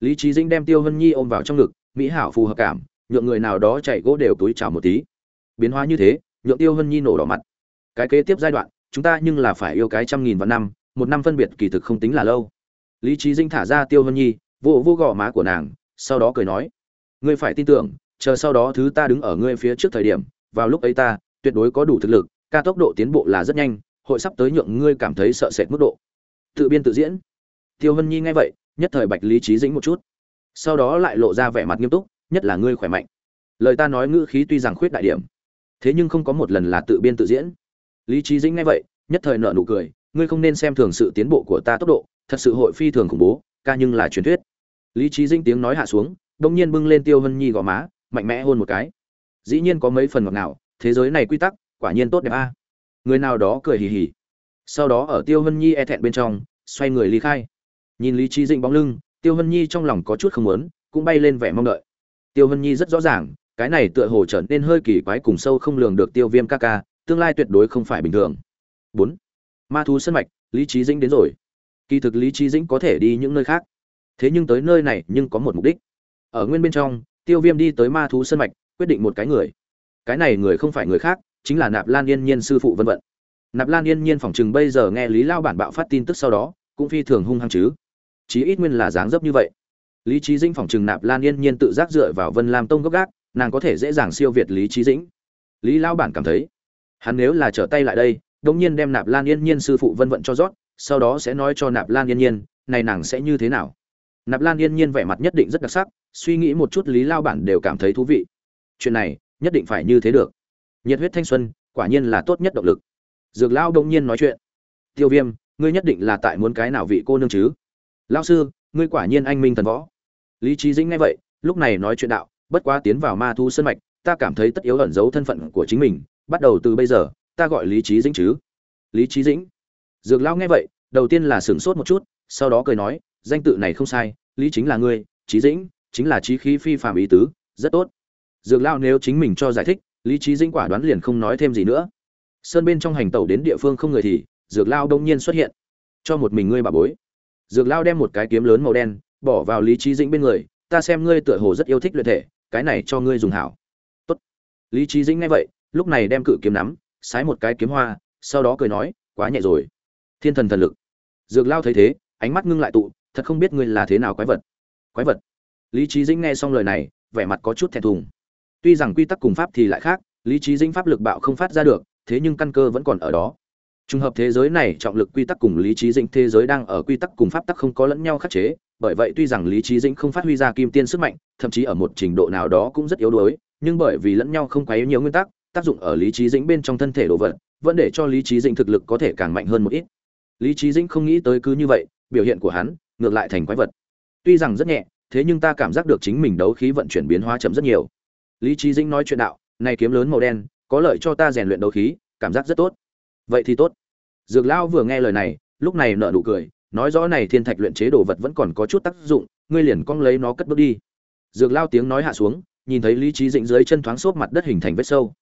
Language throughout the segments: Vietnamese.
lý trí dĩnh đem tiêu hân nhi ôm vào trong ngực, mỹ hảo phù hợp cảm, nhượng người nào đó chạy gỗ đều túi trào một tí. Biến hóa như thế, nhượng tiêu hân nhi nổ đỏ mặt. Cái kế tiếp giai đoạn, chúng ta nhưng là phải yêu cái trăm nghìn vạn năm, một năm phân biệt kỳ thực không tính là lâu. Lý trí dinh thả ra tiêu hân nhi vô vô gò má của nàng, sau đó cười nói, ngươi phải tin tưởng, chờ sau đó thứ ta đứng ở ngươi phía trước thời điểm, vào lúc ấy ta, tuyệt đối có đủ thực lực, ca tốc độ tiến bộ là rất nhanh, hội sắp tới nhượng ngươi cảm thấy sợ sệt mức độ. Tự biên tự diễn. Tiêu hân nhi nghe vậy nhất thời bạch lý trí dĩnh một chút. Sau đó lại lộ ra vẻ mặt nghiêm túc, nhất là ngươi khỏe mạnh. Lời ta nói ngữ khí tuy rằng khuyết đại điểm, thế nhưng không có một lần là tự biên tự diễn. Lý trí dĩnh nghe vậy, nhất thời nợ nụ cười, ngươi không nên xem thường sự tiến bộ của ta tốc độ, thật sự hội phi thường khủng bố, ca nhưng là truyền thuyết. Lý trí dĩnh tiếng nói hạ xuống đông nhiên bưng lên tiêu hân nhi gò má, mạnh mẽ hôn một cái. Dĩ nhiên có mấy phần ngọt ngào, thế giới này quy tắc, quả nhiên tốt đẹp a. Người nào đó cười hì hì. Sau đó ở tiêu hân nhi e thẹn bên trong, xoay người ly khai nhìn lý trí dĩnh bóng lưng, tiêu hân nhi trong lòng có chút không muốn, cũng bay lên vẻ mong đợi. Tiêu hân nhi rất rõ ràng, cái này tựa hồ trở nên hơi kỳ quái cùng sâu không lường được tiêu viêm ca ca, tương lai tuyệt đối không phải bình thường. Bốn, ma thú sân mạch, lý trí dĩnh đến rồi. Kỳ thực lý trí dĩnh có thể đi những nơi khác. Thế nhưng tới nơi này nhưng có một mục đích. Ở nguyên bên trong, tiêu viêm đi tới ma thú sân mạch, quyết định một cái người. Cái này người không phải người khác, chính là nạp lan yên nhiên sư phụ vân vận. Nạp lan yên nhiên phỏng chừng bây giờ nghe lý lao bản bạo phát tin tức sau đó, cũng phi thường hung hăng chứ chí ít nguyên là dáng dấp như vậy. Lý trí dĩnh phỏng trừng nạp lan yên nhiên tự giác dựa vào vân lam tông gốc gác, nàng có thể dễ dàng siêu việt lý trí dĩnh. Lý lao bản cảm thấy, hắn nếu là trở tay lại đây đông nhiên đem nạp lan yên nhiên sư phụ vân vận cho rót, sau đó sẽ nói cho nạp lan yên nhiên, này nàng sẽ như thế nào? Nạp lan yên nhiên vẻ mặt nhất định rất đặc sắc, suy nghĩ một chút lý lao bản đều cảm thấy thú vị. Chuyện này, nhất định phải như thế được. Nhiệt huyết thanh xuân, quả nhiên là tốt nhất động lực. Dược lao đông nhiên nói chuyện, tiêu viêm, ngươi nhất định là tại muốn cái nào vị cô nương chứ? Lao sư, ngươi quả nhiên anh minh thần võ. Lý trí dĩnh nghe vậy, lúc này nói chuyện đạo, bất quá tiến vào ma thu sân mạch, ta cảm thấy tất yếu ẩn giấu thân phận của chính mình, bắt đầu từ bây giờ, ta gọi lý trí dĩnh chứ. Lý trí dĩnh. Dược lao nghe vậy, đầu tiên là sửng sốt một chút, sau đó cười nói, danh tự này không sai, lý chính là ngươi trí dĩnh, chính là trí khí phi phạm ý tứ, rất tốt. Dược lao nếu chính mình cho giải thích, lý trí dĩnh quả đoán liền không nói thêm gì nữa. Sơn bên trong hành tẩu đến địa phương không người thì, dược lao đông nhiên xuất hiện. Cho một mình ngươi bà bối dược lao đem một cái kiếm lớn màu đen, bỏ vào lý trí dĩnh bên người, ta xem ngươi tựa hồ rất yêu thích luyện thể, cái này cho ngươi dùng hảo. Tốt. Lý trí dĩnh nghe vậy, lúc này đem cự kiếm nắm, sái một cái kiếm hoa, sau đó cười nói, quá nhẹ rồi. Thiên thần thần lực. Dược lao thấy thế, ánh mắt ngưng lại tụ, thật không biết ngươi là thế nào quái vật. Quái vật? Lý trí dĩnh nghe xong lời này, vẻ mặt có chút thẹn thùng. Tuy rằng quy tắc cùng pháp thì lại khác, lý trí dĩnh pháp lực bạo không phát ra được, thế nhưng căn cơ vẫn còn ở đó trùng hợp thế giới này trọng lực quy tắc cùng lý trí dĩnh thế giới đang ở quy tắc cùng pháp tắc không có lẫn nhau khắc chế, bởi vậy tuy rằng lý trí dĩnh không phát huy ra kim tiên sức mạnh, thậm chí ở một trình độ nào đó cũng rất yếu đuối, nhưng bởi vì lẫn nhau không quá yếu nhiều nguyên tắc, tác dụng ở lý trí dĩnh bên trong thân thể đồ vật, vẫn để cho lý trí dĩnh thực lực có thể càng mạnh hơn một ít. Lý trí dĩnh không nghĩ tới cứ như vậy, biểu hiện của hắn ngược lại thành quái vật. Tuy rằng rất nhẹ, thế nhưng ta cảm giác được chính mình đấu khí vận chuyển biến hóa chậm rất nhiều. Lý trí dĩnh nói chuyện đạo, này kiếm lớn màu đen, có lợi cho ta rèn luyện đấu khí, cảm giác rất tốt. Vậy thì tốt dược lão vừa nghe lời này, lúc này nở nụ cười, nói rõ này thiên thạch luyện chế đồ vật vẫn còn có chút tác dụng, ngươi liền cong lấy nó cất bước đi. Dược Lão tiếng nói hạ xuống, nhìn thấy lý trí dĩnh dưới chân thoáng xốp mặt đất hình thành vết sâu.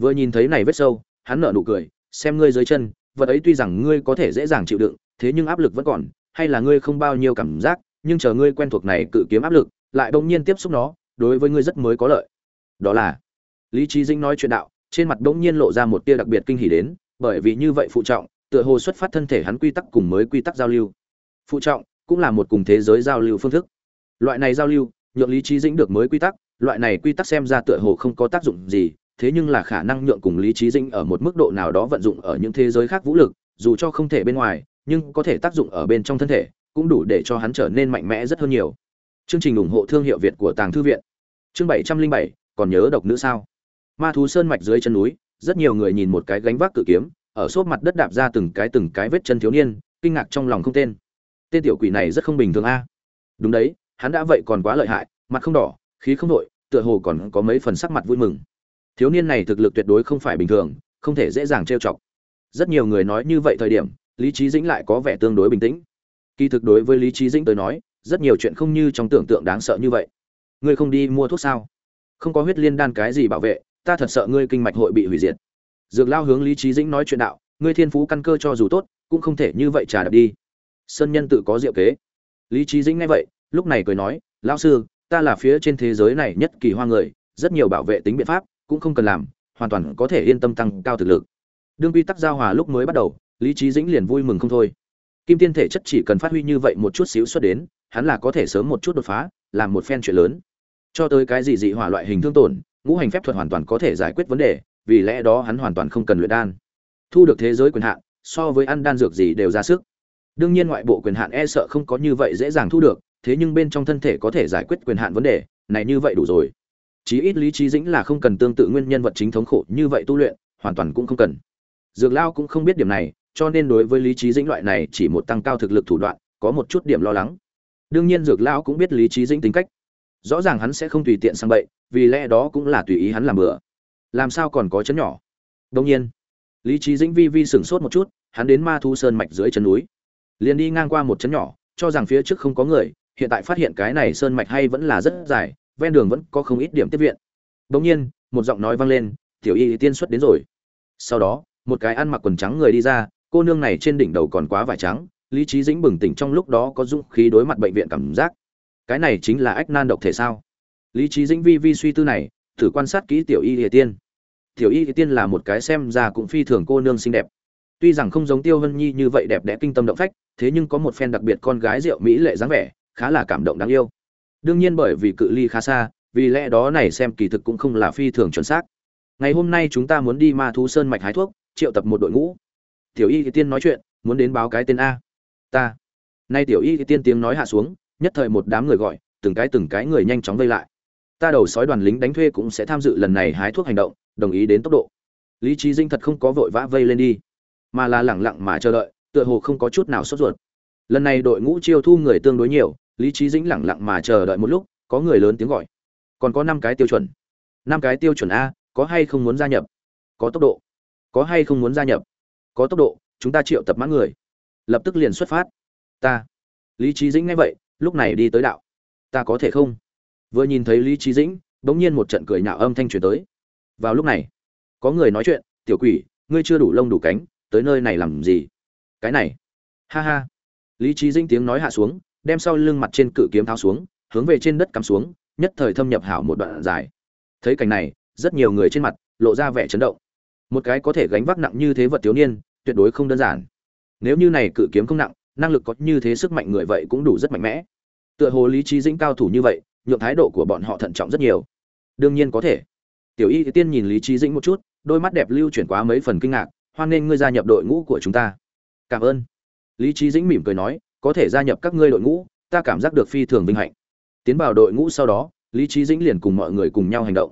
Vừa nhìn thấy này vết sâu, hắn nở nụ cười, xem ngươi dưới chân, vật ấy tuy rằng ngươi có thể dễ dàng chịu đựng, thế nhưng áp lực vẫn còn, hay là ngươi không bao nhiêu cảm giác, nhưng chờ ngươi quen thuộc này cự kiếm áp lực, lại bỗng nhiên tiếp xúc nó, đối với ngươi rất mới có lợi. Đó là, lý trí dĩnh nói chuyện đạo, trên mặt bỗng nhiên lộ ra một tia đặc biệt kinh hỉ đến, bởi vì như vậy phụ trọng tựa hồ xuất phát thân thể hắn quy tắc cùng mới quy tắc giao lưu. Phụ trọng, cũng là một cùng thế giới giao lưu phương thức. Loại này giao lưu, nhượng lý trí dĩnh được mới quy tắc, loại này quy tắc xem ra tựa hồ không có tác dụng gì, thế nhưng là khả năng nhượng cùng lý trí dĩnh ở một mức độ nào đó vận dụng ở những thế giới khác vũ lực, dù cho không thể bên ngoài, nhưng có thể tác dụng ở bên trong thân thể, cũng đủ để cho hắn trở nên mạnh mẽ rất hơn nhiều. Chương trình ủng hộ thương hiệu việt của tàng thư viện. Chương bảy trăm linh bảy, còn nhớ độc nữ sao? Ma thú sơn mạch dưới chân núi, rất nhiều người nhìn một cái gánh vác cự kiếm ở xốp mặt đất đạp ra từng cái từng cái vết chân thiếu niên, kinh ngạc trong lòng không tên. Tên tiểu quỷ này rất không bình thường a. Đúng đấy, hắn đã vậy còn quá lợi hại, mặt không đỏ, khí không đội, tựa hồ còn có mấy phần sắc mặt vui mừng. Thiếu niên này thực lực tuyệt đối không phải bình thường, không thể dễ dàng trêu chọc. Rất nhiều người nói như vậy thời điểm, lý trí dĩnh lại có vẻ tương đối bình tĩnh. Kỳ thực đối với lý trí dĩnh tới nói, rất nhiều chuyện không như trong tưởng tượng đáng sợ như vậy. Ngươi không đi mua thuốc sao? Không có huyết liên đan cái gì bảo vệ, ta thật sợ ngươi kinh mạch hội bị hủy diệt dược lao hướng lý trí dĩnh nói chuyện đạo, ngươi thiên phú căn cơ cho dù tốt, cũng không thể như vậy trả đập đi. Sơn nhân tự có diệu kế. Lý trí dĩnh nghe vậy, lúc này cười nói, lão sư, ta là phía trên thế giới này nhất kỳ hoa người, rất nhiều bảo vệ tính biện pháp cũng không cần làm, hoàn toàn có thể yên tâm tăng cao thực lực. Đương quy tắc giao hòa lúc mới bắt đầu, lý trí dĩnh liền vui mừng không thôi. Kim tiên thể chất chỉ cần phát huy như vậy một chút xíu xuất đến, hắn là có thể sớm một chút đột phá, làm một phen chuyện lớn. Cho tới cái gì dị hỏa loại hình thương tổn, ngũ hành phép thuật hoàn toàn có thể giải quyết vấn đề vì lẽ đó hắn hoàn toàn không cần luyện đan. Thu được thế giới quyền hạn, so với ăn đan dược gì đều ra sức. Đương nhiên ngoại bộ quyền hạn e sợ không có như vậy dễ dàng thu được, thế nhưng bên trong thân thể có thể giải quyết quyền hạn vấn đề, này như vậy đủ rồi. Chí ít lý trí dĩnh là không cần tương tự nguyên nhân vật chính thống khổ như vậy tu luyện, hoàn toàn cũng không cần. Dược lao cũng không biết điểm này, cho nên đối với lý trí dĩnh loại này chỉ một tăng cao thực lực thủ đoạn, có một chút điểm lo lắng. Đương nhiên dược lao cũng biết lý trí dĩnh tính cách. Rõ ràng hắn sẽ không tùy tiện sang bậy, vì lẽ đó cũng là tùy ý hắn làm bừa làm sao còn có chấn nhỏ? Đông nhiên, lý trí dĩnh vi vi sửng sốt một chút, hắn đến ma thu sơn mạch dưới chân núi. Liền đi ngang qua một chấn nhỏ, cho rằng phía trước không có người, hiện tại phát hiện cái này sơn mạch hay vẫn là rất dài, ven đường vẫn có không ít điểm tiếp viện. Đông nhiên, một giọng nói vang lên, tiểu y, tiên xuất đến rồi. Sau đó, một cái ăn mặc quần trắng người đi ra, cô nương này trên đỉnh đầu còn quá vải trắng, lý trí dĩnh bừng tỉnh trong lúc đó có dũng khí đối mặt bệnh viện cảm giác. Cái này chính là ách nan độc thể sao? Lý trí dĩnh vi vi suy tư này, thử quan sát kỹ tiểu y địa tiên tiểu y tiên là một cái xem ra cũng phi thường cô nương xinh đẹp. Tuy rằng không giống tiêu hân nhi như vậy đẹp đẽ kinh tâm động phách, thế nhưng có một phen đặc biệt con gái rượu mỹ lệ dáng vẻ, khá là cảm động đáng yêu. Đương nhiên bởi vì cự ly khá xa, vì lẽ đó này xem kỳ thực cũng không là phi thường chuẩn xác. Ngày hôm nay chúng ta muốn đi ma thú sơn mạch hái thuốc, triệu tập một đội ngũ. Tiểu y tiên nói chuyện, muốn đến báo cái tên a. Ta. Nay tiểu y tiên tiếng nói hạ xuống, nhất thời một đám người gọi, từng cái từng cái người nhanh chóng vây lại ta đầu sói đoàn lính đánh thuê cũng sẽ tham dự lần này hái thuốc hành động, đồng ý đến tốc độ. Lý trí dinh thật không có vội vã vây lên đi, mà là lẳng lặng mà chờ đợi, tựa hồ không có chút nào sốt ruột. Lần này đội ngũ chiêu thu người tương đối nhiều, lý trí dĩnh lẳng lặng mà chờ đợi một lúc, có người lớn tiếng gọi. Còn có năm cái tiêu chuẩn. Năm cái tiêu chuẩn a, có hay không muốn gia nhập? Có tốc độ. Có hay không muốn gia nhập? Có tốc độ, chúng ta triệu tập mãn người. Lập tức liền xuất phát. Ta. Lý trí dĩnh nghe vậy, lúc này đi tới đạo. Ta có thể không? Vừa nhìn thấy lý trí dĩnh, bỗng nhiên một trận cười nhạo âm thanh truyền tới. Vào lúc này, có người nói chuyện, tiểu quỷ, ngươi chưa đủ lông đủ cánh, tới nơi này làm gì? Cái này, ha ha. Lý trí dĩnh tiếng nói hạ xuống, đem sau lưng mặt trên cự kiếm tháo xuống, hướng về trên đất cắm xuống, nhất thời thâm nhập hảo một đoạn dài. Thấy cảnh này, rất nhiều người trên mặt lộ ra vẻ chấn động. Một cái có thể gánh vác nặng như thế vật thiếu niên, tuyệt đối không đơn giản. Nếu như này cự kiếm không nặng, năng lực có như thế sức mạnh người vậy cũng đủ rất mạnh mẽ. Tựa hồ lý trí dĩnh cao thủ như vậy nhượng thái độ của bọn họ thận trọng rất nhiều. Đương nhiên có thể. Tiểu y tiên nhìn lý trí dĩnh một chút, đôi mắt đẹp lưu chuyển quá mấy phần kinh ngạc, hoan nghênh ngươi gia nhập đội ngũ của chúng ta. Cảm ơn. Lý trí dĩnh mỉm cười nói, có thể gia nhập các ngươi đội ngũ, ta cảm giác được phi thường vinh hạnh. Tiến vào đội ngũ sau đó, lý trí dĩnh liền cùng mọi người cùng nhau hành động.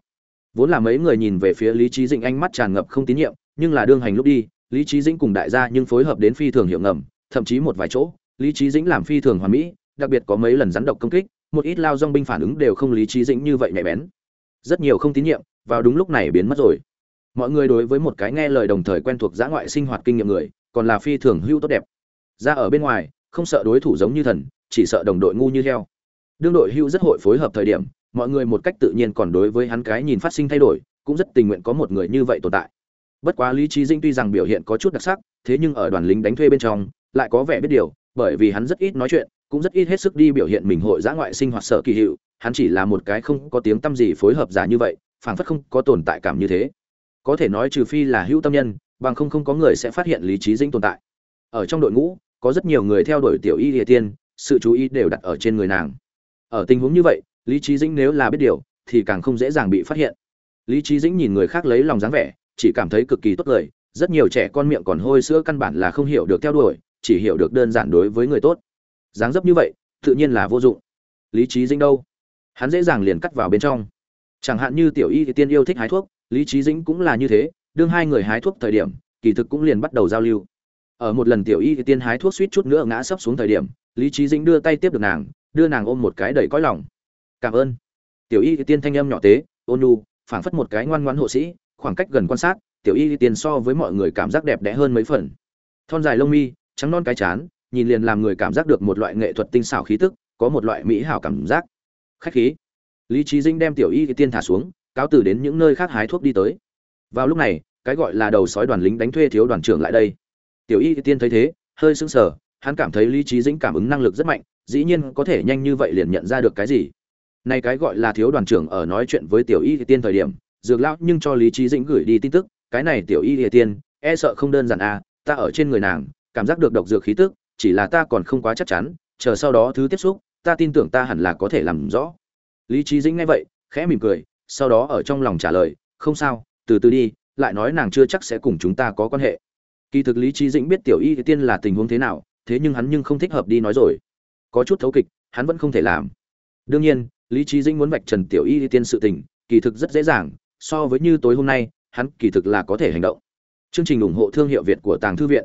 Vốn là mấy người nhìn về phía lý trí dĩnh ánh mắt tràn ngập không tín nhiệm, nhưng là đương hành lúc đi, lý trí dĩnh cùng đại gia nhưng phối hợp đến phi thường hiệu ngầm, thậm chí một vài chỗ, lý trí dĩnh làm phi thường hoàn mỹ, đặc biệt có mấy lần rắn độc công kích một ít lao dong binh phản ứng đều không lý trí dĩnh như vậy nhạy bén. Rất nhiều không tín nhiệm, vào đúng lúc này biến mất rồi. Mọi người đối với một cái nghe lời đồng thời quen thuộc giã ngoại sinh hoạt kinh nghiệm người, còn là phi thường hưu tốt đẹp. Ra ở bên ngoài, không sợ đối thủ giống như thần, chỉ sợ đồng đội ngu như heo. Đương đội hưu rất hội phối hợp thời điểm, mọi người một cách tự nhiên còn đối với hắn cái nhìn phát sinh thay đổi, cũng rất tình nguyện có một người như vậy tồn tại. Bất quá lý trí dinh tuy rằng biểu hiện có chút đặc sắc, thế nhưng ở đoàn lính đánh thuê bên trong, lại có vẻ biết điều, bởi vì hắn rất ít nói chuyện cũng rất ít hết sức đi biểu hiện mình hội giã ngoại sinh hoạt sở kỳ hiệu, hắn chỉ là một cái không có tiếng t gì phối hợp giả như vậy, phảng phất không có tồn tại cảm như thế. Có thể nói trừ phi là hữu tâm nhân, bằng không không có người sẽ phát hiện lý trí dĩnh tồn tại. Ở trong đội ngũ, có rất nhiều người theo đuổi tiểu y địa tiên, sự chú ý đều đặt ở trên người nàng. Ở tình huống như vậy, lý trí dĩnh nếu là biết điều, thì càng không dễ dàng bị phát hiện. Lý trí dĩnh nhìn người khác lấy lòng dáng vẻ, chỉ cảm thấy cực kỳ tốt lời rất nhiều trẻ con miệng còn hôi sữa căn bản là không hiểu được theo đuổi, chỉ hiểu được đơn giản đối với người tốt dáng dấp như vậy, tự nhiên là vô dụng. Lý trí dĩnh đâu? Hắn dễ dàng liền cắt vào bên trong. Chẳng hạn như tiểu y thì tiên yêu thích hái thuốc, lý trí dĩnh cũng là như thế, đương hai người hái thuốc thời điểm, kỳ thực cũng liền bắt đầu giao lưu. Ở một lần tiểu y thì tiên hái thuốc suýt chút nữa ngã sấp xuống thời điểm, lý trí dĩnh đưa tay tiếp được nàng, đưa nàng ôm một cái đầy cõi lòng. Cảm ơn. Tiểu y thì tiên thanh âm nhỏ tế, ôn nu phảng phất một cái ngoan ngoãn hộ sĩ, khoảng cách gần quan sát, tiểu y thì tiên so với mọi người cảm giác đẹp đẽ hơn mấy phần. Thon dài lông mi, trắng non cái chán nhìn liền làm người cảm giác được một loại nghệ thuật tinh xảo khí tức, có một loại mỹ hảo cảm giác. Khách khí. Lý Chí dĩnh đem tiểu y thì tiên thả xuống, cáo từ đến những nơi khác hái thuốc đi tới. Vào lúc này, cái gọi là đầu sói đoàn lính đánh thuê thiếu đoàn trưởng lại đây. Tiểu y thì tiên thấy thế, hơi sững sờ, hắn cảm thấy lý Chí dĩnh cảm ứng năng lực rất mạnh, dĩ nhiên có thể nhanh như vậy liền nhận ra được cái gì. Này cái gọi là thiếu đoàn trưởng ở nói chuyện với tiểu y tiên thời điểm, dược lão nhưng cho lý Chí dĩnh gửi đi tin tức, cái này tiểu y tiên e sợ không đơn giản à ta ở trên người nàng, cảm giác được độc dược khí tức chỉ là ta còn không quá chắc chắn, chờ sau đó thứ tiếp xúc, ta tin tưởng ta hẳn là có thể làm rõ. Lý trí dĩnh nghe vậy, khẽ mỉm cười, sau đó ở trong lòng trả lời, không sao, từ từ đi, lại nói nàng chưa chắc sẽ cùng chúng ta có quan hệ. Kỳ thực lý trí dĩnh biết tiểu y tiên là tình huống thế nào, thế nhưng hắn nhưng không thích hợp đi nói rồi. Có chút thấu kịch, hắn vẫn không thể làm. Đương nhiên, lý trí dĩnh muốn vạch trần tiểu y tiên sự tình, kỳ thực rất dễ dàng, so với như tối hôm nay, hắn kỳ thực là có thể hành động. Chương trình ủng hộ thương hiệu việt của tàng thư viện.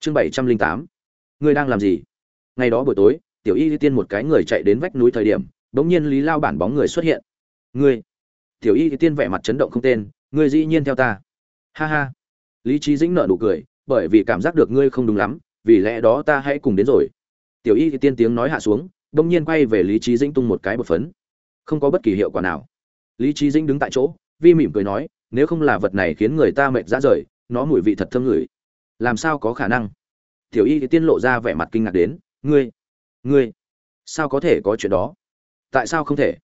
Chương bảy trăm linh tám ngươi đang làm gì? Ngày đó buổi tối, tiểu y tiên một cái người chạy đến vách núi thời điểm, bỗng nhiên lý lao bản bóng người xuất hiện. Ngươi! Tiểu y tiên vẻ mặt chấn động không tên, ngươi dĩ nhiên theo ta. Ha ha! Lý trí dĩnh nợ nụ cười, bởi vì cảm giác được ngươi không đúng lắm, vì lẽ đó ta hãy cùng đến rồi. Tiểu y tiên tiếng nói hạ xuống, bỗng nhiên quay về lý trí dĩnh tung một cái bột phấn. Không có bất kỳ hiệu quả nào. Lý trí dĩnh đứng tại chỗ, vi mỉm cười nói, nếu không là vật này khiến người ta mệt ra rời, nó mùi vị thật thơm ngửi. Làm sao có khả năng? Tiểu y tiên lộ ra vẻ mặt kinh ngạc đến, ngươi ngươi, sao có thể có chuyện đó? Tại sao không thể?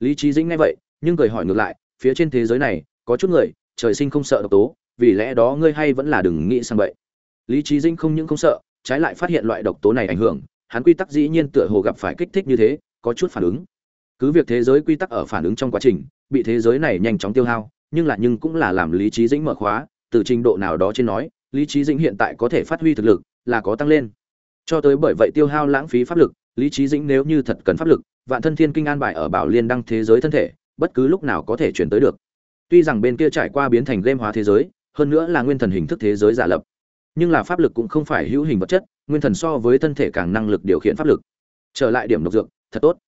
Lý trí dĩnh nghe vậy, nhưng cười hỏi ngược lại, phía trên thế giới này, có chút người, trời sinh không sợ độc tố, vì lẽ đó ngươi hay vẫn là đừng nghĩ sang vậy lý trí dĩnh không những không sợ, trái lại phát hiện loại độc tố này ảnh hưởng, hắn quy tắc dĩ nhiên tựa hồ gặp phải kích thích như thế, có chút phản ứng. Cứ việc thế giới quy tắc ở phản ứng trong quá trình, bị thế giới này nhanh chóng tiêu hao, nhưng là nhưng cũng là làm lý trí dĩnh mở khóa, từ trình độ nào đó trên nói, lý trí dĩnh hiện tại có thể phát huy thực lực là có tăng lên. Cho tới bởi vậy tiêu hao lãng phí pháp lực, lý trí dĩnh nếu như thật cần pháp lực, vạn thân thiên kinh an bài ở bảo liên đăng thế giới thân thể, bất cứ lúc nào có thể chuyển tới được. Tuy rằng bên kia trải qua biến thành game hóa thế giới, hơn nữa là nguyên thần hình thức thế giới giả lập, nhưng là pháp lực cũng không phải hữu hình vật chất, nguyên thần so với thân thể càng năng lực điều khiển pháp lực. Trở lại điểm độc dược, thật tốt.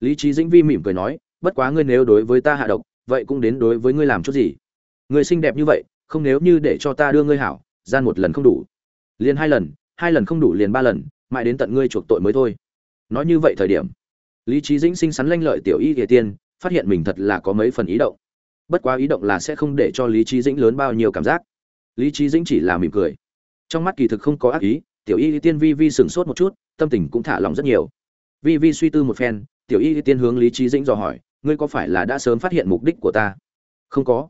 Lý trí dĩnh vi mỉm cười nói, bất quá ngươi nếu đối với ta hạ độc, vậy cũng đến đối với ngươi làm chút gì? Người xinh đẹp như vậy, không nếu như để cho ta đưa ngươi hảo, gian một lần không đủ. Liền hai lần hai lần không đủ liền ba lần, mãi đến tận ngươi chuộc tội mới thôi. Nói như vậy thời điểm, lý trí dĩnh xinh xắn lanh lợi tiểu y kể tiên, phát hiện mình thật là có mấy phần ý động. Bất quá ý động là sẽ không để cho lý trí dĩnh lớn bao nhiêu cảm giác. Lý trí dĩnh chỉ là mỉm cười. Trong mắt kỳ thực không có ác ý, tiểu y tiên vi vi sửng sốt một chút, tâm tình cũng thả lòng rất nhiều. Vi vi suy tư một phen, tiểu y tiên hướng lý trí dĩnh dò hỏi, ngươi có phải là đã sớm phát hiện mục đích của ta? Không có.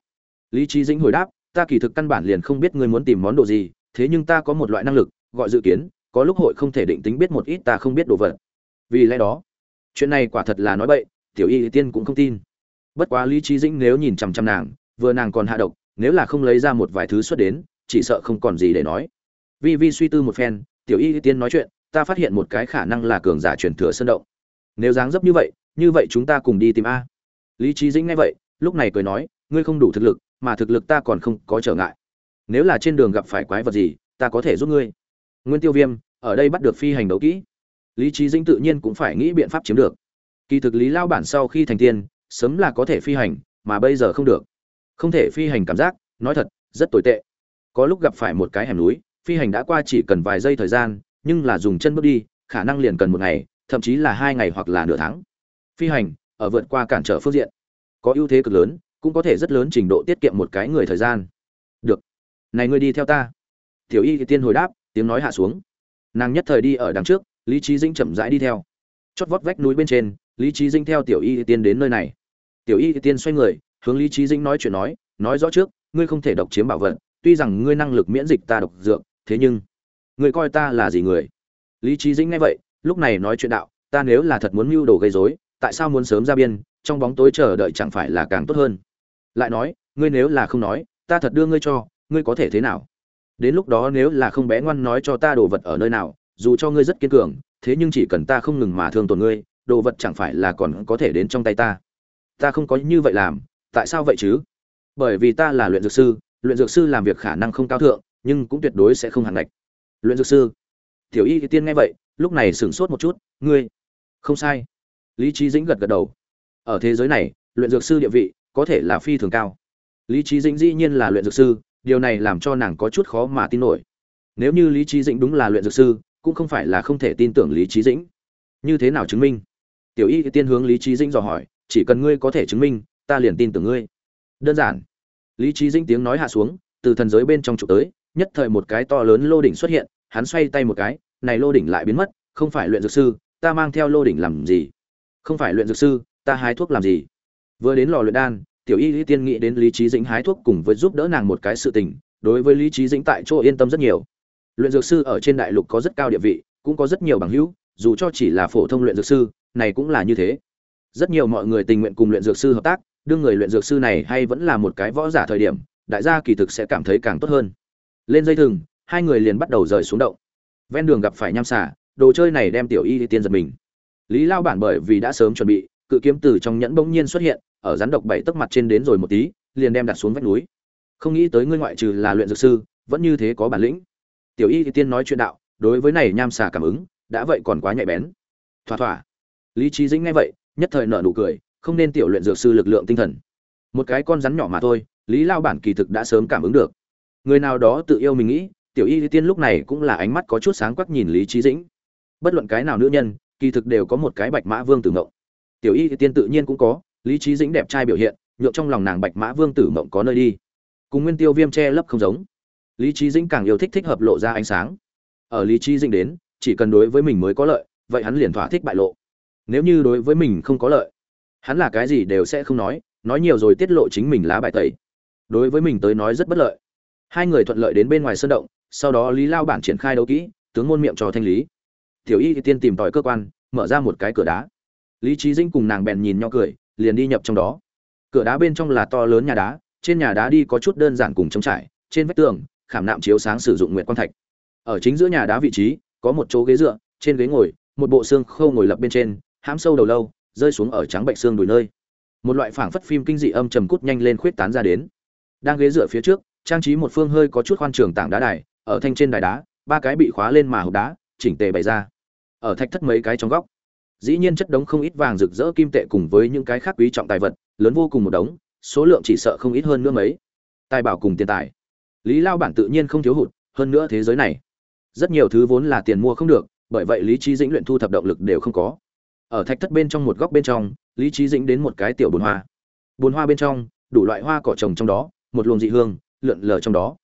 Lý trí dĩnh hồi đáp, ta kỳ thực căn bản liền không biết ngươi muốn tìm món đồ gì, thế nhưng ta có một loại năng lực gọi dự kiến, có lúc hội không thể định tính biết một ít ta không biết đồ vật. Vì lẽ đó, chuyện này quả thật là nói bậy, tiểu y tiên cũng không tin. Bất quá lý trí dĩnh nếu nhìn chằm chằm nàng, vừa nàng còn hạ độc, nếu là không lấy ra một vài thứ xuất đến, chỉ sợ không còn gì để nói. Vi vi suy tư một phen, tiểu y tiên nói chuyện, ta phát hiện một cái khả năng là cường giả truyền thừa sơn động. Nếu dáng dấp như vậy như vậy chúng ta cùng đi tìm a. Lý trí dĩnh nghe vậy, lúc này cười nói, ngươi không đủ thực lực, mà thực lực ta còn không có trở ngại. Nếu là trên đường gặp phải quái vật gì, ta có thể giúp ngươi nguyên tiêu viêm, ở đây bắt được phi hành đấu kỹ. Lý trí dĩnh tự nhiên cũng phải nghĩ biện pháp chiếm được. Kỳ thực lý lao bản sau khi thành tiên, sớm là có thể phi hành, mà bây giờ không được. Không thể phi hành cảm giác, nói thật, rất tồi tệ. Có lúc gặp phải một cái hẻm núi, phi hành đã qua chỉ cần vài giây thời gian, nhưng là dùng chân bước đi, khả năng liền cần một ngày, thậm chí là hai ngày hoặc là nửa tháng. Phi hành, ở vượt qua cản trở phương diện. Có ưu thế cực lớn, cũng có thể rất lớn trình độ tiết kiệm một cái người thời gian. Được. Này ngươi đi theo ta. Tiểu y thì tiên hồi đáp tiếng nói hạ xuống. Nàng nhất thời đi ở đằng trước, lý trí dĩnh chậm rãi đi theo. Chót vót vách núi bên trên, lý trí dĩnh theo tiểu y tiên đến nơi này. Tiểu y tiên xoay người, hướng lý trí dĩnh nói chuyện nói nói rõ trước, ngươi không thể độc chiếm bảo vật, tuy rằng ngươi năng lực miễn dịch ta độc dược, thế nhưng, ngươi coi ta là gì người? Lý trí dĩnh nghe vậy, lúc này nói chuyện đạo, ta nếu là thật muốn mưu đồ gây rối, tại sao muốn sớm ra biên, trong bóng tối chờ đợi chẳng phải là càng tốt hơn? Lại nói, ngươi nếu là không nói, ta thật đưa ngươi cho, ngươi có thể thế nào? Đến lúc đó nếu là không bé ngoan nói cho ta đồ vật ở nơi nào, dù cho ngươi rất kiên cường, thế nhưng chỉ cần ta không ngừng mà thương tổn ngươi, đồ vật chẳng phải là còn có thể đến trong tay ta. Ta không có như vậy làm, tại sao vậy chứ? Bởi vì ta là luyện dược sư, luyện dược sư làm việc khả năng không cao thượng, nhưng cũng tuyệt đối sẽ không hẳn ngạch. Luyện dược sư, tiểu y tiên nghe vậy, lúc này sửng sốt một chút, ngươi, không sai. Lý trí dĩnh gật gật đầu. Ở thế giới này, luyện dược sư địa vị có thể là phi thường cao. Lý trí dĩnh dĩ nhiên là luyện dược sư điều này làm cho nàng có chút khó mà tin nổi. Nếu như lý trí dĩnh đúng là luyện dược sư, cũng không phải là không thể tin tưởng lý trí dĩnh. Như thế nào chứng minh? Tiểu y tiên hướng lý trí dĩnh dò hỏi, chỉ cần ngươi có thể chứng minh, ta liền tin tưởng ngươi. Đơn giản. Lý trí dĩnh tiếng nói hạ xuống, từ thần giới bên trong trụ tới, nhất thời một cái to lớn lô đỉnh xuất hiện, hắn xoay tay một cái, này lô đỉnh lại biến mất, không phải luyện dược sư, ta mang theo lô đỉnh làm gì? Không phải luyện dược sư, ta hái thuốc làm gì? Vừa đến lò luyện đan tiểu y lý tiên nghĩ đến lý trí dĩnh hái thuốc cùng với giúp đỡ nàng một cái sự tình, đối với lý trí dĩnh tại chỗ yên tâm rất nhiều. Luyện dược sư ở trên đại lục có rất cao địa vị, cũng có rất nhiều bằng hữu, dù cho chỉ là phổ thông luyện dược sư, này cũng là như thế. Rất nhiều mọi người tình nguyện cùng luyện dược sư hợp tác, đương người luyện dược sư này hay vẫn là một cái võ giả thời điểm, đại gia kỳ thực sẽ cảm thấy càng tốt hơn. Lên dây thừng, hai người liền bắt đầu rời xuống động. Ven đường gặp phải nham xả đồ chơi này đem tiểu y tiên giật mình. Lý lao bản bởi vì đã sớm chuẩn bị, cự kiếm từ trong nhẫn bỗng nhiên xuất hiện ở rắn độc bảy tấc mặt trên đến rồi một tí, liền đem đặt xuống vách núi. Không nghĩ tới ngươi ngoại trừ là luyện dược sư, vẫn như thế có bản lĩnh. Tiểu y tiên nói chuyện đạo, đối với này nham xà cảm ứng, đã vậy còn quá nhạy bén. Thỏa thỏa. Lý trí dĩnh nghe vậy, nhất thời nở nụ cười, không nên tiểu luyện dược sư lực lượng tinh thần. Một cái con rắn nhỏ mà thôi, lý lao bản kỳ thực đã sớm cảm ứng được. Người nào đó tự yêu mình nghĩ, tiểu y tiên lúc này cũng là ánh mắt có chút sáng quắc nhìn lý trí dĩnh. Bất luận cái nào nữ nhân, kỳ thực đều có một cái bạch mã vương tử mộng tiểu y tiên tự nhiên cũng có lý trí dĩnh đẹp trai biểu hiện, nhượng trong lòng nàng bạch mã vương tử mộng có nơi đi. Cùng nguyên tiêu viêm che lấp không giống. Lý trí dĩnh càng yêu thích thích hợp lộ ra ánh sáng. Ở lý trí dĩnh đến, chỉ cần đối với mình mới có lợi, vậy hắn liền thỏa thích bại lộ. Nếu như đối với mình không có lợi, hắn là cái gì đều sẽ không nói nói nhiều rồi tiết lộ chính mình lá bài tẩy. Đối với mình tới nói rất bất lợi. Hai người thuận lợi đến bên ngoài sân động, sau đó lý lao bản triển khai đấu kỹ, tướng môn miệng cho thanh lý. Tiểu y thì tiên tìm tòi cơ quan, mở ra một cái cửa đá. Lý trí dĩnh cùng nàng bèn nhìn nhau cười liền đi nhập trong đó. Cửa đá bên trong là to lớn nhà đá, trên nhà đá đi có chút đơn giản cùng trống trải, trên vách tường, khảm nạm chiếu sáng sử dụng nguyệt quang thạch. Ở chính giữa nhà đá vị trí, có một chỗ ghế dựa, trên ghế ngồi, một bộ xương khâu ngồi lập bên trên, hãm sâu đầu lâu, rơi xuống ở trắng bệnh xương đùi nơi. Một loại phảng phất phim kinh dị âm trầm cút nhanh lên khuyết tán ra đến. Đang ghế dựa phía trước, trang trí một phương hơi có chút khoan trường tảng đá đài, ở thanh trên đài đá, ba cái bị khóa lên mà hộp đá, chỉnh tề bày ra. Ở thạch thất mấy cái trong góc dĩ nhiên chất đống không ít vàng rực rỡ kim tệ cùng với những cái khác quý trọng tài vật, lớn vô cùng một đống, số lượng chỉ sợ không ít hơn nữa mấy. Tài bảo cùng tiền tài. Lý lao bản tự nhiên không thiếu hụt, hơn nữa thế giới này, rất nhiều thứ vốn là tiền mua không được, bởi vậy lý trí dĩnh luyện thu thập động lực đều không có. Ở thạch thất bên trong một góc bên trong, lý trí dĩnh đến một cái tiểu bồn hoa. Bồn hoa bên trong, đủ loại hoa cỏ trồng trong đó, một luồng dị hương, lượn lờ trong đó.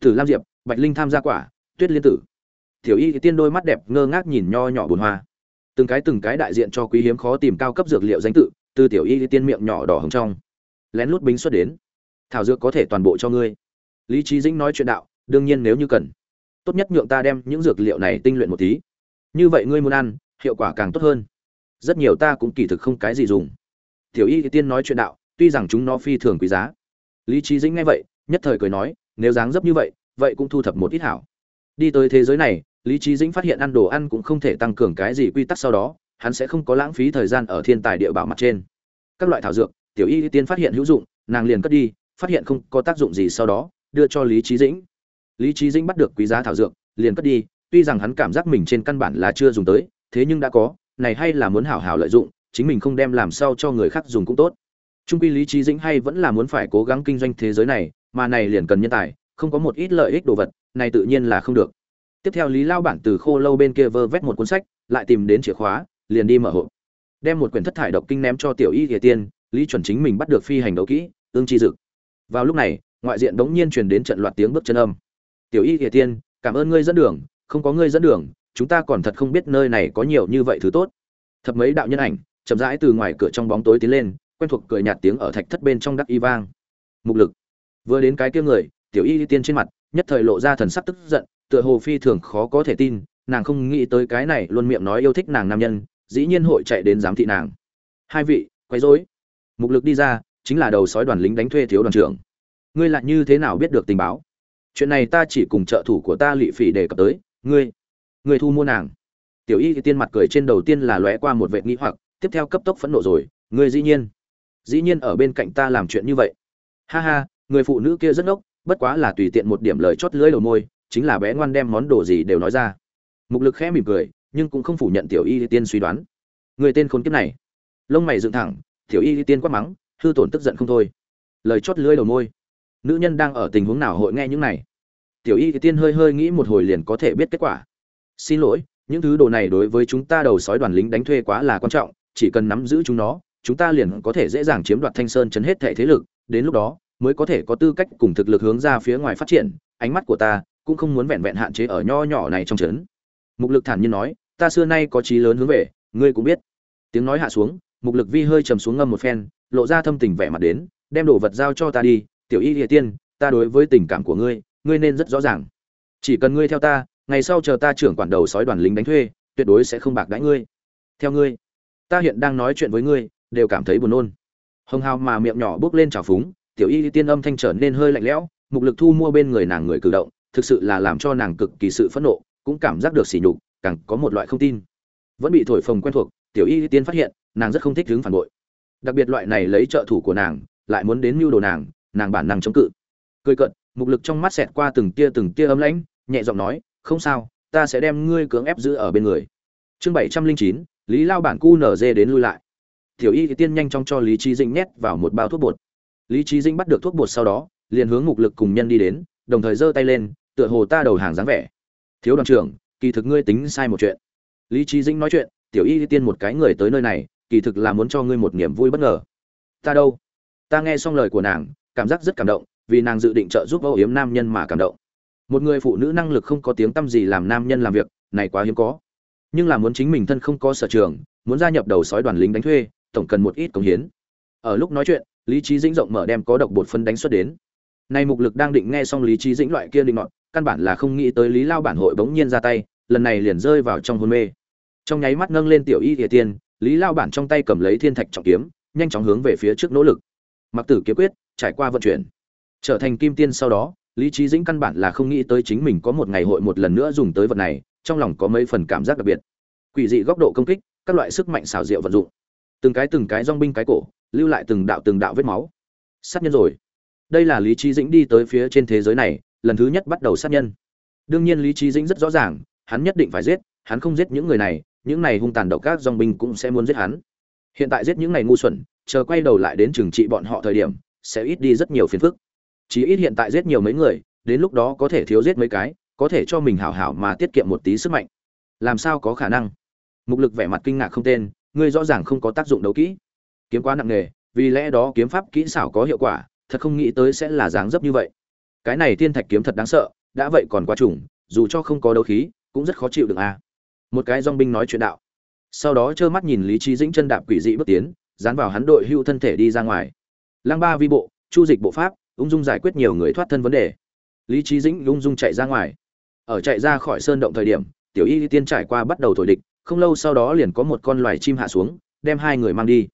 Tử lam diệp, bạch linh tham gia quả, tuyết liên tử. Tiểu y tiên đôi mắt đẹp ngơ ngác nhìn nho nhỏ bồn hoa từng cái từng cái đại diện cho quý hiếm khó tìm cao cấp dược liệu danh tự, từ tiểu y tiên miệng nhỏ đỏ hồng trong. Lén lút bính xuất đến. Thảo dược có thể toàn bộ cho ngươi. Lý trí dĩnh nói chuyện đạo, đương nhiên nếu như cần. Tốt nhất nhượng ta đem những dược liệu này tinh luyện một tí. Như vậy ngươi muốn ăn, hiệu quả càng tốt hơn. Rất nhiều ta cũng kỳ thực không cái gì dùng. Tiểu y tiên nói chuyện đạo, tuy rằng chúng nó phi thường quý giá. Lý trí dĩnh nghe vậy, nhất thời cười nói, nếu dáng dấp như vậy vậy cũng thu thập một ít hảo. Đi tới thế giới này lý trí dĩnh phát hiện ăn đồ ăn cũng không thể tăng cường cái gì quy tắc sau đó, hắn sẽ không có lãng phí thời gian ở thiên tài địa bảo mặt trên. Các loại thảo dược, tiểu y tiên phát hiện hữu dụng, nàng liền cất đi, phát hiện không có tác dụng gì sau đó, đưa cho lý trí dĩnh. Lý trí dĩnh bắt được quý giá thảo dược, liền cất đi, tuy rằng hắn cảm giác mình trên căn bản là chưa dùng tới, thế nhưng đã có, này hay là muốn hảo hảo lợi dụng, chính mình không đem làm sao cho người khác dùng cũng tốt. Trung quy lý trí dĩnh hay vẫn là muốn phải cố gắng kinh doanh thế giới này, mà này liền cần nhân tài, không có một ít lợi ích đồ vật, này tự nhiên là không được tiếp theo lý lao bản từ khô lâu bên kia vơ vét một cuốn sách, lại tìm đến chìa khóa, liền đi mở hộp. Đem một quyển thất thải độc kinh ném cho tiểu y địa tiên, lý chuẩn chính mình bắt được phi hành đấu kỹ, ương chi dực. Vào lúc này, ngoại diện đống nhiên truyền đến trận loạt tiếng bước chân âm. Tiểu y địa tiên, cảm ơn ngươi dẫn đường, không có ngươi dẫn đường, chúng ta còn thật không biết nơi này có nhiều như vậy thứ tốt. Thập mấy đạo nhân ảnh, chậm rãi từ ngoài cửa trong bóng tối tiến lên, quen thuộc cười nhạt tiếng ở thạch thất bên trong đắc y vang. Mục lực. Vừa đến cái kia người, tiểu y tiên trên mặt, nhất thời lộ ra thần sắc tức giận tựa hồ phi thường khó có thể tin, nàng không nghĩ tới cái này luôn miệng nói yêu thích nàng nam nhân, dĩ nhiên hội chạy đến giám thị nàng. Hai vị, quấy rối. Mục lực đi ra, chính là đầu sói đoàn lính đánh thuê thiếu đoàn trưởng. Ngươi lại như thế nào biết được tình báo? Chuyện này ta chỉ cùng trợ thủ của ta lị phỉ đề cập tới. Ngươi ngươi thu mua nàng. Tiểu y thì tiên mặt cười trên đầu tiên là lóe qua một vệ nghĩ hoặc, tiếp theo cấp tốc phẫn nộ rồi. Ngươi dĩ nhiên dĩ nhiên ở bên cạnh ta làm chuyện như vậy. Ha ha, người phụ nữ kia rất ngốc, bất quá là tùy tiện một điểm lời chót lưỡi đầu môi chính là bé ngoan đem món đồ gì đều nói ra. Mục lực khẽ mỉm cười, nhưng cũng không phủ nhận tiểu y tiên suy đoán. Người tên khốn kiếp này. Lông mày dựng thẳng, tiểu y tiên quát mắng, hư tổn tức giận không thôi. Lời chót lưỡi đầu môi. Nữ nhân đang ở tình huống nào hội nghe những này? Tiểu y tiên hơi hơi nghĩ một hồi liền có thể biết kết quả. Xin lỗi, những thứ đồ này đối với chúng ta đầu sói đoàn lính đánh thuê quá là quan trọng, chỉ cần nắm giữ chúng nó, chúng ta liền có thể dễ dàng chiếm đoạt thanh sơn chấn hết thể thế lực, đến lúc đó, mới có thể có tư cách cùng thực lực hướng ra phía ngoài phát triển. Ánh mắt của ta cũng không muốn vẹn vẹn hạn chế ở nho nhỏ này trong trấn. Mục lực thản nhiên nói, ta xưa nay có chí lớn hướng về, ngươi cũng biết. Tiếng nói hạ xuống, mục lực vi hơi trầm xuống ngâm một phen, lộ ra thâm tình vẻ mặt đến, đem đồ vật giao cho ta đi, tiểu y địa tiên, ta đối với tình cảm của ngươi ngươi nên rất rõ ràng. Chỉ cần ngươi theo ta, ngày sau chờ ta trưởng quản đầu sói đoàn lính đánh thuê, tuyệt đối sẽ không bạc đãi ngươi. Theo ngươi, ta hiện đang nói chuyện với ngươi, đều cảm thấy buồn nôn. Hồng hào mà miệng nhỏ bước lên trào phúng, tiểu y tiên âm thanh trở nên hơi lạnh lẽo, mục lực thu mua bên người nàng người cử động thực sự là làm cho nàng cực kỳ sự phẫn nộ, cũng cảm giác được sỉ nhục, càng có một loại không tin. Vẫn bị thổi phồng quen thuộc, tiểu y tiên phát hiện, nàng rất không thích hướng phản bội. Đặc biệt loại này lấy trợ thủ của nàng, lại muốn đến mưu đồ nàng nàng bản năng chống cự. Cười cận mục lực trong mắt xẹt qua từng tia từng tia ấm lãnh, nhẹ giọng nói, không sao, ta sẽ đem ngươi cưỡng ép giữ ở bên người. Chương bảy trăm linh chín, lý lao bản cu nở đến lui lại. Tiểu y tiên nhanh chóng cho lý trí Dinh nhét vào một bao thuốc bột. Lý trí Dinh bắt được thuốc bột sau đó, liền hướng mục lực cùng nhân đi đến, đồng thời giơ tay lên tựa hồ ta đầu hàng dáng vẻ. Thiếu đoàn trưởng, kỳ thực ngươi tính sai một chuyện. Lý trí dĩnh nói chuyện, tiểu y tiên một cái người tới nơi này, kỳ thực là muốn cho ngươi một niềm vui bất ngờ. Ta đâu? Ta nghe xong lời của nàng, cảm giác rất cảm động, vì nàng dự định trợ giúp âu yếm nam nhân mà cảm động. Một người phụ nữ năng lực không có tiếng tăm gì làm nam nhân làm việc, này quá hiếm có. Nhưng là muốn chính mình thân không có sở trường, muốn gia nhập đầu sói đoàn lính đánh thuê, tổng cần một ít công hiến. Ở lúc nói chuyện, lý trí dĩnh rộng mở đem có độc bột phân đánh xuất đến. Nay mục lực đang định nghe xong lý trí dĩnh loại kia định nọt căn bản là không nghĩ tới lý lao bản hội bỗng nhiên ra tay, lần này liền rơi vào trong hôn mê. Trong nháy mắt nâng lên tiểu y địa tiên, lý lao bản trong tay cầm lấy thiên thạch trọng kiếm, nhanh chóng hướng về phía trước nỗ lực. Mặc tử kiếm quyết, trải qua vận chuyển, trở thành kim tiên sau đó, lý trí dĩnh căn bản là không nghĩ tới chính mình có một ngày hội một lần nữa dùng tới vật này, trong lòng có mấy phần cảm giác đặc biệt. Quỷ dị góc độ công kích, các loại sức mạnh xảo diệu vận dụng. Từng cái từng cái dong binh cái cổ, lưu lại từng đạo từng đạo vết máu. Sát nhân rồi. Đây là lý trí dĩnh đi tới phía trên thế giới này lần thứ nhất bắt đầu sát nhân. Đương nhiên lý trí dĩnh rất rõ ràng, hắn nhất định phải giết, hắn không giết những người này, những này hung tàn độc các dòng binh cũng sẽ muốn giết hắn. Hiện tại giết những này ngu xuẩn, chờ quay đầu lại đến trừng trị bọn họ thời điểm, sẽ ít đi rất nhiều phiền phức. Chỉ ít hiện tại giết nhiều mấy người, đến lúc đó có thể thiếu giết mấy cái, có thể cho mình hảo hảo mà tiết kiệm một tí sức mạnh. Làm sao có khả năng? Mục lực vẻ mặt kinh ngạc không tên, ngươi rõ ràng không có tác dụng đấu kỹ. Kiếm quá nặng nề, vì lẽ đó kiếm pháp kỹ xảo có hiệu quả, thật không nghĩ tới sẽ là dáng dấp như vậy cái này thiên thạch kiếm thật đáng sợ, đã vậy còn quá trùng, dù cho không có đấu khí, cũng rất khó chịu được a một cái dong binh nói chuyện đạo. Sau đó trơ mắt nhìn lý trí dĩnh chân đạp quỷ dị bước tiến, dán vào hắn đội hưu thân thể đi ra ngoài. Lăng ba vi bộ, chu dịch bộ pháp, ung dung giải quyết nhiều người thoát thân vấn đề. Lý trí dĩnh ung dung chạy ra ngoài. Ở chạy ra khỏi sơn động thời điểm, tiểu y tiên trải qua bắt đầu thổi địch, không lâu sau đó liền có một con loài chim hạ xuống, đem hai người mang đi.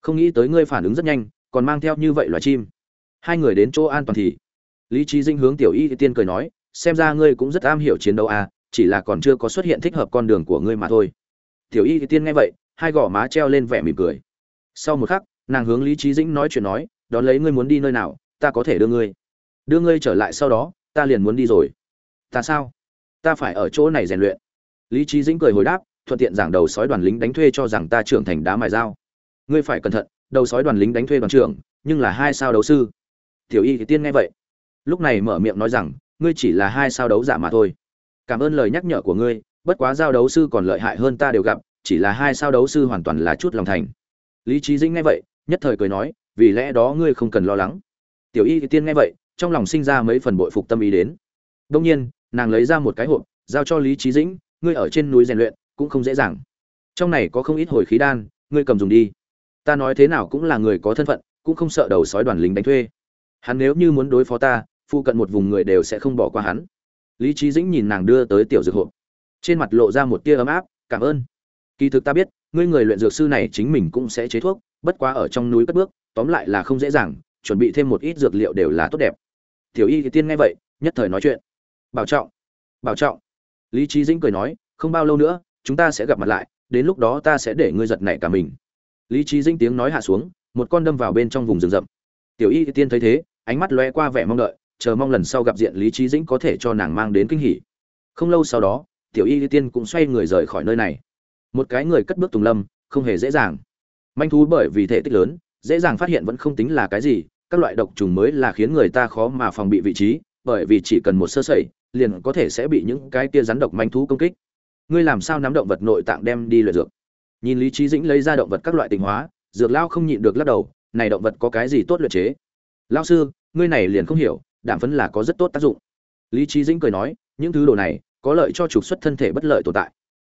Không nghĩ tới ngươi phản ứng rất nhanh, còn mang theo như vậy loài chim. Hai người đến chỗ an toàn thì lý trí dinh hướng tiểu y tiên cười nói, xem ra ngươi cũng rất am hiểu chiến đấu à chỉ là còn chưa có xuất hiện thích hợp con đường của ngươi mà thôi. Tiểu y tiên nghe vậy, hai gò má treo lên vẻ mỉm cười. Sau một khắc, nàng hướng lý trí dĩnh nói chuyện nói, đón lấy ngươi muốn đi nơi nào, ta có thể đưa ngươi. Đưa ngươi trở lại sau đó, ta liền muốn đi rồi. Ta sao? Ta phải ở chỗ này rèn luyện. Lý trí dĩnh cười hồi đáp, thuận tiện giảng đầu sói đoàn lính đánh thuê cho rằng ta trưởng thành đá mài dao. Ngươi phải cẩn thận, đầu sói đoàn lính đánh thuê đoàn trưởng, nhưng là hai sao đấu sư. Tiểu y thì tiên nghe vậy lúc này mở miệng nói rằng, ngươi chỉ là hai sao đấu giả mà thôi. Cảm ơn lời nhắc nhở của ngươi, bất quá giao đấu sư còn lợi hại hơn ta đều gặp, chỉ là hai sao đấu sư hoàn toàn là chút lòng thành. Lý trí dĩnh nghe vậy, nhất thời cười nói, vì lẽ đó ngươi không cần lo lắng. Tiểu y thì tiên nghe vậy, trong lòng sinh ra mấy phần bội phục tâm ý đến. Đông nhiên, nàng lấy ra một cái hộp, giao cho lý trí dĩnh, ngươi ở trên núi rèn luyện, cũng không dễ dàng. Trong này có không ít hồi khí đan, ngươi cầm dùng đi. Ta nói thế nào cũng là người có thân phận, cũng không sợ đầu sói đoàn lính đánh thuê. Hắn nếu như muốn đối phó ta phụ cận một vùng người đều sẽ không bỏ qua hắn. Lý trí dĩnh nhìn nàng đưa tới tiểu dược hộp. Trên mặt lộ ra một tia ấm áp, cảm ơn. Kỳ thực ta biết, ngươi người luyện dược sư này chính mình cũng sẽ chế thuốc, bất quá ở trong núi cất bước, tóm lại là không dễ dàng, chuẩn bị thêm một ít dược liệu đều là tốt đẹp. Tiểu y thì tiên nghe vậy, nhất thời nói chuyện. Bảo trọng bảo trọng. Lý trí dĩnh cười nói, không bao lâu nữa, chúng ta sẽ gặp mặt lại, đến lúc đó ta sẽ để ngươi giật nảy cả mình. Lý trí dĩnh tiếng nói hạ xuống, một con đâm vào bên trong vùng rừng rậm. Tiểu y tiên thấy thế, ánh mắt lóe qua vẻ mong đợi chờ mong lần sau gặp diện lý trí dĩnh có thể cho nàng mang đến kinh hỉ. Không lâu sau đó, tiểu y tiên cũng xoay người rời khỏi nơi này. Một cái người cất bước tùng lâm, không hề dễ dàng. Manh thú bởi vì thể tích lớn, dễ dàng phát hiện vẫn không tính là cái gì, các loại độc trùng mới là khiến người ta khó mà phòng bị vị trí, bởi vì chỉ cần một sơ sẩy, liền có thể sẽ bị những cái tia rắn độc manh thú công kích. Ngươi làm sao nắm động vật nội tạng đem đi luyện dược? Nhìn lý trí dĩnh lấy ra động vật các loại tình hóa, dược lao không nhịn được lắc đầu, này động vật có cái gì tốt luyện chế? Lao sư, ngươi này liền không hiểu đạm phấn là có rất tốt tác dụng. Lý trí dĩnh cười nói, những thứ đồ này có lợi cho trục xuất thân thể bất lợi tồn tại.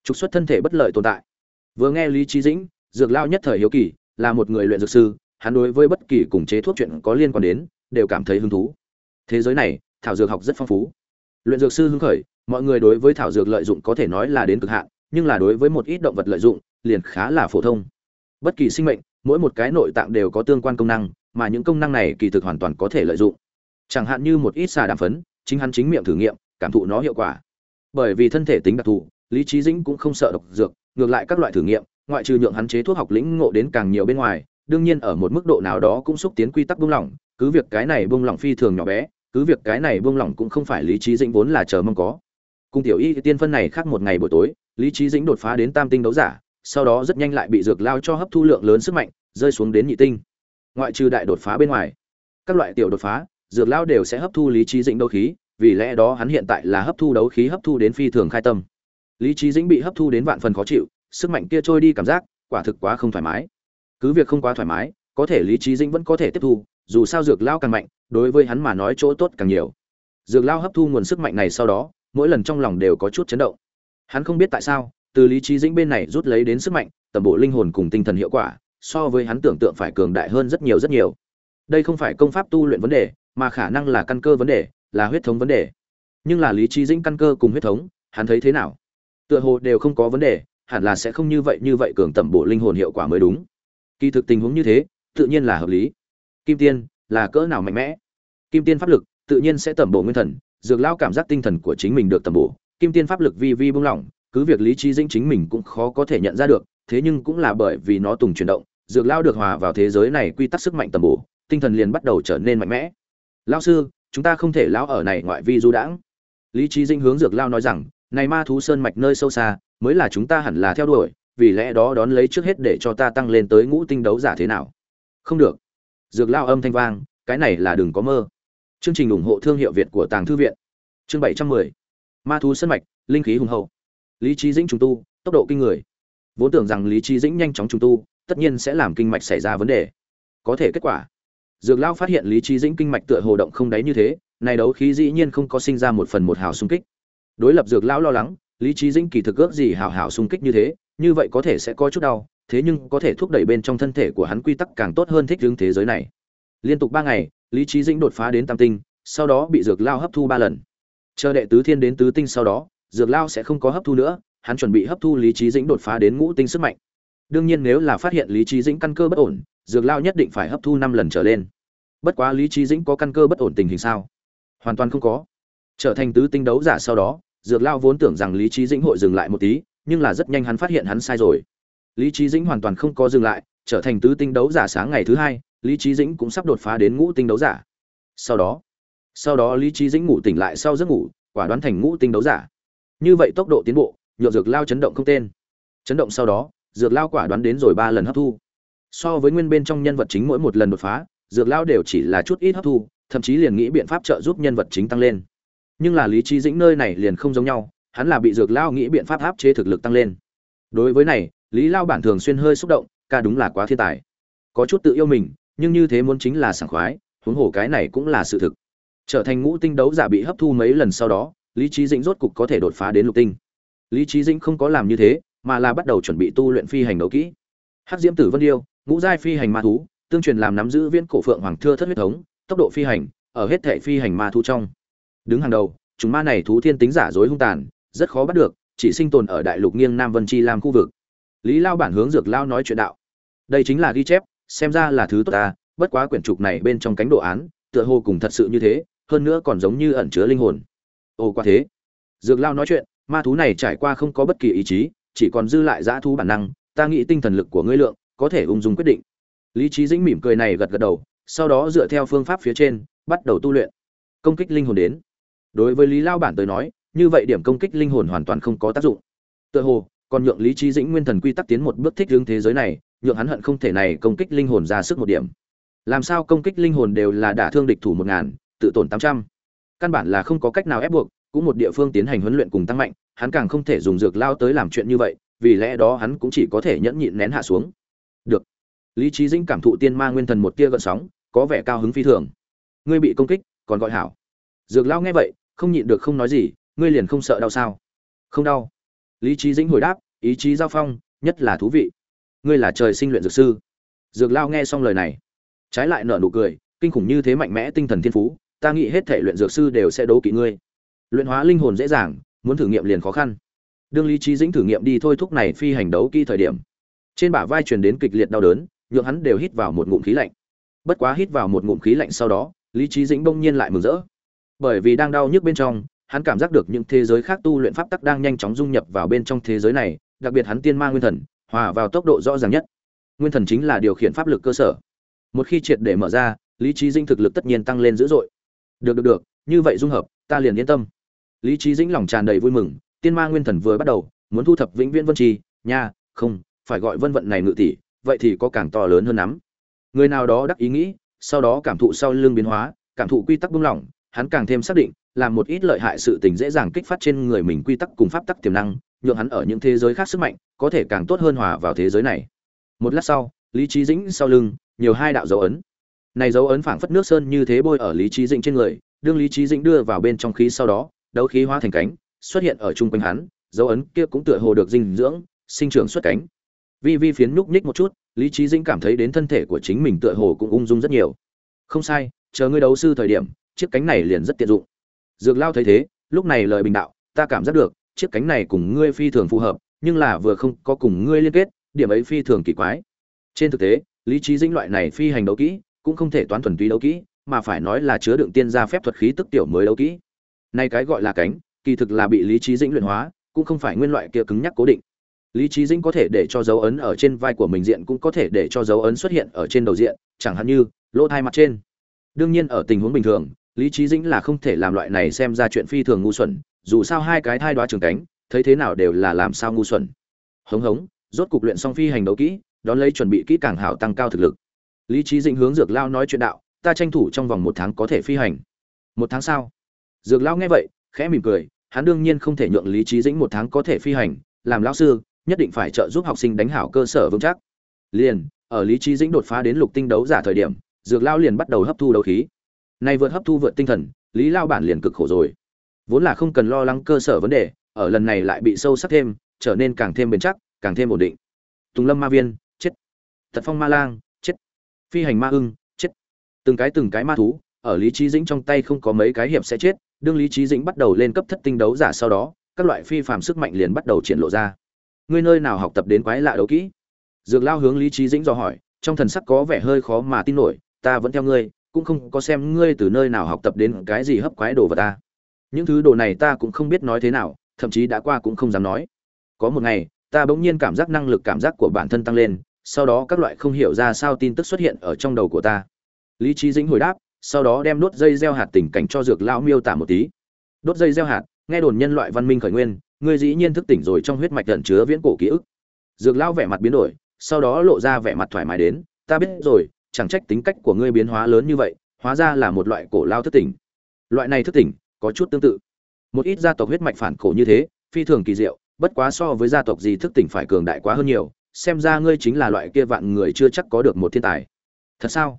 Trục xuất thân thể bất lợi tồn tại. Vừa nghe lý trí dĩnh, dược lao nhất thời hiếu kỳ, là một người luyện dược sư, hắn đối với bất kỳ cùng chế thuốc chuyện có liên quan đến, đều cảm thấy hứng thú. Thế giới này, thảo dược học rất phong phú. Luyện dược sư hứng khởi, mọi người đối với thảo dược lợi dụng có thể nói là đến cực hạn, nhưng là đối với một ít động vật lợi dụng, liền khá là phổ thông. Bất kỳ sinh mệnh, mỗi một cái nội tạng đều có tương quan công năng, mà những công năng này kỳ thực hoàn toàn có thể lợi dụng chẳng hạn như một ít xà đàm phấn, chính hắn chính miệng thử nghiệm, cảm thụ nó hiệu quả. Bởi vì thân thể tính đặc thù, lý trí dĩnh cũng không sợ độc dược, ngược lại các loại thử nghiệm, ngoại trừ nhượng hắn chế thuốc học lĩnh ngộ đến càng nhiều bên ngoài, đương nhiên ở một mức độ nào đó cũng xúc tiến quy tắc buông lỏng, cứ việc cái này buông lỏng phi thường nhỏ bé, cứ việc cái này buông lỏng cũng không phải lý trí dĩnh vốn là chờ mong có. Cùng tiểu y tiên phân này khác một ngày buổi tối, lý trí dĩnh đột phá đến tam tinh đấu giả, sau đó rất nhanh lại bị dược lao cho hấp thu lượng lớn sức mạnh, rơi xuống đến nhị tinh. Ngoại trừ đại đột phá bên ngoài, các loại tiểu đột phá dược lao đều sẽ hấp thu lý trí dĩnh đấu khí, vì lẽ đó hắn hiện tại là hấp thu đấu khí hấp thu đến phi thường khai tâm. Lý trí dĩnh bị hấp thu đến vạn phần khó chịu, sức mạnh kia trôi đi cảm giác, quả thực quá không thoải mái. Cứ việc không quá thoải mái, có thể lý trí dĩnh vẫn có thể tiếp thu, dù sao dược lao càng mạnh, đối với hắn mà nói chỗ tốt càng nhiều. Dược lao hấp thu nguồn sức mạnh này sau đó, mỗi lần trong lòng đều có chút chấn động. Hắn không biết tại sao, từ lý trí dĩnh bên này rút lấy đến sức mạnh, tầm bộ linh hồn cùng tinh thần hiệu quả, so với hắn tưởng tượng phải cường đại hơn rất nhiều rất nhiều đây không phải công pháp tu luyện vấn đề, mà khả năng là căn cơ vấn đề, là huyết thống vấn đề. Nhưng là lý trí dĩnh căn cơ cùng huyết thống, hắn thấy thế nào? Tựa hồ đều không có vấn đề, hẳn là sẽ không như vậy như vậy cường tẩm bộ linh hồn hiệu quả mới đúng. Kỳ thực tình huống như thế, tự nhiên là hợp lý. Kim tiên, là cỡ nào mạnh mẽ? Kim tiên pháp lực, tự nhiên sẽ tẩm bộ nguyên thần, dược lao cảm giác tinh thần của chính mình được tẩm bổ. Kim tiên pháp lực vi vi bung lỏng, cứ việc lý trí dĩnh chính mình cũng khó có thể nhận ra được, thế nhưng cũng là bởi vì nó tùng chuyển động, dược lao được hòa vào thế giới này quy tắc sức mạnh tầm bổ tinh thần liền bắt đầu trở nên mạnh mẽ. Lao sư, chúng ta không thể lao ở này ngoại vi du đãng. Lý trí dĩnh hướng dược lao nói rằng, này ma thú sơn mạch nơi sâu xa, mới là chúng ta hẳn là theo đuổi, vì lẽ đó đón lấy trước hết để cho ta tăng lên tới ngũ tinh đấu giả thế nào. Không được. Dược lao âm thanh vang, cái này là đừng có mơ. Chương trình ủng hộ thương hiệu việt của tàng thư viện. Chương bảy trăm mười. Ma thú sơn mạch, linh khí hùng hậu. Lý trí dĩnh trùng tu, tốc độ kinh người. Vốn tưởng rằng lý trí dĩnh nhanh chóng trùng tu, tất nhiên sẽ làm kinh mạch xảy ra vấn đề. Có thể kết quả dược lao phát hiện lý trí dĩnh kinh mạch tựa hồ động không đáy như thế, này đấu khí dĩ nhiên không có sinh ra một phần một hào xung kích. Đối lập dược lão lo lắng, lý trí dĩnh kỳ thực ước gì hào hào xung kích như thế, như vậy có thể sẽ có chút đau, thế nhưng có thể thúc đẩy bên trong thân thể của hắn quy tắc càng tốt hơn thích hướng thế giới này. Liên tục ba ngày, lý trí dĩnh đột phá đến tam tinh, sau đó bị dược lao hấp thu ba lần. Chờ đệ tứ thiên đến tứ tinh sau đó, dược lao sẽ không có hấp thu nữa, hắn chuẩn bị hấp thu lý trí dĩnh đột phá đến ngũ tinh sức mạnh. Đương nhiên nếu là phát hiện lý trí dĩnh căn cơ bất ổn dược lao nhất định phải hấp thu năm lần trở lên. Bất quá lý trí dĩnh có căn cơ bất ổn tình hình sao? Hoàn toàn không có. Trở thành tứ tinh đấu giả sau đó, dược lao vốn tưởng rằng lý trí dĩnh hội dừng lại một tí, nhưng là rất nhanh hắn phát hiện hắn sai rồi. Lý trí dĩnh hoàn toàn không có dừng lại, trở thành tứ tinh đấu giả sáng ngày thứ hai, lý trí dĩnh cũng sắp đột phá đến ngũ tinh đấu giả. Sau đó sau đó lý trí dĩnh ngủ tỉnh lại sau giấc ngủ, quả đoán thành ngũ tinh đấu giả. Như vậy tốc độ tiến bộ nhựa dược lao chấn động không tên. Chấn động sau đó, dược lao quả đoán đến rồi ba lần hấp thu so với nguyên bên trong nhân vật chính mỗi một lần đột phá, dược lao đều chỉ là chút ít hấp thu, thậm chí liền nghĩ biện pháp trợ giúp nhân vật chính tăng lên. Nhưng là lý trí dĩnh nơi này liền không giống nhau, hắn là bị dược lao nghĩ biện pháp áp chế thực lực tăng lên. Đối với này, lý lao bản thường xuyên hơi xúc động, ca đúng là quá thiên tài. Có chút tự yêu mình, nhưng như thế muốn chính là sảng khoái, huống hồ cái này cũng là sự thực. Trở thành ngũ tinh đấu giả bị hấp thu mấy lần sau đó, lý trí dĩnh rốt cục có thể đột phá đến lục tinh. Lý trí dĩnh không có làm như thế, mà là bắt đầu chuẩn bị tu luyện phi hành đấu kỹ. Hắc diễm tử vân điêu ngũ giai phi hành ma thú, tương truyền làm nắm giữ viên cổ phượng hoàng thưa thất huyết thống, tốc độ phi hành, ở hết thể phi hành ma thú trong. Đứng hàng đầu, chúng ma này thú thiên tính giả dối hung tàn, rất khó bắt được, chỉ sinh tồn ở đại lục nghiêng nam vân chi làm khu vực. Lý lao bản hướng dược lao nói chuyện đạo. Đây chính là ghi chép, xem ra là thứ tốt ta, bất quá quyển trục này bên trong cánh đồ án, tựa hồ cùng thật sự như thế, hơn nữa còn giống như ẩn chứa linh hồn. Ồ qua thế. Dược lao nói chuyện, ma thú này trải qua không có bất kỳ ý chí, chỉ còn dư lại dã thú bản năng, ta nghĩ tinh thần lực của ngươi lượng có thể ung dung quyết định. Lý trí dĩnh mỉm cười này gật gật đầu, sau đó dựa theo phương pháp phía trên, bắt đầu tu luyện. Công kích linh hồn đến. Đối với lý lao bản tới nói, như vậy điểm công kích linh hồn hoàn toàn không có tác dụng. Tựa hồ, còn nhượng lý trí dĩnh nguyên thần quy tắc tiến một bước thích hướng thế giới này, nhượng hắn hận không thể này công kích linh hồn ra sức một điểm. Làm sao công kích linh hồn đều là đả thương địch thủ một ngàn, tự tổn tám trăm. Căn bản là không có cách nào ép buộc, cũng một địa phương tiến hành huấn luyện cùng tăng mạnh, hắn càng không thể dùng dược lao tới làm chuyện như vậy, vì lẽ đó hắn cũng chỉ có thể nhẫn nhịn nén hạ xuống lý trí dĩnh cảm thụ tiên ma nguyên thần một tia gợn sóng, có vẻ cao hứng phi thường. Ngươi bị công kích, còn gọi hảo. Dược lao nghe vậy, không nhịn được không nói gì, ngươi liền không sợ đau sao? Không đau. Lý trí dĩnh hồi đáp, ý chí giao phong, nhất là thú vị. Ngươi là trời sinh luyện dược sư. Dược lao nghe xong lời này, trái lại nở nụ cười, kinh khủng như thế mạnh mẽ tinh thần thiên phú, ta nghĩ hết thể luyện dược sư đều sẽ đố kỵ ngươi. Luyện hóa linh hồn dễ dàng, muốn thử nghiệm liền khó khăn. Đương lý trí dĩnh thử nghiệm đi thôi thúc này phi hành đấu kỹ thời điểm. Trên bả vai truyền đến kịch liệt đau đớn nhượng hắn đều hít vào một ngụm khí lạnh. Bất quá hít vào một ngụm khí lạnh sau đó, lý trí dĩnh bỗng nhiên lại mừng rỡ. Bởi vì đang đau nhức bên trong, hắn cảm giác được những thế giới khác tu luyện pháp tắc đang nhanh chóng dung nhập vào bên trong thế giới này, đặc biệt hắn tiên ma nguyên thần, hòa vào tốc độ rõ ràng nhất. Nguyên thần chính là điều khiển pháp lực cơ sở. Một khi triệt để mở ra, lý trí dĩnh thực lực tất nhiên tăng lên dữ dội. Được được được, như vậy dung hợp, ta liền yên tâm. Lý trí dĩnh lòng tràn đầy vui mừng, tiên ma nguyên thần vừa bắt đầu, muốn thu thập vĩnh viễn vân trì nha, không, phải gọi vân vận này ngự tỷ vậy thì có càng to lớn hơn lắm người nào đó đắc ý nghĩ, sau đó cảm thụ sau lưng biến hóa, cảm thụ quy tắc buông lỏng, hắn càng thêm xác định, làm một ít lợi hại sự tình dễ dàng kích phát trên người mình quy tắc cùng pháp tắc tiềm năng, nhượng hắn ở những thế giới khác sức mạnh, có thể càng tốt hơn hòa vào thế giới này. Một lát sau, lý trí dĩnh sau lưng, nhiều hai đạo dấu ấn. Này dấu ấn phảng phất nước sơn như thế bôi ở lý trí dĩnh trên người, đương lý trí dĩnh đưa vào bên trong khí sau đó, đấu khí hóa thành cánh, xuất hiện ở trung quanh hắn, dấu ấn kia cũng tựa hồ được dinh dưỡng, sinh trưởng xuất cánh vi vi phiến nhúc nhích một chút, lý trí dĩnh cảm thấy đến thân thể của chính mình tựa hồ cũng ung dung rất nhiều. Không sai, chờ ngươi đấu sư thời điểm, chiếc cánh này liền rất tiện dụng. Dược lao thấy thế, lúc này lời bình đạo, ta cảm giác được, chiếc cánh này cùng ngươi phi thường phù hợp, nhưng là vừa không có cùng ngươi liên kết, điểm ấy phi thường kỳ quái. Trên thực tế, lý trí dĩnh loại này phi hành đấu kỹ, cũng không thể toán thuần túy đấu kỹ, mà phải nói là chứa đựng tiên gia phép thuật khí tức tiểu mới đấu kỹ. Nay cái gọi là cánh, kỳ thực là bị lý trí dĩnh luyện hóa, cũng không phải nguyên loại kia cứng nhắc cố định lý trí dĩnh có thể để cho dấu ấn ở trên vai của mình diện cũng có thể để cho dấu ấn xuất hiện ở trên đầu diện, chẳng hạn như, lỗ thai mặt trên. Đương nhiên ở tình huống bình thường, lý trí dĩnh là không thể làm loại này xem ra chuyện phi thường ngu xuẩn, dù sao hai cái thai đoá trường cánh, thấy thế nào đều là làm sao ngu xuẩn. Hống hống, rốt cục luyện xong phi hành đấu kỹ, đón lấy chuẩn bị kỹ càng hảo tăng cao thực lực. Lý trí dĩnh hướng dược lao nói chuyện đạo, ta tranh thủ trong vòng một tháng có thể phi hành. Một tháng sau dược lao nghe vậy, khẽ mỉm cười, hắn đương nhiên không thể nhượng lý trí dĩnh một tháng có thể phi hành, làm lão sư nhất định phải trợ giúp học sinh đánh hảo cơ sở vững chắc. Liền, ở lý trí dĩnh đột phá đến lục tinh đấu giả thời điểm, dược lao liền bắt đầu hấp thu đấu khí. Nay vượt hấp thu vượt tinh thần, lý lao bản liền cực khổ rồi. Vốn là không cần lo lắng cơ sở vấn đề, ở lần này lại bị sâu sắc thêm, trở nên càng thêm bền chắc, càng thêm ổn định. Tùng lâm ma viên, chết. Tật phong ma lang, chết. Phi hành ma ưng, chết. Từng cái từng cái ma thú, ở lý trí dĩnh trong tay không có mấy cái hiệp sẽ chết, đương lý trí dĩnh bắt đầu lên cấp thất tinh đấu giả sau đó, các loại phi phàm sức mạnh liền bắt đầu triển lộ ra ngươi nơi nào học tập đến quái lạ đấu kỹ? Dược lao hướng lý trí dĩnh do hỏi, trong thần sắc có vẻ hơi khó mà tin nổi, ta vẫn theo ngươi, cũng không có xem ngươi từ nơi nào học tập đến cái gì hấp quái đồ vào ta. Những thứ đồ này ta cũng không biết nói thế nào, thậm chí đã qua cũng không dám nói. Có một ngày, ta bỗng nhiên cảm giác năng lực cảm giác của bản thân tăng lên, sau đó các loại không hiểu ra sao tin tức xuất hiện ở trong đầu của ta. Lý trí dĩnh hồi đáp, sau đó đem đốt dây gieo hạt tình cảnh cho dược lão miêu tả một tí. Đốt dây gieo hạt, nghe đồn nhân loại văn minh khởi nguyên ngươi dĩ nhiên thức tỉnh rồi trong huyết mạch tận chứa viễn cổ ký ức. Dược lão vẻ mặt biến đổi, sau đó lộ ra vẻ mặt thoải mái đến, ta biết rồi, chẳng trách tính cách của ngươi biến hóa lớn như vậy, hóa ra là một loại cổ lao thức tỉnh. Loại này thức tỉnh, có chút tương tự. Một ít gia tộc huyết mạch phản cổ như thế, phi thường kỳ diệu, bất quá so với gia tộc gì thức tỉnh phải cường đại quá hơn nhiều, xem ra ngươi chính là loại kia vạn người chưa chắc có được một thiên tài. Thật sao?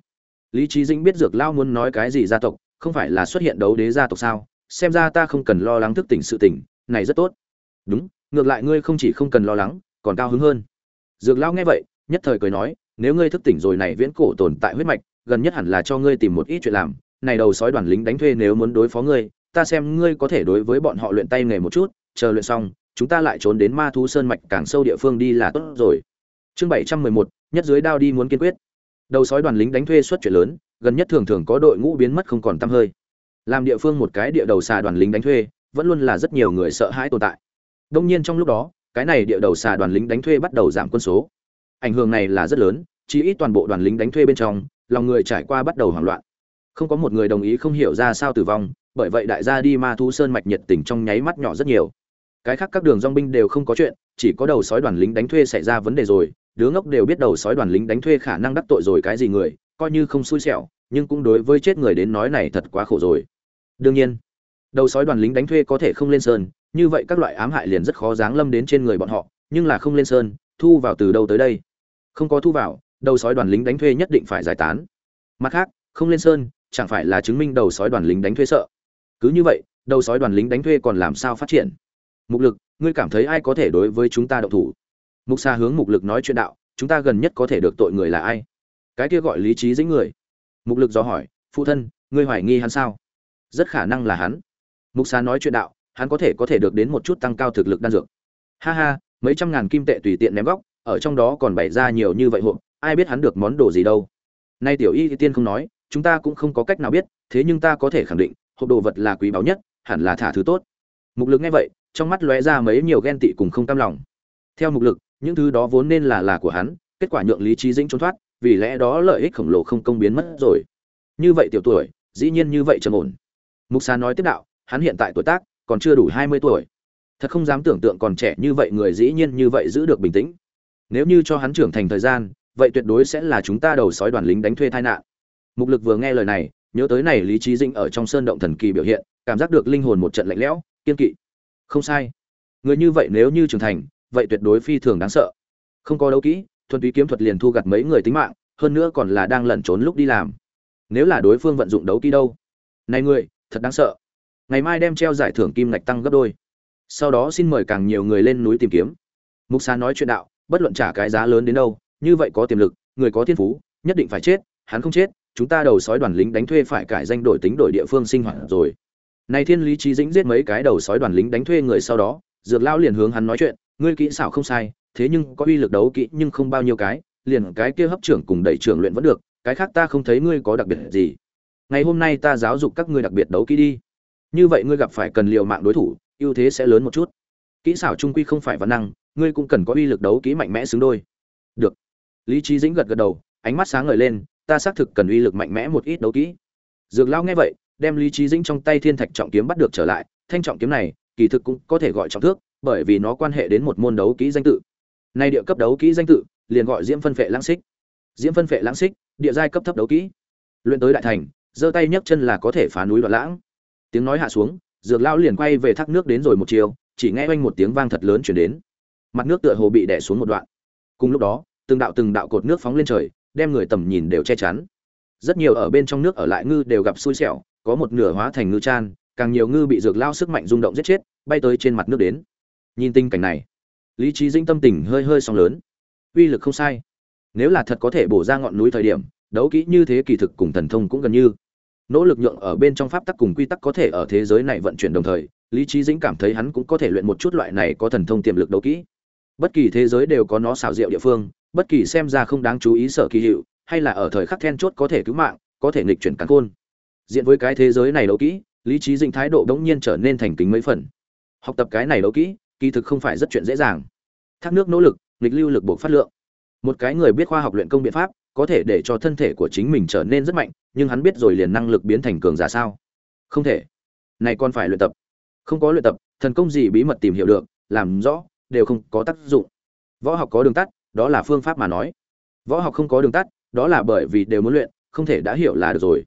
Lý trí dĩnh biết dược lao muốn nói cái gì gia tộc, không phải là xuất hiện đấu đế gia tộc sao? Xem ra ta không cần lo lắng thức tỉnh sự tỉnh này rất tốt đúng, ngược lại ngươi không chỉ không cần lo lắng, còn cao hứng hơn. Dược Lão nghe vậy, nhất thời cười nói, nếu ngươi thức tỉnh rồi này viễn cổ tồn tại huyết mạch, gần nhất hẳn là cho ngươi tìm một ít chuyện làm. Này đầu sói đoàn lính đánh thuê nếu muốn đối phó ngươi, ta xem ngươi có thể đối với bọn họ luyện tay nghề một chút, chờ luyện xong, chúng ta lại trốn đến ma thú sơn mạch càng sâu địa phương đi là tốt rồi. Chương bảy trăm mười một, nhất dưới đao đi muốn kiên quyết. Đầu sói đoàn lính đánh thuê xuất chuyện lớn, gần nhất thường thường có đội ngũ biến mất không còn tăm hơi. Làm địa phương một cái địa đầu xà đoàn lính đánh thuê, vẫn luôn là rất nhiều người sợ hãi tồn tại đông nhiên trong lúc đó, cái này địa đầu xà đoàn lính đánh thuê bắt đầu giảm quân số. Ảnh hưởng này là rất lớn chỉ ít toàn bộ đoàn lính đánh thuê bên trong, lòng người trải qua bắt đầu hoảng loạn. Không có một người đồng ý không hiểu ra sao tử vong, bởi vậy đại gia đi ma thú sơn mạch nhiệt tình trong nháy mắt nhỏ rất nhiều. Cái khác các đường dòng binh đều không có chuyện, chỉ có đầu sói đoàn lính đánh thuê xảy ra vấn đề rồi, đứa ngốc đều biết đầu sói đoàn lính đánh thuê khả năng đắc tội rồi cái gì người, coi như không xui xẻo, nhưng cũng đối với chết người đến nói này thật quá khổ rồi. Đương nhiên, đầu sói đoàn lính đánh thuê có thể không lên sơn như vậy các loại ám hại liền rất khó giáng lâm đến trên người bọn họ, nhưng là không lên sơn, thu vào từ đâu tới đây? Không có thu vào, đầu sói đoàn lính đánh thuê nhất định phải giải tán. Mặt khác, không lên sơn, chẳng phải là chứng minh đầu sói đoàn lính đánh thuê sợ? Cứ như vậy, đầu sói đoàn lính đánh thuê còn làm sao phát triển? Mục lực, ngươi cảm thấy ai có thể đối với chúng ta động thủ? Mục xa hướng mục lực nói chuyện đạo, chúng ta gần nhất có thể được tội người là ai? Cái kia gọi lý trí dĩnh người. Mục lực do hỏi, phụ thân, ngươi hoài nghi hắn sao? Rất khả năng là hắn. Mục xa nói chuyện đạo hắn có thể có thể được đến một chút tăng cao thực lực đan dược. Ha ha, mấy trăm ngàn kim tệ tùy tiện ném góc, ở trong đó còn bày ra nhiều như vậy hộp, ai biết hắn được món đồ gì đâu. Nay tiểu y tiên không nói, chúng ta cũng không có cách nào biết, thế nhưng ta có thể khẳng định, hộp đồ vật là quý báu nhất, hẳn là thả thứ tốt. Mục lực nghe vậy, trong mắt lóe ra mấy nhiều ghen tị cùng không cam lòng. Theo mục lực, những thứ đó vốn nên là là của hắn, kết quả nhượng lý trí dĩnh trốn thoát, vì lẽ đó lợi ích khổng lồ không công biến mất rồi. Như vậy tiểu tuổi, dĩ nhiên như vậy trầm ổn. Mục xà nói tiếp đạo, hắn hiện tại tuổi tác còn chưa đủ hai mươi tuổi. Thật không dám tưởng tượng còn trẻ như vậy người dĩ nhiên như vậy giữ được bình tĩnh. Nếu như cho hắn trưởng thành thời gian, vậy tuyệt đối sẽ là chúng ta đầu sói đoàn lính đánh thuê tai nạn. Mục lực vừa nghe lời này, nhớ tới này lý trí dĩnh ở trong sơn động thần kỳ biểu hiện, cảm giác được linh hồn một trận lạnh lẽo, kiên kỵ. Không sai. Người như vậy nếu như trưởng thành, vậy tuyệt đối phi thường đáng sợ. Không có đấu kỹ, thuần túy kiếm thuật liền thu gặt mấy người tính mạng, hơn nữa còn là đang lẩn trốn lúc đi làm. Nếu là đối phương vận dụng đấu kỹ đâu? Này người, thật đáng sợ ngày mai đem treo giải thưởng kim ngạch tăng gấp đôi. Sau đó xin mời càng nhiều người lên núi tìm kiếm. Mục xá nói chuyện đạo, bất luận trả cái giá lớn đến đâu, như vậy có tiềm lực, người có thiên phú, nhất định phải chết, hắn không chết, chúng ta đầu sói đoàn lính đánh thuê phải cải danh đổi tính đổi địa phương sinh hoạt rồi. Này thiên lý trí dĩnh giết mấy cái đầu sói đoàn lính đánh thuê người sau đó, dược lao liền hướng hắn nói chuyện, ngươi kỹ xảo không sai, thế nhưng có uy lực đấu kỹ nhưng không bao nhiêu cái, liền cái kia hấp trưởng cùng đẩy trưởng luyện vẫn được, cái khác ta không thấy ngươi có đặc biệt gì. Ngày hôm nay ta giáo dục các ngươi đặc biệt đấu kỹ đi như vậy ngươi gặp phải cần liệu mạng đối thủ, ưu thế sẽ lớn một chút. Kỹ xảo trung quy không phải văn năng, ngươi cũng cần có uy lực đấu kỹ mạnh mẽ xứng đôi. Được. Lý trí dĩnh gật gật đầu, ánh mắt sáng ngời lên, ta xác thực cần uy lực mạnh mẽ một ít đấu kỹ. Dược lao nghe vậy, đem lý trí dĩnh trong tay thiên thạch trọng kiếm bắt được trở lại, thanh trọng kiếm này, kỳ thực cũng có thể gọi trọng thước, bởi vì nó quan hệ đến một môn đấu kỹ danh tự. Nay địa cấp đấu kỹ danh tự, liền gọi diễm phân phệ lãng xích. Diễm phân phệ lãng xích, địa giai cấp thấp đấu kỹ. Luyện tới đại thành, giơ tay nhấc chân là có thể phá núi đoạn lãng tiếng nói hạ xuống, dược lao liền quay về thác nước đến rồi một chiều, chỉ nghe oanh một tiếng vang thật lớn chuyển đến. Mặt nước tựa hồ bị đẻ xuống một đoạn. Cùng lúc đó, từng đạo từng đạo cột nước phóng lên trời, đem người tầm nhìn đều che chắn. Rất nhiều ở bên trong nước ở lại ngư đều gặp xui xẻo, có một nửa hóa thành ngư chan, càng nhiều ngư bị dược lao sức mạnh rung động giết chết, bay tới trên mặt nước đến. Nhìn tình cảnh này, lý trí dinh tâm tình hơi hơi sóng lớn. Uy lực không sai. Nếu là thật có thể bổ ra ngọn núi thời điểm, đấu kỹ như thế kỳ thực cùng thần thông cũng gần như nỗ lực nhượng ở bên trong pháp tắc cùng quy tắc có thể ở thế giới này vận chuyển đồng thời, lý trí dĩnh cảm thấy hắn cũng có thể luyện một chút loại này có thần thông tiềm lực đấu kỹ. Bất kỳ thế giới đều có nó xảo diệu địa phương, bất kỳ xem ra không đáng chú ý sở kỳ hiệu, hay là ở thời khắc then chốt có thể cứu mạng, có thể nghịch chuyển cắn khôn. Diện với cái thế giới này đấu kỹ, lý trí dĩnh thái độ đống nhiên trở nên thành kính mấy phần. Học tập cái này đấu kỹ, kỳ thực không phải rất chuyện dễ dàng. Thác nước nỗ lực, nghịch lưu lực buộc phát lượng một cái người biết khoa học luyện công biện pháp, có thể để cho thân thể của chính mình trở nên rất mạnh, nhưng hắn biết rồi liền năng lực biến thành cường giả sao? Không thể. Này còn phải luyện tập. Không có luyện tập, thần công gì bí mật tìm hiểu được, làm rõ, đều không có tác dụng. Võ học có đường tắt, đó là phương pháp mà nói. Võ học không có đường tắt, đó là bởi vì đều muốn luyện, không thể đã hiểu là được rồi.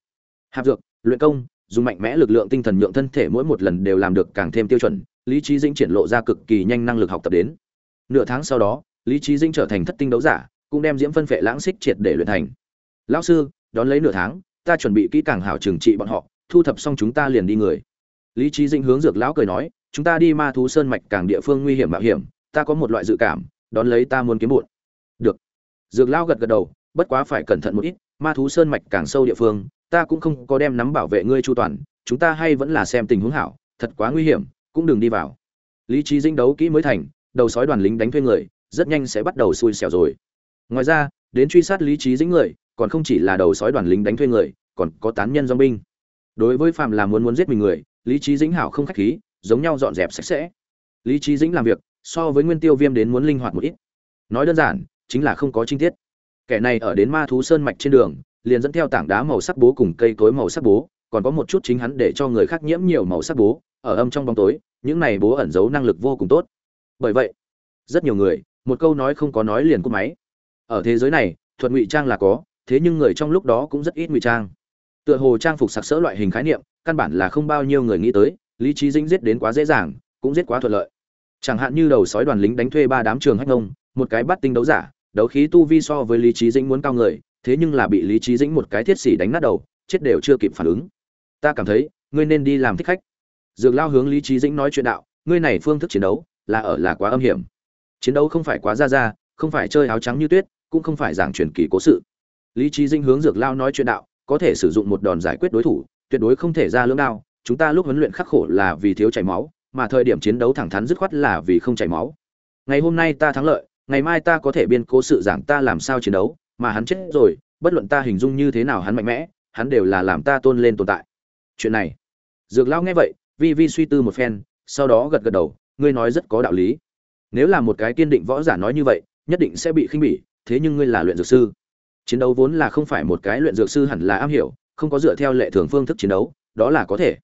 Hạp dược, luyện công, dùng mạnh mẽ lực lượng tinh thần nhượng thân thể mỗi một lần đều làm được càng thêm tiêu chuẩn, lý trí dĩnh triển lộ ra cực kỳ nhanh năng lực học tập đến. Nửa tháng sau đó lý trí Dinh trở thành thất tinh đấu giả, cũng đem diễm phân phệ lãng xích triệt để luyện thành. Lão sư, đón lấy nửa tháng, ta chuẩn bị kỹ càng hảo trừng trị bọn họ, thu thập xong chúng ta liền đi người. Lý trí Dinh hướng dược lão cười nói, chúng ta đi ma thú sơn mạch càng địa phương nguy hiểm mạo hiểm, ta có một loại dự cảm, đón lấy ta muốn kiếm bụn được. Dược lão gật gật đầu, bất quá phải cẩn thận một ít, ma thú sơn mạch càng sâu địa phương, ta cũng không có đem nắm bảo vệ ngươi chu toàn, chúng ta hay vẫn là xem tình huống hảo, thật quá nguy hiểm, cũng đừng đi vào. Lý trí Dinh đấu kỹ mới thành, đầu sói đoàn lính đánh thuê người rất nhanh sẽ bắt đầu xui xẻo rồi. Ngoài ra, đến truy sát lý trí dĩnh người, còn không chỉ là đầu sói đoàn lính đánh thuê người, còn có tán nhân dong binh. Đối với phạm là muốn muốn giết mình người, lý trí dĩnh hảo không khách khí, giống nhau dọn dẹp sạch sẽ. Lý trí dĩnh làm việc, so với nguyên tiêu viêm đến muốn linh hoạt một ít. Nói đơn giản, chính là không có chi tiết. Kẻ này ở đến ma thú sơn mạch trên đường, liền dẫn theo tảng đá màu sắc bố cùng cây cối màu sắc bố, còn có một chút chính hắn để cho người khác nhiễm nhiều màu sắc bố, ở âm trong bóng tối, những này bố ẩn giấu năng lực vô cùng tốt. Bởi vậy, rất nhiều người một câu nói không có nói liền cúp máy. Ở thế giới này, thuật ngụy trang là có, thế nhưng người trong lúc đó cũng rất ít ngụy trang. Tựa hồ trang phục sặc sỡ loại hình khái niệm, căn bản là không bao nhiêu người nghĩ tới, lý trí dĩnh giết đến quá dễ dàng, cũng giết quá thuận lợi. Chẳng hạn như đầu sói đoàn lính đánh thuê ba đám trường hách ngông một cái bắt tinh đấu giả, đấu khí tu vi so với lý trí dĩnh muốn cao người, thế nhưng là bị lý trí dĩnh một cái thiết xỉ đánh nát đầu, chết đều chưa kịp phản ứng. Ta cảm thấy, ngươi nên đi làm thích khách. Dược lao hướng lý trí dĩnh nói chuyện đạo, ngươi này phương thức chiến đấu, là ở là quá âm hiểm chiến đấu không phải quá ra ra, không phải chơi áo trắng như tuyết, cũng không phải giảng truyền kỳ cố sự. Lý trí dinh hướng dược lao nói chuyện đạo, có thể sử dụng một đòn giải quyết đối thủ, tuyệt đối không thể ra lưỡng đao, chúng ta lúc huấn luyện khắc khổ là vì thiếu chảy máu, mà thời điểm chiến đấu thẳng thắn dứt khoát là vì không chảy máu. Ngày hôm nay ta thắng lợi, ngày mai ta có thể biên cố sự giảng ta làm sao chiến đấu, mà hắn chết rồi, bất luận ta hình dung như thế nào hắn mạnh mẽ, hắn đều là làm ta tôn lên tồn tại. Chuyện này. Dược lao nghe vậy, vi vi suy tư một phen, sau đó gật gật đầu, ngươi nói rất có đạo lý nếu là một cái kiên định võ giả nói như vậy, nhất định sẽ bị khinh bỉ, thế nhưng ngươi là luyện dược sư. Chiến đấu vốn là không phải một cái luyện dược sư hẳn là am hiểu, không có dựa theo lệ thường phương thức chiến đấu, đó là có thể.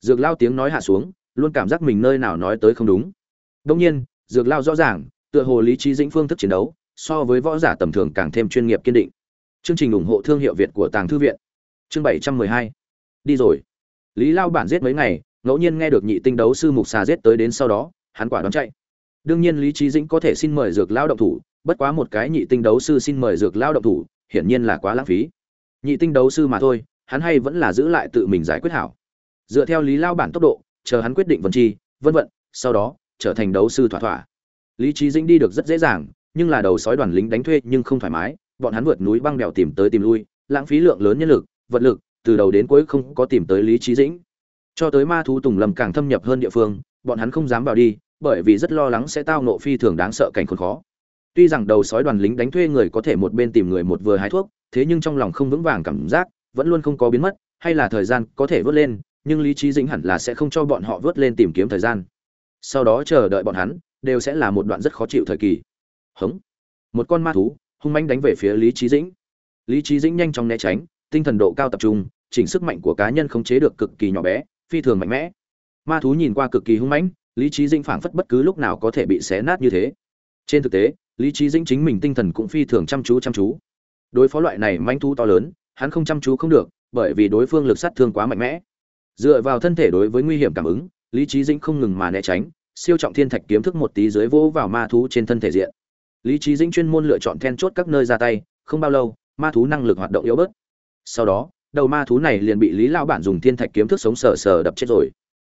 Dược lao tiếng nói hạ xuống, luôn cảm giác mình nơi nào nói tới không đúng. Đông nhiên, dược lao rõ ràng, tựa hồ lý trí dĩnh phương thức chiến đấu, so với võ giả tầm thường càng thêm chuyên nghiệp kiên định. Chương trình ủng hộ thương hiệu việt của tàng thư viện. Chương bảy trăm mười hai. Đi rồi. Lý lao bản giết mấy ngày, ngẫu nhiên nghe được nhị tinh đấu sư mục xà giết tới đến sau đó, hắn quả đón chạy đương nhiên lý trí dĩnh có thể xin mời dược lao động thủ, bất quá một cái nhị tinh đấu sư xin mời dược lao động thủ, hiển nhiên là quá lãng phí. Nhị tinh đấu sư mà thôi, hắn hay vẫn là giữ lại tự mình giải quyết hảo. Dựa theo lý lao bản tốc độ, chờ hắn quyết định vân chi, vân vận, sau đó, trở thành đấu sư thỏa thỏa. Lý trí dĩnh đi được rất dễ dàng, nhưng là đầu sói đoàn lính đánh thuê nhưng không thoải mái, bọn hắn vượt núi băng đèo tìm tới tìm lui, lãng phí lượng lớn nhân lực, vật lực, từ đầu đến cuối không có tìm tới lý trí dĩnh. Cho tới ma thú tùng lâm càng thâm nhập hơn địa phương, bọn hắn không dám vào đi bởi vì rất lo lắng sẽ tao nộ phi thường đáng sợ cảnh khốn khó. Tuy rằng đầu sói đoàn lính đánh thuê người có thể một bên tìm người một vừa hái thuốc, thế nhưng trong lòng không vững vàng cảm giác, vẫn luôn không có biến mất, hay là thời gian có thể vớt lên, nhưng lý trí dĩnh hẳn là sẽ không cho bọn họ vớt lên tìm kiếm thời gian. Sau đó chờ đợi bọn hắn, đều sẽ là một đoạn rất khó chịu thời kỳ. Hống. Một con ma thú, hung manh đánh về phía lý trí dĩnh lý trí dĩnh nhanh chóng né tránh, tinh thần độ cao tập trung, chỉnh sức mạnh của cá nhân khống chế được cực kỳ nhỏ bé, phi thường mạnh mẽ. Ma thú nhìn qua cực kỳ hung mãnh lý trí dĩnh phảng phất bất cứ lúc nào có thể bị xé nát như thế. Trên thực tế, lý trí dĩnh chính mình tinh thần cũng phi thường chăm chú chăm chú. Đối phó loại này manh thu to lớn, hắn không chăm chú không được, bởi vì đối phương lực sát thương quá mạnh mẽ. Dựa vào thân thể đối với nguy hiểm cảm ứng, lý trí dĩnh không ngừng mà né tránh, siêu trọng thiên thạch kiếm thức một tí dưới vỗ vào ma thú trên thân thể diện. Lý trí dĩnh chuyên môn lựa chọn then chốt các nơi ra tay, không bao lâu, ma thú năng lực hoạt động yếu bớt. Sau đó, đầu ma thú này liền bị lý lao bản dùng thiên thạch kiếm thức sống sờ sờ đập chết rồi.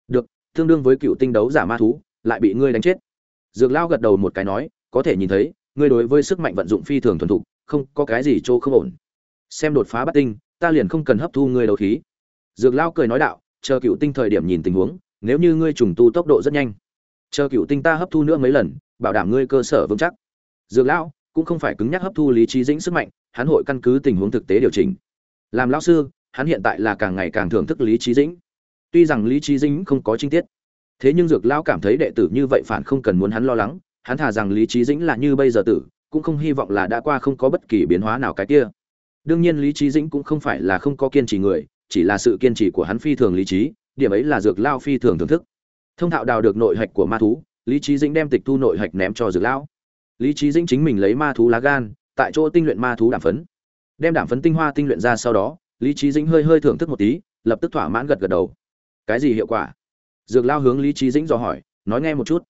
Được tương đương với cựu tinh đấu giả ma thú, lại bị ngươi đánh chết. Dược lao gật đầu một cái nói, có thể nhìn thấy, ngươi đối với sức mạnh vận dụng phi thường thuần thục, không, có cái gì chỗ không ổn. Xem đột phá bắt tinh, ta liền không cần hấp thu ngươi đấu khí. Dược lao cười nói đạo, chờ cựu tinh thời điểm nhìn tình huống, nếu như ngươi trùng tu tốc độ rất nhanh, chờ cựu tinh ta hấp thu nữa mấy lần, bảo đảm ngươi cơ sở vững chắc. Dược lão cũng không phải cứng nhắc hấp thu lý trí dĩnh sức mạnh, hắn hội căn cứ tình huống thực tế điều chỉnh. Làm lão sư, hắn hiện tại là càng ngày càng thưởng thức lý trí dĩnh tuy rằng lý trí dĩnh không có chi tiết, thế nhưng dược lão cảm thấy đệ tử như vậy phản không cần muốn hắn lo lắng. Hắn thà rằng lý trí dĩnh là như bây giờ tử, cũng không hy vọng là đã qua không có bất kỳ biến hóa nào cái kia. Đương nhiên lý trí dĩnh cũng không phải là không có kiên trì người, chỉ là sự kiên trì của hắn phi thường lý trí, điểm ấy là dược lao phi thường thưởng thức. Thông thạo đào được nội hạch của ma thú, lý trí dĩnh đem tịch thu nội hạch ném cho dược lão lý trí dĩnh chính mình lấy ma thú lá gan, tại chỗ tinh luyện ma thú đàm phấn. Đem đàm phấn tinh hoa tinh luyện ra sau đó, lý trí dĩnh hơi hơi thưởng thức một tí, lập tức thỏa mãn gật gật đầu cái gì hiệu quả? Dược lao hướng lý trí dĩnh dò hỏi, nói nghe một chút.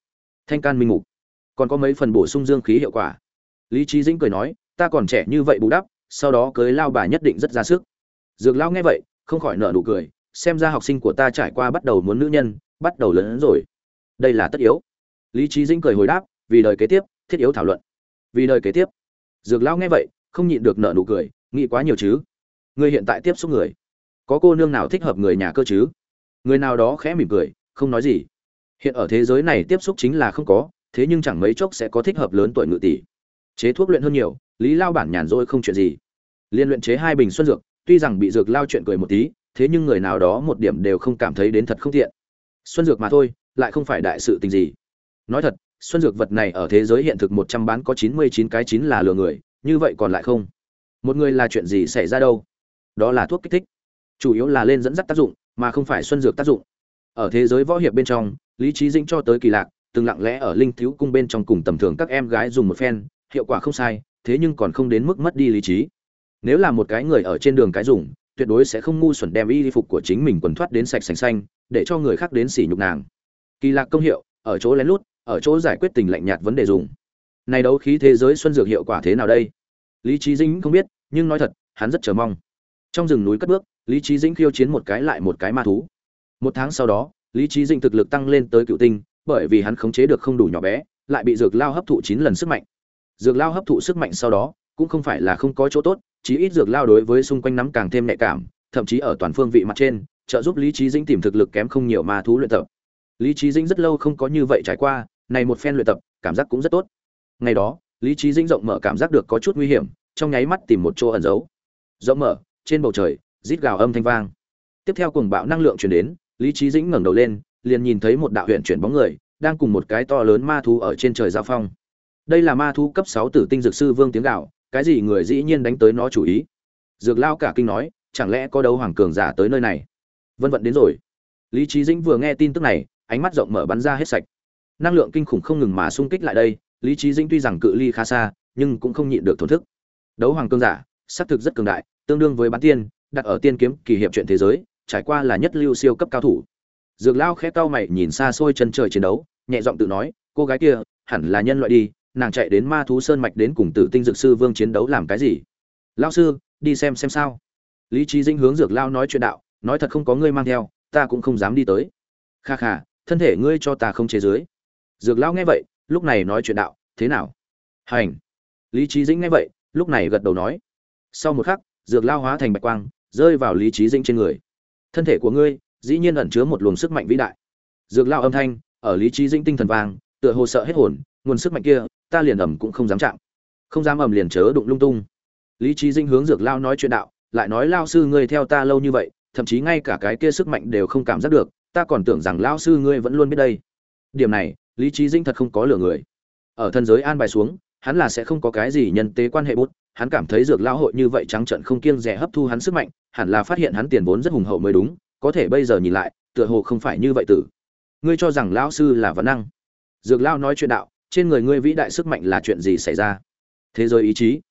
Thanh can minh mục còn có mấy phần bổ sung dương khí hiệu quả? Lý trí dĩnh cười nói, ta còn trẻ như vậy bù đắp, sau đó cưới lao bà nhất định rất ra sức. Dược lao nghe vậy, không khỏi nợ nụ cười, xem ra học sinh của ta trải qua bắt đầu muốn nữ nhân, bắt đầu lớn rồi. Đây là tất yếu. Lý trí dĩnh cười hồi đáp, vì đời kế tiếp, thiết yếu thảo luận. Vì đời kế tiếp. Dược lão nghe vậy, không nhịn được nợ nụ cười, nghĩ quá nhiều chứ. Người hiện tại tiếp xúc người. Có cô nương nào thích hợp người nhà cơ chứ? Người nào đó khẽ mỉm cười, không nói gì. Hiện ở thế giới này tiếp xúc chính là không có, thế nhưng chẳng mấy chốc sẽ có thích hợp lớn tuổi ngự tỷ. Chế thuốc luyện hơn nhiều, lý lao bản nhàn rỗi không chuyện gì. Liên luyện chế hai bình xuân dược, tuy rằng bị dược lao chuyện cười một tí, thế nhưng người nào đó một điểm đều không cảm thấy đến thật không tiện. Xuân dược mà thôi, lại không phải đại sự tình gì. Nói thật, xuân dược vật này ở thế giới hiện thực một trăm bán có chín mươi chín cái chín là lừa người, như vậy còn lại không? Một người là chuyện gì xảy ra đâu? Đó là thuốc kích thích. Chủ yếu là lên dẫn dắt tác dụng mà không phải xuân dược tác dụng. Ở thế giới võ hiệp bên trong, lý trí dĩnh cho tới kỳ lạc, từng lặng lẽ ở linh thiếu cung bên trong cùng tầm thường các em gái dùng một phen, hiệu quả không sai, thế nhưng còn không đến mức mất đi lý trí. Nếu là một cái người ở trên đường cái dùng, tuyệt đối sẽ không ngu xuẩn đem y phục của chính mình quần thoát đến sạch sành xanh, để cho người khác đến sỉ nhục nàng. Kỳ lạc công hiệu, ở chỗ lén lút, ở chỗ giải quyết tình lạnh nhạt vấn đề dùng. Này đấu khí thế giới xuân dược hiệu quả thế nào đây? Lý trí dĩnh không biết, nhưng nói thật, hắn rất chờ mong. Trong rừng núi cất bước lý trí dĩnh khiêu chiến một cái lại một cái ma thú. Một tháng sau đó, lý trí dĩnh thực lực tăng lên tới cựu tinh, bởi vì hắn khống chế được không đủ nhỏ bé, lại bị dược lao hấp thụ chín lần sức mạnh. Dược lao hấp thụ sức mạnh sau đó, cũng không phải là không có chỗ tốt, chí ít dược lao đối với xung quanh nắm càng thêm nhạy cảm, thậm chí ở toàn phương vị mặt trên, trợ giúp lý trí dĩnh tìm thực lực kém không nhiều ma thú luyện tập. Lý trí dĩnh rất lâu không có như vậy trải qua, này một phen luyện tập, cảm giác cũng rất tốt. Ngày đó, lý trí dĩnh rộng mở cảm giác được có chút nguy hiểm, trong nháy mắt tìm một chỗ ẩn giấu. Rộng mở, trên bầu trời rít gào âm thanh vang. Tiếp theo cuồng bạo năng lượng truyền đến, lý trí dĩnh ngẩng đầu lên, liền nhìn thấy một đạo huyền chuyển bóng người, đang cùng một cái to lớn ma thú ở trên trời giao phong. Đây là ma thú cấp sáu tử tinh dược sư vương tiếng gạo, cái gì người dĩ nhiên đánh tới nó chủ ý? Dược lao cả kinh nói, chẳng lẽ có đấu hoàng cường giả tới nơi này? Vân vận đến rồi. Lý trí dĩnh vừa nghe tin tức này, ánh mắt rộng mở bắn ra hết sạch. Năng lượng kinh khủng không ngừng mà xung kích lại đây, lý trí dĩnh tuy rằng cự ly khá xa, nhưng cũng không nhịn được thổn thức. Đấu hoàng cường giả, xác thực rất cường đại, tương đương với bán tiên đặt ở tiên kiếm kỳ hiệp chuyện thế giới, trải qua là nhất lưu siêu cấp cao thủ. Dược lao khẽ cau mày nhìn xa xôi chân trời chiến đấu, nhẹ giọng tự nói, cô gái kia, hẳn là nhân loại đi, nàng chạy đến ma thú sơn mạch đến cùng tử tinh dược sư vương chiến đấu làm cái gì? Lao sư, đi xem xem sao. Lý trí dinh hướng dược lao nói chuyện đạo, nói thật không có ngươi mang theo, ta cũng không dám đi tới. Kha kha, thân thể ngươi cho ta không chế dưới. Dược lao nghe vậy, lúc này nói chuyện đạo, thế nào? Hành. Lý trí dĩnh nghe vậy, lúc này gật đầu nói. Sau một khắc, dược lao hóa thành bạch quang rơi vào lý trí dĩnh trên người. Thân thể của ngươi dĩ nhiên ẩn chứa một luồng sức mạnh vĩ đại. Dược lao âm thanh, ở lý trí dĩnh tinh thần vàng tựa hồ sợ hết hồn, nguồn sức mạnh kia, ta liền ẩm cũng không dám chạm. Không dám ẩm liền chớ đụng lung tung. Lý trí dinh hướng dược lao nói chuyện đạo, lại nói lao sư ngươi theo ta lâu như vậy, thậm chí ngay cả cái kia sức mạnh đều không cảm giác được, ta còn tưởng rằng lao sư ngươi vẫn luôn biết đây. Điểm này, lý trí dinh thật không có lừa người. Ở thân giới an bài xuống, hắn là sẽ không có cái gì nhân tế quan hệ bút hắn cảm thấy dược lao hội như vậy trắng trận không kiêng rẻ hấp thu hắn sức mạnh, hẳn là phát hiện hắn tiền vốn rất hùng hậu mới đúng, có thể bây giờ nhìn lại, tựa hồ không phải như vậy tử. Ngươi cho rằng lão sư là văn năng? Dược lao nói chuyện đạo, trên người ngươi vĩ đại sức mạnh là chuyện gì xảy ra? Thế giới ý chí.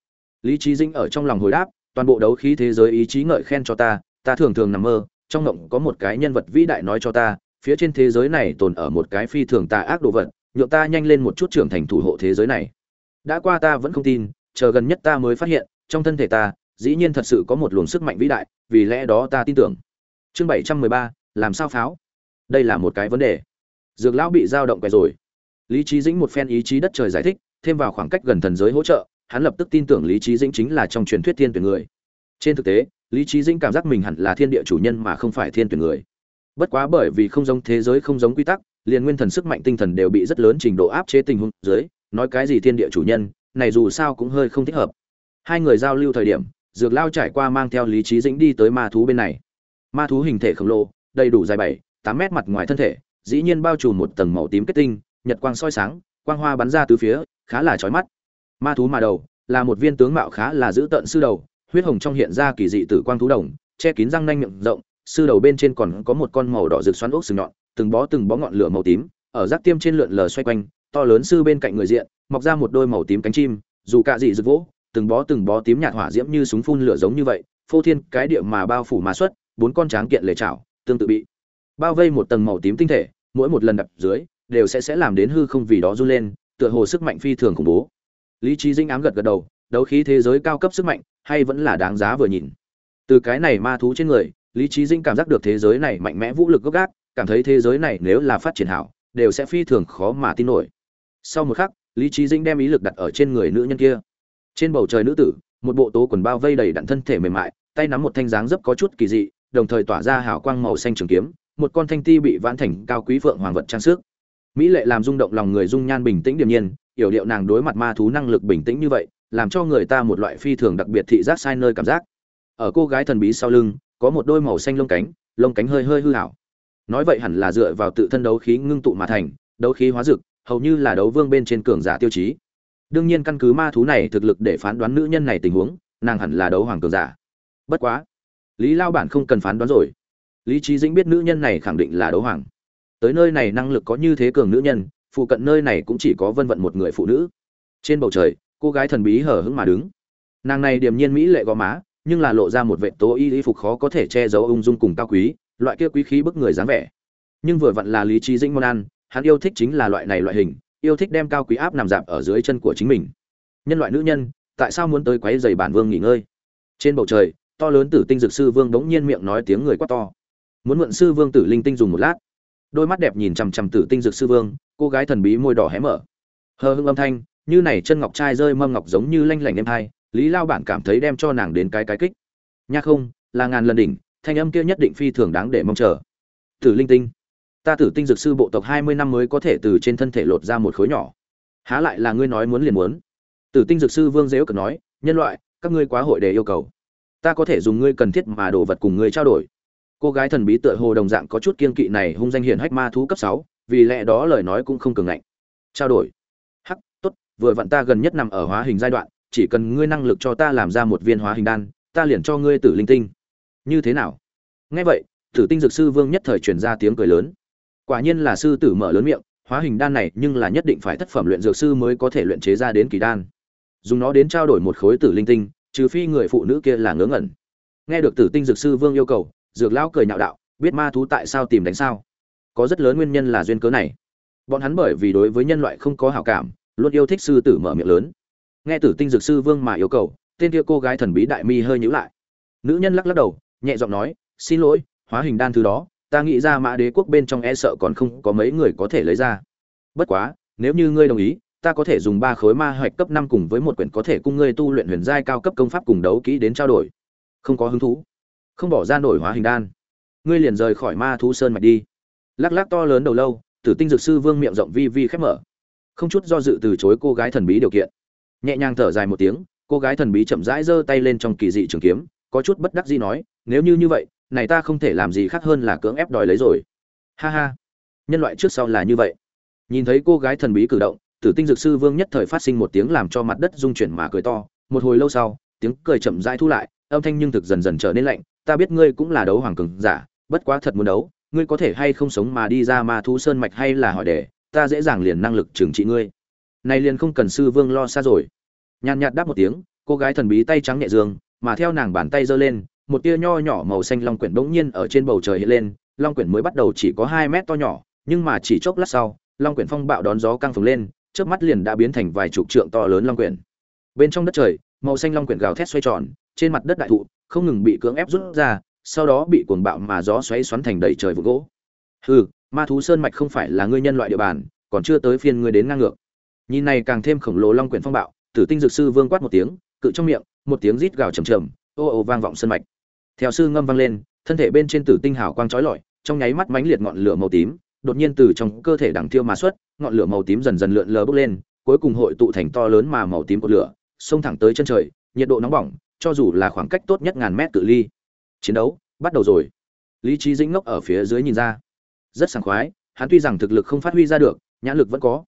Lý trí dinh ở trong lòng hồi đáp, toàn bộ đấu khí thế giới ý chí ngợi khen cho ta ta thường thường nằm mơ, trong ngộng có một cái nhân vật vĩ đại nói cho ta, phía trên thế giới này tồn ở một cái phi thường tà ác đồ vật nhộn ta nhanh lên một chút trưởng thành thủ hộ thế giới này. Đã qua ta vẫn không tin chờ gần nhất ta mới phát hiện, trong thân thể ta, dĩ nhiên thật sự có một luồng sức mạnh vĩ đại, vì lẽ đó ta tin tưởng. Chương bảy trăm mười ba, làm sao pháo? Đây là một cái vấn đề. Dược lão bị dao động quẻ rồi. Lý trí dĩnh một phen ý chí đất trời giải thích, thêm vào khoảng cách gần thần giới hỗ trợ, hắn lập tức tin tưởng lý trí dĩnh chính là trong truyền thuyết thiên tuyển người. Trên thực tế, lý trí dĩnh cảm giác mình hẳn là thiên địa chủ nhân mà không phải thiên tuyển người. Bất quá bởi vì không giống thế giới không giống quy tắc, liền nguyên thần sức mạnh tinh thần đều bị rất lớn trình độ áp chế tình huống dưới, nói cái gì thiên địa chủ nhân này dù sao cũng hơi không thích hợp. Hai người giao lưu thời điểm, dược lao trải qua mang theo lý trí dĩnh đi tới ma thú bên này. Ma thú hình thể khổng lồ, đầy đủ dài bảy, tám mét mặt ngoài thân thể, dĩ nhiên bao trùm một tầng màu tím kết tinh, nhật quang soi sáng, quang hoa bắn ra từ phía, khá là chói mắt. Ma thú mà đầu, là một viên tướng mạo khá là dữ tợn sư đầu, huyết hồng trong hiện ra kỳ dị tử quang thú đồng, che kín răng nanh miệng rộng, sư đầu bên trên còn có một con màu đỏ rực xoắn ốc sừng nhọn, từng bó từng bó ngọn lửa màu tím, ở rác tiêm trên lượn lờ xoay quanh, to lớn sư bên cạnh người diện mọc ra một đôi màu tím cánh chim, dù cạ dị rực vỗ, từng bó từng bó tím nhạt hỏa diễm như súng phun lửa giống như vậy, phô thiên cái địa mà bao phủ mà xuất, bốn con tráng kiện lề chảo, tương tự bị bao vây một tầng màu tím tinh thể, mỗi một lần đập dưới, đều sẽ sẽ làm đến hư không vì đó run lên, tựa hồ sức mạnh phi thường khủng bố. Lý trí dinh ám gật gật đầu, đấu khí thế giới cao cấp sức mạnh, hay vẫn là đáng giá vừa nhìn. Từ cái này ma thú trên người, lý trí dinh cảm giác được thế giới này mạnh mẽ vũ lực gốc gác, cảm thấy thế giới này nếu là phát triển hảo, đều sẽ phi thường khó mà tin nổi. Sau một khắc lý trí dinh đem ý lực đặt ở trên người nữ nhân kia. Trên bầu trời nữ tử, một bộ tố quần bao vây đầy đặn thân thể mềm mại, tay nắm một thanh dáng dấp có chút kỳ dị, đồng thời tỏa ra hào quang màu xanh trường kiếm, một con thanh ti bị vãn thành cao quý phượng hoàng vật trang sức. Mỹ lệ làm rung động lòng người dung nhan bình tĩnh điềm nhiên, yểu điệu nàng đối mặt ma thú năng lực bình tĩnh như vậy, làm cho người ta một loại phi thường đặc biệt thị giác sai nơi cảm giác. Ở cô gái thần bí sau lưng, có một đôi màu xanh lông cánh lông cánh hơi hơi hư hảo. Nói vậy hẳn là dựa vào tự thân đấu khí ngưng tụ mà thành, đấu khí hóa dực hầu như là đấu vương bên trên cường giả tiêu chí. Đương nhiên căn cứ ma thú này thực lực để phán đoán nữ nhân này tình huống, nàng hẳn là đấu hoàng cường giả. Bất quá, lý lao bản không cần phán đoán rồi. Lý trí dĩnh biết nữ nhân này khẳng định là đấu hoàng. Tới nơi này năng lực có như thế cường nữ nhân, phụ cận nơi này cũng chỉ có vân vận một người phụ nữ. Trên bầu trời, cô gái thần bí hở hững mà đứng. Nàng này điềm nhiên mỹ lệ gò má, nhưng là lộ ra một vệ tố y y phục khó có thể che giấu ung dung cùng cao quý, loại kia quý khí bức người dáng vẻ. Nhưng vừa vặn là lý trí dĩnh môn ăn hắn yêu thích chính là loại này loại hình, yêu thích đem cao quý áp nằm dạp ở dưới chân của chính mình. Nhân loại nữ nhân, tại sao muốn tới quấy giày bản vương nghỉ ngơi? Trên bầu trời, to lớn tử tinh dược sư vương bỗng nhiên miệng nói tiếng người quát to. Muốn mượn sư vương tử linh tinh dùng một lát. Đôi mắt đẹp nhìn chằm chằm tử tinh dược sư vương, cô gái thần bí môi đỏ hé mở. Hờ hưng âm thanh, như này chân ngọc trai rơi mâm ngọc giống như lanh lảnh êm hai lý lao bản cảm thấy đem cho nàng đến cái cái kích. Nha không, là ngàn lần đỉnh, thanh âm kia nhất định phi thường đáng để mong chờ. Tử linh tinh ta tử tinh dược sư bộ tộc hai mươi năm mới có thể từ trên thân thể lột ra một khối nhỏ. Há lại là ngươi nói muốn liền muốn. Tử tinh dược sư vương dễu cần nói, nhân loại, các ngươi quá hội đề yêu cầu. Ta có thể dùng ngươi cần thiết mà đồ vật cùng ngươi trao đổi. Cô gái thần bí tựa hồ đồng dạng có chút kiên kỵ này hung danh hiển hách ma thú cấp sáu, vì lẽ đó lời nói cũng không cường ngạnh. Trao đổi. Hắc, tốt, vừa vặn ta gần nhất nằm ở hóa hình giai đoạn, chỉ cần ngươi năng lực cho ta làm ra một viên hóa hình đan, ta liền cho ngươi tử linh tinh. Như thế nào? Nghe vậy, tử tinh dược sư vương nhất thời truyền ra tiếng cười lớn quả nhiên là sư tử mở lớn miệng, hóa hình đan này nhưng là nhất định phải thất phẩm luyện dược sư mới có thể luyện chế ra đến kỳ đan. Dùng nó đến trao đổi một khối tử linh tinh, trừ phi người phụ nữ kia là ngớ ngẩn. Nghe được tử tinh dược sư vương yêu cầu, dược lão cười nhạo đạo, biết ma thú tại sao tìm đánh sao? Có rất lớn nguyên nhân là duyên cớ này. Bọn hắn bởi vì đối với nhân loại không có hảo cảm, luôn yêu thích sư tử mở miệng lớn. Nghe tử tinh dược sư vương mà yêu cầu, tên kia cô gái thần bí đại mi hơi nhữ lại. Nữ nhân lắc lắc đầu, nhẹ giọng nói, xin lỗi, hóa hình đan thứ đó ta nghĩ ra mã đế quốc bên trong e sợ còn không có mấy người có thể lấy ra. Bất quá, nếu như ngươi đồng ý, ta có thể dùng ba khối ma hoạch cấp năm cùng với một quyển có thể cung ngươi tu luyện huyền giai cao cấp công pháp cùng đấu kỹ đến trao đổi. Không có hứng thú. Không bỏ ra nổi hóa hình đan. Ngươi liền rời khỏi ma thú sơn mạch đi. Lắc lắc to lớn đầu lâu, tử tinh dược sư vương miệng rộng vi vi khép mở. Không chút do dự từ chối cô gái thần bí điều kiện. Nhẹ nhàng thở dài một tiếng, cô gái thần bí chậm rãi giơ tay lên trong kỳ dị trường kiếm, có chút bất đắc dĩ nói, nếu như như vậy này ta không thể làm gì khác hơn là cưỡng ép đòi lấy rồi. Ha ha. Nhân loại trước sau là như vậy. Nhìn thấy cô gái thần bí cử động, tử tinh dược sư vương nhất thời phát sinh một tiếng làm cho mặt đất rung chuyển mà cười to. Một hồi lâu sau, tiếng cười chậm rãi thu lại, âm thanh nhưng thực dần dần trở nên lạnh. Ta biết ngươi cũng là đấu hoàng cường giả, bất quá thật muốn đấu, ngươi có thể hay không sống mà đi ra ma thú sơn mạch hay là hỏi đề ta dễ dàng liền năng lực trừng trị ngươi. Này liền không cần sư vương lo xa rồi. Nhàn nhạt đáp một tiếng, cô gái thần bí tay trắng nhẹ dương, mà theo nàng bàn tay giơ lên một tia nho nhỏ màu xanh long quyển bỗng nhiên ở trên bầu trời hiện lên, long quyển mới bắt đầu chỉ có hai mét to nhỏ, nhưng mà chỉ chốc lát sau, long quyển phong bạo đón gió căng phồng lên, chớp mắt liền đã biến thành vài chục trượng to lớn long quyển. Bên trong đất trời, màu xanh long quyển gào thét xoay tròn, trên mặt đất đại thụ không ngừng bị cưỡng ép rút ra, sau đó bị cuồng bạo mà gió xoáy xoắn thành đầy trời vụ gỗ. Hừ, ma thú sơn mạch không phải là ngươi nhân loại địa bàn, còn chưa tới phiên ngươi đến ngang ngược. Nhìn này càng thêm khổng lồ long quyển phong bạo, tử tinh dược sư vương quát một tiếng, cự trong miệng, một tiếng rít gào trầm trầm, ô ô vang vọng sơn mạch theo sư ngâm vang lên, thân thể bên trên tử tinh hào quang chói lọi, trong nháy mắt mánh liệt ngọn lửa màu tím, đột nhiên từ trong cơ thể đằng thiêu mà xuất, ngọn lửa màu tím dần dần lượn lờ bốc lên, cuối cùng hội tụ thành to lớn mà màu tím của lửa, xông thẳng tới chân trời, nhiệt độ nóng bỏng, cho dù là khoảng cách tốt nhất ngàn mét tự ly. Chiến đấu bắt đầu rồi. Lý trí dĩnh ngốc ở phía dưới nhìn ra. Rất sảng khoái, hắn tuy rằng thực lực không phát huy ra được, nhãn lực vẫn có.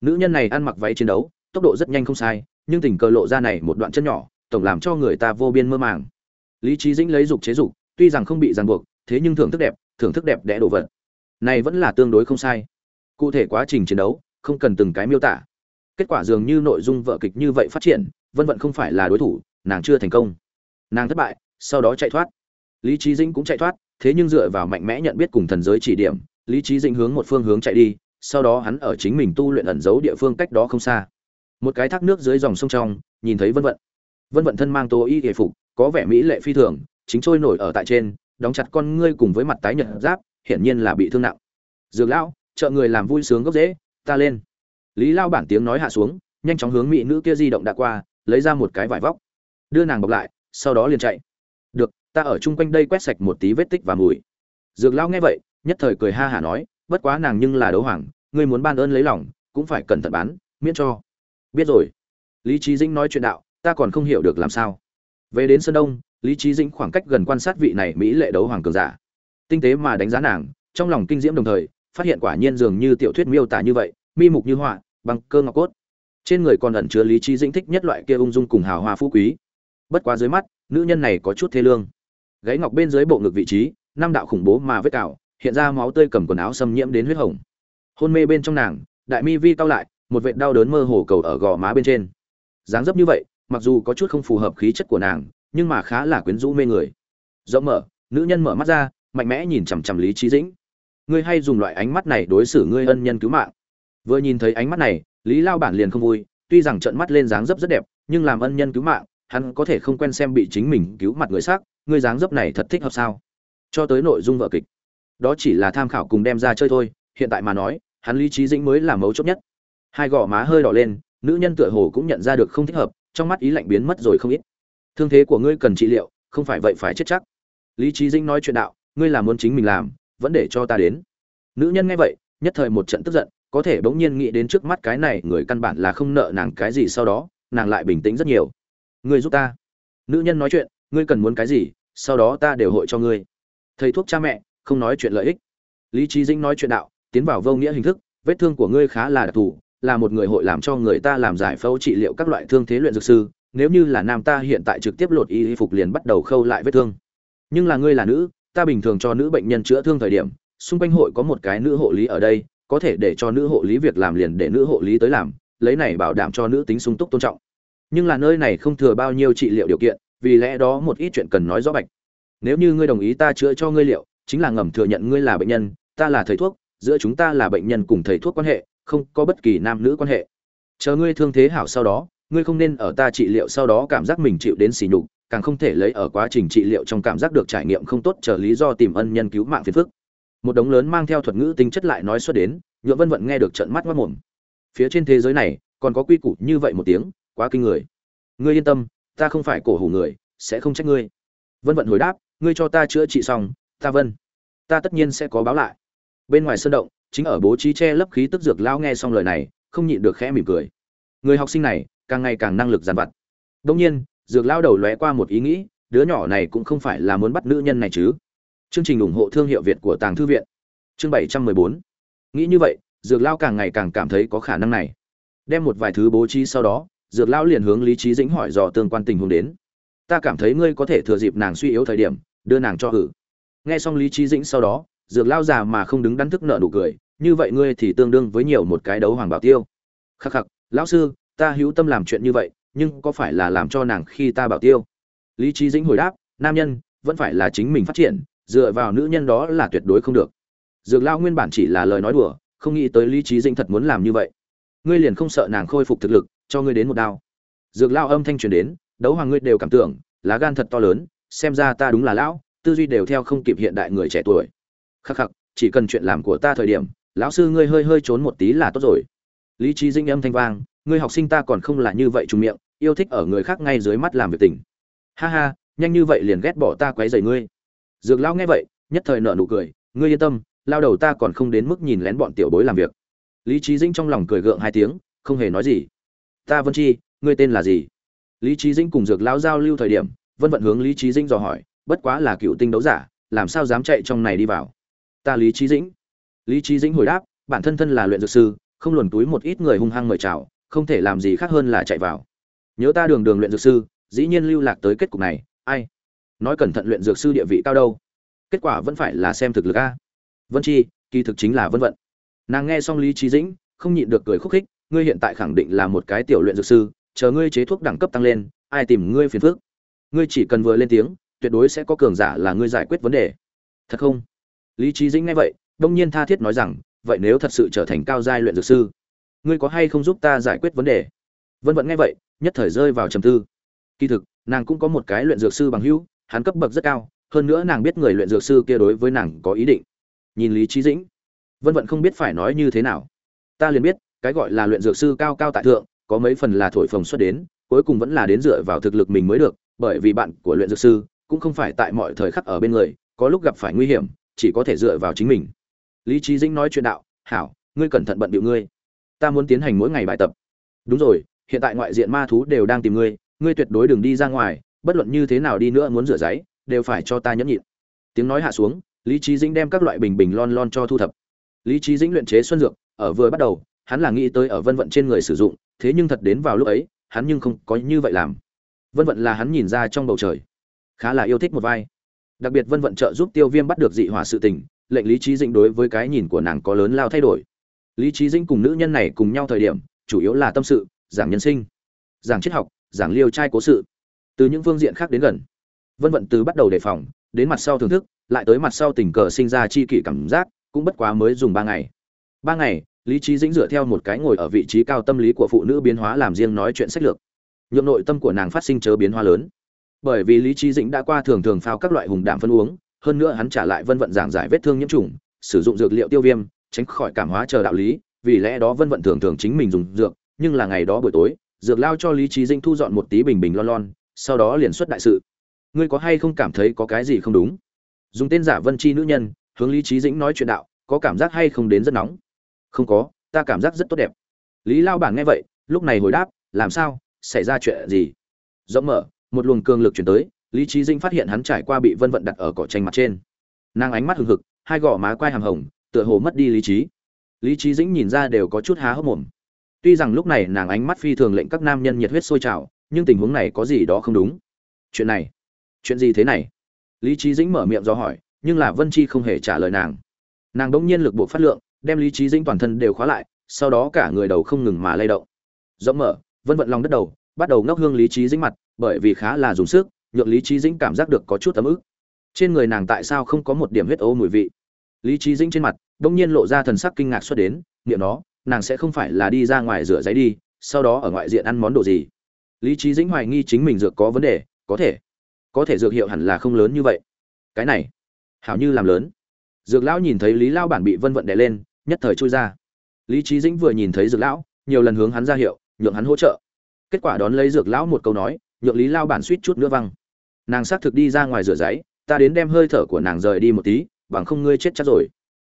Nữ nhân này ăn mặc váy chiến đấu, tốc độ rất nhanh không sai, nhưng tình cờ lộ ra này một đoạn chân nhỏ, tổng làm cho người ta vô biên mơ màng lý trí dĩnh lấy dục chế dục, tuy rằng không bị ràng buộc, thế nhưng thưởng thức đẹp, thưởng thức đẹp đẽ đồ vật. Này vẫn là tương đối không sai. Cụ thể quá trình chiến đấu, không cần từng cái miêu tả. Kết quả dường như nội dung vợ kịch như vậy phát triển, vân vận không phải là đối thủ, nàng chưa thành công. Nàng thất bại, sau đó chạy thoát. Lý trí dĩnh cũng chạy thoát, thế nhưng dựa vào mạnh mẽ nhận biết cùng thần giới chỉ điểm, lý trí dĩnh hướng một phương hướng chạy đi, sau đó hắn ở chính mình tu luyện ẩn giấu địa phương cách đó không xa. Một cái thác nước dưới dòng sông trong, nhìn thấy vân vận. Vân vận thân mang tô y hề phục có vẻ mỹ lệ phi thường, chính trôi nổi ở tại trên, đóng chặt con ngươi cùng với mặt tái nhợt giáp, hiển nhiên là bị thương nặng. Dược lão, trợ người làm vui sướng gốc dễ ta lên. Lý lao bản tiếng nói hạ xuống, nhanh chóng hướng mỹ nữ kia di động đã qua, lấy ra một cái vải vóc. Đưa nàng bọc lại, sau đó liền chạy. Được, ta ở chung quanh đây quét sạch một tí vết tích và mùi. Dược lão nghe vậy, nhất thời cười ha hả nói, bất quá nàng nhưng là đấu hoàng, ngươi muốn ban ơn lấy lòng, cũng phải cẩn thận bán, miễn cho. Biết rồi. Lý trí dĩnh nói chuyện đạo, ta còn không hiểu được làm sao về đến sơn đông, lý trí dĩnh khoảng cách gần quan sát vị này mỹ lệ đấu hoàng cường giả. Tinh tế mà đánh giá nàng, trong lòng kinh diễm đồng thời, phát hiện quả nhiên dường như tiểu thuyết miêu tả như vậy, mi mục như họa, bằng cơ ngọc cốt. Trên người còn ẩn chứa lý trí dĩnh thích nhất loại kia ung dung cùng hào hoa phú quý. Bất quá dưới mắt, nữ nhân này có chút thê lương. Gáy ngọc bên dưới bộ ngực vị trí, năm đạo khủng bố mà vết cào, hiện ra máu tươi cầm quần áo xâm nhiễm đến huyết hồng. Hôn mê bên trong nàng, đại mi vi cao lại, một vệt đau đớn mơ hồ cầu ở gò má bên trên. Dáng dấp như vậy mặc dù có chút không phù hợp khí chất của nàng, nhưng mà khá là quyến rũ mê người. Rộng mở, nữ nhân mở mắt ra, mạnh mẽ nhìn chằm chằm lý trí dĩnh. Ngươi hay dùng loại ánh mắt này đối xử ngươi ân nhân cứu mạng. Vừa nhìn thấy ánh mắt này, lý lao bản liền không vui, tuy rằng trận mắt lên dáng dấp rất đẹp, nhưng làm ân nhân cứu mạng, hắn có thể không quen xem bị chính mình cứu mặt người khác ngươi dáng dấp này thật thích hợp sao? Cho tới nội dung vợ kịch. Đó chỉ là tham khảo cùng đem ra chơi thôi, hiện tại mà nói, hắn lý trí dĩnh mới là mấu chốt nhất. Hai gò má hơi đỏ lên, nữ nhân tựa hồ cũng nhận ra được không thích hợp trong mắt ý lạnh biến mất rồi không ít. Thương thế của ngươi cần trị liệu, không phải vậy phải chết chắc. Lý trí dĩnh nói chuyện đạo, ngươi là muốn chính mình làm, vẫn để cho ta đến. Nữ nhân nghe vậy, nhất thời một trận tức giận, có thể bỗng nhiên nghĩ đến trước mắt cái này, người căn bản là không nợ nàng cái gì sau đó, nàng lại bình tĩnh rất nhiều. Ngươi giúp ta. Nữ nhân nói chuyện, ngươi cần muốn cái gì, sau đó ta đều hội cho ngươi. Thầy thuốc cha mẹ, không nói chuyện lợi ích. Lý trí dĩnh nói chuyện đạo, tiến vào vô nghĩa hình thức, vết thương của ngươi khá là đặc thù là một người hội làm cho người ta làm giải phẫu trị liệu các loại thương thế luyện dược sư, nếu như là nam ta hiện tại trực tiếp lột y phục liền bắt đầu khâu lại vết thương. Nhưng là ngươi là nữ, ta bình thường cho nữ bệnh nhân chữa thương thời điểm, xung quanh hội có một cái nữ hộ lý ở đây, có thể để cho nữ hộ lý việc làm liền để nữ hộ lý tới làm, lấy này bảo đảm cho nữ tính sung túc tôn trọng. Nhưng là nơi này không thừa bao nhiêu trị liệu điều kiện, vì lẽ đó một ít chuyện cần nói rõ bạch. Nếu như ngươi đồng ý ta chữa cho ngươi liệu, chính là ngầm thừa nhận ngươi là bệnh nhân, ta là thầy thuốc, giữa chúng ta là bệnh nhân cùng thầy thuốc quan hệ không có bất kỳ nam nữ quan hệ. Chờ ngươi thương thế hảo sau đó, ngươi không nên ở ta trị liệu sau đó cảm giác mình chịu đến sỉ nhục, càng không thể lấy ở quá trình trị liệu trong cảm giác được trải nghiệm không tốt chờ lý do tìm ân nhân cứu mạng phiền phức. Một đống lớn mang theo thuật ngữ tính chất lại nói xuất đến nhựa vân vận nghe được trận mắt mất mồm. Phía trên thế giới này, còn có quy củ như vậy một tiếng, quá kinh người. Ngươi yên tâm, ta không phải cổ hủ người, sẽ không trách ngươi. Vân vận hồi đáp, ngươi cho ta chữa trị xong, ta vân. Ta tất nhiên sẽ có báo lại. Bên ngoài sơn động chính ở bố trí che lấp khí tức dược lao nghe xong lời này, không nhịn được khẽ mỉm cười. Người học sinh này, càng ngày càng năng lực giàn vặt. Đông nhiên, dược lao đầu lóe qua một ý nghĩ, đứa nhỏ này cũng không phải là muốn bắt nữ nhân này chứ. Chương trình ủng hộ thương hiệu việt của tàng thư viện. Chương bảy trăm mười bốn. Nghĩ như vậy, dược lao càng ngày càng cảm thấy có khả năng này. Đem một vài thứ bố trí sau đó, dược lao liền hướng lý trí dĩnh hỏi dò tương quan tình huống đến. Ta cảm thấy ngươi có thể thừa dịp nàng suy yếu thời điểm, đưa nàng cho hử. Nghe xong lý trí dĩnh sau đó, dược lao già mà không đứng đắn thức nợ nụ cười như vậy ngươi thì tương đương với nhiều một cái đấu hoàng bảo tiêu. Khắc khắc, lão sư, ta hữu tâm làm chuyện như vậy, nhưng có phải là làm cho nàng khi ta bảo tiêu? Lý trí dĩnh hồi đáp, nam nhân, vẫn phải là chính mình phát triển, dựa vào nữ nhân đó là tuyệt đối không được. Dược lao nguyên bản chỉ là lời nói đùa, không nghĩ tới lý trí dĩnh thật muốn làm như vậy. Ngươi liền không sợ nàng khôi phục thực lực, cho ngươi đến một đao. Dược lao âm thanh truyền đến, đấu hoàng ngươi đều cảm tưởng, lá gan thật to lớn, xem ra ta đúng là lão, tư duy đều theo không kịp hiện đại người trẻ tuổi. Khắc khắc, chỉ cần chuyện làm của ta thời điểm lão sư ngươi hơi hơi trốn một tí là tốt rồi. Lý trí dinh âm thanh vang, ngươi học sinh ta còn không là như vậy trùng miệng, yêu thích ở người khác ngay dưới mắt làm việc tình. Ha ha, nhanh như vậy liền ghét bỏ ta quấy rầy ngươi. Dược Lão nghe vậy, nhất thời nở nụ cười, ngươi yên tâm, lao đầu ta còn không đến mức nhìn lén bọn tiểu bối làm việc. Lý trí dĩnh trong lòng cười gượng hai tiếng, không hề nói gì. Ta vân chi, ngươi tên là gì? Lý trí dĩnh cùng dược lão giao lưu thời điểm, vân vận hướng lý trí dĩnh dò hỏi, bất quá là cựu tinh đấu giả, làm sao dám chạy trong này đi vào? Ta lý trí dĩnh lý trí dĩnh hồi đáp, bản thân thân là luyện dược sư, không luồn túi một ít người hung hăng mời chào, không thể làm gì khác hơn là chạy vào. Nhớ ta đường đường luyện dược sư, dĩ nhiên lưu lạc tới kết cục này, ai? Nói cẩn thận luyện dược sư địa vị cao đâu? Kết quả vẫn phải là xem thực lực a. Vân chi, kỳ thực chính là vân vận. Nàng nghe xong lý trí dĩnh, không nhịn được cười khúc khích, ngươi hiện tại khẳng định là một cái tiểu luyện dược sư, chờ ngươi chế thuốc đẳng cấp tăng lên, ai tìm ngươi phiền phức? Ngươi chỉ cần vừa lên tiếng, tuyệt đối sẽ có cường giả là ngươi giải quyết vấn đề. Thật không? Lý trí dĩnh nghe vậy đông nhiên tha thiết nói rằng, vậy nếu thật sự trở thành cao giai luyện dược sư, ngươi có hay không giúp ta giải quyết vấn đề? Vân vận nghe vậy, nhất thời rơi vào trầm tư. Kỳ thực, nàng cũng có một cái luyện dược sư bằng hữu, hắn cấp bậc rất cao, hơn nữa nàng biết người luyện dược sư kia đối với nàng có ý định. Nhìn lý trí dĩnh, vân vận không biết phải nói như thế nào. Ta liền biết, cái gọi là luyện dược sư cao cao tại thượng, có mấy phần là thổi phồng xuất đến, cuối cùng vẫn là đến dựa vào thực lực mình mới được, bởi vì bạn của luyện dược sư cũng không phải tại mọi thời khắc ở bên người, có lúc gặp phải nguy hiểm, chỉ có thể dựa vào chính mình lý trí dĩnh nói chuyện đạo, hảo, ngươi cẩn thận bận bịu ngươi. Ta muốn tiến hành mỗi ngày bài tập. Đúng rồi, hiện tại ngoại diện ma thú đều đang tìm ngươi ngươi tuyệt đối đừng đi ra ngoài, bất luận như thế nào đi nữa muốn rửa giấy, đều phải cho ta nhẫn nhịn. Tiếng nói hạ xuống, lý trí dĩnh đem các loại bình bình lon lon cho thu thập. Lý trí dĩnh luyện chế xuân dược, ở vừa bắt đầu, hắn là nghĩ tới ở vân vận trên người sử dụng, thế nhưng thật đến vào lúc ấy, hắn nhưng không có như vậy làm. Vân vận là hắn nhìn ra trong bầu trời, khá là yêu thích một vai. Đặc biệt vân vận trợ giúp tiêu viêm bắt được dị hỏa sự tình lệnh lý trí dĩnh đối với cái nhìn của nàng có lớn lao thay đổi. Lý trí dĩnh cùng nữ nhân này cùng nhau thời điểm, chủ yếu là tâm sự, giảng nhân sinh, giảng triết học, giảng liêu trai cố sự. Từ những phương diện khác đến gần, vân vận từ bắt đầu đề phòng, đến mặt sau thưởng thức, lại tới mặt sau tình cờ sinh ra chi kỷ cảm giác, cũng bất quá mới dùng ba ngày. Ba ngày, lý trí dĩnh dựa theo một cái ngồi ở vị trí cao tâm lý của phụ nữ biến hóa làm riêng nói chuyện sách lược. Nhượng nội tâm của nàng phát sinh chớ biến hóa lớn. Bởi vì lý trí dĩnh đã qua thường thường phao các loại hùng đạm phân uống hơn nữa hắn trả lại vân vận giảng giải vết thương nhiễm trùng, sử dụng dược liệu tiêu viêm, tránh khỏi cảm hóa chờ đạo lý, vì lẽ đó vân vận thường thường chính mình dùng dược, nhưng là ngày đó buổi tối, dược lao cho lý trí dinh thu dọn một tí bình bình lon lon, sau đó liền xuất đại sự. Ngươi có hay không cảm thấy có cái gì không đúng? Dùng tên giả vân chi nữ nhân, hướng lý trí dĩnh nói chuyện đạo, có cảm giác hay không đến rất nóng? Không có, ta cảm giác rất tốt đẹp. Lý lao bản nghe vậy, lúc này hồi đáp, làm sao, xảy ra chuyện gì? Rộng mở, một luồng cường lực chuyển tới lý trí dĩnh phát hiện hắn trải qua bị vân vận đặt ở cỏ tranh mặt trên. Nàng ánh mắt hừng hực, hai gò má quai hàm hồng, tựa hồ mất đi lý trí. Lý trí dĩnh nhìn ra đều có chút há hốc mồm. Tuy rằng lúc này nàng ánh mắt phi thường lệnh các nam nhân nhiệt huyết sôi trào, nhưng tình huống này có gì đó không đúng. Chuyện này, chuyện gì thế này? Lý trí dĩnh mở miệng do hỏi, nhưng là vân chi không hề trả lời nàng. Nàng đ ỗ n g nhiên lực bộ phát lượng, đem lý trí dĩnh toàn thân đều khóa lại, sau đó cả người đầu không ngừng mà lay động. Rộng mở, vân vận lòng đất đầu, bắt đầu ngóc hương lý trí dĩnh mặt, bởi vì khá là dùng sức nhượng lý trí dĩnh cảm giác được có chút ấm ức. Trên người nàng tại sao không có một điểm huyết ấu mùi vị? Lý trí dĩnh trên mặt đ ỗ n g nhiên lộ ra thần sắc kinh ngạc xuất đến miệng nó, nàng sẽ không phải là đi ra ngoài rửa giấy đi, sau đó ở ngoại diện ăn món đồ gì? Lý trí dĩnh hoài nghi chính mình dược có vấn đề, có thể có thể dược hiệu hẳn là không lớn như vậy. Cái này, hảo như làm lớn. Dược lão nhìn thấy lý lao bản bị vân vận đè lên, nhất thời trôi ra. Lý trí dĩnh vừa nhìn thấy dược lão, nhiều lần hướng hắn ra hiệu, nhượng hắn hỗ trợ. Kết quả đón lấy dược lão một câu nói, nhượng lý lao bản suýt chút nữa văng nàng xác thực đi ra ngoài rửa giấy, ta đến đem hơi thở của nàng rời đi một tí, bằng không ngươi chết chắc rồi.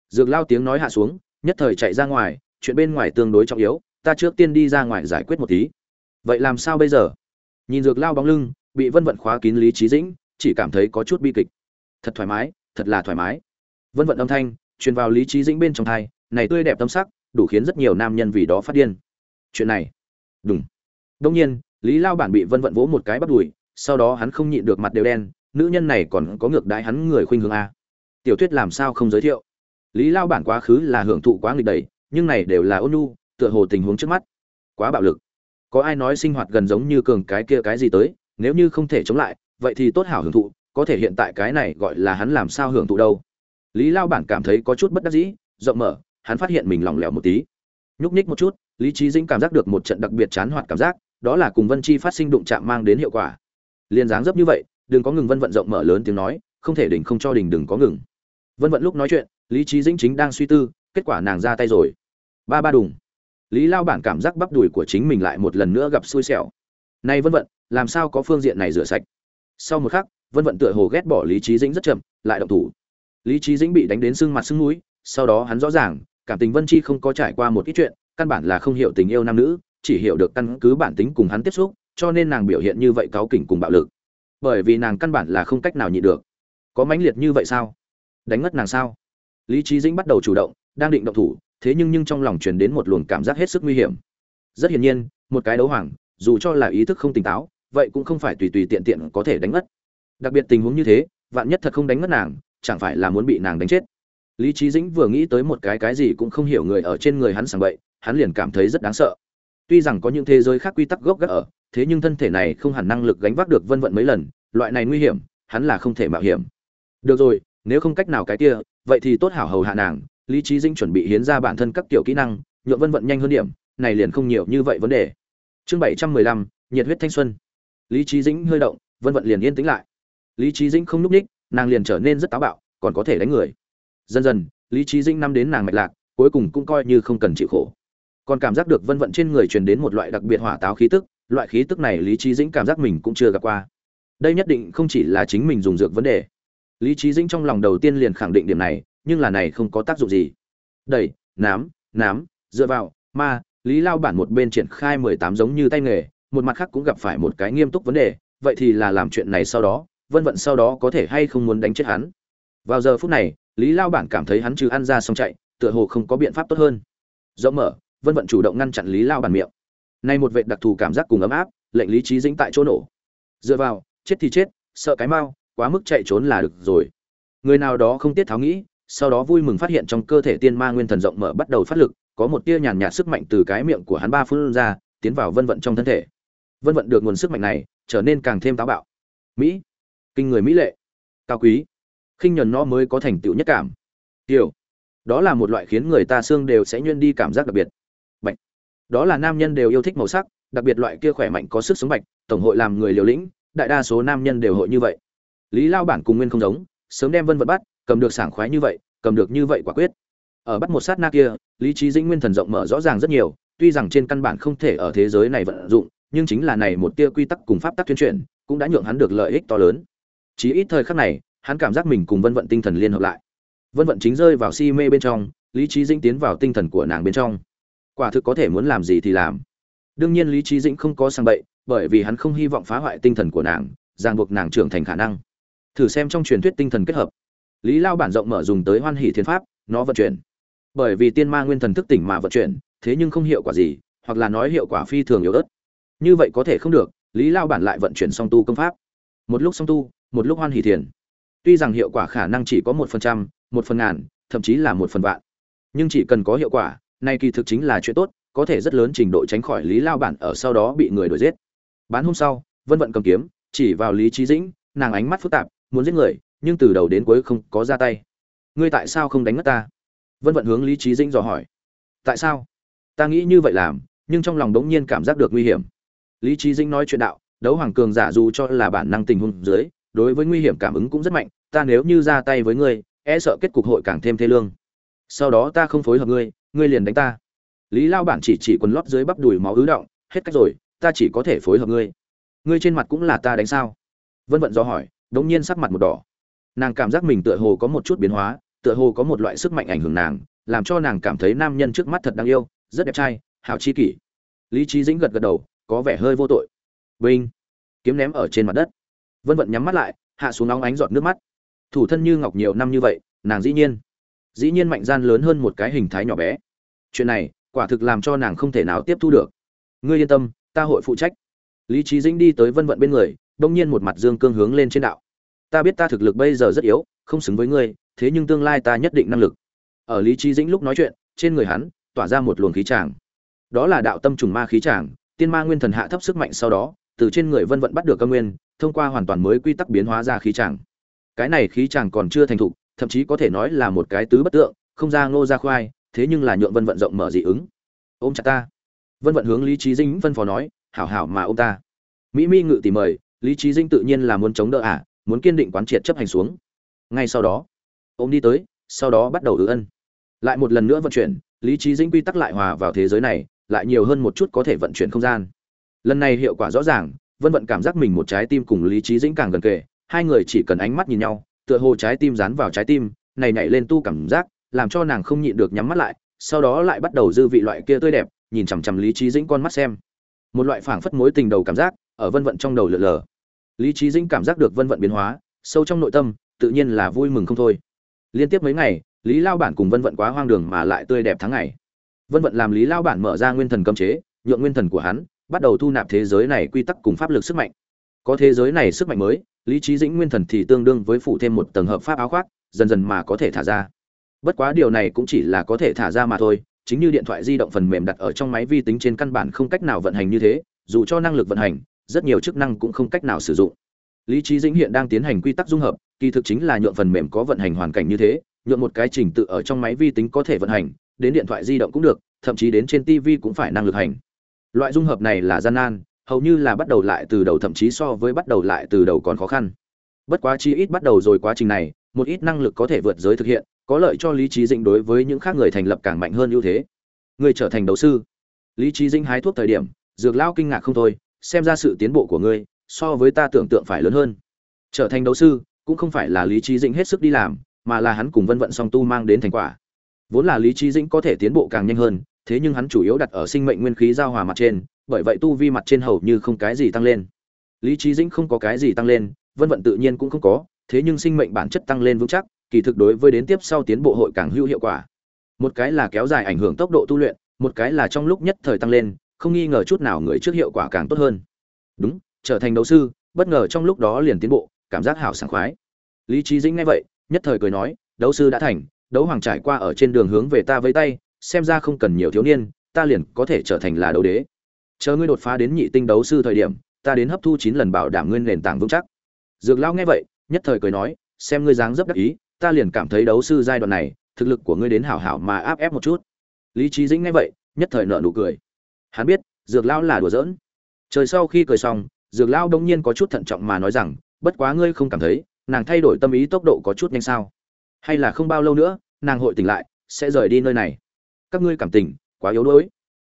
Dược lao tiếng nói hạ xuống, nhất thời chạy ra ngoài, chuyện bên ngoài tương đối trọng yếu, ta trước tiên đi ra ngoài giải quyết một tí. Vậy làm sao bây giờ? Nhìn dược lao bóng lưng, bị vân vận khóa kín lý trí dĩnh, chỉ cảm thấy có chút bi kịch. Thật thoải mái, thật là thoải mái. Vân vận âm thanh, truyền vào lý trí dĩnh bên trong thai, này tươi đẹp tâm sắc, đủ khiến rất nhiều nam nhân vì đó phát điên. Chuyện này. Đúng đông nhiên, lý lao bản bị vân vận vỗ một cái bắt đùi sau đó hắn không nhịn được mặt đều đen, nữ nhân này còn có ngược đãi hắn người khuynh hướng a. Tiểu tuyết làm sao không giới thiệu? Lý lao bản quá khứ là hưởng thụ quá nghịch đầy nhưng này đều là ôn nhu, tựa hồ tình huống trước mắt quá bạo lực. Có ai nói sinh hoạt gần giống như cường cái kia cái gì tới, nếu như không thể chống lại, vậy thì tốt hảo hưởng thụ, có thể hiện tại cái này gọi là hắn làm sao hưởng thụ đâu. Lý lao bản cảm thấy có chút bất đắc dĩ, rộng mở, hắn phát hiện mình lỏng lẻo một tí. Nhúc nhích một chút, lý trí dĩnh cảm giác được một trận đặc biệt chán hoạt cảm giác, đó là cùng vân chi phát sinh đụng chạm mang đến hiệu quả liền dáng dấp như vậy, đừng có ngừng, vân vận rộng mở lớn tiếng nói, không thể đỉnh không cho đỉnh đừng có ngừng. Vân vận lúc nói chuyện, lý trí dĩnh chính đang suy tư, kết quả nàng ra tay rồi. Ba ba đùng. Lý lao bản cảm giác bắp đùi của chính mình lại một lần nữa gặp xui xẻo. Nay vân vận, làm sao có phương diện này rửa sạch? Sau một khắc, vân vận tựa hồ ghét bỏ lý trí dĩnh rất chậm, lại động thủ. Lý trí dĩnh bị đánh đến sưng mặt sưng mũi, sau đó hắn rõ ràng, cảm tình vân chi không có trải qua một ít chuyện, căn bản là không hiểu tình yêu nam nữ, chỉ hiểu được căn cứ bản tính cùng hắn tiếp xúc cho nên nàng biểu hiện như vậy cáu kỉnh cùng bạo lực. Bởi vì nàng căn bản là không cách nào nhịn được. Có mãnh liệt như vậy sao? Đánh ngất nàng sao? Lý trí dĩnh bắt đầu chủ động, đang định động thủ, thế nhưng nhưng trong lòng truyền đến một luồng cảm giác hết sức nguy hiểm. Rất hiển nhiên, một cái đấu hoàng, dù cho là ý thức không tỉnh táo, vậy cũng không phải tùy tùy tiện tiện có thể đánh ngất. Đặc biệt tình huống như thế, vạn nhất thật không đánh ngất nàng, chẳng phải là muốn bị nàng đánh chết. Lý trí dĩnh vừa nghĩ tới một cái cái gì cũng không hiểu người ở trên người hắn sàng bậy, hắn liền cảm thấy rất đáng sợ tuy rằng có những thế giới khác quy tắc gốc gác ở, thế nhưng thân thể này không hẳn năng lực gánh vác được vân vận mấy lần, loại này nguy hiểm, hắn là không thể mạo hiểm. Được rồi, nếu không cách nào cái kia, vậy thì tốt hảo hầu hạ nàng, lý trí dĩnh chuẩn bị hiến ra bản thân các kiểu kỹ năng, nhượng vân vận nhanh hơn điểm, này liền không nhiều như vậy vấn đề. Chương bảy trăm mười lăm, nhiệt huyết thanh xuân. Lý trí dĩnh hơi động, vân vận liền yên tĩnh lại. Lý trí dĩnh không núp ních, nàng liền trở nên rất táo bạo, còn có thể đánh người. Dần dần, lý trí dĩnh năm đến nàng mạch lạc, cuối cùng cũng coi như không cần chịu khổ còn cảm giác được vân vận trên người truyền đến một loại đặc biệt hỏa táo khí tức, loại khí tức này lý trí dĩnh cảm giác mình cũng chưa gặp qua. Đây nhất định không chỉ là chính mình dùng dược vấn đề. Lý trí dĩnh trong lòng đầu tiên liền khẳng định điểm này, nhưng là này không có tác dụng gì. Đẩy, nám nám, dựa vào, ma, lý lao bản một bên triển khai mười tám giống như tay nghề, một mặt khác cũng gặp phải một cái nghiêm túc vấn đề, vậy thì là làm chuyện này sau đó, vân vận sau đó có thể hay không muốn đánh chết hắn? Vào giờ phút này, lý lao bản cảm thấy hắn trừ ăn ra xong chạy, tựa hồ không có biện pháp tốt hơn. Rộng mở vân vận chủ động ngăn chặn lý lao bản miệng nay một vệ đặc thù cảm giác cùng ấm áp lệnh lý trí dĩnh tại chỗ nổ dựa vào chết thì chết sợ cái mau quá mức chạy trốn là được rồi người nào đó không tiết tháo nghĩ sau đó vui mừng phát hiện trong cơ thể tiên ma nguyên thần rộng mở bắt đầu phát lực có một tia nhàn nhạt sức mạnh từ cái miệng của hắn ba phun ra tiến vào vân vận trong thân thể vân vận được nguồn sức mạnh này trở nên càng thêm táo bạo mỹ kinh người mỹ lệ cao quý khinh nhuần nó mới có thành tựu nhất cảm tiểu đó là một loại khiến người ta xương đều sẽ nhuyên đi cảm giác đặc biệt đó là nam nhân đều yêu thích màu sắc, đặc biệt loại kia khỏe mạnh có sức sống bạch, tổng hội làm người liều lĩnh, đại đa số nam nhân đều hội như vậy. Lý lao bản cùng nguyên không giống, sớm đem vân vật bắt, cầm được sảng khoái như vậy, cầm được như vậy quả quyết. Ở bắt một sát na kia, lý trí dĩnh nguyên thần rộng mở rõ ràng rất nhiều, tuy rằng trên căn bản không thể ở thế giới này vận dụng, nhưng chính là này một tia quy tắc cùng pháp tắc tuyên truyền, cũng đã nhượng hắn được lợi ích to lớn. Chí ít thời khắc này, hắn cảm giác mình cùng vân vận tinh thần liên hợp lại. Vân vận chính rơi vào si mê bên trong, lý trí dĩnh tiến vào tinh thần của nàng bên trong quả thực có thể muốn làm gì thì làm. Đương nhiên lý trí dĩnh không có sang bậy, bởi vì hắn không hy vọng phá hoại tinh thần của nàng, ràng buộc nàng trưởng thành khả năng. Thử xem trong truyền thuyết tinh thần kết hợp, lý lao bản rộng mở dùng tới hoan hỷ thiên pháp, nó vận chuyển. Bởi vì tiên ma nguyên thần thức tỉnh mà vận chuyển, thế nhưng không hiệu quả gì, hoặc là nói hiệu quả phi thường yếu ớt. Như vậy có thể không được, lý lao bản lại vận chuyển song tu công pháp. Một lúc song tu, một lúc hoan hỷ thiền. Tuy rằng hiệu quả khả năng chỉ có một phần trăm, một phần ngàn, thậm chí là một phần vạn, nhưng chỉ cần có hiệu quả nay kỳ thực chính là chuyện tốt, có thể rất lớn trình độ tránh khỏi lý lao bản ở sau đó bị người đuổi giết. Bán hôm sau, vân vận cầm kiếm, chỉ vào lý trí dĩnh, nàng ánh mắt phức tạp, muốn giết người, nhưng từ đầu đến cuối không có ra tay. Ngươi tại sao không đánh ngất ta? Vân vận hướng lý trí dĩnh dò hỏi. Tại sao? Ta nghĩ như vậy làm, nhưng trong lòng đống nhiên cảm giác được nguy hiểm. Lý trí dĩnh nói chuyện đạo, đấu hoàng cường giả dù cho là bản năng tình huống dưới, đối với nguy hiểm cảm ứng cũng rất mạnh, ta nếu như ra tay với ngươi e sợ kết cục hội càng thêm thê lương. Sau đó ta không phối hợp ngươi ngươi liền đánh ta. Lý lao bản chỉ chỉ quần lót dưới bắp đùi máu ứ động, hết cách rồi, ta chỉ có thể phối hợp ngươi. Ngươi trên mặt cũng là ta đánh sao? Vân vận do hỏi, đống nhiên sắc mặt một đỏ. Nàng cảm giác mình tựa hồ có một chút biến hóa, tựa hồ có một loại sức mạnh ảnh hưởng nàng, làm cho nàng cảm thấy nam nhân trước mắt thật đáng yêu, rất đẹp trai, hảo chi kỷ. Lý trí dĩnh gật gật đầu, có vẻ hơi vô tội. Vinh! Kiếm ném ở trên mặt đất. Vân vận nhắm mắt lại, hạ xuống nóng ánh giọt nước mắt. Thủ thân như ngọc nhiều năm như vậy, nàng dĩ nhiên dĩ nhiên mạnh gian lớn hơn một cái hình thái nhỏ bé. Chuyện này, quả thực làm cho nàng không thể nào tiếp thu được. Ngươi yên tâm, ta hội phụ trách. Lý trí dĩnh đi tới vân vận bên người, đông nhiên một mặt dương cương hướng lên trên đạo. Ta biết ta thực lực bây giờ rất yếu, không xứng với ngươi, thế nhưng tương lai ta nhất định năng lực. Ở lý trí dĩnh lúc nói chuyện, trên người hắn, tỏa ra một luồng khí tràng. Đó là đạo tâm trùng ma khí tràng, tiên ma nguyên thần hạ thấp sức mạnh sau đó, từ trên người vân vận bắt được cơ nguyên, thông qua hoàn toàn mới quy tắc biến hóa ra khí tràng. Cái này khí tràng còn chưa thành thục thậm chí có thể nói là một cái tứ bất tượng không ra ngô ra khoai thế nhưng là nhượng vân vận rộng mở dị ứng. Ôm chặt ta. Vân vận hướng lý trí dinh phân phó nói hảo hảo mà ôm ta. Mỹ mi ngự tỉ mời lý trí dinh tự nhiên là muốn chống đỡ ả à, muốn kiên định quán triệt chấp hành xuống. Ngay sau đó ôm đi tới sau đó bắt đầu ứ ân. Lại một lần nữa vận chuyển lý trí dinh quy tắc lại hòa vào thế giới này lại nhiều hơn một chút có thể vận chuyển không gian. Lần này hiệu quả rõ ràng vân vận cảm giác mình một trái tim cùng lý trí dĩnh càng gần kề hai người chỉ cần ánh mắt nhìn nhau tựa hồ trái tim dán vào trái tim, này nhảy lên tu cảm giác, làm cho nàng không nhịn được nhắm mắt lại, sau đó lại bắt đầu dư vị loại kia tươi đẹp, nhìn chằm chằm lý trí dĩnh con mắt xem. Một loại phảng phất mối tình đầu cảm giác, ở vân vận trong đầu lượn lờ. Lý trí dĩnh cảm giác được vân vận biến hóa, sâu trong nội tâm, tự nhiên là vui mừng không thôi. Liên tiếp mấy ngày, lý lao bản cùng vân vận quá hoang đường mà lại tươi đẹp tháng ngày. Vân vận làm lý lao bản mở ra nguyên thần cấm chế, nhượng nguyên thần của hắn, bắt đầu thu nạp thế giới này quy tắc cùng pháp lực sức mạnh. Có thế giới này sức mạnh mới lý trí dĩnh nguyên thần thì tương đương với phụ thêm một tầng hợp pháp áo khoác, dần dần mà có thể thả ra. Bất quá điều này cũng chỉ là có thể thả ra mà thôi, chính như điện thoại di động phần mềm đặt ở trong máy vi tính trên căn bản không cách nào vận hành như thế, dù cho năng lực vận hành, rất nhiều chức năng cũng không cách nào sử dụng. Lý trí dĩnh hiện đang tiến hành quy tắc dung hợp, kỳ thực chính là nhượng phần mềm có vận hành hoàn cảnh như thế, nhượng một cái trình tự ở trong máy vi tính có thể vận hành, đến điện thoại di động cũng được, thậm chí đến trên tv cũng phải năng lực hành. Loại dung hợp này là gian nan hầu như là bắt đầu lại từ đầu, thậm chí so với bắt đầu lại từ đầu còn khó khăn. Bất quá chi ít bắt đầu rồi quá trình này, một ít năng lực có thể vượt giới thực hiện, có lợi cho lý trí dĩnh đối với những khác người thành lập càng mạnh hơn ưu thế. Người trở thành đấu sư. Lý trí dĩnh hái thuốc thời điểm, dược lao kinh ngạc không thôi, xem ra sự tiến bộ của ngươi, so với ta tưởng tượng phải lớn hơn. Trở thành đấu sư, cũng không phải là lý trí dĩnh hết sức đi làm, mà là hắn cùng vân vận song tu mang đến thành quả. Vốn là lý trí dĩnh có thể tiến bộ càng nhanh hơn, thế nhưng hắn chủ yếu đặt ở sinh mệnh nguyên khí giao hòa mặt trên bởi vậy tu vi mặt trên hầu như không cái gì tăng lên. Lý trí dĩnh không có cái gì tăng lên, vân vận tự nhiên cũng không có, thế nhưng sinh mệnh bản chất tăng lên vững chắc, kỳ thực đối với đến tiếp sau tiến bộ hội càng hữu hiệu quả. Một cái là kéo dài ảnh hưởng tốc độ tu luyện, một cái là trong lúc nhất thời tăng lên, không nghi ngờ chút nào người trước hiệu quả càng tốt hơn. Đúng, trở thành đấu sư, bất ngờ trong lúc đó liền tiến bộ, cảm giác hảo sảng khoái. Lý trí dĩnh nghe vậy, nhất thời cười nói, đấu sư đã thành, đấu hoàng trải qua ở trên đường hướng về ta với tay, xem ra không cần nhiều thiếu niên, ta liền có thể trở thành là đấu đế chờ ngươi đột phá đến nhị tinh đấu sư thời điểm, ta đến hấp thu chín lần bảo đảm nguyên nền tảng vững chắc. Dược lão nghe vậy, nhất thời cười nói, xem ngươi dáng dấp đắc ý, ta liền cảm thấy đấu sư giai đoạn này, thực lực của ngươi đến hảo hảo mà áp ép một chút. Lý trí dĩnh nghe vậy, nhất thời nợ nụ cười. Hắn biết, dược lão là đùa giỡn. Trời sau khi cười xong, dược lão đông nhiên có chút thận trọng mà nói rằng, bất quá ngươi không cảm thấy, nàng thay đổi tâm ý tốc độ có chút nhanh sao? Hay là không bao lâu nữa, nàng hội tỉnh lại, sẽ rời đi nơi này. Các ngươi cảm tình quá yếu đuối.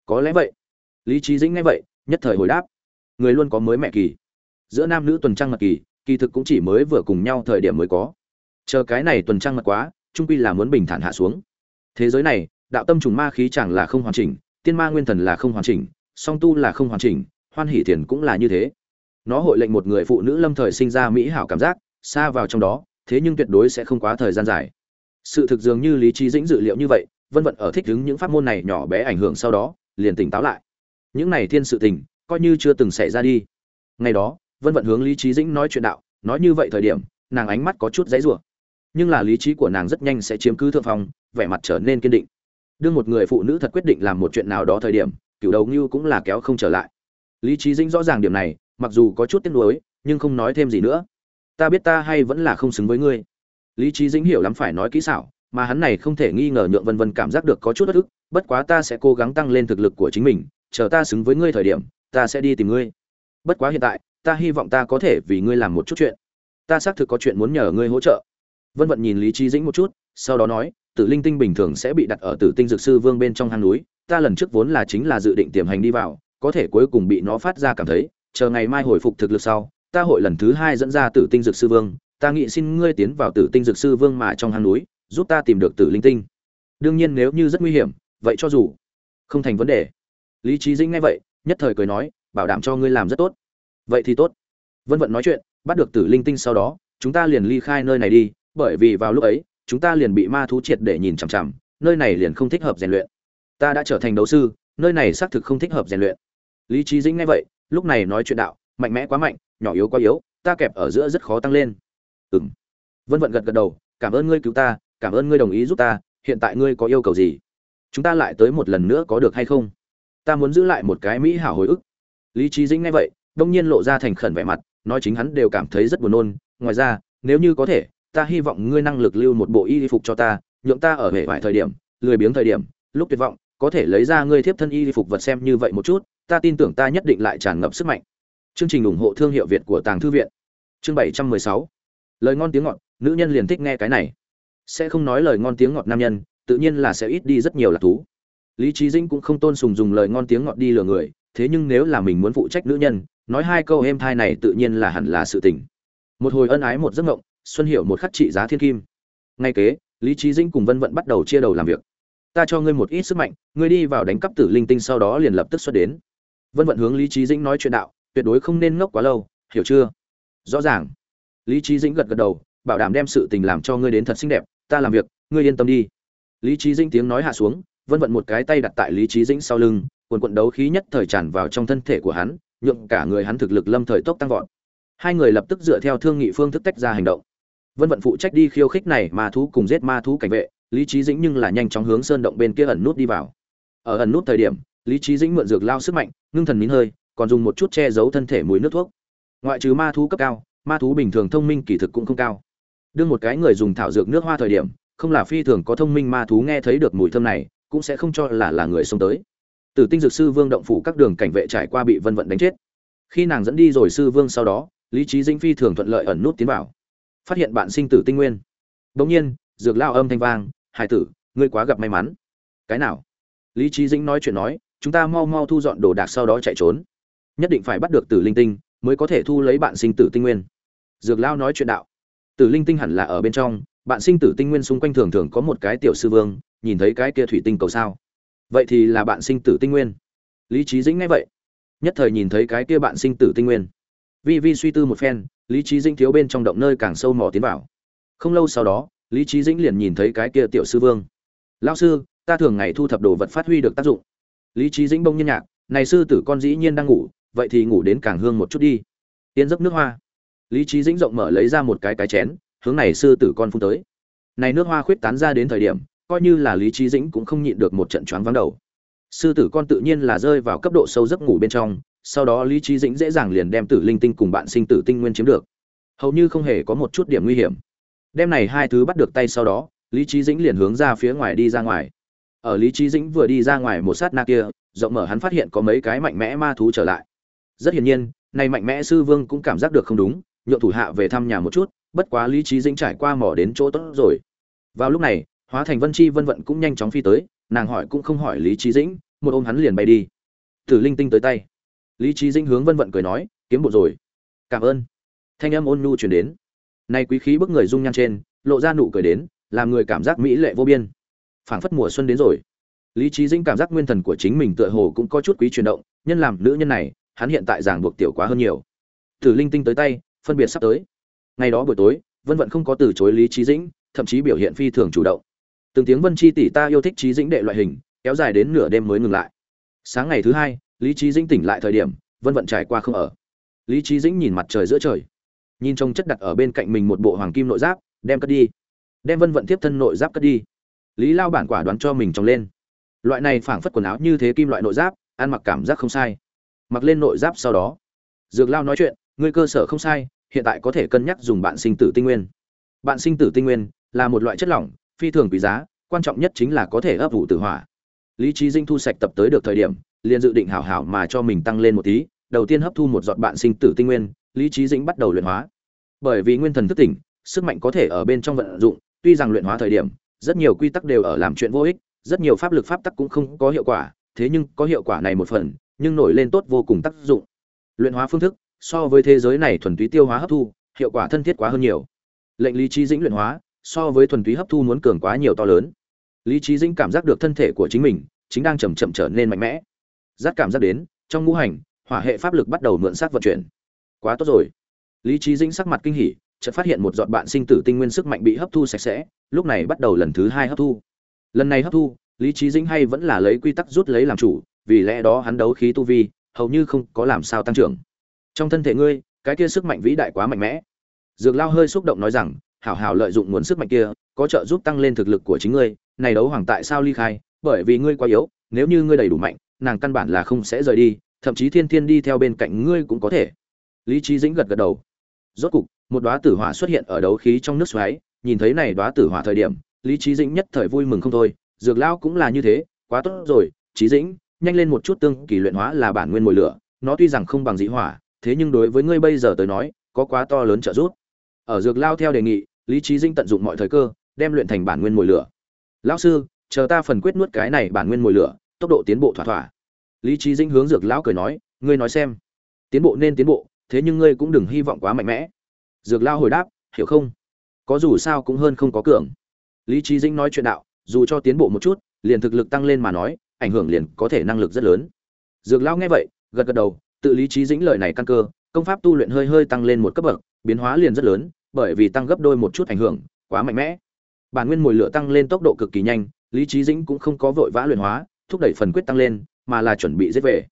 Có lẽ vậy lý trí dĩnh nghe vậy, nhất thời hồi đáp. Người luôn có mới mẹ kỳ. Giữa nam nữ tuần trăng mật kỳ kỳ thực cũng chỉ mới vừa cùng nhau thời điểm mới có. Chờ cái này tuần trăng mật quá, trung quy là muốn bình thản hạ xuống. Thế giới này, đạo tâm trùng ma khí chẳng là không hoàn chỉnh, tiên ma nguyên thần là không hoàn chỉnh, song tu là không hoàn chỉnh, hoan hỷ thiền cũng là như thế. Nó hội lệnh một người phụ nữ lâm thời sinh ra mỹ hảo cảm giác, xa vào trong đó, thế nhưng tuyệt đối sẽ không quá thời gian dài. Sự thực dường như lý trí dĩnh dự liệu như vậy, vân vận ở thích ứng những pháp môn này nhỏ bé ảnh hưởng sau đó, liền tỉnh táo lại những này thiên sự tình, coi như chưa từng xảy ra đi. Ngày đó, vân vận hướng lý trí dĩnh nói chuyện đạo, nói như vậy thời điểm, nàng ánh mắt có chút dãy rủa. Nhưng là lý trí của nàng rất nhanh sẽ chiếm cứ thượng phong, vẻ mặt trở nên kiên định. Đương một người phụ nữ thật quyết định làm một chuyện nào đó thời điểm cựu đầu ngưu cũng là kéo không trở lại. Lý trí dĩnh rõ ràng điểm này, mặc dù có chút tiếc nuối, nhưng không nói thêm gì nữa. Ta biết ta hay vẫn là không xứng với ngươi. Lý trí dĩnh hiểu lắm phải nói kỹ xảo, mà hắn này không thể nghi ngờ nhượng vân vân cảm giác được có chút bất ức, bất quá ta sẽ cố gắng tăng lên thực lực của chính mình chờ ta xứng với ngươi thời điểm, ta sẽ đi tìm ngươi. Bất quá hiện tại, ta hy vọng ta có thể vì ngươi làm một chút chuyện. Ta xác thực có chuyện muốn nhờ ngươi hỗ trợ. Vân vận nhìn lý trí dĩnh một chút, sau đó nói, tử linh tinh bình thường sẽ bị đặt ở tử tinh dược sư vương bên trong hang núi, ta lần trước vốn là chính là dự định tiềm hành đi vào, có thể cuối cùng bị nó phát ra cảm thấy, chờ ngày mai hồi phục thực lực sau, ta hội lần thứ hai dẫn ra tử tinh dược sư vương, ta nghĩ xin ngươi tiến vào tử tinh dược sư vương mà trong hang núi, giúp ta tìm được tử linh tinh. Đương nhiên nếu như rất nguy hiểm, vậy cho dù. Không thành vấn đề lý trí dĩnh nghe vậy, nhất thời cười nói, bảo đảm cho ngươi làm rất tốt. Vậy thì tốt. Vân vận nói chuyện, bắt được tử linh tinh sau đó, chúng ta liền ly khai nơi này đi, bởi vì vào lúc ấy, chúng ta liền bị ma thú triệt để nhìn chằm chằm, nơi này liền không thích hợp rèn luyện. Ta đã trở thành đấu sư, nơi này xác thực không thích hợp rèn luyện. Lý trí dĩnh nghe vậy, lúc này nói chuyện đạo, mạnh mẽ quá mạnh, nhỏ yếu quá yếu, ta kẹp ở giữa rất khó tăng lên. Ừng vân vận gật gật đầu, cảm ơn ngươi cứu ta, cảm ơn ngươi đồng ý giúp ta, hiện tại ngươi có yêu cầu gì? Chúng ta lại tới một lần nữa có được hay không? Ta muốn giữ lại một cái mỹ hảo hồi ức. Lý trí dĩnh nghe vậy, đông nhiên lộ ra thành khẩn vẻ mặt, nói chính hắn đều cảm thấy rất buồn nôn. Ngoài ra, nếu như có thể, ta hy vọng ngươi năng lực lưu một bộ y phục cho ta, nhượng ta ở hệ vải thời điểm, lười biếng thời điểm, lúc tuyệt vọng, có thể lấy ra ngươi thiếp thân y phục vật xem như vậy một chút, ta tin tưởng ta nhất định lại tràn ngập sức mạnh. Chương trình ủng hộ thương hiệu việt của tàng thư viện. Chương bảy trăm mười sáu. Lời ngon tiếng ngọt, nữ nhân liền thích nghe cái này. Sẽ không nói lời ngon tiếng ngọt nam nhân, tự nhiên là sẽ ít đi rất nhiều lạc thú lý trí dĩnh cũng không tôn sùng dùng lời ngon tiếng ngọt đi lừa người, thế nhưng nếu là mình muốn phụ trách nữ nhân, nói hai câu êm thai này tự nhiên là hẳn là sự tình. Một hồi ân ái một giấc ngộng xuân hiểu một khắc trị giá thiên kim. Ngay kế, lý trí dĩnh cùng vân vận bắt đầu chia đầu làm việc. Ta cho ngươi một ít sức mạnh, ngươi đi vào đánh cắp tử linh tinh sau đó liền lập tức xuất đến. Vân vận hướng lý trí dĩnh nói chuyện đạo, tuyệt đối không nên ngốc quá lâu, hiểu chưa? Rõ ràng. Lý trí dĩnh gật gật đầu, bảo đảm đem sự tình làm cho ngươi đến thật xinh đẹp, ta làm việc, ngươi yên tâm đi. Lý trí dĩnh tiếng nói hạ xuống vân vận một cái tay đặt tại lý trí dĩnh sau lưng, quần quận đấu khí nhất thời tràn vào trong thân thể của hắn, nhượng cả người hắn thực lực lâm thời tốc tăng vọt. Hai người lập tức dựa theo thương nghị phương thức tách ra hành động. Vân vận phụ trách đi khiêu khích này ma thú cùng giết ma thú cảnh vệ, lý trí dĩnh nhưng là nhanh chóng hướng sơn động bên kia ẩn nút đi vào. Ở ẩn nút thời điểm, lý trí dĩnh mượn dược lao sức mạnh, ngưng thần nín hơi, còn dùng một chút che giấu thân thể mùi nước thuốc. Ngoại trừ ma thú cấp cao, ma thú bình thường thông minh kỳ thực cũng không cao. Đương một cái người dùng thảo dược nước hoa thời điểm, không là phi thường có thông minh ma thú nghe thấy được mùi thơm này cũng sẽ không cho là là người xông tới Tử Tinh Dược Sư Vương động phủ các đường cảnh vệ trải qua bị Vân Vận đánh chết. Khi nàng dẫn đi rồi sư vương sau đó, Lý trí Dĩnh phi thường thuận lợi ẩn nút tiến vào. Phát hiện bạn sinh tử tinh nguyên. đống nhiên, dược lao âm thanh vang, "Hải tử, ngươi quá gặp may mắn." "Cái nào?" Lý trí Dĩnh nói chuyện nói, "Chúng ta mau mau thu dọn đồ đạc sau đó chạy trốn. Nhất định phải bắt được Tử Linh Tinh, mới có thể thu lấy bạn sinh tử tinh nguyên." Dược lao nói chuyện đạo. Tử Linh Tinh hẳn là ở bên trong, bạn sinh tử tinh nguyên xung quanh thường thường có một cái tiểu sư vương, nhìn thấy cái kia thủy tinh cầu sao? vậy thì là bạn sinh tử tinh nguyên. Lý trí dĩnh ngay vậy nhất thời nhìn thấy cái kia bạn sinh tử tinh nguyên. Vi vi suy tư một phen lý trí dĩnh thiếu bên trong động nơi càng sâu mò tiến vào. Không lâu sau đó lý trí dĩnh liền nhìn thấy cái kia tiểu sư vương. Lao sư ta thường ngày thu thập đồ vật phát huy được tác dụng. Lý trí dĩnh bông nhân nhạc này sư tử con dĩ nhiên đang ngủ vậy thì ngủ đến càng hương một chút đi. Tiến giấc nước hoa. Lý trí dĩnh rộng mở lấy ra một cái cái chén hướng này sư tử con phun tới. Này nước hoa khuyết tán ra đến thời điểm, coi như là lý trí dĩnh cũng không nhịn được một trận choáng vắng đầu. Sư tử con tự nhiên là rơi vào cấp độ sâu giấc ngủ bên trong, sau đó lý trí dĩnh dễ dàng liền đem tử linh tinh cùng bạn sinh tử tinh nguyên chiếm được. Hầu như không hề có một chút điểm nguy hiểm. Đem này hai thứ bắt được tay sau đó, lý trí dĩnh liền hướng ra phía ngoài đi ra ngoài. Ở lý trí dĩnh vừa đi ra ngoài một sát na kia, rộng mở hắn phát hiện có mấy cái mạnh mẽ ma thú trở lại. Rất hiển nhiên, này mạnh mẽ sư vương cũng cảm giác được không đúng, nhượng thủ hạ về thăm nhà một chút bất quá lý trí dĩnh trải qua mỏ đến chỗ tốt rồi. Vào lúc này, hóa thành vân chi vân vận cũng nhanh chóng phi tới, nàng hỏi cũng không hỏi lý trí dĩnh, một ôm hắn liền bay đi. Tử linh tinh tới tay. Lý trí dĩnh hướng vân vận cười nói, kiếm bộ rồi. Cảm ơn. Thanh âm ôn nhu chuyển đến. Nay quý khí bức người dung nhan trên, lộ ra nụ cười đến, làm người cảm giác mỹ lệ vô biên. Phảng phất mùa xuân đến rồi. Lý trí dĩnh cảm giác nguyên thần của chính mình tựa hồ cũng có chút quý chuyển động, nhân làm nữ nhân này, hắn hiện tại giảng buộc tiểu quá hơn nhiều. Tử linh tinh tới tay, phân biệt sắp tới ngày đó buổi tối, vân vận không có từ chối lý trí dĩnh, thậm chí biểu hiện phi thường chủ động. Từng tiếng vân chi tỷ ta yêu thích trí dĩnh đệ loại hình, kéo dài đến nửa đêm mới ngừng lại. Sáng ngày thứ hai, lý trí dĩnh tỉnh lại thời điểm, vân vận trải qua không ở. Lý trí dĩnh nhìn mặt trời giữa trời. Nhìn trông chất đặt ở bên cạnh mình một bộ hoàng kim nội giáp, đem cất đi. Đem vân vận tiếp thân nội giáp cất đi. Lý lao bản quả đoán cho mình trồng lên. Loại này phảng phất quần áo như thế kim loại nội giáp, ăn mặc cảm giác không sai. Mặc lên nội giáp sau đó. Dược lao nói chuyện, ngươi cơ sở không sai hiện tại có thể cân nhắc dùng bạn sinh tử tinh nguyên. Bạn sinh tử tinh nguyên là một loại chất lỏng, phi thường quý giá, quan trọng nhất chính là có thể ấp ủ tử hỏa. Lý trí dinh thu sạch tập tới được thời điểm, liền dự định hảo hảo mà cho mình tăng lên một tí, đầu tiên hấp thu một giọt bạn sinh tử tinh nguyên, lý trí dĩnh bắt đầu luyện hóa. Bởi vì nguyên thần thức tỉnh, sức mạnh có thể ở bên trong vận dụng, tuy rằng luyện hóa thời điểm, rất nhiều quy tắc đều ở làm chuyện vô ích, rất nhiều pháp lực pháp tắc cũng không có hiệu quả, thế nhưng có hiệu quả này một phần, nhưng nổi lên tốt vô cùng tác dụng. Luyện hóa phương thức so với thế giới này thuần túy tiêu hóa hấp thu, hiệu quả thân thiết quá hơn nhiều. Lệnh lý trí dĩnh luyện hóa, so với thuần túy hấp thu muốn cường quá nhiều to lớn. Lý trí dĩnh cảm giác được thân thể của chính mình, chính đang chậm chậm trở nên mạnh mẽ. Giác cảm giác đến, trong ngũ hành, hỏa hệ pháp lực bắt đầu mượn sát vận chuyển. Quá tốt rồi. Lý trí dĩnh sắc mặt kinh hỉ, chợt phát hiện một giọt bạn sinh tử tinh nguyên sức mạnh bị hấp thu sạch sẽ, lúc này bắt đầu lần thứ hai hấp thu. Lần này hấp thu, lý trí dĩnh hay vẫn là lấy quy tắc rút lấy làm chủ, vì lẽ đó hắn đấu khí tu vi, hầu như không có làm sao tăng trưởng trong thân thể ngươi, cái kia sức mạnh vĩ đại quá mạnh mẽ. Dược lao hơi xúc động nói rằng, hảo hảo lợi dụng nguồn sức mạnh kia, có trợ giúp tăng lên thực lực của chính ngươi. Này đấu hoàng tại sao ly khai? Bởi vì ngươi quá yếu, nếu như ngươi đầy đủ mạnh, nàng căn bản là không sẽ rời đi, thậm chí thiên thiên đi theo bên cạnh ngươi cũng có thể. Lý trí dĩnh gật gật đầu. Rốt cục, một đóa tử hỏa xuất hiện ở đấu khí trong nước xoáy. Nhìn thấy này đóa tử hỏa thời điểm, lý trí dĩnh nhất thời vui mừng không thôi. Dược lao cũng là như thế, quá tốt rồi. Trí dĩnh, nhanh lên một chút, tương kỳ luyện hóa là bản nguyên mồi lửa. Nó tuy rằng không bằng dị hỏa thế nhưng đối với ngươi bây giờ tới nói, có quá to lớn trợ giúp. Ở dược lao theo đề nghị, lý trí dĩnh tận dụng mọi thời cơ, đem luyện thành bản nguyên mồi lửa. Lão sư, chờ ta phần quyết nuốt cái này bản nguyên mồi lửa, tốc độ tiến bộ thỏa thỏa. Lý trí dĩnh hướng dược lão cười nói, ngươi nói xem. Tiến bộ nên tiến bộ, thế nhưng ngươi cũng đừng hy vọng quá mạnh mẽ. Dược lao hồi đáp, hiểu không? Có dù sao cũng hơn không có cường. Lý trí dĩnh nói chuyện đạo, dù cho tiến bộ một chút, liền thực lực tăng lên mà nói, ảnh hưởng liền có thể năng lực rất lớn. Dược lao nghe vậy, gật gật đầu tự lý trí dĩnh lời này căn cơ, công pháp tu luyện hơi hơi tăng lên một cấp bậc, biến hóa liền rất lớn, bởi vì tăng gấp đôi một chút ảnh hưởng, quá mạnh mẽ. Bản nguyên mùi lửa tăng lên tốc độ cực kỳ nhanh, lý trí dĩnh cũng không có vội vã luyện hóa, thúc đẩy phần quyết tăng lên, mà là chuẩn bị giết về.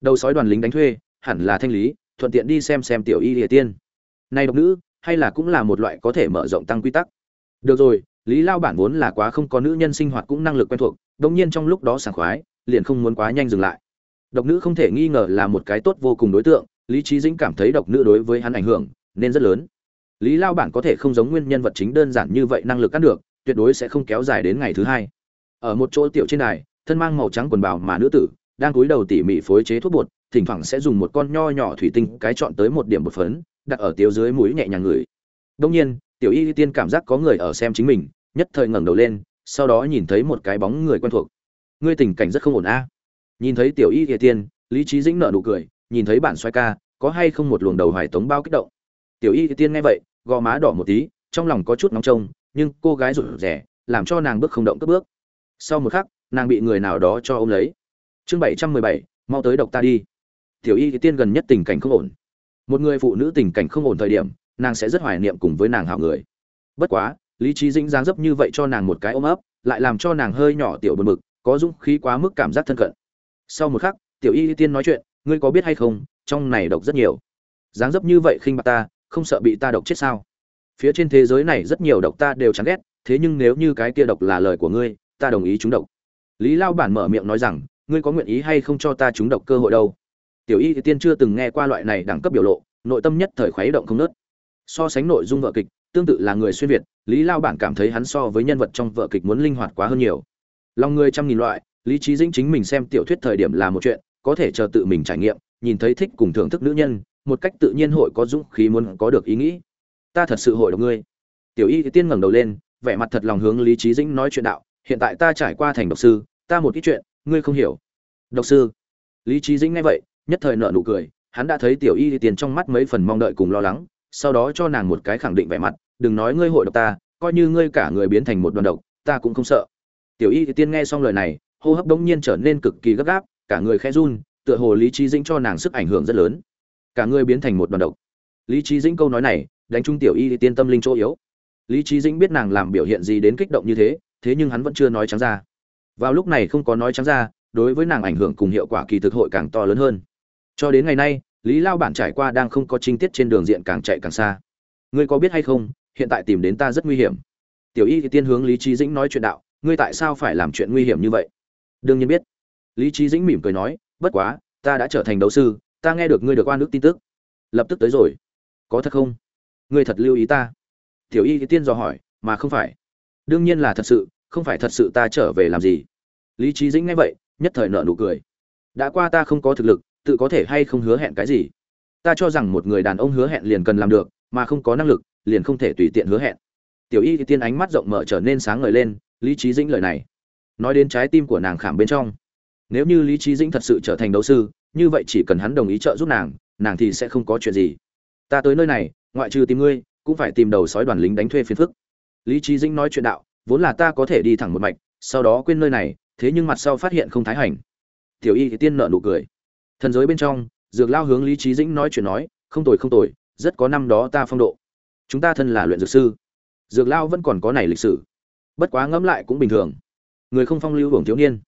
Đầu sói đoàn lính đánh thuê, hẳn là thanh lý, thuận tiện đi xem xem tiểu y địa tiên. Này độc nữ, hay là cũng là một loại có thể mở rộng tăng quy tắc. Được rồi, lý lao bản vốn là quá không có nữ nhân sinh hoạt cũng năng lực quen thuộc đông nhiên trong lúc đó sảng khoái, liền không muốn quá nhanh dừng lại độc nữ không thể nghi ngờ là một cái tốt vô cùng đối tượng, lý trí dĩnh cảm thấy độc nữ đối với hắn ảnh hưởng nên rất lớn. Lý lao bản có thể không giống nguyên nhân vật chính đơn giản như vậy năng lực cắt được, tuyệt đối sẽ không kéo dài đến ngày thứ hai. Ở một chỗ tiểu trên đài, thân mang màu trắng quần bào mà nữ tử, đang cúi đầu tỉ mỉ phối chế thuốc bột, thỉnh thoảng sẽ dùng một con nho nhỏ thủy tinh cái chọn tới một điểm bột phấn, đặt ở tiêu dưới mũi nhẹ nhàng ngửi. Đông nhiên, tiểu y tiên cảm giác có người ở xem chính mình, nhất thời ngẩng đầu lên, sau đó nhìn thấy một cái bóng người quen thuộc. Ngươi tình cảnh rất không ổn a nhìn thấy tiểu y địa tiên, lý trí dĩnh nợ nụ cười, nhìn thấy bản xoay ca, có hay không một luồng đầu hoài tống bao kích động? Tiểu y địa tiên nghe vậy, gò má đỏ một tí, trong lòng có chút nóng trông, nhưng cô gái rụt rẻ làm cho nàng bước không động cất bước. Sau một khắc, nàng bị người nào đó cho ôm lấy. Chương bảy trăm mười bảy, mau tới độc ta đi. Tiểu y địa tiên gần nhất tình cảnh không ổn. Một người phụ nữ tình cảnh không ổn thời điểm, nàng sẽ rất hoài niệm cùng với nàng hảo người. Bất quá, lý trí dĩnh dáng dấp như vậy cho nàng một cái ôm ấp, lại làm cho nàng hơi nhỏ tiểu bật mực có dũng khí quá mức cảm giác thân cận sau một khắc, tiểu y tiên nói chuyện, ngươi có biết hay không, trong này độc rất nhiều. Dáng dấp như vậy khinh bạc ta, không sợ bị ta độc chết sao? Phía trên thế giới này rất nhiều độc ta đều chán ghét, thế nhưng nếu như cái kia độc là lời của ngươi, ta đồng ý chúng độc. Lý lao bản mở miệng nói rằng, ngươi có nguyện ý hay không cho ta chúng độc cơ hội đâu? Tiểu y tiên chưa từng nghe qua loại này đẳng cấp biểu lộ, nội tâm nhất thời khuấy động không nớt. So sánh nội dung vợ kịch, tương tự là người xuyên việt, lý lao bản cảm thấy hắn so với nhân vật trong vợ kịch muốn linh hoạt quá hơn nhiều. Lòng người trăm nghìn loại lý trí dĩnh chính mình xem tiểu thuyết thời điểm là một chuyện, có thể chờ tự mình trải nghiệm, nhìn thấy thích cùng thưởng thức nữ nhân, một cách tự nhiên hội có dũng khí muốn có được ý nghĩ. Ta thật sự hội độc ngươi. Tiểu y tiên ngẩng đầu lên, vẻ mặt thật lòng hướng lý trí dĩnh nói chuyện đạo, hiện tại ta trải qua thành độc sư, ta một ít chuyện, ngươi không hiểu. Độc sư. Lý trí dĩnh nghe vậy, nhất thời nợ nụ cười, hắn đã thấy tiểu y tiên trong mắt mấy phần mong đợi cùng lo lắng, sau đó cho nàng một cái khẳng định vẻ mặt, đừng nói ngươi hội độc ta, coi như ngươi cả người biến thành một đoàn độc, ta cũng không sợ. Tiểu y tiên nghe xong lời này hô hấp đống nhiên trở nên cực kỳ gấp gáp, cả người khẽ run, tựa hồ lý trí dĩnh cho nàng sức ảnh hưởng rất lớn. Cả người biến thành một đoàn độc. Lý trí dĩnh câu nói này, đánh trúng tiểu y tiên tâm linh chỗ yếu. Lý trí dĩnh biết nàng làm biểu hiện gì đến kích động như thế thế nhưng hắn vẫn chưa nói trắng ra. Vào lúc này không có nói trắng ra, đối với nàng ảnh hưởng cùng hiệu quả kỳ thực hội càng to lớn hơn. Cho đến ngày nay, lý lao bản trải qua đang không có trinh tiết trên đường diện càng chạy càng xa. Ngươi có biết hay không, hiện tại tìm đến ta rất nguy hiểm. Tiểu y thì tiên hướng lý Chí dĩnh nói chuyện đạo, ngươi tại sao phải làm chuyện nguy hiểm như vậy? Đương nhiên biết. Lý trí dĩnh mỉm cười nói, bất quá, ta đã trở thành đấu sư, ta nghe được ngươi được oan ức tin tức. Lập tức tới rồi. Có thật không? Ngươi thật lưu ý ta. Tiểu y tiên dò hỏi, mà không phải. Đương nhiên là thật sự, không phải thật sự ta trở về làm gì. Lý trí dĩnh nghe vậy, nhất thời nợ nụ cười. Đã qua ta không có thực lực, tự có thể hay không hứa hẹn cái gì? Ta cho rằng một người đàn ông hứa hẹn liền cần làm được, mà không có năng lực, liền không thể tùy tiện hứa hẹn. Tiểu y tiên ánh mắt rộng mở trở nên sáng ngời lên, lý trí dĩnh lời này nói đến trái tim của nàng khảm bên trong. Nếu như lý trí dĩnh thật sự trở thành đấu sư, như vậy chỉ cần hắn đồng ý trợ giúp nàng nàng thì sẽ không có chuyện gì. Ta tới nơi này, ngoại trừ tìm ngươi, cũng phải tìm đầu sói đoàn lính đánh thuê phiền phức. Lý trí dĩnh nói chuyện đạo, vốn là ta có thể đi thẳng một mạch, sau đó quên nơi này, thế nhưng mặt sau phát hiện không thái hành. Tiểu y thì tiên nợ nụ cười. Thần giới bên trong, dược lao hướng lý trí dĩnh nói chuyện nói, không tồi không tồi, rất có năm đó ta phong độ. Chúng ta thân là luyện dược sư. Dược lao vẫn còn có này lịch sử. Bất quá ngẫm lại cũng bình thường người không phong lưu hưởng thiếu niên.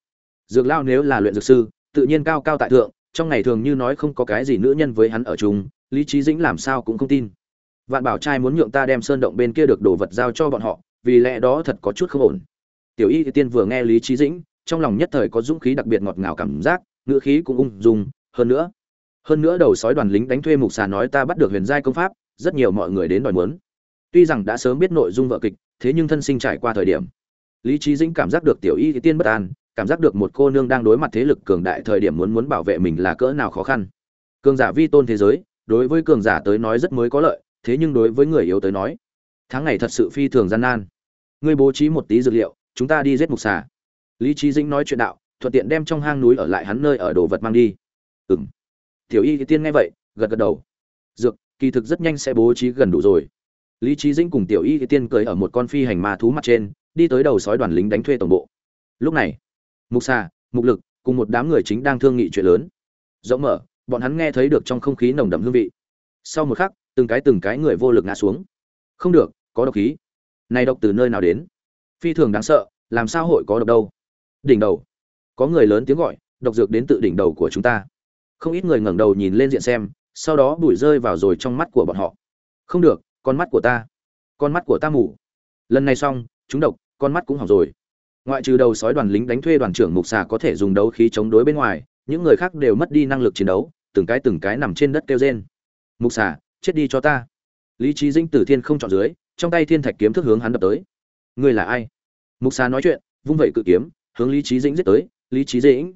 Dược lao nếu là luyện dược sư, tự nhiên cao cao tại thượng, trong ngày thường như nói không có cái gì nữ nhân với hắn ở chung, lý trí dĩnh làm sao cũng không tin. Vạn bảo trai muốn nhượng ta đem sơn động bên kia được đồ vật giao cho bọn họ, vì lẽ đó thật có chút không ổn. Tiểu y tiên vừa nghe lý trí dĩnh, trong lòng nhất thời có dũng khí đặc biệt ngọt ngào cảm giác, ngữ khí cũng ung dung, hơn nữa hơn nữa đầu sói đoàn lính đánh thuê mục xà nói ta bắt được huyền giai công pháp, rất nhiều mọi người đến đòi muốn. Tuy rằng đã sớm biết nội dung vợ kịch, thế nhưng thân sinh trải qua thời điểm lý trí dĩnh cảm giác được tiểu y tiên bất an, cảm giác được một cô nương đang đối mặt thế lực cường đại thời điểm muốn muốn bảo vệ mình là cỡ nào khó khăn. Cường giả vi tôn thế giới, đối với cường giả tới nói rất mới có lợi, thế nhưng đối với người yếu tới nói, tháng ngày thật sự phi thường gian nan. Ngươi bố trí một tí dược liệu, chúng ta đi giết mục xà. Lý trí dĩnh nói chuyện đạo, thuận tiện đem trong hang núi ở lại hắn nơi ở đồ vật mang đi. Ừng tiểu y tiên nghe vậy, gật gật đầu. Dược, kỳ thực rất nhanh sẽ bố trí gần đủ rồi. Lý trí dĩnh cùng tiểu y tiên cười ở một con phi hành ma thú mặt trên đi tới đầu sói đoàn lính đánh thuê tổng bộ. Lúc này, mục xà mục lực cùng một đám người chính đang thương nghị chuyện lớn. Rộng mở, bọn hắn nghe thấy được trong không khí nồng đậm hương vị. Sau một khắc, từng cái từng cái người vô lực ngã xuống. Không được, có độc khí. Này độc từ nơi nào đến? Phi thường đáng sợ, làm sao hội có độc đâu? Đỉnh đầu. Có người lớn tiếng gọi, độc dược đến tự đỉnh đầu của chúng ta. Không ít người ngẩng đầu nhìn lên diện xem, sau đó bụi rơi vào rồi trong mắt của bọn họ. Không được, con mắt của ta. Con mắt của ta mù. Lần này xong, chúng độc con mắt cũng hỏng rồi. Ngoại trừ đầu sói đoàn lính đánh thuê đoàn trưởng mục xà có thể dùng đấu khí chống đối bên ngoài, những người khác đều mất đi năng lực chiến đấu, từng cái từng cái nằm trên đất kêu rên. Mục xà, chết đi cho ta. Lý trí dĩnh tử thiên không chọn dưới, trong tay thiên thạch kiếm thức hướng hắn đập tới. Ngươi là ai? Mục xà nói chuyện, vung vẩy cự kiếm, hướng lý trí dĩnh giết tới. Lý trí dĩnh,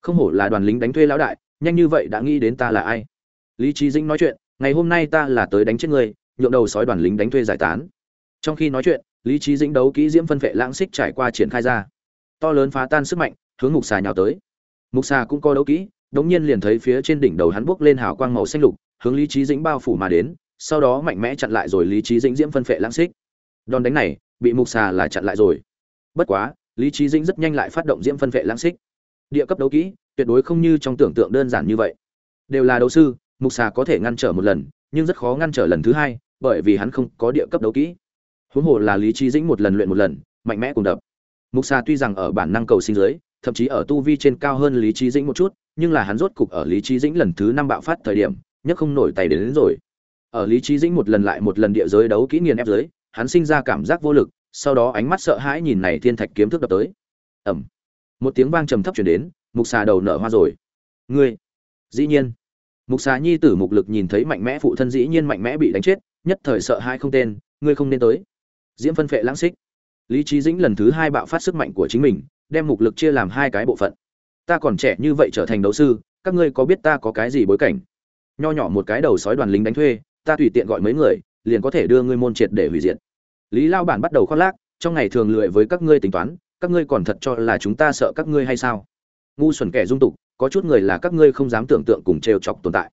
không hổ là đoàn lính đánh thuê lão đại, nhanh như vậy đã nghĩ đến ta là ai? Lý trí dĩnh nói chuyện, ngày hôm nay ta là tới đánh chết ngươi, nhượng đầu sói đoàn lính đánh thuê giải tán. Trong khi nói chuyện lý trí dĩnh đấu kỹ diễm phân vệ lãng xích trải qua triển khai ra. To lớn phá tan sức mạnh, hướng mục xà nhào tới. Mục xà cũng có đấu kỹ, đống nhiên liền thấy phía trên đỉnh đầu hắn bốc lên hào quang màu xanh lục, hướng lý trí dĩnh bao phủ mà đến, sau đó mạnh mẽ chặn lại rồi lý trí dĩnh diễm phân vệ lãng xích. Đòn đánh này, bị mục xà là chặn lại rồi. Bất quá, lý trí dĩnh rất nhanh lại phát động diễm phân vệ lãng xích. Địa cấp đấu kỹ, tuyệt đối không như trong tưởng tượng đơn giản như vậy. Đều là đấu sư, mục xà có thể ngăn trở một lần, nhưng rất khó ngăn trở lần thứ hai, bởi vì hắn không có địa cấp đấu kỹ huống hồ là lý trí dĩnh một lần luyện một lần mạnh mẽ cùng đập. Mục xà tuy rằng ở bản năng cầu sinh dưới thậm chí ở tu vi trên cao hơn lý trí dĩnh một chút nhưng là hắn rốt cục ở lý trí dĩnh lần thứ năm bạo phát thời điểm nhất không nổi tay đến, đến rồi. Ở lý trí dĩnh một lần lại một lần địa giới đấu kỹ nghiền ép dưới hắn sinh ra cảm giác vô lực sau đó ánh mắt sợ hãi nhìn này thiên thạch kiếm thức đập tới. Ẩm một tiếng vang trầm thấp chuyển đến mục xà đầu nở hoa rồi. Ngươi dĩ nhiên. Mục xà nhi tử mục lực nhìn thấy mạnh mẽ phụ thân dĩ nhiên mạnh mẽ bị đánh chết nhất thời sợ hai không tên ngươi không nên tới diễm phân phệ lãng xích. Lý trí dĩnh lần thứ hai bạo phát sức mạnh của chính mình, đem mục lực chia làm hai cái bộ phận. Ta còn trẻ như vậy trở thành đấu sư, các ngươi có biết ta có cái gì bối cảnh? Nho nhỏ một cái đầu sói đoàn lính đánh thuê, ta tùy tiện gọi mấy người, liền có thể đưa ngươi môn triệt để hủy diệt. Lý lao bản bắt đầu khoác lác, trong ngày thường lười với các ngươi tính toán, các ngươi còn thật cho là chúng ta sợ các ngươi hay sao? Ngu xuẩn kẻ dung tục, có chút người là các ngươi không dám tưởng tượng cùng trêu chọc tồn tại.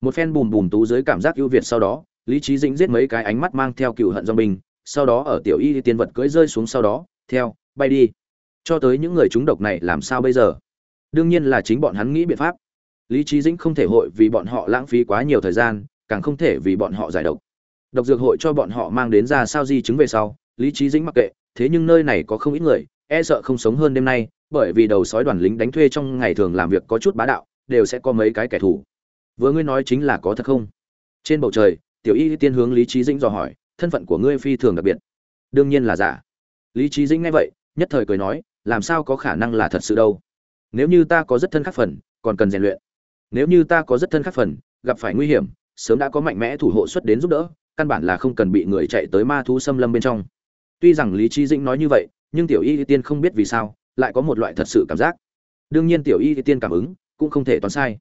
Một phen bùm bùm tú dưới cảm giác ưu việt sau đó, lý trí dĩnh giết mấy cái ánh mắt mang theo cựu hận do mình sau đó ở tiểu y tiên vật cưỡi rơi xuống sau đó, theo, bay đi. Cho tới những người trúng độc này làm sao bây giờ? Đương nhiên là chính bọn hắn nghĩ biện pháp. Lý trí dĩnh không thể hội vì bọn họ lãng phí quá nhiều thời gian, càng không thể vì bọn họ giải độc. Độc dược hội cho bọn họ mang đến ra sao di chứng về sau, lý trí dĩnh mặc kệ, thế nhưng nơi này có không ít người e sợ không sống hơn đêm nay, bởi vì đầu sói đoàn lính đánh thuê trong ngày thường làm việc có chút bá đạo, đều sẽ có mấy cái kẻ thù. Vừa ngươi nói chính là có thật không? Trên bầu trời, tiểu y tiên hướng lý trí dĩnh dò hỏi thân phận của ngươi phi thường đặc biệt. Đương nhiên là giả. Lý trí dĩnh nghe vậy, nhất thời cười nói, làm sao có khả năng là thật sự đâu? Nếu như ta có rất thân khắc phần, còn cần rèn luyện. Nếu như ta có rất thân khắc phần, gặp phải nguy hiểm, sớm đã có mạnh mẽ thủ hộ xuất đến giúp đỡ, căn bản là không cần bị người chạy tới ma thú xâm lâm bên trong. Tuy rằng lý trí dĩnh nói như vậy, nhưng tiểu y tiên không biết vì sao, lại có một loại thật sự cảm giác. Đương nhiên tiểu y tiên cảm ứng, cũng không thể toán sai.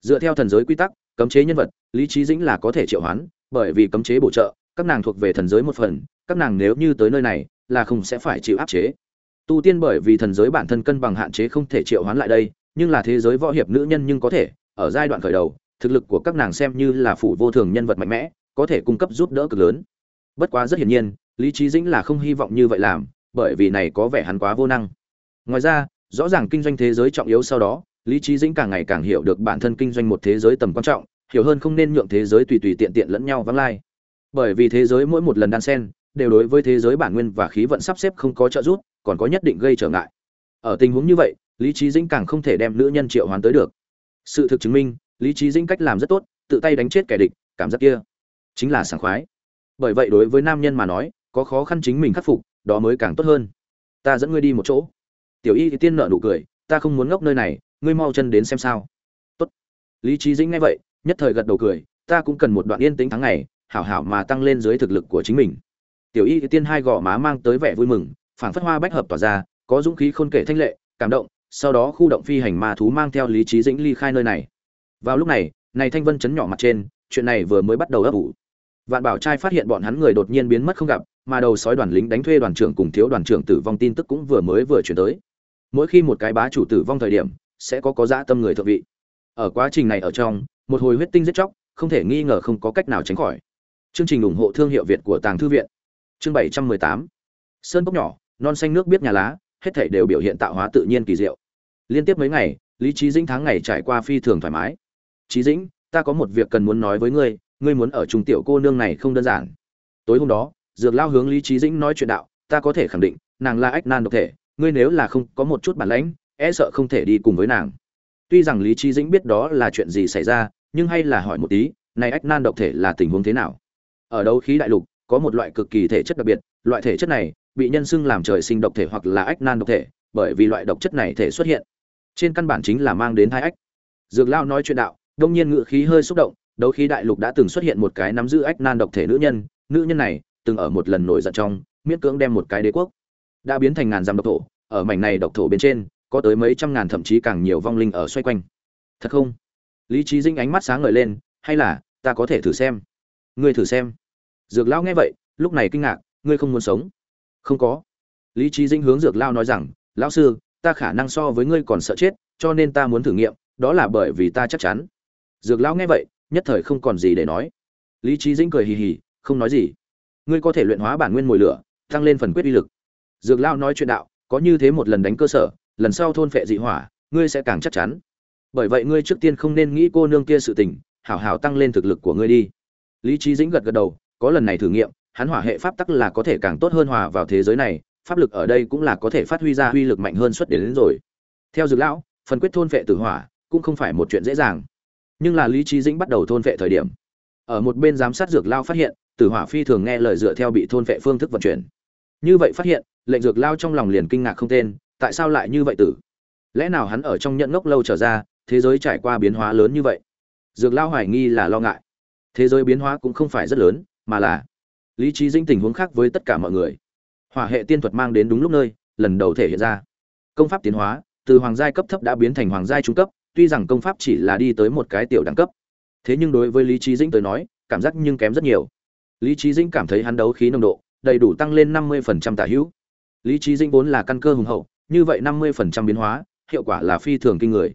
Dựa theo thần giới quy tắc, cấm chế nhân vật, lý trí dĩnh là có thể triệu hoán, bởi vì cấm chế bổ trợ các nàng thuộc về thần giới một phần, các nàng nếu như tới nơi này, là không sẽ phải chịu áp chế. Tu tiên bởi vì thần giới bản thân cân bằng hạn chế không thể triệu hoán lại đây, nhưng là thế giới võ hiệp nữ nhân nhưng có thể, ở giai đoạn khởi đầu, thực lực của các nàng xem như là phủ vô thường nhân vật mạnh mẽ, có thể cung cấp giúp đỡ cực lớn. Bất quá rất hiển nhiên, lý trí dĩnh là không hy vọng như vậy làm, bởi vì này có vẻ hắn quá vô năng. Ngoài ra, rõ ràng kinh doanh thế giới trọng yếu sau đó, lý trí dĩnh càng ngày càng hiểu được bản thân kinh doanh một thế giới tầm quan trọng, hiểu hơn không nên nhượng thế giới tùy tùy tiện tiện lẫn nhau vắng lai bởi vì thế giới mỗi một lần đan sen đều đối với thế giới bản nguyên và khí vận sắp xếp không có trợ giúp, còn có nhất định gây trở ngại. Ở tình huống như vậy, lý trí dĩnh càng không thể đem nữ nhân triệu hoán tới được. Sự thực chứng minh, lý trí dĩnh cách làm rất tốt, tự tay đánh chết kẻ địch, cảm giác kia chính là sảng khoái. Bởi vậy đối với nam nhân mà nói, có khó khăn chính mình khắc phục, đó mới càng tốt hơn. Ta dẫn ngươi đi một chỗ. Tiểu y tiên nợ nụ cười, ta không muốn ngốc nơi này, ngươi mau chân đến xem sao. Tốt. Lý trí dĩnh nghe vậy, nhất thời gật đầu cười, ta cũng cần một đoạn yên tĩnh tháng ngày hảo hảo mà tăng lên dưới thực lực của chính mình. Tiểu y tiên hai gò má mang tới vẻ vui mừng, phảng phất hoa bách hợp tỏa ra, có dũng khí khôn kể thanh lệ, cảm động, sau đó khu động phi hành ma thú mang theo lý trí dĩnh ly khai nơi này. Vào lúc này này thanh vân chấn nhỏ mặt trên, chuyện này vừa mới bắt đầu ấp ủ. Vạn bảo trai phát hiện bọn hắn người đột nhiên biến mất không gặp, mà đầu sói đoàn lính đánh thuê đoàn trưởng cùng thiếu đoàn trưởng tử vong tin tức cũng vừa mới vừa chuyển tới. Mỗi khi một cái bá chủ tử vong thời điểm, sẽ có có dã tâm người thượng vị. Ở quá trình này ở trong, một hồi huyết tinh giết chóc, không thể nghi ngờ không có cách nào tránh khỏi chương trình ủng hộ thương hiệu việt của tàng thư viện. Chương bảy trăm mười tám. Sơn cốc nhỏ, non xanh nước biết nhà lá, hết thảy đều biểu hiện tạo hóa tự nhiên kỳ diệu. Liên tiếp mấy ngày, lý Chí dĩnh tháng ngày trải qua phi thường thoải mái. Chí dĩnh, ta có một việc cần muốn nói với ngươi ngươi muốn ở trung tiểu cô nương này không đơn giản. Tối hôm đó, dược lao hướng lý Chí dĩnh nói chuyện đạo, ta có thể khẳng định, nàng là ách nan độc thể, ngươi nếu là không có một chút bản lãnh e sợ không thể đi cùng với nàng. Tuy rằng lý Chí dĩnh biết đó là chuyện gì xảy ra, nhưng hay là hỏi một tí, này ách nan độc thể là tình huống thế nào? Ở đấu khí đại lục, có một loại cực kỳ thể chất đặc biệt, loại thể chất này bị nhân xưng làm trời sinh độc thể hoặc là ách nan độc thể, bởi vì loại độc chất này thể xuất hiện. Trên căn bản chính là mang đến thai ách. Dược lao nói chuyện đạo, đông nhiên ngự khí hơi xúc động, đấu khí đại lục đã từng xuất hiện một cái nắm giữ ách nan độc thể nữ nhân nữ nhân này từng ở một lần nổi giận trong, miễn cưỡng đem một cái đế quốc. Đã biến thành ngàn dặm độc thổ, ở mảnh này độc thổ bên trên, có tới mấy trăm ngàn thậm chí càng nhiều vong linh ở xoay quanh. Thật không? Lý trí dinh ánh mắt sáng ngời lên, hay là, ta có thể thử xem ngươi thử xem. Dược lão nghe vậy, lúc này kinh ngạc, ngươi không muốn sống? Không có. Lý trí dinh hướng dược lao nói rằng, lão sư, ta khả năng so với ngươi còn sợ chết, cho nên ta muốn thử nghiệm, đó là bởi vì ta chắc chắn. Dược lão nghe vậy, nhất thời không còn gì để nói. Lý trí dĩnh cười hì hì, không nói gì. Ngươi có thể luyện hóa bản nguyên mồi lửa, tăng lên phần quyết uy lực. Dược Lão nói chuyện đạo, có như thế một lần đánh cơ sở, lần sau thôn phệ dị hỏa, ngươi sẽ càng chắc chắn. Bởi vậy ngươi trước tiên không nên nghĩ cô nương kia sự tình, hảo hảo tăng lên thực lực của ngươi đi lý trí dĩnh gật gật đầu có lần này thử nghiệm hắn hỏa hệ pháp tắc là có thể càng tốt hơn hòa vào thế giới này pháp lực ở đây cũng là có thể phát huy ra uy lực mạnh hơn xuất đến, đến rồi. Theo dược lão phần quyết thôn vệ tử hỏa cũng không phải một chuyện dễ dàng. Nhưng là lý trí dĩnh bắt đầu thôn vệ thời điểm ở một bên giám sát dược lao phát hiện tử hỏa phi thường nghe lời dựa theo bị thôn vệ phương thức vận chuyển. Như vậy phát hiện lệnh dược lao trong lòng liền kinh ngạc không tên tại sao lại như vậy tử? Lẽ nào hắn ở trong nhận ngốc lâu trở ra thế giới trải qua biến hóa lớn như vậy? Dược lao hoài nghi là lo ngại thế giới biến hóa cũng không phải rất lớn, mà là lý trí dĩnh tình huống khác với tất cả mọi người. Hỏa hệ tiên thuật mang đến đúng lúc nơi, lần đầu thể hiện ra. Công pháp tiến hóa, từ hoàng giai cấp thấp đã biến thành hoàng giai trung cấp, tuy rằng công pháp chỉ là đi tới một cái tiểu đẳng cấp. Thế nhưng đối với lý trí dĩnh tới nói, cảm giác nhưng kém rất nhiều. Lý trí dĩnh cảm thấy hắn đấu khí nồng độ, đầy đủ tăng lên năm mươi phần trăm tả hữu. Lý trí dĩnh vốn là căn cơ hùng hậu, như vậy năm mươi phần trăm biến hóa, hiệu quả là phi thường kinh người.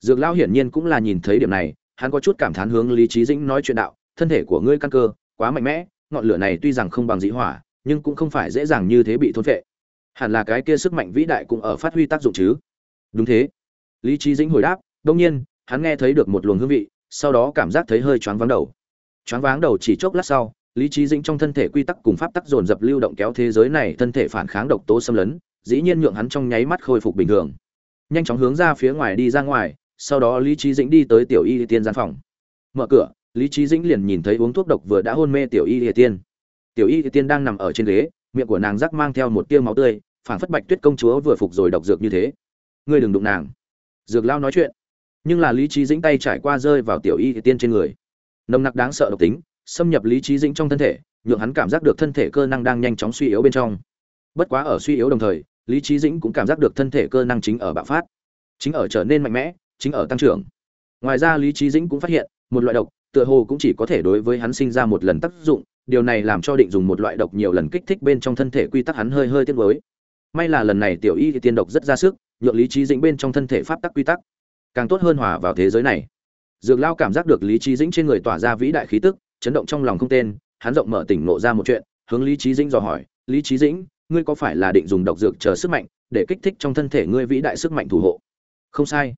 Dược lão hiển nhiên cũng là nhìn thấy điểm này hắn có chút cảm thán hướng lý trí dĩnh nói chuyện đạo, thân thể của ngươi căn cơ quá mạnh mẽ, ngọn lửa này tuy rằng không bằng dĩ hỏa, nhưng cũng không phải dễ dàng như thế bị thôn phệ. Hẳn là cái kia sức mạnh vĩ đại cũng ở phát huy tác dụng chứ. Đúng thế. Lý trí dĩnh hồi đáp đông nhiên, hắn nghe thấy được một luồng hương vị, sau đó cảm giác thấy hơi choáng váng đầu. Choáng váng đầu chỉ chốc lát sau, lý trí dĩnh trong thân thể quy tắc cùng pháp tắc dồn dập lưu động kéo thế giới này, thân thể phản kháng độc tố xâm lấn, dĩ nhiên nhượng hắn trong nháy mắt khôi phục bình thường. Nhanh chóng hướng ra phía ngoài đi ra ngoài sau đó lý trí dĩnh đi tới tiểu y tiên gian phòng. Mở cửa, lý trí dĩnh liền nhìn thấy uống thuốc độc vừa đã hôn mê tiểu y tiên. Tiểu y tiên đang nằm ở trên ghế, miệng của nàng rắc mang theo một tia máu tươi phản phất bạch tuyết công chúa vừa phục rồi độc dược như thế. Ngươi đừng đụng nàng. Dược lao nói chuyện. Nhưng là lý trí dĩnh tay trải qua rơi vào tiểu y tiên trên người. Nồng nặc đáng sợ độc tính, xâm nhập lý trí dĩnh trong thân thể, nhượng hắn cảm giác được thân thể cơ năng đang nhanh chóng suy yếu bên trong. Bất quá ở suy yếu đồng thời, lý trí dĩnh cũng cảm giác được thân thể cơ năng chính ở bạo phát. Chính ở trở nên mạnh mẽ chính ở tăng trưởng. Ngoài ra lý Chí dĩnh cũng phát hiện, một loại độc, tựa hồ cũng chỉ có thể đối với hắn sinh ra một lần tác dụng, điều này làm cho định dùng một loại độc nhiều lần kích thích bên trong thân thể quy tắc hắn hơi hơi tiếc với may là lần này tiểu y tiên độc rất ra sức, nhượng lý Chí dĩnh bên trong thân thể pháp tắc quy tắc càng tốt hơn hòa vào thế giới này. Dược lao cảm giác được lý Chí dĩnh trên người tỏa ra vĩ đại khí tức, chấn động trong lòng không tên, hắn rộng mở tỉnh nộ ra một chuyện, hướng lý Chí dĩnh dò hỏi, lý Chí dĩnh, ngươi có phải là định dùng độc dược chờ sức mạnh để kích thích trong thân thể ngươi vĩ đại sức mạnh thủ hộ? Không sai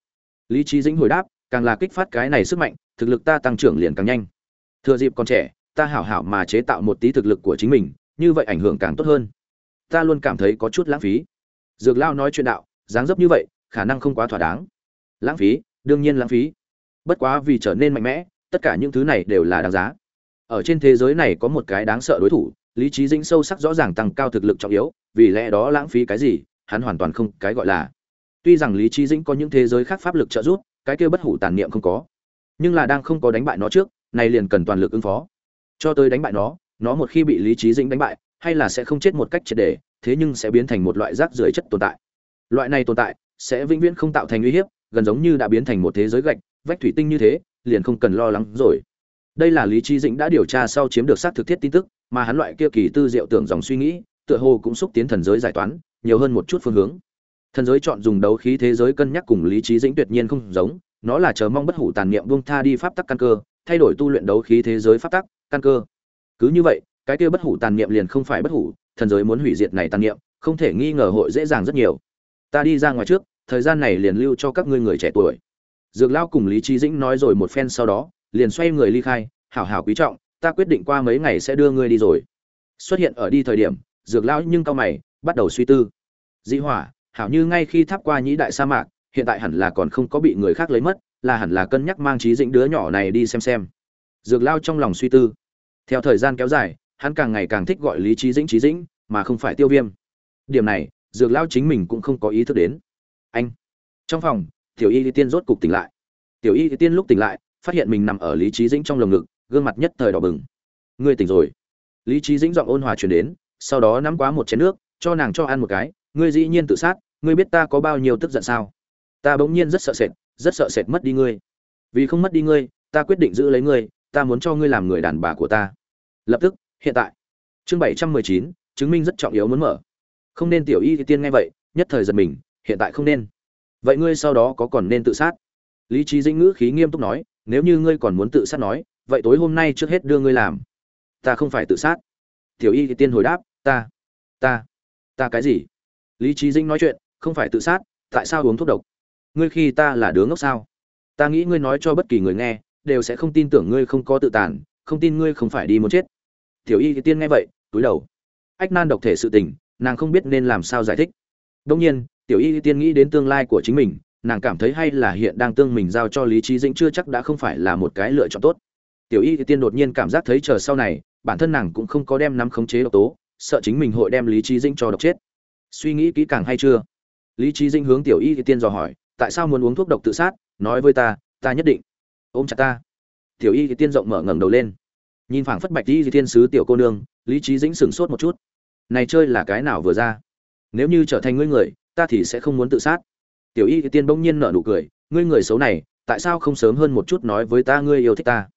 lý trí dĩnh hồi đáp, càng là kích phát cái này sức mạnh, thực lực ta tăng trưởng liền càng nhanh. Thừa dịp còn trẻ, ta hảo hảo mà chế tạo một tí thực lực của chính mình, như vậy ảnh hưởng càng tốt hơn. Ta luôn cảm thấy có chút lãng phí. Dược lao nói chuyện đạo, dáng dấp như vậy, khả năng không quá thỏa đáng. Lãng phí, đương nhiên lãng phí. Bất quá vì trở nên mạnh mẽ, tất cả những thứ này đều là đáng giá. Ở trên thế giới này có một cái đáng sợ đối thủ, lý trí dĩnh sâu sắc rõ ràng tăng cao thực lực trọng yếu, vì lẽ đó lãng phí cái gì, hắn hoàn toàn không cái gọi là tuy rằng lý trí dĩnh có những thế giới khác pháp lực trợ giúp, cái kia bất hủ tàn niệm không có. Nhưng là đang không có đánh bại nó trước, này liền cần toàn lực ứng phó. Cho tới đánh bại nó nó một khi bị lý trí dĩnh đánh bại, hay là sẽ không chết một cách triệt để, thế nhưng sẽ biến thành một loại rác rưởi chất tồn tại. Loại này tồn tại sẽ vĩnh viễn không tạo thành uy hiếp, gần giống như đã biến thành một thế giới gạch, vách thủy tinh như thế, liền không cần lo lắng rồi. Đây là lý trí dĩnh đã điều tra sau chiếm được xác thực thiết tin tức, mà hắn loại kia kỳ tư diệu tưởng dòng suy nghĩ, tựa hồ cũng xúc tiến thần giới giải toán, nhiều hơn một chút phương hướng thần giới chọn dùng đấu khí thế giới cân nhắc cùng lý trí dĩnh tuyệt nhiên không giống, nó là chờ mong bất hủ tàn niệm buông tha đi pháp tắc căn cơ, thay đổi tu luyện đấu khí thế giới pháp tắc, căn cơ. Cứ như vậy, cái kia bất hủ tàn niệm liền không phải bất hủ, thần giới muốn hủy diệt này tàn niệm, không thể nghi ngờ hội dễ dàng rất nhiều. Ta đi ra ngoài trước, thời gian này liền lưu cho các ngươi người trẻ tuổi. Dược lao cùng lý trí dĩnh nói rồi một phen sau đó, liền xoay người ly khai, hảo hảo quý trọng, ta quyết định qua mấy ngày sẽ đưa ngươi đi rồi. Xuất hiện ở đi thời điểm, dược lão nhưng cao mày, bắt đầu suy tư. Dĩ hỏa hảo như ngay khi tháp qua nhĩ đại sa mạc, hiện tại hẳn là còn không có bị người khác lấy mất, là hẳn là cân nhắc mang trí dĩnh đứa nhỏ này đi xem xem. Dược lao trong lòng suy tư. Theo thời gian kéo dài, hắn càng ngày càng thích gọi lý trí dĩnh trí dĩnh, mà không phải tiêu viêm. Điểm này, dược lao chính mình cũng không có ý thức đến. Anh, trong phòng, tiểu y tiên rốt cục tỉnh lại. Tiểu y tiên lúc tỉnh lại, phát hiện mình nằm ở lý trí dĩnh trong lồng ngực, gương mặt nhất thời đỏ bừng. Ngươi tỉnh rồi. Lý trí dĩnh giọng ôn hòa truyền đến, sau đó nắm quá một chén nước, cho nàng cho ăn một cái ngươi dĩ nhiên tự sát, ngươi biết ta có bao nhiêu tức giận sao? Ta bỗng nhiên rất sợ sệt, rất sợ sệt mất đi ngươi. Vì không mất đi ngươi, ta quyết định giữ lấy ngươi, ta muốn cho ngươi làm người đàn bà của ta. Lập tức, hiện tại. Chương bảy trăm mười chín, chứng minh rất trọng yếu muốn mở. Không nên tiểu y thì tiên nghe vậy, nhất thời giật mình, hiện tại không nên. Vậy ngươi sau đó có còn nên tự sát? Lý trí dĩnh ngữ khí nghiêm túc nói, nếu như ngươi còn muốn tự sát nói, vậy tối hôm nay trước hết đưa ngươi làm. Ta không phải tự sát. Tiểu y thì tiên hồi đáp, ta ta ta cái gì? Lý trí dĩnh nói chuyện, không phải tự sát, tại sao uống thuốc độc? Ngươi khi ta là đứa ngốc sao? Ta nghĩ ngươi nói cho bất kỳ người nghe, đều sẽ không tin tưởng ngươi không có tự tàn, không tin ngươi không phải đi muốn chết. Tiểu y tiên nghe vậy, túi đầu. Ách nan độc thể sự tình, nàng không biết nên làm sao giải thích. Đông nhiên, tiểu y tiên nghĩ đến tương lai của chính mình, nàng cảm thấy hay là hiện đang tương mình giao cho lý trí dĩnh chưa chắc đã không phải là một cái lựa chọn tốt. Tiểu y tiên đột nhiên cảm giác thấy chờ sau này, bản thân nàng cũng không có đem nắm khống chế độc tố, sợ chính mình hội đem lý trí dĩnh cho độc chết suy nghĩ kỹ càng hay chưa? Lý trí dĩnh hướng tiểu y tiên dò hỏi, tại sao muốn uống thuốc độc tự sát? Nói với ta ta nhất định ôm chặt ta. Tiểu y tiên rộng mở ngẩng đầu lên. Nhìn phảng phất bạch y tiên sứ tiểu cô nương, lý trí dĩnh sửng sốt một chút. Này chơi là cái nào vừa ra? Nếu như trở thành ngươi người, ta thì sẽ không muốn tự sát. Tiểu y tiên bỗng nhiên nở nụ cười, ngươi người xấu này, tại sao không sớm hơn một chút nói với ta ngươi yêu thích ta?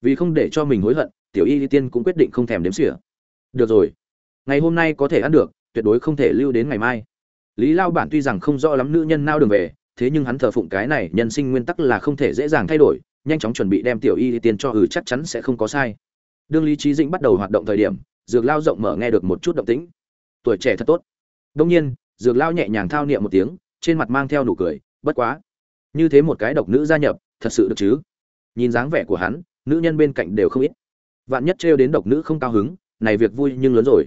Vì không để cho mình hối hận, tiểu y tiên cũng quyết định không thèm đếm xỉa. Được rồi, ngày hôm nay có thể ăn được tuyệt đối không thể lưu đến ngày mai. Lý lao bản tuy rằng không rõ lắm nữ nhân nao đường về, thế nhưng hắn thờ phụng cái này nhân sinh nguyên tắc là không thể dễ dàng thay đổi, nhanh chóng chuẩn bị đem tiểu y tiền cho ừ chắc chắn sẽ không có sai. Đương lý trí dĩnh bắt đầu hoạt động thời điểm, dược lao rộng mở nghe được một chút động tĩnh. Tuổi trẻ thật tốt. Đông nhiên, dược lao nhẹ nhàng thao niệm một tiếng, trên mặt mang theo nụ cười, bất quá. Như thế một cái độc nữ gia nhập, thật sự được chứ? Nhìn dáng vẻ của hắn, nữ nhân bên cạnh đều không ít. Vạn nhất trêu đến độc nữ không cao hứng, này việc vui nhưng lớn rồi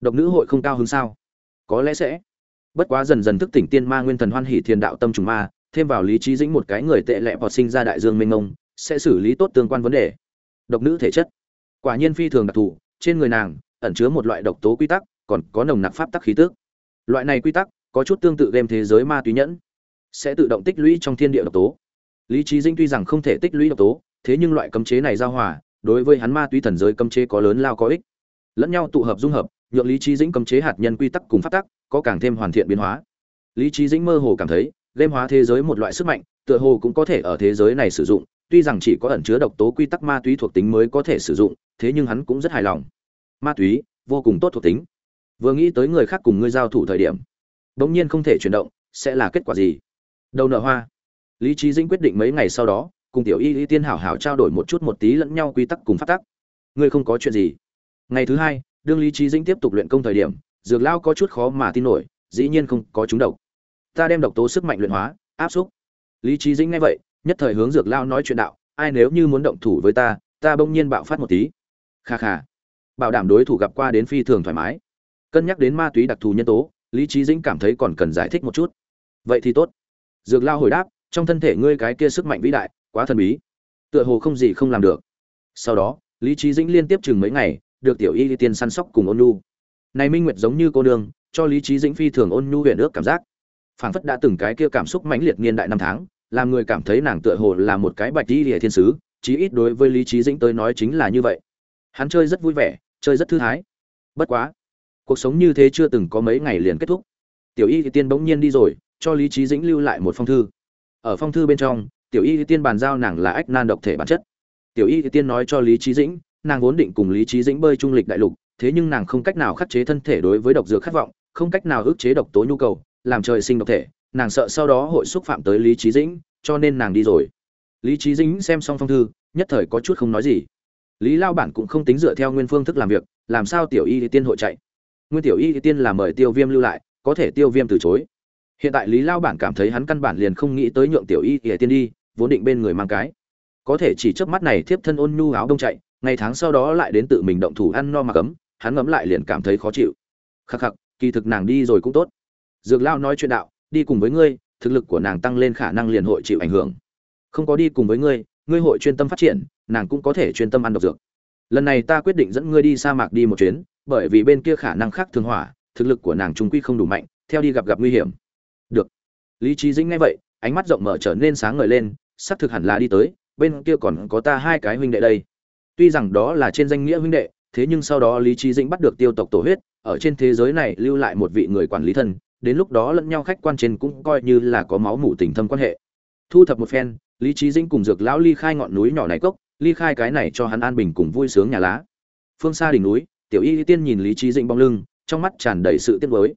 độc nữ hội không cao hứng sao? Có lẽ sẽ. Bất quá dần dần thức tỉnh tiên ma nguyên thần hoan hỷ thiên đạo tâm trùng ma thêm vào lý trí dĩnh một cái người tệ lẹ vọt sinh ra đại dương mênh ngông, sẽ xử lý tốt tương quan vấn đề. Độc nữ thể chất. Quả nhiên phi thường đặc thù trên người nàng ẩn chứa một loại độc tố quy tắc còn có nồng nặc pháp tắc khí tước loại này quy tắc có chút tương tự game thế giới ma túy nhẫn sẽ tự động tích lũy trong thiên địa độc tố. Lý trí dinh tuy rằng không thể tích lũy độc tố thế nhưng loại cấm chế này giao hòa đối với hắn ma túy thần giới cấm chế có lớn lao có ích. Lẫn nhau tụ hợp dung hợp nhượng lý trí dĩnh cấm chế hạt nhân quy tắc cùng phát tắc có càng thêm hoàn thiện biến hóa. Lý trí dĩnh mơ hồ cảm thấy, game hóa thế giới một loại sức mạnh, tựa hồ cũng có thể ở thế giới này sử dụng, tuy rằng chỉ có ẩn chứa độc tố quy tắc ma túy thuộc tính mới có thể sử dụng, thế nhưng hắn cũng rất hài lòng. Ma túy, vô cùng tốt thuộc tính. Vừa nghĩ tới người khác cùng ngươi giao thủ thời điểm, bỗng nhiên không thể chuyển động, sẽ là kết quả gì? Đầu nợ hoa. Lý trí dĩnh quyết định mấy ngày sau đó, cùng tiểu y y tiên hảo hảo trao đổi một chút một tí lẫn nhau quy tắc cùng phát tắc. Ngươi không có chuyện gì. Ngày thứ hai đương lý trí dĩnh tiếp tục luyện công thời điểm, dược lao có chút khó mà tin nổi, dĩ nhiên không có chúng độc. Ta đem độc tố sức mạnh luyện hóa, áp xúc. Lý trí dĩnh nghe vậy, nhất thời hướng dược lao nói chuyện đạo, ai nếu như muốn động thủ với ta ta bỗng nhiên bạo phát một tí. Kha kha. Bảo đảm đối thủ gặp qua đến phi thường thoải mái. Cân nhắc đến ma túy đặc thù nhân tố, lý trí dĩnh cảm thấy còn cần giải thích một chút. Vậy thì tốt. Dược lao hồi đáp, trong thân thể ngươi cái kia sức mạnh vĩ đại, quá thần bí. Tựa hồ không gì không làm được. Sau đó, lý trí dĩnh liên tiếp chừng mấy ngày được tiểu y tiên săn sóc cùng ôn nhu. Này minh nguyệt giống như cô nương, cho lý trí dĩnh phi thường ôn nhu huyền ước cảm giác. Phảng phất đã từng cái kia cảm xúc mãnh liệt niên đại năm tháng, làm người cảm thấy nàng tựa hồ là một cái bạch đi địa thiên sứ, chí ít đối với lý trí dĩnh tới nói chính là như vậy. Hắn chơi rất vui vẻ, chơi rất thư thái. Bất quá, cuộc sống như thế chưa từng có mấy ngày liền kết thúc. Tiểu y tiên bỗng nhiên đi rồi, cho lý trí dĩnh lưu lại một phong thư. Ở phong thư bên trong, tiểu y tiên bàn giao nàng là ách nan độc thể bản chất. Tiểu y tiên nói cho lý trí dĩnh nàng vốn định cùng lý trí dĩnh bơi trung lịch đại lục, thế nhưng nàng không cách nào khắc chế thân thể đối với độc dược khát vọng, không cách nào ức chế độc tố nhu cầu, làm trời sinh độc thể, nàng sợ sau đó hội xúc phạm tới lý trí dĩnh, cho nên nàng đi rồi. Lý trí dĩnh xem xong phong thư, nhất thời có chút không nói gì. Lý lao bản cũng không tính dựa theo nguyên phương thức làm việc, làm sao tiểu y tiên hội chạy? Nguyên tiểu y tiên là mời tiêu viêm lưu lại, có thể tiêu viêm từ chối. Hiện tại lý lao bản cảm thấy hắn căn bản liền không nghĩ tới nhượng tiểu y ỉa tiên đi, vốn định bên người mang cái. Có thể chỉ trước mắt này thiếp thân ôn nhu áo đông chạy ngày tháng sau đó lại đến tự mình động thủ ăn no mà cấm, hắn ngấm lại liền cảm thấy khó chịu. Khắc khắc, kỳ thực nàng đi rồi cũng tốt. Dược lao nói chuyện đạo, đi cùng với ngươi, thực lực của nàng tăng lên khả năng liền hội chịu ảnh hưởng. Không có đi cùng với ngươi ngươi hội chuyên tâm phát triển, nàng cũng có thể chuyên tâm ăn độc dược. Lần này ta quyết định dẫn ngươi đi sa mạc đi một chuyến, bởi vì bên kia khả năng khác thường hỏa, thực lực của nàng trung quy không đủ mạnh, theo đi gặp gặp nguy hiểm. Được. Lý trí dĩnh nghe vậy, ánh mắt rộng mở trở nên sáng ngời lên, xác thực hẳn là đi tới, bên kia còn có ta hai cái huynh đệ đây tuy rằng đó là trên danh nghĩa huynh đệ, thế nhưng sau đó lý trí dĩnh bắt được tiêu tộc tổ huyết, ở trên thế giới này lưu lại một vị người quản lý thân, đến lúc đó lẫn nhau khách quan trên cũng coi như là có máu mủ tình thâm quan hệ. Thu thập một phen, lý trí dĩnh cùng dược lão ly khai ngọn núi nhỏ này cốc, ly khai cái này cho hắn an bình cùng vui sướng nhà lá. Phương xa đỉnh núi, tiểu y tiên nhìn lý trí dĩnh bóng lưng, trong mắt tràn đầy sự tiếc nuối.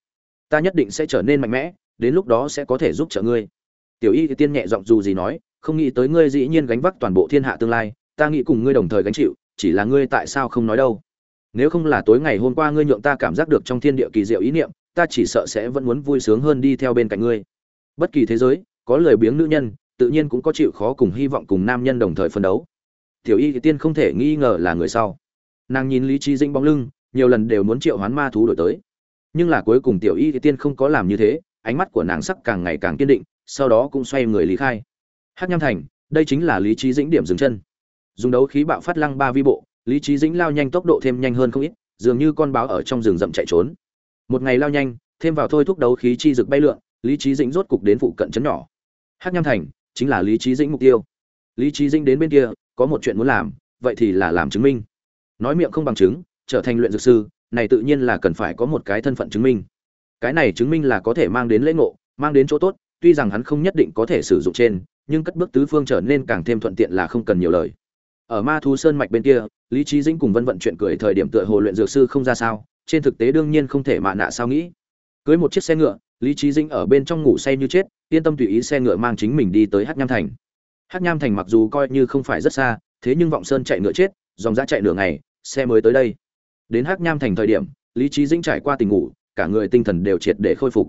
Ta nhất định sẽ trở nên mạnh mẽ, đến lúc đó sẽ có thể giúp trợ ngươi. Tiểu y tiên nhẹ giọng dù gì nói, không nghĩ tới ngươi dĩ nhiên gánh vác toàn bộ thiên hạ tương lai ta nghĩ cùng ngươi đồng thời gánh chịu, chỉ là ngươi tại sao không nói đâu? Nếu không là tối ngày hôm qua ngươi nhượng ta cảm giác được trong thiên địa kỳ diệu ý niệm, ta chỉ sợ sẽ vẫn muốn vui sướng hơn đi theo bên cạnh ngươi. Bất kỳ thế giới, có lời biếng nữ nhân, tự nhiên cũng có chịu khó cùng hy vọng cùng nam nhân đồng thời phân đấu. Tiểu y thì tiên không thể nghi ngờ là người sau. Nàng nhìn lý trí dĩnh bóng lưng, nhiều lần đều muốn triệu hoán ma thú đổi tới. Nhưng là cuối cùng tiểu y thì tiên không có làm như thế, ánh mắt của nàng sắc càng ngày càng kiên định, sau đó cũng xoay người lý khai. Hắc nham thành, đây chính là lý trí dĩnh điểm dừng chân dùng đấu khí bạo phát lăng ba vi bộ, lý trí dĩnh lao nhanh tốc độ thêm nhanh hơn không ít, dường như con báo ở trong rừng rậm chạy trốn. Một ngày lao nhanh, thêm vào thôi thúc đấu khí chi rực bay lượn, lý trí dĩnh rốt cục đến phụ cận chấn nhỏ. Hắc nham thành, chính là lý trí dĩnh mục tiêu. Lý trí dĩnh đến bên kia, có một chuyện muốn làm, vậy thì là làm chứng minh. Nói miệng không bằng chứng, trở thành luyện dược sư, này tự nhiên là cần phải có một cái thân phận chứng minh. Cái này chứng minh là có thể mang đến lễ ngộ, mang đến chỗ tốt, tuy rằng hắn không nhất định có thể sử dụng trên, nhưng cất bước tứ phương trở nên càng thêm thuận tiện là không cần nhiều lời ở ma thú sơn mạch bên kia, lý trí dĩnh cùng vân vận chuyện cười thời điểm tựa hồ luyện dược sư không ra sao, trên thực tế đương nhiên không thể mạ nạ sao nghĩ. Cưới một chiếc xe ngựa, lý trí dĩnh ở bên trong ngủ say như chết, yên tâm tùy ý xe ngựa mang chính mình đi tới hát nham thành. Hát nham thành mặc dù coi như không phải rất xa, thế nhưng vọng sơn chạy ngựa chết, dòng ra chạy nửa ngày, xe mới tới đây. Đến hát nham thành thời điểm, lý trí dĩnh trải qua tình ngủ, cả người tinh thần đều triệt để khôi phục.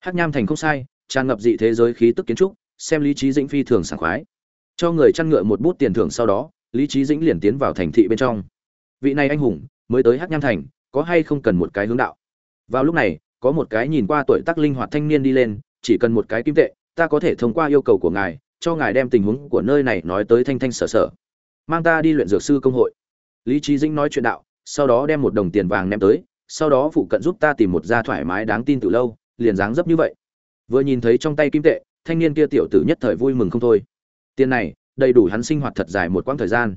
Hát nham thành không sai, tràn ngập dị thế giới khí tức kiến trúc, xem lý trí dĩnh phi thường sảng khoái. Cho người chăn ngựa một bút tiền thưởng sau đó lý trí dĩnh liền tiến vào thành thị bên trong. Vị này anh hùng mới tới hát nham thành, có hay không cần một cái hướng đạo? Vào lúc này, có một cái nhìn qua tuổi tác linh hoạt thanh niên đi lên, chỉ cần một cái kim tệ, ta có thể thông qua yêu cầu của ngài, cho ngài đem tình huống của nơi này nói tới thanh thanh sở sở. Mang ta đi luyện dược sư công hội. Lý trí dĩnh nói chuyện đạo, sau đó đem một đồng tiền vàng ném tới, sau đó phụ cận giúp ta tìm một gia thoải mái đáng tin từ lâu, liền dáng dấp như vậy. Vừa nhìn thấy trong tay kim tệ, thanh niên kia tiểu tử nhất thời vui mừng không thôi. Tiền này đầy đủ hắn sinh hoạt thật dài một quãng thời gian.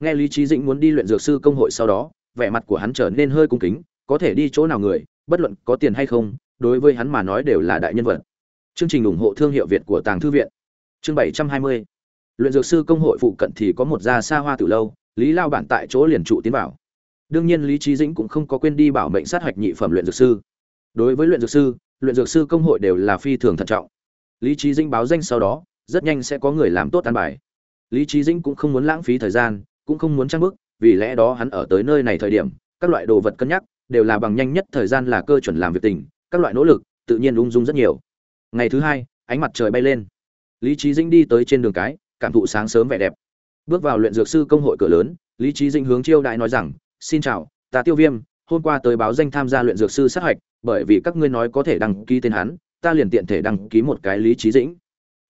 Nghe lý trí dĩnh muốn đi luyện dược sư công hội sau đó, vẻ mặt của hắn trở nên hơi cung kính, có thể đi chỗ nào người, bất luận có tiền hay không, đối với hắn mà nói đều là đại nhân vật. Chương trình ủng hộ thương hiệu việt của tàng thư viện. Chương bảy trăm hai mươi. Luyện dược sư công hội phụ cận thì có một gia xa hoa từ lâu, lý lao bản tại chỗ liền trụ tiến bảo đương nhiên lý trí dĩnh cũng không có quên đi bảo mệnh sát hạch nhị phẩm luyện dược sư. Đối với luyện dược sư, luyện dược sư công hội đều là phi thường thận trọng. Lý trí dĩnh báo danh sau đó, rất nhanh sẽ có người làm tốt an bài lý trí dĩnh cũng không muốn lãng phí thời gian, cũng không muốn trang bức vì lẽ đó hắn ở tới nơi này thời điểm, các loại đồ vật cân nhắc, đều là bằng nhanh nhất thời gian là cơ chuẩn làm việc tình, các loại nỗ lực, tự nhiên ung dung rất nhiều. Ngày thứ hai, ánh mặt trời bay lên. Lý trí dĩnh đi tới trên đường cái, cảm thụ sáng sớm vẻ đẹp. Bước vào luyện dược sư công hội cửa lớn, lý trí dĩnh hướng chiêu đại nói rằng, xin chào, ta tiêu viêm, hôm qua tới báo danh tham gia luyện dược sư sát hạch, bởi vì các ngươi nói có thể đăng ký tên hắn, ta liền tiện thể đăng ký một cái lý trí dĩnh.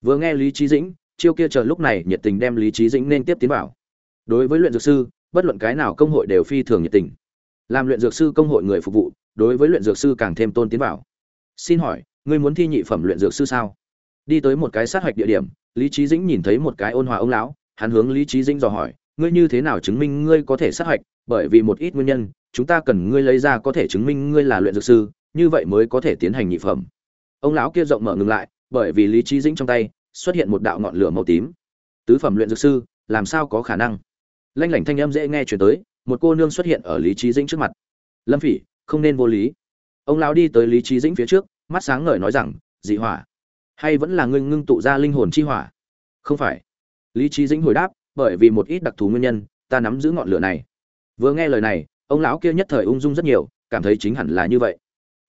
Vừa nghe lý trí dĩnh chiêu kia chờ lúc này nhiệt tình đem lý trí dĩnh nên tiếp tiến vào. Đối với luyện dược sư, bất luận cái nào công hội đều phi thường nhiệt tình. Làm luyện dược sư công hội người phục vụ, đối với luyện dược sư càng thêm tôn tiến vào. Xin hỏi, ngươi muốn thi nhị phẩm luyện dược sư sao? Đi tới một cái sát hạch địa điểm, lý trí dĩnh nhìn thấy một cái ôn hòa ông lão, hắn hướng lý trí dĩnh dò hỏi, ngươi như thế nào chứng minh ngươi có thể sát hạch? Bởi vì một ít nguyên nhân, chúng ta cần ngươi lấy ra có thể chứng minh ngươi là luyện dược sư, như vậy mới có thể tiến hành nhị phẩm. Ông lão kia rộng mở ngừng lại, bởi vì lý trí dĩnh trong tay xuất hiện một đạo ngọn lửa màu tím. Tứ phẩm luyện dược sư, làm sao có khả năng? Lanh lảnh thanh âm dễ nghe chuyển tới, một cô nương xuất hiện ở lý trí dĩnh trước mặt. Lâm phỉ, không nên vô lý. Ông lão đi tới lý trí dĩnh phía trước, mắt sáng ngời nói rằng, dị hỏa, hay vẫn là ngươi ngưng tụ ra linh hồn chi hỏa? Không phải. Lý trí dĩnh hồi đáp, bởi vì một ít đặc thù nguyên nhân, ta nắm giữ ngọn lửa này. Vừa nghe lời này, ông lão kia nhất thời ung dung rất nhiều, cảm thấy chính hẳn là như vậy.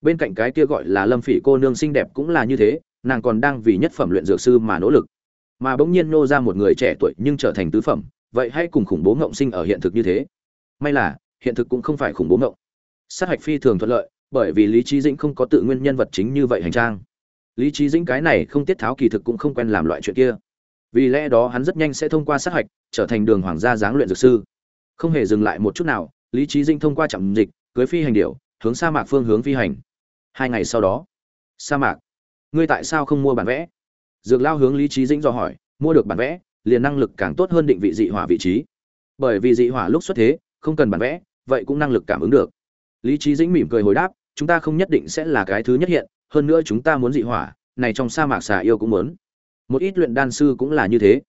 Bên cạnh cái kia gọi là lâm phỉ cô nương xinh đẹp cũng là như thế nàng còn đang vì nhất phẩm luyện dược sư mà nỗ lực. Mà bỗng nhiên nô ra một người trẻ tuổi nhưng trở thành tứ phẩm, vậy hãy cùng khủng bố ngộng sinh ở hiện thực như thế. May là, hiện thực cũng không phải khủng bố ngộng. Sát hạch phi thường thuận lợi, bởi vì lý trí dĩnh không có tự nguyên nhân vật chính như vậy hành trang. Lý trí dĩnh cái này không tiết tháo kỳ thực cũng không quen làm loại chuyện kia. Vì lẽ đó hắn rất nhanh sẽ thông qua sát hạch, trở thành đường hoàng gia giáng luyện dược sư. Không hề dừng lại một chút nào, lý trí dĩnh thông qua trạm dịch, cưới phi hành điệu hướng sa mạc phương hướng phi hành. Hai ngày sau đó, sa mạc ngươi tại sao không mua bản vẽ? Dược lao hướng lý trí dĩnh do hỏi, mua được bản vẽ, liền năng lực càng tốt hơn định vị dị hỏa vị trí. Bởi vì dị hỏa lúc xuất thế, không cần bản vẽ, vậy cũng năng lực cảm ứng được. Lý trí dĩnh mỉm cười hồi đáp, chúng ta không nhất định sẽ là cái thứ nhất hiện, hơn nữa chúng ta muốn dị hỏa, này trong sa mạc xà yêu cũng muốn. Một ít luyện đan sư cũng là như thế.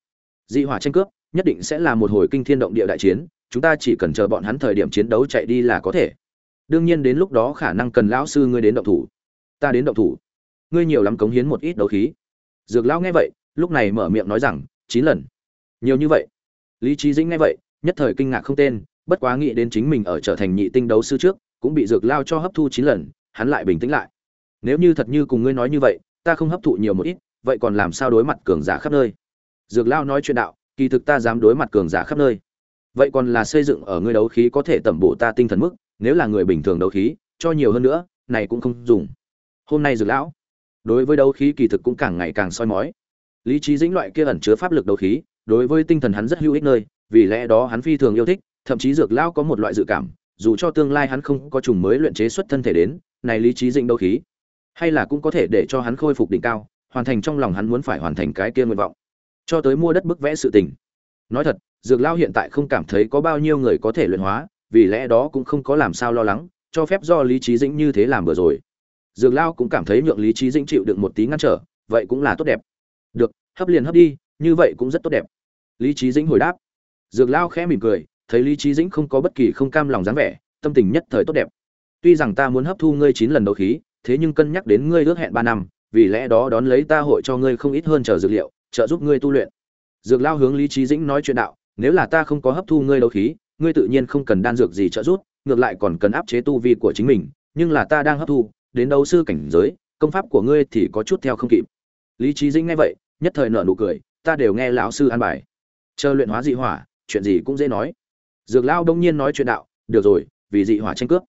Dị hỏa tranh cướp, nhất định sẽ là một hồi kinh thiên động địa đại chiến, chúng ta chỉ cần chờ bọn hắn thời điểm chiến đấu chạy đi là có thể. Đương nhiên đến lúc đó khả năng cần lão sư ngươi đến động thủ. Ta đến động thủ ngươi nhiều lắm cống hiến một ít đấu khí. Dược lão nghe vậy, lúc này mở miệng nói rằng, chín lần. Nhiều như vậy. Lý trí dĩnh nghe vậy, nhất thời kinh ngạc không tên, bất quá nghĩ đến chính mình ở trở thành nhị tinh đấu sư trước, cũng bị dược lao cho hấp thu chín lần, hắn lại bình tĩnh lại. Nếu như thật như cùng ngươi nói như vậy, ta không hấp thụ nhiều một ít, vậy còn làm sao đối mặt cường giả khắp nơi? Dược lao nói chuyện đạo, kỳ thực ta dám đối mặt cường giả khắp nơi. Vậy còn là xây dựng ở ngươi đấu khí có thể tẩm bổ ta tinh thần mức, nếu là người bình thường đấu khí, cho nhiều hơn nữa, này cũng không dùng. Hôm nay dược lão đối với đấu khí kỳ thực cũng càng ngày càng soi mói. Lý trí dĩnh loại kia ẩn chứa pháp lực đấu khí, đối với tinh thần hắn rất hữu ích nơi, vì lẽ đó hắn phi thường yêu thích, thậm chí dược lão có một loại dự cảm, dù cho tương lai hắn không có trùng mới luyện chế xuất thân thể đến, này lý trí dĩnh đấu khí, hay là cũng có thể để cho hắn khôi phục đỉnh cao, hoàn thành trong lòng hắn muốn phải hoàn thành cái kia nguyện vọng. Cho tới mua đất bức vẽ sự tình. Nói thật, dược lão hiện tại không cảm thấy có bao nhiêu người có thể luyện hóa, vì lẽ đó cũng không có làm sao lo lắng, cho phép do lý trí dĩnh như thế làm vừa rồi dược lao cũng cảm thấy nhượng lý trí dĩnh chịu được một tí ngăn trở, vậy cũng là tốt đẹp. Được, hấp liền hấp đi, như vậy cũng rất tốt đẹp. Lý trí dĩnh hồi đáp. Dược lao khẽ mỉm cười, thấy lý trí dĩnh không có bất kỳ không cam lòng dáng vẻ, tâm tình nhất thời tốt đẹp. Tuy rằng ta muốn hấp thu ngươi chín lần đấu khí, thế nhưng cân nhắc đến ngươi ước hẹn ba năm, vì lẽ đó đón lấy ta hội cho ngươi không ít hơn chờ dược liệu, trợ giúp ngươi tu luyện. Dược lao hướng lý trí dĩnh nói chuyện đạo, nếu là ta không có hấp thu ngươi đấu khí, ngươi tự nhiên không cần đan dược gì trợ giúp, ngược lại còn cần áp chế tu vi của chính mình, nhưng là ta đang hấp thu đến đấu sư cảnh giới, công pháp của ngươi thì có chút theo không kịp. Lý trí dĩnh nghe vậy, nhất thời nở nụ cười, ta đều nghe lão sư an bài. Chờ luyện hóa dị hỏa, chuyện gì cũng dễ nói. Dược lao đông nhiên nói chuyện đạo, được rồi, vì dị hỏa tranh cướp.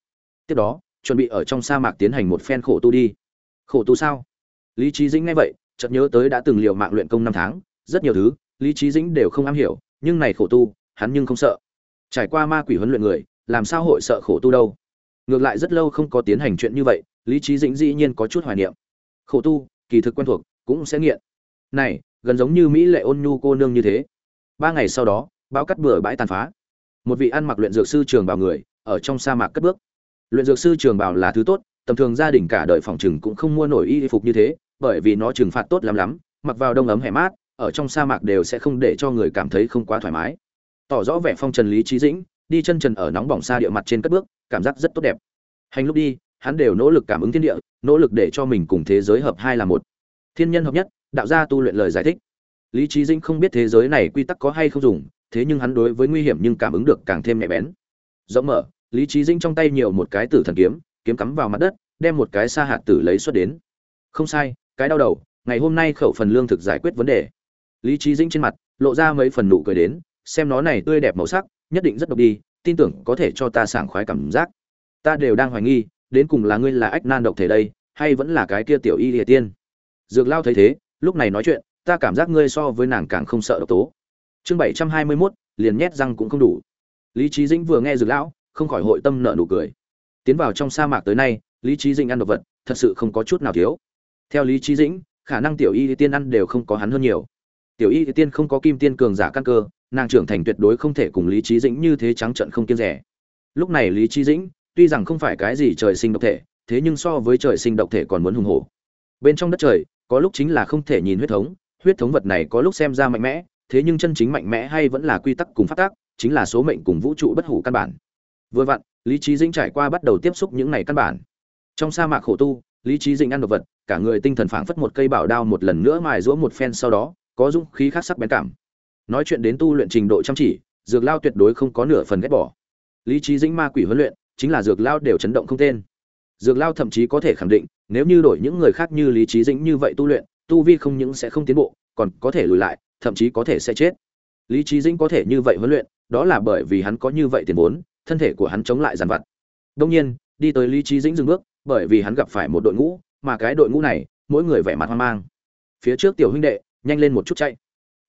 Tiếp đó, chuẩn bị ở trong sa mạc tiến hành một phen khổ tu đi. Khổ tu sao? Lý trí dĩnh nghe vậy, chợt nhớ tới đã từng liều mạng luyện công năm tháng, rất nhiều thứ, lý trí dĩnh đều không am hiểu, nhưng này khổ tu, hắn nhưng không sợ. Trải qua ma quỷ huấn luyện người, làm sao hội sợ khổ tu đâu? Ngược lại rất lâu không có tiến hành chuyện như vậy lý trí dĩnh dĩ nhiên có chút hoài niệm. Khổ tu, kỳ thực quen thuộc, cũng sẽ nghiện. Này, gần giống như mỹ lệ ôn nhu cô nương như thế. Ba ngày sau đó, bão cắt bừa bãi tàn phá. Một vị ăn mặc luyện dược sư trường bảo người, ở trong sa mạc cất bước. Luyện dược sư trường bảo là thứ tốt, tầm thường gia đình cả đời phòng trừng cũng không mua nổi y phục như thế, bởi vì nó trừng phạt tốt lắm lắm, mặc vào đông ấm hẻ mát, ở trong sa mạc đều sẽ không để cho người cảm thấy không quá thoải mái. Tỏ rõ vẻ phong trần lý trí dĩnh, đi chân trần ở nóng bỏng xa địa mặt trên cất bước, cảm giác rất tốt đẹp. Hành lúc đi hắn đều nỗ lực cảm ứng thiên địa, nỗ lực để cho mình cùng thế giới hợp hai là một. Thiên nhân hợp nhất, đạo gia tu luyện lời giải thích. Lý trí dĩnh không biết thế giới này quy tắc có hay không dùng, thế nhưng hắn đối với nguy hiểm nhưng cảm ứng được càng thêm nhạy bén. Rộng mở, lý trí dĩnh trong tay nhiều một cái tử thần kiếm kiếm cắm vào mặt đất, đem một cái sa hạt tử lấy xuất đến. Không sai, cái đau đầu, ngày hôm nay khẩu phần lương thực giải quyết vấn đề. Lý trí dĩnh trên mặt, lộ ra mấy phần nụ cười đến, xem nó này tươi đẹp màu sắc, nhất định rất độc đi, tin tưởng có thể cho ta sảng khoái cảm giác. Ta đều đang hoài nghi đến cùng là ngươi là ách nan độc thể đây, hay vẫn là cái kia tiểu y địa tiên? Dược lao thấy thế, lúc này nói chuyện, ta cảm giác ngươi so với nàng càng không sợ độc tố. Chương bảy trăm hai mươi mốt, liền nhét răng cũng không đủ. Lý trí dĩnh vừa nghe dược lão, không khỏi hội tâm nợ nụ cười. Tiến vào trong sa mạc tới nay, lý trí dĩnh ăn độc vật, thật sự không có chút nào thiếu. Theo lý trí dĩnh, khả năng tiểu y tiên ăn đều không có hắn hơn nhiều. Tiểu y tiên không có kim tiên cường giả căn cơ, nàng trưởng thành tuyệt đối không thể cùng lý trí dĩnh như thế trắng trận không kiên rẻ. Lúc này lý trí dĩnh tuy rằng không phải cái gì trời sinh độc thể, thế nhưng so với trời sinh độc thể còn muốn hùng hổ. Bên trong đất trời, có lúc chính là không thể nhìn huyết thống huyết thống vật này có lúc xem ra mạnh mẽ, thế nhưng chân chính mạnh mẽ hay vẫn là quy tắc cùng phát tác chính là số mệnh cùng vũ trụ bất hủ căn bản. Vừa vặn, lý trí dĩnh trải qua bắt đầu tiếp xúc những này căn bản. Trong sa mạc khổ tu, lý trí dĩnh ăn đồ vật, cả người tinh thần phảng phất một cây bảo đao một lần nữa mài giũa một phen sau đó, có dũng khí khác sắc bén cảm. Nói chuyện đến tu luyện trình độ chăm chỉ, dược lao tuyệt đối không có nửa phần ghét bỏ. Lý trí dĩnh ma quỷ huấn luyện chính là dược lao đều chấn động không tên. Dược lao thậm chí có thể khẳng định, nếu như đổi những người khác như lý trí dĩnh như vậy tu luyện, tu vi không những sẽ không tiến bộ, còn có thể lùi lại, thậm chí có thể sẽ chết. Lý trí dĩnh có thể như vậy huấn luyện, đó là bởi vì hắn có như vậy tiền vốn, thân thể của hắn chống lại giàn vặt. Đông nhiên, đi tới lý trí dĩnh dừng bước, bởi vì hắn gặp phải một đội ngũ, mà cái đội ngũ này, mỗi người vẻ mặt hoang mang. Phía trước tiểu huynh đệ, nhanh lên một chút chạy.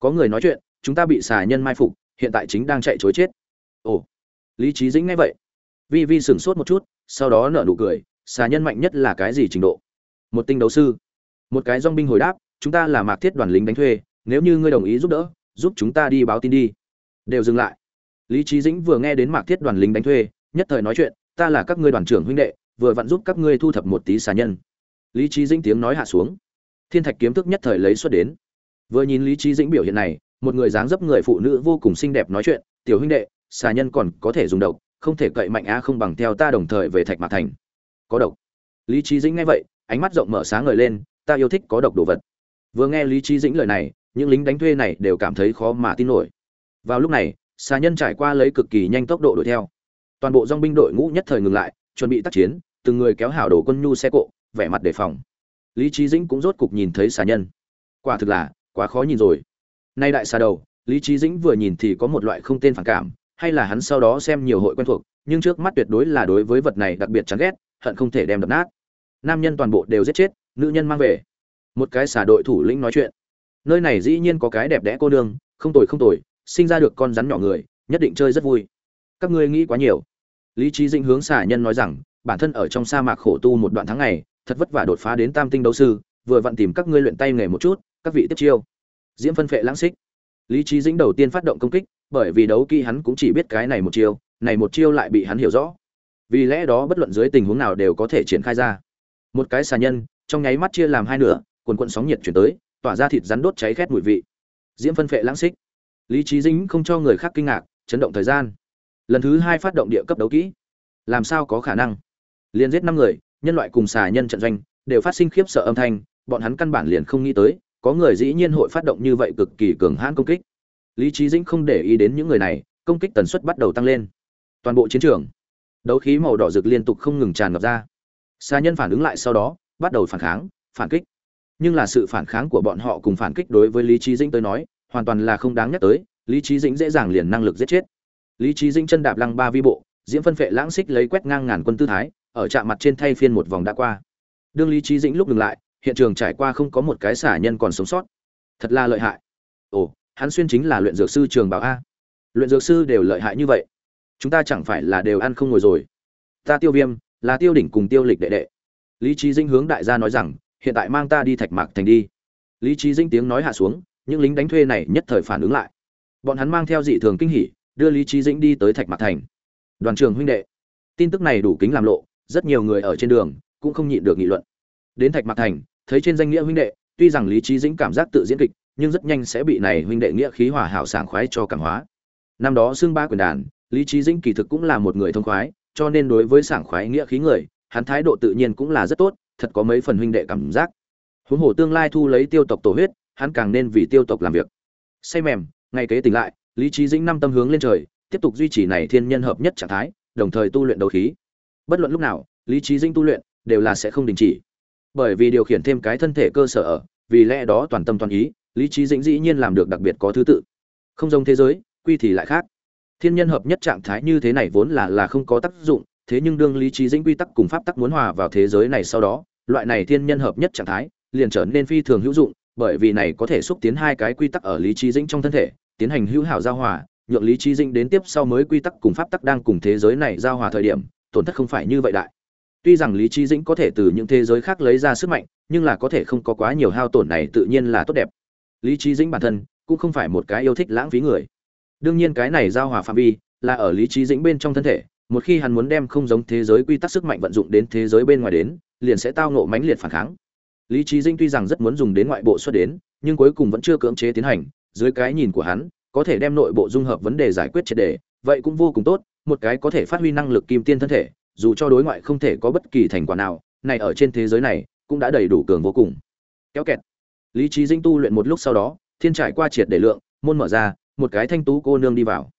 Có người nói chuyện, chúng ta bị xà nhân mai phục, hiện tại chính đang chạy chối chết. Ồ. Lý trí dĩnh ngay vậy vi vi sửng sốt một chút, sau đó nở nụ cười, xà nhân mạnh nhất là cái gì trình độ? Một tinh đấu sư. Một cái dong binh hồi đáp, chúng ta là mạc thiết đoàn lính đánh thuê, nếu như ngươi đồng ý giúp đỡ, giúp chúng ta đi báo tin đi. Đều dừng lại. Lý trí dĩnh vừa nghe đến mạc thiết đoàn lính đánh thuê, nhất thời nói chuyện, ta là các ngươi đoàn trưởng huynh đệ, vừa vặn giúp các ngươi thu thập một tí xà nhân. Lý trí dĩnh tiếng nói hạ xuống. Thiên thạch kiếm thức nhất thời lấy xuất đến. Vừa nhìn lý trí dĩnh biểu hiện này, một người dáng dấp người phụ nữ vô cùng xinh đẹp nói chuyện, tiểu huynh đệ, xà nhân còn có thể dùng độc không thể cậy mạnh á không bằng theo ta đồng thời về thạch mạc thành. Có độc. Lý trí dĩnh nghe vậy, ánh mắt rộng mở sáng ngời lên, ta yêu thích có độc đồ vật. Vừa nghe lý trí dĩnh lời này, những lính đánh thuê này đều cảm thấy khó mà tin nổi. Vào lúc này, xà nhân trải qua lấy cực kỳ nhanh tốc độ đuổi theo. Toàn bộ dong binh đội ngũ nhất thời ngừng lại, chuẩn bị tác chiến, từng người kéo hảo đồ quân nhu xe cộ, vẻ mặt đề phòng. Lý trí dĩnh cũng rốt cục nhìn thấy xà nhân. Quả thực là, quá khó nhìn rồi. Nay đại xà đầu, lý trí dĩnh vừa nhìn thì có một loại không tên phản cảm hay là hắn sau đó xem nhiều hội quen thuộc, nhưng trước mắt tuyệt đối là đối với vật này đặc biệt chán ghét, hận không thể đem đập nát. Nam nhân toàn bộ đều giết chết, nữ nhân mang về. Một cái xả đội thủ lĩnh nói chuyện. Nơi này dĩ nhiên có cái đẹp đẽ cô nương, không tồi không tồi, sinh ra được con rắn nhỏ người, nhất định chơi rất vui. Các ngươi nghĩ quá nhiều. Lý trí dĩnh hướng xả nhân nói rằng, bản thân ở trong sa mạc khổ tu một đoạn tháng ngày, thật vất vả đột phá đến tam tinh đấu sư, vừa vặn tìm các ngươi luyện tay nghề một chút, các vị tiếp chiêu. Diễm phân phệ lãng xích. Lý trí dĩnh đầu tiên phát động công kích bởi vì đấu kỹ hắn cũng chỉ biết cái này một chiêu, này một chiêu lại bị hắn hiểu rõ. Vì lẽ đó bất luận dưới tình huống nào đều có thể triển khai ra. Một cái xà nhân, trong nháy mắt chia làm hai nửa, quần quận sóng nhiệt chuyển tới, tỏa ra thịt rắn đốt cháy khét mùi vị. Diễm phân phệ lãng xích. Lý trí dính không cho người khác kinh ngạc, chấn động thời gian. Lần thứ hai phát động địa cấp đấu kỹ. Làm sao có khả năng? Liền giết năm người, nhân loại cùng xà nhân trận doanh, đều phát sinh khiếp sợ âm thanh, bọn hắn căn bản liền không nghĩ tới, có người dĩ nhiên hội phát động như vậy cực kỳ cường hãn công kích lý trí dĩnh không để ý đến những người này, công kích tần suất bắt đầu tăng lên. Toàn bộ chiến trường, đấu khí màu đỏ rực liên tục không ngừng tràn ngập ra. Xa nhân phản ứng lại sau đó, bắt đầu phản kháng, phản kích. Nhưng là sự phản kháng của bọn họ cùng phản kích đối với lý trí dĩnh tới nói, hoàn toàn là không đáng nhắc tới, lý trí dĩnh dễ dàng liền năng lực giết chết. Lý trí dĩnh chân đạp lăng ba vi bộ, diễm phân phệ lãng xích lấy quét ngang ngàn quân tư thái, ở trạm mặt trên thay phiên một vòng đã qua. Đương lý trí dĩnh lúc dừng lại, hiện trường trải qua không có một cái xả nhân còn sống sót. Thật là lợi hại. Ồ hắn xuyên chính là luyện dược sư trường bảo a. Luyện dược sư đều lợi hại như vậy. Chúng ta chẳng phải là đều ăn không ngồi rồi. Ta tiêu viêm, là tiêu đỉnh cùng tiêu lịch đệ đệ. Lý trí dinh hướng đại gia nói rằng, hiện tại mang ta đi thạch mạc thành đi. Lý trí dinh tiếng nói hạ xuống, những lính đánh thuê này nhất thời phản ứng lại. Bọn hắn mang theo dị thường kinh hỉ, đưa lý trí dĩnh đi tới thạch mạc thành. Đoàn trường huynh đệ, tin tức này đủ kính làm lộ, rất nhiều người ở trên đường cũng không nhịn được nghị luận. Đến thạch mạc thành, thấy trên danh nghĩa huynh đệ, tuy rằng lý trí dĩnh cảm giác tự diễn kịch nhưng rất nhanh sẽ bị này huynh đệ nghĩa khí hòa hảo sảng khoái cho cảm hóa. Năm đó xương ba quyền đàn, lý trí dĩnh kỳ thực cũng là một người thông khoái, cho nên đối với sảng khoái nghĩa khí người, hắn thái độ tự nhiên cũng là rất tốt, thật có mấy phần huynh đệ cảm giác. Huống hồ tương lai thu lấy tiêu tộc tổ huyết, hắn càng nên vì tiêu tộc làm việc. Say mềm, ngày kế tỉnh lại, lý trí dĩnh năm tâm hướng lên trời, tiếp tục duy trì này thiên nhân hợp nhất trạng thái, đồng thời tu luyện đấu khí. Bất luận lúc nào, lý trí dĩnh tu luyện đều là sẽ không đình chỉ. Bởi vì điều khiển thêm cái thân thể cơ sở ở, vì lẽ đó toàn tâm toàn ý lý trí dĩnh dĩ nhiên làm được đặc biệt có thứ tự. Không giống thế giới, quy thì lại khác. Thiên nhân hợp nhất trạng thái như thế này vốn là là không có tác dụng, thế nhưng đương lý trí dĩnh quy tắc cùng pháp tắc muốn hòa vào thế giới này sau đó, loại này thiên nhân hợp nhất trạng thái liền trở nên phi thường hữu dụng, bởi vì này có thể xúc tiến hai cái quy tắc ở lý trí dĩnh trong thân thể, tiến hành hữu hảo giao hòa, nhượng lý trí dĩnh đến tiếp sau mới quy tắc cùng pháp tắc đang cùng thế giới này giao hòa thời điểm, tổn thất không phải như vậy đại. Tuy rằng lý trí dĩnh có thể từ những thế giới khác lấy ra sức mạnh, nhưng là có thể không có quá nhiều hao tổn này tự nhiên là tốt đẹp lý trí dĩnh bản thân cũng không phải một cái yêu thích lãng phí người. Đương nhiên cái này giao hòa phạm vi là ở lý trí dĩnh bên trong thân thể, một khi hắn muốn đem không giống thế giới quy tắc sức mạnh vận dụng đến thế giới bên ngoài đến, liền sẽ tao nộ mãnh liệt phản kháng. Lý trí dĩnh tuy rằng rất muốn dùng đến ngoại bộ xuất đến, nhưng cuối cùng vẫn chưa cưỡng chế tiến hành, dưới cái nhìn của hắn, có thể đem nội bộ dung hợp vấn đề giải quyết triệt đề, vậy cũng vô cùng tốt, một cái có thể phát huy năng lực kim tiên thân thể, dù cho đối ngoại không thể có bất kỳ thành quả nào, này ở trên thế giới này cũng đã đầy đủ cường vô cùng. Kéo kẹt lý trí dĩnh tu luyện một lúc sau đó, thiên trải qua triệt để lượng, môn mở ra, một cái thanh tú cô nương đi vào.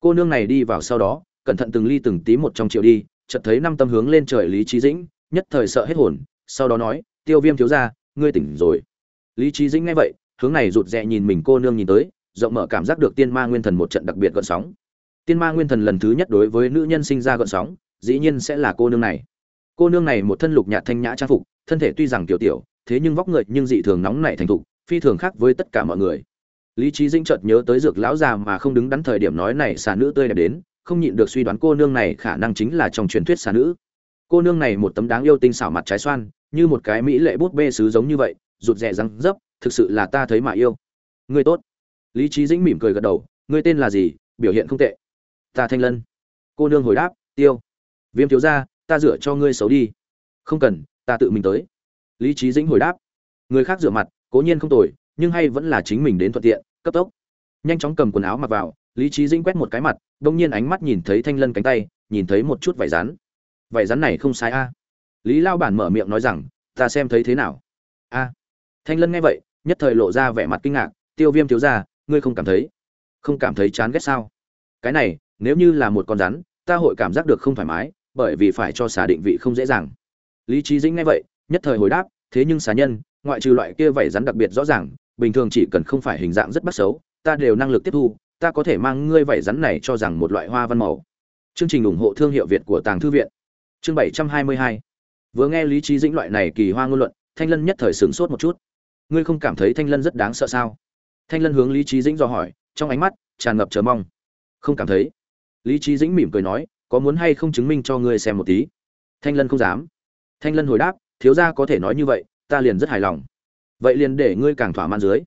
Cô nương này đi vào sau đó, cẩn thận từng ly từng tí một trong triệu đi, chợt thấy năm tâm hướng lên trời lý trí dĩnh, nhất thời sợ hết hồn, sau đó nói, tiêu viêm thiếu ra ngươi tỉnh rồi. Lý trí dĩnh nghe vậy, hướng này rụt rè nhìn mình cô nương nhìn tới, rộng mở cảm giác được tiên ma nguyên thần một trận đặc biệt gợn sóng. Tiên ma nguyên thần lần thứ nhất đối với nữ nhân sinh ra gợn sóng, dĩ nhiên sẽ là cô nương này. Cô nương này một thân lục nhạt thanh nhã trang phục, thân thể tuy rằng tiểu tiểu thế nhưng vóc người nhưng dị thường nóng nảy thành thục, phi thường khác với tất cả mọi người. Lý trí dĩnh chợt nhớ tới dược lão già mà không đứng đắn thời điểm nói này xà nữ tươi đẹp đến, không nhịn được suy đoán cô nương này khả năng chính là trong truyền thuyết xà nữ. Cô nương này một tấm đáng yêu tinh xảo mặt trái xoan, như một cái mỹ lệ bút bê sứ giống như vậy, rụt rè răng dấp thực sự là ta thấy mà yêu. Ngươi tốt. Lý trí dĩnh mỉm cười gật đầu ngươi tên là gì, biểu hiện không tệ. Ta thanh lân. Cô nương hồi đáp, tiêu. Viêm thiếu gia, ta rửa cho ngươi xấu đi. Không cần, ta tự mình tới lý trí dĩnh hồi đáp. Người khác rửa mặt, cố nhiên không tồi, nhưng hay vẫn là chính mình đến thuận tiện, cấp tốc. Nhanh chóng cầm quần áo mặc vào, lý trí dĩnh quét một cái mặt, đông nhiên ánh mắt nhìn thấy thanh lân cánh tay, nhìn thấy một chút vải rắn. Vải rắn này không sai a. Lý lao bản mở miệng nói rằng, ta xem thấy thế nào? A. Thanh lân nghe vậy, nhất thời lộ ra vẻ mặt kinh ngạc, tiêu viêm thiếu ra ngươi không cảm thấy, không cảm thấy chán ghét sao? Cái này, nếu như là một con rắn, ta hội cảm giác được không thoải mái, bởi vì phải cho xà định vị không dễ dàng. Lý trí dĩnh nghe vậy nhất thời hồi đáp, thế nhưng xà nhân, ngoại trừ loại kia vảy rắn đặc biệt rõ ràng, bình thường chỉ cần không phải hình dạng rất bắt xấu, ta đều năng lực tiếp thu, ta có thể mang ngươi vảy rắn này cho rằng một loại hoa văn màu. Chương trình ủng hộ thương hiệu việt của tàng thư viện. Chương bảy trăm hai mươi hai. Vừa nghe lý trí dĩnh loại này kỳ hoa ngôn luận, thanh lân nhất thời sửng sốt một chút. Ngươi không cảm thấy thanh lân rất đáng sợ sao? Thanh lân hướng lý trí dĩnh dò hỏi, trong ánh mắt tràn ngập chờ mong. Không cảm thấy. Lý trí dĩnh mỉm cười nói, có muốn hay không chứng minh cho ngươi xem một tí? Thanh lân không dám. Thanh lân hồi đáp thiếu gia có thể nói như vậy, ta liền rất hài lòng. Vậy liền để ngươi càng thỏa mãn dưới.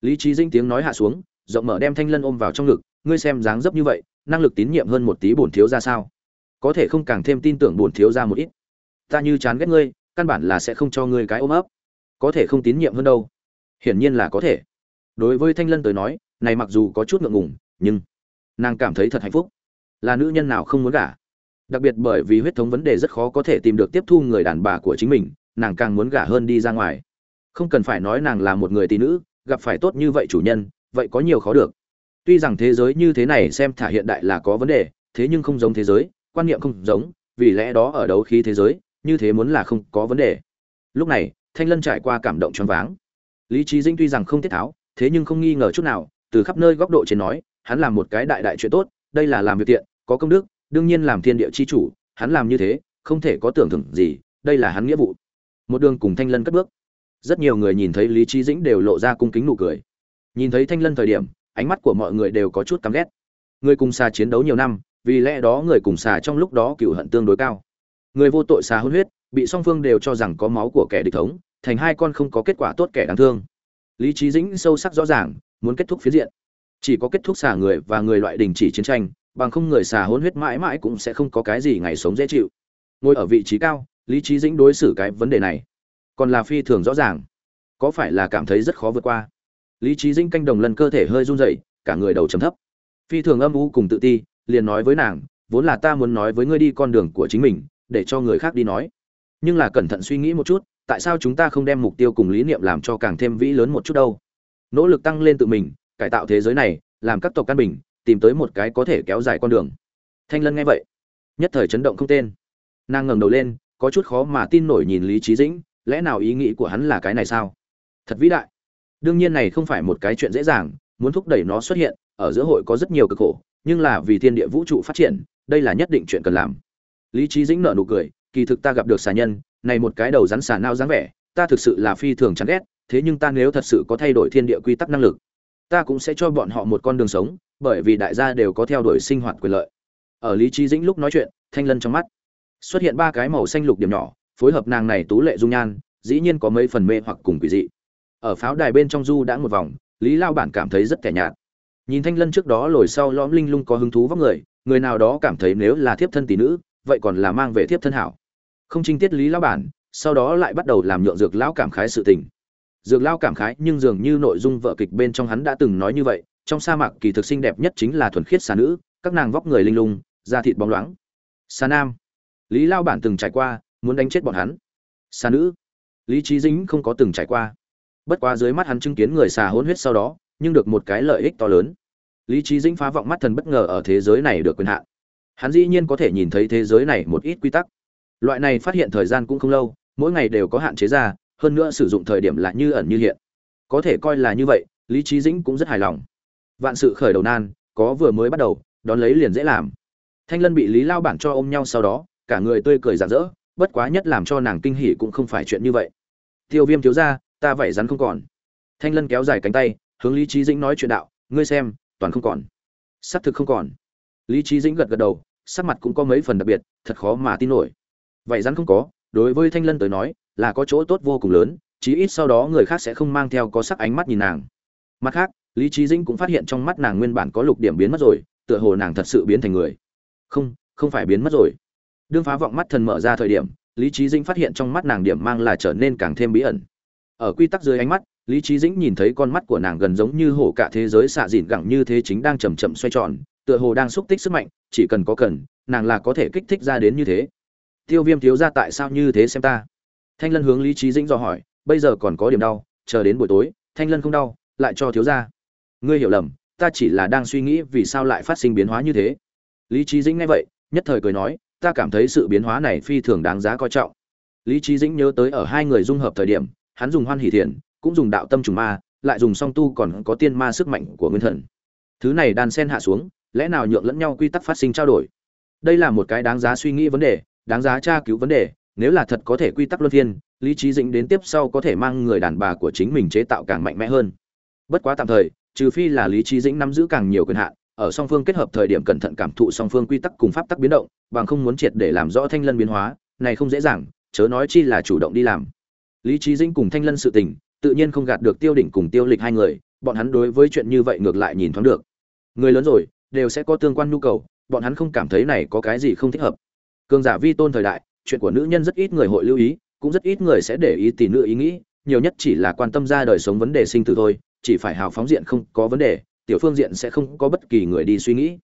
Lý trí dinh tiếng nói hạ xuống, rộng mở đem thanh lân ôm vào trong ngực, ngươi xem dáng dấp như vậy, năng lực tín nhiệm hơn một tí bổn thiếu ra sao? Có thể không càng thêm tin tưởng bổn thiếu ra một ít. Ta như chán ghét ngươi, căn bản là sẽ không cho ngươi cái ôm ấp. Có thể không tín nhiệm hơn đâu. Hiển nhiên là có thể. Đối với thanh lân tới nói, này mặc dù có chút ngượng ngùng, nhưng nàng cảm thấy thật hạnh phúc. Là nữ nhân nào không muốn gả? Đặc biệt bởi vì huyết thống vấn đề rất khó có thể tìm được tiếp thu người đàn bà của chính mình, nàng càng muốn gả hơn đi ra ngoài. Không cần phải nói nàng là một người tỷ nữ, gặp phải tốt như vậy chủ nhân, vậy có nhiều khó được. Tuy rằng thế giới như thế này xem thả hiện đại là có vấn đề, thế nhưng không giống thế giới, quan niệm không giống, vì lẽ đó ở đấu khí thế giới, như thế muốn là không có vấn đề. Lúc này, thanh lân trải qua cảm động choáng váng. Lý trí dinh tuy rằng không tiết tháo, thế nhưng không nghi ngờ chút nào, từ khắp nơi góc độ trên nói, hắn làm một cái đại đại chuyện tốt, đây là làm việc tiện, có công đức đương nhiên làm thiên địa chi chủ, hắn làm như thế, không thể có tưởng thưởng gì, đây là hắn nghĩa vụ. Một đường cùng thanh lân cất bước. Rất nhiều người nhìn thấy lý trí dĩnh đều lộ ra cung kính nụ cười. Nhìn thấy thanh lân thời điểm, ánh mắt của mọi người đều có chút căm ghét. Người cùng xà chiến đấu nhiều năm, vì lẽ đó người cùng xà trong lúc đó cựu hận tương đối cao. Người vô tội xà hôn huyết, bị song phương đều cho rằng có máu của kẻ địch thống, thành hai con không có kết quả tốt kẻ đáng thương. Lý trí dĩnh sâu sắc rõ ràng, muốn kết thúc phía diện. Chỉ có kết thúc xà người và người loại đình chỉ chiến tranh bằng không người xà hôn huyết mãi mãi cũng sẽ không có cái gì ngày sống dễ chịu. Ngồi ở vị trí cao, lý trí dĩnh đối xử cái vấn đề này còn là phi thường rõ ràng. Có phải là cảm thấy rất khó vượt qua? Lý trí dĩnh canh đồng lần cơ thể hơi run rẩy, cả người đầu chấm thấp. Phi thường âm u cùng tự ti, liền nói với nàng, vốn là ta muốn nói với ngươi đi con đường của chính mình, để cho người khác đi nói. Nhưng là cẩn thận suy nghĩ một chút, tại sao chúng ta không đem mục tiêu cùng lý niệm làm cho càng thêm vĩ lớn một chút đâu? Nỗ lực tăng lên tự mình, cải tạo thế giới này, làm các tộc căn bình tìm tới một cái có thể kéo dài con đường. Thanh lân nghe vậy, nhất thời chấn động không tên. Nàng ngẩng đầu lên, có chút khó mà tin nổi nhìn lý trí dĩnh, lẽ nào ý nghĩ của hắn là cái này sao? Thật vĩ đại. Đương nhiên này không phải một cái chuyện dễ dàng, muốn thúc đẩy nó xuất hiện, ở giữa hội có rất nhiều cực khổ, nhưng là vì thiên địa vũ trụ phát triển, đây là nhất định chuyện cần làm. Lý trí dĩnh nợ nụ cười, kỳ thực ta gặp được xà nhân, này một cái đầu rắn xà nao dáng vẻ, ta thực sự là phi thường chán ghét, thế nhưng ta nếu thật sự có thay đổi thiên địa quy tắc năng lực ta cũng sẽ cho bọn họ một con đường sống, bởi vì đại gia đều có theo đuổi sinh hoạt quyền lợi. Ở lý trí dĩnh lúc nói chuyện, thanh lân trong mắt xuất hiện ba cái màu xanh lục điểm nhỏ, phối hợp nàng này tú lệ dung nhan, dĩ nhiên có mấy phần mê hoặc cùng quỷ dị. Ở pháo đài bên trong du đã một vòng, lý lao bản cảm thấy rất kẻ nhạt. Nhìn thanh lân trước đó lồi sau lõm linh lung có hứng thú vóc người người nào đó cảm thấy nếu là thiếp thân tỷ nữ, vậy còn là mang về thiếp thân hảo. Không trinh tiết lý lao bản, sau đó lại bắt đầu làm nhượng dược lão cảm khái sự tình dược lao cảm khái, nhưng dường như nội dung vợ kịch bên trong hắn đã từng nói như vậy, trong sa mạc kỳ thực xinh đẹp nhất chính là thuần khiết xà nữ, các nàng vóc người linh lung, da thịt bóng loáng. Xà nam. Lý lao bản từng trải qua, muốn đánh chết bọn hắn. Xà nữ. Lý trí dính không có từng trải qua. Bất quá dưới mắt hắn chứng kiến người xà hôn huyết sau đó, nhưng được một cái lợi ích to lớn. Lý trí dính phá vọng mắt thần bất ngờ ở thế giới này được quyền hạn. Hắn dĩ nhiên có thể nhìn thấy thế giới này một ít quy tắc. Loại này phát hiện thời gian cũng không lâu, mỗi ngày đều có hạn chế ra hơn nữa sử dụng thời điểm là như ẩn như hiện. Có thể coi là như vậy, lý trí dĩnh cũng rất hài lòng. Vạn sự khởi đầu nan, có vừa mới bắt đầu, đón lấy liền dễ làm. Thanh lân bị lý lao bản cho ôm nhau sau đó, cả người tươi cười rạng rỡ, bất quá nhất làm cho nàng kinh hỉ cũng không phải chuyện như vậy. Tiêu viêm thiếu ra ta vậy rắn không còn. Thanh lân kéo dài cánh tay, hướng lý trí dĩnh nói chuyện đạo, ngươi xem, toàn không còn. Xác thực không còn. Lý trí dĩnh gật gật đầu, sắc mặt cũng có mấy phần đặc biệt, thật khó mà tin nổi. Vậy rắn không có. Đối với thanh lân tới nói là có chỗ tốt vô cùng lớn, chí ít sau đó người khác sẽ không mang theo có sắc ánh mắt nhìn nàng. Mặt khác, lý trí dĩnh cũng phát hiện trong mắt nàng nguyên bản có lục điểm biến mất rồi, tựa hồ nàng thật sự biến thành người. Không không phải biến mất rồi. Đương phá vọng mắt thần mở ra thời điểm, lý trí dĩnh phát hiện trong mắt nàng điểm mang là trở nên càng thêm bí ẩn. Ở quy tắc dưới ánh mắt, lý trí dĩnh nhìn thấy con mắt của nàng gần giống như hổ cả thế giới xạ dịn gẳng như thế chính đang chầm chậm xoay tròn, tựa hồ đang xúc tích sức mạnh, chỉ cần có cần, nàng là có thể kích thích ra đến như thế. Tiêu viêm thiếu ra tại sao như thế xem ta? Thanh lân hướng lý trí dĩnh dò hỏi, bây giờ còn có điểm đau, chờ đến buổi tối, thanh lân không đau, lại cho thiếu ra ngươi hiểu lầm, ta chỉ là đang suy nghĩ vì sao lại phát sinh biến hóa như thế. Lý trí dĩnh nghe vậy, nhất thời cười nói, ta cảm thấy sự biến hóa này phi thường đáng giá coi trọng. Lý trí dĩnh nhớ tới ở hai người dung hợp thời điểm, hắn dùng hoan hỷ thiền cũng dùng đạo tâm trùng ma, lại dùng song tu còn có tiên ma sức mạnh của nguyên thần. Thứ này đan sen hạ xuống, lẽ nào nhượng lẫn nhau quy tắc phát sinh trao đổi? Đây là một cái đáng giá suy nghĩ vấn đề, đáng giá tra cứu vấn đề nếu là thật có thể quy tắc luân phiên, lý trí dĩnh đến tiếp sau có thể mang người đàn bà của chính mình chế tạo càng mạnh mẽ hơn. Bất quá tạm thời, trừ phi là lý trí dĩnh nắm giữ càng nhiều quyền hạn, ở song phương kết hợp thời điểm cẩn thận cảm thụ song phương quy tắc cùng pháp tắc biến động, bằng không muốn triệt để làm rõ thanh lân biến hóa, này không dễ dàng, chớ nói chi là chủ động đi làm. Lý trí dĩnh cùng thanh lân sự tình, tự nhiên không gạt được tiêu đỉnh cùng tiêu lịch hai người, bọn hắn đối với chuyện như vậy ngược lại nhìn thoáng được. Người lớn rồi, đều sẽ có tương quan nhu cầu, bọn hắn không cảm thấy này có cái gì không thích hợp. Cường giả vi tôn thời đại chuyện của nữ nhân rất ít người hội lưu ý, cũng rất ít người sẽ để ý tỷ nữ ý nghĩ, nhiều nhất chỉ là quan tâm ra đời sống vấn đề sinh tử thôi, chỉ phải hào phóng diện không có vấn đề, tiểu phương diện sẽ không có bất kỳ người đi suy nghĩ.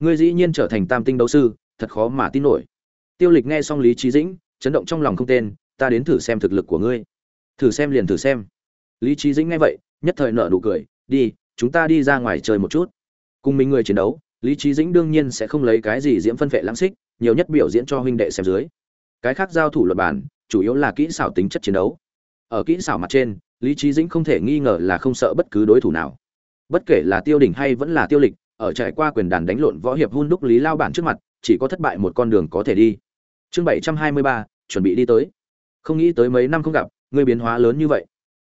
Ngươi dĩ nhiên trở thành tam tinh đấu sư, thật khó mà tin nổi. Tiêu lịch nghe xong lý trí dĩnh, chấn động trong lòng không tên, ta đến thử xem thực lực của ngươi. Thử xem liền thử xem. Lý trí dĩnh nghe vậy, nhất thời nở nụ cười, đi, chúng ta đi ra ngoài chơi một chút. Cùng mình người chiến đấu, lý trí dĩnh đương nhiên sẽ không lấy cái gì diễm phân vệ lãng xích, nhiều nhất biểu diễn cho huynh đệ xem dưới cái khác giao thủ luật bản chủ yếu là kỹ xảo tính chất chiến đấu. Ở kỹ xảo mặt trên lý trí dĩnh không thể nghi ngờ là không sợ bất cứ đối thủ nào. Bất kể là tiêu đỉnh hay vẫn là tiêu lịch ở trải qua quyền đàn đánh lộn võ hiệp hun đúc lý lao bản trước mặt chỉ có thất bại một con đường có thể đi. Chương bảy trăm hai mươi ba chuẩn bị đi tới. Không nghĩ tới mấy năm không gặp ngươi biến hóa lớn như vậy.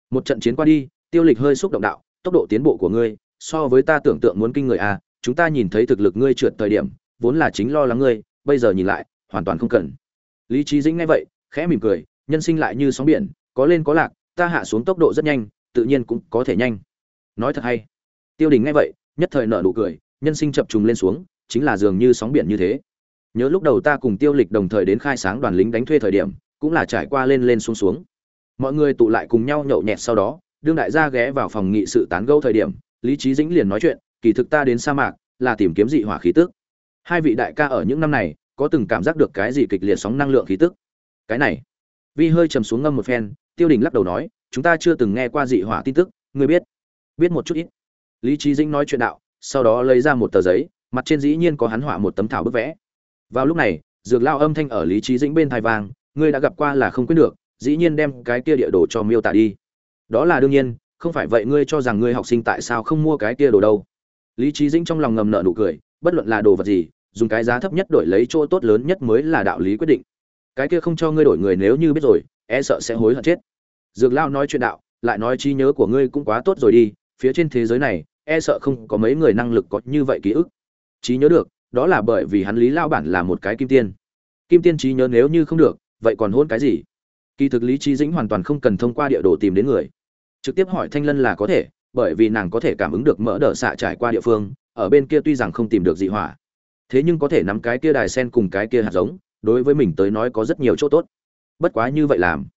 Một trận chiến qua đi tiêu lịch hơi xúc động đạo tốc độ tiến bộ của ngươi so với ta tưởng tượng muốn kinh người a à, chúng ta nhìn thấy thực lực ngươi trượt thời điểm vốn là chính lo lắng ngươi bây giờ nhìn lại hoàn toàn không cần lý trí dĩnh nghe vậy, khẽ mỉm cười, nhân sinh lại như sóng biển, có lên có lạc, ta hạ xuống tốc độ rất nhanh, tự nhiên cũng có thể nhanh. Nói thật hay. Tiêu đình nghe vậy, nhất thời nở nụ cười, nhân sinh chập trùng lên xuống, chính là dường như sóng biển như thế. Nhớ lúc đầu ta cùng tiêu lịch đồng thời đến khai sáng đoàn lính đánh thuê thời điểm, cũng là trải qua lên lên xuống xuống. Mọi người tụ lại cùng nhau nhậu nhẹt sau đó, đương đại gia ghé vào phòng nghị sự tán gẫu thời điểm, lý trí dĩnh liền nói chuyện, kỳ thực ta đến sa mạc, là tìm kiếm dị hỏa khí tức. Hai vị đại ca ở những năm này có từng cảm giác được cái gì kịch liệt sóng năng lượng khí tức. Cái này. Vi hơi trầm xuống ngâm một phen, tiêu đình lắc đầu nói, chúng ta chưa từng nghe qua dị hỏa tin tức, ngươi biết. Biết một chút ít. Lý trí dĩnh nói chuyện đạo, sau đó lấy ra một tờ giấy, mặt trên dĩ nhiên có hắn họa một tấm thảo bức vẽ. Vào lúc này, dược lao âm thanh ở lý trí dĩnh bên thai vang, ngươi đã gặp qua là không quyết được, dĩ nhiên đem cái kia địa đồ cho miêu tả đi. Đó là đương nhiên, không phải vậy ngươi cho rằng ngươi học sinh tại sao không mua cái kia đồ đâu? Lý trí dĩnh trong lòng ngầm nợ nụ cười, bất luận là đồ vật gì dùng cái giá thấp nhất đổi lấy chỗ tốt lớn nhất mới là đạo lý quyết định. Cái kia không cho ngươi đổi người nếu như biết rồi e sợ sẽ hối hận chết. Dược lao nói chuyện đạo, lại nói trí nhớ của ngươi cũng quá tốt rồi đi, phía trên thế giới này e sợ không có mấy người năng lực có như vậy ký ức. Trí nhớ được, đó là bởi vì hắn lý lao bản là một cái kim tiên. Kim tiên trí nhớ nếu như không được, vậy còn hôn cái gì? Kỳ thực lý trí dĩnh hoàn toàn không cần thông qua địa đồ tìm đến người. Trực tiếp hỏi thanh lân là có thể, bởi vì nàng có thể cảm ứng được mỡ đỡ xạ trải qua địa phương, ở bên kia tuy rằng không tìm được dị hỏa thế nhưng có thể nắm cái kia đài sen cùng cái kia hạt giống, đối với mình tới nói có rất nhiều chỗ tốt. Bất quá như vậy làm,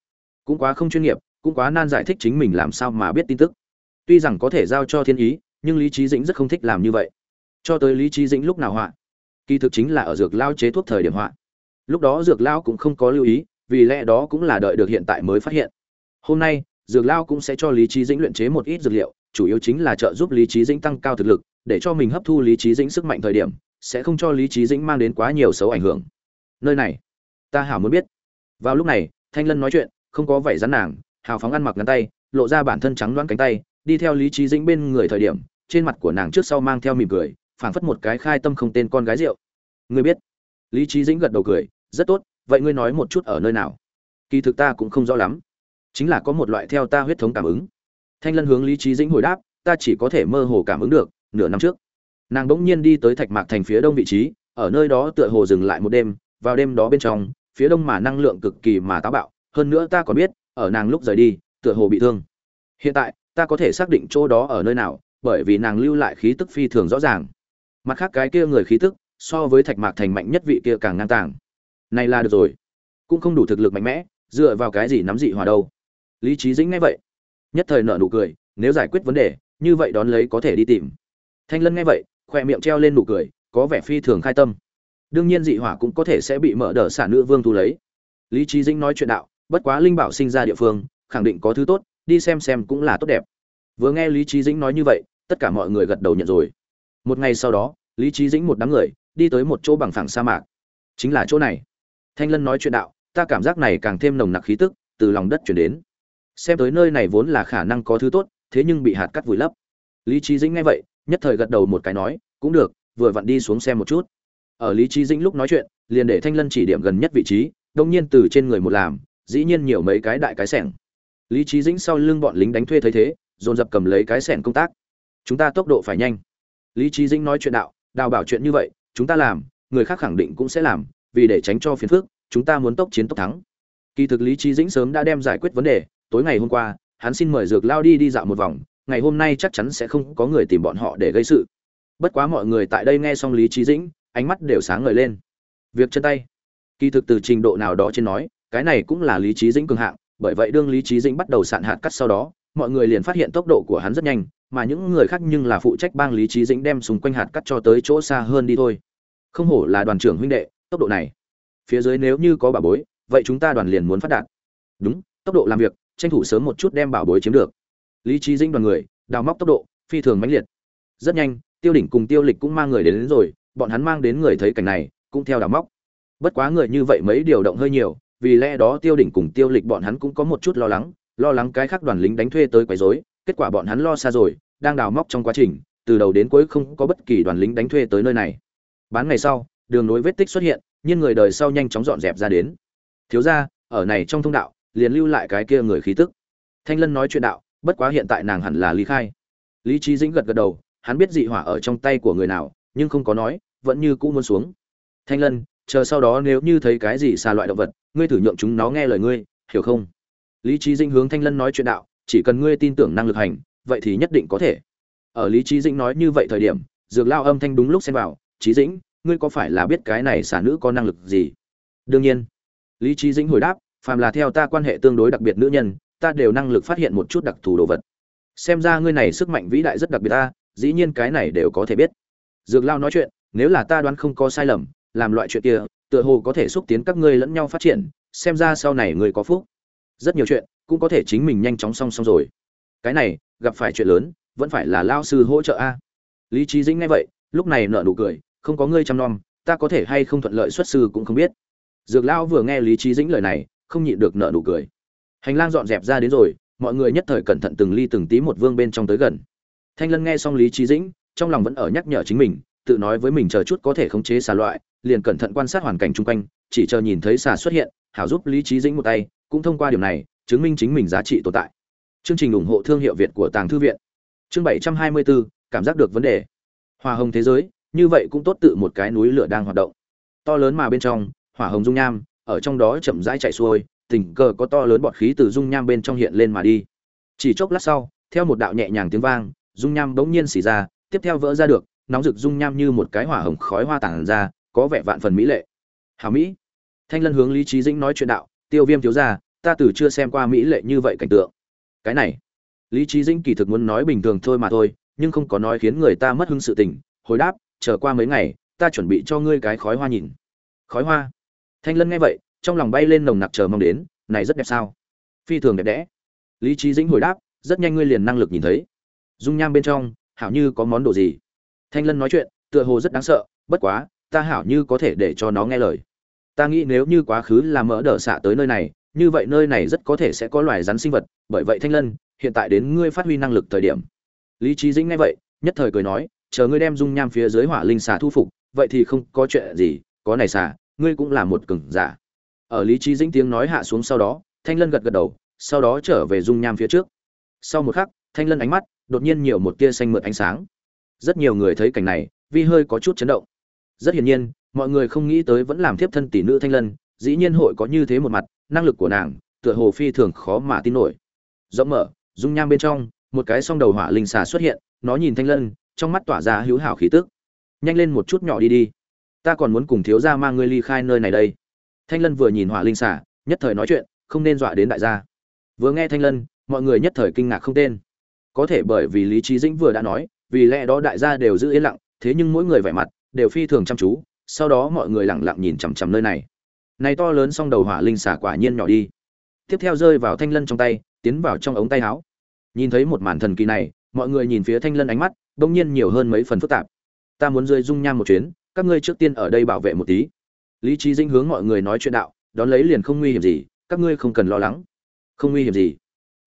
cũng quá không chuyên nghiệp, cũng quá nan giải thích chính mình làm sao mà biết tin tức. Tuy rằng có thể giao cho thiên ý, nhưng lý trí dĩnh rất không thích làm như vậy. Cho tới lý trí dĩnh lúc nào họa? Kỳ thực chính là ở dược lao chế thuốc thời điểm họa. Lúc đó dược lao cũng không có lưu ý, vì lẽ đó cũng là đợi được hiện tại mới phát hiện. Hôm nay, dược lao cũng sẽ cho lý trí dĩnh luyện chế một ít dược liệu, chủ yếu chính là trợ giúp lý trí dĩnh tăng cao thực lực, để cho mình hấp thu lý trí dĩnh sức mạnh thời điểm sẽ không cho lý trí dĩnh mang đến quá nhiều xấu ảnh hưởng. Nơi này, ta hảo muốn biết. Vào lúc này, thanh lân nói chuyện, không có vẻ rắn nàng, hào phóng ăn mặc ngắn tay, lộ ra bản thân trắng đoán cánh tay, đi theo lý trí dĩnh bên người thời điểm, trên mặt của nàng trước sau mang theo mỉm cười, phảng phất một cái khai tâm không tên con gái rượu. Ngươi biết. Lý trí dĩnh gật đầu cười, rất tốt, vậy ngươi nói một chút ở nơi nào? Kỳ thực ta cũng không rõ lắm. Chính là có một loại theo ta huyết thống cảm ứng. Thanh lân hướng lý trí dĩnh hồi đáp, ta chỉ có thể mơ hồ cảm ứng được, nửa năm trước nàng bỗng nhiên đi tới thạch mạc thành phía đông vị trí, ở nơi đó tựa hồ dừng lại một đêm, vào đêm đó bên trong, phía đông mà năng lượng cực kỳ mà táo bạo, hơn nữa ta còn biết, ở nàng lúc rời đi, tựa hồ bị thương. Hiện tại, ta có thể xác định chỗ đó ở nơi nào, bởi vì nàng lưu lại khí tức phi thường rõ ràng. Mặt khác cái kia người khí tức, so với thạch mạc thành mạnh nhất vị kia càng ngang tàng. Này là được rồi. Cũng không đủ thực lực mạnh mẽ, dựa vào cái gì nắm dị hòa đâu. Lý trí dĩnh nghe vậy, nhất thời nợ nụ cười, nếu giải quyết vấn đề, như vậy đón lấy có thể đi tìm. Thanh lân nghe vậy khoe miệng treo lên nụ cười, có vẻ phi thường khai tâm. Đương nhiên dị hỏa cũng có thể sẽ bị mở đờ xả nữ vương thu lấy. Lý trí dĩnh nói chuyện đạo, bất quá linh bảo sinh ra địa phương, khẳng định có thứ tốt, đi xem xem cũng là tốt đẹp. Vừa nghe lý trí dĩnh nói như vậy, tất cả mọi người gật đầu nhận rồi. Một ngày sau đó, lý trí dĩnh một đám người, đi tới một chỗ bằng phẳng sa mạc. Chính là chỗ này. Thanh lân nói chuyện đạo, ta cảm giác này càng thêm nồng nặc khí tức, từ lòng đất chuyển đến. Xem tới nơi này vốn là khả năng có thứ tốt, thế nhưng bị hạt cắt vùi lấp. Lý trí dĩnh nghe vậy nhất thời gật đầu một cái nói, cũng được, vừa vặn đi xuống xem một chút. Ở lý trí dĩnh lúc nói chuyện, liền để thanh lân chỉ điểm gần nhất vị trí, đông nhiên từ trên người một làm, dĩ nhiên nhiều mấy cái đại cái sẻng. Lý trí dĩnh sau lưng bọn lính đánh thuê thấy thế, dồn dập cầm lấy cái sẻng công tác. Chúng ta tốc độ phải nhanh. Lý trí dĩnh nói chuyện đạo, đào bảo chuyện như vậy, chúng ta làm, người khác khẳng định cũng sẽ làm, vì để tránh cho phiền phức, chúng ta muốn tốc chiến tốc thắng. Kỳ thực lý trí dĩnh sớm đã đem giải quyết vấn đề, tối ngày hôm qua, hắn xin mời dược lao đi đi dạo một vòng ngày hôm nay chắc chắn sẽ không có người tìm bọn họ để gây sự. Bất quá mọi người tại đây nghe xong lý trí dĩnh, ánh mắt đều sáng ngời lên. Việc chân tay. Kỳ thực từ trình độ nào đó trên nói, cái này cũng là lý trí dĩnh cường hạng, bởi vậy đương lý trí dĩnh bắt đầu sạn hạt cắt sau đó, mọi người liền phát hiện tốc độ của hắn rất nhanh, mà những người khác nhưng là phụ trách bang lý trí dĩnh đem xung quanh hạt cắt cho tới chỗ xa hơn đi thôi. Không hổ là đoàn trưởng huynh đệ, tốc độ này. Phía dưới nếu như có bảo bối, vậy chúng ta đoàn liền muốn phát đạt. Đúng, tốc độ làm việc, tranh thủ sớm một chút đem bảo bối chiếm được lý trí dinh đoàn người đào móc tốc độ phi thường mãnh liệt. Rất nhanh tiêu đỉnh cùng tiêu lịch cũng mang người đến, đến rồi bọn hắn mang đến người thấy cảnh này cũng theo đào móc. Bất quá người như vậy mấy điều động hơi nhiều vì lẽ đó tiêu đỉnh cùng tiêu lịch bọn hắn cũng có một chút lo lắng lo lắng cái khác đoàn lính đánh thuê tới quấy rối kết quả bọn hắn lo xa rồi đang đào móc trong quá trình từ đầu đến cuối không có bất kỳ đoàn lính đánh thuê tới nơi này. Bán ngày sau đường nối vết tích xuất hiện nhưng người đời sau nhanh chóng dọn dẹp ra đến. Thiếu ra ở này trong thông đạo liền lưu lại cái kia người khí tức. Thanh lân nói chuyện đạo bất quá hiện tại nàng hẳn là lý khai. Lý trí dĩnh gật gật đầu, hắn biết dị hỏa ở trong tay của người nào, nhưng không có nói, vẫn như cũ muốn xuống. Thanh lân, chờ sau đó nếu như thấy cái gì xa loại động vật, ngươi thử nhượng chúng nó nghe lời ngươi, hiểu không? Lý trí dĩnh hướng thanh lân nói chuyện đạo, chỉ cần ngươi tin tưởng năng lực hành, vậy thì nhất định có thể. Ở lý trí dĩnh nói như vậy thời điểm, dược lao âm thanh đúng lúc xem vào trí dĩnh, ngươi có phải là biết cái này xả nữ có năng lực gì? Đương nhiên. Lý trí dĩnh hồi đáp, phàm là theo ta quan hệ tương đối đặc biệt nữ nhân ta đều năng lực phát hiện một chút đặc thù đồ vật. Xem ra ngươi này sức mạnh vĩ đại rất đặc biệt ta, dĩ nhiên cái này đều có thể biết. Dược lao nói chuyện, nếu là ta đoán không có sai lầm, làm loại chuyện kia, tựa hồ có thể xúc tiến các ngươi lẫn nhau phát triển, xem ra sau này ngươi có phúc. Rất nhiều chuyện, cũng có thể chính mình nhanh chóng song song rồi. Cái này, gặp phải chuyện lớn, vẫn phải là lao sư hỗ trợ a. Lý trí dĩnh nghe vậy, lúc này nợ nụ cười, không có ngươi chăm nom, ta có thể hay không thuận lợi xuất sư cũng không biết. Dược lão vừa nghe lý trí dĩnh lời này, không nhịn được nợ nụ cười hành lang dọn dẹp ra đến rồi, mọi người nhất thời cẩn thận từng ly từng tí một vương bên trong tới gần. Thanh lân nghe xong lý trí dĩnh, trong lòng vẫn ở nhắc nhở chính mình, tự nói với mình chờ chút có thể khống chế xà loại, liền cẩn thận quan sát hoàn cảnh chung quanh, chỉ chờ nhìn thấy xà xuất hiện, hảo giúp lý trí dĩnh một tay, cũng thông qua điều này, chứng minh chính mình giá trị tồn tại. Chương trình ủng hộ thương hiệu việt của tàng thư viện. Chương bảy trăm hai mươi bốn cảm giác được vấn đề. Hòa hồng thế giới, như vậy cũng tốt tự một cái núi lửa đang hoạt động. To lớn mà bên trong, hỏa hồng dung nham, ở trong đó chậm rãi chạy xuôi tình cờ có to lớn bọt khí từ dung nham bên trong hiện lên mà đi. Chỉ chốc lát sau, theo một đạo nhẹ nhàng tiếng vang, dung nham bỗng nhiên xì ra, tiếp theo vỡ ra được, nóng rực dung nham như một cái hỏa hồng khói hoa tản ra, có vẻ vạn phần mỹ lệ. Hảo mỹ. Thanh lân hướng lý trí dĩnh nói chuyện đạo, tiêu viêm thiếu ra ta từ chưa xem qua mỹ lệ như vậy cảnh tượng. Cái này. Lý trí dĩnh kỳ thực muốn nói bình thường thôi mà thôi, nhưng không có nói khiến người ta mất hứng sự tình, hồi đáp, chờ qua mấy ngày, ta chuẩn bị cho ngươi cái khói hoa nhìn. Khói hoa? Thanh lân nghe vậy trong lòng bay lên nồng nặc chờ mong đến, này rất đẹp sao? Phi thường đẹp đẽ. Lý trí dĩnh hồi đáp, rất nhanh ngươi liền năng lực nhìn thấy. Dung nham bên trong, hảo như có món đồ gì? Thanh lân nói chuyện, tựa hồ rất đáng sợ, bất quá, ta hảo như có thể để cho nó nghe lời. Ta nghĩ nếu như quá khứ là mỡ đỡ xạ tới nơi này, như vậy nơi này rất có thể sẽ có loài rắn sinh vật, bởi vậy thanh lân, hiện tại đến ngươi phát huy năng lực thời điểm. Lý trí dĩnh nghe vậy, nhất thời cười nói, chờ ngươi đem dung nham phía dưới hỏa linh xà thu phục, vậy thì không có chuyện gì, có này xà, ngươi cũng là một cừng giả ở lý trí dĩnh tiếng nói hạ xuống sau đó, thanh lân gật gật đầu, sau đó trở về dung nham phía trước. Sau một khắc, thanh lân ánh mắt đột nhiên nhiều một tia xanh mượt ánh sáng. Rất nhiều người thấy cảnh này, vi hơi có chút chấn động. Rất hiển nhiên, mọi người không nghĩ tới vẫn làm thiếp thân tỷ nữ thanh lân, dĩ nhiên hội có như thế một mặt, năng lực của nàng, tựa hồ phi thường khó mà tin nổi. Rộng mở, dung nham bên trong, một cái song đầu hỏa linh xà xuất hiện, nó nhìn thanh lân, trong mắt tỏa ra hữu hảo khí tức. Nhanh lên một chút nhỏ đi đi. Ta còn muốn cùng thiếu gia mang ngươi ly khai nơi này đây thanh lân vừa nhìn hỏa linh xà, nhất thời nói chuyện, không nên dọa đến đại gia. Vừa nghe thanh lân, mọi người nhất thời kinh ngạc không tên. Có thể bởi vì lý trí dĩnh vừa đã nói, vì lẽ đó đại gia đều giữ yên lặng, thế nhưng mỗi người vẻ mặt đều phi thường chăm chú, sau đó mọi người lặng lặng nhìn chằm chằm nơi này. Này to lớn song đầu hỏa linh xà quả nhiên nhỏ đi. Tiếp theo rơi vào thanh lân trong tay, tiến vào trong ống tay áo. Nhìn thấy một màn thần kỳ này, mọi người nhìn phía thanh lân ánh mắt, bỗng nhiên nhiều hơn mấy phần phức tạp. Ta muốn rơi dung nham một chuyến, các ngươi trước tiên ở đây bảo vệ một tí lý trí dinh hướng mọi người nói chuyện đạo, đón lấy liền không nguy hiểm gì, các ngươi không cần lo lắng. Không nguy hiểm gì.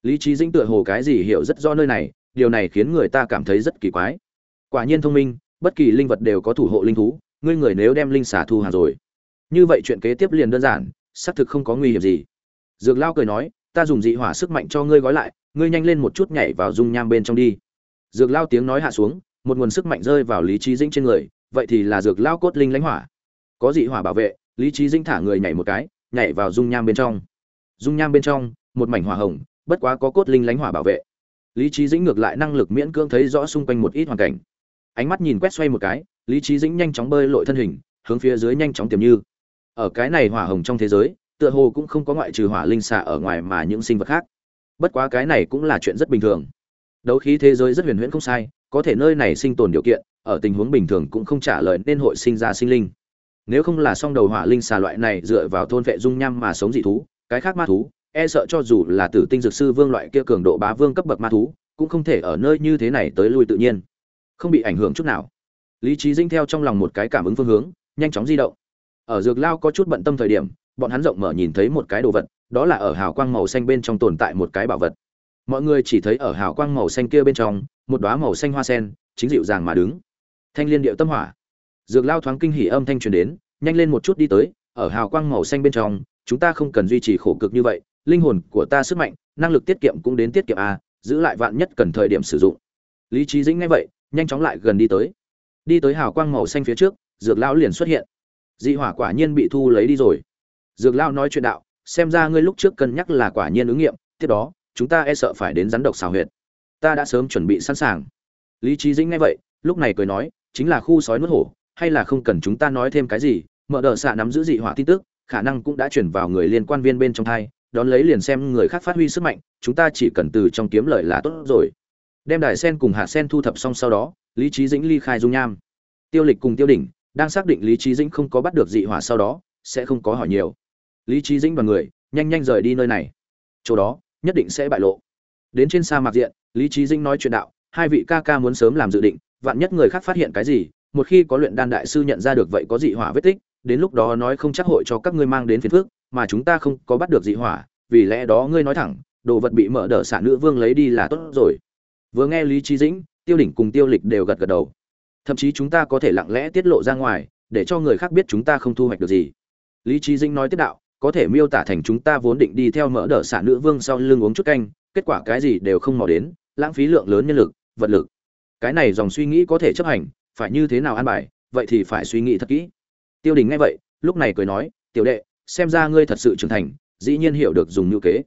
Lý trí dinh tựa hồ cái gì hiểu rất rõ nơi này, điều này khiến người ta cảm thấy rất kỳ quái. Quả nhiên thông minh, bất kỳ linh vật đều có thủ hộ linh thú, ngươi người nếu đem linh xả thu hàng rồi. Như vậy chuyện kế tiếp liền đơn giản, xác thực không có nguy hiểm gì. Dược lao cười nói, ta dùng dị hỏa sức mạnh cho ngươi gói lại, ngươi nhanh lên một chút nhảy vào dung nham bên trong đi. Dược lao tiếng nói hạ xuống, một nguồn sức mạnh rơi vào lý trí dĩnh trên người, vậy thì là dược lao cốt linh lãnh hỏa có dị hỏa bảo vệ, lý trí dĩnh thả người nhảy một cái, nhảy vào dung nham bên trong. Dung nham bên trong, một mảnh hỏa hồng, bất quá có cốt linh lãnh hỏa bảo vệ. Lý trí dĩnh ngược lại năng lực miễn cưỡng thấy rõ xung quanh một ít hoàn cảnh. Ánh mắt nhìn quét xoay một cái, lý trí dĩnh nhanh chóng bơi lội thân hình, hướng phía dưới nhanh chóng tiềm như. Ở cái này hỏa hồng trong thế giới, tựa hồ cũng không có ngoại trừ hỏa linh xạ ở ngoài mà những sinh vật khác. Bất quá cái này cũng là chuyện rất bình thường. Đấu khí thế giới rất huyền huyễn không sai, có thể nơi này sinh tồn điều kiện, ở tình huống bình thường cũng không trả lời nên hội sinh ra sinh linh nếu không là song đầu hỏa linh xà loại này dựa vào thôn vệ dung nham mà sống dị thú, cái khác ma thú e sợ cho dù là tử tinh dược sư vương loại kia cường độ bá vương cấp bậc ma thú, cũng không thể ở nơi như thế này tới lui tự nhiên. Không bị ảnh hưởng chút nào. Lý trí dinh theo trong lòng một cái cảm ứng phương hướng, nhanh chóng di động. Ở dược lao có chút bận tâm thời điểm, bọn hắn rộng mở nhìn thấy một cái đồ vật, đó là ở hào quang màu xanh bên trong tồn tại một cái bảo vật. Mọi người chỉ thấy ở hào quang màu xanh kia bên trong, một đóa màu xanh hoa sen, chính dịu dàng mà đứng. Thanh liên điệu tâm hỏa dược lao thoáng kinh hỉ âm thanh truyền đến, nhanh lên một chút đi tới, ở hào quang màu xanh bên trong, chúng ta không cần duy trì khổ cực như vậy, linh hồn của ta sức mạnh, năng lực tiết kiệm cũng đến tiết kiệm a giữ lại vạn nhất cần thời điểm sử dụng. Lý trí dĩnh nghe vậy, nhanh chóng lại gần đi tới. Đi tới hào quang màu xanh phía trước, dược lão liền xuất hiện. Dị hỏa quả nhiên bị thu lấy đi rồi. Dược lão nói chuyện đạo, xem ra ngươi lúc trước cân nhắc là quả nhiên ứng nghiệm, tiếp đó, chúng ta e sợ phải đến rắn độc xào huyệt. Ta đã sớm chuẩn bị sẵn sàng. Lý trí dĩnh nghe vậy, lúc này cười nói, chính là khu sói nuốt hổ hay là không cần chúng ta nói thêm cái gì, mở đờ xạ nắm giữ dị hỏa tin tức, khả năng cũng đã chuyển vào người liên quan viên bên trong thai, đón lấy liền xem người khác phát huy sức mạnh, chúng ta chỉ cần từ trong kiếm lợi là tốt rồi. Đem đài sen cùng hạt sen thu thập xong sau đó, lý trí dĩnh ly khai dung nham. Tiêu lịch cùng tiêu đỉnh, đang xác định lý trí dĩnh không có bắt được dị hỏa sau đó, sẽ không có hỏi nhiều. Lý trí dĩnh và người, nhanh nhanh rời đi nơi này. Chỗ đó, nhất định sẽ bại lộ. Đến trên sa mạc diện, lý trí dĩnh nói chuyện đạo, hai vị ca ca muốn sớm làm dự định, vạn nhất người khác phát hiện cái gì một khi có luyện đan đại sư nhận ra được vậy có dị hỏa vết tích, đến lúc đó nói không chắc hội cho các ngươi mang đến phiền phước mà chúng ta không có bắt được dị hỏa, vì lẽ đó ngươi nói thẳng, đồ vật bị mở đỡ xả nữ vương lấy đi là tốt rồi. Vừa nghe lý trí dĩnh, tiêu đỉnh cùng tiêu lịch đều gật gật đầu. Thậm chí chúng ta có thể lặng lẽ tiết lộ ra ngoài, để cho người khác biết chúng ta không thu hoạch được gì. Lý trí dĩnh nói tiết đạo, có thể miêu tả thành chúng ta vốn định đi theo mỡ đỡ xả nữ vương sau lưng uống chút canh, kết quả cái gì đều không mò đến, lãng phí lượng lớn nhân lực, vật lực. Cái này dòng suy nghĩ có thể chấp hành phải như thế nào an bài, vậy thì phải suy nghĩ thật kỹ. Tiêu đình nghe vậy, lúc này cười nói, tiểu đệ, xem ra ngươi thật sự trưởng thành, dĩ nhiên hiểu được dùng ngữ kế.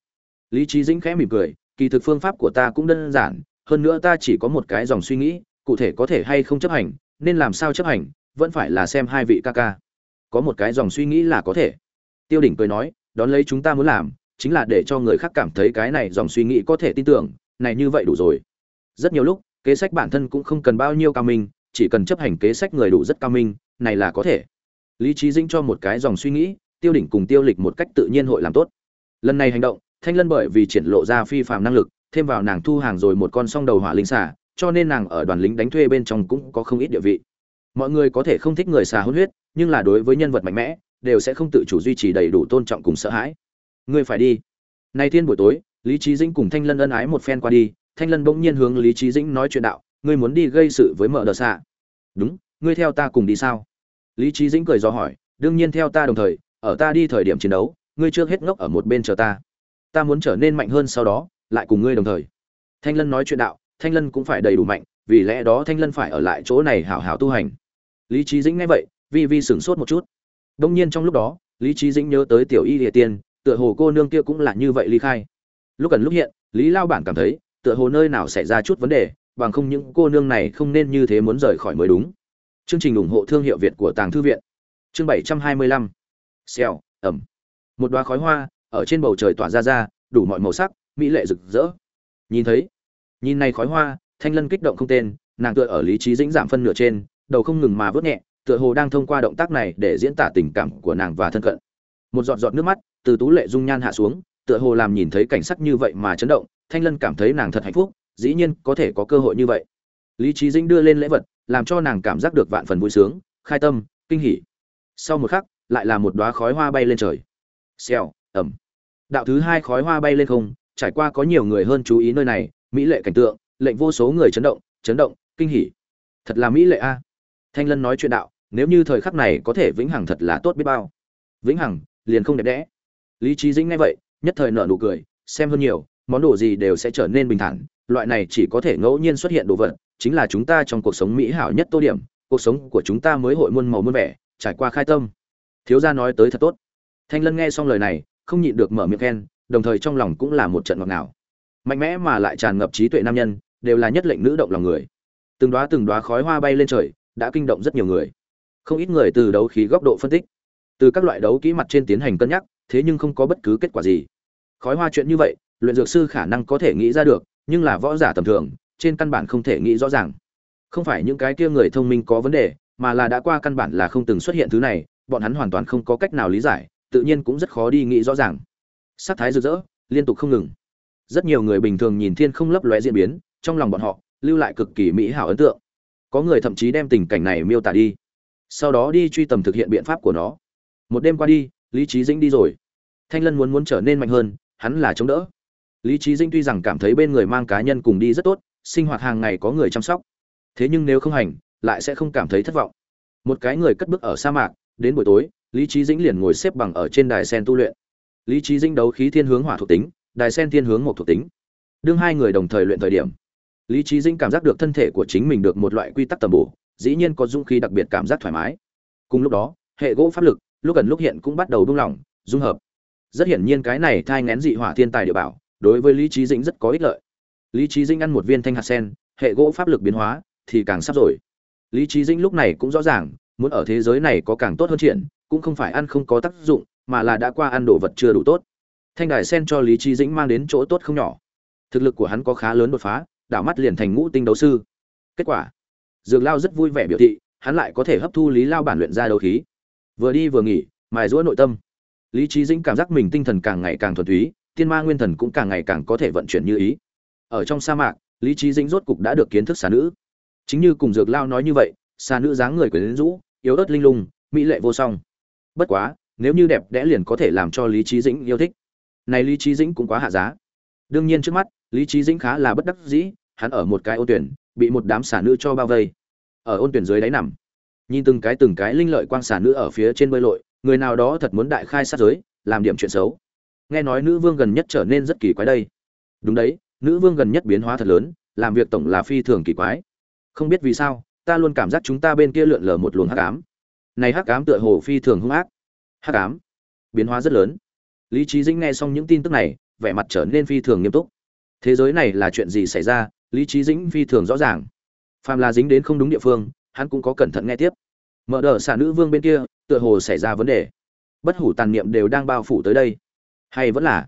Lý trí dĩnh khẽ mỉm cười, kỳ thực phương pháp của ta cũng đơn giản, hơn nữa ta chỉ có một cái dòng suy nghĩ, cụ thể có thể hay không chấp hành, nên làm sao chấp hành, vẫn phải là xem hai vị ca ca. Có một cái dòng suy nghĩ là có thể. Tiêu đỉnh cười nói, đón lấy chúng ta muốn làm, chính là để cho người khác cảm thấy cái này dòng suy nghĩ có thể tin tưởng, này như vậy đủ rồi. Rất nhiều lúc, kế sách bản thân cũng không cần bao nhiêu cao minh chỉ cần chấp hành kế sách người đủ rất cao minh, này là có thể. Lý trí dĩnh cho một cái dòng suy nghĩ, tiêu đỉnh cùng tiêu lịch một cách tự nhiên hội làm tốt. Lần này hành động, thanh lân bởi vì triển lộ ra phi phạm năng lực, thêm vào nàng thu hàng rồi một con song đầu hỏa linh xà, cho nên nàng ở đoàn lính đánh thuê bên trong cũng có không ít địa vị. Mọi người có thể không thích người xà hôn huyết, nhưng là đối với nhân vật mạnh mẽ, đều sẽ không tự chủ duy trì đầy đủ tôn trọng cùng sợ hãi. Ngươi phải đi. Nay thiên buổi tối, lý trí dĩnh cùng thanh lân ân ái một phen qua đi, thanh lân bỗng nhiên hướng lý trí dĩnh nói chuyện đạo ngươi muốn đi gây sự với Mợ đờ xạ. Đúng, ngươi theo ta cùng đi sao? Lý trí dĩnh cười do hỏi, đương nhiên theo ta đồng thời, ở ta đi thời điểm chiến đấu, ngươi trước hết ngốc ở một bên chờ ta. Ta muốn trở nên mạnh hơn sau đó, lại cùng ngươi đồng thời. Thanh lân nói chuyện đạo, thanh lân cũng phải đầy đủ mạnh, vì lẽ đó thanh lân phải ở lại chỗ này hảo hảo tu hành. Lý trí dĩnh nghe vậy, vi vi sửng sốt một chút. Đông nhiên trong lúc đó, lý trí dĩnh nhớ tới tiểu y địa tiên, tựa hồ cô nương kia cũng là như vậy ly khai. Lúc cần lúc hiện, lý lao bản cảm thấy, tựa hồ nơi nào xảy ra chút vấn đề bằng không những cô nương này không nên như thế muốn rời khỏi mới đúng. Chương trình ủng hộ thương hiệu việt của tàng thư viện. Chương bảy trăm hai mươi lăm. Xèo, ẩm. Một đóa khói hoa, ở trên bầu trời tỏa ra ra, đủ mọi màu sắc, mỹ lệ rực rỡ. Nhìn thấy, nhìn này khói hoa, thanh lân kích động không tên, nàng tựa ở lý trí dĩnh giảm phân nửa trên, đầu không ngừng mà vớt nhẹ, tựa hồ đang thông qua động tác này để diễn tả tình cảm của nàng và thân cận. Một giọt giọt nước mắt, từ tú lệ dung nhan hạ xuống, tựa hồ làm nhìn thấy cảnh sắc như vậy mà chấn động, thanh lân cảm thấy nàng thật hạnh phúc dĩ nhiên có thể có cơ hội như vậy. Lý trí dĩnh đưa lên lễ vật, làm cho nàng cảm giác được vạn phần vui sướng, khai tâm, kinh hỉ. Sau một khắc, lại là một đóa khói hoa bay lên trời. Xèo, ẩm. Đạo thứ hai khói hoa bay lên không, trải qua có nhiều người hơn chú ý nơi này, mỹ lệ cảnh tượng, lệnh vô số người chấn động chấn động, kinh hỉ. Thật là mỹ lệ a. Thanh lân nói chuyện đạo, nếu như thời khắc này có thể vĩnh hằng thật là tốt biết bao. Vĩnh hằng, liền không đẹp đẽ. Lý trí dĩnh nghe vậy, nhất thời nở nụ cười, xem hơn nhiều món đồ gì đều sẽ trở nên bình thản. Loại này chỉ có thể ngẫu nhiên xuất hiện đồ vật, chính là chúng ta trong cuộc sống mỹ hảo nhất tô điểm. Cuộc sống của chúng ta mới hội muôn màu muôn vẻ, trải qua khai tâm. Thiếu gia nói tới thật tốt. Thanh lân nghe xong lời này, không nhịn được mở miệng khen, đồng thời trong lòng cũng là một trận ngọt ngào. Mạnh mẽ mà lại tràn ngập trí tuệ nam nhân, đều là nhất lệnh nữ động lòng người. Từng đóa từng đóa khói hoa bay lên trời, đã kinh động rất nhiều người. Không ít người từ đấu khí góc độ phân tích, từ các loại đấu kỹ mặt trên tiến hành cân nhắc, thế nhưng không có bất cứ kết quả gì. Khói hoa chuyện như vậy luyện dược sư khả năng có thể nghĩ ra được, nhưng là võ giả tầm thường, trên căn bản không thể nghĩ rõ ràng. Không phải những cái kia người thông minh có vấn đề, mà là đã qua căn bản là không từng xuất hiện thứ này, bọn hắn hoàn toàn không có cách nào lý giải, tự nhiên cũng rất khó đi nghĩ rõ ràng. Sắc thái rực rỡ, liên tục không ngừng. Rất nhiều người bình thường nhìn thiên không lấp lóe diễn biến, trong lòng bọn họ, lưu lại cực kỳ mỹ hảo ấn tượng. Có người thậm chí đem tình cảnh này miêu tả đi. Sau đó đi truy tầm thực hiện biện pháp của nó. Một đêm qua đi, lý trí dĩnh đi rồi. Thanh lân muốn muốn trở nên mạnh hơn, hắn là chống đỡ lý trí dĩnh tuy rằng cảm thấy bên người mang cá nhân cùng đi rất tốt, sinh hoạt hàng ngày có người chăm sóc. Thế nhưng nếu không hành, lại sẽ không cảm thấy thất vọng. Một cái người cất bước ở sa mạc, đến buổi tối, lý trí dĩnh liền ngồi xếp bằng ở trên đài sen tu luyện. Lý trí dĩnh đấu khí thiên hướng hỏa thuộc tính, đài sen thiên hướng một thuộc tính. Đương hai người đồng thời luyện thời điểm, lý trí dĩnh cảm giác được thân thể của chính mình được một loại quy tắc tầm bổ, dĩ nhiên có dũng khí đặc biệt cảm giác thoải mái. Cùng lúc đó, hệ gỗ pháp lực, lúc gần lúc hiện cũng bắt đầu buông lỏng, dung hợp. Rất hiển nhiên cái này thai ngén dị hỏa thiên tài địa bảo đối với lý trí dĩnh rất có ích lợi. Lý trí dĩnh ăn một viên thanh hạt sen, hệ gỗ pháp lực biến hóa, thì càng sắp rồi. Lý trí dĩnh lúc này cũng rõ ràng, muốn ở thế giới này có càng tốt hơn triển cũng không phải ăn không có tác dụng, mà là đã qua ăn đồ vật chưa đủ tốt. Thanh đài sen cho lý trí dĩnh mang đến chỗ tốt không nhỏ. Thực lực của hắn có khá lớn đột phá, đảo mắt liền thành ngũ tinh đấu sư. Kết quả, dược lao rất vui vẻ biểu thị, hắn lại có thể hấp thu lý lao bản luyện ra đấu khí. Vừa đi vừa nghỉ, mài giũa nội tâm. Lý trí dĩnh cảm giác mình tinh thần càng ngày càng thuần túy tiên ma nguyên thần cũng càng ngày càng có thể vận chuyển như ý. Ở trong sa mạc, lý trí dĩnh rốt cục đã được kiến thức xà nữ. Chính như cùng dược lao nói như vậy, xà nữ dáng người quyến rũ yếu ớt linh lung, mỹ lệ vô song. Bất quá, nếu như đẹp đẽ liền có thể làm cho lý trí dĩnh yêu thích. Này lý trí dĩnh cũng quá hạ giá. Đương nhiên trước mắt, lý trí dĩnh khá là bất đắc dĩ, hắn ở một cái ô tuyển, bị một đám xà nữ cho bao vây. Ở ôn tuyển dưới đáy nằm, nhìn từng cái từng cái linh lợi quang xà nữ ở phía trên bơi lội, người nào đó thật muốn đại khai sát giới, làm điểm chuyện xấu nghe nói nữ vương gần nhất trở nên rất kỳ quái đây. Đúng đấy, nữ vương gần nhất biến hóa thật lớn, làm việc tổng là phi thường kỳ quái. Không biết vì sao, ta luôn cảm giác chúng ta bên kia lượn lờ một luồng hắc ám. Này hắc ám tựa hồ phi thường hung ác. Hắc ám, biến hóa rất lớn. Lý trí dĩnh nghe xong những tin tức này, vẻ mặt trở nên phi thường nghiêm túc. Thế giới này là chuyện gì xảy ra? Lý trí dĩnh phi thường rõ ràng. Phàm là dính đến không đúng địa phương, hắn cũng có cẩn thận nghe tiếp. Mở đờ xả nữ vương bên kia, tựa hồ xảy ra vấn đề. Bất hủ tàn niệm đều đang bao phủ tới đây hay vẫn là?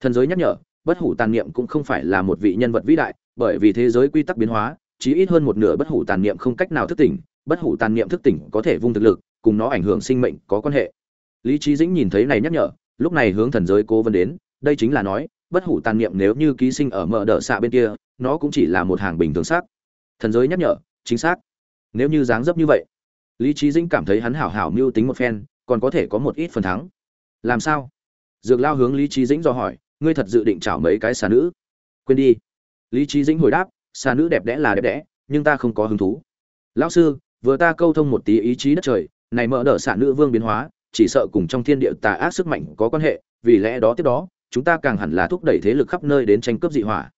Thần giới nhắc nhở, bất hủ tàn niệm cũng không phải là một vị nhân vật vĩ đại, bởi vì thế giới quy tắc biến hóa, chí ít hơn một nửa bất hủ tàn niệm không cách nào thức tỉnh, bất hủ tàn niệm thức tỉnh có thể vung thực lực, cùng nó ảnh hưởng sinh mệnh có quan hệ. Lý trí dĩnh nhìn thấy này nhắc nhở, lúc này hướng thần giới cố vấn đến, đây chính là nói, bất hủ tàn niệm nếu như ký sinh ở mở đỡ xạ bên kia, nó cũng chỉ là một hàng bình thường xác. Thần giới nhắc nhở, chính xác. Nếu như dáng dấp như vậy, lý trí dĩnh cảm thấy hắn hảo hảo mưu tính một phen, còn có thể có một ít phần thắng. Làm sao? Dược lao hướng lý trí dĩnh do hỏi, ngươi thật dự định chảo mấy cái xà nữ? Quên đi. Lý trí dĩnh hồi đáp, xà nữ đẹp đẽ là đẹp đẽ, nhưng ta không có hứng thú. Lão sư, vừa ta câu thông một tí ý chí đất trời, này mở đỡ xà nữ vương biến hóa, chỉ sợ cùng trong thiên địa tà ác sức mạnh có quan hệ, vì lẽ đó tiếp đó, chúng ta càng hẳn là thúc đẩy thế lực khắp nơi đến tranh cướp dị hỏa.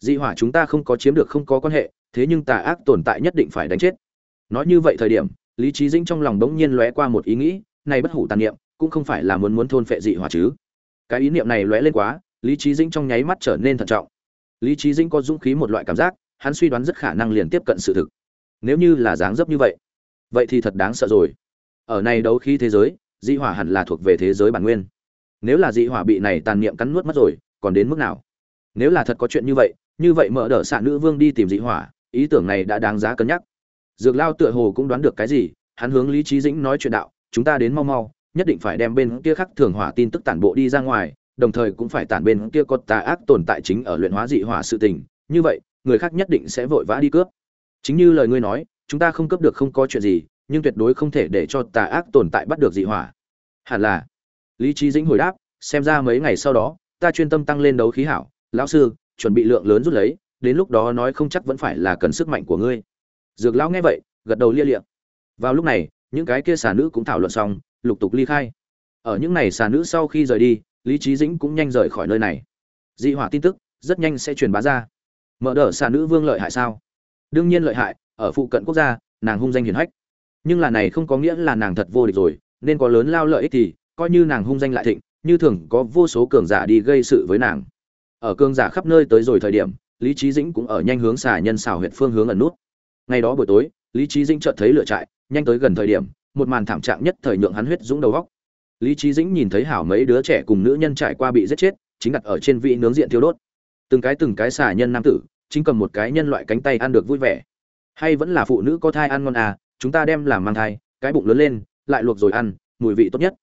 Dị hỏa chúng ta không có chiếm được không có quan hệ, thế nhưng tà ác tồn tại nhất định phải đánh chết. Nói như vậy thời điểm, lý trí dĩnh trong lòng bỗng nhiên lóe qua một ý nghĩ, này bất hủ tàn niệm, cũng không phải là muốn muốn thôn phệ dị hỏa chứ cái ý niệm này lóe lên quá, lý trí dĩnh trong nháy mắt trở nên thận trọng. Lý trí dĩnh có dũng khí một loại cảm giác, hắn suy đoán rất khả năng liền tiếp cận sự thực. Nếu như là dáng dấp như vậy vậy thì thật đáng sợ rồi. Ở này đấu khí thế giới, dị hỏa hẳn là thuộc về thế giới bản nguyên. Nếu là dị hỏa bị này tàn niệm cắn nuốt mất rồi, còn đến mức nào? Nếu là thật có chuyện như vậy như vậy mở đỡ xạ nữ vương đi tìm dị hỏa, ý tưởng này đã đáng giá cân nhắc. Dược lao tựa hồ cũng đoán được cái gì, hắn hướng lý trí dĩnh nói chuyện đạo, chúng ta đến mau mau nhất định phải đem bên kia khắc thường hỏa tin tức tản bộ đi ra ngoài, đồng thời cũng phải tản bên kia có tà ác tồn tại chính ở luyện hóa dị hỏa sự tình. Như vậy, người khác nhất định sẽ vội vã đi cướp. Chính như lời ngươi nói, chúng ta không cướp được không có chuyện gì, nhưng tuyệt đối không thể để cho tà ác tồn tại bắt được dị hỏa. Hẳn là. Lý trí dĩnh hồi đáp, xem ra mấy ngày sau đó, ta chuyên tâm tăng lên đấu khí hảo. Lão sư, chuẩn bị lượng lớn rút lấy, đến lúc đó nói không chắc vẫn phải là cần sức mạnh của ngươi. Dược lão nghe vậy, gật đầu lia lịa. vào lúc này, những cái kia xà nữ cũng thảo luận xong lục tục ly khai. Ở những ngày xà nữ sau khi rời đi, lý trí dĩnh cũng nhanh rời khỏi nơi này. Dị hỏa tin tức rất nhanh sẽ truyền bá ra. Mở đỡ xà nữ vương lợi hại sao? Đương nhiên lợi hại, ở phụ cận quốc gia, nàng hung danh hiển hách. Nhưng là này không có nghĩa là nàng thật vô địch rồi, nên có lớn lao lợi ích thì, coi như nàng hung danh lại thịnh, như thường có vô số cường giả đi gây sự với nàng. Ở cường giả khắp nơi tới rồi thời điểm, lý trí dĩnh cũng ở nhanh hướng xà nhân xào huyện phương hướng ẩn nút. Ngày đó buổi tối, lý trí dĩnh chợt thấy lửa trại, nhanh tới gần thời điểm một màn thảm trạng nhất thời nhượng hắn huyết dũng đầu góc. Lý trí dĩnh nhìn thấy hảo mấy đứa trẻ cùng nữ nhân trải qua bị giết chết, chính đặt ở trên vị nướng diện thiêu đốt. Từng cái từng cái xả nhân nam tử, chính cầm một cái nhân loại cánh tay ăn được vui vẻ. Hay vẫn là phụ nữ có thai ăn ngon à chúng ta đem làm mang thai, cái bụng lớn lên, lại luộc rồi ăn, mùi vị tốt nhất.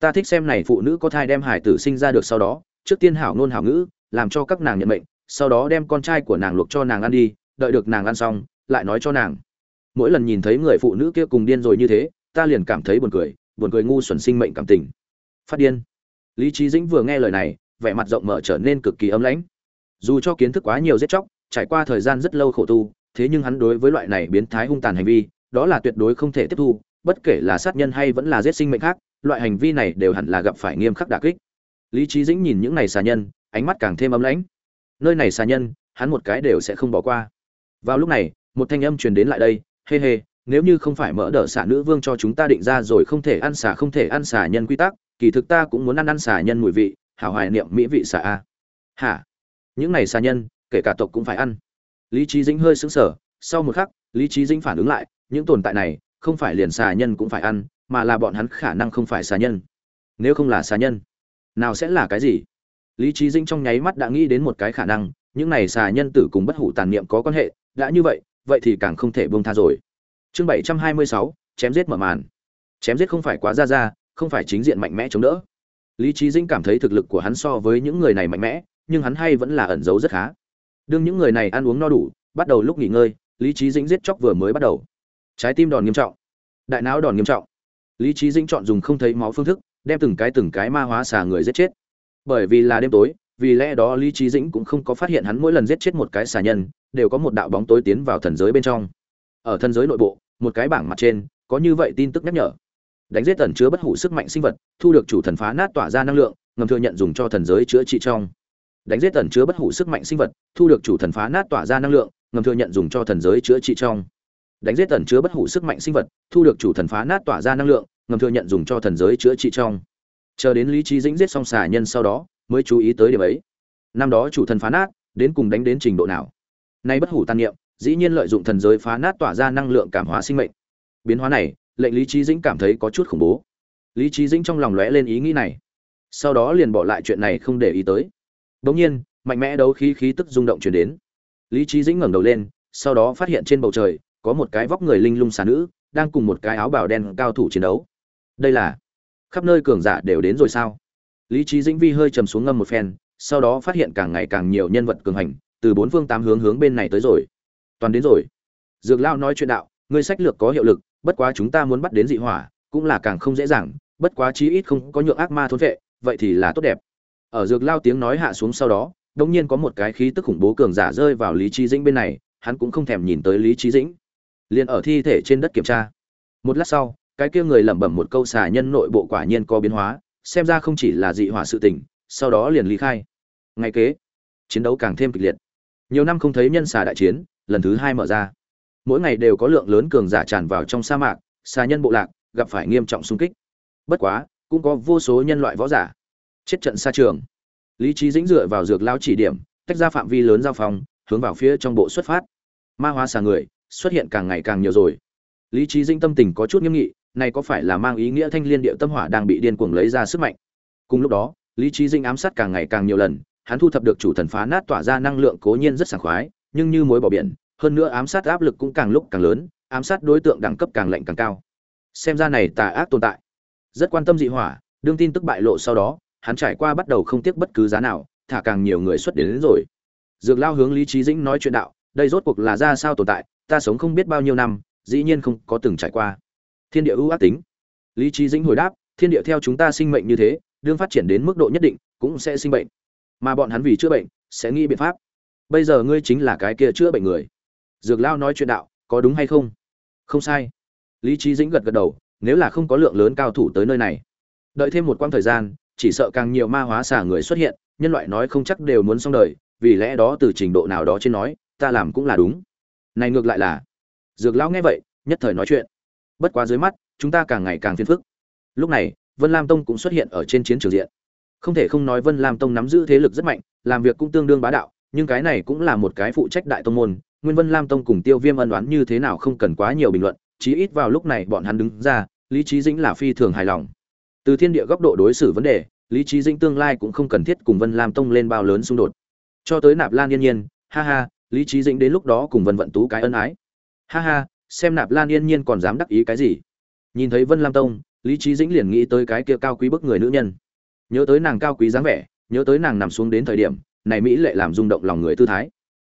Ta thích xem này phụ nữ có thai đem hải tử sinh ra được sau đó, trước tiên hảo ngôn hảo ngữ, làm cho các nàng nhận mệnh, sau đó đem con trai của nàng luộc cho nàng ăn đi, đợi được nàng ăn xong, lại nói cho nàng. Mỗi lần nhìn thấy người phụ nữ kia cùng điên rồi như thế ta liền cảm thấy buồn cười buồn cười ngu xuẩn sinh mệnh cảm tình. Phát điên. Lý trí dĩnh vừa nghe lời này vẻ mặt rộng mở trở nên cực kỳ ấm lãnh. Dù cho kiến thức quá nhiều giết chóc trải qua thời gian rất lâu khổ tu thế nhưng hắn đối với loại này biến thái hung tàn hành vi đó là tuyệt đối không thể tiếp thu bất kể là sát nhân hay vẫn là giết sinh mệnh khác loại hành vi này đều hẳn là gặp phải nghiêm khắc đả kích. Lý trí dĩnh nhìn những này xà nhân ánh mắt càng thêm ấm lãnh. Nơi này xà nhân hắn một cái đều sẽ không bỏ qua. Vào lúc này một thanh âm truyền đến lại đây hê、hey、hê、hey, nếu như không phải mỡ đỡ xả nữ vương cho chúng ta định ra rồi không thể ăn xả, không thể ăn xả nhân quy tắc, kỳ thực ta cũng muốn ăn ăn xả nhân mùi vị, hảo hoài niệm mỹ vị xả a. Hả? Những này xả nhân, kể cả tộc cũng phải ăn. Lý trí dĩnh hơi sững sờ, sau một khắc, lý trí dĩnh phản ứng lại, những tồn tại này, không phải liền xà nhân cũng phải ăn, mà là bọn hắn khả năng không phải xà nhân. Nếu không là xà nhân, nào sẽ là cái gì? Lý trí dĩnh trong nháy mắt đã nghĩ đến một cái khả năng, những này xà nhân tử cùng bất hủ tàn niệm có quan hệ, đã như vậy vậy thì càng không thể buông tha rồi chương bảy trăm hai mươi sáu, chém giết mở màn. Chém giết không phải quá ra ra, không phải chính diện mạnh mẽ chống đỡ. Lý trí dĩnh cảm thấy thực lực của hắn so với những người này mạnh mẽ, nhưng hắn hay vẫn là ẩn giấu rất khá. Đương những người này ăn uống no đủ, bắt đầu lúc nghỉ ngơi, lý trí dĩnh giết chóc vừa mới bắt đầu. Trái tim đòn nghiêm trọng. Đại não đòn nghiêm trọng. Lý trí dĩnh chọn dùng không thấy máu phương thức, đem từng cái từng cái ma hóa xà người giết chết. Bởi vì là đêm tối, vì lẽ đó lý trí dĩnh cũng không có phát hiện hắn mỗi lần giết chết một cái xà nhân, đều có một đạo bóng tối tiến vào thần giới bên trong. Ở thần giới nội bộ một cái bảng mặt trên, có như vậy tin tức nhắc nhở. Đánh giết tẩn chứa bất hủ sức mạnh sinh vật, thu được chủ thần phá nát tỏa ra năng lượng, ngầm thừa nhận dùng cho thần giới chữa trị trong. Đánh giết tẩn chứa bất hủ sức mạnh sinh vật, thu được chủ thần phá nát tỏa ra năng lượng, ngầm thừa nhận dùng cho thần giới chữa trị trong. Đánh giết tẩn chứa bất hủ sức mạnh sinh vật, thu được chủ thần phá nát tỏa ra năng lượng, ngầm thừa nhận dùng cho thần giới chữa trị trong. Chờ đến lý trí dĩnh giết xong xà nhân sau đó, mới chú ý tới điểm ấy. Năm đó chủ thần phá nát, đến cùng đánh đến trình độ nào? Nay bất hủ tàn niệm dĩ nhiên lợi dụng thần giới phá nát tỏa ra năng lượng cảm hóa sinh mệnh. Biến hóa này, lệnh lý trí dĩnh cảm thấy có chút khủng bố. Lý trí dĩnh trong lòng lóe lên ý nghĩ này. Sau đó liền bỏ lại chuyện này không để ý tới. Bỗng nhiên, mạnh mẽ đấu khí khí tức rung động chuyển đến. Lý trí dĩnh ngẩng đầu lên, sau đó phát hiện trên bầu trời, có một cái vóc người linh lung xà nữ, đang cùng một cái áo bào đen cao thủ chiến đấu. Đây là, khắp nơi cường giả đều đến rồi sao? Lý trí dĩnh vi hơi trầm xuống ngâm một phen, sau đó phát hiện càng ngày càng nhiều nhân vật cường hành, từ bốn phương tám hướng hướng bên này tới rồi toàn đến rồi. Dược lao nói chuyện đạo, ngươi sách lược có hiệu lực, bất quá chúng ta muốn bắt đến dị hỏa, cũng là càng không dễ dàng, bất quá chí ít không có nhượng ác ma thốn vệ, vậy thì là tốt đẹp. Ở dược lao tiếng nói hạ xuống sau đó đông nhiên có một cái khí tức khủng bố cường giả rơi vào lý trí dĩnh bên này, hắn cũng không thèm nhìn tới lý trí dĩnh. Liền ở thi thể trên đất kiểm tra. Một lát sau, cái kia người lẩm bẩm một câu xà nhân nội bộ quả nhiên có biến hóa, xem ra không chỉ là dị hỏa sự tình, sau đó liền lý khai. Ngay kế, chiến đấu càng thêm kịch liệt. Nhiều năm không thấy nhân xà đại chiến lần thứ hai mở ra. Mỗi ngày đều có lượng lớn cường giả tràn vào trong sa mạc xà nhân bộ lạc, gặp phải nghiêm trọng xung kích. Bất quá, cũng có vô số nhân loại võ giả chết trận xa trường. Lý trí dĩnh dựa vào dược lao chỉ điểm, tách ra phạm vi lớn giao phòng, hướng vào phía trong bộ xuất phát. Ma hóa xà người, xuất hiện càng ngày càng nhiều rồi. Lý trí dĩnh tâm tình có chút nghiêm nghị, này có phải là mang ý nghĩa thanh liên địa tâm hỏa đang bị điên cuồng lấy ra sức mạnh? Cùng lúc đó, lý trí dĩnh ám sát càng ngày càng nhiều lần, hắn thu thập được chủ thần phá nát tỏa ra năng lượng cố nhiên rất sảng khoái nhưng như mối bỏ biển hơn nữa ám sát áp lực cũng càng lúc càng lớn ám sát đối tượng đẳng cấp càng lạnh càng cao. Xem ra này tà ác tồn tại. Rất quan tâm dị hỏa đương tin tức bại lộ sau đó hắn trải qua bắt đầu không tiếc bất cứ giá nào thả càng nhiều người xuất đến, đến rồi. Dược lao hướng lý trí dĩnh nói chuyện đạo đây rốt cuộc là ra sao tồn tại ta sống không biết bao nhiêu năm dĩ nhiên không có từng trải qua. Thiên địa ưu ác tính. Lý trí dĩnh hồi đáp thiên địa theo chúng ta sinh mệnh như thế đương phát triển đến mức độ nhất định cũng sẽ sinh bệnh. Mà bọn hắn vì chữa bệnh sẽ nghĩ biện pháp bây giờ ngươi chính là cái kia chữa bệnh người. Dược lao nói chuyện đạo, có đúng hay không? Không sai. Lý trí dĩnh gật gật đầu, nếu là không có lượng lớn cao thủ tới nơi này. Đợi thêm một quãng thời gian, chỉ sợ càng nhiều ma hóa xả người xuất hiện, nhân loại nói không chắc đều muốn xong đời, vì lẽ đó từ trình độ nào đó trên nói, ta làm cũng là đúng. Này ngược lại là, dược lão nghe vậy, nhất thời nói chuyện. Bất quá dưới mắt, chúng ta càng ngày càng phiền phức. Lúc này, vân lam tông cũng xuất hiện ở trên chiến trường diện. Không thể không nói vân lam tông nắm giữ thế lực rất mạnh, làm việc cũng tương đương bá đạo nhưng cái này cũng là một cái phụ trách đại tông môn, nguyên vân lam tông cùng tiêu viêm ân đoán như thế nào không cần quá nhiều bình luận, chí ít vào lúc này bọn hắn đứng ra, lý trí dĩnh là phi thường hài lòng. Từ thiên địa góc độ đối xử vấn đề, lý trí dĩnh tương lai cũng không cần thiết cùng vân lam tông lên bao lớn xung đột. Cho tới nạp lan yên nhiên, ha ha, lý trí dĩnh đến lúc đó cùng vân vận tú cái ân ái. Ha ha, xem nạp lan yên nhiên còn dám đắc ý cái gì. Nhìn thấy vân lam tông, lý trí dĩnh liền nghĩ tới cái kia cao quý bức người nữ nhân. Nhớ tới nàng cao quý dáng vẻ, nhớ tới nàng nằm xuống đến thời điểm này mỹ lệ làm rung động lòng người tư thái.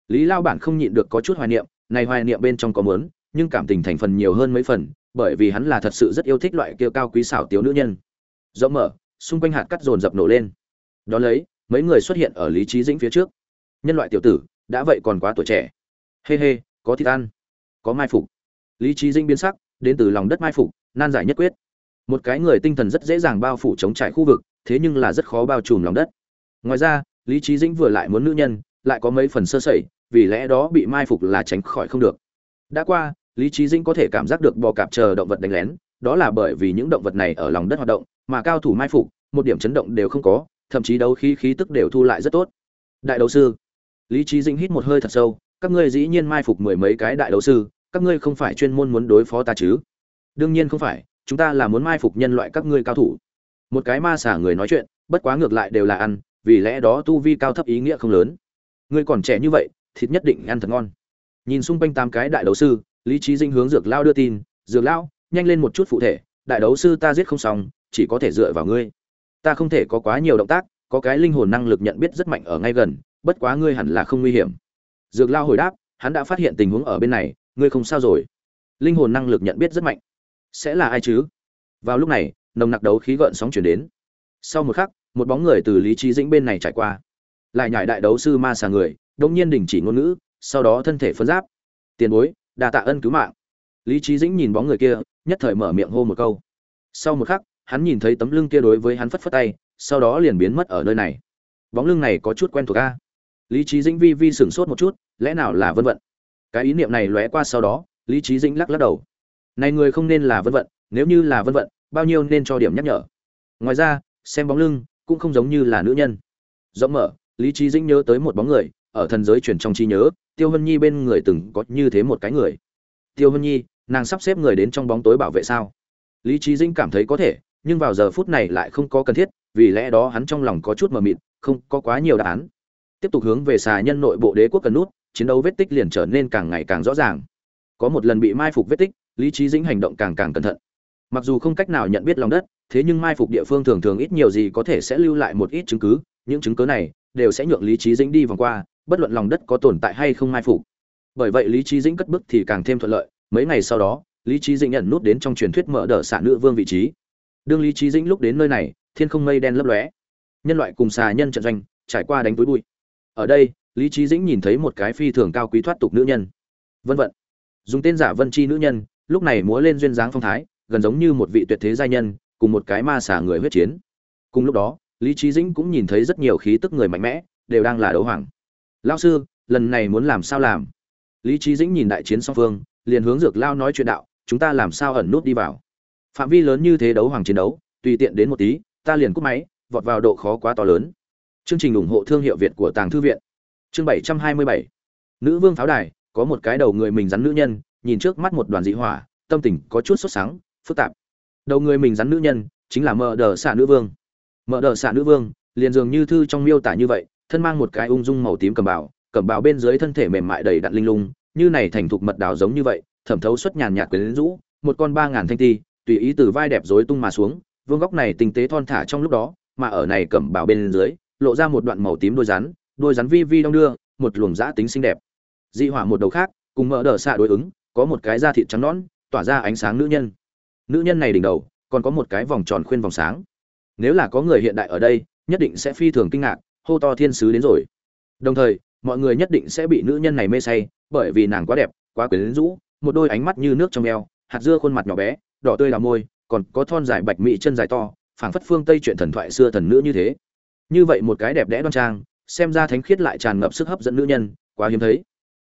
Lý lao bản không nhịn được có chút hoài niệm này hoài niệm bên trong có mớn nhưng cảm tình thành phần nhiều hơn mấy phần bởi vì hắn là thật sự rất yêu thích loại kia cao quý xảo tiếu nữ nhân. Rộng mở xung quanh hạt cắt dồn dập nổ lên. Đó lấy mấy người xuất hiện ở lý trí dĩnh phía trước. Nhân loại tiểu tử đã vậy còn quá tuổi trẻ. Hê、hey、hê、hey, có thịt ăn có mai phục. Lý trí dĩnh biến sắc đến từ lòng đất mai phục nan giải nhất quyết. Một cái người tinh thần rất dễ dàng bao phủ chống trải khu vực thế nhưng là rất khó bao trùm lòng đất. Ngoài ra lý trí dĩnh vừa lại muốn nữ nhân, lại có mấy phần sơ sẩy, vì lẽ đó bị mai phục là tránh khỏi không được. Đã qua, lý trí dĩnh có thể cảm giác được bò cạp chờ động vật đánh lén, đó là bởi vì những động vật này ở lòng đất hoạt động, mà cao thủ mai phục, một điểm chấn động đều không có, thậm chí đấu khí khí tức đều thu lại rất tốt. Đại đấu sư. Lý trí dĩnh hít một hơi thật sâu, các ngươi dĩ nhiên mai phục mười mấy cái đại đấu sư, các ngươi không phải chuyên môn muốn đối phó ta chứ? Đương nhiên không phải, chúng ta là muốn mai phục nhân loại các ngươi cao thủ. Một cái ma xả người nói chuyện, bất quá ngược lại đều là ăn vì lẽ đó tu vi cao thấp ý nghĩa không lớn. Ngươi còn trẻ như vậy, thịt nhất định ăn thật ngon. Nhìn xung quanh tám cái đại đấu sư, lý trí dinh hướng dược lao đưa tin, dược lao, nhanh lên một chút phụ thể, đại đấu sư ta giết không xong, chỉ có thể dựa vào ngươi. Ta không thể có quá nhiều động tác, có cái linh hồn năng lực nhận biết rất mạnh ở ngay gần, bất quá ngươi hẳn là không nguy hiểm. Dược lao hồi đáp, hắn đã phát hiện tình huống ở bên này, ngươi không sao rồi. Linh hồn năng lực nhận biết rất mạnh. Sẽ là ai chứ? Vào lúc này, nồng nặc đấu khí gợn sóng chuyển đến. Sau một khắc một bóng người từ lý trí dĩnh bên này trải qua. Lại nhảy đại đấu sư ma xà người đông nhiên đình chỉ ngôn ngữ, sau đó thân thể phân giáp. Tiền bối đà tạ ân cứu mạng. Lý trí dĩnh nhìn bóng người kia, nhất thời mở miệng hô một câu. Sau một khắc, hắn nhìn thấy tấm lưng kia đối với hắn phất phất tay, sau đó liền biến mất ở nơi này. Bóng lưng này có chút quen thuộc a. Lý trí dĩnh vi vi sửng sốt một chút, lẽ nào là vân vận? Cái ý niệm này lóe qua sau đó, lý trí dĩnh lắc lắc đầu. Này người không nên là vân vận, nếu như là vân vận, bao nhiêu nên cho điểm nhắc nhở. Ngoài ra, xem bóng lưng cũng không giống như là nữ nhân. Rộng mở, lý trí dĩnh nhớ tới một bóng người, ở thần giới truyền trong trí nhớ, tiêu hân nhi bên người từng có như thế một cái người. Tiêu hân nhi, nàng sắp xếp người đến trong bóng tối bảo vệ sao? Lý trí dĩnh cảm thấy có thể, nhưng vào giờ phút này lại không có cần thiết, vì lẽ đó hắn trong lòng có chút mờ mịt, không có quá nhiều đáp án. Tiếp tục hướng về xà nhân nội bộ đế quốc cần nút, chiến đấu vết tích liền trở nên càng ngày càng rõ ràng. Có một lần bị mai phục vết tích, lý trí dĩnh hành động càng càng cẩn thận mặc dù không cách nào nhận biết lòng đất, thế nhưng mai phục địa phương thường thường ít nhiều gì có thể sẽ lưu lại một ít chứng cứ, những chứng cứ này đều sẽ nhượng lý trí dĩnh đi vòng qua, bất luận lòng đất có tồn tại hay không mai phục. Bởi vậy lý trí dĩnh cất bước thì càng thêm thuận lợi, mấy ngày sau đó, lý trí dĩnh nhận nút đến trong truyền thuyết mở đờ xả nữ vương vị trí. Đương lý trí dĩnh lúc đến nơi này, thiên không mây đen lấp lóe. Nhân loại cùng xà nhân trận doanh, trải qua đánh túi bụi. Ở đây, lý trí dĩnh nhìn thấy một cái phi thường cao quý thoát tục nữ nhân. Vân vận. Dùng tên giả vân chi nữ nhân, lúc này múa lên duyên dáng phong thái gần giống như một vị tuyệt thế giai nhân, cùng một cái ma xà người huyết chiến. Cùng lúc đó, lý trí dĩnh cũng nhìn thấy rất nhiều khí tức người mạnh mẽ, đều đang là đấu hoàng. Lao sư, lần này muốn làm sao làm? Lý trí dĩnh nhìn đại chiến song phương, liền hướng dược lao nói chuyện đạo, chúng ta làm sao ẩn nút đi vào? Phạm vi lớn như thế đấu hoàng chiến đấu, tùy tiện đến một tí, ta liền cúp máy, vọt vào độ khó quá to lớn. Chương trình ủng hộ thương hiệu việt của tàng thư viện. Chương bảy trăm hai mươi bảy. Nữ vương pháo đài, có một cái đầu người mình rắn nữ nhân, nhìn trước mắt một đoàn dị hỏa, tâm tình có chút sốt sáng phức tạp. Đầu người mình rắn nữ nhân, chính là mợ đờ xạ nữ vương. Mợ đờ xạ nữ vương, liền dường như thư trong miêu tả như vậy, thân mang một cái ung dung màu tím cầm bào cầm bào bên dưới thân thể mềm mại đầy đặn linh lung, như này thành thục mật đào giống như vậy, thẩm thấu xuất nhàn nhạt quyến rũ, một con ba ngàn thanh ti, tùy ý từ vai đẹp rối tung mà xuống, vương góc này tinh tế thon thả trong lúc đó, mà ở này cầm bào bên dưới, lộ ra một đoạn màu tím đôi rắn đôi rắn vi vi đong đưa, một luồng giã tính xinh đẹp. Dị hỏa một đầu khác, cùng mỡ đờ xạ đối ứng, có một cái da thịt trắng nõn, tỏa ra ánh sáng nữ nhân nữ nhân này đỉnh đầu, còn có một cái vòng tròn khuyên vòng sáng. Nếu là có người hiện đại ở đây, nhất định sẽ phi thường kinh ngạc, hô to thiên sứ đến rồi. Đồng thời, mọi người nhất định sẽ bị nữ nhân này mê say, bởi vì nàng quá đẹp, quá quyến rũ, một đôi ánh mắt như nước trong eo, hạt dưa khuôn mặt nhỏ bé, đỏ tươi là môi, còn có thon dài bạch mị chân dài to, phảng phất phương tây chuyện thần thoại xưa thần nữ như thế. Như vậy một cái đẹp đẽ đoan trang, xem ra thánh khiết lại tràn ngập sức hấp dẫn nữ nhân, quá hiếm thấy.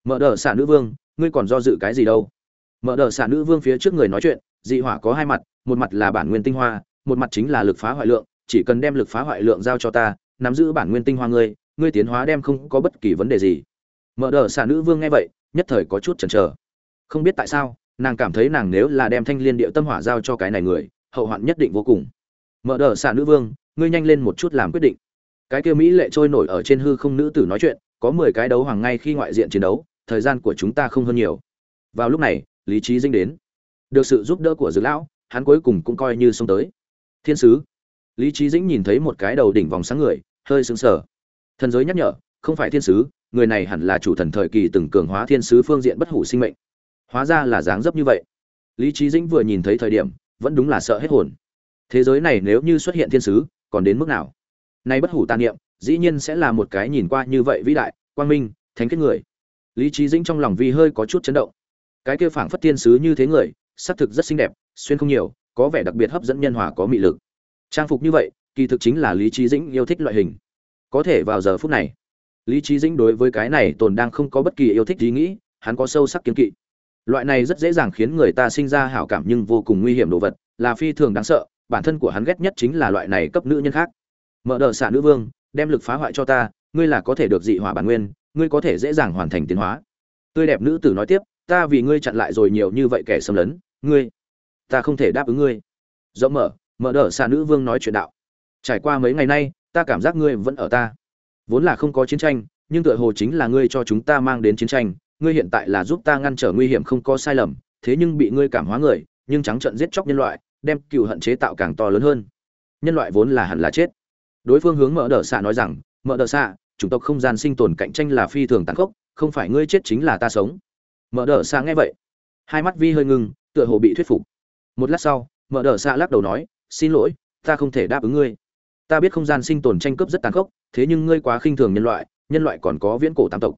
Mở đờ xả nữ vương, ngươi còn do dự cái gì đâu? Mở đờ xả nữ vương phía trước người nói chuyện dị hỏa có hai mặt, một mặt là bản nguyên tinh hoa, một mặt chính là lực phá hoại lượng, chỉ cần đem lực phá hoại lượng giao cho ta, nắm giữ bản nguyên tinh hoa ngươi ngươi tiến hóa đem không có bất kỳ vấn đề gì. Mở đờ xả nữ vương nghe vậy, nhất thời có chút chần chờ. Không biết tại sao, nàng cảm thấy nàng nếu là đem thanh liên địa tâm hỏa giao cho cái này người, hậu hoạn nhất định vô cùng. Mở đờ xả nữ vương, ngươi nhanh lên một chút làm quyết định. Cái kia mỹ lệ trôi nổi ở trên hư không nữ tử nói chuyện, có mười cái đấu hoàng ngay khi ngoại diện chiến đấu, thời gian của chúng ta không hơn nhiều. Vào lúc này, lý trí dinh đến được sự giúp đỡ của dược lão, hắn cuối cùng cũng coi như xông tới. Thiên sứ. Lý trí dĩnh nhìn thấy một cái đầu đỉnh vòng sáng người, hơi sững sờ. Thần giới nhắc nhở, không phải thiên sứ, người này hẳn là chủ thần thời kỳ từng cường hóa thiên sứ phương diện bất hủ sinh mệnh. Hóa ra là dáng dấp như vậy. Lý trí dĩnh vừa nhìn thấy thời điểm, vẫn đúng là sợ hết hồn. Thế giới này nếu như xuất hiện thiên sứ, còn đến mức nào? Nay bất hủ tàn niệm, dĩ nhiên sẽ là một cái nhìn qua như vậy vĩ đại, quang minh, thánh kết người. Lý trí dĩnh trong lòng vi hơi có chút chấn động. Cái kia phảng phất thiên sứ như thế người sắc thực rất xinh đẹp, xuyên không nhiều, có vẻ đặc biệt hấp dẫn nhân hòa có mị lực. Trang phục như vậy, kỳ thực chính là lý trí dĩnh yêu thích loại hình. Có thể vào giờ phút này, lý trí dĩnh đối với cái này tồn đang không có bất kỳ yêu thích ý nghĩ, hắn có sâu sắc kiến kỵ. Loại này rất dễ dàng khiến người ta sinh ra hảo cảm nhưng vô cùng nguy hiểm đồ vật, là phi thường đáng sợ, bản thân của hắn ghét nhất chính là loại này cấp nữ nhân khác. Mở đờ xạ nữ vương, đem lực phá hoại cho ta, ngươi là có thể được dị hỏa bản nguyên, ngươi có thể dễ dàng hoàn thành tiến hóa. Tươi đẹp nữ tử nói tiếp, ta vì ngươi chặn lại rồi nhiều như vậy kẻ xâm lấn ngươi, ta không thể đáp ứng ngươi. Rộng mở mở đờ xa nữ vương nói chuyện đạo. Trải qua mấy ngày nay, ta cảm giác ngươi vẫn ở ta. Vốn là không có chiến tranh, nhưng tựa hồ chính là ngươi cho chúng ta mang đến chiến tranh, ngươi hiện tại là giúp ta ngăn trở nguy hiểm không có sai lầm, thế nhưng bị ngươi cảm hóa người, nhưng trắng trận giết chóc nhân loại, đem cựu hận chế tạo càng to lớn hơn. Nhân loại vốn là hẳn là chết. Đối phương hướng mở đờ xạ nói rằng, mở đờ xạ, chủng tộc không gian sinh tồn cạnh tranh là phi thường tàn khốc, không phải ngươi chết chính là ta sống. Mở đờ xạ nghe vậy, hai mắt vi hơi ngưng tựa hồ bị thuyết phục. Một lát sau, mở đờ xạ lắc đầu nói, xin lỗi, ta không thể đáp ứng ngươi. Ta biết không gian sinh tồn tranh cướp rất tàn khốc, thế nhưng ngươi quá khinh thường nhân loại nhân loại còn có viễn cổ tam tộc.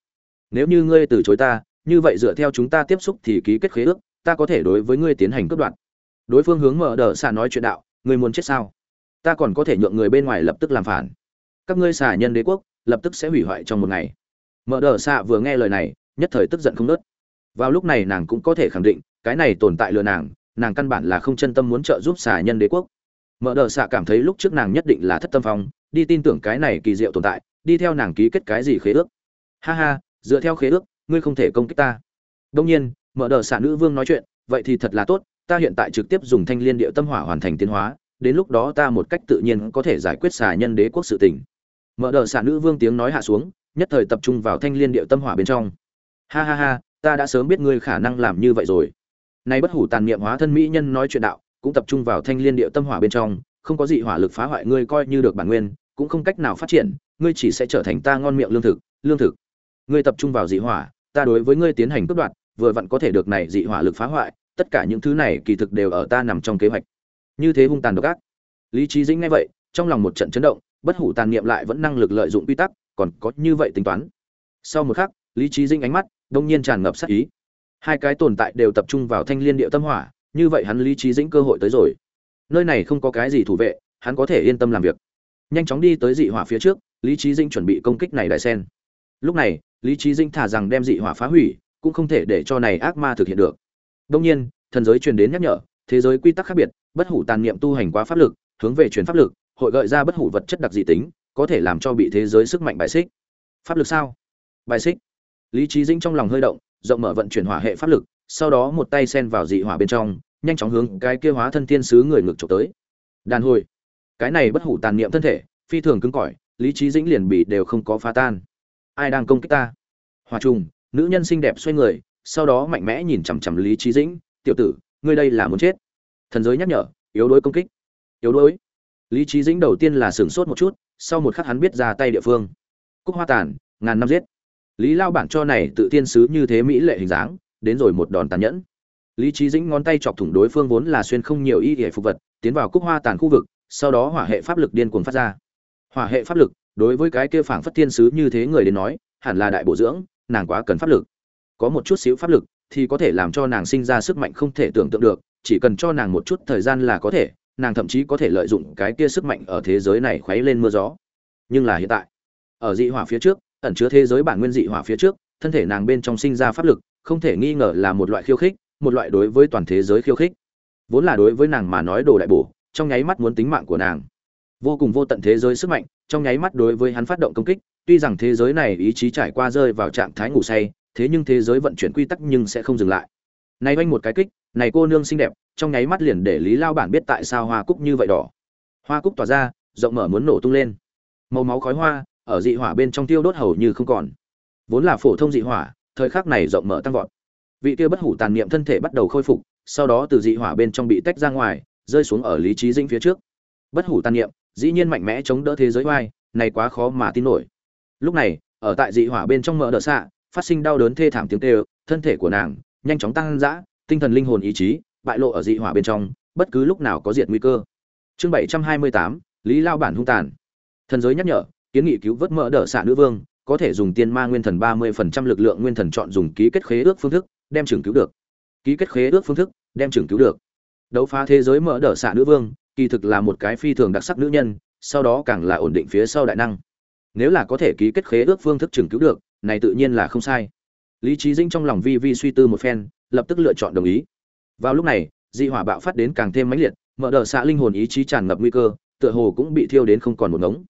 Nếu như ngươi từ chối ta, như vậy dựa theo chúng ta tiếp xúc thì ký kết khế ước, ta có thể đối với ngươi tiến hành cướp đoạt. Đối phương hướng mở đờ xạ nói chuyện đạo, ngươi muốn chết sao? Ta còn có thể nhượng người bên ngoài lập tức làm phản. Các ngươi xả nhân đế quốc, lập tức sẽ hủy hoại trong một ngày. Mở đờ xạ vừa nghe lời này, nhất thời tức giận không nớt. Vào lúc này nàng cũng có thể khẳng định cái này tồn tại lừa nàng nàng căn bản là không chân tâm muốn trợ giúp xà nhân đế quốc. Mở đờ xạ cảm thấy lúc trước nàng nhất định là thất tâm phong, đi tin tưởng cái này kỳ diệu tồn tại, đi theo nàng ký kết cái gì khế ước. Ha ha, dựa theo khế ước, ngươi không thể công kích ta. Đông nhiên, mở đờ xạ nữ vương nói chuyện, vậy thì thật là tốt, ta hiện tại trực tiếp dùng thanh liên địa tâm hỏa hoàn thành tiến hóa, đến lúc đó ta một cách tự nhiên có thể giải quyết xà nhân đế quốc sự tình. Mở đờ xạ nữ vương tiếng nói hạ xuống, nhất thời tập trung vào thanh liên địa tâm hỏa bên trong. Ha ha ha, ta đã sớm biết ngươi khả năng làm như vậy rồi nay bất hủ tàn niệm hóa thân mỹ nhân nói chuyện đạo, cũng tập trung vào thanh liên địa tâm hỏa bên trong, không có dị hỏa lực phá hoại ngươi coi như được bản nguyên, cũng không cách nào phát triển, ngươi chỉ sẽ trở thành ta ngon miệng lương thực lương thực. Ngươi tập trung vào dị hỏa, ta đối với ngươi tiến hành cướp đoạt, vừa vặn có thể được này dị hỏa lực phá hoại, tất cả những thứ này kỳ thực đều ở ta nằm trong kế hoạch. Như thế hung tàn độc ác. Lý trí dĩnh nghe vậy, trong lòng một trận chấn động, bất hủ tàn niệm lại vẫn năng lực lợi dụng quy tắc, còn có như vậy tính toán. Sau một khắc, lý trí dĩnh ánh mắt đông nhiên tràn ngập sát ý hai cái tồn tại đều tập trung vào thanh liên địa tâm hỏa, như vậy hắn lý trí dĩnh cơ hội tới rồi. Nơi này không có cái gì thủ vệ, hắn có thể yên tâm làm việc. Nhanh chóng đi tới dị hỏa phía trước, lý trí dĩnh chuẩn bị công kích này đại sen. Lúc này, lý trí dĩnh thả rằng đem dị hỏa phá hủy, cũng không thể để cho này ác ma thực hiện được. Đông nhiên, thần giới truyền đến nhắc nhở, thế giới quy tắc khác biệt, bất hủ tàn niệm tu hành quá pháp lực, hướng về truyền pháp lực, hội gợi ra bất hủ vật chất đặc dị tính, có thể làm cho bị thế giới sức mạnh bài xích. Pháp lực sao? Bài xích. Lý trí dĩnh trong lòng hơi động rộng mở vận chuyển hỏa hệ pháp lực, sau đó một tay sen vào dị hỏa bên trong, nhanh chóng hướng cái kia hóa thân thiên sứ người ngược chụp tới. Đàn hồi. Cái này bất hủ tàn niệm thân thể, phi thường cứng cỏi, lý trí dĩnh liền bị đều không có phá tan. Ai đang công kích ta? Hỏa trùng, nữ nhân xinh đẹp xoay người, sau đó mạnh mẽ nhìn chằm chằm lý trí dĩnh, tiểu tử, ngươi đây là muốn chết. Thần giới nhắc nhở, yếu đuối công kích. Yếu đuối? Lý trí dĩnh đầu tiên là sửng sốt một chút, sau một khắc hắn biết ra tay địa phương. Cúc hoa tàn, ngàn năm giết lý lao bản cho này tự tiên sứ như thế mỹ lệ hình dáng, đến rồi một đòn tàn nhẫn. Lý trí dĩnh ngón tay chọc thủng đối phương vốn là xuyên không nhiều y hệ phục vật, tiến vào cúc hoa tàn khu vực, sau đó hỏa hệ pháp lực điên cuồng phát ra. Hỏa hệ pháp lực, đối với cái kia phảng phất tiên sứ như thế người đến nói, hẳn là đại bổ dưỡng, nàng quá cần pháp lực. Có một chút xíu pháp lực thì có thể làm cho nàng sinh ra sức mạnh không thể tưởng tượng được, chỉ cần cho nàng một chút thời gian là có thể, nàng thậm chí có thể lợi dụng cái kia sức mạnh ở thế giới này khuấy lên mưa gió. Nhưng là hiện tại, ở dị hỏa phía trước ẩn chứa thế giới bản nguyên dị hỏa phía trước, thân thể nàng bên trong sinh ra pháp lực, không thể nghi ngờ là một loại khiêu khích, một loại đối với toàn thế giới khiêu khích. Vốn là đối với nàng mà nói đồ đại bổ, trong nháy mắt muốn tính mạng của nàng. Vô cùng vô tận thế giới sức mạnh, trong nháy mắt đối với hắn phát động công kích, tuy rằng thế giới này ý chí trải qua rơi vào trạng thái ngủ say, thế nhưng thế giới vận chuyển quy tắc nhưng sẽ không dừng lại. Này oanh một cái kích, này cô nương xinh đẹp, trong nháy mắt liền để lý lao bản biết tại sao hoa cúc như vậy đỏ. Hoa cúc tỏa ra, rộng mở muốn nổ tung lên. Màu máu khói hoa ở dị hỏa bên trong tiêu đốt hầu như không còn. Vốn là phổ thông dị hỏa, thời khắc này rộng mở tăng vọt. Vị kia bất hủ tàn niệm thân thể bắt đầu khôi phục, sau đó từ dị hỏa bên trong bị tách ra ngoài, rơi xuống ở lý trí dĩnh phía trước. Bất hủ tàn niệm, dĩ nhiên mạnh mẽ chống đỡ thế giới oai, này quá khó mà tin nổi. Lúc này, ở tại dị hỏa bên trong mở đỡ xạ, phát sinh đau đớn thê thảm tiếng kêu, thân thể của nàng nhanh chóng tăng dã, tinh thần linh hồn ý chí bại lộ ở dị hỏa bên trong, bất cứ lúc nào có diệt nguy cơ. Chương bảy trăm hai mươi tám, lý lao bản hung tàn. Thần giới nhắc nhở kiến nghị cứu vớt mỡ đỡ xạ nữ vương, có thể dùng tiên ma nguyên thần ba mươi phần trăm lực lượng nguyên thần chọn dùng ký kết khế ước phương thức, đem trưởng cứu được. Ký kết khế ước phương thức, đem trưởng cứu được. Đấu phá thế giới mỡ đỡ xạ nữ vương, kỳ thực là một cái phi thường đặc sắc nữ nhân, sau đó càng là ổn định phía sau đại năng. Nếu là có thể ký kết khế ước phương thức trưởng cứu được, này tự nhiên là không sai. Lý trí dinh trong lòng vi vi suy tư một phen, lập tức lựa chọn đồng ý. Vào lúc này, dị hỏa bạo phát đến càng thêm mãnh liệt mở đờ xạ linh hồn ý chí tràn ngập nguy cơ, tựa hồ cũng bị thiêu đến không còn một ngống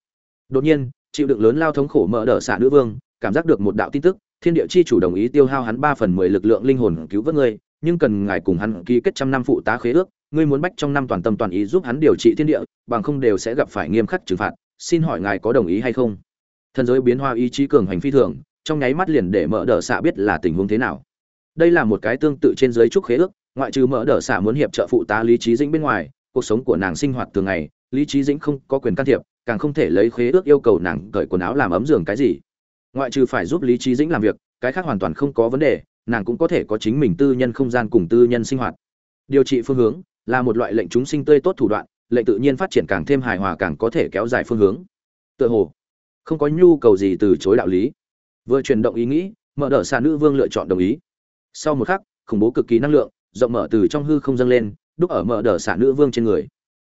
đột nhiên, chịu đựng lớn lao thống khổ mở đỡ xạ nữ vương, cảm giác được một đạo tin tức, thiên địa chi chủ đồng ý tiêu hao hắn ba phần mười lực lượng linh hồn cứu vớt ngươi, nhưng cần ngài cùng hắn ký kết trăm năm phụ tá khế ước, ngươi muốn bách trong năm toàn tâm toàn ý giúp hắn điều trị thiên địa, bằng không đều sẽ gặp phải nghiêm khắc trừng phạt, xin hỏi ngài có đồng ý hay không? Thần giới biến hoa ý chí cường hành phi thường, trong nháy mắt liền để mở đỡ xạ biết là tình huống thế nào. Đây là một cái tương tự trên giới trúc khế ước, ngoại trừ mở đỡ xạ muốn hiệp trợ phụ tá lý trí dĩnh bên ngoài, cuộc sống của nàng sinh hoạt thường ngày, lý trí dĩnh không có quyền can thiệp càng không thể lấy khế ước yêu cầu nàng cởi quần áo làm ấm giường cái gì. Ngoại trừ phải giúp lý trí dĩnh làm việc, cái khác hoàn toàn không có vấn đề, nàng cũng có thể có chính mình tư nhân không gian cùng tư nhân sinh hoạt. Điều trị phương hướng, là một loại lệnh chúng sinh tươi tốt thủ đoạn, lệnh tự nhiên phát triển càng thêm hài hòa càng có thể kéo dài phương hướng. Tựa hồ, không có nhu cầu gì từ chối đạo lý. Vừa chuyển động ý nghĩ, mở đỡ xà nữ vương lựa chọn đồng ý. Sau một khắc, khủng bố cực kỳ năng lượng, rộng mở từ trong hư không dâng lên, đúc ở mở đỡ xà nữ vương trên người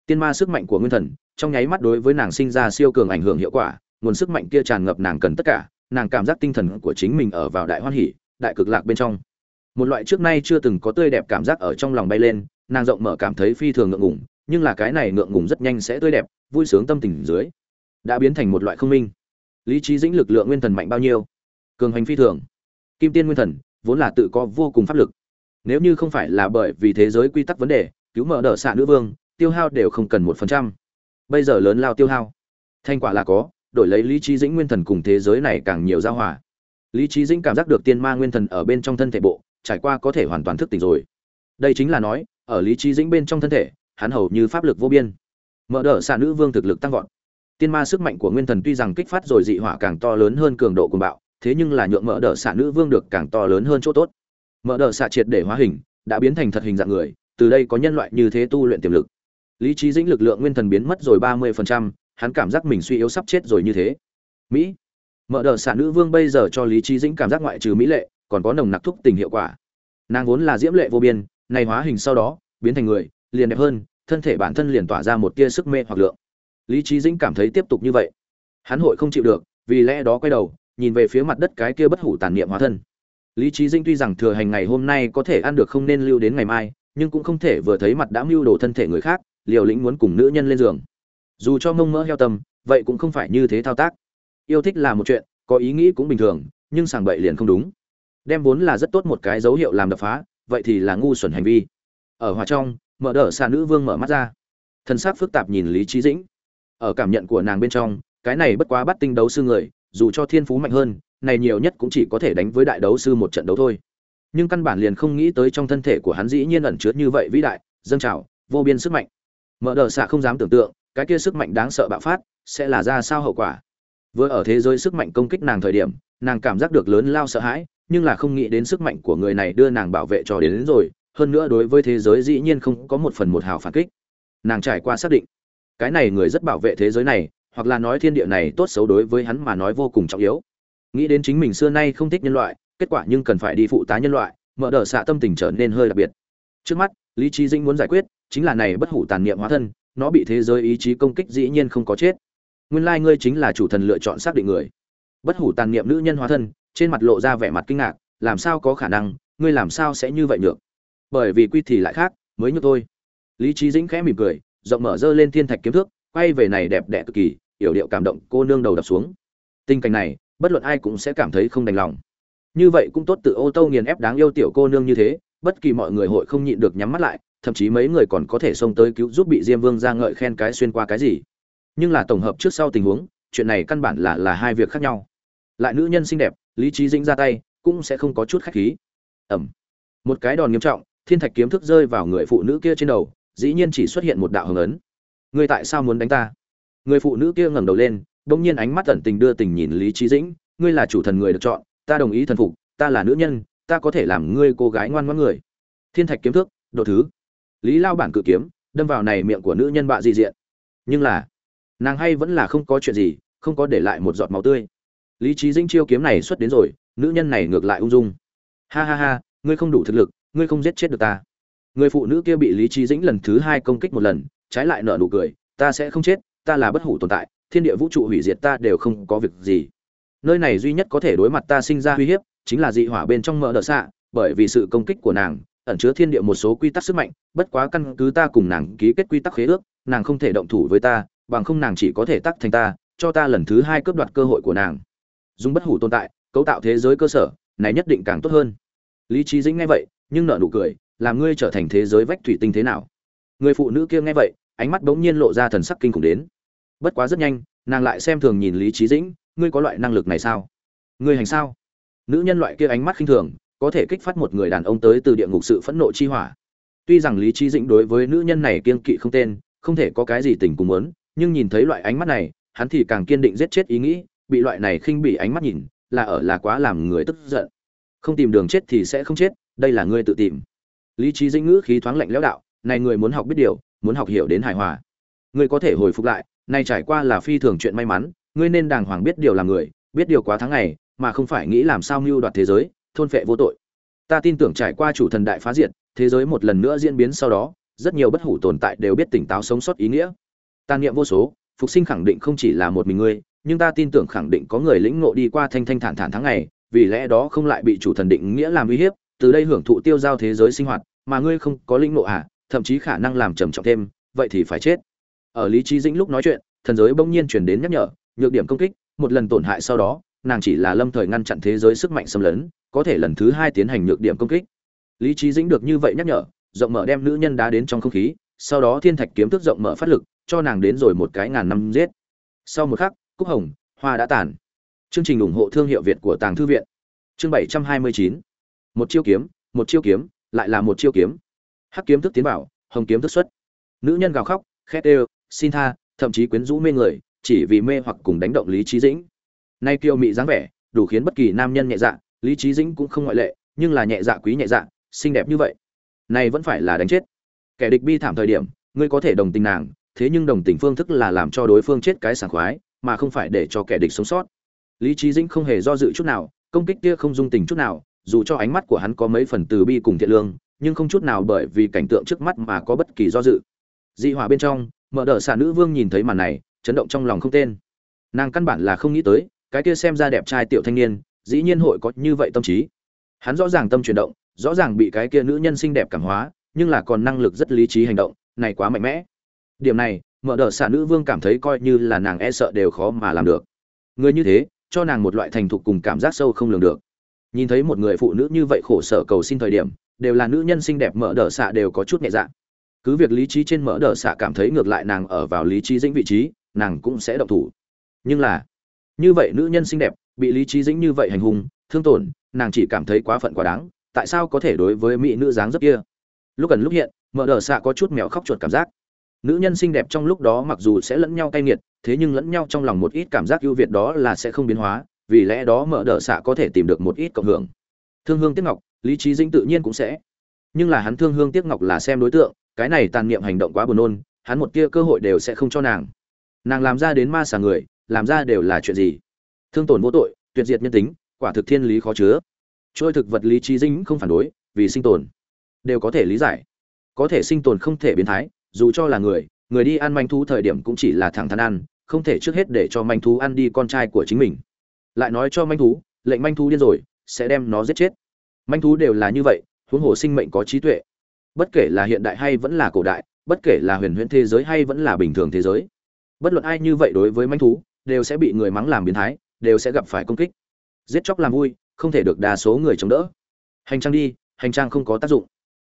tiên ma sức mạnh của nguyên thần, trong nháy mắt đối với nàng sinh ra siêu cường ảnh hưởng hiệu quả, nguồn sức mạnh kia tràn ngập nàng cần tất cả, nàng cảm giác tinh thần của chính mình ở vào đại hoan hỷ đại cực lạc bên trong. Một loại trước nay chưa từng có tươi đẹp cảm giác ở trong lòng bay lên, nàng rộng mở cảm thấy phi thường ngượng ngùng, nhưng là cái này ngượng ngùng rất nhanh sẽ tươi đẹp, vui sướng tâm tình dưới, đã biến thành một loại không minh. Lý trí dĩnh lực lượng nguyên thần mạnh bao nhiêu? Cường hành phi thường. Kim tiên nguyên thần, vốn là tự có vô cùng pháp lực. Nếu như không phải là bởi vì thế giới quy tắc vấn đề, cứu mở đỡ xạ nữ vương tiêu hao đều không cần một phần trăm. Bây giờ lớn lao tiêu hao. Thành quả là có, đổi lấy lý trí dĩnh nguyên thần cùng thế giới này càng nhiều giao hòa. Lý trí dĩnh cảm giác được tiên ma nguyên thần ở bên trong thân thể bộ, trải qua có thể hoàn toàn thức tỉnh rồi. Đây chính là nói, ở lý trí dĩnh bên trong thân thể, hắn hầu như pháp lực vô biên. Mở đỡ xạ nữ vương thực lực tăng vọt. Tiên ma sức mạnh của nguyên thần tuy rằng kích phát rồi dị hỏa càng to lớn hơn cường độ của bạo, thế nhưng là nhượng mở đỡ xạ nữ vương được càng to lớn hơn chỗ tốt. Mở đỡ xạ triệt để hóa hình, đã biến thành thật hình dạng người, từ đây có nhân loại như thế tu luyện tiềm lực lý trí dĩnh lực lượng nguyên thần biến mất rồi ba mươi phần trăm, hắn cảm giác mình suy yếu sắp chết rồi như thế. Mỹ, mở đờ xạ nữ vương bây giờ cho lý trí dĩnh cảm giác ngoại trừ mỹ lệ, còn có nồng nặc thúc tình hiệu quả. Nàng vốn là diễm lệ vô biên, này hóa hình sau đó, biến thành người, liền đẹp hơn, thân thể bản thân liền tỏa ra một tia sức mê hoặc lượng. Lý trí dĩnh cảm thấy tiếp tục như vậy. Hắn hội không chịu được, vì lẽ đó quay đầu, nhìn về phía mặt đất cái kia bất hủ tàn niệm hóa thân. Lý trí dĩnh tuy rằng thừa hành ngày hôm nay có thể ăn được không nên lưu đến ngày mai, nhưng cũng không thể vừa thấy mặt đã mưu đồ thân thể người khác liều lĩnh muốn cùng nữ nhân lên giường. Dù cho mông mỡ heo tâm, vậy cũng không phải như thế thao tác. Yêu thích là một chuyện, có ý nghĩ cũng bình thường, nhưng sàng bậy liền không đúng. Đem vốn là rất tốt một cái dấu hiệu làm đập phá, vậy thì là ngu xuẩn hành vi. Ở hòa trong, mở đỡ xa nữ vương mở mắt ra. Thân xác phức tạp nhìn lý trí dĩnh. Ở cảm nhận của nàng bên trong, cái này bất quá bắt tinh đấu sư người, dù cho thiên phú mạnh hơn, này nhiều nhất cũng chỉ có thể đánh với đại đấu sư một trận đấu thôi. Nhưng căn bản liền không nghĩ tới trong thân thể của hắn dĩ nhiên ẩn chứa như vậy vĩ đại, dâng trào, vô biên sức mạnh mở đờ xạ không dám tưởng tượng cái kia sức mạnh đáng sợ bạo phát sẽ là ra sao hậu quả. Vừa ở thế giới sức mạnh công kích nàng thời điểm nàng cảm giác được lớn lao sợ hãi nhưng là không nghĩ đến sức mạnh của người này đưa nàng bảo vệ cho đến, đến rồi hơn nữa đối với thế giới dĩ nhiên không có một phần một hào phản kích. Nàng trải qua xác định cái này người rất bảo vệ thế giới này hoặc là nói thiên địa này tốt xấu đối với hắn mà nói vô cùng trọng yếu. Nghĩ đến chính mình xưa nay không thích nhân loại kết quả nhưng cần phải đi phụ tá nhân loại mở đờ xạ tâm tình trở nên hơi đặc biệt. Trước mắt lý trí dĩnh muốn giải quyết chính là này bất hủ tàn niệm hóa thân, nó bị thế giới ý chí công kích dĩ nhiên không có chết. Nguyên lai ngươi chính là chủ thần lựa chọn xác định người. Bất hủ tàn niệm nữ nhân hóa thân, trên mặt lộ ra vẻ mặt kinh ngạc, làm sao có khả năng, ngươi làm sao sẽ như vậy được? Bởi vì quy thì lại khác, mới như tôi. Lý trí dĩnh khẽ mỉm cười, rộng mở dơ lên thiên thạch kiếm thước, quay về này đẹp đẽ cực kỳ yểu điệu cảm động, cô nương đầu đập xuống. Tình cảnh này, bất luận ai cũng sẽ cảm thấy không đành lòng. Như vậy cũng tốt tự ô tô nghiền ép đáng yêu tiểu cô nương như thế, bất kỳ mọi người hội không nhịn được nhắm mắt lại thậm chí mấy người còn có thể xông tới cứu giúp bị diêm vương ra ngợi khen cái xuyên qua cái gì. Nhưng là tổng hợp trước sau tình huống, chuyện này căn bản là là hai việc khác nhau. Lại nữ nhân xinh đẹp, lý trí dĩnh ra tay, cũng sẽ không có chút khách khí. Ẩm. Một cái đòn nghiêm trọng, thiên thạch kiếm thức rơi vào người phụ nữ kia trên đầu, dĩ nhiên chỉ xuất hiện một đạo hồng ấn. Ngươi tại sao muốn đánh ta? Người phụ nữ kia ngẩng đầu lên, bỗng nhiên ánh mắt tận tình đưa tình nhìn lý trí dĩnh, ngươi là chủ thần người được chọn, ta đồng ý thần phục, ta là nữ nhân, ta có thể làm ngươi cô gái ngoan ngoãn người. Thiên thạch kiếm thước độ thứ lý lao bản cự kiếm, đâm vào này miệng của nữ nhân bạ dị diện. Nhưng là, nàng hay vẫn là không có chuyện gì, không có để lại một giọt máu tươi. Lý trí dĩnh chiêu kiếm này xuất đến rồi, nữ nhân này ngược lại ung dung. Ha ha ha, ngươi không đủ thực lực, ngươi không giết chết được ta. Người phụ nữ kia bị lý trí dĩnh lần thứ hai công kích một lần, trái lại nở nụ cười, ta sẽ không chết, ta là bất hủ tồn tại, thiên địa vũ trụ hủy diệt ta đều không có việc gì. Nơi này duy nhất có thể đối mặt ta sinh ra uy hiếp, chính là dị hỏa bên trong mỡ đỡ xạ, bởi vì sự công kích của nàng ẩn chứa thiên địa một số quy tắc sức mạnh, bất quá căn cứ ta cùng nàng ký kết quy tắc khế ước, nàng không thể động thủ với ta, bằng không nàng chỉ có thể tắc thành ta, cho ta lần thứ hai cướp đoạt cơ hội của nàng. Dùng bất hủ tồn tại, cấu tạo thế giới cơ sở, này nhất định càng tốt hơn. Lý Chí dĩnh nghe vậy, nhưng nở nụ cười, làm ngươi trở thành thế giới vách thủy tinh thế nào? Người phụ nữ kia nghe vậy, ánh mắt bỗng nhiên lộ ra thần sắc kinh khủng đến. Bất quá rất nhanh, nàng lại xem thường nhìn lý Chí dĩnh, ngươi có loại năng lực này sao? Ngươi hành sao? Nữ nhân loại kia ánh mắt khinh thường có thể kích phát một người đàn ông tới từ địa ngục sự phẫn nộ chi hỏa. Tuy rằng lý trí dĩnh đối với nữ nhân này kiên kỵ không tên, không thể có cái gì tình cùng muốn, nhưng nhìn thấy loại ánh mắt này, hắn thì càng kiên định giết chết ý nghĩ, bị loại này khinh bị ánh mắt nhìn, là ở là quá làm người tức giận. Không tìm đường chết thì sẽ không chết, đây là ngươi tự tìm. Lý trí dĩnh ngữ khí thoáng lạnh lẽo đạo, này người muốn học biết điều, muốn học hiểu đến hài hòa. Ngươi có thể hồi phục lại nay trải qua là phi thường chuyện may mắn, ngươi nên đàng hoàng biết điều làm người, biết điều quá tháng ngày, mà không phải nghĩ làm sao mưu đoạt thế giới thôn phệ vô tội. Ta tin tưởng trải qua chủ thần đại phá diệt, thế giới một lần nữa diễn biến sau đó, rất nhiều bất hủ tồn tại đều biết tỉnh táo sống sót ý nghĩa. Tàn niệm vô số, phục sinh khẳng định không chỉ là một mình ngươi, nhưng ta tin tưởng khẳng định có người lĩnh ngộ đi qua thanh thanh thản thản tháng ngày, vì lẽ đó không lại bị chủ thần định nghĩa làm uy hiếp, từ đây hưởng thụ tiêu giao thế giới sinh hoạt, mà ngươi không có lĩnh ngộ à thậm chí khả năng làm trầm trọng thêm, vậy thì phải chết. Ở lý trí dĩnh lúc nói chuyện, thần giới bỗng nhiên chuyển đến nhắc nhở, nhược điểm công kích, một lần tổn hại sau đó, nàng chỉ là lâm thời ngăn chặn thế giới sức mạnh xâm lấn có thể lần thứ hai tiến hành nhược điểm công kích. Lý trí dĩnh được như vậy nhắc nhở, rộng mở đem nữ nhân đá đến trong không khí, sau đó thiên thạch kiếm thức rộng mở phát lực, cho nàng đến rồi một cái ngàn năm giết. Sau một khắc, cúc hồng, hoa đã tàn. Chương trình ủng hộ thương hiệu việt của tàng thư viện. Chương bảy trăm hai mươi chín. Một chiêu kiếm, một chiêu kiếm, lại là một chiêu kiếm. Hắc kiếm thức tiến bảo hồng kiếm thức xuất. Nữ nhân gào khóc, khét ê xin tha, thậm chí quyến rũ mê người, chỉ vì mê hoặc cùng đánh động lý trí dĩnh. Nay kiêu mị dáng vẻ, đủ khiến bất kỳ nam nhân nhẹ dạ lý trí dĩnh cũng không ngoại lệ, nhưng là nhẹ dạ quý nhẹ dạ xinh đẹp như vậy. Này vẫn phải là đánh chết. Kẻ địch bi thảm thời điểm, ngươi có thể đồng tình nàng, thế nhưng đồng tình phương thức là làm cho đối phương chết cái sảng khoái, mà không phải để cho kẻ địch sống sót. Lý trí dĩnh không hề do dự chút nào, công kích kia không dung tình chút nào, dù cho ánh mắt của hắn có mấy phần từ bi cùng thiện lương, nhưng không chút nào bởi vì cảnh tượng trước mắt mà có bất kỳ do dự. Dị hỏa bên trong, mở đờ xả nữ vương nhìn thấy màn này, chấn động trong lòng không tên. Nàng căn bản là không nghĩ tới, cái kia xem ra đẹp trai tiểu thanh niên dĩ nhiên hội có như vậy tâm trí. Hắn rõ ràng tâm chuyển động, rõ ràng bị cái kia nữ nhân xinh đẹp cảm hóa, nhưng là còn năng lực rất lý trí hành động, này quá mạnh mẽ. Điểm này, mở đờ xả nữ vương cảm thấy coi như là nàng e sợ đều khó mà làm được. Người như thế, cho nàng một loại thành thục cùng cảm giác sâu không lường được. Nhìn thấy một người phụ nữ như vậy khổ sở cầu xin thời điểm, đều là nữ nhân xinh đẹp mở đờ xạ đều có chút nhẹ dạ. Cứ việc lý trí trên mở đờ xạ cảm thấy ngược lại nàng ở vào lý trí dĩnh vị trí, nàng cũng sẽ động thủ. Nhưng là, như vậy nữ nhân xinh đẹp bị lý trí dĩnh như vậy hành hung, thương tổn, nàng chỉ cảm thấy quá phận quá đáng, tại sao có thể đối với mỹ nữ dáng dấp kia? Lúc gần lúc hiện mở đờ xạ có chút mèo khóc chuột cảm giác. Nữ nhân xinh đẹp trong lúc đó mặc dù sẽ lẫn nhau cay nghiệt, thế nhưng lẫn nhau trong lòng một ít cảm giác ưu việt đó là sẽ không biến hóa, vì lẽ đó mở đờ xạ có thể tìm được một ít cộng hưởng. Thương hương tiếc ngọc, lý trí dĩnh tự nhiên cũng sẽ. Nhưng là hắn thương hương tiếc ngọc là xem đối tượng, cái này tàn niệm hành động quá buồn nôn, hắn một tia cơ hội đều sẽ không cho nàng. Nàng làm ra đến ma xà người, làm ra đều là chuyện gì? Thương tổn vô tội, tuyệt diệt nhân tính, quả thực thiên lý khó chứa. Trôi thực vật lý trí dinh không phản đối, vì sinh tồn. Đều có thể lý giải. Có thể sinh tồn không thể biến thái, dù cho là người người đi ăn manh thú thời điểm cũng chỉ là thẳng thắn ăn, không thể trước hết để cho manh thú ăn đi con trai của chính mình. Lại nói cho manh thú, lệnh manh thú điên rồi, sẽ đem nó giết chết. Manh thú đều là như vậy, huống hồ sinh mệnh có trí tuệ. Bất kể là hiện đại hay vẫn là cổ đại, bất kể là huyền huyễn thế giới hay vẫn là bình thường thế giới. Bất luận ai như vậy đối với manh thú, đều sẽ bị người mắng làm biến thái đều sẽ gặp phải công kích. Giết chóc làm vui, không thể được đa số người chống đỡ. Hành trang đi, hành trang không có tác dụng.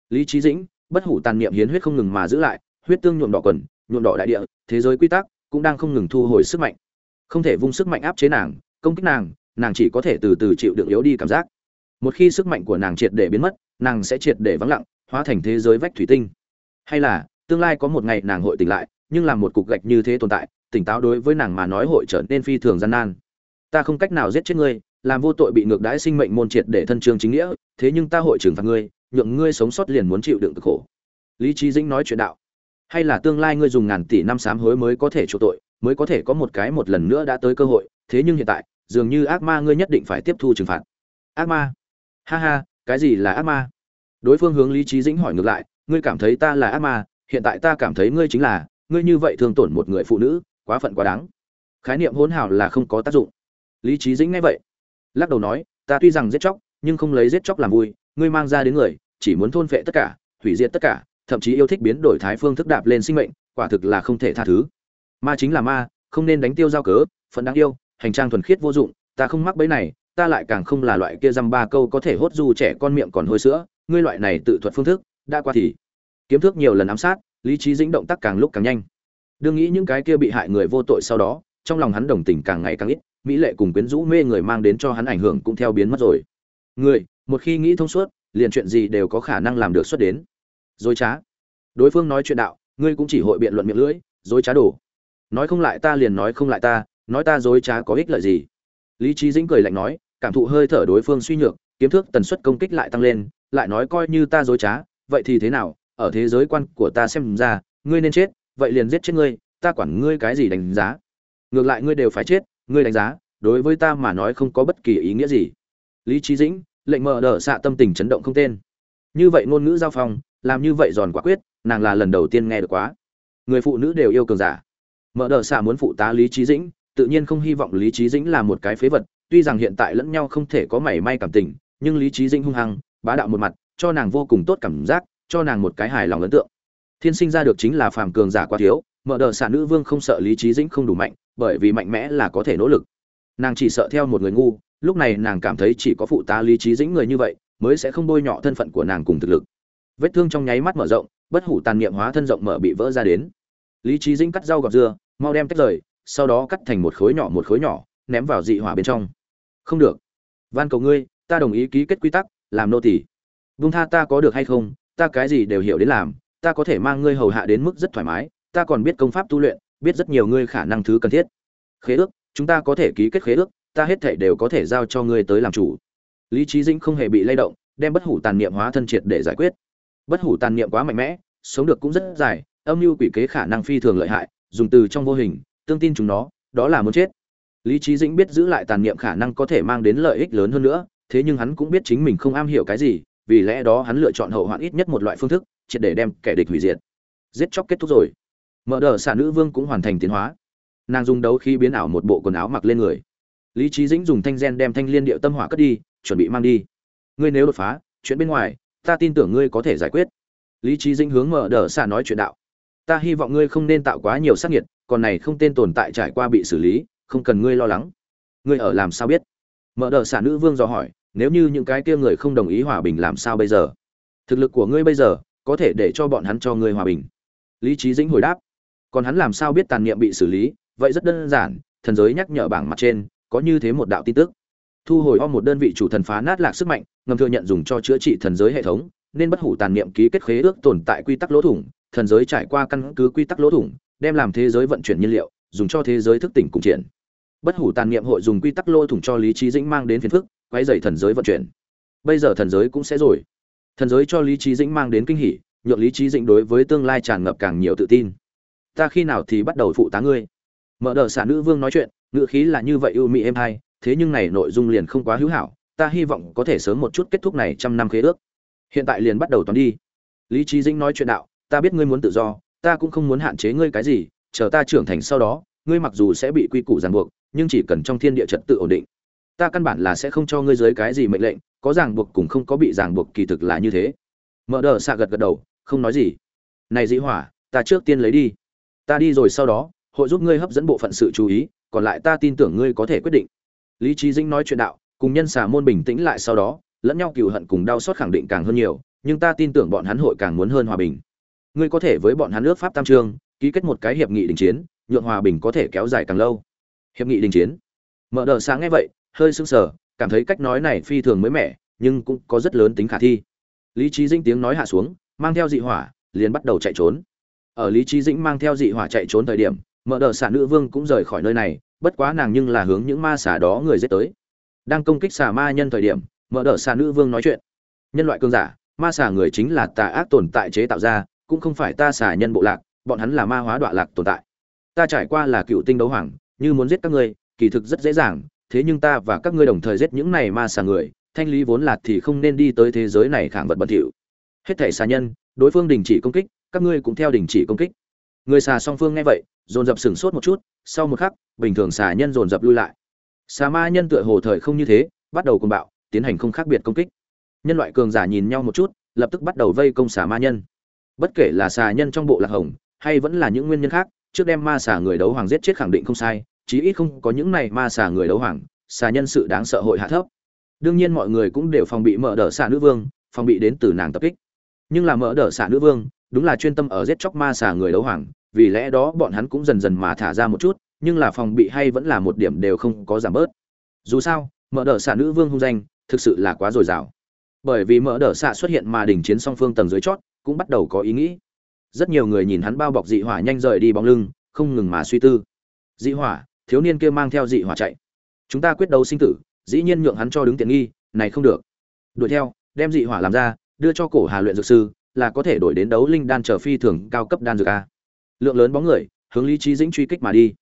Lý trí dĩnh, bất hủ tàn niệm hiến huyết không ngừng mà giữ lại, huyết tương nhuộm đỏ quần, nhuộm đỏ đại địa, thế giới quy tắc cũng đang không ngừng thu hồi sức mạnh. Không thể vung sức mạnh áp chế nàng, công kích nàng nàng chỉ có thể từ từ chịu đựng yếu đi cảm giác. Một khi sức mạnh của nàng triệt để biến mất, nàng sẽ triệt để vắng lặng, hóa thành thế giới vách thủy tinh. Hay là, tương lai có một ngày nàng hội tỉnh lại, nhưng làm một cục gạch như thế tồn tại, tỉnh táo đối với nàng mà nói hội trở nên phi thường gian nan ta không cách nào giết chết ngươi, làm vô tội bị ngược đãi sinh mệnh môn triệt để thân trường chính nghĩa, thế nhưng ta hội trừng phạt ngươi, nhượng ngươi sống sót liền muốn chịu đựng cực khổ. Lý trí dĩnh nói chuyện đạo. Hay là tương lai ngươi dùng ngàn tỷ năm sám hối mới có thể chỗ tội, mới có thể có một cái một lần nữa đã tới cơ hội, thế nhưng hiện tại, dường như ác ma ngươi nhất định phải tiếp thu trừng phạt. Ác ma? Ha ha, cái gì là ác ma? Đối phương hướng lý trí dĩnh hỏi ngược lại, ngươi cảm thấy ta là ác ma, hiện tại ta cảm thấy ngươi chính là, ngươi như vậy thương tổn một người phụ nữ, quá phận quá đáng. Khái niệm hỗn hào là không có tác dụng lý trí dĩnh nghe vậy, lắc đầu nói, ta tuy rằng giết chóc, nhưng không lấy giết chóc làm vui, ngươi mang ra đến người, chỉ muốn thôn phệ tất cả, hủy diệt tất cả, thậm chí yêu thích biến đổi thái phương thức đạp lên sinh mệnh, quả thực là không thể tha thứ. Ma chính là ma, không nên đánh tiêu giao cớ, phận đáng yêu, hành trang thuần khiết vô dụng, ta không mắc bẫy này, ta lại càng không là loại kia dăm ba câu có thể hốt du trẻ con miệng còn hôi sữa, ngươi loại này tự thuật phương thức, đã qua thì kiếm thước nhiều lần ám sát, lý trí dĩnh động tác càng lúc càng nhanh. Đương nghĩ những cái kia bị hại người vô tội sau đó trong lòng hắn đồng tình càng ngày càng ít, mỹ lệ cùng quyến rũ mê người mang đến cho hắn ảnh hưởng cũng theo biến mất rồi. Người, một khi nghĩ thông suốt, liền chuyện gì đều có khả năng làm được xuất đến. Dối trá. Đối phương nói chuyện đạo, ngươi cũng chỉ hội biện luận miệng lưỡi, dối trá đủ nói không lại ta liền nói không lại ta, nói ta dối trá có ích lợi gì? Lý trí dĩnh cười lạnh nói, cảm thụ hơi thở đối phương suy nhược, kiếm thước tần suất công kích lại tăng lên, lại nói coi như ta dối trá, vậy thì thế nào? Ở thế giới quan của ta xem ra, ngươi nên chết, vậy liền giết chết ngươi, ta quản ngươi cái gì đánh giá? Ngược lại ngươi đều phải chết, ngươi đánh giá, đối với ta mà nói không có bất kỳ ý nghĩa gì. Lý trí dĩnh, lệnh mở đờ xạ tâm tình chấn động không tên. Như vậy ngôn ngữ giao phong, làm như vậy giòn quả quyết, nàng là lần đầu tiên nghe được quá. Người phụ nữ đều yêu cường giả. Mở đờ xạ muốn phụ tá lý trí dĩnh, tự nhiên không hy vọng lý trí dĩnh là một cái phế vật, tuy rằng hiện tại lẫn nhau không thể có mảy may cảm tình, nhưng lý trí dĩnh hung hăng, bá đạo một mặt, cho nàng vô cùng tốt cảm giác, cho nàng một cái hài lòng ấn tượng. Thiên sinh ra được chính là phàm cường giả quá thiếu, mở đờ xạ nữ vương không sợ lý trí dĩnh không đủ mạnh bởi vì mạnh mẽ là có thể nỗ lực. Nàng chỉ sợ theo một người ngu, lúc này nàng cảm thấy chỉ có phụ tá lý trí dĩnh người như vậy mới sẽ không bôi nhọ thân phận của nàng cùng thực lực. Vết thương trong nháy mắt mở rộng, bất hủ tàn niệm hóa thân rộng mở bị vỡ ra đến. Lý trí dĩnh cắt rau gọt dưa, mau đem tách rời, sau đó cắt thành một khối nhỏ một khối nhỏ, ném vào dị hỏa bên trong. Không được. Van cầu ngươi, ta đồng ý ký kết quy tắc, làm nô tỳ. Vung tha ta có được hay không, ta cái gì đều hiểu đến làm, ta có thể mang ngươi hầu hạ đến mức rất thoải mái, ta còn biết công pháp tu luyện biết rất nhiều ngươi khả năng thứ cần thiết. Khế ước, chúng ta có thể ký kết khế ước, ta hết thảy đều có thể giao cho ngươi tới làm chủ. Lý trí dĩnh không hề bị lay động, đem bất hủ tàn niệm hóa thân triệt để giải quyết. Bất hủ tàn niệm quá mạnh mẽ, sống được cũng rất dài, âm mưu quỷ kế khả năng phi thường lợi hại, dùng từ trong vô hình, tương tin chúng nó, đó là muốn chết. Lý trí dĩnh biết giữ lại tàn niệm khả năng có thể mang đến lợi ích lớn hơn nữa, thế nhưng hắn cũng biết chính mình không am hiểu cái gì, vì lẽ đó hắn lựa chọn hậu hoạn ít nhất một loại phương thức, triệt để đem kẻ địch hủy diệt. Giết chóc kết thúc rồi mở đờ xạ nữ vương cũng hoàn thành tiến hóa. Nàng dùng đấu khi biến ảo một bộ quần áo mặc lên người. Lý trí dĩnh dùng thanh gen đem thanh liên điệu tâm hỏa cất đi, chuẩn bị mang đi. Ngươi nếu đột phá, chuyện bên ngoài, ta tin tưởng ngươi có thể giải quyết. Lý trí dĩnh hướng mở đờ xạ nói chuyện đạo. Ta hy vọng ngươi không nên tạo quá nhiều sắc nhiệt còn này không tên tồn tại trải qua bị xử lý, không cần ngươi lo lắng. Ngươi ở làm sao biết? Mở đờ xạ nữ vương dò hỏi, nếu như những cái kia người không đồng ý hòa bình làm sao bây giờ? Thực lực của ngươi bây giờ, có thể để cho bọn hắn cho ngươi hòa bình. Lý trí dĩnh hồi đáp còn hắn làm sao biết tàn niệm bị xử lý, vậy rất đơn giản, thần giới nhắc nhở bảng mặt trên, có như thế một đạo tin tức. Thu hồi o một đơn vị chủ thần phá nát lạc sức mạnh, ngầm thừa nhận dùng cho chữa trị thần giới hệ thống, nên bất hủ tàn niệm ký kết khế ước tồn tại quy tắc lỗ thủng, thần giới trải qua căn cứ quy tắc lỗ thủng, đem làm thế giới vận chuyển nhiên liệu, dùng cho thế giới thức tỉnh cùng triển. Bất hủ tàn niệm hội dùng quy tắc lỗ thủng cho lý trí dĩnh mang đến phiền phức quay dày thần giới vận chuyển. Bây giờ thần giới cũng sẽ rồi. Thần giới cho lý trí dĩnh mang đến kinh hỉ, nhượng lý trí dĩnh đối với tương lai tràn ngập càng nhiều tự tin ta khi nào thì bắt đầu phụ tá ngươi? Mở đờ xả nữ vương nói chuyện, ngữ khí là như vậy ưu mỹ êm hay, thế nhưng này nội dung liền không quá hữu hảo, ta hy vọng có thể sớm một chút kết thúc này trăm năm khế ước. Hiện tại liền bắt đầu toán đi. Lý trí dĩnh nói chuyện đạo, ta biết ngươi muốn tự do, ta cũng không muốn hạn chế ngươi cái gì, chờ ta trưởng thành sau đó, ngươi mặc dù sẽ bị quy củ ràng buộc, nhưng chỉ cần trong thiên địa trật tự ổn định, ta căn bản là sẽ không cho ngươi dưới cái gì mệnh lệnh, có ràng buộc cũng không có bị ràng buộc kỳ thực là như thế. Mở đờ xạ gật gật đầu, không nói gì. Này dĩ hỏa, ta trước tiên lấy đi ta đi rồi sau đó, hội giúp ngươi hấp dẫn bộ phận sự chú ý, còn lại ta tin tưởng ngươi có thể quyết định. Lý trí dĩnh nói chuyện đạo, cùng nhân xà môn bình tĩnh lại sau đó, lẫn nhau cừu hận cùng đau xót khẳng định càng hơn nhiều, nhưng ta tin tưởng bọn hắn hội càng muốn hơn hòa bình. Ngươi có thể với bọn hắn ước pháp tam trương, ký kết một cái hiệp nghị đình chiến, nhượng hòa bình có thể kéo dài càng lâu. Hiệp nghị đình chiến. Mở đờ sáng nghe vậy, hơi sưng sờ, cảm thấy cách nói này phi thường mới mẻ, nhưng cũng có rất lớn tính khả thi. Lý trí dĩnh tiếng nói hạ xuống, mang theo dị hỏa, liền bắt đầu chạy trốn ở lý trí dĩnh mang theo dị hỏa chạy trốn thời điểm mở đờ xả nữ vương cũng rời khỏi nơi này, bất quá nàng nhưng là hướng những ma xả đó người giết tới. Đang công kích xả ma nhân thời điểm mở đờ xả nữ vương nói chuyện. Nhân loại cương giả, ma xả người chính là tà ác tồn tại chế tạo ra, cũng không phải ta xả nhân bộ lạc, bọn hắn là ma hóa đoạn lạc tồn tại. Ta trải qua là cựu tinh đấu hoàng, như muốn giết các ngươi, kỳ thực rất dễ dàng, thế nhưng ta và các ngươi đồng thời giết những này ma xà người, thanh lý vốn là thì không nên đi tới thế giới này khảng vật bẩn thỉu. Hết thảy xà nhân, đối phương đình chỉ công kích các ngươi cũng theo đình chỉ công kích. Người xà song phương nghe vậy, dồn dập sửng sốt một chút, sau một khắc, bình thường xà nhân dồn dập lui lại. Xà ma nhân tựa hồ thời không như thế, bắt đầu cùng bạo, tiến hành không khác biệt công kích. Nhân loại cường giả nhìn nhau một chút, lập tức bắt đầu vây công xà ma nhân. Bất kể là xà nhân trong bộ lạc hồng, hay vẫn là những nguyên nhân khác, trước đem ma xà người đấu hoàng giết chết khẳng định không sai, chí ít không có những này ma xà người đấu hoàng, xà nhân sự đáng sợ hội hạ thấp. Đương nhiên mọi người cũng đều phòng bị mở đỡ xà nữ vương, phòng bị đến từ nàng tập kích. Nhưng là mở đỡ xà nữ vương đúng là chuyên tâm ở giết chóc ma xà người đấu hoàng, vì lẽ đó bọn hắn cũng dần dần mà thả ra một chút, nhưng là phòng bị hay vẫn là một điểm đều không có giảm bớt. Dù sao, mở đỡ xà nữ vương hung danh, thực sự là quá dồi dào. Bởi vì mở đỡ xạ xuất hiện mà đỉnh chiến song phương tầng dưới chót, cũng bắt đầu có ý nghĩ. Rất nhiều người nhìn hắn bao bọc dị hỏa nhanh rời đi bóng lưng, không ngừng mà suy tư. Dị hỏa, thiếu niên kia mang theo dị hỏa chạy. Chúng ta quyết đấu sinh tử, dĩ nhiên nhượng hắn cho đứng tiện nghi, này không được. Đuổi theo, đem dị hỏa làm ra, đưa cho cổ hà luyện dược sư là có thể đổi đến đấu linh đan trở phi thường cao cấp đan dược a. Lượng lớn bóng người, hướng lý trí dĩnh truy kích mà đi.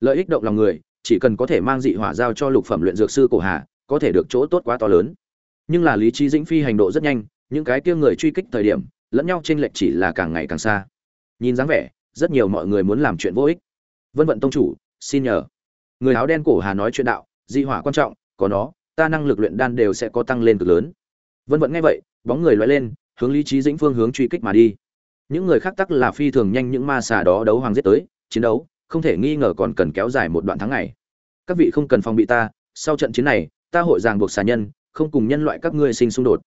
Lợi ích động lòng người, chỉ cần có thể mang dị hỏa giao cho lục phẩm luyện dược sư cổ hà, có thể được chỗ tốt quá to lớn. Nhưng là lý trí dĩnh phi hành độ rất nhanh, những cái kia người truy kích thời điểm, lẫn nhau trên lệch chỉ là càng ngày càng xa. Nhìn dáng vẻ, rất nhiều mọi người muốn làm chuyện vô ích. Vân vận tông chủ, xin nhờ. Người áo đen cổ hà nói chuyện đạo, dị hỏa quan trọng, có nó, ta năng lực luyện đan đều sẽ có tăng lên cực lớn. Vân vận nghe vậy, bóng người loay lên hướng lý trí dĩnh phương hướng truy kích mà đi. Những người khác tắc là phi thường nhanh những ma xà đó đấu hoàng giết tới, chiến đấu, không thể nghi ngờ còn cần kéo dài một đoạn tháng ngày. Các vị không cần phòng bị ta, sau trận chiến này, ta hội ràng buộc xà nhân, không cùng nhân loại các ngươi sinh xung đột.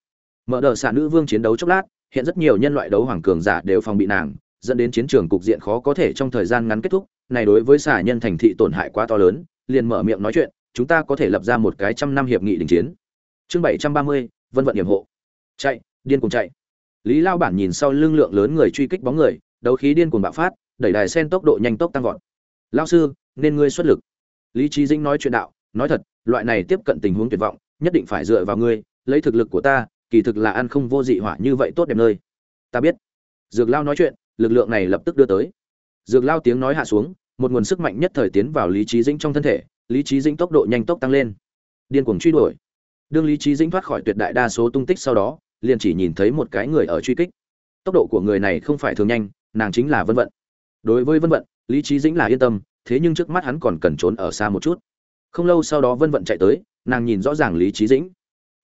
Mở đợt xà nữ vương chiến đấu chốc lát, hiện rất nhiều nhân loại đấu hoàng cường giả đều phòng bị nàng, dẫn đến chiến trường cục diện khó có thể trong thời gian ngắn kết thúc. Này đối với xà nhân thành thị tổn hại quá to lớn, liền mở miệng nói chuyện, chúng ta có thể lập ra một cái trăm năm hiệp nghị đình chiến. Chương bảy trăm ba mươi, vân vận hiểm hộ. Chạy, điên cùng chạy lý lao bản nhìn sau lưng lượng lớn người truy kích bóng người, đấu khí điên cuồng bạo phát, đẩy đài sen tốc độ nhanh tốc tăng vọt. Lao sư, nên ngươi xuất lực. Lý trí dĩnh nói chuyện đạo, nói thật, loại này tiếp cận tình huống tuyệt vọng, nhất định phải dựa vào ngươi, lấy thực lực của ta, kỳ thực là ăn không vô dị hỏa như vậy tốt đẹp nơi. Ta biết. Dược lao nói chuyện, lực lượng này lập tức đưa tới. Dược lao tiếng nói hạ xuống, một nguồn sức mạnh nhất thời tiến vào lý trí dĩnh trong thân thể, lý trí dĩnh tốc độ nhanh tốc tăng lên. Điên cuồng truy đuổi. Đương lý trí dĩnh thoát khỏi tuyệt đại đa số tung tích sau đó liền chỉ nhìn thấy một cái người ở truy kích. Tốc độ của người này không phải thường nhanh, nàng chính là vân vận. Đối với vân vận, lý trí dĩnh là yên tâm, thế nhưng trước mắt hắn còn cần trốn ở xa một chút. Không lâu sau đó vân vận chạy tới, nàng nhìn rõ ràng lý trí dĩnh.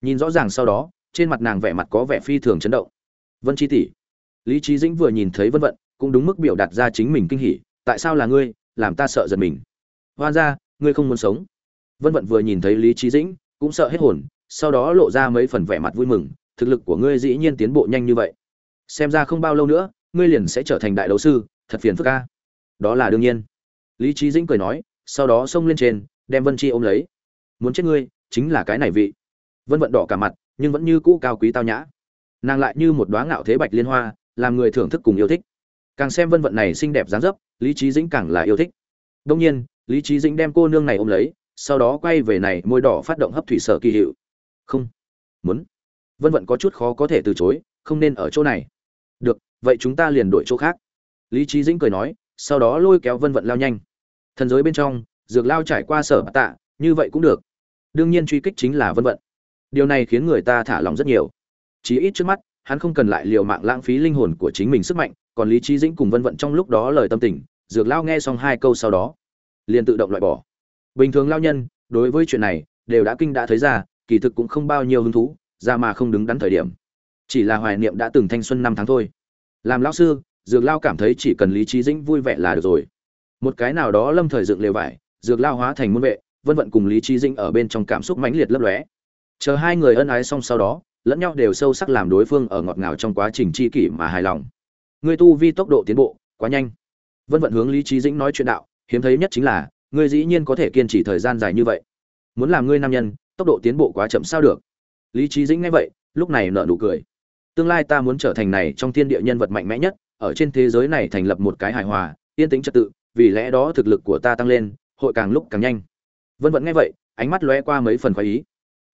Nhìn rõ ràng sau đó, trên mặt nàng vẻ mặt có vẻ phi thường chấn động. Vân chi tỷ. Lý trí dĩnh vừa nhìn thấy vân vận, cũng đúng mức biểu đạt ra chính mình kinh hỉ, tại sao là ngươi? Làm ta sợ giật mình. Hoan ra ngươi không muốn sống. Vân vận vừa nhìn thấy lý trí dĩnh, cũng sợ hết hồn, sau đó lộ ra mấy phần vẻ mặt vui mừng thực lực của ngươi dĩ nhiên tiến bộ nhanh như vậy. Xem ra không bao lâu nữa, ngươi liền sẽ trở thành đại đấu sư, thật phiền phức ca đó là đương nhiên. Lý trí dĩnh cười nói, sau đó xông lên trên, đem vân chi ôm lấy. Muốn chết ngươi, chính là cái này vị. Vân vận đỏ cả mặt, nhưng vẫn như cũ cao quý tao nhã. Nàng lại như một đoá ngạo thế bạch liên hoa, làm người thưởng thức cùng yêu thích. Càng xem vân vận này xinh đẹp dáng dấp, lý trí dĩnh càng là yêu thích. Đông nhiên, lý trí dĩnh đem cô nương này ôm lấy, sau đó quay về này môi đỏ phát động hấp thủy sở kỳ hiệu. Không. Muốn vân vận có chút khó có thể từ chối, không nên ở chỗ này. Được, vậy chúng ta liền đổi chỗ khác. Lý trí dĩnh cười nói, sau đó lôi kéo vân vận lao nhanh. Thần giới bên trong, dược lao trải qua sở tạ, như vậy cũng được. Đương nhiên truy kích chính là vân vận. Điều này khiến người ta thả lòng rất nhiều. Chí ít trước mắt, hắn không cần lại liều mạng lãng phí linh hồn của chính mình sức mạnh, còn lý trí dĩnh cùng vân vận trong lúc đó lời tâm tình, dược lao nghe xong hai câu sau đó, liền tự động loại bỏ. Bình thường lao nhân, đối với chuyện này, đều đã kinh đã thấy ra, kỳ thực cũng không bao nhiêu hứng thú ra mà không đứng đắn thời điểm. Chỉ là hoài niệm đã từng thanh xuân năm tháng thôi. Làm lão sư, dược lao cảm thấy chỉ cần lý trí dĩnh vui vẻ là được rồi. Một cái nào đó lâm thời dựng lều vải, dược lao hóa thành môn vệ, vân vận cùng lý trí dĩnh ở bên trong cảm xúc mãnh liệt lấp lóe. Chờ hai người ân ái xong sau đó, lẫn nhau đều sâu sắc làm đối phương ở ngọt ngào trong quá trình chi kỷ mà hài lòng. Ngươi tu vi tốc độ tiến bộ, quá nhanh. Vân vận hướng lý trí dĩnh nói chuyện đạo, hiếm thấy nhất chính là, ngươi dĩ nhiên có thể kiên trì thời gian dài như vậy. Muốn làm ngươi nam nhân, tốc độ tiến bộ quá chậm sao được lý trí dĩnh nghe vậy, lúc này nở nụ cười. Tương lai ta muốn trở thành này trong thiên địa nhân vật mạnh mẽ nhất, ở trên thế giới này thành lập một cái hài hòa, yên tĩnh trật tự, vì lẽ đó thực lực của ta tăng lên, hội càng lúc càng nhanh. Vân vận nghe vậy, ánh mắt lóe qua mấy phần khoái ý.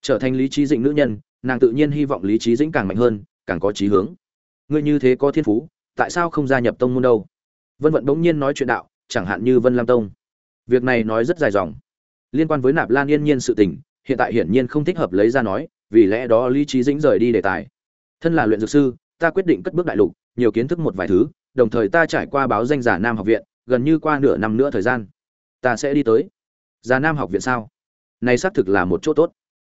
Trở thành lý trí dĩnh nữ nhân, nàng tự nhiên hy vọng lý trí dĩnh càng mạnh hơn, càng có trí hướng. Ngươi như thế có thiên phú, tại sao không gia nhập tông môn đâu? Vân vận bỗng nhiên nói chuyện đạo, chẳng hạn như vân lam tông. Việc này nói rất dài dòng. Liên quan với nạp lan yên nhiên sự tình, hiện tại hiển nhiên không thích hợp lấy ra nói vì lẽ đó lý trí dĩnh rời đi đề tài. Thân là luyện dược sư, ta quyết định cất bước đại lục, nhiều kiến thức một vài thứ, đồng thời ta trải qua báo danh giả nam học viện, gần như qua nửa năm nữa thời gian. Ta sẽ đi tới giả nam học viện sao? Này xác thực là một chỗ tốt.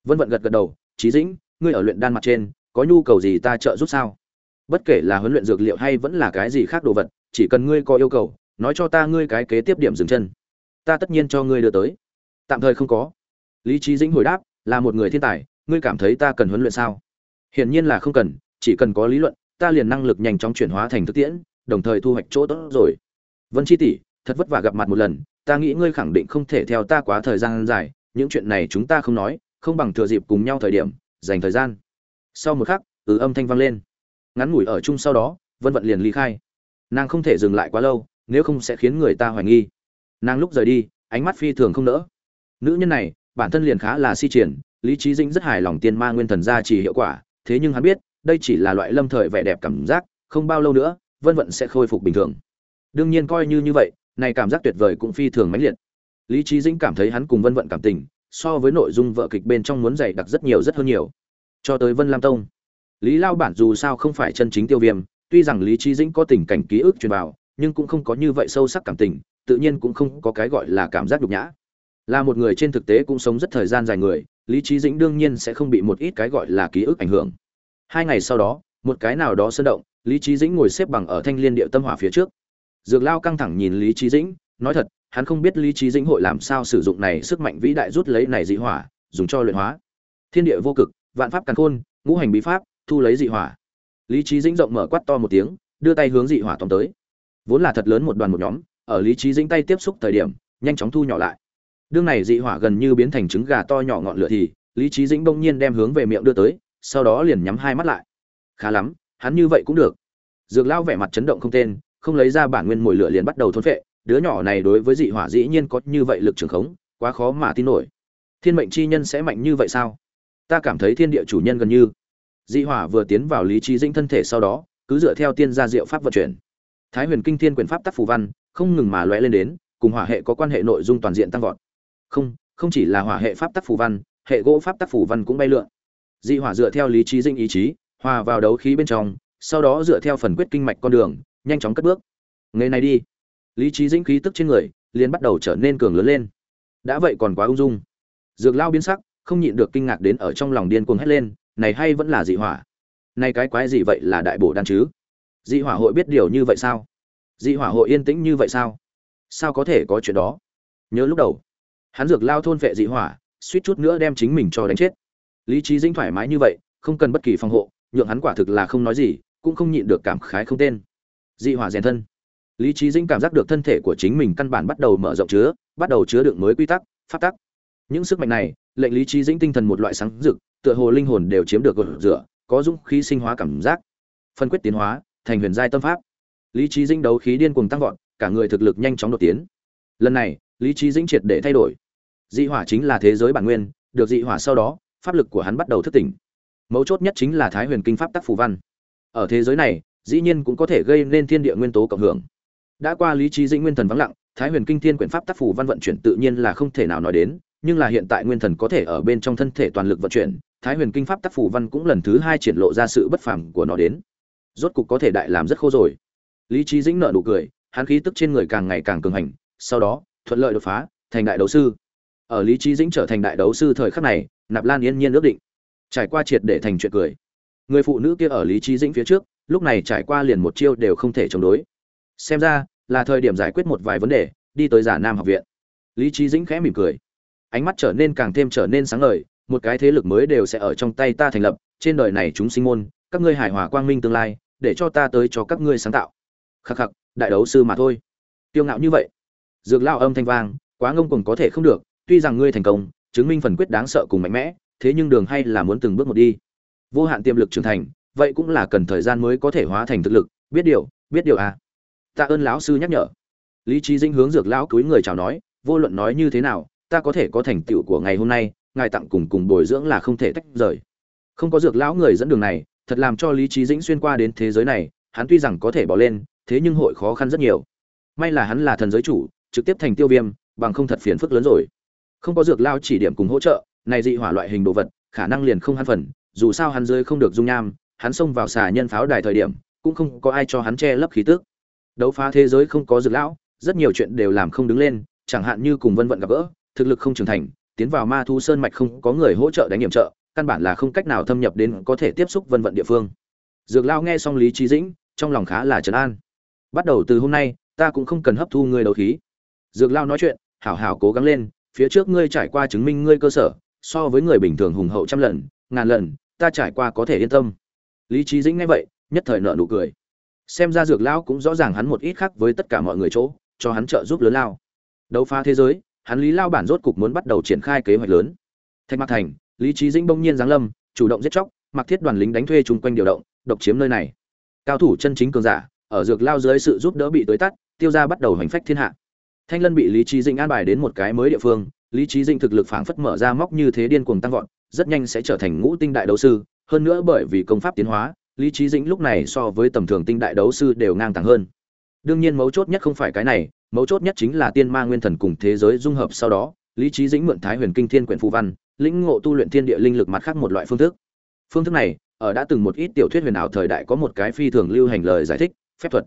Vân vận gật gật đầu trí dĩnh, ngươi ở luyện đan mặt trên, có nhu cầu gì ta trợ giúp sao? Bất kể là huấn luyện dược liệu hay vẫn là cái gì khác đồ vật, chỉ cần ngươi có yêu cầu, nói cho ta ngươi cái kế tiếp điểm dừng chân. Ta tất nhiên cho ngươi đưa tới. Tạm thời không có. Lý trí dĩnh hồi đáp, là một người thiên tài ngươi cảm thấy ta cần huấn luyện sao? Hiển nhiên là không cần, chỉ cần có lý luận, ta liền năng lực nhanh chóng chuyển hóa thành thực tiễn, đồng thời thu hoạch chỗ tốt rồi. Vân chi tỷ, thật vất vả gặp mặt một lần, ta nghĩ ngươi khẳng định không thể theo ta quá thời gian dài, những chuyện này chúng ta không nói, không bằng thừa dịp cùng nhau thời điểm, dành thời gian. Sau một khắc ừ âm thanh vang lên. Ngắn ngủi ở chung sau đó, vân vận liền ly khai. Nàng không thể dừng lại quá lâu, nếu không sẽ khiến người ta hoài nghi. Nàng lúc rời đi, ánh mắt phi thường không nỡ. Nữ nhân này, bản thân liền khá là si triển lý trí dĩnh rất hài lòng tiên ma nguyên thần gia trì hiệu quả, thế nhưng hắn biết, đây chỉ là loại lâm thời vẻ đẹp cảm giác, không bao lâu nữa, vân vận sẽ khôi phục bình thường. Đương nhiên coi như như vậy, này cảm giác tuyệt vời cũng phi thường mãnh liệt. Lý trí dĩnh cảm thấy hắn cùng vân vận cảm tình, so với nội dung vợ kịch bên trong muốn dày đặc rất nhiều rất hơn nhiều. Cho tới vân lam tông, lý lao bản dù sao không phải chân chính tiêu viêm, tuy rằng lý trí dĩnh có tình cảnh ký ức truyền vào, nhưng cũng không có như vậy sâu sắc cảm tình, tự nhiên cũng không có cái gọi là cảm giác nhục nhã. Là một người trên thực tế cũng sống rất thời gian dài người lý trí dĩnh đương nhiên sẽ không bị một ít cái gọi là ký ức ảnh hưởng. Hai ngày sau đó, một cái nào đó sơn động, lý trí dĩnh ngồi xếp bằng ở thanh liên địa tâm hỏa phía trước. Dược lao căng thẳng nhìn lý trí dĩnh, nói thật, hắn không biết lý trí dĩnh hội làm sao sử dụng này sức mạnh vĩ đại rút lấy này dị hỏa, dùng cho luyện hóa. Thiên địa vô cực, vạn pháp càn khôn, ngũ hành bí pháp, thu lấy dị hỏa. Lý trí dĩnh rộng mở quát to một tiếng, đưa tay hướng dị hỏa tóm tới. Vốn là thật lớn một đoàn một nhóm, ở lý trí dĩnh tay tiếp xúc thời điểm, nhanh chóng thu nhỏ lại đương này dị hỏa gần như biến thành trứng gà to nhỏ ngọn lửa thì, lý trí dĩnh bỗng nhiên đem hướng về miệng đưa tới, sau đó liền nhắm hai mắt lại. Khá lắm, hắn như vậy cũng được. Dược lao vẻ mặt chấn động không tên, không lấy ra bản nguyên mồi lửa liền bắt đầu thôn phệ, đứa nhỏ này đối với dị hỏa dĩ nhiên có như vậy lực trường khống, quá khó mà tin nổi. Thiên mệnh chi nhân sẽ mạnh như vậy sao? Ta cảm thấy thiên địa chủ nhân gần như. Dị hỏa vừa tiến vào lý trí dĩnh thân thể sau đó, cứ dựa theo tiên gia diệu pháp vận chuyển. Thái huyền kinh thiên quyền pháp tác phù văn, không ngừng mà lóe lên đến, cùng hỏa hệ có quan hệ nội dung toàn diện tăng vọt không không chỉ là hỏa hệ pháp tác phù văn, hệ gỗ pháp tác phù văn cũng bay lượn. Dị hỏa dựa theo lý trí dinh ý chí, hòa vào đấu khí bên trong, sau đó dựa theo phần quyết kinh mạch con đường, nhanh chóng cất bước. Ngày này đi. Lý trí dĩnh khí tức trên người liền bắt đầu trở nên cường lớn lên. Đã vậy còn quá ung dung. Dược lao biến sắc, không nhịn được kinh ngạc đến ở trong lòng điên cuồng hét lên, này hay vẫn là dị hỏa. Này cái quái gì vậy là đại bổ đan chứ? Dị hỏa hội biết điều như vậy sao? Dị hỏa hội yên tĩnh như vậy sao? Sao có thể có chuyện đó? Nhớ lúc đầu hắn dược lao thôn vệ dị hỏa, suýt chút nữa đem chính mình cho đánh chết. Lý trí dĩnh thoải mái như vậy, không cần bất kỳ phòng hộ, nhượng hắn quả thực là không nói gì, cũng không nhịn được cảm khái không tên. Dị hỏa rèn thân. Lý trí dĩnh cảm giác được thân thể của chính mình căn bản bắt đầu mở rộng chứa, bắt đầu chứa đựng mới quy tắc phát tắc. Những sức mạnh này, lệnh lý trí dĩnh tinh thần một loại sáng rực, tựa hồ linh hồn đều chiếm được gột rửa, có dũng khí sinh hóa cảm giác. Phân quyết tiến hóa, thành huyền giai tâm pháp. Lý trí dĩnh đấu khí điên cuồng tăng vọt, cả người thực lực nhanh chóng đột tiến. Lần này, lý trí dĩnh triệt để thay đổi dị hỏa chính là thế giới bản nguyên, được dị hỏa sau đó, pháp lực của hắn bắt đầu thức tỉnh. Mấu chốt nhất chính là thái huyền kinh pháp tắc phù văn. Ở thế giới này, dĩ nhiên cũng có thể gây nên thiên địa nguyên tố cộng hưởng. Đã qua lý trí dĩnh nguyên thần vắng lặng, thái huyền kinh thiên quyển pháp tác phù văn vận chuyển tự nhiên là không thể nào nói đến, nhưng là hiện tại nguyên thần có thể ở bên trong thân thể toàn lực vận chuyển, thái huyền kinh pháp tác phù văn cũng lần thứ hai triển lộ ra sự bất phàm của nó đến. Rốt cục có thể đại làm rất khô rồi. Lý trí dĩnh nợ nụ cười, hắn khí tức trên người càng ngày càng cường hành, sau đó, thuận lợi đột phá, thành đại đấu sư ở lý trí dĩnh trở thành đại đấu sư thời khắc này, nạp lan yên nhiên ước định. Trải qua triệt để thành chuyện cười. Người phụ nữ kia ở lý trí dĩnh phía trước, lúc này trải qua liền một chiêu đều không thể chống đối. Xem ra, là thời điểm giải quyết một vài vấn đề, đi tới giả nam học viện. Lý trí dĩnh khẽ mỉm cười. Ánh mắt trở nên càng thêm trở nên sáng ngời, một cái thế lực mới đều sẽ ở trong tay ta thành lập, trên đời này chúng sinh môn, các ngươi hài hòa quang minh tương lai, để cho ta tới cho các ngươi sáng tạo. Khắc khắc, đại đấu sư mà thôi. Tiêu ngạo như vậy. Dược lao âm thanh vang, quá ngông cuồng có thể không được tuy rằng ngươi thành công, chứng minh phần quyết đáng sợ cùng mạnh mẽ, thế nhưng đường hay là muốn từng bước một đi. Vô hạn tiềm lực trưởng thành, vậy cũng là cần thời gian mới có thể hóa thành thực lực. Biết điều biết điều à. Tạ ơn lão sư nhắc nhở. Lý trí dĩnh hướng dược lão cúi người chào nói, vô luận nói như thế nào, ta có thể có thành tựu của ngày hôm nay, ngài tặng cùng cùng bồi dưỡng là không thể tách rời. Không có dược lão người dẫn đường này, thật làm cho lý trí dĩnh xuyên qua đến thế giới này, hắn tuy rằng có thể bỏ lên, thế nhưng hội khó khăn rất nhiều. May là hắn là thần giới chủ, trực tiếp thành tiêu viêm, bằng không thật phiền phức lớn rồi không có dược lao chỉ điểm cùng hỗ trợ, này dị hỏa loại hình đồ vật, khả năng liền không hắn phần, dù sao hắn rơi không được dung nham, hắn xông vào xà nhân pháo đài thời điểm, cũng không có ai cho hắn che lấp khí tức. Đấu phá thế giới không có dược lão, rất nhiều chuyện đều làm không đứng lên, chẳng hạn như cùng vân vận gặp gỡ, thực lực không trưởng thành, tiến vào ma thu sơn mạch không có người hỗ trợ đánh nghiệm trợ, căn bản là không cách nào thâm nhập đến có thể tiếp xúc vân vận địa phương. Dược lao nghe xong lý trí dĩnh, trong lòng khá là trấn an. Bắt đầu từ hôm nay, ta cũng không cần hấp thu người đấu khí. Dược lao nói chuyện, hảo hảo cố gắng lên phía trước ngươi trải qua chứng minh ngươi cơ sở, so với người bình thường hùng hậu trăm lần, ngàn lần, ta trải qua có thể yên tâm. Lý trí dĩnh nghe vậy, nhất thời nợ nụ cười. Xem ra dược lão cũng rõ ràng hắn một ít khác với tất cả mọi người chỗ, cho hắn trợ giúp lớn lao. Đấu phá thế giới, hắn lý lao bản rốt cục muốn bắt đầu triển khai kế hoạch lớn. Thạch mạc thành, lý trí dĩnh bỗng nhiên giáng lâm, chủ động giết chóc mặc thiết đoàn lính đánh thuê chung quanh điều động, độc chiếm nơi này. Cao thủ chân chính cường giả, ở dược lao dưới sự giúp đỡ bị tới tắt, tiêu ra bắt đầu hành phách thiên hạ thanh lân bị lý Chí dĩnh an bài đến một cái mới địa phương, lý Chí dĩnh thực lực phảng phất mở ra móc như thế điên cuồng tăng vọt, rất nhanh sẽ trở thành ngũ tinh đại đấu sư. Hơn nữa bởi vì công pháp tiến hóa, lý Chí dĩnh lúc này so với tầm thường tinh đại đấu sư đều ngang tàng hơn. Đương nhiên mấu chốt nhất không phải cái này, mấu chốt nhất chính là tiên ma nguyên thần cùng thế giới dung hợp sau đó, lý Chí dĩnh mượn thái huyền kinh thiên quyển phù văn, lĩnh ngộ tu luyện thiên địa linh lực mặt khác một loại phương thức. Phương thức này, ở đã từng một ít tiểu thuyết huyền ảo thời đại có một cái phi thường lưu hành lời giải thích, phép thuật.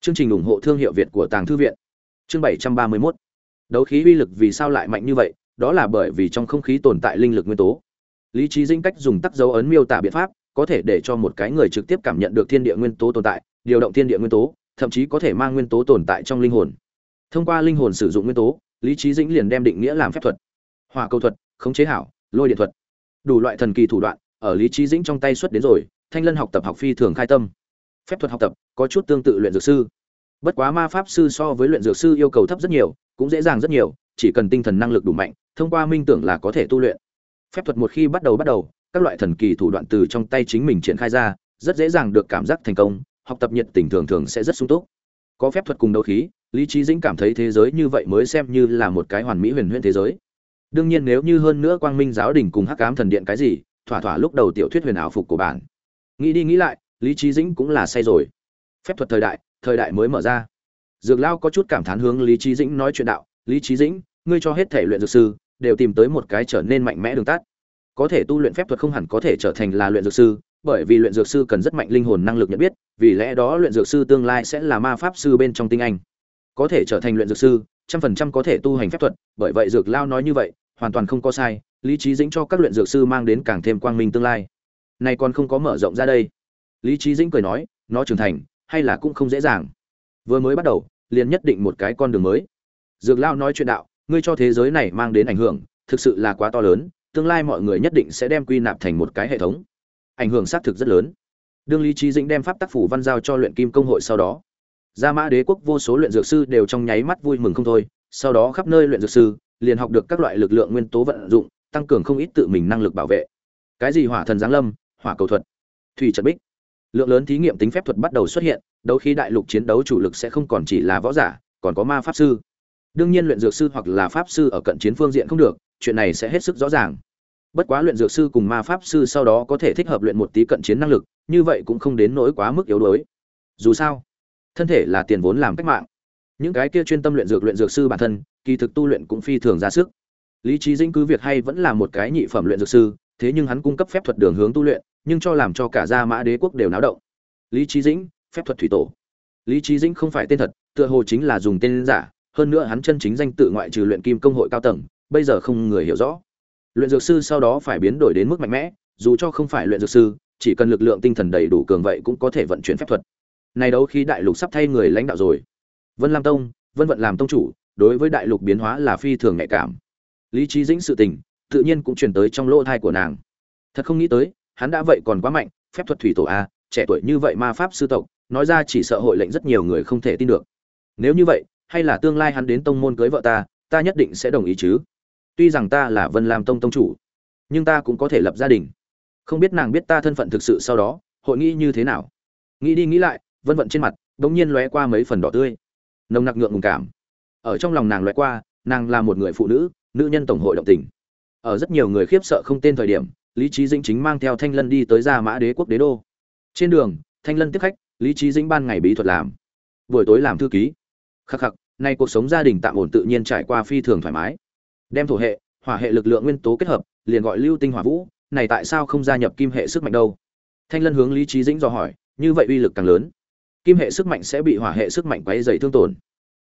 Chương trình ủng hộ thương hiệu việt của tàng thư viện chương bảy trăm ba mươi 731 đấu khí uy lực vì sao lại mạnh như vậy? Đó là bởi vì trong không khí tồn tại linh lực nguyên tố. Lý trí dĩnh cách dùng tắc dấu ấn miêu tả biện pháp, có thể để cho một cái người trực tiếp cảm nhận được thiên địa nguyên tố tồn tại, điều động thiên địa nguyên tố, thậm chí có thể mang nguyên tố tồn tại trong linh hồn. Thông qua linh hồn sử dụng nguyên tố, lý trí dĩnh liền đem định nghĩa làm phép thuật. Hỏa cầu thuật, khống chế hảo, lôi điện thuật. Đủ loại thần kỳ thủ đoạn, ở lý trí dĩnh trong tay xuất đến rồi, thanh lân học tập học phi thường khai tâm. Phép thuật học tập, có chút tương tự luyện dược sư bất quá ma pháp sư so với luyện dược sư yêu cầu thấp rất nhiều, cũng dễ dàng rất nhiều, chỉ cần tinh thần năng lực đủ mạnh, thông qua minh tưởng là có thể tu luyện. Phép thuật một khi bắt đầu bắt đầu, các loại thần kỳ thủ đoạn từ trong tay chính mình triển khai ra, rất dễ dàng được cảm giác thành công, học tập nhiệt tình thường thường sẽ rất sung túc. Có phép thuật cùng đấu khí, lý trí dĩnh cảm thấy thế giới như vậy mới xem như là một cái hoàn mỹ huyền huyễn thế giới. Đương nhiên nếu như hơn nữa quang minh giáo đình cùng hắc ám thần điện cái gì, thỏa thỏa lúc đầu tiểu thuyết huyền ảo phục của bản nghĩ đi nghĩ lại, lý trí dĩnh cũng là say rồi. Phép thuật thời đại thời đại mới mở ra. Dược lao có chút cảm thán hướng lý trí dĩnh nói chuyện đạo, lý trí dĩnh, ngươi cho hết thể luyện dược sư, đều tìm tới một cái trở nên mạnh mẽ đường tắt. Có thể tu luyện phép thuật không hẳn có thể trở thành là luyện dược sư, bởi vì luyện dược sư cần rất mạnh linh hồn năng lực nhận biết, vì lẽ đó luyện dược sư tương lai sẽ là ma pháp sư bên trong tinh anh. Có thể trở thành luyện dược sư, trăm phần trăm có thể tu hành phép thuật, bởi vậy dược lao nói như vậy, hoàn toàn không có sai, lý trí dĩnh cho các luyện dược sư mang đến càng thêm quang minh tương lai. Này còn không có mở rộng ra đây. Lý trí dĩnh cười nói, nó trưởng thành hay là cũng không dễ dàng. Vừa mới bắt đầu, liền nhất định một cái con đường mới. Dược lao nói chuyện đạo, ngươi cho thế giới này mang đến ảnh hưởng, thực sự là quá to lớn, tương lai mọi người nhất định sẽ đem quy nạp thành một cái hệ thống. Ảnh hưởng xác thực rất lớn. Đương lý trí dĩnh đem pháp tác phủ văn giao cho luyện kim công hội sau đó. Gia mã đế quốc vô số luyện dược sư đều trong nháy mắt vui mừng không thôi, sau đó khắp nơi luyện dược sư, liền học được các loại lực lượng nguyên tố vận dụng, tăng cường không ít tự mình năng lực bảo vệ. Cái gì hỏa thần giáng lâm, hỏa cầu thuật. Thủy trận bích lượng lớn thí nghiệm tính phép thuật bắt đầu xuất hiện, đấu khí đại lục chiến đấu chủ lực sẽ không còn chỉ là võ giả, còn có ma pháp sư. Đương nhiên luyện dược sư hoặc là pháp sư ở cận chiến phương diện không được, chuyện này sẽ hết sức rõ ràng. Bất quá luyện dược sư cùng ma pháp sư sau đó có thể thích hợp luyện một tí cận chiến năng lực, như vậy cũng không đến nỗi quá mức yếu đuối. Dù sao, thân thể là tiền vốn làm cách mạng. Những cái kia chuyên tâm luyện dược luyện dược sư bản thân, kỳ thực tu luyện cũng phi thường ra sức. Lý trí dĩnh cứ việc hay vẫn là một cái nhị phẩm luyện dược sư, thế nhưng hắn cung cấp phép thuật đường hướng tu luyện nhưng cho làm cho cả gia mã đế quốc đều náo động. Lý trí dĩnh, phép thuật thủy tổ. Lý trí dĩnh không phải tên thật, tựa hồ chính là dùng tên giả, hơn nữa hắn chân chính danh tự ngoại trừ luyện kim công hội cao tầng, bây giờ không người hiểu rõ. Luyện dược sư sau đó phải biến đổi đến mức mạnh mẽ, dù cho không phải luyện dược sư, chỉ cần lực lượng tinh thần đầy đủ cường vậy cũng có thể vận chuyển phép thuật. Này đấu khi đại lục sắp thay người lãnh đạo rồi. Vân lam tông, vân vận làm tông chủ, đối với đại lục biến hóa là phi thường nhạy cảm. Lý trí dĩnh sự tình, tự nhiên cũng truyền tới trong lỗ thai của nàng. Thật không nghĩ tới hắn đã vậy còn quá mạnh, phép thuật thủy tổ a, trẻ tuổi như vậy ma pháp sư tộc, nói ra chỉ sợ hội lệnh rất nhiều người không thể tin được. Nếu như vậy, hay là tương lai hắn đến tông môn cưới vợ ta ta nhất định sẽ đồng ý chứ. Tuy rằng ta là vân lam tông tông chủ, nhưng ta cũng có thể lập gia đình. Không biết nàng biết ta thân phận thực sự sau đó, hội nghĩ như thế nào? Nghĩ đi nghĩ lại, vân vận trên mặt đ ỗ n g nhiên lóe qua mấy phần đỏ tươi. Nồng nặc ngượng ngùng cảm. Ở trong lòng nàng lóe qua, nàng là một người phụ nữ nữ nhân tổng hội động tình. Ở rất nhiều người khiếp sợ không tên thời điểm lý trí dĩnh chính mang theo thanh lân đi tới gia mã đế quốc đế đô. Trên đường, thanh lân tiếp khách, lý trí dĩnh ban ngày bí thuật làm. Buổi tối làm thư ký. Khắc khắc, nay cuộc sống gia đình tạm ổn tự nhiên trải qua phi thường thoải mái. Đem thổ hệ, hỏa hệ lực lượng nguyên tố kết hợp, liền gọi lưu tinh hỏa vũ, này tại sao không gia nhập kim hệ sức mạnh đâu? Thanh lân hướng lý trí dĩnh dò hỏi, như vậy uy lực càng lớn. Kim hệ sức mạnh sẽ bị hỏa hệ sức mạnh quấy dày thương tổn.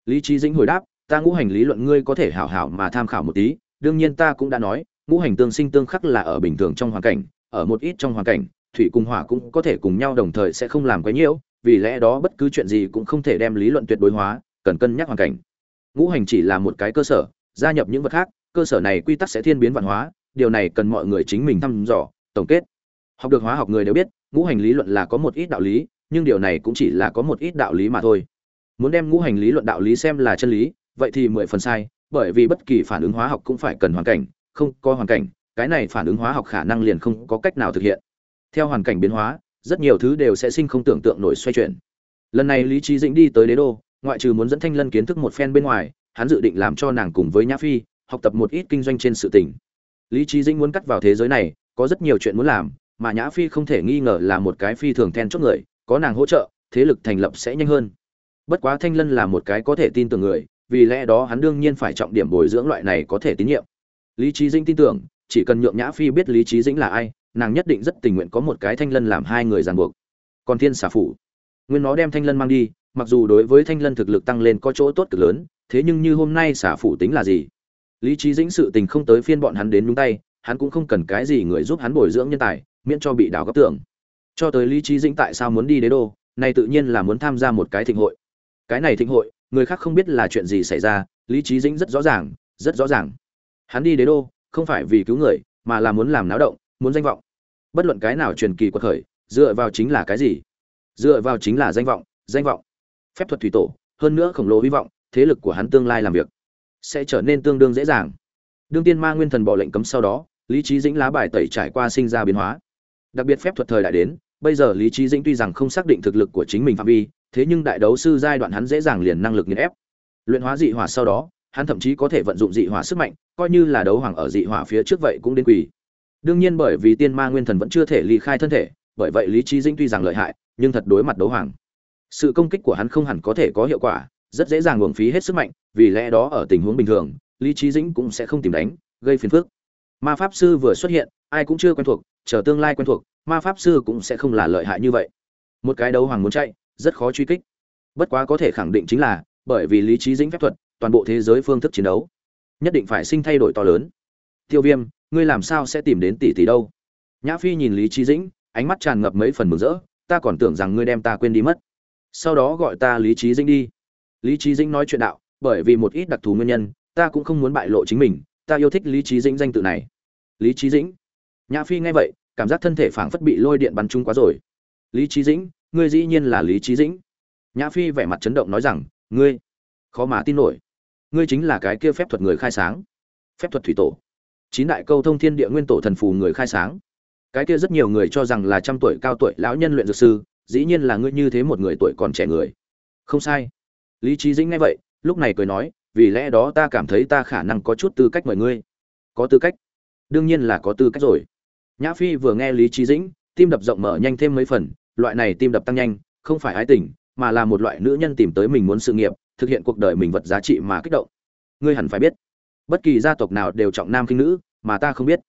Lý trí dĩnh hồi đáp, ta ngũ hành lý luận ngươi có thể hảo hảo mà tham khảo một tí, đương nhiên ta cũng đã nói ngũ hành tương sinh tương khắc là ở bình thường trong hoàn cảnh, ở một ít trong hoàn cảnh, thủy cùng hỏa cũng có thể cùng nhau đồng thời sẽ không làm quá nhiễu, vì lẽ đó bất cứ chuyện gì cũng không thể đem lý luận tuyệt đối hóa, cần cân nhắc hoàn cảnh. Ngũ hành chỉ là một cái cơ sở, gia nhập những vật khác, cơ sở này quy tắc sẽ thiên biến vạn hóa, điều này cần mọi người chính mình thăm dò, tổng kết. Học được hóa học người đều biết, ngũ hành lý luận là có một ít đạo lý, nhưng điều này cũng chỉ là có một ít đạo lý mà thôi. Muốn đem ngũ hành lý luận đạo lý xem là chân lý, vậy thì mười phần sai, bởi vì bất kỳ phản ứng hóa học cũng phải cần hoàn cảnh không có hoàn cảnh, cái này phản ứng hóa học khả năng liền không có cách nào thực hiện. Theo hoàn cảnh biến hóa, rất nhiều thứ đều sẽ sinh không tưởng tượng nổi xoay chuyển. Lần này lý trí dĩnh đi tới đế đô, ngoại trừ muốn dẫn thanh lân kiến thức một phen bên ngoài, hắn dự định làm cho nàng cùng với nhã phi, học tập một ít kinh doanh trên sự tỉnh. lý trí dĩnh muốn cắt vào thế giới này, có rất nhiều chuyện muốn làm, mà nhã phi không thể nghi ngờ là một cái phi thường then chốt người, có nàng hỗ trợ, thế lực thành lập sẽ nhanh hơn. Bất quá thanh lân là một cái có thể tin tưởng người, vì lẽ đó hắn đương nhiên phải trọng điểm bồi dưỡng loại này có thể tín nhiệm lý trí dĩnh tin tưởng, chỉ cần nhượng nhã phi biết lý trí dĩnh là ai, nàng nhất định rất tình nguyện có một cái thanh lân làm hai người ràng buộc. Còn thiên xà phủ, nguyên nó đem thanh lân mang đi, mặc dù đối với thanh lân thực lực tăng lên có chỗ tốt cực lớn, thế nhưng như hôm nay xả phủ tính là gì? Lý trí dĩnh sự tình không tới phiên bọn hắn đến nhúng tay, hắn cũng không cần cái gì người giúp hắn bồi dưỡng nhân tài, miễn cho bị đào gấp tưởng. Cho tới lý trí dĩnh tại sao muốn đi đế đô này tự nhiên là muốn tham gia một cái thịnh hội. Cái này thịnh hội, người khác không biết là chuyện gì xảy ra, lý trí dĩnh rất rõ ràng, rất rõ ràng hắn đi đế đô, không phải vì cứu người, mà là muốn làm náo động, muốn danh vọng. Bất luận cái nào truyền kỳ quật khởi, dựa vào chính là cái gì? Dựa vào chính là danh vọng danh vọng. Phép thuật thủy tổ, hơn nữa khổng lồ hy vọng, thế lực của hắn tương lai làm việc, sẽ trở nên tương đương dễ dàng. Đương tiên ma nguyên thần bỏ lệnh cấm sau đó, lý trí dĩnh lá bài tẩy trải qua sinh ra biến hóa. Đặc biệt phép thuật thời đại đến, bây giờ lý trí dĩnh tuy rằng không xác định thực lực của chính mình phạm vi, thế nhưng đại đấu sư giai đoạn hắn dễ dàng liền năng lực nghiền ép. Luyện hóa dị hỏa sau đó hắn thậm chí có thể vận dụng dị hỏa sức mạnh, coi như là đấu hoàng ở dị hỏa phía trước vậy cũng đến quỳ. Đương nhiên bởi vì tiên ma nguyên thần vẫn chưa thể ly khai thân thể, bởi vậy lý trí dĩnh tuy rằng lợi hại, nhưng thật đối mặt đấu hoàng. Sự công kích của hắn không hẳn có thể có hiệu quả, rất dễ dàng uổng phí hết sức mạnh, vì lẽ đó ở tình huống bình thường, lý trí dĩnh cũng sẽ không tìm đánh, gây phiền phức. Ma pháp sư vừa xuất hiện, ai cũng chưa quen thuộc, chờ tương lai quen thuộc, ma pháp sư cũng sẽ không là lợi hại như vậy. Một cái đấu hoàng muốn chạy, rất khó truy kích. Bất quá có thể khẳng định chính là, bởi vì lý trí dĩnh phép thuật toàn bộ thế giới phương thức chiến đấu. Nhất định phải sinh thay đổi to lớn. Tiêu viêm, ngươi làm sao sẽ tìm đến tỷ tỷ đâu? Nhã phi nhìn lý trí dĩnh, ánh mắt tràn ngập mấy phần mừng rỡ, ta còn tưởng rằng ngươi đem ta quên đi mất. Sau đó gọi ta lý trí dĩnh đi. Lý trí dĩnh nói chuyện đạo, bởi vì một ít đặc thù nguyên nhân, ta cũng không muốn bại lộ chính mình, ta yêu thích lý trí dĩnh danh tự này. Lý trí dĩnh. Nhã phi nghe vậy, cảm giác thân thể phảng phất bị lôi điện bắn trúng quá rồi. Lý trí dĩnh, ngươi dĩ nhiên là lý trí dĩnh. Nhã phi vẻ mặt chấn động nói rằng, ngươi, khó mà tin nổi ngươi chính là cái kia phép thuật người khai sáng. Phép thuật thủy tổ. Chín đại câu thông thiên địa nguyên tổ thần phù người khai sáng. Cái kia rất nhiều người cho rằng là trăm tuổi cao tuổi lão nhân luyện dược sư, dĩ nhiên là ngươi như thế một người tuổi còn trẻ người. Không sai. Lý trí dĩnh nghe vậy, lúc này cười nói, vì lẽ đó ta cảm thấy ta khả năng có chút tư cách mời ngươi. Có tư cách? Đương nhiên là có tư cách rồi. Nhã phi vừa nghe lý trí dĩnh, tim đập rộng mở nhanh thêm mấy phần, loại này tim đập tăng nhanh, không phải ái tình, mà là một loại nữ nhân tìm tới mình muốn sự nghiệp thực hiện cuộc đời mình vật giá trị mà kích động. Ngươi hẳn phải biết, bất kỳ gia tộc nào đều trọng nam khinh nữ, mà ta không biết.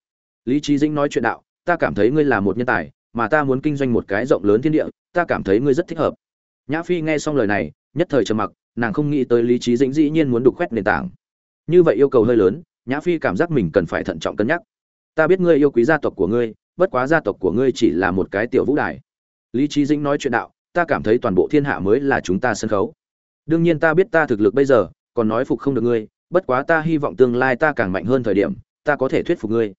Lý trí dĩnh nói chuyện đạo, ta cảm thấy ngươi là một nhân tài, mà ta muốn kinh doanh một cái rộng lớn thiên địa, ta cảm thấy ngươi rất thích hợp. Nhã phi nghe xong lời này, nhất thời trầm mặc, nàng không nghĩ tới lý trí dĩnh dĩ nhiên muốn đục khoét nền tảng. Như vậy yêu cầu hơi lớn, nhã phi cảm giác mình cần phải thận trọng cân nhắc. Ta biết ngươi yêu quý gia tộc của ngươi, bất quá gia tộc của ngươi chỉ là một cái tiểu vũ đài. Lý trí dĩnh nói chuyện đạo, ta cảm thấy toàn bộ thiên hạ mới là chúng ta sân khấu đương nhiên ta biết ta thực lực bây giờ, còn nói phục không được ngươi, bất quá ta hy vọng tương lai ta càng mạnh hơn thời điểm, ta có thể thuyết phục ngươi.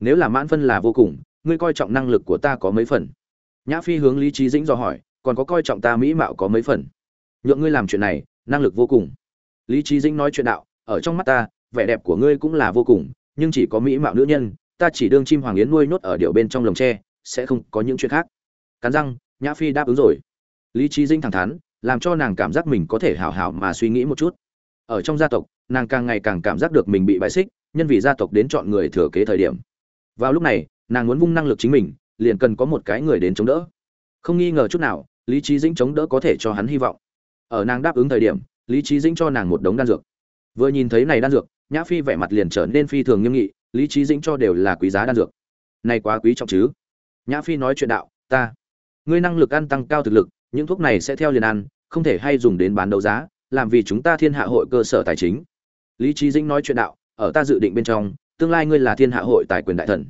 Nếu là mãn phân là vô cùng, ngươi coi trọng năng lực của ta có mấy phần? Nhã phi hướng lý trí dĩnh dò hỏi, còn có coi trọng ta mỹ mạo có mấy phần? Nhượng ngươi làm chuyện này, năng lực vô cùng. Lý trí dĩnh nói chuyện đạo, ở trong mắt ta, vẻ đẹp của ngươi cũng là vô cùng, nhưng chỉ có mỹ mạo nữ nhân, ta chỉ đương chim hoàng yến nuôi nhốt ở điệu bên trong lồng tre, sẽ không có những chuyện khác. Cắn răng, nhã phi đáp ứng rồi. Lý trí dĩnh thẳng thắn làm cho nàng cảm giác mình có thể hào hào mà suy nghĩ một chút. Ở trong gia tộc, nàng càng ngày càng cảm giác được mình bị bại xích, nhân vì gia tộc đến chọn người thừa kế thời điểm. Vào lúc này, nàng muốn vung năng lực chính mình, liền cần có một cái người đến chống đỡ. Không nghi ngờ chút nào, lý trí dĩnh chống đỡ có thể cho hắn hy vọng. Ở nàng đáp ứng thời điểm, lý trí dĩnh cho nàng một đống đan dược. Vừa nhìn thấy này đan dược, nhã phi vẻ mặt liền trở nên phi thường nghiêm nghị, lý trí dĩnh cho đều là quý giá đan dược. Này quá quý trọng chứ. Nhã phi nói chuyện đạo, ta, ngươi năng lực ăn tăng cao thực lực, những thuốc này sẽ theo liền ăn không thể hay dùng đến bán đấu giá, làm vì chúng ta thiên hạ hội cơ sở tài chính. Lý trí dĩnh nói chuyện đạo, ở ta dự định bên trong, tương lai ngươi là thiên hạ hội tài quyền đại thần.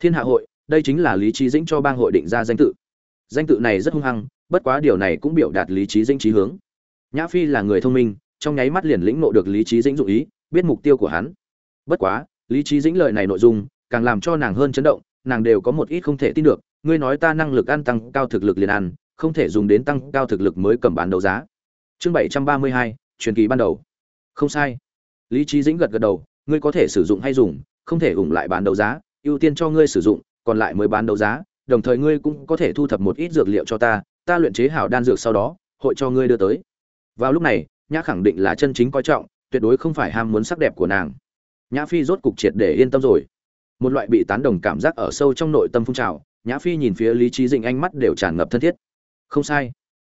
Thiên hạ hội, đây chính là lý trí dĩnh cho bang hội định ra danh tự. Danh tự này rất hung hăng, bất quá điều này cũng biểu đạt lý trí dĩnh trí hướng. Nhã phi là người thông minh, trong nháy mắt liền lĩnh ngộ được lý trí dĩnh dụng ý, biết mục tiêu của hắn. Bất quá, lý trí dĩnh lời này nội dung, càng làm cho nàng hơn chấn động, nàng đều có một ít không thể tin được, ngươi nói ta năng lực ăn tăng cao thực lực liền ăn không thể dùng đến tăng cao thực lực mới cầm bán đấu giá. Chương bảy trăm ba mươi hai, truyền kỳ ban đầu. Không sai. Lý trí dĩnh gật gật đầu, ngươi có thể sử dụng hay dùng, không thể ủng lại bán đấu giá, ưu tiên cho ngươi sử dụng, còn lại mới bán đấu giá, đồng thời ngươi cũng có thể thu thập một ít dược liệu cho ta ta luyện chế hảo đan dược sau đó, hội cho ngươi đưa tới. Vào lúc này, nhã khẳng định là chân chính coi trọng, tuyệt đối không phải ham muốn sắc đẹp của nàng. Nhã phi rốt cục triệt để yên tâm rồi. Một loại bị tán đồng cảm giác ở sâu trong nội tâm phun trào, nhã phi nhìn phía lý trí dĩnh ánh mắt đều tràn ngập thân thiết không sai.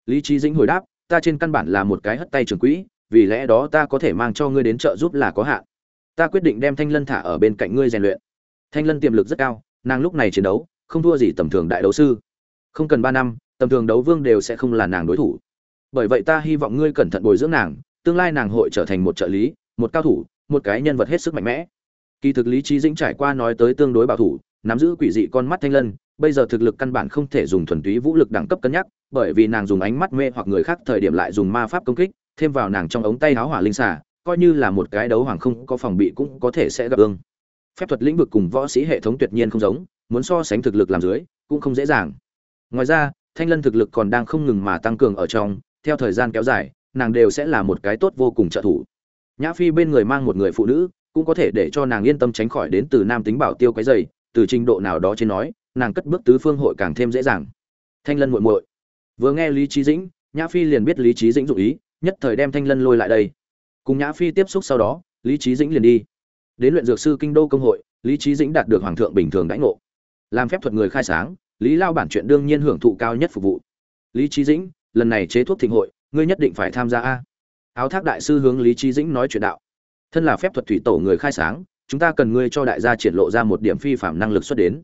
Lý trí dĩnh hồi đáp, ta trên căn bản là một cái hất tay trường quỹ, vì lẽ đó ta có thể mang cho ngươi đến trợ giúp là có hạn. Ta quyết định đem thanh lân thả ở bên cạnh ngươi rèn luyện. Thanh lân tiềm lực rất cao, nàng lúc này chiến đấu, không thua gì tầm thường đại đấu sư. Không cần ba năm, tầm thường đấu vương đều sẽ không là nàng đối thủ. Bởi vậy ta hy vọng ngươi cẩn thận bồi dưỡng nàng, tương lai nàng hội trở thành một trợ lý, một cao thủ, một cái nhân vật hết sức mạnh mẽ. Kỳ thực lý trí dĩnh trải qua nói tới tương đối bảo thủ, nắm giữ quỷ dị con mắt thanh lân bây giờ thực lực căn bản không thể dùng thuần túy vũ lực đẳng cấp cân nhắc, bởi vì nàng dùng ánh mắt mê hoặc người khác thời điểm lại dùng ma pháp công kích, thêm vào nàng trong ống tay háo hỏa linh xả coi như là một cái đấu hoàng không có phòng bị cũng có thể sẽ gặp ương. Phép thuật lĩnh vực cùng võ sĩ hệ thống tuyệt nhiên không giống, muốn so sánh thực lực làm dưới, cũng không dễ dàng. Ngoài ra, thanh lân thực lực còn đang không ngừng mà tăng cường ở trong, theo thời gian kéo dài, nàng đều sẽ là một cái tốt vô cùng trợ thủ. Nhã phi bên người mang một người phụ nữ, cũng có thể để cho nàng yên tâm tránh khỏi đến từ nam tính bảo tiêu cái dày, từ trình độ nào đó trên nói nàng cất bước tứ phương hội càng thêm dễ dàng. Thanh lân muội muội, vừa nghe lý trí dĩnh, nhã phi liền biết lý trí dĩnh dụ ý, nhất thời đem thanh lân lôi lại đây. Cùng nhã phi tiếp xúc sau đó, lý trí dĩnh liền đi. Đến luyện dược sư kinh đô công hội, lý trí dĩnh đạt được hoàng thượng bình thường đãi ngộ. Làm phép thuật người khai sáng, lý lao bản chuyện đương nhiên hưởng thụ cao nhất phục vụ. Lý trí dĩnh, lần này chế thuốc thịnh hội, ngươi nhất định phải tham gia a. Áo thác đại sư hướng lý trí dĩnh nói chuyện đạo. Thân là phép thuật thủy tổ người khai sáng, chúng ta cần ngươi cho đại gia triển lộ ra một điểm phi phạm năng lực xuất đến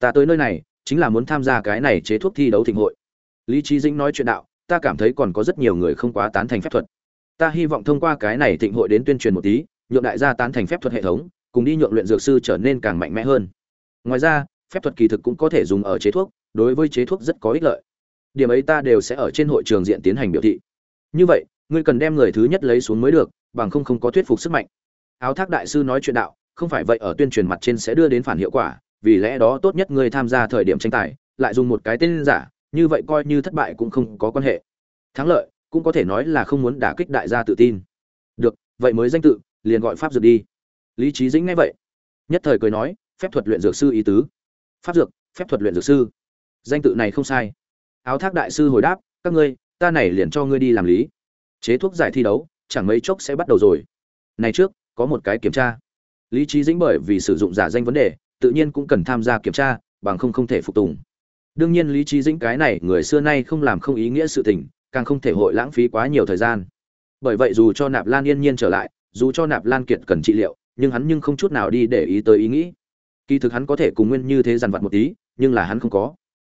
ta tới nơi này, chính là muốn tham gia cái này chế thuốc thi đấu thịnh hội. Lý trí dĩnh nói chuyện đạo, ta cảm thấy còn có rất nhiều người không quá tán thành phép thuật. Ta hy vọng thông qua cái này thịnh hội đến tuyên truyền một tí, nhượng đại gia tán thành phép thuật hệ thống, cùng đi nhượng luyện dược sư trở nên càng mạnh mẽ hơn. Ngoài ra, phép thuật kỳ thực cũng có thể dùng ở chế thuốc, đối với chế thuốc rất có ích lợi. Điểm ấy ta đều sẽ ở trên hội trường diện tiến hành biểu thị. Như vậy, ngươi cần đem người thứ nhất lấy xuống mới được, bằng không không có thuyết phục sức mạnh. Áo thác đại sư nói chuyện đạo, không phải vậy ở tuyên truyền mặt trên sẽ đưa đến phản hiệu quả vì lẽ đó tốt nhất ngươi tham gia thời điểm tranh tài, lại dùng một cái tên giả, như vậy coi như thất bại cũng không có quan hệ. Thắng lợi, cũng có thể nói là không muốn đả kích đại gia tự tin. Được, vậy mới danh tự, liền gọi pháp dược đi. Lý trí dĩnh nghe vậy, nhất thời cười nói, phép thuật luyện dược sư ý tứ. Pháp dược, phép thuật luyện dược sư. Danh tự này không sai. Áo thác đại sư hồi đáp, các ngươi, ta này liền cho ngươi đi làm lý. Chế thuốc giải thi đấu, chẳng mấy chốc sẽ bắt đầu rồi. Này trước, có một cái kiểm tra. Lý trí dĩnh bởi vì sử dụng giả danh vấn đề tự nhiên cũng cần tham gia kiểm tra, bằng không không thể phục tùng. Đương nhiên lý trí dĩnh cái này người xưa nay không làm không ý nghĩa sự tình, càng không thể hội lãng phí quá nhiều thời gian. Bởi vậy dù cho nạp lan yên nhiên trở lại, dù cho nạp lan kiệt cần trị liệu, nhưng hắn nhưng không chút nào đi để ý tới ý nghĩ. Kỳ thực hắn có thể cùng nguyên như thế dằn vặt một tí, nhưng là hắn không có.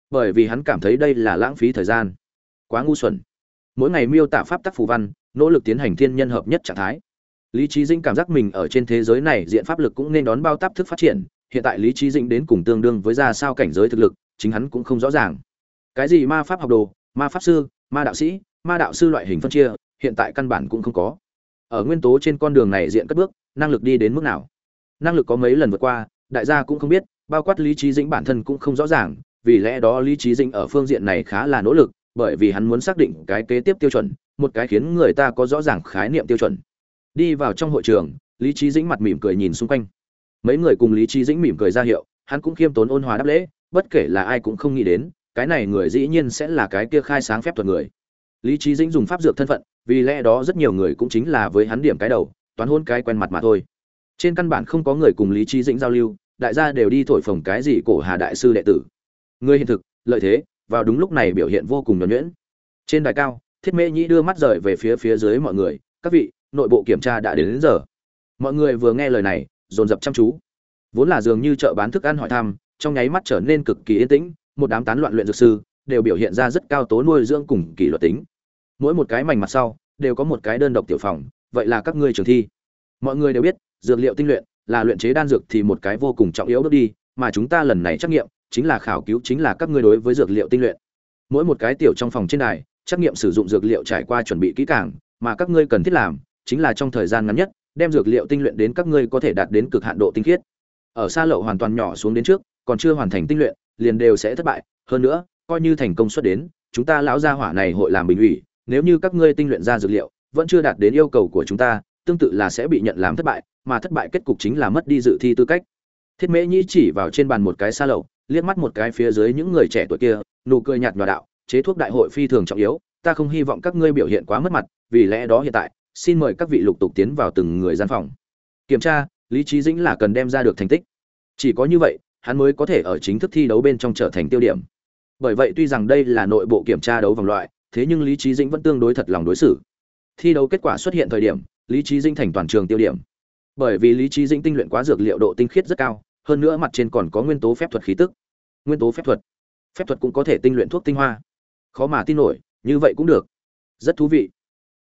Bởi vì hắn cảm thấy đây là lãng phí thời gian. Quá ngu xuẩn. Mỗi ngày miêu tả pháp tắc phù văn, nỗ lực tiến hành thiên nhân hợp nhất trạng thái. Lý trí dĩnh cảm giác mình ở trên thế giới này diện pháp lực cũng nên đón bao táp thức phát triển hiện tại lý trí dĩnh đến cùng tương đương với ra sao cảnh giới thực lực, chính hắn cũng không rõ ràng. Cái gì ma pháp học đồ, ma pháp sư, ma đạo sĩ, ma đạo sư loại hình phân chia, hiện tại căn bản cũng không có. Ở nguyên tố trên con đường này diện cất bước, năng lực đi đến mức nào? Năng lực có mấy lần vượt qua, đại gia cũng không biết, bao quát lý trí dĩnh bản thân cũng không rõ ràng, vì lẽ đó lý trí dĩnh ở phương diện này khá là nỗ lực, bởi vì hắn muốn xác định cái kế tiếp tiêu chuẩn, một cái khiến người ta có rõ ràng khái niệm tiêu chuẩn. Đi vào trong hội trường, lý trí dĩnh mặt mỉm cười nhìn xung quanh mấy người cùng lý trí dĩnh mỉm cười ra hiệu hắn cũng khiêm tốn ôn hòa đáp lễ bất kể là ai cũng không nghĩ đến cái này người dĩ nhiên sẽ là cái kia khai sáng phép thuật người. Lý trí dĩnh dùng pháp dược thân phận vì lẽ đó rất nhiều người cũng chính là với hắn điểm cái đầu toán hôn cái quen mặt mà thôi. Trên căn bản không có người cùng lý trí dĩnh giao lưu đại gia đều đi thổi phồng cái gì cổ hà đại sư đệ tử. Người hiện thực lợi thế vào đúng lúc này biểu hiện vô cùng nhuẩn nhuyễn. Trên đài cao thiết mễ nhĩ đưa mắt rời về phía phía dưới mọi người các vị nội bộ kiểm tra đã đến, đến giờ. Mọi người vừa nghe lời này dồn dập chăm chú. Vốn là dường như chợ bán thức ăn hỏi thăm, trong nháy mắt trở nên cực kỳ yên tĩnh, một đám tán loạn luyện dược sư đều biểu hiện ra rất cao tố nuôi dưỡng cùng kỷ luật tính. Mỗi một cái mảnh mặt sau đều có một cái đơn độc tiểu phòng, vậy là các ngươi trường thi. Mọi người đều biết, dược liệu tinh luyện là luyện chế đan dược thì một cái vô cùng trọng yếu bước đi, mà chúng ta lần này trắc nghiệm chính là khảo cứu chính là các ngươi đối với dược liệu tinh luyện. Mỗi một cái tiểu trong phòng trên đài, trắc nghiệm sử dụng dược liệu trải qua chuẩn bị kỹ càng, mà các ngươi cần thiết làm chính là trong thời gian ngắn nhất đem dược liệu tinh luyện đến các ngươi có thể đạt đến cực hạn độ tinh khiết. Ở xa lậu hoàn toàn nhỏ xuống đến trước, còn chưa hoàn thành tinh luyện, liền đều sẽ thất bại. Hơn nữa, coi như thành công xuất đến, chúng ta lão gia hỏa này hội làm bình ủy, nếu như các ngươi tinh luyện ra dược liệu, vẫn chưa đạt đến yêu cầu của chúng ta, tương tự là sẽ bị nhận làm thất bại, mà thất bại kết cục chính là mất đi dự thi tư cách. Thiết mễ nhĩ chỉ vào trên bàn một cái xa lậu, liếc mắt một cái phía dưới những người trẻ tuổi kia, nụ cười nhạt nhòa đạo, chế thuốc đại hội phi thường trọng yếu, ta không hy vọng các ngươi biểu hiện quá mất mặt, vì lẽ đó hiện tại xin mời các vị lục tục tiến vào từng người gian phòng. Kiểm tra, lý trí dĩnh là cần đem ra được thành tích. Chỉ có như vậy, hắn mới có thể ở chính thức thi đấu bên trong trở thành tiêu điểm. Bởi vậy tuy rằng đây là nội bộ kiểm tra đấu vòng loại, thế nhưng lý trí dĩnh vẫn tương đối thật lòng đối xử. Thi đấu kết quả xuất hiện thời điểm, lý trí dĩnh thành toàn trường tiêu điểm. Bởi vì lý trí dĩnh tinh luyện quá dược liệu độ tinh khiết rất cao, hơn nữa mặt trên còn có nguyên tố phép thuật khí tức. Nguyên tố phép thuật. Phép thuật cũng có thể tinh luyện thuốc tinh hoa. Khó mà tin nổi, như vậy cũng được. Rất thú vị.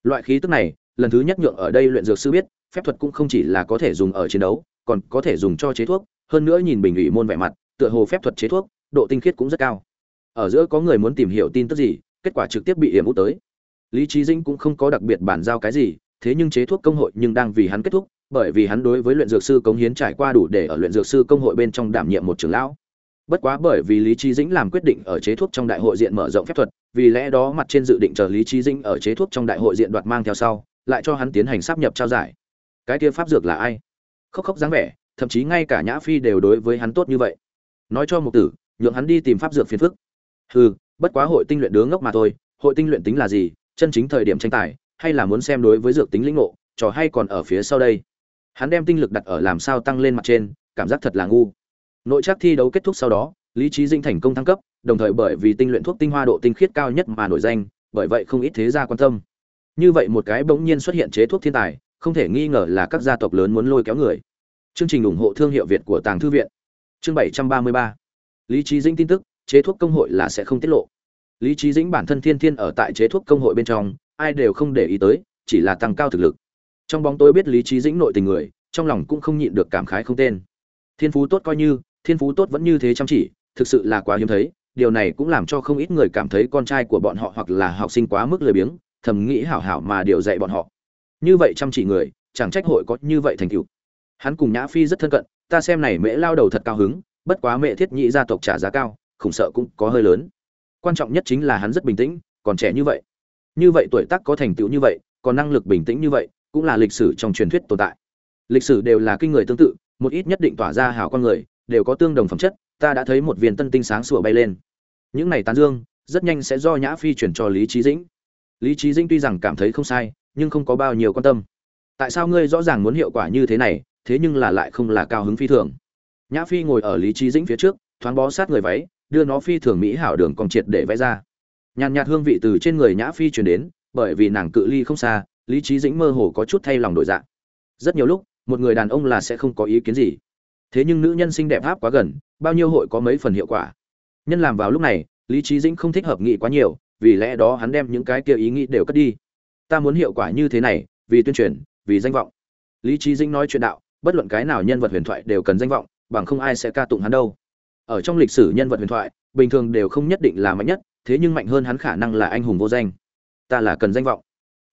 Loại khí tức này lần thứ nhất nhượng ở đây luyện dược sư biết, phép thuật cũng không chỉ là có thể dùng ở chiến đấu, còn có thể dùng cho chế thuốc, hơn nữa nhìn bình ủy môn vẻ mặt, tựa hồ phép thuật chế thuốc, độ tinh khiết cũng rất cao. Ở giữa có người muốn tìm hiểu tin tức gì, kết quả trực tiếp bị hiểm út tới. Lý trí dĩnh cũng không có đặc biệt bản giao cái gì, thế nhưng chế thuốc công hội nhưng đang vì hắn kết thúc, bởi vì hắn đối với luyện dược sư cống hiến trải qua đủ để ở luyện dược sư công hội bên trong đảm nhiệm một trưởng lão. Bất quá bởi vì lý trí dĩnh làm quyết định ở chế thuốc trong đại hội diện mở rộng phép thuật, vì lẽ đó mặt trên dự định chờ lý trí dĩnh ở chế thuốc trong đại hội diện đoạt mang theo sau lại cho hắn tiến hành sắp nhập trao giải. Cái kia pháp dược là ai? Khóc khóc dáng vẻ, thậm chí ngay cả nhã phi đều đối với hắn tốt như vậy. Nói cho một tử, nhượng hắn đi tìm pháp dược phiền phức. Hừ, bất quá hội tinh luyện đứa ngốc mà thôi, hội tinh luyện tính là gì, chân chính thời điểm tranh tài, hay là muốn xem đối với dược tính lĩnh ngộ, trò hay còn ở phía sau đây? Hắn đem tinh lực đặt ở làm sao tăng lên mặt trên, cảm giác thật là ngu. Nội chắc thi đấu kết thúc sau đó, lý trí dinh thành công thăng cấp, đồng thời bởi vì tinh luyện thuốc tinh hoa độ tinh khiết cao nhất mà nổi danh, bởi vậy không ít thế gia quan tâm như vậy một cái bỗng nhiên xuất hiện chế thuốc thiên tài, không thể nghi ngờ là các gia tộc lớn muốn lôi kéo người. Chương trình ủng hộ thương hiệu việt của tàng thư viện. Chương 733 lý trí dĩnh tin tức, chế thuốc công hội là sẽ không tiết lộ. Lý trí dĩnh bản thân thiên thiên ở tại chế thuốc công hội bên trong, ai đều không để ý tới, chỉ là tăng cao thực lực. Trong bóng tối biết lý trí dĩnh nội tình người, trong lòng cũng không nhịn được cảm khái không tên. Thiên phú tốt coi như, thiên phú tốt vẫn như thế chăm chỉ, thực sự là quá hiếm thấy, điều này cũng làm cho không ít người cảm thấy con trai của bọn họ hoặc là học sinh quá mức lười biếng thầm nghĩ hảo hảo mà điều dạy bọn họ. Như vậy chăm chỉ người, chẳng trách hội có như vậy thành tựu. Hắn cùng nhã phi rất thân cận, ta xem này mễ lao đầu thật cao hứng, bất quá mẹ thiết nhị gia tộc trả giá cao, khủng sợ cũng có hơi lớn. Quan trọng nhất chính là hắn rất bình tĩnh, còn trẻ như vậy. Như vậy tuổi tác có thành tựu như vậy, còn năng lực bình tĩnh như vậy, cũng là lịch sử trong truyền thuyết tồn tại. Lịch sử đều là kinh người tương tự, một ít nhất định tỏa ra hào con người, đều có tương đồng phẩm chất, ta đã thấy một viên tân tinh sáng sủa bay lên. Những này tán dương, rất nhanh sẽ do nhã phi chuyển cho lý trí dĩnh lý trí dĩnh tuy rằng cảm thấy không sai, nhưng không có bao nhiêu quan tâm. Tại sao ngươi rõ ràng muốn hiệu quả như thế này, thế nhưng là lại không là cao hứng phi thường? Nhã phi ngồi ở lý trí dĩnh phía trước, thoáng bó sát người váy, đưa nó phi thường mỹ hảo đường còn triệt để vẽ ra. Nhàn nhạt hương vị từ trên người nhã phi truyền đến, bởi vì nàng cự ly không xa, lý trí dĩnh mơ hồ có chút thay lòng đổi dạng. Rất nhiều lúc, một người đàn ông là sẽ không có ý kiến gì. Thế nhưng nữ nhân xinh đẹp áp quá gần, bao nhiêu hội có mấy phần hiệu quả. Nhân làm vào lúc này, lý trí dĩnh không thích hợp nghị quá nhiều vì lẽ đó hắn đem những cái kia ý nghĩ đều cất đi. Ta muốn hiệu quả như thế này, vì tuyên truyền, vì danh vọng. Lý trí dĩnh nói chuyện đạo, bất luận cái nào nhân vật huyền thoại đều cần danh vọng, bằng không ai sẽ ca tụng hắn đâu. Ở trong lịch sử nhân vật huyền thoại, bình thường đều không nhất định là mạnh nhất, thế nhưng mạnh hơn hắn khả năng là anh hùng vô danh. Ta là cần danh vọng.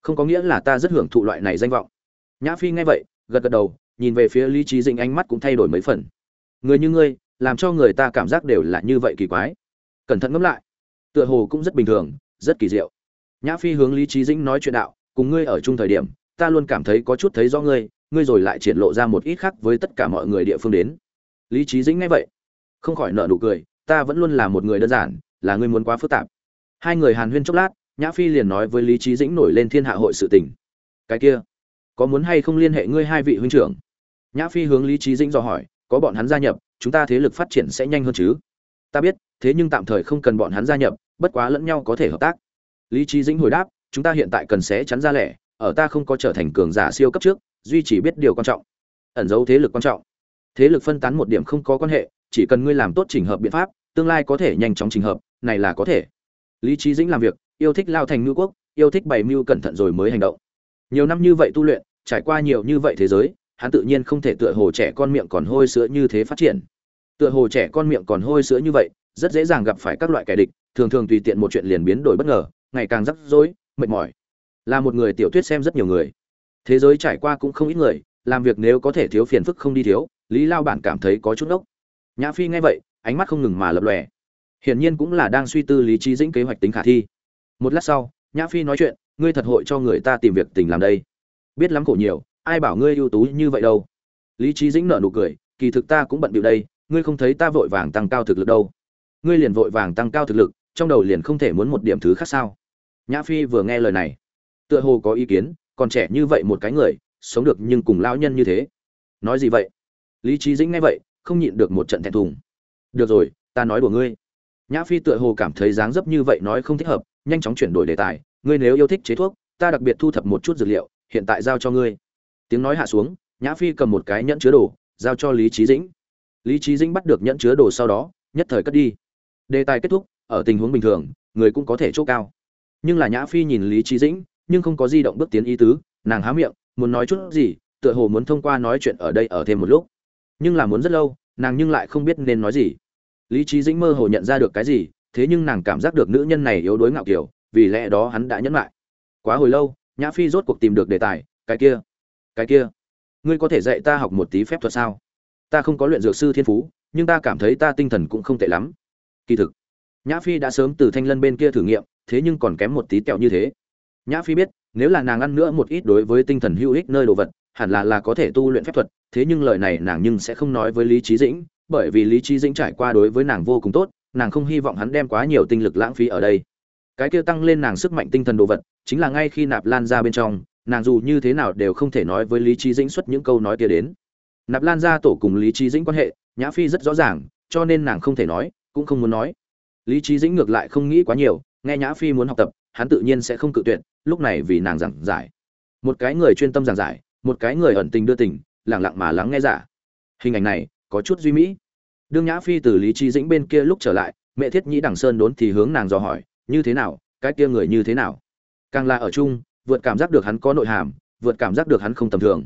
Không có nghĩa là ta rất hưởng thụ loại này danh vọng. Nhã phi nghe vậy, gật gật đầu, nhìn về phía lý trí dĩnh ánh mắt cũng thay đổi mấy phần. Người như ngươi, làm cho người ta cảm giác đều là như vậy kỳ quái. Cẩn thận ngẫm lại tựa hồ cũng rất bình thường, rất kỳ diệu. Nhã phi hướng lý trí dĩnh nói chuyện đạo, cùng ngươi ở chung thời điểm, ta luôn cảm thấy có chút thấy rõ ngươi ngươi rồi lại triển lộ ra một ít khác với tất cả mọi người địa phương đến. Lý trí dĩnh nghe vậy, không khỏi nợ nụ cười, ta vẫn luôn là một người đơn giản, là ngươi muốn quá phức tạp. Hai người hàn huyên chốc lát, nhã phi liền nói với lý trí dĩnh nổi lên thiên hạ hội sự tình. Cái kia, có muốn hay không liên hệ ngươi hai vị huynh trưởng? Nhã phi hướng lý trí dĩnh dò hỏi, có bọn hắn gia nhập, chúng ta thế lực phát triển sẽ nhanh hơn chứ? Ta biết, thế nhưng tạm thời không cần bọn hắn gia nhập, bất quá lẫn nhau có thể hợp tác. Lý trí dĩnh hồi đáp, chúng ta hiện tại cần sẽ chắn ra lẻ, ở ta không có trở thành cường giả siêu cấp trước, duy chỉ biết điều quan trọng. Ẩn giấu thế lực quan trọng. Thế lực phân tán một điểm không có quan hệ, chỉ cần ngươi làm tốt trình hợp biện pháp, tương lai có thể nhanh chóng trình hợp, này là có thể. Lý trí dĩnh làm việc, yêu thích lao thành ngữ quốc, yêu thích bày mưu cẩn thận rồi mới hành động. Nhiều năm như vậy tu luyện, trải qua nhiều như vậy thế giới, hắn tự nhiên không thể tựa hồ trẻ con miệng còn hôi sữa như thế phát triển tựa hồ trẻ con miệng còn hôi sữa như vậy, rất dễ dàng gặp phải các loại kẻ địch, thường thường tùy tiện một chuyện liền biến đổi bất ngờ, ngày càng rắc rối, mệt mỏi. Là một người tiểu tuyết xem rất nhiều người. Thế giới trải qua cũng không ít người, làm việc nếu có thể thiếu phiền phức không đi thiếu, lý lao bản cảm thấy có chút ốc nhã phi nghe vậy, ánh mắt không ngừng mà lập lòe. Hiển nhiên cũng là đang suy tư lý trí dĩnh kế hoạch tính khả thi. Một lát sau, nhã phi nói chuyện, ngươi thật hội cho người ta tìm việc tình làm đây. Biết lắm khổ nhiều, ai bảo ngươi ưu tú như vậy đâu? Lý trí dĩnh nở nụ cười, kỳ thực ta cũng bận bịu đây ngươi không thấy ta vội vàng tăng cao thực lực đâu. Ngươi liền vội vàng tăng cao thực lực, trong đầu liền không thể muốn một điểm thứ khác sao? Nhã phi vừa nghe lời này, tựa hồ có ý kiến, còn trẻ như vậy một cái người, sống được nhưng cùng lão nhân như thế. Nói gì vậy? Lý trí dĩnh nghe vậy, không nhịn được một trận thẹn thùng. Được rồi, ta nói đùa ngươi. Nhã phi tựa hồ cảm thấy dáng dấp như vậy nói không thích hợp, nhanh chóng chuyển đổi đề tài. Ngươi nếu yêu thích chế thuốc, ta đặc biệt thu thập một chút dược liệu, hiện tại giao cho ngươi. Tiếng nói hạ xuống, nhã phi cầm một cái nhẫn chứa đồ, giao cho lý trí dĩnh lý trí dĩnh bắt được nhẫn chứa đồ sau đó, nhất thời cất đi. Đề tài kết thúc, ở tình huống bình thường, người cũng có thể chỗ cao. Nhưng là nhã phi nhìn lý trí dĩnh, nhưng không có di động bước tiến ý tứ, nàng há miệng, muốn nói chút gì, tựa hồ muốn thông qua nói chuyện ở đây ở thêm một lúc. Nhưng là muốn rất lâu, nàng nhưng lại không biết nên nói gì. Lý trí dĩnh mơ hồ nhận ra được cái gì, thế nhưng nàng cảm giác được nữ nhân này yếu đuối ngạo kiểu, vì lẽ đó hắn đã nhẫn lại. Quá hồi lâu, nhã phi rốt cuộc tìm được đề tài, cái kia cái kia. Ngươi có thể dạy ta học một tí phép thuật sao? Ta không có luyện dược sư thiên phú, nhưng ta cảm thấy ta tinh thần cũng không tệ lắm. Kỳ thực, nhã phi đã sớm từ thanh lân bên kia thử nghiệm, thế nhưng còn kém một tí kẹo như thế. Nhã phi biết, nếu là nàng ăn nữa một ít đối với tinh thần hữu ích nơi đồ vật, hẳn là là có thể tu luyện phép thuật, thế nhưng lời này nàng nhưng sẽ không nói với lý trí dĩnh, bởi vì lý trí dĩnh trải qua đối với nàng vô cùng tốt, nàng không hy vọng hắn đem quá nhiều tinh lực lãng phí ở đây. Cái kia tăng lên nàng sức mạnh tinh thần đồ vật, chính là ngay khi nạp lan ra bên trong, nàng dù như thế nào đều không thể nói với lý trí dĩnh xuất những câu nói kia đến nạp lan ra tổ cùng lý trí dĩnh quan hệ, nhã phi rất rõ ràng, cho nên nàng không thể nói, cũng không muốn nói. Lý trí dĩnh ngược lại không nghĩ quá nhiều, nghe nhã phi muốn học tập, hắn tự nhiên sẽ không cự tuyệt, lúc này vì nàng giảng giải. Một cái người chuyên tâm giảng giải, một cái người ẩn tình đưa tình lẳng lặng mà lắng nghe giả. Hình ảnh này, có chút duy mỹ. Đương nhã phi từ lý trí dĩnh bên kia lúc trở lại, mẹ thiết nhĩ đằng sơn đốn thì hướng nàng dò hỏi, như thế nào? Cái kia người như thế nào? Càng là ở chung, vượt cảm giác được hắn có nội hàm, vượt cảm giác được hắn không tầm thường.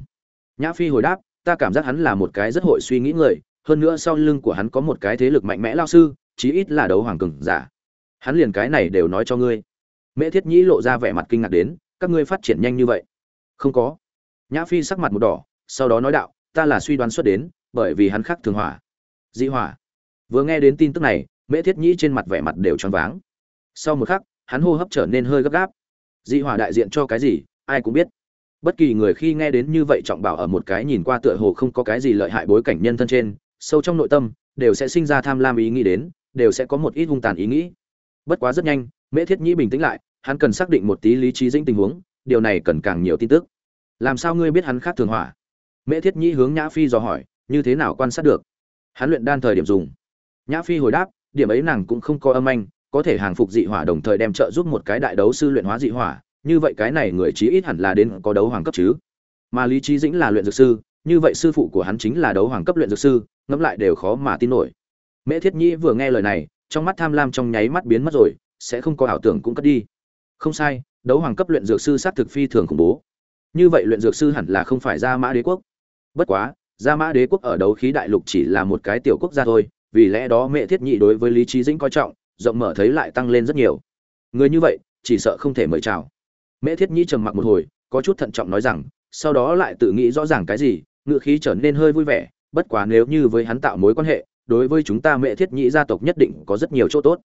Nhã phi hồi đáp ta cảm giác hắn là một cái rất hội suy nghĩ người, hơn nữa sau lưng của hắn có một cái thế lực mạnh mẽ lao sư, chí ít là đấu hoàng cường giả. Hắn liền cái này đều nói cho ngươi. Mẹ thiết nhĩ lộ ra vẻ mặt kinh ngạc đến, các ngươi phát triển nhanh như vậy. Không có. Nhã phi sắc mặt một đỏ, sau đó nói đạo, ta là suy đoán xuất đến, bởi vì hắn khác thường hỏa. Dị hỏa. Vừa nghe đến tin tức này, mễ thiết nhĩ trên mặt vẻ mặt đều choáng váng. Sau một khắc, hắn hô hấp trở nên hơi gấp gáp. Dị hỏa đại diện cho cái gì, ai cũng biết bất kỳ người khi nghe đến như vậy trọng bảo ở một cái nhìn qua tựa hồ không có cái gì lợi hại bối cảnh nhân thân trên, sâu trong nội tâm, đều sẽ sinh ra tham lam ý nghĩ đến, đều sẽ có một ít hung tàn ý nghĩ. Bất quá rất nhanh, mễ thiết nhĩ bình tĩnh lại, hắn cần xác định một tí lý trí dĩnh tình huống, điều này cần càng nhiều tin tức. Làm sao ngươi biết hắn khác thường hỏa? Mễ thiết nhĩ hướng nhã phi dò hỏi, như thế nào quan sát được? Hắn luyện đan thời điểm dùng. Nhã phi hồi đáp, điểm ấy nàng cũng không có âm anh có thể hàng phục dị hỏa đồng thời đem trợ giúp một cái đại đấu sư luyện hóa dị hỏa như vậy cái này người chí ít hẳn là đến có đấu hoàng cấp chứ. Mà lý trí dĩnh là luyện dược sư, như vậy sư phụ của hắn chính là đấu hoàng cấp luyện dược sư, ngẫm lại đều khó mà tin nổi. Mễ thiết nhĩ vừa nghe lời này, trong mắt tham lam trong nháy mắt biến mất rồi, sẽ không có ảo tưởng cũng cất đi. Không sai, đấu hoàng cấp luyện dược sư sát thực phi thường khủng bố. Như vậy luyện dược sư hẳn là không phải gia mã đế quốc. Bất quá, gia mã đế quốc ở đấu khí đại lục chỉ là một cái tiểu quốc gia thôi, vì lẽ đó mẹ thiết nhị đối với lý trí dĩnh coi trọng, rộng mở thấy lại tăng lên rất nhiều. Người như vậy, chỉ sợ không thể mời chào mẹ thiết Nhĩ trầm mặc một hồi, có chút thận trọng nói rằng, sau đó lại tự nghĩ rõ ràng cái gì, ngựa khí trở nên hơi vui vẻ, bất quá nếu như với hắn tạo mối quan hệ, đối với chúng ta mẹ thiết Nhĩ gia tộc nhất định có rất nhiều chỗ tốt.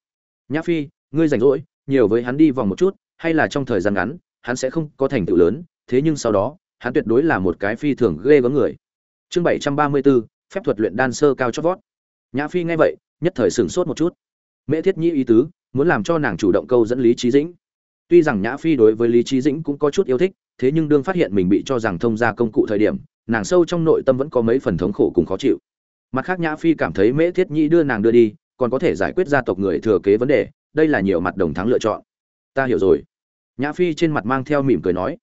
Nhã phi, ngươi rảnh rỗi, nhiều với hắn đi vòng một chút, hay là trong thời gian ngắn, hắn sẽ không có thành tựu lớn, thế nhưng sau đó, hắn tuyệt đối là một cái phi thường ghê gớm người. Chương bảy trăm ba mươi bốn phép thuật luyện đan sơ cao chót vót. Nhã phi nghe vậy, nhất thời sửng sốt một chút. Mễ thiết nhĩ ý tứ, muốn làm cho nàng chủ động câu dẫn lý trí dĩnh tuy rằng nhã phi đối với lý trí dĩnh cũng có chút yêu thích, thế nhưng đương phát hiện mình bị cho rằng thông ra công cụ thời điểm, nàng sâu trong nội tâm vẫn có mấy phần thống khổ cùng khó chịu. Mặt khác nhã phi cảm thấy mễ thiết nhi đưa nàng đưa đi, còn có thể giải quyết gia tộc người thừa kế vấn đề, đây là nhiều mặt đồng thắng lựa chọn. Ta hiểu rồi. Nhã phi trên mặt mang theo mỉm cười nói.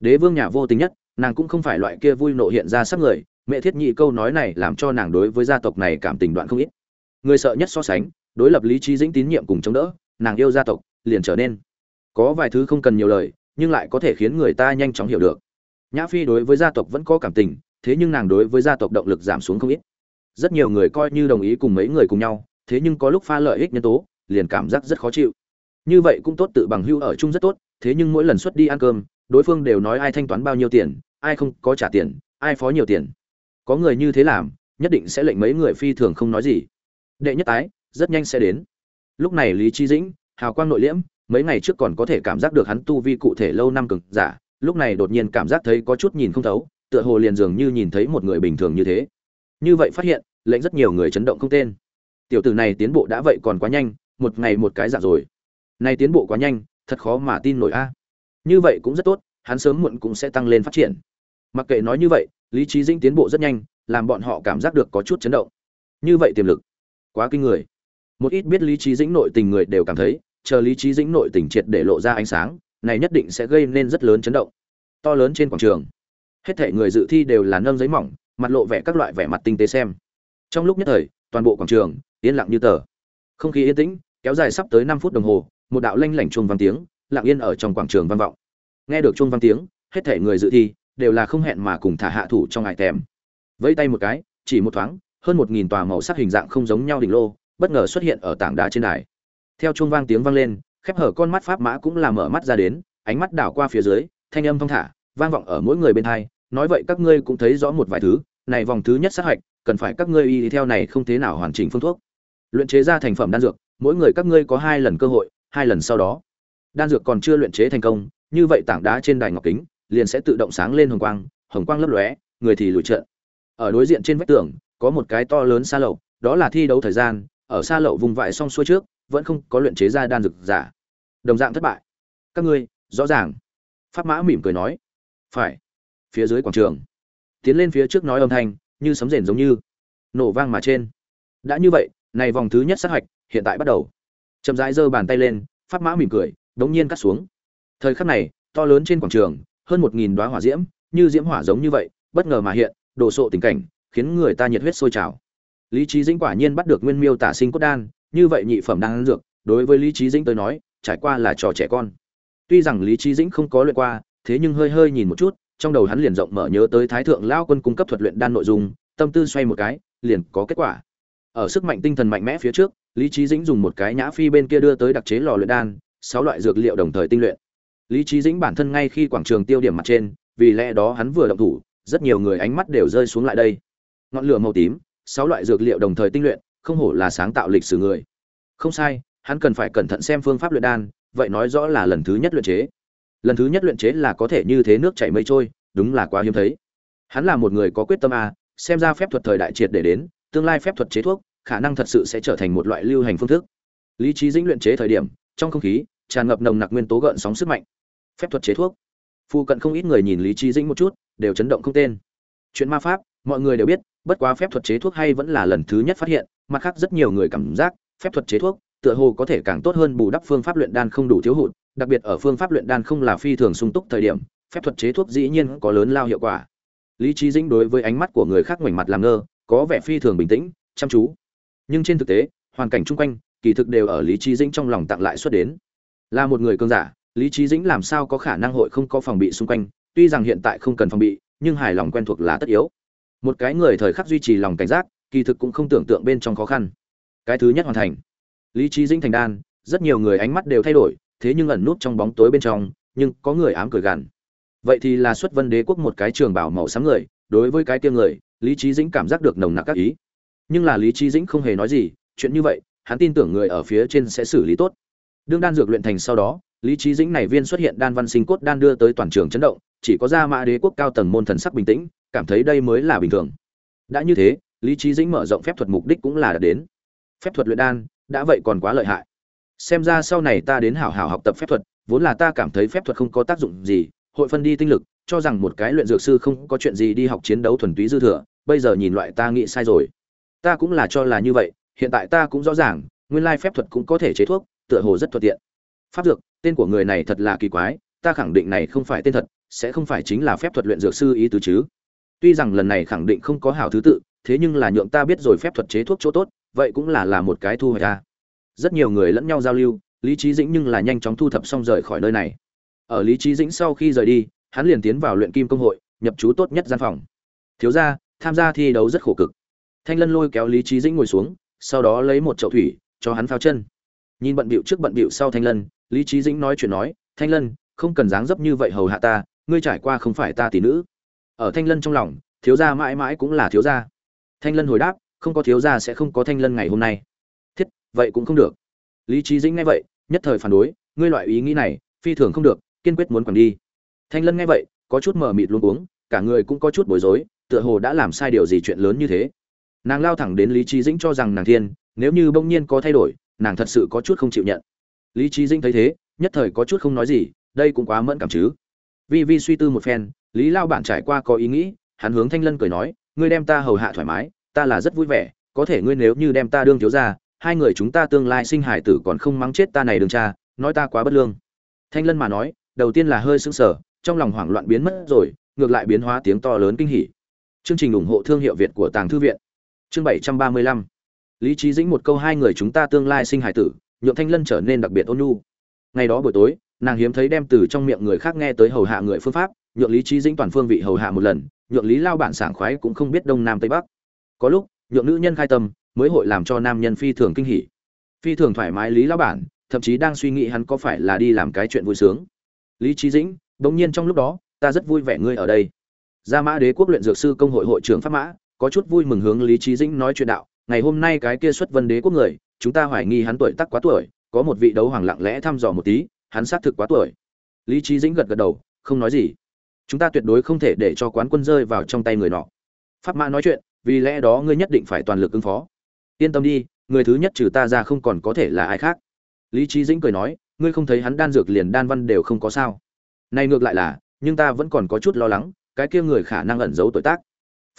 Đế vương nhà vô tình nhất, nàng cũng không phải loại kia vui nộ hiện ra sắc người mẹ thiết nhị câu nói này làm cho nàng đối với gia tộc này cảm tình đoạn không ít. Người sợ nhất so sánh, đối lập lý trí dĩnh tín nhiệm cùng chống đỡ, nàng yêu gia tộc, liền trở nên có vài thứ không cần nhiều lời, nhưng lại có thể khiến người ta nhanh chóng hiểu được. Nhã phi đối với gia tộc vẫn có cảm tình, thế nhưng nàng đối với gia tộc động lực giảm xuống không ít. Rất nhiều người coi như đồng ý cùng mấy người cùng nhau, thế nhưng có lúc pha lợi ích nhân tố, liền cảm giác rất khó chịu. Như vậy cũng tốt tự bằng hưu ở chung rất tốt, thế nhưng mỗi lần xuất đi ăn cơm, đối phương đều nói ai thanh toán bao nhiêu tiền, ai không có trả tiền, ai phó nhiều tiền. Có người như thế làm, nhất định sẽ lệnh mấy người phi thường không nói gì. Đệ nhất tái, rất nhanh sẽ đến. Lúc này lý trí dĩnh, hào quang nội liễm mấy ngày trước còn có thể cảm giác được hắn tu vi cụ thể lâu năm cực giả, lúc này đột nhiên cảm giác thấy có chút nhìn không thấu, tựa hồ liền dường như nhìn thấy một người bình thường như thế. Như vậy phát hiện, lệnh rất nhiều người chấn động không tên. Tiểu tử này tiến bộ đã vậy còn quá nhanh, một ngày một cái dạng rồi. Nay tiến bộ quá nhanh, thật khó mà tin nổi a. Như vậy cũng rất tốt, hắn sớm muộn cũng sẽ tăng lên phát triển. Mặc kệ nói như vậy, lý trí dĩnh tiến bộ rất nhanh, làm bọn họ cảm giác được có chút chấn động. Như vậy tiềm lực, quá kinh người. Một ít biết lý trí dĩnh nội tình người đều cảm thấy chờ lý trí dĩnh nội tỉnh triệt để lộ ra ánh sáng, này nhất định sẽ gây nên rất lớn chấn động. To lớn trên quảng trường, hết thể người dự thi đều là nâng giấy mỏng, mặt lộ vẻ các loại vẻ mặt tinh tế xem. Trong lúc nhất thời, toàn bộ quảng trường, yên lặng như tờ. Không khí yên tĩnh, kéo dài sắp tới năm phút đồng hồ, một đạo lanh lảnh chuông vang tiếng, lặng yên ở trong quảng trường vang vọng. Nghe được chuông vang tiếng, hết thể người dự thi đều là không hẹn mà cùng thả hạ thủ trong ngại tèm. Vẫy tay một cái, chỉ một thoáng, hơn một nghìn tòa màu sắc hình dạng không giống nhau đỉnh lô, bất ngờ xuất hiện ở tảng đá trên đài theo chuông vang tiếng vang lên, khép hở con mắt pháp mã cũng là mở mắt ra đến, ánh mắt đảo qua phía dưới, thanh âm thong thả, vang vọng ở mỗi người bên hai, nói vậy các ngươi cũng thấy rõ một vài thứ, này vòng thứ nhất sát hạch, cần phải các ngươi y theo này không thế nào hoàn chỉnh phương thuốc. Luyện chế ra thành phẩm đan dược, mỗi người các ngươi có hai lần cơ hội, hai lần sau đó. Đan dược còn chưa luyện chế thành công, như vậy tảng đá trên đài ngọc kính, liền sẽ tự động sáng lên hồng quang hồng quang lấp lóe, người thì lùi trợn ở đối diện trên vách tường, có một cái to lớn xa lậu đó là thi đấu thời gian, ở xa lậu vùng vại xong xuôi trước vẫn không có luyện chế ra đan dược giả. Đồng dạng thất bại. Các ngươi, rõ ràng. Pháp mã mỉm cười nói. Phải. Phía dưới quảng trường. Tiến lên phía trước nói âm thanh, như sấm rền giống như. Nổ vang mà trên. Đã như vậy, này vòng thứ nhất sát hạch, hiện tại bắt đầu. Chậm rãi giơ bàn tay lên, pháp mã mỉm cười, đống nhiên cắt xuống. Thời khắc này, to lớn trên quảng trường, hơn một nghìn đoá hỏa diễm, như diễm hỏa giống như vậy, bất ngờ mà hiện đồ sộ tình cảnh, khiến người ta nhiệt huyết sôi trào. Lý trí dĩnh quả nhiên bắt được nguyên miêu tả sinh cốt đan như vậy nhị phẩm đan dược, đối với lý trí dĩnh tới nói, trải qua là trò trẻ con. Tuy rằng lý trí dĩnh không có luyện qua, thế nhưng hơi hơi nhìn một chút, trong đầu hắn liền rộng mở nhớ tới thái thượng lao quân cung cấp thuật luyện đan nội dung, tâm tư xoay một cái, liền có kết quả. Ở sức mạnh tinh thần mạnh mẽ phía trước, lý trí dĩnh dùng một cái nhã phi bên kia đưa tới đặc chế lò luyện đan, sáu loại dược liệu đồng thời tinh luyện. Lý trí dĩnh bản thân ngay khi quảng trường tiêu điểm mặt trên, vì lẽ đó hắn vừa động thủ, rất nhiều người ánh mắt đều rơi xuống lại đây. Ngọn lửa màu tím, sáu loại dược liệu đồng thời tinh luyện không hổ là sáng tạo lịch sử người. Không sai, hắn cần phải cẩn thận xem phương pháp luyện đan, vậy nói rõ là lần thứ nhất luyện chế. Lần thứ nhất luyện chế là có thể như thế nước chảy mây trôi, đúng là quá hiếm thấy. Hắn là một người có quyết tâm a, xem ra phép thuật thời đại triệt để đến, tương lai phép thuật chế thuốc, khả năng thật sự sẽ trở thành một loại lưu hành phương thức. Lý trí dĩnh luyện chế thời điểm, trong không khí, tràn ngập nồng nặc nguyên tố gợn sóng sức mạnh. Phép thuật chế thuốc. Phu cận không ít người nhìn lý trí dĩnh một chút, đều chấn động không tên. Chuyện ma pháp, mọi người đều biết, bất quá phép thuật chế thuốc hay vẫn là lần thứ nhất phát hiện mặt khác rất nhiều người cảm giác phép thuật chế thuốc tựa hồ có thể càng tốt hơn bù đắp phương pháp luyện đan không đủ thiếu hụt, đặc biệt ở phương pháp luyện đan không là phi thường sung túc thời điểm, phép thuật chế thuốc dĩ nhiên có lớn lao hiệu quả. Lý trí dĩnh đối với ánh mắt của người khác ngoảnh mặt làm ngơ, có vẻ phi thường bình tĩnh, chăm chú. Nhưng trên thực tế, hoàn cảnh chung quanh, kỳ thực đều ở lý trí dĩnh trong lòng tặng lại xuất đến. Là một người cơn giả, lý trí dĩnh làm sao có khả năng hội không có phòng bị xung quanh, tuy rằng hiện tại không cần phòng bị, nhưng hài lòng quen thuộc là tất yếu. Một cái người thời khắc duy trì lòng cảnh giác kỳ thực cũng không tưởng tượng bên trong khó khăn. Cái thứ nhất hoàn thành. Lý trí dĩnh thành đan, rất nhiều người ánh mắt đều thay đổi, thế nhưng ẩn nút trong bóng tối bên trong, nhưng có người ám cười gằn. Vậy thì là xuất vân đế quốc một cái trường bảo màu sáng người, đối với cái tiêm người, lý trí dĩnh cảm giác được nồng nặc các ý. Nhưng là lý trí dĩnh không hề nói gì, chuyện như vậy, hắn tin tưởng người ở phía trên sẽ xử lý tốt. Đương đan dược luyện thành sau đó, lý trí dĩnh này viên xuất hiện đan văn sinh cốt đan đưa tới toàn trường chấn động, chỉ có ra mã đế quốc cao tầng môn thần sắc bình tĩnh, cảm thấy đây mới là bình thường. Đã như thế lý trí dĩnh mở rộng phép thuật mục đích cũng là đạt đến. Phép thuật luyện đan, đã vậy còn quá lợi hại. Xem ra sau này ta đến hảo hảo học tập phép thuật, vốn là ta cảm thấy phép thuật không có tác dụng gì, hội phân đi tinh lực, cho rằng một cái luyện dược sư không có chuyện gì đi học chiến đấu thuần túy dư thừa, bây giờ nhìn loại ta nghĩ sai rồi. Ta cũng là cho là như vậy, hiện tại ta cũng rõ ràng, nguyên lai phép thuật cũng có thể chế thuốc, tựa hồ rất thuận tiện. Pháp dược, tên của người này thật là kỳ quái, ta khẳng định này không phải tên thật, sẽ không phải chính là phép thuật luyện dược sư ý tứ chứ. Tuy rằng lần này khẳng định không có hảo thứ tự thế nhưng là nhượng ta biết rồi phép thuật chế thuốc chỗ tốt, vậy cũng là là một cái thu hoạch ta rất nhiều người lẫn nhau giao lưu, lý trí dĩnh nhưng là nhanh chóng thu thập xong rời khỏi nơi này. Ở lý trí dĩnh sau khi rời đi, hắn liền tiến vào luyện kim công hội, nhập chú tốt nhất gian phòng. Thiếu ra tham gia thi đấu rất khổ cực. Thanh lân lôi kéo lý trí dĩnh ngồi xuống, sau đó lấy một chậu thủy, cho hắn phao chân. Nhìn bận bịu trước bận bịu sau thanh lân, lý trí dĩnh nói chuyện nói, thanh lân, không cần dáng dấp như vậy hầu hạ ta, ngươi trải qua không phải ta tỷ nữ. Ở thanh lân trong lòng, thiếu gia mãi mãi cũng là thiếu gia thanh lân hồi đáp, không có thiếu gia sẽ không có thanh lân ngày hôm nay. Thiết, vậy cũng không được. Lý trí dĩnh nghe vậy, nhất thời phản đối, ngươi loại ý nghĩ này, phi thường không được, kiên quyết muốn quản đi. Thanh lân nghe vậy, có chút mờ mịt luôn uống cả người cũng có chút bối rối, tựa hồ đã làm sai điều gì chuyện lớn như thế. Nàng lao thẳng đến lý trí dĩnh cho rằng nàng thiên, nếu như bỗng nhiên có thay đổi, nàng thật sự có chút không chịu nhận. Lý trí dĩnh thấy thế, nhất thời có chút không nói gì, đây cũng quá mẫn cảm chứ. Vi vi suy tư một phen, lý lao bản trải qua có ý nghĩ, hắn hướng thanh lân cười nói ngươi đem ta hầu hạ thoải mái, ta là rất vui vẻ, có thể ngươi nếu như đem ta đương thiếu ra hai người chúng ta tương lai sinh hải tử còn không mắng chết ta này đường cha nói ta quá bất lương. Thanh lân mà nói, đầu tiên là hơi sững sờ, trong lòng hoảng loạn biến mất rồi, ngược lại biến hóa tiếng to lớn kinh hỉ. Chương trình ủng hộ thương hiệu việt của tàng thư viện. Chương bảy trăm ba mươi lăm. Lý trí dĩnh một câu hai người chúng ta tương lai sinh hải tử, nhượng thanh lân trở nên đặc biệt ôn nhu. Ngày đó buổi tối, nàng hiếm thấy đem từ trong miệng người khác nghe tới hầu hạ người phương pháp, nhượng lý trí dĩnh toàn phương vị hầu hạ một lần nhượng lý lao bản sảng khoái cũng không biết đông nam tây bắc. Có lúc, nhượng nữ nhân khai tâm, mới hội làm cho nam nhân phi thường kinh hỉ. Phi thường thoải mái lý lao bản, thậm chí đang suy nghĩ hắn có phải là đi làm cái chuyện vui sướng. Lý trí dĩnh bỗng nhiên trong lúc đó, ta rất vui vẻ ngươi ở đây. Gia mã đế quốc luyện dược sư công hội hội trưởng pháp mã, có chút vui mừng hướng lý trí dĩnh nói chuyện đạo, ngày hôm nay cái kia xuất vân đế quốc người, chúng ta hoài nghi hắn tuổi tác quá tuổi, có một vị đấu hoàng lặng lẽ thăm dò một tí, hắn xác thực quá tuổi. Lý trí dĩnh gật gật đầu, không nói gì chúng ta tuyệt đối không thể để cho quán quân rơi vào trong tay người nọ. Pháp mã nói chuyện, vì lẽ đó ngươi nhất định phải toàn lực ứng phó. Yên tâm đi, người thứ nhất trừ ta ra không còn có thể là ai khác. Lý trí dĩnh cười nói, ngươi không thấy hắn đan dược liền đan văn đều không có sao. Này ngược lại là, nhưng ta vẫn còn có chút lo lắng, cái kia người khả năng ẩn giấu tuổi tác.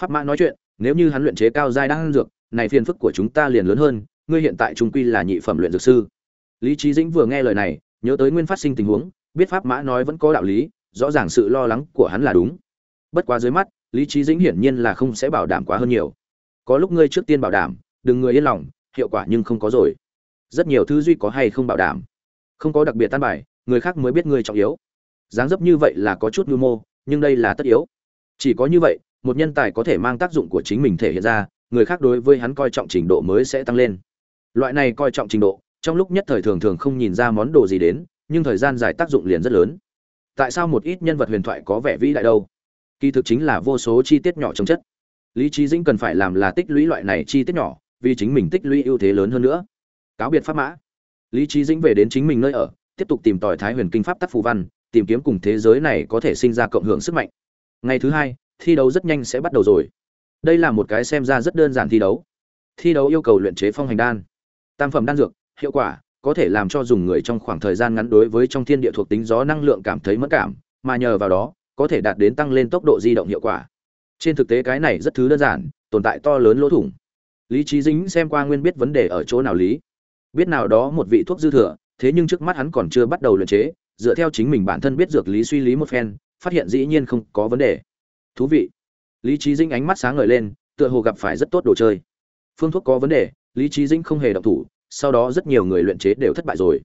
Pháp mã nói chuyện, nếu như hắn luyện chế cao giai đan dược, này phiền phức của chúng ta liền lớn hơn, ngươi hiện tại trung quy là nhị phẩm luyện dược sư. Lý trí dĩnh vừa nghe lời này, nhớ tới nguyên phát sinh tình huống, biết pháp mã nói vẫn có đạo lý rõ ràng sự lo lắng của hắn là đúng. Bất quá dưới mắt, lý trí dĩnh hiển nhiên là không sẽ bảo đảm quá hơn nhiều. Có lúc ngươi trước tiên bảo đảm, đừng người yên lòng, hiệu quả nhưng không có rồi. Rất nhiều thứ duy có hay không bảo đảm. Không có đặc biệt tan bài, người khác mới biết ngươi trọng yếu. Dáng dấp như vậy là có chút mưu mô, nhưng đây là tất yếu. Chỉ có như vậy, một nhân tài có thể mang tác dụng của chính mình thể hiện ra, người khác đối với hắn coi trọng trình độ mới sẽ tăng lên. Loại này coi trọng trình độ, trong lúc nhất thời thường thường không nhìn ra món đồ gì đến, nhưng thời gian dài tác dụng liền rất lớn tại sao một ít nhân vật huyền thoại có vẻ vĩ đại đâu? Kỳ thực chính là vô số chi tiết nhỏ trong chất. Lý trí dĩnh cần phải làm là tích lũy loại này chi tiết nhỏ, vì chính mình tích lũy ưu thế lớn hơn nữa. Cáo biệt pháp mã. Lý trí dĩnh về đến chính mình nơi ở, tiếp tục tìm tòi thái huyền kinh pháp tắc phù văn, tìm kiếm cùng thế giới này có thể sinh ra cộng hưởng sức mạnh. Ngày thứ hai, thi đấu rất nhanh sẽ bắt đầu rồi. Đây là một cái xem ra rất đơn giản thi đấu. Thi đấu yêu cầu luyện chế phong hành đan. Tam phẩm đan dược, hiệu quả có thể làm cho dùng người trong khoảng thời gian ngắn đối với trong thiên địa thuộc tính gió năng lượng cảm thấy mất cảm, mà nhờ vào đó, có thể đạt đến tăng lên tốc độ di động hiệu quả. Trên thực tế cái này rất thứ đơn giản, tồn tại to lớn lỗ thủng. Lý trí dính xem qua nguyên biết vấn đề ở chỗ nào lý. Biết nào đó một vị thuốc dư thừa, thế nhưng trước mắt hắn còn chưa bắt đầu luyện chế, dựa theo chính mình bản thân biết dược lý suy lý một phen, phát hiện dĩ nhiên không có vấn đề. Thú vị. Lý trí dĩnh ánh mắt sáng ngời lên, tựa hồ gặp phải rất tốt đồ chơi. Phương thuốc có vấn đề, lý trí dĩnh không hề động thủ sau đó rất nhiều người luyện chế đều thất bại rồi.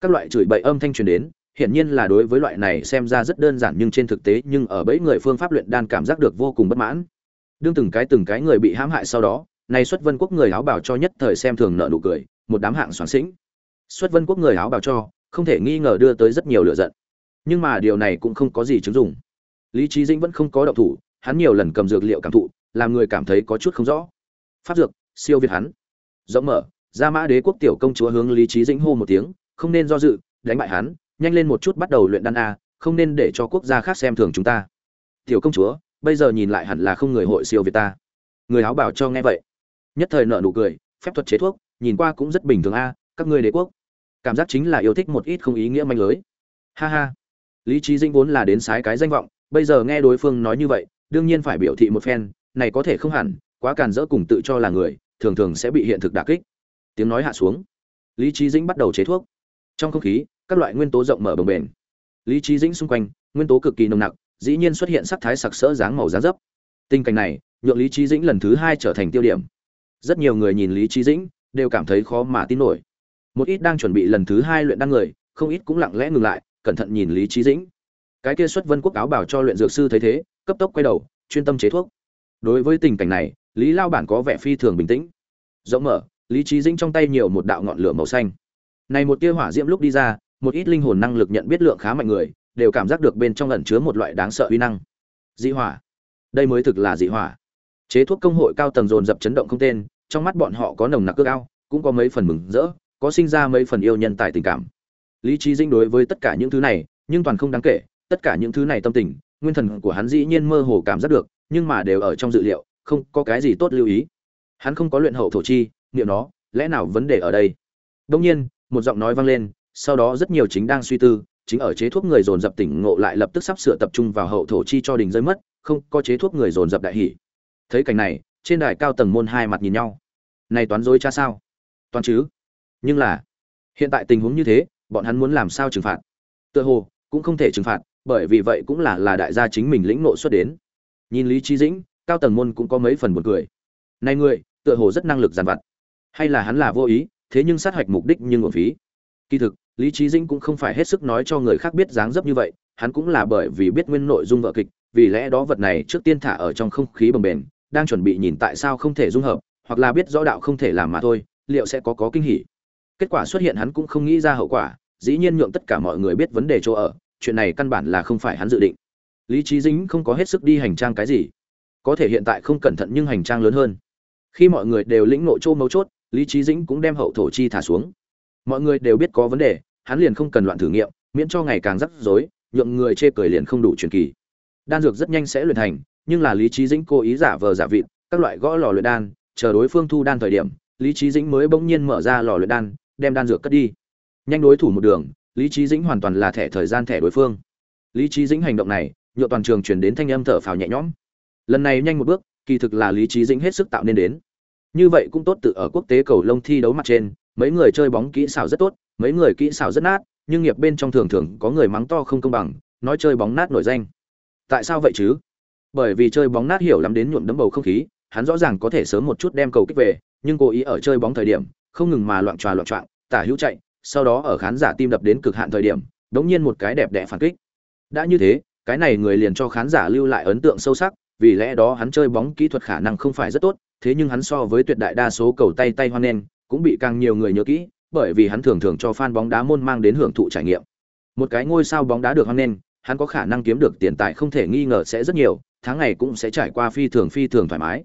Các loại chửi bậy âm thanh truyền đến, hiển nhiên là đối với loại này xem ra rất đơn giản nhưng trên thực tế, nhưng ở bẫy người phương pháp luyện đan cảm giác được vô cùng bất mãn. Đương từng cái từng cái người bị hãm hại sau đó, này xuất vân quốc người áo bảo cho nhất thời xem thường nợ nụ cười, một đám hạng soạn sĩnh. Xuất vân quốc người áo bảo cho, không thể nghi ngờ đưa tới rất nhiều lựa giận. Nhưng mà điều này cũng không có gì chứng dụng. Lý trí dĩnh vẫn không có động thủ, hắn nhiều lần cầm dược liệu cảm thụ, làm người cảm thấy có chút không rõ. Pháp dược, siêu việt hắn. Rộng mở gia mã đế quốc tiểu công chúa hướng lý trí dĩnh hô một tiếng, không nên do dự, đánh bại hắn, nhanh lên một chút bắt đầu luyện đan a, không nên để cho quốc gia khác xem thường chúng ta. Tiểu công chúa, bây giờ nhìn lại hẳn là không người hội siêu việt ta. Người áo bảo cho nghe vậy. Nhất thời nợ nụ cười, phép thuật chế thuốc, nhìn qua cũng rất bình thường a, các ngươi đế quốc. Cảm giác chính là yêu thích một ít không ý nghĩa manh lưới. Ha ha. Lý trí dĩnh vốn là đến sái cái danh vọng, bây giờ nghe đối phương nói như vậy, đương nhiên phải biểu thị một phen, này có thể không hẳn, quá càn rỡ cùng tự cho là người, thường thường sẽ bị hiện thực đả kích tiếng nói hạ xuống. Lý trí dĩnh bắt đầu chế thuốc. Trong không khí, các loại nguyên tố rộng mở bồng bềnh. Lý trí dĩnh xung quanh, nguyên tố cực kỳ nồng nặc, dĩ nhiên xuất hiện sắc thái sặc sỡ dáng màu dáng dấp. Tình cảnh này, nhượng lý trí dĩnh lần thứ hai trở thành tiêu điểm. Rất nhiều người nhìn lý trí dĩnh đều cảm thấy khó mà tin nổi. Một ít đang chuẩn bị lần thứ hai luyện đăng người, không ít cũng lặng lẽ ngừng lại, cẩn thận nhìn lý trí dĩnh. Cái kia xuất vân quốc áo bảo cho luyện dược sư thấy thế, cấp tốc quay đầu, chuyên tâm chế thuốc. Đối với tình cảnh này, lý lao bản có vẻ phi thường bình tĩnh. Rộng mở lý trí dĩnh trong tay nhiều một đạo ngọn lửa màu xanh. Này một tia hỏa diễm lúc đi ra, một ít linh hồn năng lực nhận biết lượng khá mạnh người, đều cảm giác được bên trong ẩn chứa một loại đáng sợ uy năng. Dị hỏa. Đây mới thực là dị hỏa. Chế thuốc công hội cao tầng dồn dập chấn động không tên, trong mắt bọn họ có nồng nặc cước ao, cũng có mấy phần mừng rỡ, có sinh ra mấy phần yêu nhân tài tình cảm. Lý trí dinh đối với tất cả những thứ này, nhưng toàn không đáng kể, tất cả những thứ này tâm tình, nguyên thần của hắn dĩ nhiên mơ hồ cảm giác được, nhưng mà đều ở trong dự liệu, không có cái gì tốt lưu ý. Hắn không có luyện hậu thổ chi niệm nó, lẽ nào vấn đề ở đây? Đông nhiên, một giọng nói vang lên, sau đó rất nhiều chính đang suy tư, chính ở chế thuốc người dồn dập tỉnh ngộ lại lập tức sắp sửa tập trung vào hậu thổ chi cho đình rơi mất, không, có chế thuốc người dồn dập đại hỉ. Thấy cảnh này, trên đài cao tầng môn hai mặt nhìn nhau. Này toán dối cha sao? Toán chứ? Nhưng là, hiện tại tình huống như thế, bọn hắn muốn làm sao trừng phạt? Tựa hồ, cũng không thể trừng phạt, bởi vì vậy cũng là là đại gia chính mình lĩnh nộ xuất đến. Nhìn lý trí dĩnh, cao tầng môn cũng có mấy phần buồn cười. Này người, tựa hồ rất năng lực giàn vặt hay là hắn là vô ý, thế nhưng sát hạch mục đích nhưng uổng phí. Kỳ thực, lý trí dĩnh cũng không phải hết sức nói cho người khác biết dáng dấp như vậy, hắn cũng là bởi vì biết nguyên nội dung vợ kịch, vì lẽ đó vật này trước tiên thả ở trong không khí bồng bềnh, đang chuẩn bị nhìn tại sao không thể dung hợp, hoặc là biết rõ đạo không thể làm mà thôi, liệu sẽ có có kinh hỉ. Kết quả xuất hiện hắn cũng không nghĩ ra hậu quả, dĩ nhiên nhượng tất cả mọi người biết vấn đề chỗ ở, chuyện này căn bản là không phải hắn dự định. Lý trí dính không có hết sức đi hành trang cái gì. Có thể hiện tại không cẩn thận nhưng hành trang lớn hơn. Khi mọi người đều lĩnh nội chỗ mấu chốt lý trí dĩnh cũng đem hậu thổ chi thả xuống. Mọi người đều biết có vấn đề, hắn liền không cần loạn thử nghiệm, miễn cho ngày càng rắc rối, nhượng người chê cười liền không đủ truyền kỳ. Đan dược rất nhanh sẽ luyện thành, nhưng là lý trí dĩnh cố ý giả vờ giả vịt, các loại gõ lò luyện đan, chờ đối phương thu đan thời điểm, lý trí dĩnh mới bỗng nhiên mở ra lò luyện đan, đem đan dược cất đi. Nhanh đối thủ một đường, lý trí dĩnh hoàn toàn là thẻ thời gian thẻ đối phương. Lý trí dĩnh hành động này nhựa toàn trường chuyển đến thanh âm thở phào nhẹ nhõm. Lần này nhanh một bước, kỳ thực là lý trí dĩnh hết sức tạo nên đến như vậy cũng tốt tự ở quốc tế cầu lông thi đấu mặt trên, mấy người chơi bóng kỹ xảo rất tốt, mấy người kỹ xảo rất nát, nhưng nghiệp bên trong thường thường có người mắng to không công bằng, nói chơi bóng nát nổi danh. Tại sao vậy chứ? Bởi vì chơi bóng nát hiểu lắm đến nhuộm đấm bầu không khí, hắn rõ ràng có thể sớm một chút đem cầu kích về, nhưng cố ý ở chơi bóng thời điểm, không ngừng mà loạn tròa loạn trọng tả hữu chạy, sau đó ở khán giả tim đập đến cực hạn thời điểm, đống nhiên một cái đẹp đẽ phản kích. Đã như thế, cái này người liền cho khán giả lưu lại ấn tượng sâu sắc, vì lẽ đó hắn chơi bóng kỹ thuật khả năng không phải rất tốt thế nhưng hắn so với tuyệt đại đa số cầu tay tay hoan nghênh, cũng bị càng nhiều người nhớ kỹ bởi vì hắn thường thường cho fan bóng đá môn mang đến hưởng thụ trải nghiệm. Một cái ngôi sao bóng đá được hoan nghênh, hắn có khả năng kiếm được tiền tài không thể nghi ngờ sẽ rất nhiều tháng ngày cũng sẽ trải qua phi thường phi thường thoải mái.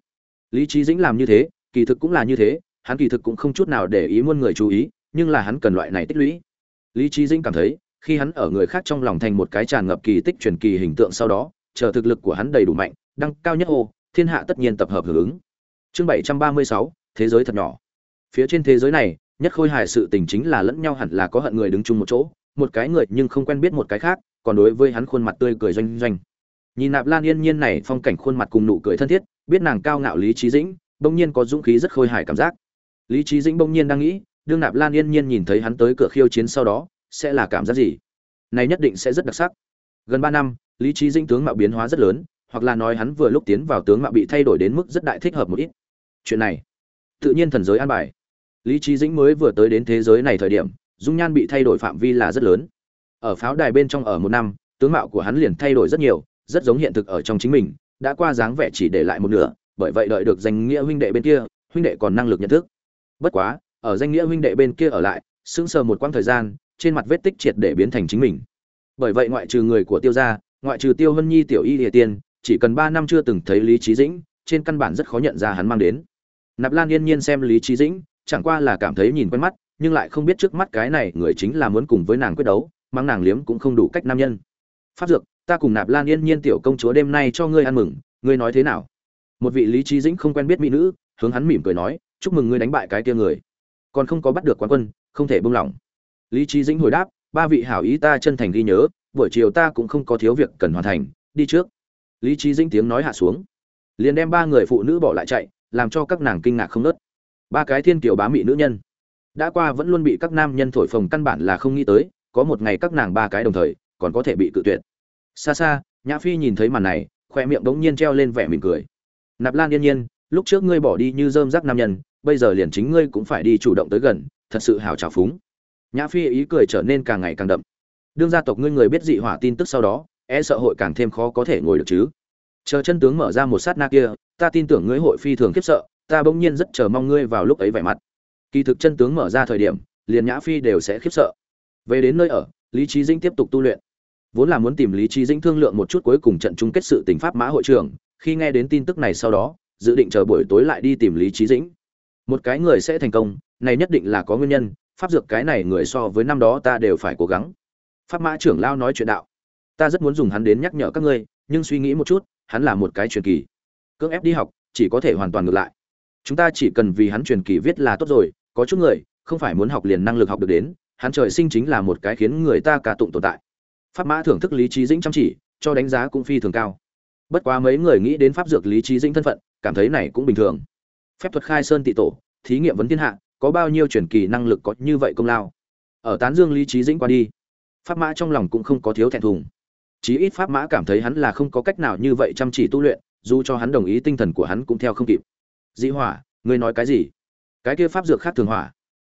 Lý trí dĩnh làm như thế kỳ thực cũng là như thế hắn kỳ thực cũng không chút nào để ý muôn người chú ý nhưng là hắn cần loại này tích lũy. Lý trí dĩnh cảm thấy khi hắn ở người khác trong lòng thành một cái tràn ngập kỳ tích truyền kỳ hình tượng sau đó chờ thực lực của hắn đầy đủ mạnh đăng cao nhất ô thiên hạ tất nhiên tập hợp hưởng ứng chương bảy trăm ba mươi sáu, thế giới thật nhỏ. Phía trên thế giới này, nhất khôi hài sự tình chính là lẫn nhau hẳn là có hận người đứng chung một chỗ, một cái người nhưng không quen biết một cái khác, còn đối với hắn khuôn mặt tươi cười doanh doanh. Nhìn nạp lan yên nhiên này, phong cảnh khuôn mặt cùng nụ cười thân thiết, biết nàng cao ngạo lý trí dĩnh, bỗng nhiên có dũng khí rất khôi hài cảm giác. Lý trí dĩnh bỗng nhiên đang nghĩ, đương nạp lan yên nhiên nhìn thấy hắn tới cửa khiêu chiến sau đó, sẽ là cảm giác gì? Này nhất định sẽ rất đặc sắc. Gần ba năm, lý trí dĩnh tướng mạo biến hóa rất lớn hoặc là nói hắn vừa lúc tiến vào tướng mạo bị thay đổi đến mức rất đại thích hợp một ít. Chuyện này, tự nhiên thần giới an bài. Lý trí dĩnh mới vừa tới đến thế giới này thời điểm, dung nhan bị thay đổi phạm vi là rất lớn. Ở pháo đài bên trong ở một năm, tướng mạo của hắn liền thay đổi rất nhiều, rất giống hiện thực ở trong chính mình, đã qua dáng vẻ chỉ để lại một nửa, bởi vậy đợi được danh nghĩa huynh đệ bên kia, huynh đệ còn năng lực nhận thức. Bất quá, ở danh nghĩa huynh đệ bên kia ở lại, sững sờ một quãng thời gian, trên mặt vết tích triệt để biến thành chính mình. Bởi vậy ngoại trừ người của tiêu gia, ngoại trừ tiêu hân nhi, tiểu y địa tiên chỉ cần ba năm chưa từng thấy lý trí dĩnh, trên căn bản rất khó nhận ra hắn mang đến. Nạp lan yên nhiên xem lý trí dĩnh, chẳng qua là cảm thấy nhìn quen mắt, nhưng lại không biết trước mắt cái này người chính là muốn cùng với nàng quyết đấu, mang nàng liếm cũng không đủ cách nam nhân. Pháp dược, ta cùng nạp lan yên nhiên tiểu công chúa đêm nay cho ngươi ăn mừng, ngươi nói thế nào? Một vị lý trí dĩnh không quen biết mỹ nữ, hướng hắn mỉm cười nói, chúc mừng ngươi đánh bại cái kia người. Còn không có bắt được quán quân, không thể buông lỏng. Lý trí dĩnh hồi đáp, ba vị hảo ý ta chân thành ghi nhớ, buổi chiều ta cũng không có thiếu việc cần hoàn thành, đi trước lý trí dĩnh tiếng nói hạ xuống. Liền đem ba người phụ nữ bỏ lại chạy, làm cho các nàng kinh ngạc không nớt. Ba cái thiên kiều bá mị nữ nhân. Đã qua vẫn luôn bị các nam nhân thổi phồng căn bản là không nghĩ tới, có một ngày các nàng ba cái đồng thời, còn có thể bị cự tuyệt. Xa xa, nhã phi nhìn thấy màn này khoe miệng đống nhiên treo lên vẻ mỉm cười. Nạp lan yên nhiên, lúc trước ngươi bỏ đi như dơm rác nam nhân, bây giờ liền chính ngươi cũng phải đi chủ động tới gần, thật sự hào trào phúng. Nhã phi ý cười trở nên càng ngày càng đậm. Đương gia tộc ngươi người biết dị hỏa tin tức sau đó e sợ hội càng thêm khó có thể ngồi được chứ. Chờ chân tướng mở ra một sát na kia, ta tin tưởng ngươi hội phi thường khiếp sợ, ta bỗng nhiên rất chờ mong ngươi vào lúc ấy vẻ mặt. Kỳ thực chân tướng mở ra thời điểm, liền nhã phi đều sẽ khiếp sợ. Về đến nơi ở, lý trí dĩnh tiếp tục tu luyện. Vốn là muốn tìm lý trí dĩnh thương lượng một chút cuối cùng trận chung kết sự tình pháp mã hội trưởng, khi nghe đến tin tức này sau đó, dự định chờ buổi tối lại đi tìm lý trí dĩnh. Một cái người sẽ thành công, này nhất định là có nguyên nhân, pháp dược cái này người so với năm đó ta đều phải cố gắng. Pháp mã trưởng lao nói chuyện đạo ta rất muốn dùng hắn đến nhắc nhở các ngươi, nhưng suy nghĩ một chút, hắn là một cái truyền kỳ. Cưỡng ép đi học, chỉ có thể hoàn toàn ngược lại. Chúng ta chỉ cần vì hắn truyền kỳ viết là tốt rồi, có chút người, không phải muốn học liền năng lực học được đến, hắn trời sinh chính là một cái khiến người ta cả tụng tồn tại. Pháp mã thưởng thức lý trí dĩnh chăm chỉ, cho đánh giá cũng phi thường cao. Bất quá mấy người nghĩ đến pháp dược lý trí dĩnh thân phận, cảm thấy này cũng bình thường. Phép thuật khai sơn tị tổ, thí nghiệm vấn thiên hạ, có bao nhiêu truyền kỳ năng lực có như vậy công lao? Ở tán dương lý trí dĩnh qua đi, pháp mã trong lòng cũng không có thiếu thẹn thùng chí ít pháp mã cảm thấy hắn là không có cách nào như vậy chăm chỉ tu luyện, dù cho hắn đồng ý tinh thần của hắn cũng theo không kịp. Dĩ hỏa, ngươi nói cái gì? Cái kia pháp dược khác thường hỏa.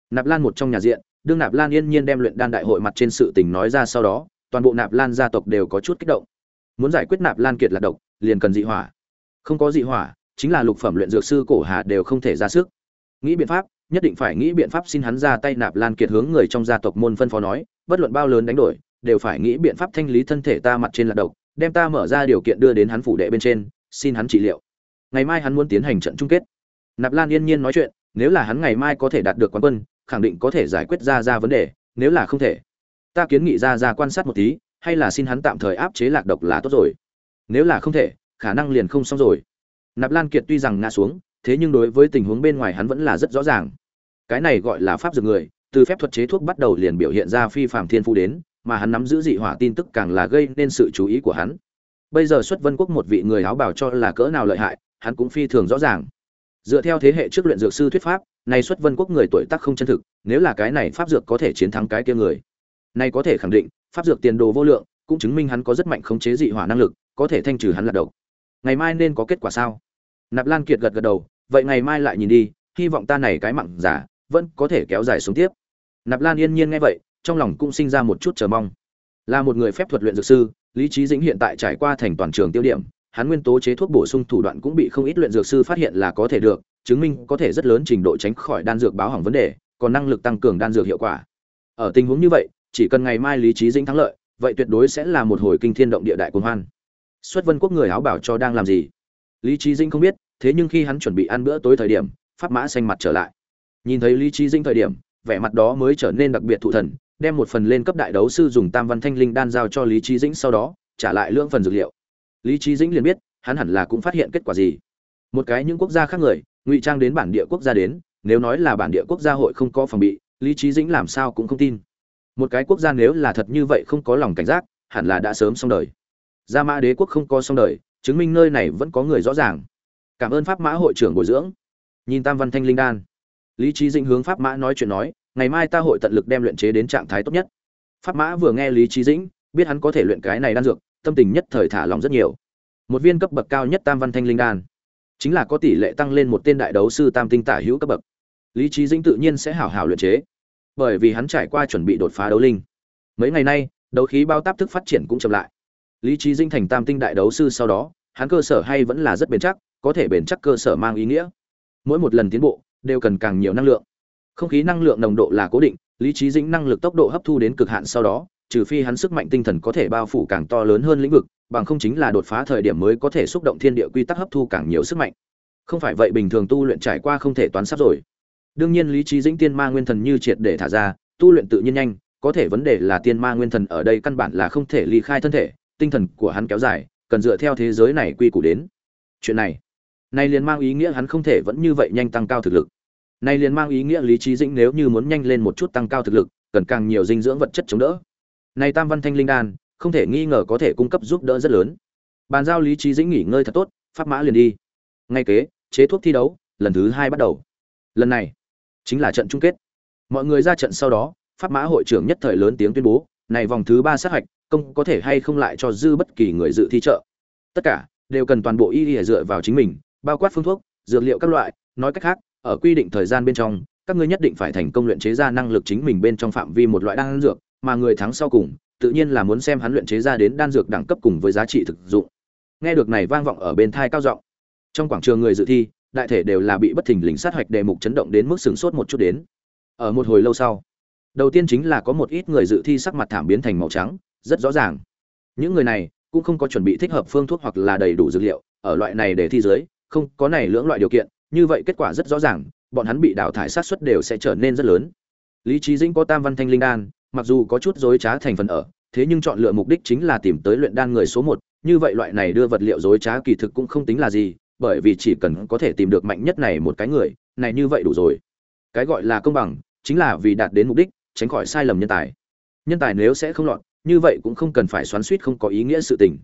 Nạp lan một trong nhà diện, đương nạp lan yên nhiên đem luyện đan đại hội mặt trên sự tình nói ra sau đó, toàn bộ nạp lan gia tộc đều có chút kích động. Muốn giải quyết nạp lan kiệt lạc độc, liền cần dị hỏa. Không có dị hỏa, chính là lục phẩm luyện dược sư cổ hà đều không thể ra sức. Nghĩ biện pháp, nhất định phải nghĩ biện pháp xin hắn ra tay nạp lan kiệt hướng người trong gia tộc môn phân phó nói, bất luận bao lớn đánh đổi đều phải nghĩ biện pháp thanh lý thân thể ta mặt trên lạc độc, đem ta mở ra điều kiện đưa đến hắn phủ đệ bên trên, xin hắn trị liệu. Ngày mai hắn muốn tiến hành trận chung kết. Nạp lan yên nhiên nói chuyện, nếu là hắn ngày mai có thể đạt được quán quân, khẳng định có thể giải quyết ra ra vấn đề, nếu là không thể. Ta kiến nghị ra ra quan sát một tí, hay là xin hắn tạm thời áp chế lạc độc là tốt rồi. Nếu là không thể, khả năng liền không xong rồi. Nạp lan kiệt tuy rằng ngã xuống, thế nhưng đối với tình huống bên ngoài hắn vẫn là rất rõ ràng. Cái này gọi là pháp dược người, từ phép thuật chế thuốc bắt đầu liền biểu hiện ra phi phạm thiên phu đến mà hắn nắm giữ dị hỏa tin tức càng là gây nên sự chú ý của hắn. Bây giờ xuất vân quốc một vị người áo bảo cho là cỡ nào lợi hại, hắn cũng phi thường rõ ràng. Dựa theo thế hệ trước luyện dược sư thuyết pháp, này xuất vân quốc người tuổi tác không chân thực, nếu là cái này pháp dược có thể chiến thắng cái kia người. Này có thể khẳng định, pháp dược tiền đồ vô lượng, cũng chứng minh hắn có rất mạnh khống chế dị hỏa năng lực, có thể thanh trừ hắn là độc. Ngày mai nên có kết quả sao? Nạp lan kiệt gật gật đầu, vậy ngày mai lại nhìn đi, hy vọng ta này cái mạng giả, vẫn có thể kéo dài xuống tiếp. Nạp lan yên nhiên nghe vậy trong lòng cũng sinh ra một chút chờ mong. Là một người phép thuật luyện dược sư, lý trí dĩnh hiện tại trải qua thành toàn trường tiêu điểm, hắn nguyên tố chế thuốc bổ sung thủ đoạn cũng bị không ít luyện dược sư phát hiện là có thể được, chứng minh có thể rất lớn trình độ tránh khỏi đan dược báo hỏng vấn đề, còn năng lực tăng cường đan dược hiệu quả. Ở tình huống như vậy, chỉ cần ngày mai lý trí dĩnh thắng lợi, vậy tuyệt đối sẽ là một hồi kinh thiên động địa đại cuồng hoan. Xuất vân quốc người áo bảo cho đang làm gì? Lý trí dĩnh không biết, thế nhưng khi hắn chuẩn bị ăn bữa tối thời điểm, pháp mã xanh mặt trở lại. Nhìn thấy lý trí dĩnh thời điểm, vẻ mặt đó mới trở nên đặc biệt thụ thần đem một phần lên cấp đại đấu sư dùng tam văn thanh linh đan giao cho lý trí dĩnh sau đó, trả lại lưỡng phần dược liệu. Lý trí dĩnh liền biết, hắn hẳn là cũng phát hiện kết quả gì. Một cái những quốc gia khác người, ngụy trang đến bản địa quốc gia đến, nếu nói là bản địa quốc gia hội không có phòng bị, lý trí dĩnh làm sao cũng không tin. Một cái quốc gia nếu là thật như vậy không có lòng cảnh giác, hẳn là đã sớm xong đời. Gia mã đế quốc không có xong đời, chứng minh nơi này vẫn có người rõ ràng. Cảm ơn pháp mã hội trưởng bồi dưỡng. Nhìn tam văn thanh linh đan. Lý trí dĩnh hướng pháp mã nói chuyện nói ngày mai ta hội tận lực đem luyện chế đến trạng thái tốt nhất. Pháp mã vừa nghe lý trí dĩnh, biết hắn có thể luyện cái này đan dược, tâm tình nhất thời thả lòng rất nhiều. Một viên cấp bậc cao nhất tam văn thanh linh đan, chính là có tỷ lệ tăng lên một tên đại đấu sư tam tinh tả hữu cấp bậc. Lý trí dĩnh tự nhiên sẽ hảo hảo luyện chế, bởi vì hắn trải qua chuẩn bị đột phá đấu linh. Mấy ngày nay, đấu khí bao táp thức phát triển cũng chậm lại. Lý trí dĩnh thành tam tinh đại đấu sư sau đó, hắn cơ sở hay vẫn là rất bền chắc, có thể bền chắc cơ sở mang ý nghĩa. Mỗi một lần tiến bộ, đều cần càng nhiều năng lượng không khí năng lượng nồng độ là cố định, lý trí dĩnh năng lực tốc độ hấp thu đến cực hạn sau đó, trừ phi hắn sức mạnh tinh thần có thể bao phủ càng to lớn hơn lĩnh vực, bằng không chính là đột phá thời điểm mới có thể xúc động thiên địa quy tắc hấp thu càng nhiều sức mạnh. Không phải vậy bình thường tu luyện trải qua không thể toán sắp rồi. Đương nhiên lý trí dĩnh tiên ma nguyên thần như triệt để thả ra, tu luyện tự nhiên nhanh, có thể vấn đề là tiên ma nguyên thần ở đây căn bản là không thể ly khai thân thể, tinh thần của hắn kéo dài, cần dựa theo thế giới này quy củ đến. Chuyện này, nay liền mang ý nghĩa hắn không thể vẫn như vậy nhanh tăng cao thực lực này liền mang ý nghĩa lý trí dĩnh nếu như muốn nhanh lên một chút tăng cao thực lực, cần càng nhiều dinh dưỡng vật chất chống đỡ. Này tam văn thanh linh đan, không thể nghi ngờ có thể cung cấp giúp đỡ rất lớn. Bàn giao lý trí dĩnh nghỉ ngơi thật tốt, pháp mã liền đi. Ngay kế, chế thuốc thi đấu, lần thứ hai bắt đầu. Lần này, chính là trận chung kết. Mọi người ra trận sau đó, pháp mã hội trưởng nhất thời lớn tiếng tuyên bố, này vòng thứ ba sát hạch, công có thể hay không lại cho dư bất kỳ người dự thi trợ? Tất cả đều cần toàn bộ y y dựa vào chính mình, bao quát phương thuốc, dược liệu các loại, nói cách khác ở quy định thời gian bên trong, các ngươi nhất định phải thành công luyện chế ra năng lực chính mình bên trong phạm vi một loại đan dược, mà người thắng sau cùng, tự nhiên là muốn xem hắn luyện chế ra đến đan dược đẳng cấp cùng với giá trị thực dụng. Nghe được này vang vọng ở bên thai cao giọng, trong quảng trường người dự thi, đại thể đều là bị bất thình lình sát hoạch đề mục chấn động đến mức sửng sốt một chút đến. Ở một hồi lâu sau, đầu tiên chính là có một ít người dự thi sắc mặt thảm biến thành màu trắng, rất rõ ràng. Những người này cũng không có chuẩn bị thích hợp phương thuốc hoặc là đầy đủ dược liệu, ở loại này để thi giới không có này lưỡng loại điều kiện như vậy kết quả rất rõ ràng, bọn hắn bị đào thải sát suất đều sẽ trở nên rất lớn. Lý trí dĩnh có tam văn thanh linh đan, mặc dù có chút dối trá thành phần ở, thế nhưng chọn lựa mục đích chính là tìm tới luyện đan người số một. Như vậy loại này đưa vật liệu dối trá kỳ thực cũng không tính là gì, bởi vì chỉ cần có thể tìm được mạnh nhất này một cái người, này như vậy đủ rồi. Cái gọi là công bằng, chính là vì đạt đến mục đích, tránh khỏi sai lầm nhân tài. Nhân tài nếu sẽ không lọt, như vậy cũng không cần phải xoắn suýt không có ý nghĩa sự tình.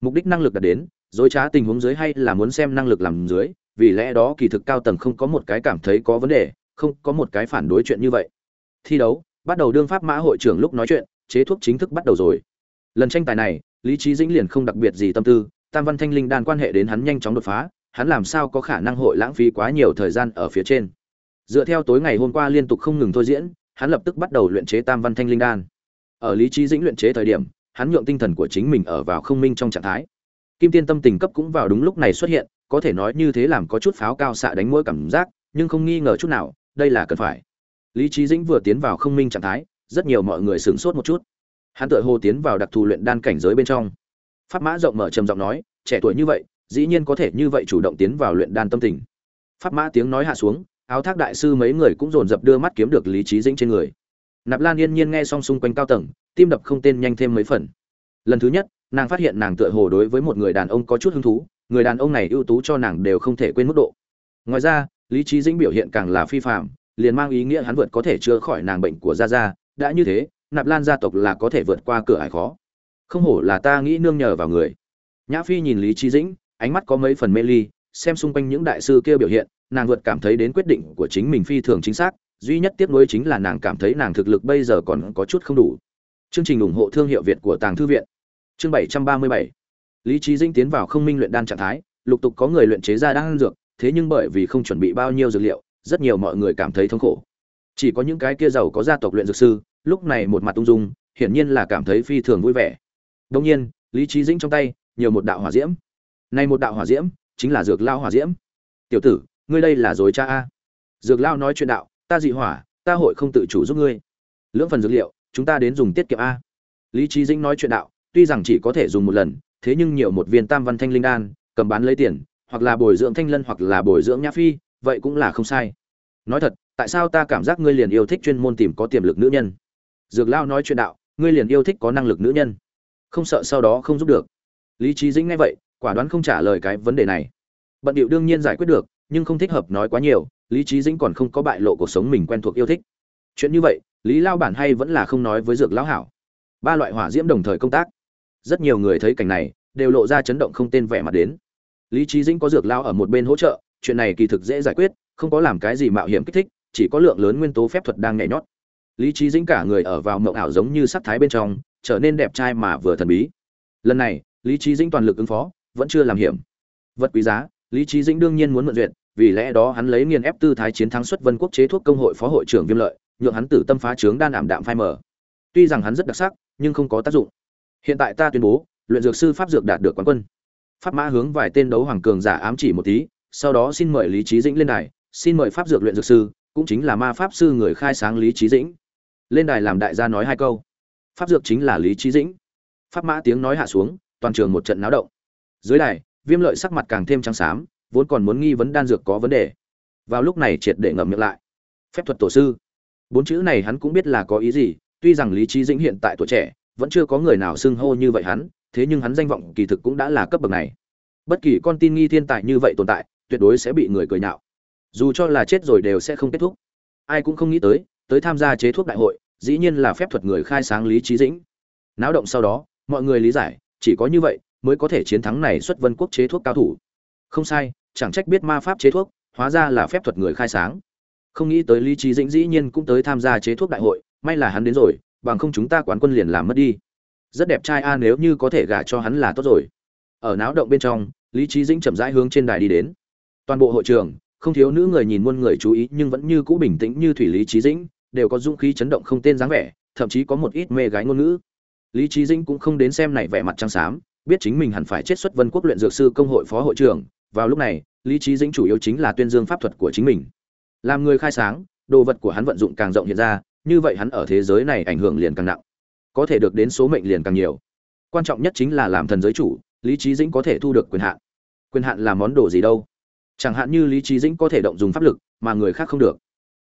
Mục đích năng lực đạt đến, dối trá tình huống dưới hay là muốn xem năng lực làm dưới vì lẽ đó kỳ thực cao tầng không có một cái cảm thấy có vấn đề, không có một cái phản đối chuyện như vậy. Thi đấu, bắt đầu đương pháp mã hội trưởng lúc nói chuyện, chế thuốc chính thức bắt đầu rồi. Lần tranh tài này, lý trí dĩnh liền không đặc biệt gì tâm tư, tam văn thanh linh đan quan hệ đến hắn nhanh chóng đột phá, hắn làm sao có khả năng hội lãng phí quá nhiều thời gian ở phía trên. Dựa theo tối ngày hôm qua liên tục không ngừng thôi diễn, hắn lập tức bắt đầu luyện chế tam văn thanh linh đan. Ở lý trí dĩnh luyện chế thời điểm, hắn nhượng tinh thần của chính mình ở vào không minh trong trạng thái kim tiên tâm tình cấp cũng vào đúng lúc này xuất hiện, có thể nói như thế làm có chút pháo cao xạ đánh mỗi cảm giác, nhưng không nghi ngờ chút nào, đây là cần phải. Lý trí dĩnh vừa tiến vào không minh trạng thái, rất nhiều mọi người sửng sốt một chút. Hắn tự hồ tiến vào đặc thù luyện đan cảnh giới bên trong. Pháp mã rộng mở trầm giọng nói, trẻ tuổi như vậy, dĩ nhiên có thể như vậy chủ động tiến vào luyện đan tâm tình. Pháp mã tiếng nói hạ xuống, áo thác đại sư mấy người cũng dồn dập đưa mắt kiếm được lý trí dĩnh trên người. Nạp lan yên nhiên nghe xong xung quanh cao tầng, tim đập không tên nhanh thêm mấy phần. Lần thứ nhất nàng phát hiện nàng tựa hồ đối với một người đàn ông có chút hứng thú, người đàn ông này ưu tú cho nàng đều không thể quên mức độ. Ngoài ra, lý trí dĩnh biểu hiện càng là phi phạm liền mang ý nghĩa hắn vượt có thể chữa khỏi nàng bệnh của gia gia, đã như thế, nạp lan gia tộc là có thể vượt qua cửa ải khó. Không hổ là ta nghĩ nương nhờ vào người. Nhã phi nhìn lý trí dĩnh, ánh mắt có mấy phần mê ly, xem xung quanh những đại sư kia biểu hiện, nàng vượt cảm thấy đến quyết định của chính mình phi thường chính xác, duy nhất tiếp nối chính là nàng cảm thấy nàng thực lực bây giờ còn có chút không đủ. Chương trình ủng hộ thương hiệu việt của tàng thư viện chương 737 lý trí dinh tiến vào không minh luyện đan trạng thái, lục tục có người luyện chế ra đan dược, thế nhưng bởi vì không chuẩn bị bao nhiêu dược liệu, rất nhiều mọi người cảm thấy thống khổ. Chỉ có những cái kia giàu có gia tộc luyện dược sư, lúc này một mặt tung dung, hiển nhiên là cảm thấy phi thường vui vẻ. Đông nhiên, lý trí dĩnh trong tay, nhiều một đạo hỏa diễm. Nay một đạo hỏa diễm, chính là dược lao hỏa diễm. Tiểu tử, ngươi đây là dối cha a. Dược lao nói chuyện đạo, ta dị hỏa, ta hội không tự chủ giúp ngươi. Lưỡng phần dược liệu, chúng ta đến dùng tiết kiệm a. Lý trí dĩnh nói chuyện đạo tuy rằng chỉ có thể dùng một lần, thế nhưng nhiều một viên tam văn thanh linh đan, cầm bán lấy tiền, hoặc là bồi dưỡng thanh lân hoặc là bồi dưỡng nhã phi, vậy cũng là không sai. Nói thật, tại sao ta cảm giác ngươi liền yêu thích chuyên môn tìm có tiềm lực nữ nhân? Dược Lão nói chuyện đạo, ngươi liền yêu thích có năng lực nữ nhân. Không sợ sau đó không giúp được. Lý Chí dĩnh nghe vậy, quả đoán không trả lời cái vấn đề này. Bận điệu đương nhiên giải quyết được, nhưng không thích hợp nói quá nhiều, lý Chí dĩnh còn không có bại lộ cuộc sống mình quen thuộc yêu thích. Chuyện như vậy, lý lao bản hay vẫn là không nói với dược lão hảo. Ba loại hỏa diễm đồng thời công tác rất nhiều người thấy cảnh này, đều lộ ra chấn động không tên vẻ mặt đến. Lý trí dĩnh có dược lao ở một bên hỗ trợ, chuyện này kỳ thực dễ giải quyết, không có làm cái gì mạo hiểm kích thích, chỉ có lượng lớn nguyên tố phép thuật đang nhảy nhót. Lý trí dĩnh cả người ở vào mộng ảo giống như sắc thái bên trong, trở nên đẹp trai mà vừa thần bí. Lần này, lý trí dĩnh toàn lực ứng phó, vẫn chưa làm hiểm. Vật quý giá, lý trí dĩnh đương nhiên muốn mượn duyệt, vì lẽ đó hắn lấy nghiền ép tư thái chiến thắng xuất vân quốc chế thuốc công hội phó hội trưởng viêm lợi, nhượng hắn tử tâm phá trướng đan ảm đạm phai mở tuy rằng hắn rất đặc sắc, nhưng không có tác dụng hiện tại ta tuyên bố, luyện dược sư pháp dược đạt được quán quân. Pháp mã hướng vài tên đấu hoàng cường giả ám chỉ một tí, sau đó xin mời lý trí dĩnh lên đài, xin mời pháp dược luyện dược sư, cũng chính là ma pháp sư người khai sáng lý trí dĩnh. Lên đài làm đại gia nói hai câu. Pháp dược chính là lý trí dĩnh. Pháp mã tiếng nói hạ xuống, toàn trường một trận náo động. Dưới đài, viêm lợi sắc mặt càng thêm trắng xám, vốn còn muốn nghi vấn đan dược có vấn đề. Vào lúc này triệt để ngậm miệng lại. Phép thuật tổ sư. Bốn chữ này hắn cũng biết là có ý gì, tuy rằng lý trí dĩnh hiện tại tuổi trẻ vẫn chưa có người nào xưng hô như vậy hắn, thế nhưng hắn danh vọng kỳ thực cũng đã là cấp bậc này. Bất kỳ con tin nghi thiên tài như vậy tồn tại, tuyệt đối sẽ bị người cười nhạo. Dù cho là chết rồi đều sẽ không kết thúc. Ai cũng không nghĩ tới tới tham gia chế thuốc đại hội, dĩ nhiên là phép thuật người khai sáng lý trí dĩnh. Náo động sau đó, mọi người lý giải, chỉ có như vậy mới có thể chiến thắng này xuất vân quốc chế thuốc cao thủ. Không sai, chẳng trách biết ma pháp chế thuốc, hóa ra là phép thuật người khai sáng. Không nghĩ tới lý trí dĩnh dĩ nhiên cũng tới tham gia chế thuốc đại hội, may là hắn đến rồi bằng không chúng ta quán quân liền làm mất đi. Rất đẹp trai a, nếu như có thể gả cho hắn là tốt rồi. Ở náo động bên trong, lý trí dĩnh chậm rãi hướng trên đài đi đến. Toàn bộ hội trường, không thiếu nữ người nhìn muôn người chú ý, nhưng vẫn như cũ bình tĩnh như thủy lý trí dĩnh, đều có dũng khí chấn động không tên dáng vẻ, thậm chí có một ít mê gái ngôn ngữ. Lý trí dĩnh cũng không đến xem này vẻ mặt trăng xám, biết chính mình hẳn phải chết xuất vân quốc luyện dược sư công hội phó hội trưởng. Vào lúc này, lý trí dĩnh chủ yếu chính là tuyên dương pháp thuật của chính mình. Làm người khai sáng, đồ vật của hắn vận dụng càng rộng hiện ra như vậy hắn ở thế giới này ảnh hưởng liền càng nặng, có thể được đến số mệnh liền càng nhiều. Quan trọng nhất chính là làm thần giới chủ, lý trí dĩnh có thể thu được quyền hạn. Quyền hạn là món đồ gì đâu? Chẳng hạn như lý trí dĩnh có thể động dùng pháp lực mà người khác không được.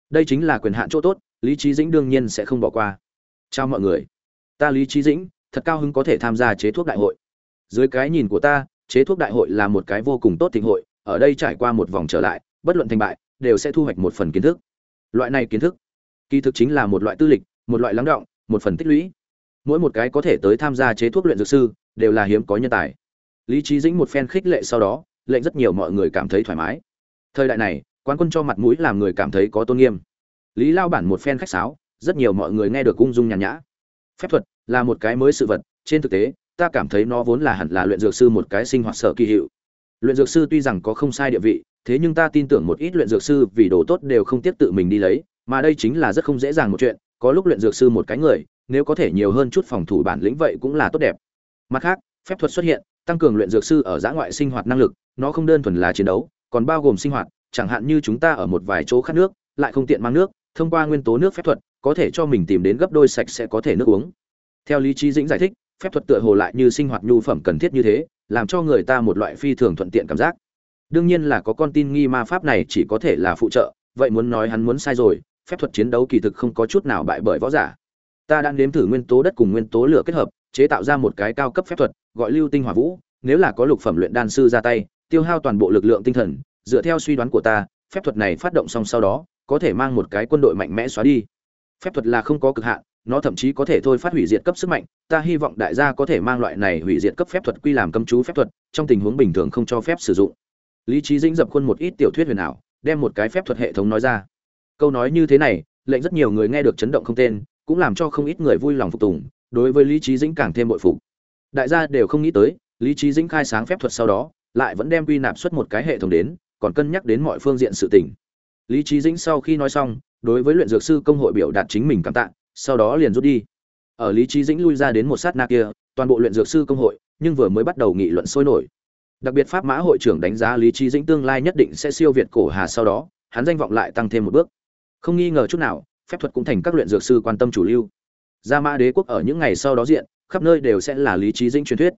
Đây chính là quyền hạn chỗ tốt, lý trí dĩnh đương nhiên sẽ không bỏ qua. Chào mọi người. Ta lý trí dĩnh, thật cao hứng có thể tham gia chế thuốc đại hội. Dưới cái nhìn của ta, chế thuốc đại hội là một cái vô cùng tốt thịnh hội, ở đây trải qua một vòng trở lại, bất luận thành bại, đều sẽ thu hoạch một phần kiến thức. Loại này kiến thức kỳ thực chính là một loại tư lịch, một loại lắng động, một phần tích lũy. Mỗi một cái có thể tới tham gia chế thuốc luyện dược sư, đều là hiếm có nhân tài. Lý trí dĩnh một phen khích lệ sau đó, lệnh rất nhiều mọi người cảm thấy thoải mái. Thời đại này, quán quân cho mặt mũi làm người cảm thấy có tôn nghiêm. Lý lao bản một phen khách sáo, rất nhiều mọi người nghe được ung dung nhàn nhã. Phép thuật là một cái mới sự vật, trên thực tế, ta cảm thấy nó vốn là hẳn là luyện dược sư một cái sinh hoạt sở kỳ hiệu. Luyện dược sư tuy rằng có không sai địa vị, thế nhưng ta tin tưởng một ít luyện dược sư vì đồ tốt đều không tiếp tự mình đi lấy mà đây chính là rất không dễ dàng một chuyện, có lúc luyện dược sư một cái người, nếu có thể nhiều hơn chút phòng thủ bản lĩnh vậy cũng là tốt đẹp. Mặt khác, phép thuật xuất hiện, tăng cường luyện dược sư ở giã ngoại sinh hoạt năng lực, nó không đơn thuần là chiến đấu, còn bao gồm sinh hoạt, chẳng hạn như chúng ta ở một vài chỗ khát nước, lại không tiện mang nước, thông qua nguyên tố nước phép thuật, có thể cho mình tìm đến gấp đôi sạch sẽ có thể nước uống. Theo lý trí dĩnh giải thích, phép thuật tựa hồ lại như sinh hoạt nhu phẩm cần thiết như thế, làm cho người ta một loại phi thường thuận tiện cảm giác. Đương nhiên là có con tin nghi ma pháp này chỉ có thể là phụ trợ, vậy muốn nói hắn muốn sai rồi phép thuật chiến đấu kỳ thực không có chút nào bại bởi võ giả. Ta đã nếm thử nguyên tố đất cùng nguyên tố lửa kết hợp, chế tạo ra một cái cao cấp phép thuật, gọi lưu tinh hỏa vũ, nếu là có lục phẩm luyện đan sư ra tay, tiêu hao toàn bộ lực lượng tinh thần, dựa theo suy đoán của ta, phép thuật này phát động xong sau đó, có thể mang một cái quân đội mạnh mẽ xóa đi. Phép thuật là không có cực hạn, nó thậm chí có thể thôi phát hủy diệt cấp sức mạnh, ta hy vọng đại gia có thể mang loại này hủy diệt cấp phép thuật quy làm cấm chú phép thuật, trong tình huống bình thường không cho phép sử dụng. Lý trí dĩnh dập khuôn một ít tiểu thuyết huyền ảo, đem một cái phép thuật hệ thống nói ra câu nói như thế này, lệnh rất nhiều người nghe được chấn động không tên, cũng làm cho không ít người vui lòng phục tùng, đối với lý trí dĩnh càng thêm bội phục. Đại gia đều không nghĩ tới, lý trí dĩnh khai sáng phép thuật sau đó, lại vẫn đem quy nạp xuất một cái hệ thống đến, còn cân nhắc đến mọi phương diện sự tình. Lý trí dĩnh sau khi nói xong, đối với luyện dược sư công hội biểu đạt chính mình cảm tạ, sau đó liền rút đi. Ở lý trí dĩnh lui ra đến một sát na kia, toàn bộ luyện dược sư công hội, nhưng vừa mới bắt đầu nghị luận sôi nổi. Đặc biệt pháp mã hội trưởng đánh giá lý trí dĩnh tương lai nhất định sẽ siêu việt cổ hà sau đó, hắn danh vọng lại tăng thêm một bước không nghi ngờ chút nào, phép thuật cũng thành các luyện dược sư quan tâm chủ lưu. Gia mã đế quốc ở những ngày sau đó diện, khắp nơi đều sẽ là lý trí dĩnh truyền thuyết.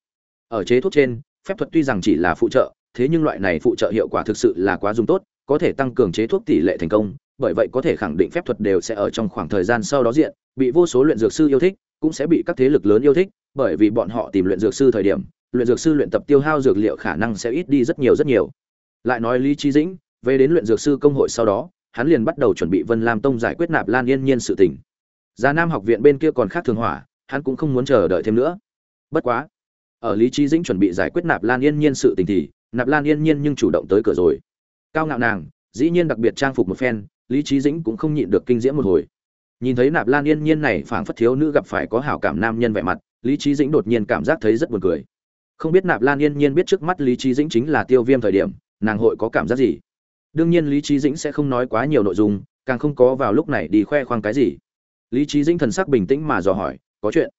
Ở chế thuốc trên, phép thuật tuy rằng chỉ là phụ trợ, thế nhưng loại này phụ trợ hiệu quả thực sự là quá dùng tốt, có thể tăng cường chế thuốc tỷ lệ thành công, bởi vậy có thể khẳng định phép thuật đều sẽ ở trong khoảng thời gian sau đó diện, bị vô số luyện dược sư yêu thích, cũng sẽ bị các thế lực lớn yêu thích, bởi vì bọn họ tìm luyện dược sư thời điểm, luyện dược sư luyện tập tiêu hao dược liệu khả năng sẽ ít đi rất nhiều rất nhiều. Lại nói lý trí dĩnh, về đến luyện dược sư công hội sau đó hắn liền bắt đầu chuẩn bị vân lam tông giải quyết nạp lan yên nhiên sự tình Gia Nam học viện bên kia còn khác thường hỏa, hắn cũng không muốn chờ đợi thêm nữa. Bất quá, ở Lý Chí Dĩnh chuẩn bị giải quyết Nạp Lan Yên Nhiên sự tình thì, Nạp Lan Yên Nhiên nhưng chủ động tới cửa rồi. Cao ngạo nàng, dĩ nhiên đặc biệt trang phục một phen, Lý Chí Dĩnh cũng không nhịn được kinh diễm một hồi. Nhìn thấy Nạp Lan Yên Nhiên này phảng phất thiếu nữ gặp phải có hảo cảm nam nhân vẻ mặt, Lý Chí Dĩnh đột nhiên cảm giác thấy rất buồn cười. Không biết Nạp Lan Yên Nhiên biết trước mắt Lý Chí Dĩnh chính là Tiêu Viêm thời điểm, nàng hội có cảm giác gì? Đương nhiên Lý trí Dĩnh sẽ không nói quá nhiều nội dung, càng không có vào lúc này đi khoe khoang cái gì. Lý trí dĩnh thần sắc bình tĩnh mà dò hỏi có chuyện?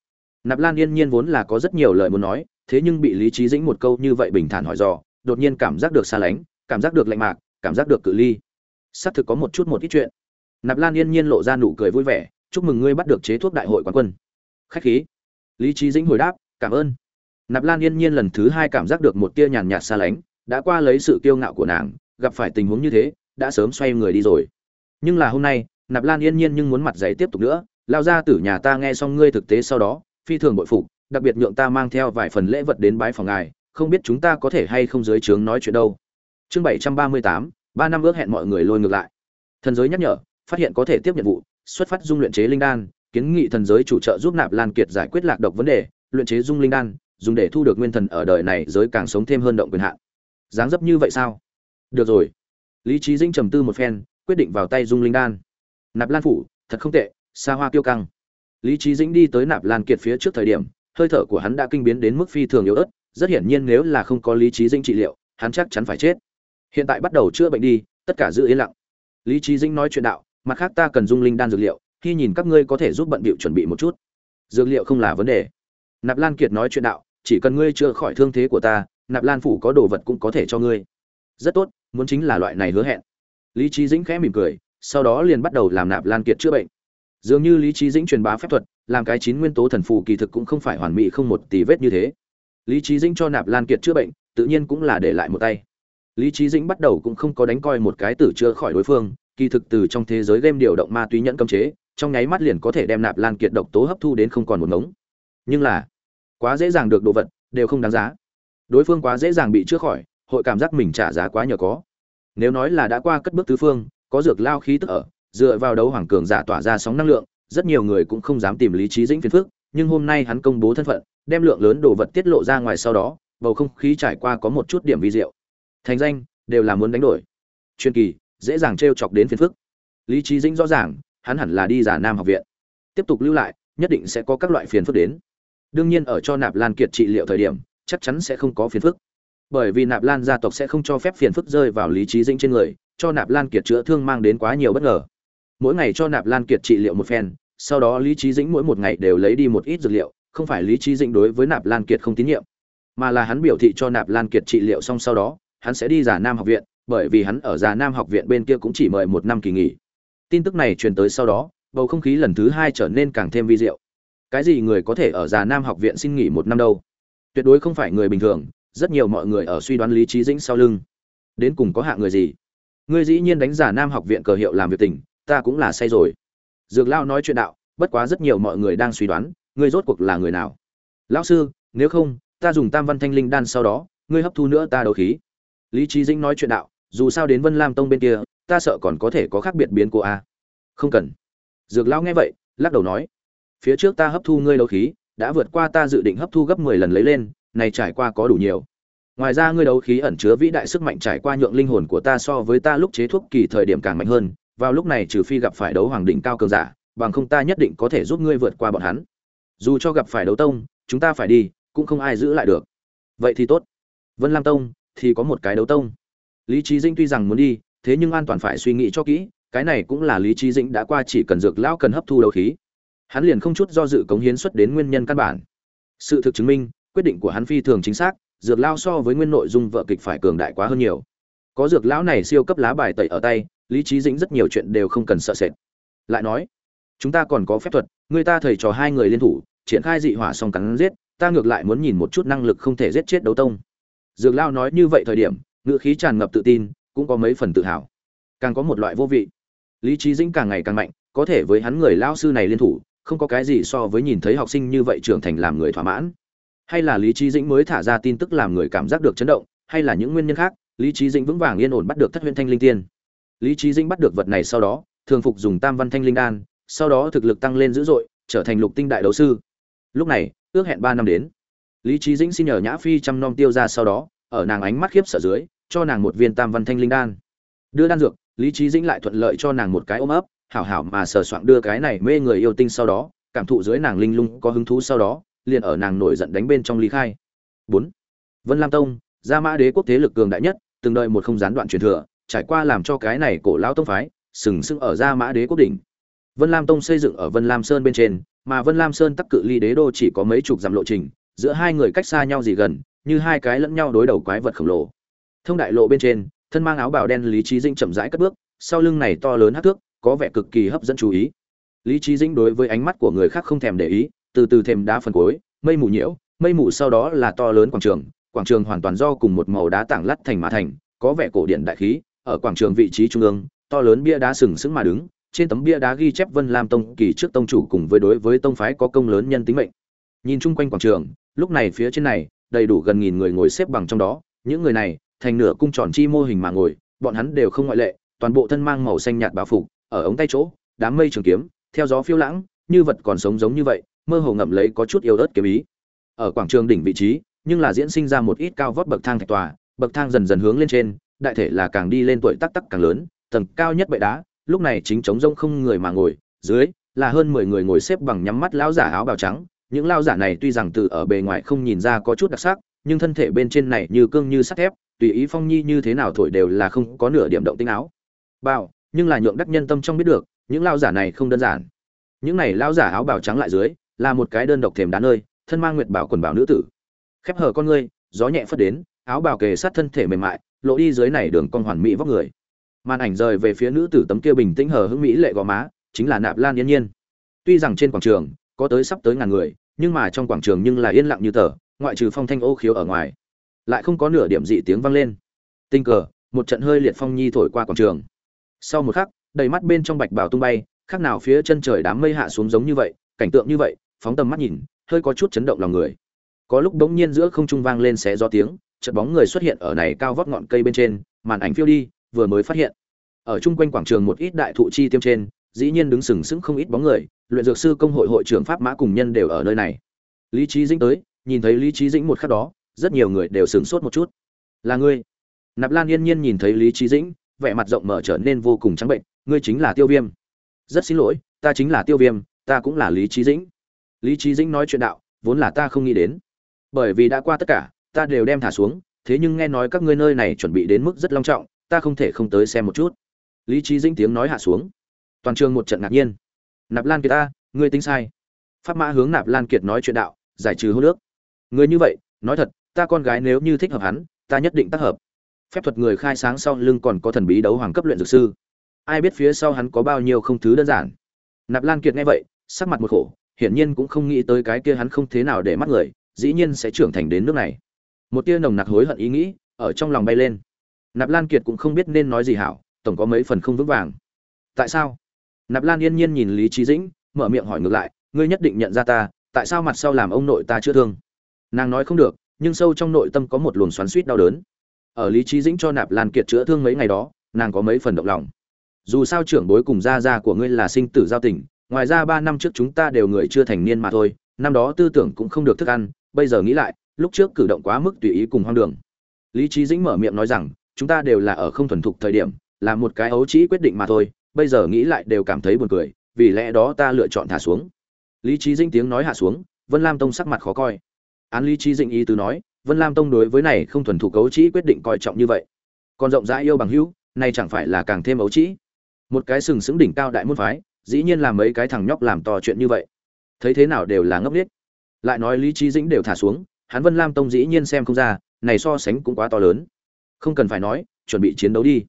Nạp lan yên nhiên vốn là có rất nhiều lời muốn nói thế nhưng bị lý trí dĩnh một câu như vậy bình thản hỏi dò đột nhiên cảm giác được xa lánh cảm giác được lạnh mạc cảm giác được cự ly. Xác thực có một chút một ít chuyện. Nạp lan yên nhiên lộ ra nụ cười vui vẻ chúc mừng ngươi bắt được chế thuốc đại hội quán quân. Khách khí. Lý trí dĩnh hồi đáp cảm ơn. Nạp lan yên nhiên lần thứ hai cảm giác được một tia nhàn nhạt xa lánh đã qua lấy sự kiêu ngạo của nàng gặp phải tình huống như thế, đã sớm xoay người đi rồi. Nhưng là hôm nay, nạp lan yên nhiên nhưng muốn mặt giày tiếp tục nữa, lao ra tử nhà ta nghe xong ngươi thực tế sau đó, phi thường bội phục, đặc biệt nhượng ta mang theo vài phần lễ vật đến bái phòng ngài, không biết chúng ta có thể hay không dưới trướng nói chuyện đâu. Chương bảy trăm ba mươi tám, ba năm ước hẹn mọi người lôi ngược lại. Thần giới nhắc nhở, phát hiện có thể tiếp nhận vụ, xuất phát dung luyện chế linh đan, kiến nghị thần giới chủ trợ giúp nạp lan kiệt giải quyết lạc độc vấn đề, luyện chế dung linh đan, dùng để thu được nguyên thần ở đời này giới càng sống thêm hơn động quyền hạn. Dáng dấp như vậy sao? Được rồi. Lý trí dĩnh trầm tư một phen, quyết định vào tay dung linh đan. Nạp lan phủ, thật không tệ xa hoa kiêu căng. Lý trí dĩnh đi tới nạp lan kiệt phía trước thời điểm, hơi thở của hắn đã kinh biến đến mức phi thường yếu ớt, rất hiển nhiên nếu là không có lý trí dĩnh trị liệu, hắn chắc chắn phải chết. Hiện tại bắt đầu chữa bệnh đi, tất cả giữ yên lặng. Lý trí dĩnh nói chuyện đạo, mặt khác ta cần dung linh đan dược liệu, khi nhìn các ngươi có thể giúp bận bịu chuẩn bị một chút. Dược liệu không là vấn đề. Nạp lan kiệt nói chuyện đạo, chỉ cần ngươi chữa khỏi thương thế của ta, nạp lan phủ có đồ vật cũng có thể cho ngươi. Rất tốt muốn chính là loại này hứa hẹn. Lý trí dĩnh khẽ mỉm cười, sau đó liền bắt đầu làm nạp lan kiệt chữa bệnh. Dường như lý trí dĩnh truyền bá phép thuật, làm cái chín nguyên tố thần phù kỳ thực cũng không phải hoàn mỹ không một tì vết như thế. Lý trí dĩnh cho nạp lan kiệt chữa bệnh, tự nhiên cũng là để lại một tay. Lý trí dĩnh bắt đầu cũng không có đánh coi một cái tử chữa khỏi đối phương, kỳ thực từ trong thế giới game điều động ma túy nhẫn cấm chế, trong nháy mắt liền có thể đem nạp lan kiệt độc tố hấp thu đến không còn một ngống. Nhưng là, quá dễ dàng được đồ vật, đều không đáng giá. Đối phương quá dễ dàng bị chữa khỏi hội cảm giác mình trả giá quá nhờ có. Nếu nói là đã qua cất bước tứ phương, có dược lao khí tức ở, dựa vào đấu hoàng cường giả tỏa ra sóng năng lượng, rất nhiều người cũng không dám tìm lý trí dĩnh phiền phức, nhưng hôm nay hắn công bố thân phận, đem lượng lớn đồ vật tiết lộ ra ngoài sau đó, bầu không khí trải qua có một chút điểm vi diệu. Thành danh, đều là muốn đánh đổi. Chuyên kỳ, dễ dàng t chọc đến phiền phức. Lý trí dĩnh rõ ràng, hắn hẳn là đi giả nam học viện. Tiếp tục lưu lại, nhất định sẽ có các loại phiền phức đến. Đương nhiên ở cho nạp lan kiệt trị liệu thời điểm, chắc chắn sẽ không có phiền phức bởi vì nạp lan gia tộc sẽ không cho phép phiền phức rơi vào lý trí dĩnh trên người, cho nạp lan kiệt chữa thương mang đến quá nhiều bất ngờ. Mỗi ngày cho nạp lan kiệt trị liệu một phen, sau đó lý trí dĩnh mỗi một ngày đều lấy đi một ít dược liệu, không phải lý trí dĩnh đối với nạp lan kiệt không tín nhiệm, mà là hắn biểu thị cho nạp lan kiệt trị liệu xong sau đó, hắn sẽ đi giả nam học viện, bởi vì hắn ở giả nam học viện bên kia cũng chỉ mời một năm kỳ nghỉ. Tin tức này truyền tới sau đó, bầu không khí lần thứ hai trở nên càng thêm vi diệu. Cái gì người có thể ở già nam học viện xin nghỉ một năm đâu? Tuyệt đối không phải người bình thường rất nhiều mọi người ở suy đoán lý trí dĩnh sau lưng. Đến cùng có hạng người gì? Ngươi dĩ nhiên đánh giả nam học viện cờ hiệu làm việc tình, ta cũng là say rồi. Dược lao nói chuyện đạo, bất quá rất nhiều mọi người đang suy đoán, ngươi rốt cuộc là người nào? Lão sư, nếu không, ta dùng tam văn thanh linh đan sau đó, ngươi hấp thu nữa ta đấu khí. Lý trí dĩnh nói chuyện đạo, dù sao đến vân lam tông bên kia, ta sợ còn có thể có khác biệt biến cô a à? không cần. Dược lão nghe vậy, lắc đầu nói, phía trước ta hấp thu ngươi đấu khí, đã vượt qua ta dự định hấp thu gấp mười lần lấy lên này trải qua có đủ nhiều. Ngoài ra ngươi đấu khí ẩn chứa vĩ đại sức mạnh trải qua nhượng linh hồn của ta so với ta lúc chế thuốc kỳ thời điểm càng mạnh hơn, vào lúc này trừ phi gặp phải đấu hoàng đỉnh cao cường giả, bằng không ta nhất định có thể giúp ngươi vượt qua bọn hắn. Dù cho gặp phải đấu tông, chúng ta phải đi, cũng không ai giữ lại được. Vậy thì tốt. Vân lam tông, thì có một cái đấu tông. Lý trí dinh tuy rằng muốn đi, thế nhưng an toàn phải suy nghĩ cho kỹ, cái này cũng là lý trí dĩnh đã qua chỉ cần dược lão cần hấp thu đấu khí. Hắn liền không chút do dự cống hiến xuất đến nguyên nhân căn bản. Sự thực chứng minh quyết định của hắn phi thường chính xác, dược lao so với nguyên nội dung vợ kịch phải cường đại quá hơn nhiều. Có dược lão này siêu cấp lá bài tẩy ở tay, lý trí dĩnh rất nhiều chuyện đều không cần sợ sệt. Lại nói, chúng ta còn có phép thuật, người ta thầy trò hai người liên thủ, triển khai dị hỏa xong cắn giết, ta ngược lại muốn nhìn một chút năng lực không thể giết chết đấu tông. Dược lao nói như vậy thời điểm ngựa khí tràn ngập tự tin, cũng có mấy phần tự hào. Càng có một loại vô vị. Lý trí dĩnh càng ngày càng mạnh, có thể với hắn người lao sư này liên thủ, không có cái gì so với nhìn thấy học sinh như vậy trưởng thành làm người thỏa mãn hay là lý trí dĩnh mới thả ra tin tức làm người cảm giác được chấn động, hay là những nguyên nhân khác, lý trí dĩnh vững vàng yên ổn bắt được thất huyễn thanh linh tiên. Lý trí dĩnh bắt được vật này sau đó, thường phục dùng tam văn thanh linh đan, sau đó thực lực tăng lên dữ dội, trở thành lục tinh đại đấu sư. Lúc này, ước hẹn ba năm đến. Lý trí dĩnh xin nhờ nhã phi chăm nom tiêu ra sau đó, ở nàng ánh mắt khiếp sợ dưới, cho nàng một viên tam văn thanh linh đan. Đưa đan dược, lý trí dĩnh lại thuận lợi cho nàng một cái ôm ấp, hảo hảo mà sờ soạng đưa cái này mê người yêu tinh sau đó, cảm thụ dưới nàng linh lung có hứng thú sau đó liền ở nàng nổi giận đánh bên trong ly khai. Bốn, vân lam tông, gia mã đế quốc thế lực cường đại nhất, từng đợi một không gián đoạn truyền thừa, trải qua làm cho cái này cổ lão tông phái, sừng sững ở gia mã đế quốc đỉnh. Vân lam tông xây dựng ở vân lam sơn bên trên, mà vân lam sơn tắc cự ly đế đô chỉ có mấy chục dặm lộ trình, giữa hai người cách xa nhau gì gần, như hai cái lẫn nhau đối đầu quái vật khổng lồ. Thông đại lộ bên trên, thân mang áo bào đen lý trí dĩnh chậm rãi cất bước, sau lưng này to lớn hắc thước, có vẻ cực kỳ hấp dẫn chú ý. Lý trí dĩnh đối với ánh mắt của người khác không thèm để ý từ từ thêm đá phần cuối, mây mù nhiễu, mây mù sau đó là to lớn quảng trường quảng trường hoàn toàn do cùng một màu đá tảng lắt thành mã thành, có vẻ cổ điện đại khí, ở quảng trường vị trí trung ương, to lớn bia đá sừng sững mà đứng, trên tấm bia đá ghi chép vân lam tông kỳ trước tông chủ cùng với đối với tông phái có công lớn nhân tính mệnh. Nhìn chung quanh quảng trường, lúc này phía trên này, đầy đủ gần nghìn người ngồi xếp bằng trong đó, những người này, thành nửa cung tròn chi mô hình mà ngồi, bọn hắn đều không ngoại lệ, toàn bộ thân mang màu xanh nhạt bao phục, ở ống tay chỗ, đám mây trường kiếm, theo gió phiêu lãng, như vật còn sống giống như vậy mơ hồ ngậm lấy có chút yêu ớt kiếm ý. Ở quảng trường đỉnh vị trí, nhưng là diễn sinh ra một ít cao vót bậc thang thạch tòa, bậc thang dần dần hướng lên trên, đại thể là càng đi lên tuổi tắc tắc càng lớn, tầng cao nhất bệ đá, lúc này chính trống rông không người mà ngồi, dưới là hơn mười người ngồi xếp bằng nhắm mắt lão giả áo bào trắng. Những lao giả này tuy rằng từ ở bề ngoài không nhìn ra có chút đặc sắc, nhưng thân thể bên trên này như cương như sắt thép, tùy ý phong nhi như thế nào thổi đều là không có nửa điểm động tinh áo. Bào nhưng là nhượng đắc nhân tâm trong biết được, những lao giả này không đơn giản. Những này lao giả áo bào trắng lại dưới là một cái đơn độc thềm đá nơi, thân mang nguyệt bảo quần bảo nữ tử. Khép hở con ngươi, gió nhẹ phất đến, áo bào kề sát thân thể mềm mại, lộ đi dưới này đường con hoàn mỹ vóc người. Màn ảnh rời về phía nữ tử tấm kia bình tĩnh hờ hững mỹ lệ gò má, chính là nạp lan yên nhiên. Tuy rằng trên quảng trường, có tới sắp tới ngàn người, nhưng mà trong quảng trường nhưng là yên lặng như tờ, ngoại trừ phong thanh ô khiếu ở ngoài, lại không có nửa điểm dị tiếng vang lên. Tình cờ, một trận hơi liệt phong nhi thổi qua quảng trường. Sau một khắc, đầy mắt bên trong bạch bào tung bay, khác nào phía chân trời đám mây hạ xuống giống như vậy, cảnh tượng như vậy phóng tầm mắt nhìn, hơi có chút chấn động lòng người. Có lúc đống nhiên giữa không trung vang lên xé gió tiếng, chợt bóng người xuất hiện ở này cao vót ngọn cây bên trên, màn ảnh phiêu đi, vừa mới phát hiện. Ở chung quanh quảng trường một ít đại thụ chi tiêm trên, dĩ nhiên đứng sừng sững không ít bóng người, luyện dược sư công hội hội trưởng pháp mã cùng nhân đều ở nơi này. Lý trí dĩnh tới, nhìn thấy lý trí dĩnh một khắc đó, rất nhiều người đều sửng sốt một chút. Là ngươi? Nạp lan yên nhiên nhìn thấy lý trí dĩnh, vẻ mặt rộng mở trở nên vô cùng trắng bệnh, ngươi chính là tiêu viêm. Rất xin lỗi, ta chính là tiêu viêm, ta cũng là lý trí dĩnh lý trí dĩnh nói chuyện đạo, vốn là ta không nghĩ đến. Bởi vì đã qua tất cả, ta đều đem thả xuống, thế nhưng nghe nói các ngươi nơi này chuẩn bị đến mức rất long trọng, ta không thể không tới xem một chút. Lý trí dĩnh tiếng nói hạ xuống. Toàn trường một trận ngạc nhiên. Nạp lan kiệt ta ngươi tính sai. Pháp mã hướng nạp lan kiệt nói chuyện đạo, giải trừ hô nước người như vậy, nói thật, ta con gái nếu như thích hợp hắn, ta nhất định tác hợp. Phép thuật người khai sáng sau lưng còn có thần bí đấu hoàng cấp luyện dược sư. Ai biết phía sau hắn có bao nhiêu không thứ đơn giản. Nạp lan kiệt nghe vậy, sắc mặt một khổ hiển nhiên cũng không nghĩ tới cái kia hắn không thế nào để mắt người, dĩ nhiên sẽ trưởng thành đến nước này. Một tia nồng nặc hối hận ý nghĩ ở trong lòng bay lên. Nạp lan kiệt cũng không biết nên nói gì hảo, tổng có mấy phần không vững vàng. Tại sao? Nạp lan yên nhiên nhìn lý Chí dĩnh, mở miệng hỏi ngược lại, ngươi nhất định nhận ra ta, tại sao mặt sau làm ông nội ta chưa thương? Nàng nói không được, nhưng sâu trong nội tâm có một luồng xoắn xuýt đau đớn. Ở lý Chí dĩnh cho nạp lan kiệt chữa thương mấy ngày đó, nàng có mấy phần động lòng. Dù sao trưởng bối cùng gia gia của ngươi là sinh tử giao tình ngoài ra ba năm trước chúng ta đều người chưa thành niên mà thôi, năm đó tư tưởng cũng không được thức ăn, bây giờ nghĩ lại, lúc trước cử động quá mức tùy ý cùng hoang đường. Lý trí dĩnh mở miệng nói rằng, chúng ta đều là ở không thuần thục thời điểm, là một cái ấu trĩ quyết định mà thôi, bây giờ nghĩ lại đều cảm thấy buồn cười, vì lẽ đó ta lựa chọn thả xuống. Lý trí dĩnh tiếng nói hạ xuống, vân lam tông sắc mặt khó coi. Án lý trí dĩnh ý tứ nói, vân lam tông đối với này không thuần thục ấu trĩ quyết định coi trọng như vậy. Còn rộng rãi yêu bằng hữu nay chẳng phải là càng thêm ấu trĩ. Một cái sừng sững đỉnh cao đại môn phái dĩ nhiên là mấy cái thằng nhóc làm to chuyện như vậy. Thấy thế nào đều là ngốc nghếch. Lại nói lý trí dĩnh đều thả xuống, hắn vân lam tông dĩ nhiên xem không ra, này so sánh cũng quá to lớn. Không cần phải nói, chuẩn bị chiến đấu đi.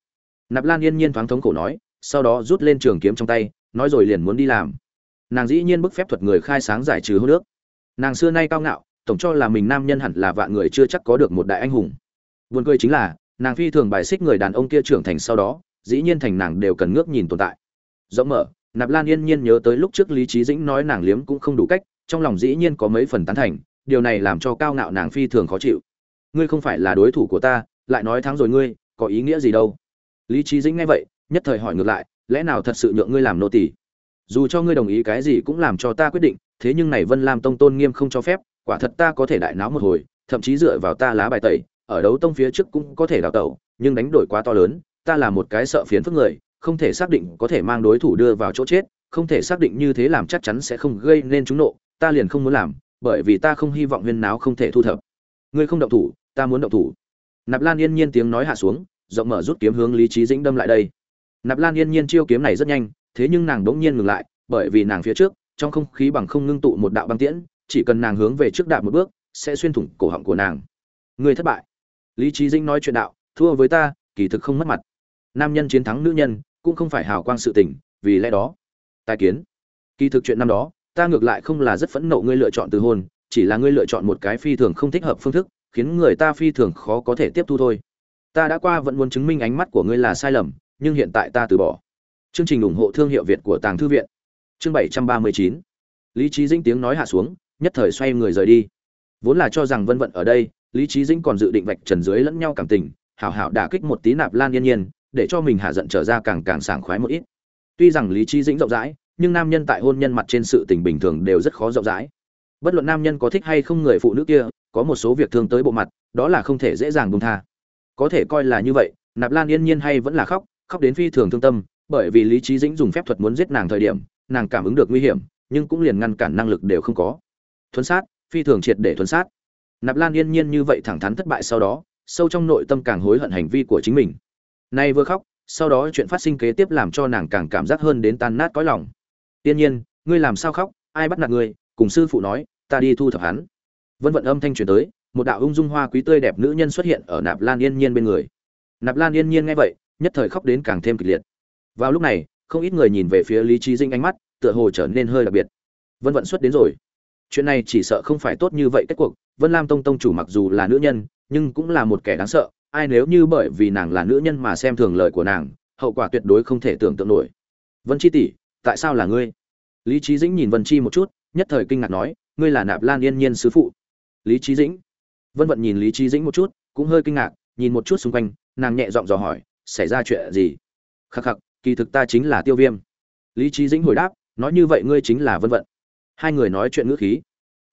Nạp lan yên nhiên thoáng thống khổ nói, sau đó rút lên trường kiếm trong tay, nói rồi liền muốn đi làm. Nàng dĩ nhiên bức phép thuật người khai sáng giải trừ hô nước. Nàng xưa nay cao ngạo, tổng cho là mình nam nhân hẳn là vạn người chưa chắc có được một đại anh hùng. Buồn cười chính là, nàng phi thường bài xích người đàn ông kia trưởng thành sau đó, dĩ nhiên thành nàng đều cần ngước nhìn tồn tại. Rộng mở nạp lan yên nhiên nhớ tới lúc trước lý trí dĩnh nói nàng liếm cũng không đủ cách, trong lòng dĩ nhiên có mấy phần tán thành, điều này làm cho cao ngạo nàng phi thường khó chịu. Ngươi không phải là đối thủ của ta, lại nói thắng rồi ngươi, có ý nghĩa gì đâu? Lý trí dĩnh nghe vậy, nhất thời hỏi ngược lại, lẽ nào thật sự nhượng ngươi làm nô tỳ? Dù cho ngươi đồng ý cái gì cũng làm cho ta quyết định, thế nhưng này vân lam tông tôn nghiêm không cho phép, quả thật ta có thể đại náo một hồi, thậm chí dựa vào ta lá bài tẩy, ở đấu tông phía trước cũng có thể đào tẩu, nhưng đánh đổi quá to lớn, ta là một cái sợ phiến phức người không thể xác định có thể mang đối thủ đưa vào chỗ chết, không thể xác định như thế làm chắc chắn sẽ không gây nên chúng nộ, ta liền không muốn làm, bởi vì ta không hy vọng huyên náo không thể thu thập. Ngươi không động thủ, ta muốn động thủ. Nạp lan yên nhiên tiếng nói hạ xuống, rộng mở rút kiếm hướng lý trí dĩnh đâm lại đây. Nạp lan yên nhiên chiêu kiếm này rất nhanh, thế nhưng nàng đỗng nhiên ngừng lại, bởi vì nàng phía trước, trong không khí bằng không ngưng tụ một đạo băng tiễn, chỉ cần nàng hướng về trước đạp một bước, sẽ xuyên thủng cổ họng của nàng. Người thất bại. Lý trí dĩnh nói chuyện đạo, thua với ta, kỳ thực không mất mặt. Nam nhân chiến thắng nữ nhân cũng không phải hào quang sự tình, vì lẽ đó tài kiến. Kỳ thực chuyện năm đó, ta ngược lại không là rất phẫn nộ ngươi lựa chọn từ hôn, chỉ là ngươi lựa chọn một cái phi thường không thích hợp phương thức, khiến người ta phi thường khó có thể tiếp thu thôi. Ta đã qua vẫn muốn chứng minh ánh mắt của ngươi là sai lầm, nhưng hiện tại ta từ bỏ. Chương trình ủng hộ thương hiệu việt của tàng thư viện. Chương bảy trăm ba mươi chín. Lý trí dĩnh tiếng nói hạ xuống, nhất thời xoay người rời đi. Vốn là cho rằng vân vận ở đây, lý trí dĩnh còn dự định vạch trần dưới lẫn nhau cảm tình, hảo hảo đả kích một tí nạp lan yên nhiên để cho mình hạ giận trở ra càng càng sảng khoái một ít. Tuy rằng lý trí dĩnh rộng rãi, nhưng nam nhân tại hôn nhân mặt trên sự tình bình thường đều rất khó rộng rãi. Bất luận nam nhân có thích hay không người phụ nữ kia, có một số việc thương tới bộ mặt, đó là không thể dễ dàng buông tha. Có thể coi là như vậy, nạp lan yên nhiên hay vẫn là khóc khóc đến phi thường thương tâm, bởi vì lý trí dĩnh dùng phép thuật muốn giết nàng thời điểm, nàng cảm ứng được nguy hiểm, nhưng cũng liền ngăn cản năng lực đều không có. Thuấn sát, phi thường triệt để thuấn sát. Nạp lan yên nhiên như vậy thẳng thắn thất bại sau đó, sâu trong nội tâm càng hối hận hành vi của chính mình nay vừa khóc, sau đó chuyện phát sinh kế tiếp làm cho nàng càng cảm giác hơn đến tan nát cõi lòng. Tiên nhiên, ngươi làm sao khóc, ai bắt nạt ngươi, cùng sư phụ nói, ta đi thu thập hắn. Vân vận âm thanh truyền tới, một đạo ung dung hoa quý tươi đẹp nữ nhân xuất hiện ở nạp lan yên nhiên bên người. Nạp lan yên nhiên nghe vậy, nhất thời khóc đến càng thêm kịch liệt. Vào lúc này, không ít người nhìn về phía lý trí dinh ánh mắt, tựa hồ trở nên hơi đặc biệt. Vân vận xuất đến rồi. Chuyện này chỉ sợ không phải tốt như vậy kết cuộc, vân lam tông tông chủ mặc dù là nữ nhân, nhưng cũng là một kẻ đáng sợ ai nếu như bởi vì nàng là nữ nhân mà xem thường lời của nàng, hậu quả tuyệt đối không thể tưởng tượng nổi. Vân chi tỷ, tại sao là ngươi? Lý trí dĩnh nhìn vân chi một chút, nhất thời kinh ngạc nói, ngươi là nạp lan yên nhiên sứ phụ. Lý trí dĩnh. Vân vận nhìn lý trí dĩnh một chút, cũng hơi kinh ngạc, nhìn một chút xung quanh, nàng nhẹ giọng dò hỏi, xảy ra chuyện gì? Khắc khắc, kỳ thực ta chính là tiêu viêm. Lý trí dĩnh hồi đáp, nói như vậy ngươi chính là vân vận. Hai người nói chuyện ngữ khí.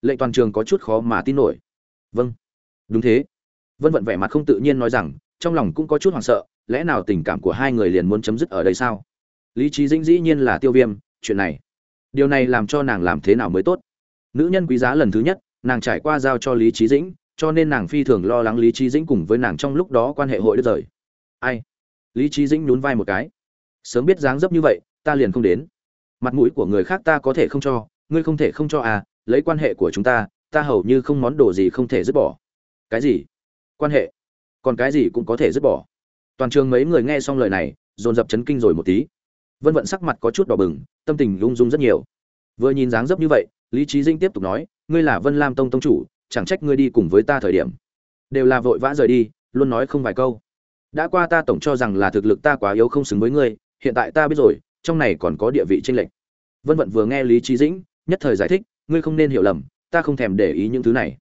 Lệnh toàn trường có chút khó mà tin nổi. Vâng. Đúng thế vân vận vẻ mặt không tự nhiên nói rằng, trong lòng cũng có chút hoảng sợ, lẽ nào tình cảm của hai người liền muốn chấm dứt ở đây sao? Lý trí dĩnh dĩ nhiên là tiêu viêm, chuyện này. Điều này làm cho nàng làm thế nào mới tốt? Nữ nhân quý giá lần thứ nhất, nàng trải qua giao cho lý trí dĩnh, cho nên nàng phi thường lo lắng lý trí dĩnh cùng với nàng trong lúc đó quan hệ hội đứt rời. Ai? Lý trí dĩnh nhún vai một cái. Sớm biết dáng dấp như vậy, ta liền không đến. Mặt mũi của người khác ta có thể không cho, ngươi không thể không cho à lấy quan hệ của chúng ta ta hầu như không món đồ gì không thể dứt bỏ. Cái gì? Quan hệ. Còn cái gì cũng có thể dứt bỏ. Toàn trường mấy người nghe xong lời này, dồn dập chấn kinh rồi một tí. Vân vận sắc mặt có chút đỏ bừng, tâm tình lung dung rất nhiều. Vừa nhìn dáng dấp như vậy, lý trí dinh tiếp tục nói, ngươi là vân lam tông tông chủ, chẳng trách ngươi đi cùng với ta thời điểm. Đều là vội vã rời đi, luôn nói không vài câu. Đã qua ta tổng cho rằng là thực lực ta quá yếu không xứng với ngươi, hiện tại ta biết rồi, trong này còn có địa vị tranh lệch. Vân vận vừa nghe lý trí dĩnh nhất thời giải thích, ngươi không nên hiểu lầm, ta không thèm để ý những thứ này.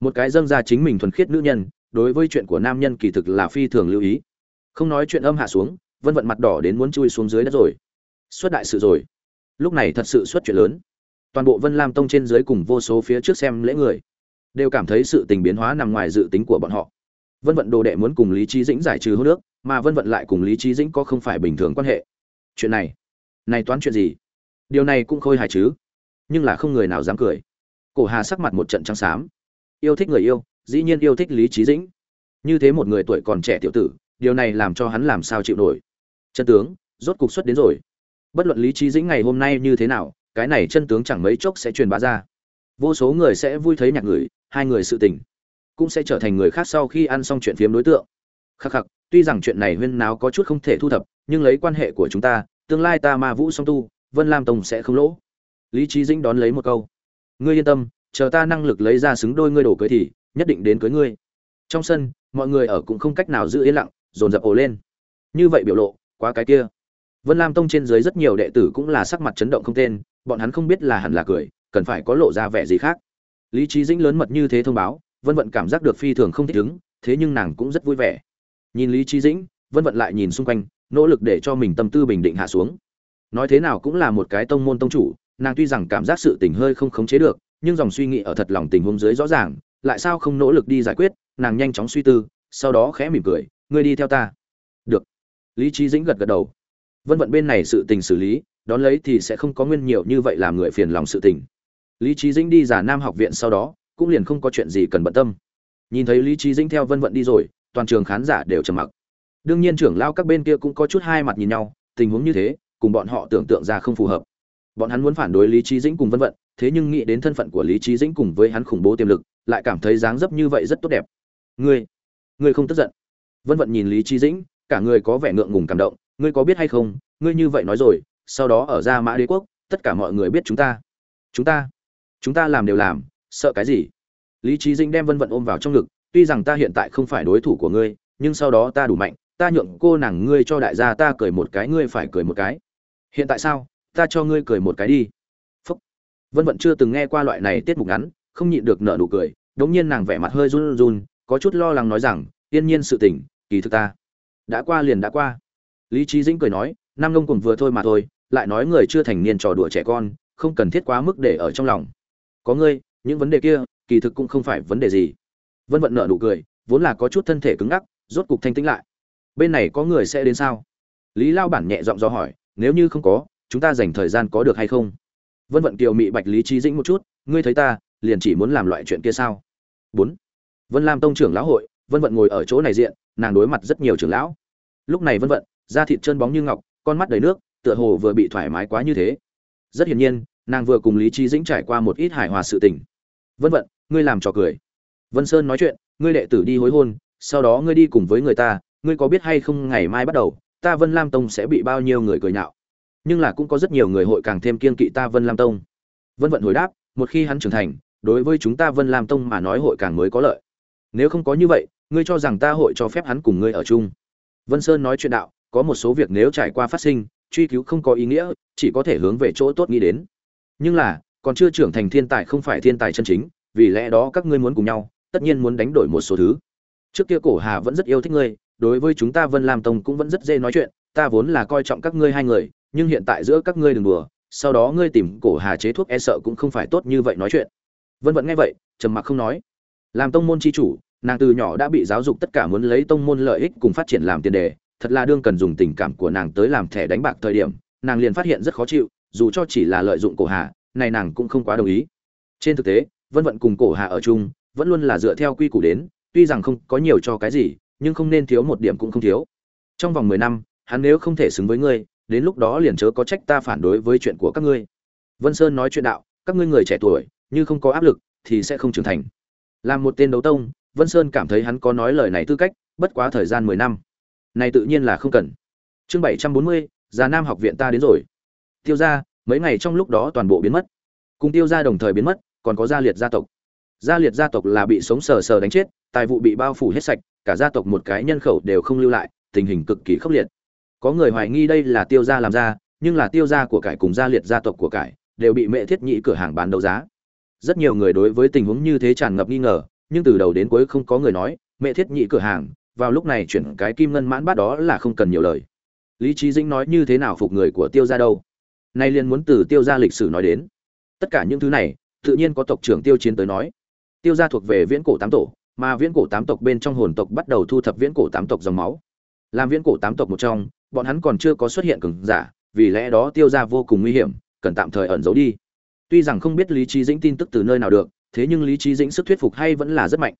Một cái dâng ra chính mình thuần khiết nữ nhân đối với chuyện của nam nhân kỳ thực là phi thường lưu ý. Không nói chuyện âm hạ xuống, vân vận mặt đỏ đến muốn chui xuống dưới đất rồi. Xuất đại sự rồi. Lúc này thật sự xuất chuyện lớn. Toàn bộ vân lam tông trên dưới cùng vô số phía trước xem lễ người, đều cảm thấy sự tình biến hóa nằm ngoài dự tính của bọn họ. Vân vận đồ đệ muốn cùng lý trí dĩnh giải trừ hô nước mà vân vận lại cùng lý trí dĩnh có không phải bình thường quan hệ. Chuyện này này toán chuyện gì? Điều này cũng khôi hài chứ. Nhưng là không người nào dám cười. Cổ hà sắc mặt một trận trắng xám. Yêu thích người yêu dĩ nhiên yêu thích lý trí dĩnh. Như thế một người tuổi còn trẻ tiểu tử, điều này làm cho hắn làm sao chịu nổi. Chân tướng, rốt cục xuất đến rồi. Bất luận lý trí dĩnh ngày hôm nay như thế nào, cái này chân tướng chẳng mấy chốc sẽ truyền bá ra. Vô số người sẽ vui thấy nhạc người hai người sự tình cũng sẽ trở thành người khác sau khi ăn xong chuyện phiếm đối tượng. Khắc khắc, tuy rằng chuyện này huyên náo có chút không thể thu thập, nhưng lấy quan hệ của chúng ta, tương lai ta ma vũ song tu, vân lam tông sẽ không lỗ. Lý trí dĩnh đón lấy một câu. Ngươi yên tâm, chờ ta năng lực lấy ra xứng đôi ngươi đổ cưới thì nhất định đến cưới ngươi. Trong sân, mọi người ở cũng không cách nào giữ yên lặng, dồn dập ồ lên. Như vậy biểu lộ, quá cái kia. Vân lam tông trên dưới rất nhiều đệ tử cũng là sắc mặt chấn động không tên, bọn hắn không biết là hẳn là cười, cần phải có lộ ra vẻ gì khác. Lý trí dĩnh lớn mật như thế thông báo, vân vận cảm giác được phi thường không thích ứng, thế nhưng nàng cũng rất vui vẻ. Nhìn lý trí dĩnh, vân vận lại nhìn xung quanh, nỗ lực để cho mình tâm tư bình định hạ xuống. Nói thế nào cũng là một cái tông môn tông chủ, nàng tuy rằng cảm giác sự tình hơi không khống chế được, nhưng dòng suy nghĩ ở thật lòng tình huống dưới rõ ràng lại sao không nỗ lực đi giải quyết, nàng nhanh chóng suy tư, sau đó khẽ mỉm cười, ngươi đi theo ta. Được. Lý trí dĩnh gật gật đầu. Vân vận bên này sự tình xử lý, đón lấy thì sẽ không có nguyên nhiều như vậy làm người phiền lòng sự tình. Lý trí dĩnh đi giả nam học viện sau đó, cũng liền không có chuyện gì cần bận tâm. Nhìn thấy lý trí dĩnh theo vân vận đi rồi, toàn trường khán giả đều trầm mặc. Đương nhiên trưởng lao các bên kia cũng có chút hai mặt nhìn nhau, tình huống như thế, cùng bọn họ tưởng tượng ra không phù hợp. Bọn hắn muốn phản đối lý trí dĩnh cùng vân vận, thế nhưng nghĩ đến thân phận của lý trí dĩnh cùng với hắn khủng bố tiềm lực lại cảm thấy dáng dấp như vậy rất tốt đẹp. Ngươi ngươi không tức giận? Vân vận nhìn lý trí dĩnh, cả người có vẻ ngượng ngùng cảm động. Ngươi có biết hay không, ngươi như vậy nói rồi, sau đó ở ra mã đế quốc, tất cả mọi người biết chúng ta. Chúng ta chúng ta làm đều làm, sợ cái gì? Lý trí dĩnh đem vân vận ôm vào trong ngực, tuy rằng ta hiện tại không phải đối thủ của ngươi, nhưng sau đó ta đủ mạnh, ta nhượng cô nàng ngươi cho đại gia ta cười một cái, ngươi phải cười một cái. Hiện tại sao? Ta cho ngươi cười một cái đi. Phúc. Vân vận chưa từng nghe qua loại này tiết mục ngắn không nhịn được nợ nụ cười, đống nhiên nàng vẻ mặt hơi run run, có chút lo lắng nói rằng, yên nhiên sự tình, kỳ thực ta đã qua liền đã qua. Lý trí dĩnh cười nói, nam ngông cùng vừa thôi mà thôi, lại nói người chưa thành niên trò đùa trẻ con, không cần thiết quá mức để ở trong lòng. Có ngươi, những vấn đề kia, kỳ thực cũng không phải vấn đề gì. Vân vận nợ nụ cười, vốn là có chút thân thể cứng ngắc, rốt cục thanh tĩnh lại. Bên này có người sẽ đến sao? Lý lao bản nhẹ giọng do hỏi, nếu như không có, chúng ta dành thời gian có được hay không? Vân vận kiều mị bạch lý trí dĩnh một chút, ngươi thấy ta liền chỉ muốn làm loại chuyện kia sao? Bốn. Vân lam tông trưởng lão hội, vân vận ngồi ở chỗ này diện, nàng đối mặt rất nhiều trưởng lão. Lúc này vân vận, da thịt chân bóng như ngọc, con mắt đầy nước, tựa hồ vừa bị thoải mái quá như thế. Rất hiển nhiên, nàng vừa cùng lý trí dĩnh trải qua một ít hài hòa sự tình. Vân vận, ngươi làm trò cười. Vân sơn nói chuyện, ngươi đệ tử đi hối hôn, sau đó ngươi đi cùng với người ta, ngươi có biết hay không ngày mai bắt đầu, ta vân lam tông sẽ bị bao nhiêu người cười nhạo. Nhưng là cũng có rất nhiều người hội càng thêm kiên kỵ ta vân lam tông. Vân vận hồi đáp, một khi hắn trưởng thành đối với chúng ta vân lam tông mà nói hội càng mới có lợi. Nếu không có như vậy, ngươi cho rằng ta hội cho phép hắn cùng ngươi ở chung. Vân sơn nói chuyện đạo, có một số việc nếu trải qua phát sinh, truy cứu không có ý nghĩa, chỉ có thể hướng về chỗ tốt nghĩ đến. Nhưng là, còn chưa trưởng thành thiên tài không phải thiên tài chân chính, vì lẽ đó các ngươi muốn cùng nhau, tất nhiên muốn đánh đổi một số thứ. Trước kia cổ hà vẫn rất yêu thích ngươi, đối với chúng ta vân lam tông cũng vẫn rất dễ nói chuyện, ta vốn là coi trọng các ngươi hai người, nhưng hiện tại giữa các ngươi đừng đùa, sau đó ngươi tìm cổ hà chế thuốc e sợ cũng không phải tốt như vậy nói chuyện vân Vận nghe vậy trầm mặc không nói. Làm tông môn chi chủ nàng từ nhỏ đã bị giáo dục tất cả muốn lấy tông môn lợi ích cùng phát triển làm tiền đề thật là đương cần dùng tình cảm của nàng tới làm thẻ đánh bạc thời điểm nàng liền phát hiện rất khó chịu dù cho chỉ là lợi dụng cổ Hạ, này nàng cũng không quá đồng ý. Trên thực tế vân vận cùng cổ Hạ ở chung vẫn luôn là dựa theo quy củ đến tuy rằng không có nhiều cho cái gì nhưng không nên thiếu một điểm cũng không thiếu. Trong vòng mười năm hắn nếu không thể xứng với ngươi đến lúc đó liền chớ có trách ta phản đối với chuyện của các ngươi. Vân sơn nói chuyện đạo các ngươi người trẻ tuổi như không có áp lực thì sẽ không trưởng thành. Làm một tên đấu tông, vân sơn cảm thấy hắn có nói lời này tư cách, bất quá thời gian mười năm. Này tự nhiên là không cần. Chương bảy trăm bốn mươi, già nam học viện ta đến rồi. Tiêu gia, mấy ngày trong lúc đó toàn bộ biến mất. Cùng tiêu gia đồng thời biến mất, còn có gia liệt gia tộc. Gia liệt gia tộc là bị sống sờ sờ đánh chết, tài vụ bị bao phủ hết sạch, cả gia tộc một cái nhân khẩu đều không lưu lại, tình hình cực kỳ khốc liệt. Có người hoài nghi đây là tiêu gia làm ra, nhưng là tiêu gia của cải cùng gia liệt gia tộc của cải đều bị mẹ thiết nhị cửa hàng bán đấu giá rất nhiều người đối với tình huống như thế tràn ngập nghi ngờ, nhưng từ đầu đến cuối không có người nói, mẹ thiết nhị cửa hàng, vào lúc này chuyển cái kim ngân mãn bát đó là không cần nhiều lời. Lý trí dĩnh nói như thế nào phục người của tiêu gia đâu? Nay liên muốn từ tiêu gia lịch sử nói đến. Tất cả những thứ này, tự nhiên có tộc trưởng tiêu chiến tới nói. Tiêu gia thuộc về viễn cổ tám tổ, mà viễn cổ tám tộc bên trong hồn tộc bắt đầu thu thập viễn cổ tám tộc dòng máu. Làm viễn cổ tám tộc một trong, bọn hắn còn chưa có xuất hiện cường giả, vì lẽ đó tiêu gia vô cùng nguy hiểm, cần tạm thời ẩn giấu đi tuy rằng không biết lý trí dĩnh tin tức từ nơi nào được, thế nhưng lý trí dĩnh sức thuyết phục hay vẫn là rất mạnh.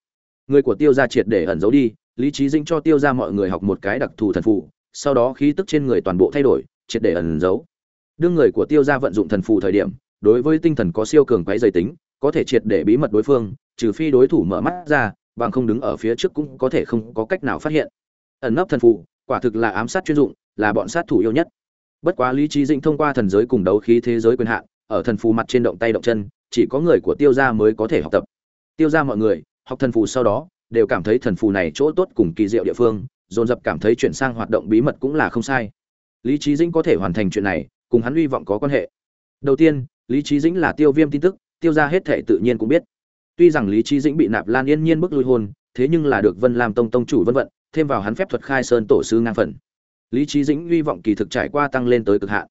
Người của tiêu gia triệt để ẩn giấu đi, lý trí dĩnh cho tiêu gia mọi người học một cái đặc thù thần phù, sau đó khí tức trên người toàn bộ thay đổi, triệt để ẩn giấu. Đương người của tiêu gia vận dụng thần phù thời điểm, đối với tinh thần có siêu cường quái dày tính, có thể triệt để bí mật đối phương, trừ phi đối thủ mở mắt ra, bằng không đứng ở phía trước cũng có thể không có cách nào phát hiện. Ẩn nấp thần phù, quả thực là ám sát chuyên dụng, là bọn sát thủ yêu nhất. Bất quá lý trí dĩnh thông qua thần giới cùng đấu khí thế giới quyền hạn ở thần phù mặt trên động tay động chân, chỉ có người của tiêu gia mới có thể học tập. Tiêu gia mọi người, học thần phù sau đó, đều cảm thấy thần phù này chỗ tốt cùng kỳ diệu địa phương, dồn dập cảm thấy chuyển sang hoạt động bí mật cũng là không sai. Lý trí dĩnh có thể hoàn thành chuyện này, cùng hắn hy vọng có quan hệ. Đầu tiên, lý trí dĩnh là tiêu viêm tin tức, tiêu gia hết thể tự nhiên cũng biết. Tuy rằng lý trí dĩnh bị nạp lan yên nhiên bức lui hôn, thế nhưng là được vân làm tông tông chủ vân vận, thêm vào hắn phép thuật khai sơn tổ sư ngang phần. Lý trí dĩnh hy vọng kỳ thực trải qua tăng lên tới cực hạn.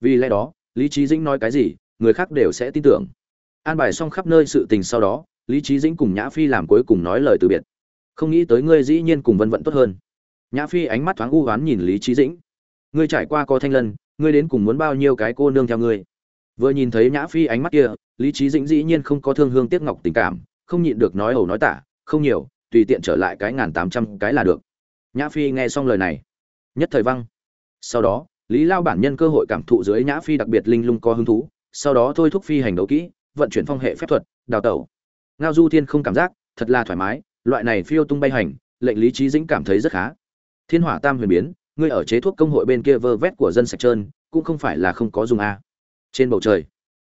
Vì lẽ đó lý trí dĩnh nói cái gì, người khác đều sẽ tin tưởng. An bài xong khắp nơi sự tình sau đó, lý trí dĩnh cùng nhã phi làm cuối cùng nói lời từ biệt. Không nghĩ tới ngươi dĩ nhiên cùng vân vận tốt hơn. Nhã phi ánh mắt thoáng u oán nhìn lý trí dĩnh. Ngươi trải qua có thanh lân, ngươi đến cùng muốn bao nhiêu cái cô nương theo ngươi? Vừa nhìn thấy nhã phi ánh mắt kia, lý trí dĩnh dĩ nhiên không có thương hương tiếc ngọc tình cảm, không nhịn được nói ẩu nói tả, không nhiều, tùy tiện trở lại cái ngàn tám trăm cái là được. Nhã phi nghe xong lời này, nhất thời văng. Sau đó lý lao bản nhân cơ hội cảm thụ dưới nhã phi đặc biệt linh lung có hứng thú, sau đó thôi thúc phi hành đấu kỹ, vận chuyển phong hệ phép thuật, đào tẩu. Ngao du thiên không cảm giác, thật là thoải mái, loại này phiêu tung bay hành, lệnh lý trí dĩnh cảm thấy rất khá. Thiên hỏa tam huyền biến, ngươi ở chế thuốc công hội bên kia vơ vét của dân sạch trơn, cũng không phải là không có dùng a. Trên bầu trời,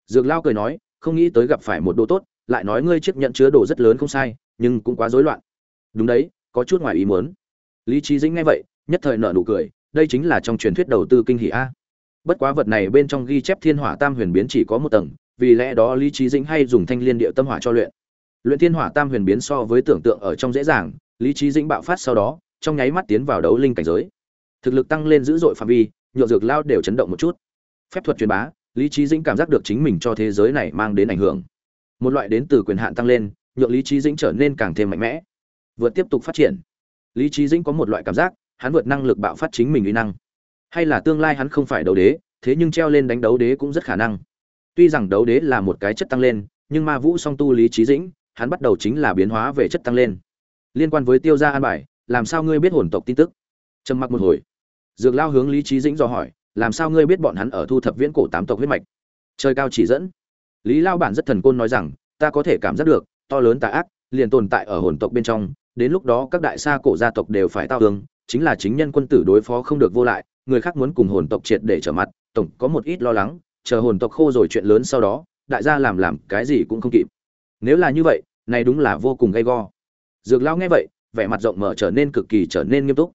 dược lao cười nói, không nghĩ tới gặp phải một đồ tốt, lại nói ngươi chiếc nhận chứa đồ rất lớn không sai, nhưng cũng quá rối loạn. Đúng đấy, có chút ngoài ý muốn. Lý trí dĩnh nghe vậy, nhất thời nở nụ cười đây chính là trong truyền thuyết đầu tư kinh hỷ a. Bất quá vật này bên trong ghi chép thiên hỏa tam huyền biến chỉ có một tầng, vì lẽ đó lý trí dĩnh hay dùng thanh liên địa tâm hỏa cho luyện. Luyện thiên hỏa tam huyền biến so với tưởng tượng ở trong dễ dàng, lý trí dĩnh bạo phát sau đó, trong nháy mắt tiến vào đấu linh cảnh giới. Thực lực tăng lên dữ dội phạm vi, nhựa dược lao đều chấn động một chút. Phép thuật truyền bá, lý trí dĩnh cảm giác được chính mình cho thế giới này mang đến ảnh hưởng. Một loại đến từ quyền hạn tăng lên, nhượng lý trí dĩnh trở nên càng thêm mạnh mẽ. Vượt tiếp tục phát triển, lý trí dĩnh có một loại cảm giác hắn vượt năng lực bạo phát chính mình uy năng. Hay là tương lai hắn không phải đấu đế, thế nhưng treo lên đánh đấu đế cũng rất khả năng. Tuy rằng đấu đế là một cái chất tăng lên, nhưng ma vũ song tu lý trí dĩnh, hắn bắt đầu chính là biến hóa về chất tăng lên. Liên quan với tiêu gia an bài, làm sao ngươi biết hồn tộc tin tức? Trầm mặc một hồi. Dược lao hướng lý trí dĩnh dò hỏi, làm sao ngươi biết bọn hắn ở thu thập viễn cổ tám tộc huyết mạch? Trời cao chỉ dẫn. Lý lao bản rất thần côn nói rằng, ta có thể cảm giác được, to lớn tà ác, liền tồn tại ở hồn tộc bên trong, đến lúc đó các đại sa cổ gia tộc đều phải tao tường chính là chính nhân quân tử đối phó không được vô lại, người khác muốn cùng hồn tộc triệt để trở mặt, tổng có một ít lo lắng, chờ hồn tộc khô rồi chuyện lớn sau đó, đại gia làm làm cái gì cũng không kịp. Nếu là như vậy, này đúng là vô cùng gay go. Dược lao nghe vậy, vẻ mặt rộng mở trở nên cực kỳ trở nên nghiêm túc.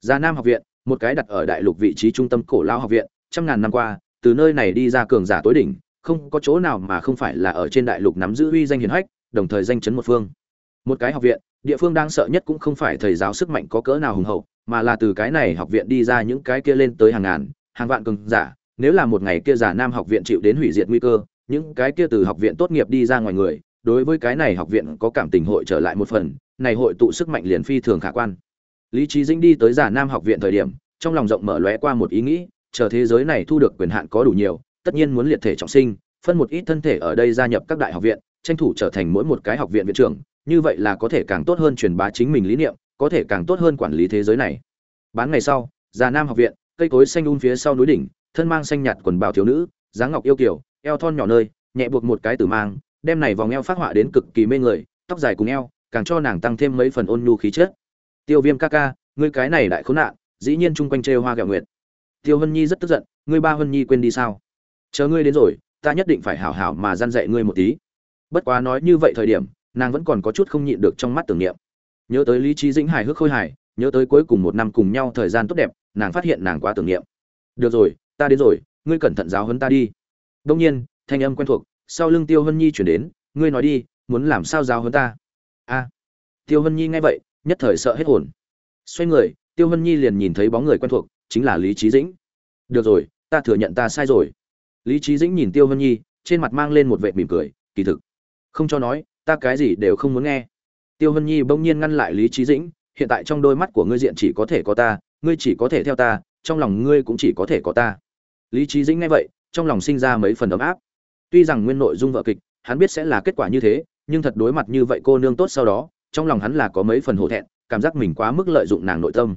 Gia nam học viện, một cái đặt ở đại lục vị trí trung tâm cổ lao học viện, trăm ngàn năm qua, từ nơi này đi ra cường giả tối đỉnh, không có chỗ nào mà không phải là ở trên đại lục nắm giữ uy danh hiển hách, đồng thời danh chấn một phương. Một cái học viện địa phương đang sợ nhất cũng không phải thầy giáo sức mạnh có cỡ nào hùng hậu, mà là từ cái này học viện đi ra những cái kia lên tới hàng ngàn, hàng vạn cường giả. Nếu là một ngày kia giả nam học viện chịu đến hủy diệt nguy cơ, những cái kia từ học viện tốt nghiệp đi ra ngoài người, đối với cái này học viện có cảm tình hội trở lại một phần, này hội tụ sức mạnh liền phi thường khả quan. Lý trí dĩnh đi tới giả nam học viện thời điểm, trong lòng rộng mở lóe qua một ý nghĩ, chờ thế giới này thu được quyền hạn có đủ nhiều, tất nhiên muốn liệt thể trọng sinh, phân một ít thân thể ở đây gia nhập các đại học viện, tranh thủ trở thành mỗi một cái học viện viện trưởng như vậy là có thể càng tốt hơn truyền bá chính mình lý niệm, có thể càng tốt hơn quản lý thế giới này. Bán ngày sau, già nam học viện, cây cối xanh un um phía sau núi đỉnh, thân mang xanh nhạt quần bào thiếu nữ, dáng ngọc yêu kiều, eo thon nhỏ nơi, nhẹ buộc một cái tử mang, đem này vòng eo phát họa đến cực kỳ mê người, tóc dài cùng eo, càng cho nàng tăng thêm mấy phần ôn nhu khí chất. Tiêu viêm ca ca, ngươi cái này đại khốn nạn, dĩ nhiên chung quanh trêu hoa gạo nguyệt. Tiêu hân nhi rất tức giận, ngươi ba hân nhi quên đi sao? Chờ ngươi đến rồi, ta nhất định phải hảo hảo mà gian dạy ngươi một tí. Bất quá nói như vậy thời điểm nàng vẫn còn có chút không nhịn được trong mắt tưởng niệm. Nhớ tới lý trí dĩnh hài hước khôi hài, nhớ tới cuối cùng một năm cùng nhau thời gian tốt đẹp, nàng phát hiện nàng quá tưởng niệm. Được rồi, ta đến rồi, ngươi cẩn thận giáo hấn ta đi. Đông nhiên, thanh âm quen thuộc, sau lưng tiêu hân nhi chuyển đến, ngươi nói đi, muốn làm sao giáo hấn ta? A. Tiêu hân nhi nghe vậy, nhất thời sợ hết hồn. Xoay người, tiêu hân nhi liền nhìn thấy bóng người quen thuộc, chính là lý trí dĩnh. Được rồi, ta thừa nhận ta sai rồi. Lý trí dĩnh nhìn tiêu hân nhi, trên mặt mang lên một vệt mỉm cười, kỳ thực. Không cho nói ta cái gì đều không muốn nghe. Tiêu hân nhi bỗng nhiên ngăn lại lý trí dĩnh, hiện tại trong đôi mắt của ngươi diện chỉ có thể có ta, ngươi chỉ có thể theo ta, trong lòng ngươi cũng chỉ có thể có ta. Lý trí dĩnh nghe vậy, trong lòng sinh ra mấy phần ấm áp. Tuy rằng nguyên nội dung vợ kịch, hắn biết sẽ là kết quả như thế, nhưng thật đối mặt như vậy cô nương tốt sau đó, trong lòng hắn là có mấy phần hổ thẹn, cảm giác mình quá mức lợi dụng nàng nội tâm.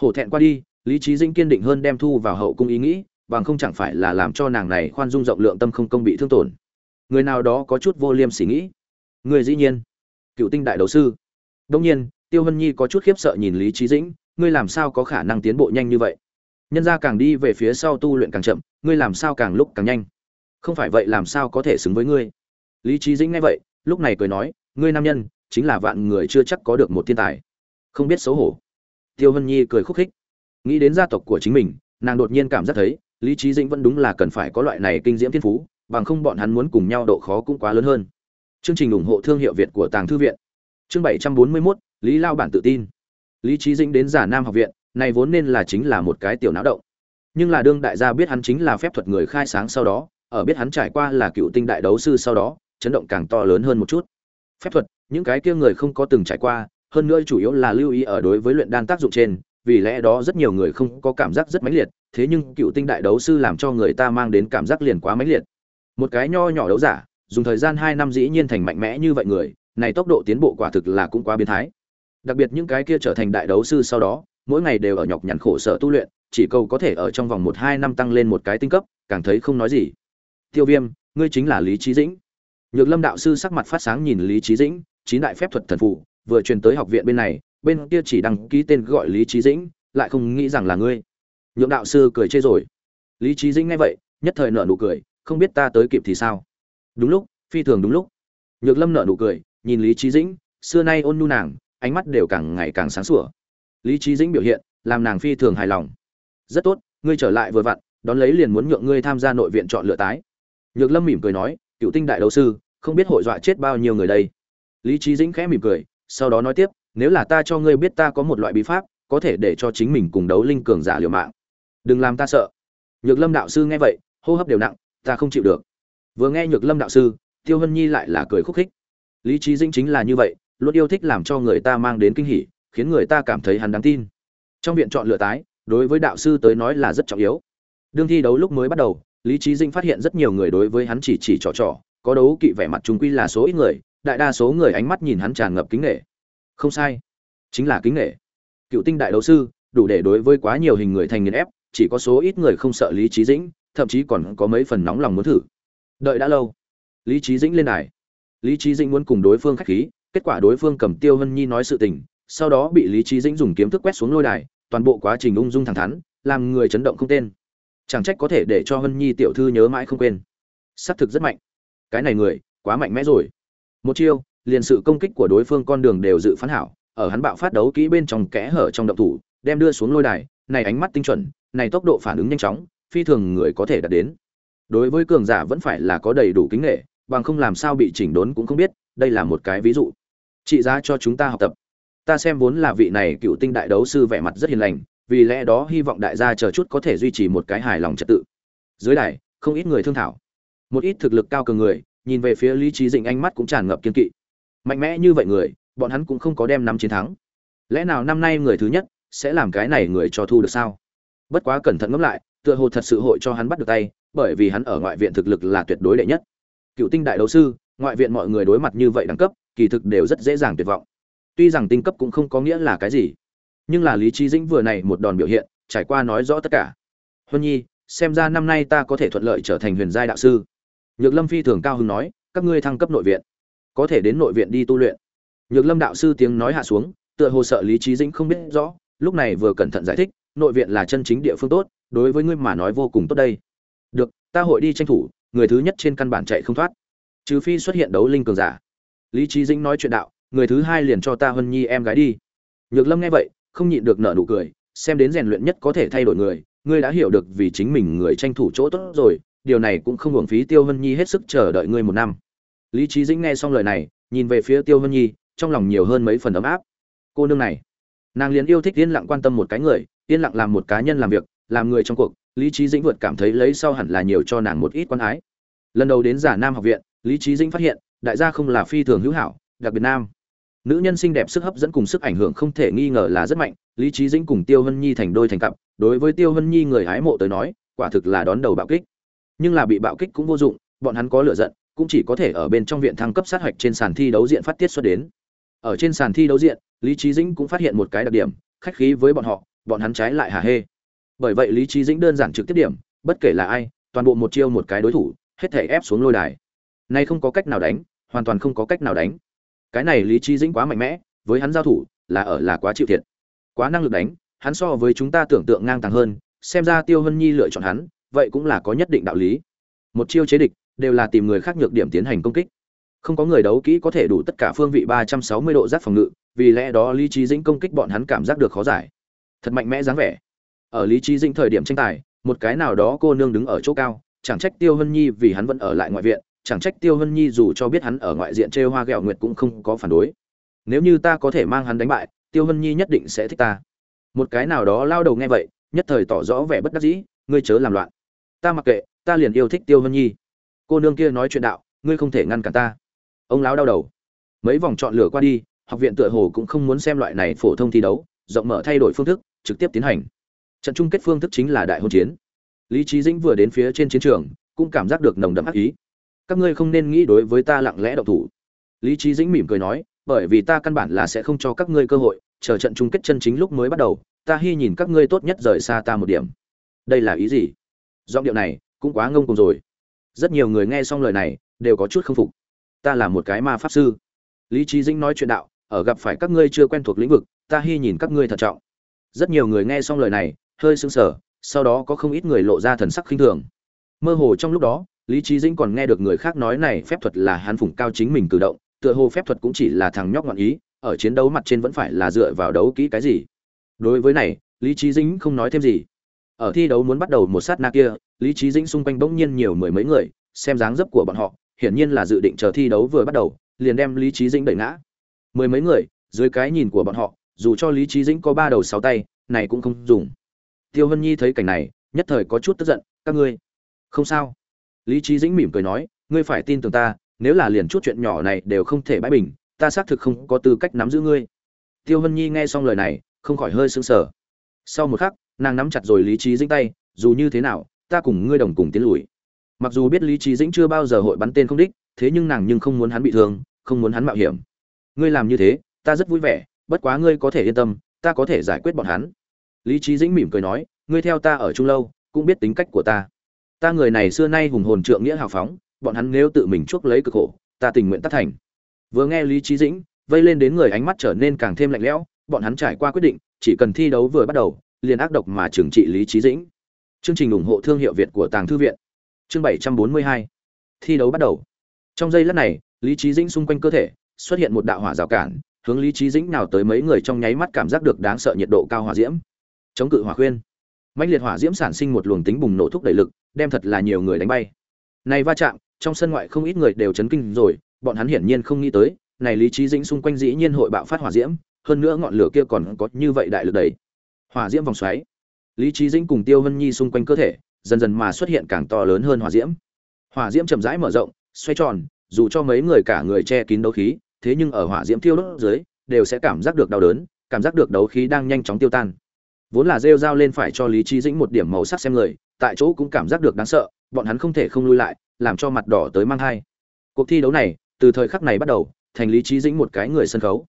Hổ thẹn qua đi, lý trí dĩnh kiên định hơn đem thu vào hậu cung ý nghĩ, bằng không chẳng phải là làm cho nàng này khoan dung rộng lượng tâm không công bị thương tổn. Người nào đó có chút vô liêm sỉ nghĩ người dĩ nhiên. Cựu tinh đại đấu sư. Đông nhiên, tiêu hân nhi có chút khiếp sợ nhìn lý trí dĩnh, ngươi làm sao có khả năng tiến bộ nhanh như vậy? Nhân ra càng đi về phía sau tu luyện càng chậm, ngươi làm sao càng lúc càng nhanh? Không phải vậy làm sao có thể xứng với ngươi? Lý trí dĩnh nghe vậy, lúc này cười nói, ngươi nam nhân, chính là vạn người chưa chắc có được một thiên tài. Không biết xấu hổ. Tiêu hân nhi cười khúc khích. Nghĩ đến gia tộc của chính mình, nàng đột nhiên cảm giác thấy, lý trí dĩnh vẫn đúng là cần phải có loại này kinh diễm thiên phú, bằng không bọn hắn muốn cùng nhau độ khó cũng quá lớn hơn chương trình ủng hộ thương hiệu việt của tàng thư viện. Chương 741, lý lao bản tự tin. Lý trí dĩnh đến giả nam học viện này vốn nên là chính là một cái tiểu não động. Nhưng là đương đại gia biết hắn chính là phép thuật người khai sáng sau đó ở biết hắn trải qua là cựu tinh đại đấu sư sau đó chấn động càng to lớn hơn một chút. Phép thuật những cái kia người không có từng trải qua hơn nữa chủ yếu là lưu ý ở đối với luyện đan tác dụng trên vì lẽ đó rất nhiều người không có cảm giác rất mãnh liệt thế nhưng cựu tinh đại đấu sư làm cho người ta mang đến cảm giác liền quá mãnh liệt. Một cái nho nhỏ đấu giả dùng thời gian hai năm dĩ nhiên thành mạnh mẽ như vậy người, này tốc độ tiến bộ quả thực là cũng quá biến thái. Đặc biệt những cái kia trở thành đại đấu sư sau đó, mỗi ngày đều ở nhọc nhằn khổ sở tu luyện, chỉ cầu có thể ở trong vòng một hai năm tăng lên một cái tinh cấp, càng thấy không nói gì. Tiêu viêm, ngươi chính là lý Chí dĩnh. Nhược lâm đạo sư sắc mặt phát sáng nhìn lý Chí dĩnh, chín đại phép thuật thần phụ, vừa truyền tới học viện bên này, bên kia chỉ đăng ký tên gọi lý Chí dĩnh, lại không nghĩ rằng là ngươi. Nhược đạo sư cười chê rồi. Lý Chí dĩnh nghe vậy, nhất thời nở nụ cười, không biết ta tới kịp thì sao? Đúng lúc, phi thường đúng lúc. Nhược lâm nợ nụ cười, nhìn lý trí dĩnh, xưa nay ôn nhu nàng, ánh mắt đều càng ngày càng sáng sủa. Lý trí dĩnh biểu hiện, làm nàng phi thường hài lòng. Rất tốt, ngươi trở lại vừa vặn, đón lấy liền muốn nhượng ngươi tham gia nội viện chọn lựa tái. Nhược lâm mỉm cười nói, cựu tinh đại đấu sư, không biết hội dọa chết bao nhiêu người đây. Lý trí dĩnh khẽ mỉm cười, sau đó nói tiếp, nếu là ta cho ngươi biết ta có một loại bí pháp, có thể để cho chính mình cùng đấu linh cường giả liều mạng. Đừng làm ta sợ. Nhược lâm đạo sư nghe vậy, hô hấp đều nặng, ta không chịu được vừa nghe nhược lâm đạo sư, tiêu hân nhi lại là cười khúc khích. Lý trí dĩnh chính là như vậy, luôn yêu thích làm cho người ta mang đến kinh hỉ, khiến người ta cảm thấy hắn đáng tin. Trong viện chọn lựa tái, đối với đạo sư tới nói là rất trọng yếu. Đương thi đấu lúc mới bắt đầu, lý trí dĩnh phát hiện rất nhiều người đối với hắn chỉ chỉ trò trò, có đấu kỵ vẻ mặt chúng quy là số ít người, đại đa số người ánh mắt nhìn hắn tràn ngập kính nghệ không sai, chính là kính nghệ cựu tinh đại đấu sư, đủ để đối với quá nhiều hình người thành nghiền ép, chỉ có số ít người không sợ lý trí dĩnh, thậm chí còn có mấy phần nóng lòng muốn thử đợi đã lâu. Lý trí dĩnh lên đài. Lý trí dĩnh muốn cùng đối phương khách khí, kết quả đối phương cầm tiêu hân nhi nói sự tình, sau đó bị lý trí dĩnh dùng kiếm thức quét xuống lôi đài, toàn bộ quá trình ung dung thẳng thắn, làm người chấn động không tên. Chẳng trách có thể để cho hân nhi tiểu thư nhớ mãi không quên. Xác thực rất mạnh. Cái này người, quá mạnh mẽ rồi. Một chiêu, liền sự công kích của đối phương con đường đều dự phán hảo, ở hắn bạo phát đấu kỹ bên trong kẽ hở trong động thủ, đem đưa xuống lôi đài, này ánh mắt tinh chuẩn, này tốc độ phản ứng nhanh chóng, phi thường người có thể đạt đến đối với cường giả vẫn phải là có đầy đủ kính nghệ, bằng không làm sao bị chỉnh đốn cũng không biết, đây là một cái ví dụ. Trị giá cho chúng ta học tập. Ta xem vốn là vị này cựu tinh đại đấu sư vẻ mặt rất hiền lành, vì lẽ đó hy vọng đại gia chờ chút có thể duy trì một cái hài lòng trật tự. Dưới đài, không ít người thương thảo. Một ít thực lực cao cường người, nhìn về phía lý trí dĩnh ánh mắt cũng tràn ngập kiên kỵ. Mạnh mẽ như vậy người, bọn hắn cũng không có đem năm chiến thắng. Lẽ nào năm nay người thứ nhất sẽ làm cái này người cho thu được sao? Bất quá cẩn thận ngẫm lại, tựa hồ thật sự hội cho hắn bắt được tay bởi vì hắn ở ngoại viện thực lực là tuyệt đối đệ nhất. Cựu tinh đại đấu sư, ngoại viện mọi người đối mặt như vậy đẳng cấp, kỳ thực đều rất dễ dàng tuyệt vọng. Tuy rằng tinh cấp cũng không có nghĩa là cái gì, nhưng là lý trí dĩnh vừa này một đòn biểu hiện, trải qua nói rõ tất cả. Huân nhi, xem ra năm nay ta có thể thuận lợi trở thành huyền giai đạo sư. Nhược lâm phi thường cao hứng nói, các ngươi thăng cấp nội viện, có thể đến nội viện đi tu luyện. Nhược lâm đạo sư tiếng nói hạ xuống, tựa hồ sợ lý trí dĩnh không biết rõ, lúc này vừa cẩn thận giải thích, nội viện là chân chính địa phương tốt, đối với ngươi mà nói vô cùng tốt đây được, ta hội đi tranh thủ, người thứ nhất trên căn bản chạy không thoát. Trừ phi xuất hiện đấu linh cường giả. Lý trí dĩnh nói chuyện đạo, người thứ hai liền cho ta hân nhi em gái đi. Nhược lâm nghe vậy, không nhịn được nở nụ cười, xem đến rèn luyện nhất có thể thay đổi người, ngươi đã hiểu được vì chính mình người tranh thủ chỗ tốt rồi, điều này cũng không hưởng phí tiêu hân nhi hết sức chờ đợi ngươi một năm. Lý trí dĩnh nghe xong lời này, nhìn về phía tiêu hân nhi, trong lòng nhiều hơn mấy phần ấm áp. Cô nương này, nàng liền yêu thích yên lặng quan tâm một cái người, yên lặng làm một cá nhân làm việc làm người trong cuộc, lý trí dĩnh vượt cảm thấy lấy sau hẳn là nhiều cho nàng một ít quan ái. Lần đầu đến giả nam học viện, lý trí dĩnh phát hiện, đại gia không là phi thường hữu hảo, đặc biệt nam. Nữ nhân xinh đẹp sức hấp dẫn cùng sức ảnh hưởng không thể nghi ngờ là rất mạnh, lý trí dĩnh cùng tiêu hân nhi thành đôi thành cặp, đối với tiêu hân nhi người hái mộ tới nói, quả thực là đón đầu bạo kích. Nhưng là bị bạo kích cũng vô dụng, bọn hắn có lựa giận, cũng chỉ có thể ở bên trong viện thăng cấp sát hạch trên sàn thi đấu diện phát tiết xuất đến. Ở trên sàn thi đấu diện, lý trí dĩnh cũng phát hiện một cái đặc điểm, khách khí với bọn họ, bọn hắn trái lại hà hê bởi vậy lý trí dĩnh đơn giản trực tiếp điểm, bất kể là ai, toàn bộ một chiêu một cái đối thủ, hết thể ép xuống lôi đài. Nay không có cách nào đánh, hoàn toàn không có cách nào đánh. Cái này lý trí dĩnh quá mạnh mẽ, với hắn giao thủ, là ở là quá chịu thiệt. Quá năng lực đánh, hắn so với chúng ta tưởng tượng ngang tàng hơn, xem ra tiêu hân nhi lựa chọn hắn, vậy cũng là có nhất định đạo lý. Một chiêu chế địch, đều là tìm người khác nhược điểm tiến hành công kích. Không có người đấu kỹ có thể đủ tất cả phương vị ba trăm sáu mươi độ giác phòng ngự, vì lẽ đó lý trí dĩnh công kích bọn hắn cảm giác được khó giải. Thật mạnh mẽ dáng vẻ ở lý trí dĩnh thời điểm tranh tài, một cái nào đó cô nương đứng ở chỗ cao, chẳng trách tiêu hân nhi vì hắn vẫn ở lại ngoại viện, chẳng trách tiêu hân nhi dù cho biết hắn ở ngoại diện trêu hoa ghẹo nguyệt cũng không có phản đối. Nếu như ta có thể mang hắn đánh bại, tiêu hân nhi nhất định sẽ thích ta. Một cái nào đó lao đầu nghe vậy, nhất thời tỏ rõ vẻ bất đắc dĩ, ngươi chớ làm loạn. Ta mặc kệ, ta liền yêu thích tiêu hân nhi. Cô nương kia nói chuyện đạo, ngươi không thể ngăn cản ta. Ông lão đau đầu. Mấy vòng chọn lựa qua đi, học viện tựa hồ cũng không muốn xem loại này phổ thông thi đấu, rộng mở thay đổi phương thức, trực tiếp tiến hành trận chung kết phương thức chính là đại hôn chiến. Lý trí dĩnh vừa đến phía trên chiến trường, cũng cảm giác được nồng đậm ác ý. Các ngươi không nên nghĩ đối với ta lặng lẽ độc thủ. Lý trí dĩnh mỉm cười nói, bởi vì ta căn bản là sẽ không cho các ngươi cơ hội, chờ trận chung kết chân chính lúc mới bắt đầu, ta hy nhìn các ngươi tốt nhất rời xa ta một điểm. Đây là ý gì? Giọng điệu này cũng quá ngông cùng rồi. Rất nhiều người nghe xong lời này, đều có chút không phục. Ta là một cái ma pháp sư. Lý trí dĩnh nói chuyện đạo, ở gặp phải các ngươi chưa quen thuộc lĩnh vực, ta hy nhìn các ngươi thận trọng. Rất nhiều người nghe xong lời này hơi sững sờ, sau đó có không ít người lộ ra thần sắc khinh thường. Mơ hồ trong lúc đó, lý Chí dĩnh còn nghe được người khác nói này phép thuật là hắn phụng cao chính mình cử động, tựa hồ phép thuật cũng chỉ là thằng nhóc ngoạn ý, ở chiến đấu mặt trên vẫn phải là dựa vào đấu kỹ cái gì. Đối với này, lý Chí dĩnh không nói thêm gì. Ở thi đấu muốn bắt đầu một sát na kia, lý Chí dĩnh xung quanh bỗng nhiên nhiều mười mấy người, xem dáng dấp của bọn họ, hiển nhiên là dự định chờ thi đấu vừa bắt đầu, liền đem lý Chí dĩnh đẩy ngã. Mười mấy người, dưới cái nhìn của bọn họ, dù cho lý Chí dĩnh có ba đầu sáu tay, này cũng không dùng tiêu hân nhi thấy cảnh này, nhất thời có chút tức giận, các ngươi, không sao. Lý trí dĩnh mỉm cười nói, ngươi phải tin tưởng ta, nếu là liền chút chuyện nhỏ này đều không thể bãi bình, ta xác thực không có tư cách nắm giữ ngươi. Tiêu hân nhi nghe xong lời này, không khỏi hơi sững sờ. Sau một khắc, nàng nắm chặt rồi lý trí dĩnh tay, dù như thế nào, ta cùng ngươi đồng cùng tiến lùi. Mặc dù biết lý trí dĩnh chưa bao giờ hội bắn tên không đích, thế nhưng nàng nhưng không muốn hắn bị thương, không muốn hắn mạo hiểm. Ngươi làm như thế, ta rất vui vẻ, bất quá ngươi có thể yên tâm, ta có thể giải quyết bọn hắn lý trí dĩnh mỉm cười nói, ngươi theo ta ở chung lâu, cũng biết tính cách của ta. Ta người này xưa nay hùng hồn trượng nghĩa hào phóng, bọn hắn nếu tự mình chuốc lấy cực khổ, ta tình nguyện tác thành. Vừa nghe lý trí dĩnh vây lên đến người ánh mắt trở nên càng thêm lạnh lẽo, bọn hắn trải qua quyết định, chỉ cần thi đấu vừa bắt đầu, liền ác độc mà trừng trị lý trí dĩnh. Chương trình ủng hộ thương hiệu việt của tàng thư viện. Chương bảy trăm bốn mươi hai. Thi đấu bắt đầu. Trong giây lát này, lý trí dĩnh xung quanh cơ thể, xuất hiện một đạo hỏa rào cản, hướng lý trí dĩnh nào tới mấy người trong nháy mắt cảm giác được đáng sợ nhiệt độ cao hỏa diễm chống cự hỏa khuyên. Mạnh liệt hỏa diễm sản sinh một luồng tính bùng nổ thúc đẩy lực, đem thật là nhiều người đánh bay. Này va chạm, trong sân ngoại không ít người đều chấn kinh rồi, bọn hắn hiển nhiên không nghĩ tới, này lý trí dĩnh xung quanh dĩ nhiên hội bạo phát hỏa diễm, hơn nữa ngọn lửa kia còn có như vậy đại lực đẩy. Hỏa diễm vòng xoáy. Lý trí dĩnh cùng tiêu vân nhi xung quanh cơ thể, dần dần mà xuất hiện càng to lớn hơn hỏa diễm. Hỏa diễm chậm rãi mở rộng, xoay tròn, dù cho mấy người cả người che kín đấu khí, thế nhưng ở hỏa diễm tiêu đốt dưới, đều sẽ cảm giác được đau đớn, cảm giác được đấu khí đang nhanh chóng tiêu tan vốn là rêu dao lên phải cho lý trí dĩnh một điểm màu sắc xem người, tại chỗ cũng cảm giác được đáng sợ, bọn hắn không thể không lui lại, làm cho mặt đỏ tới mang thai. Cuộc thi đấu này, từ thời khắc này bắt đầu, thành lý trí dĩnh một cái người sân khấu.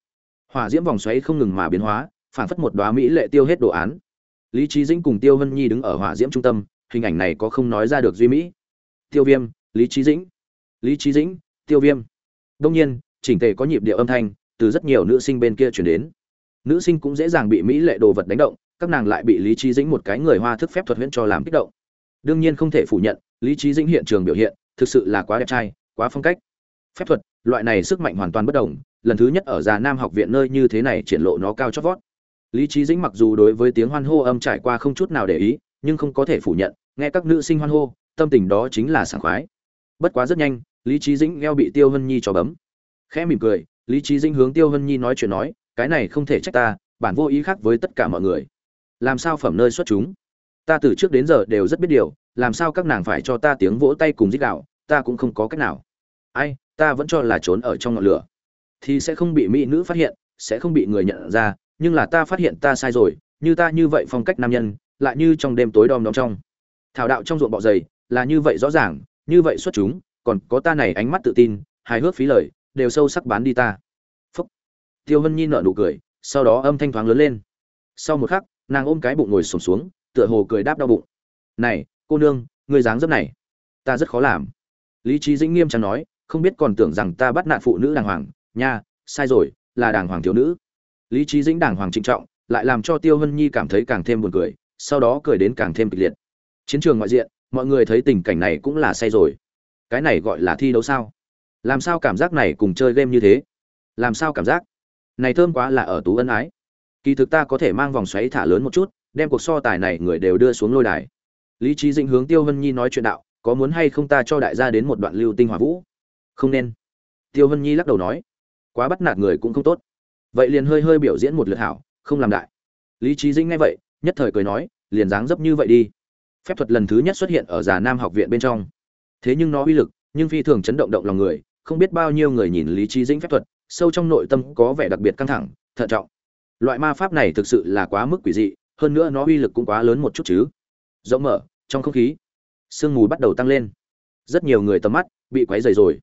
Hỏa diễm vòng xoáy không ngừng mà biến hóa, phản phất một đoá mỹ lệ tiêu hết đồ án. Lý trí dĩnh cùng tiêu vân nhi đứng ở hỏa diễm trung tâm, hình ảnh này có không nói ra được duy mỹ. Tiêu viêm, lý trí dĩnh. Lý trí dĩnh, tiêu viêm. Đông nhiên, chỉnh tề có nhịp điệu âm thanh từ rất nhiều nữ sinh bên kia chuyển đến. Nữ sinh cũng dễ dàng bị mỹ lệ đồ vật đánh động các nàng lại bị lý trí dĩnh một cái người hoa thức phép thuật huyễn cho làm kích động. Đương nhiên không thể phủ nhận, lý trí dĩnh hiện trường biểu hiện, thực sự là quá đẹp trai, quá phong cách. Phép thuật, loại này sức mạnh hoàn toàn bất đồng, lần thứ nhất ở già nam học viện nơi như thế này triển lộ nó cao chót vót. Lý trí dĩnh mặc dù đối với tiếng hoan hô âm trải qua không chút nào để ý, nhưng không có thể phủ nhận, nghe các nữ sinh hoan hô, tâm tình đó chính là sảng khoái. Bất quá rất nhanh, lý trí dĩnh gheo bị tiêu hân nhi cho bấm. Khẽ mỉm cười, lý trí dĩnh hướng tiêu hân nhi nói chuyện nói, cái này không thể trách ta, bản vô ý khác với tất cả mọi người làm sao phẩm nơi xuất chúng? Ta từ trước đến giờ đều rất biết điều, làm sao các nàng phải cho ta tiếng vỗ tay cùng dích đạo ta cũng không có cách nào. Ai, ta vẫn cho là trốn ở trong ngọn lửa. Thì sẽ không bị mỹ nữ phát hiện, sẽ không bị người nhận ra, nhưng là ta phát hiện ta sai rồi, như ta như vậy phong cách nam nhân, lại như trong đêm tối đom đóm trong. Thảo đạo trong ruộng bọ dày, là như vậy rõ ràng, như vậy xuất chúng, còn có ta này ánh mắt tự tin, hài hước phí lời, đều sâu sắc bán đi ta. Phúc. Tiêu hân nhi nở nụ cười, sau đó âm thanh thoáng lớn lên. Sau một khắc nàng ôm cái bụng ngồi sổm xuống, tựa hồ cười đáp đau bụng. Này, cô nương người dáng dấp này, ta rất khó làm. Lý trí dĩnh nghiêm trang nói, không biết còn tưởng rằng ta bắt nạn phụ nữ đàng hoàng. Nha, sai rồi, là đàng hoàng thiếu nữ. Lý trí dĩnh đàng hoàng trịnh trọng, lại làm cho tiêu hân nhi cảm thấy càng thêm buồn cười, sau đó cười đến càng thêm kịch liệt. Chiến trường ngoại diện, mọi người thấy tình cảnh này cũng là say rồi. Cái này gọi là thi đấu sao? Làm sao cảm giác này cùng chơi game như thế? Làm sao cảm giác? Này thơm quá là ở tú ân ái kỳ thực ta có thể mang vòng xoáy thả lớn một chút, đem cuộc so tài này người đều đưa xuống lôi đài. Lý trí dĩnh hướng tiêu hân nhi nói chuyện đạo, có muốn hay không ta cho đại gia đến một đoạn lưu tinh hỏa vũ? Không nên. Tiêu hân nhi lắc đầu nói, quá bắt nạt người cũng không tốt. Vậy liền hơi hơi biểu diễn một lượt hảo, không làm đại. Lý trí dĩnh nghe vậy, nhất thời cười nói, liền dáng dấp như vậy đi. Phép thuật lần thứ nhất xuất hiện ở già nam học viện bên trong. Thế nhưng nó uy lực, nhưng phi thường chấn động động lòng người, không biết bao nhiêu người nhìn lý trí dĩnh phép thuật, sâu trong nội tâm có vẻ đặc biệt căng thẳng, thận trọng loại ma pháp này thực sự là quá mức quỷ dị, hơn nữa nó uy lực cũng quá lớn một chút chứ. Rộng mở, trong không khí, sương mù bắt đầu tăng lên. Rất nhiều người tầm mắt bị quấy dày rồi.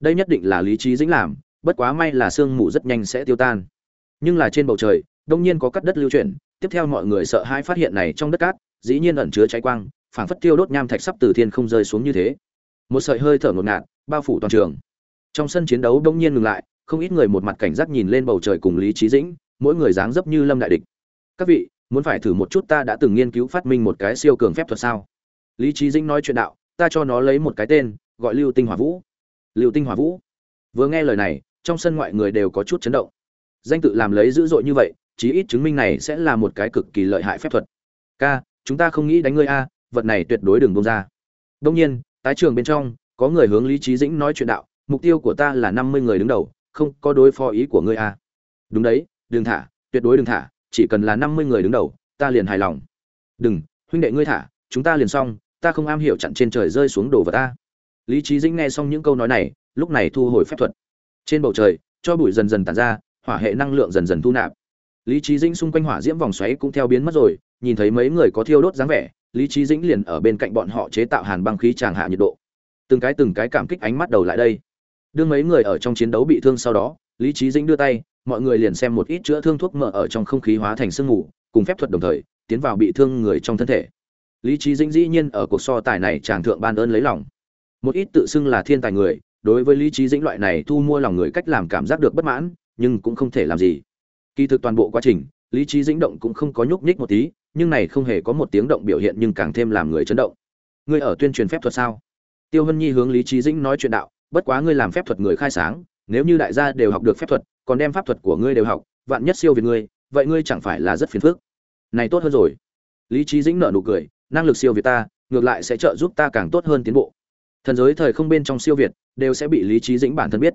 Đây nhất định là lý trí dĩnh làm, bất quá may là sương mù rất nhanh sẽ tiêu tan. Nhưng là trên bầu trời, đông nhiên có cắt đất lưu chuyển, tiếp theo mọi người sợ hãi phát hiện này trong đất cát, dĩ nhiên ẩn chứa cháy quang, phảng phất tiêu đốt nham thạch sắp từ thiên không rơi xuống như thế. Một sợi hơi thở ngột ngạt bao phủ toàn trường. Trong sân chiến đấu đông nhiên ngừng lại, không ít người một mặt cảnh giác nhìn lên bầu trời cùng lý trí dĩnh mỗi người dáng dấp như lâm đại địch. Các vị, muốn phải thử một chút ta đã từng nghiên cứu phát minh một cái siêu cường phép thuật sao? Lý trí dĩnh nói chuyện đạo, ta cho nó lấy một cái tên, gọi lưu tinh hỏa vũ. Lưu tinh hỏa vũ. Vừa nghe lời này, trong sân ngoại người đều có chút chấn động. Danh tự làm lấy dữ dội như vậy, chí ít chứng minh này sẽ là một cái cực kỳ lợi hại phép thuật. Ca, chúng ta không nghĩ đánh ngươi a, vật này tuyệt đối đừng bông ra. Đông nhiên, tái trường bên trong, có người hướng lý trí dĩnh nói chuyện đạo, mục tiêu của ta là năm mươi người đứng đầu, không có đối phó ý của ngươi a. Đúng đấy đừng thả, tuyệt đối đừng thả, chỉ cần là năm mươi người đứng đầu, ta liền hài lòng. Đừng, huynh đệ ngươi thả, chúng ta liền xong, ta không am hiểu chặn trên trời rơi xuống đồ vật ta. Lý trí dĩnh nghe xong những câu nói này, lúc này thu hồi phép thuật. Trên bầu trời, cho bụi dần dần tàn ra, hỏa hệ năng lượng dần dần thu nạp. Lý trí dĩnh xung quanh hỏa diễm vòng xoáy cũng theo biến mất rồi, nhìn thấy mấy người có thiêu đốt dáng vẻ, lý trí dĩnh liền ở bên cạnh bọn họ chế tạo hàn băng khí tràng hạ nhiệt độ. Từng cái từng cái cảm kích ánh mắt đầu lại đây. Đương mấy người ở trong chiến đấu bị thương sau đó, lý trí dĩnh đưa tay mọi người liền xem một ít chữa thương thuốc mỡ ở trong không khí hóa thành sương mù, cùng phép thuật đồng thời, tiến vào bị thương người trong thân thể. Lý trí dĩnh dĩ nhiên ở cuộc so tài này chàng thượng ban ơn lấy lòng. Một ít tự xưng là thiên tài người, đối với lý trí dĩnh loại này thu mua lòng người cách làm cảm giác được bất mãn, nhưng cũng không thể làm gì. Kỳ thực toàn bộ quá trình, lý trí dĩnh động cũng không có nhúc nhích một tí, nhưng này không hề có một tiếng động biểu hiện nhưng càng thêm làm người chấn động. Ngươi ở tuyên truyền phép thuật sao? Tiêu hân nhi hướng lý trí dĩnh nói chuyện đạo, bất quá ngươi làm phép thuật người khai sáng nếu như đại gia đều học được phép thuật, còn đem pháp thuật của ngươi đều học, vạn nhất siêu việt ngươi, vậy ngươi chẳng phải là rất phiền phức. Này tốt hơn rồi. Lý trí dĩnh nợ nụ cười, năng lực siêu việt ta, ngược lại sẽ trợ giúp ta càng tốt hơn tiến bộ. Thần giới thời không bên trong siêu việt, đều sẽ bị lý trí dĩnh bản thân biết.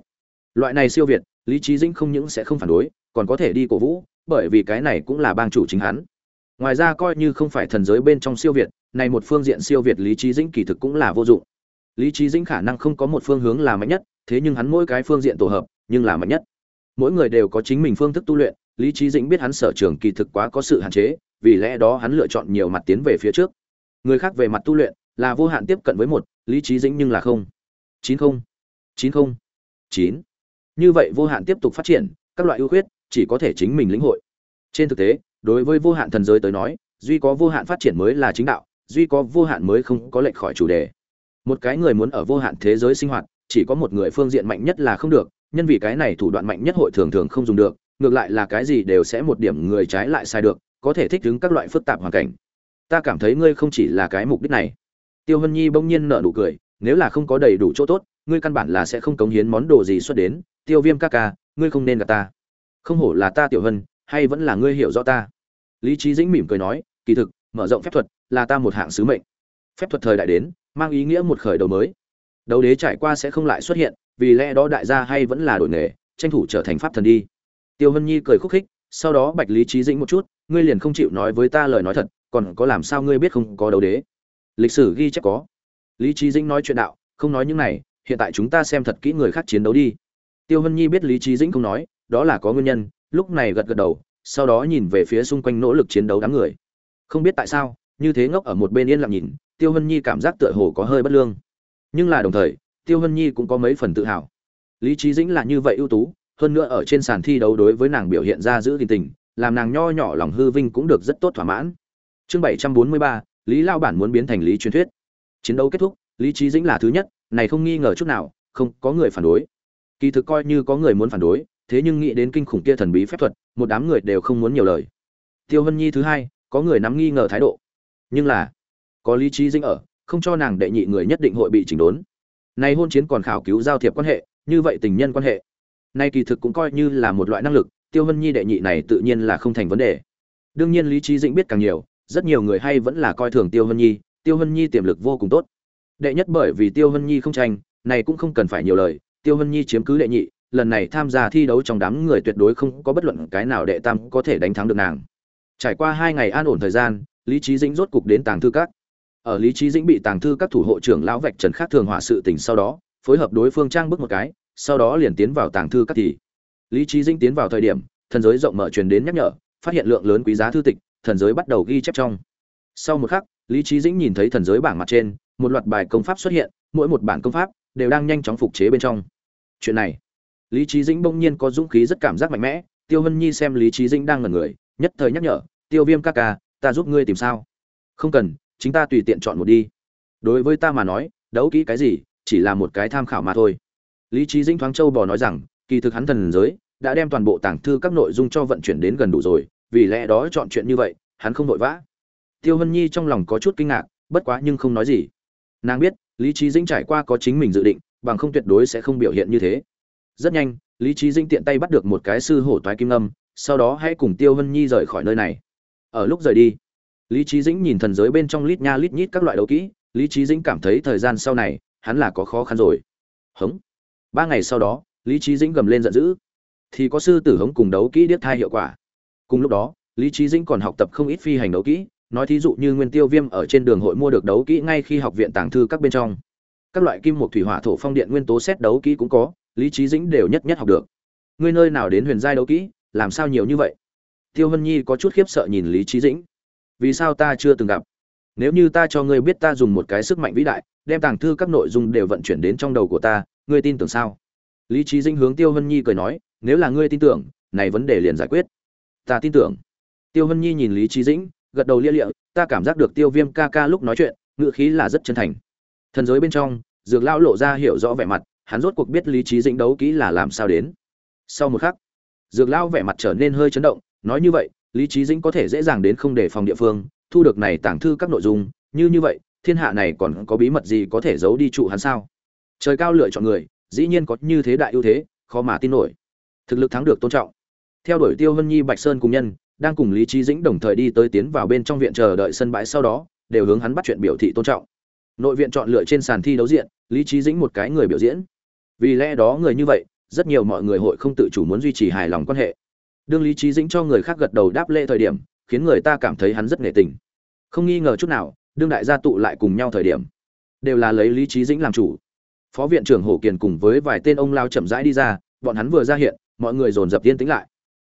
Loại này siêu việt, lý trí dĩnh không những sẽ không phản đối, còn có thể đi cổ vũ, bởi vì cái này cũng là bang chủ chính hắn. Ngoài ra coi như không phải thần giới bên trong siêu việt, này một phương diện siêu việt lý trí dĩnh kỳ thực cũng là vô dụng. Lý trí dĩnh khả năng không có một phương hướng là mạnh nhất thế nhưng hắn mỗi cái phương diện tổ hợp, nhưng là mạnh nhất. Mỗi người đều có chính mình phương thức tu luyện, lý trí dĩnh biết hắn sở trường kỳ thực quá có sự hạn chế, vì lẽ đó hắn lựa chọn nhiều mặt tiến về phía trước. Người khác về mặt tu luyện là vô hạn tiếp cận với một, lý trí dĩnh nhưng là không. Chín không. Chín không. Chín. Như vậy vô hạn tiếp tục phát triển, các loại ưu khuyết chỉ có thể chính mình lĩnh hội. Trên thực tế, đối với vô hạn thần giới tới nói, duy có vô hạn phát triển mới là chính đạo, duy có vô hạn mới không có lệch khỏi chủ đề. Một cái người muốn ở vô hạn thế giới sinh hoạt chỉ có một người phương diện mạnh nhất là không được, nhân vì cái này thủ đoạn mạnh nhất hội thường thường không dùng được, ngược lại là cái gì đều sẽ một điểm người trái lại sai được, có thể thích ứng các loại phức tạp hoàn cảnh. Ta cảm thấy ngươi không chỉ là cái mục đích này. Tiêu hân nhi bỗng nhiên nở nụ cười, nếu là không có đầy đủ chỗ tốt, ngươi căn bản là sẽ không cống hiến món đồ gì xuất đến, tiêu viêm ca ca, ngươi không nên gặp ta. Không hổ là ta tiểu hân, hay vẫn là ngươi hiểu rõ ta. Lý trí dĩnh mỉm cười nói, kỳ thực, mở rộng phép thuật là ta một hạng sứ mệnh. Phép thuật thời đại đến, mang ý nghĩa một khởi đầu mới đấu đế trải qua sẽ không lại xuất hiện, vì lẽ đó đại gia hay vẫn là đổi nghề, tranh thủ trở thành pháp thần đi. Tiêu hân nhi cười khúc khích, sau đó bạch lý trí dĩnh một chút, ngươi liền không chịu nói với ta lời nói thật, còn có làm sao ngươi biết không có đấu đế? Lịch sử ghi chép có. Lý trí dĩnh nói chuyện đạo, không nói những này, hiện tại chúng ta xem thật kỹ người khác chiến đấu đi. Tiêu hân nhi biết lý trí dĩnh không nói, đó là có nguyên nhân, lúc này gật gật đầu, sau đó nhìn về phía xung quanh nỗ lực chiến đấu đám người. Không biết tại sao, như thế ngốc ở một bên yên lặng nhìn, tiêu hân nhi cảm giác tựa hồ có hơi bất lương nhưng là đồng thời, tiêu hân nhi cũng có mấy phần tự hào. Lý trí dĩnh là như vậy ưu tú, hơn nữa ở trên sàn thi đấu đối với nàng biểu hiện ra giữ gìn tình, làm nàng nho nhỏ lòng hư vinh cũng được rất tốt thỏa mãn. Chương bảy trăm bốn mươi ba, lý lao bản muốn biến thành lý truyền thuyết. Chiến đấu kết thúc, lý trí dĩnh là thứ nhất, này không nghi ngờ chút nào, không có người phản đối. Kỳ thực coi như có người muốn phản đối, thế nhưng nghĩ đến kinh khủng kia thần bí phép thuật, một đám người đều không muốn nhiều lời. Tiêu hân nhi thứ hai, có người nắm nghi ngờ thái độ. Nhưng là, có lý trí dĩnh ở không cho nàng đệ nhị người nhất định hội bị chỉnh đốn. Nay hôn chiến còn khảo cứu giao thiệp quan hệ, như vậy tình nhân quan hệ. Nay kỳ thực cũng coi như là một loại năng lực, tiêu hân nhi đệ nhị này tự nhiên là không thành vấn đề. Đương nhiên lý trí dĩnh biết càng nhiều, rất nhiều người hay vẫn là coi thường tiêu hân nhi, tiêu hân nhi tiềm lực vô cùng tốt. Đệ nhất bởi vì tiêu hân nhi không tranh, này cũng không cần phải nhiều lời, tiêu hân nhi chiếm cứ đệ nhị, lần này tham gia thi đấu trong đám người tuyệt đối không có bất luận cái nào đệ tam có thể đánh thắng được nàng. Trải qua hai ngày an ổn thời gian, lý trí dĩnh rốt cục đến tàng thư các ở lý trí dĩnh bị tàng thư các thủ hộ trưởng lão vạch trần khác thường hỏa sự tình sau đó, phối hợp đối phương trang bước một cái, sau đó liền tiến vào tàng thư các thì. Lý trí dĩnh tiến vào thời điểm, thần giới rộng mở truyền đến nhắc nhở, phát hiện lượng lớn quý giá thư tịch, thần giới bắt đầu ghi chép trong. Sau một khắc, lý trí dĩnh nhìn thấy thần giới bảng mặt trên, một loạt bài công pháp xuất hiện, mỗi một bản công pháp đều đang nhanh chóng phục chế bên trong. Chuyện này, lý trí dĩnh bỗng nhiên có dũng khí rất cảm giác mạnh mẽ, tiêu hân nhi xem lý trí dĩnh đang ngẩn người, nhất thời nhắc nhở, tiêu viêm ca ca, ta giúp ngươi tìm sao? Không cần chính ta tùy tiện chọn một đi. Đối với ta mà nói, đấu kỹ cái gì, chỉ là một cái tham khảo mà thôi. Lý trí dĩnh thoáng châu bò nói rằng, kỳ thực hắn thần giới đã đem toàn bộ tàng thư các nội dung cho vận chuyển đến gần đủ rồi, vì lẽ đó chọn chuyện như vậy, hắn không vội vã. Tiêu hân nhi trong lòng có chút kinh ngạc, bất quá nhưng không nói gì. Nàng biết, lý trí dĩnh trải qua có chính mình dự định, bằng không tuyệt đối sẽ không biểu hiện như thế. Rất nhanh, lý trí dĩnh tiện tay bắt được một cái sư hổ toái kim âm sau đó hãy cùng tiêu hân nhi rời khỏi nơi này. Ở lúc rời đi lý trí dĩnh nhìn thần giới bên trong lít nha lít nhít các loại đấu kỹ, lý trí dĩnh cảm thấy thời gian sau này, hắn là có khó khăn rồi. Hống. Ba ngày sau đó, lý trí dĩnh gầm lên giận dữ. Thì có sư tử hống cùng đấu kỹ điếc thai hiệu quả. Cùng lúc đó, lý trí dĩnh còn học tập không ít phi hành đấu kỹ, nói thí dụ như nguyên tiêu viêm ở trên đường hội mua được đấu kỹ ngay khi học viện tàng thư các bên trong. Các loại kim một thủy hỏa thổ phong điện nguyên tố xét đấu kỹ cũng có, lý trí dĩnh đều nhất nhất học được. Ngươi nơi nào đến huyền giai đấu kỹ, làm sao nhiều như vậy? Tiêu hân nhi có chút khiếp sợ nhìn lý trí dĩnh vì sao ta chưa từng gặp? Nếu như ta cho ngươi biết ta dùng một cái sức mạnh vĩ đại, đem tàng thư các nội dung đều vận chuyển đến trong đầu của ta, ngươi tin tưởng sao? Lý trí dĩnh hướng tiêu hân nhi cười nói, nếu là ngươi tin tưởng, này vấn đề liền giải quyết. Ta tin tưởng. Tiêu hân nhi nhìn lý trí dĩnh, gật đầu lia lịa, ta cảm giác được tiêu viêm ca ca lúc nói chuyện, ngữ khí là rất chân thành. Thần giới bên trong, dược lão lộ ra hiểu rõ vẻ mặt, hắn rốt cuộc biết lý trí dĩnh đấu kỹ là làm sao đến. Sau một khắc, dược lão vẻ mặt trở nên hơi chấn động, nói như vậy lý trí dĩnh có thể dễ dàng đến không để phòng địa phương, thu được này tàng thư các nội dung, như như vậy, thiên hạ này còn có bí mật gì có thể giấu đi trụ hắn sao? Trời cao lựa chọn người, dĩ nhiên có như thế đại ưu thế, khó mà tin nổi. Thực lực thắng được tôn trọng. Theo đuổi tiêu hân nhi, bạch sơn cùng nhân, đang cùng lý trí dĩnh đồng thời đi tới tiến vào bên trong viện chờ đợi sân bãi sau đó, đều hướng hắn bắt chuyện biểu thị tôn trọng. Nội viện chọn lựa trên sàn thi đấu diện, lý trí dĩnh một cái người biểu diễn. Vì lẽ đó người như vậy, rất nhiều mọi người hội không tự chủ muốn duy trì hài lòng quan hệ đương lý trí dĩnh cho người khác gật đầu đáp lễ thời điểm, khiến người ta cảm thấy hắn rất nghệ tình. Không nghi ngờ chút nào, đương đại gia tụ lại cùng nhau thời điểm, đều là lấy lý trí dĩnh làm chủ. Phó viện trưởng hổ kiền cùng với vài tên ông lao chậm rãi đi ra, bọn hắn vừa ra hiện, mọi người dồn dập yên tĩnh lại.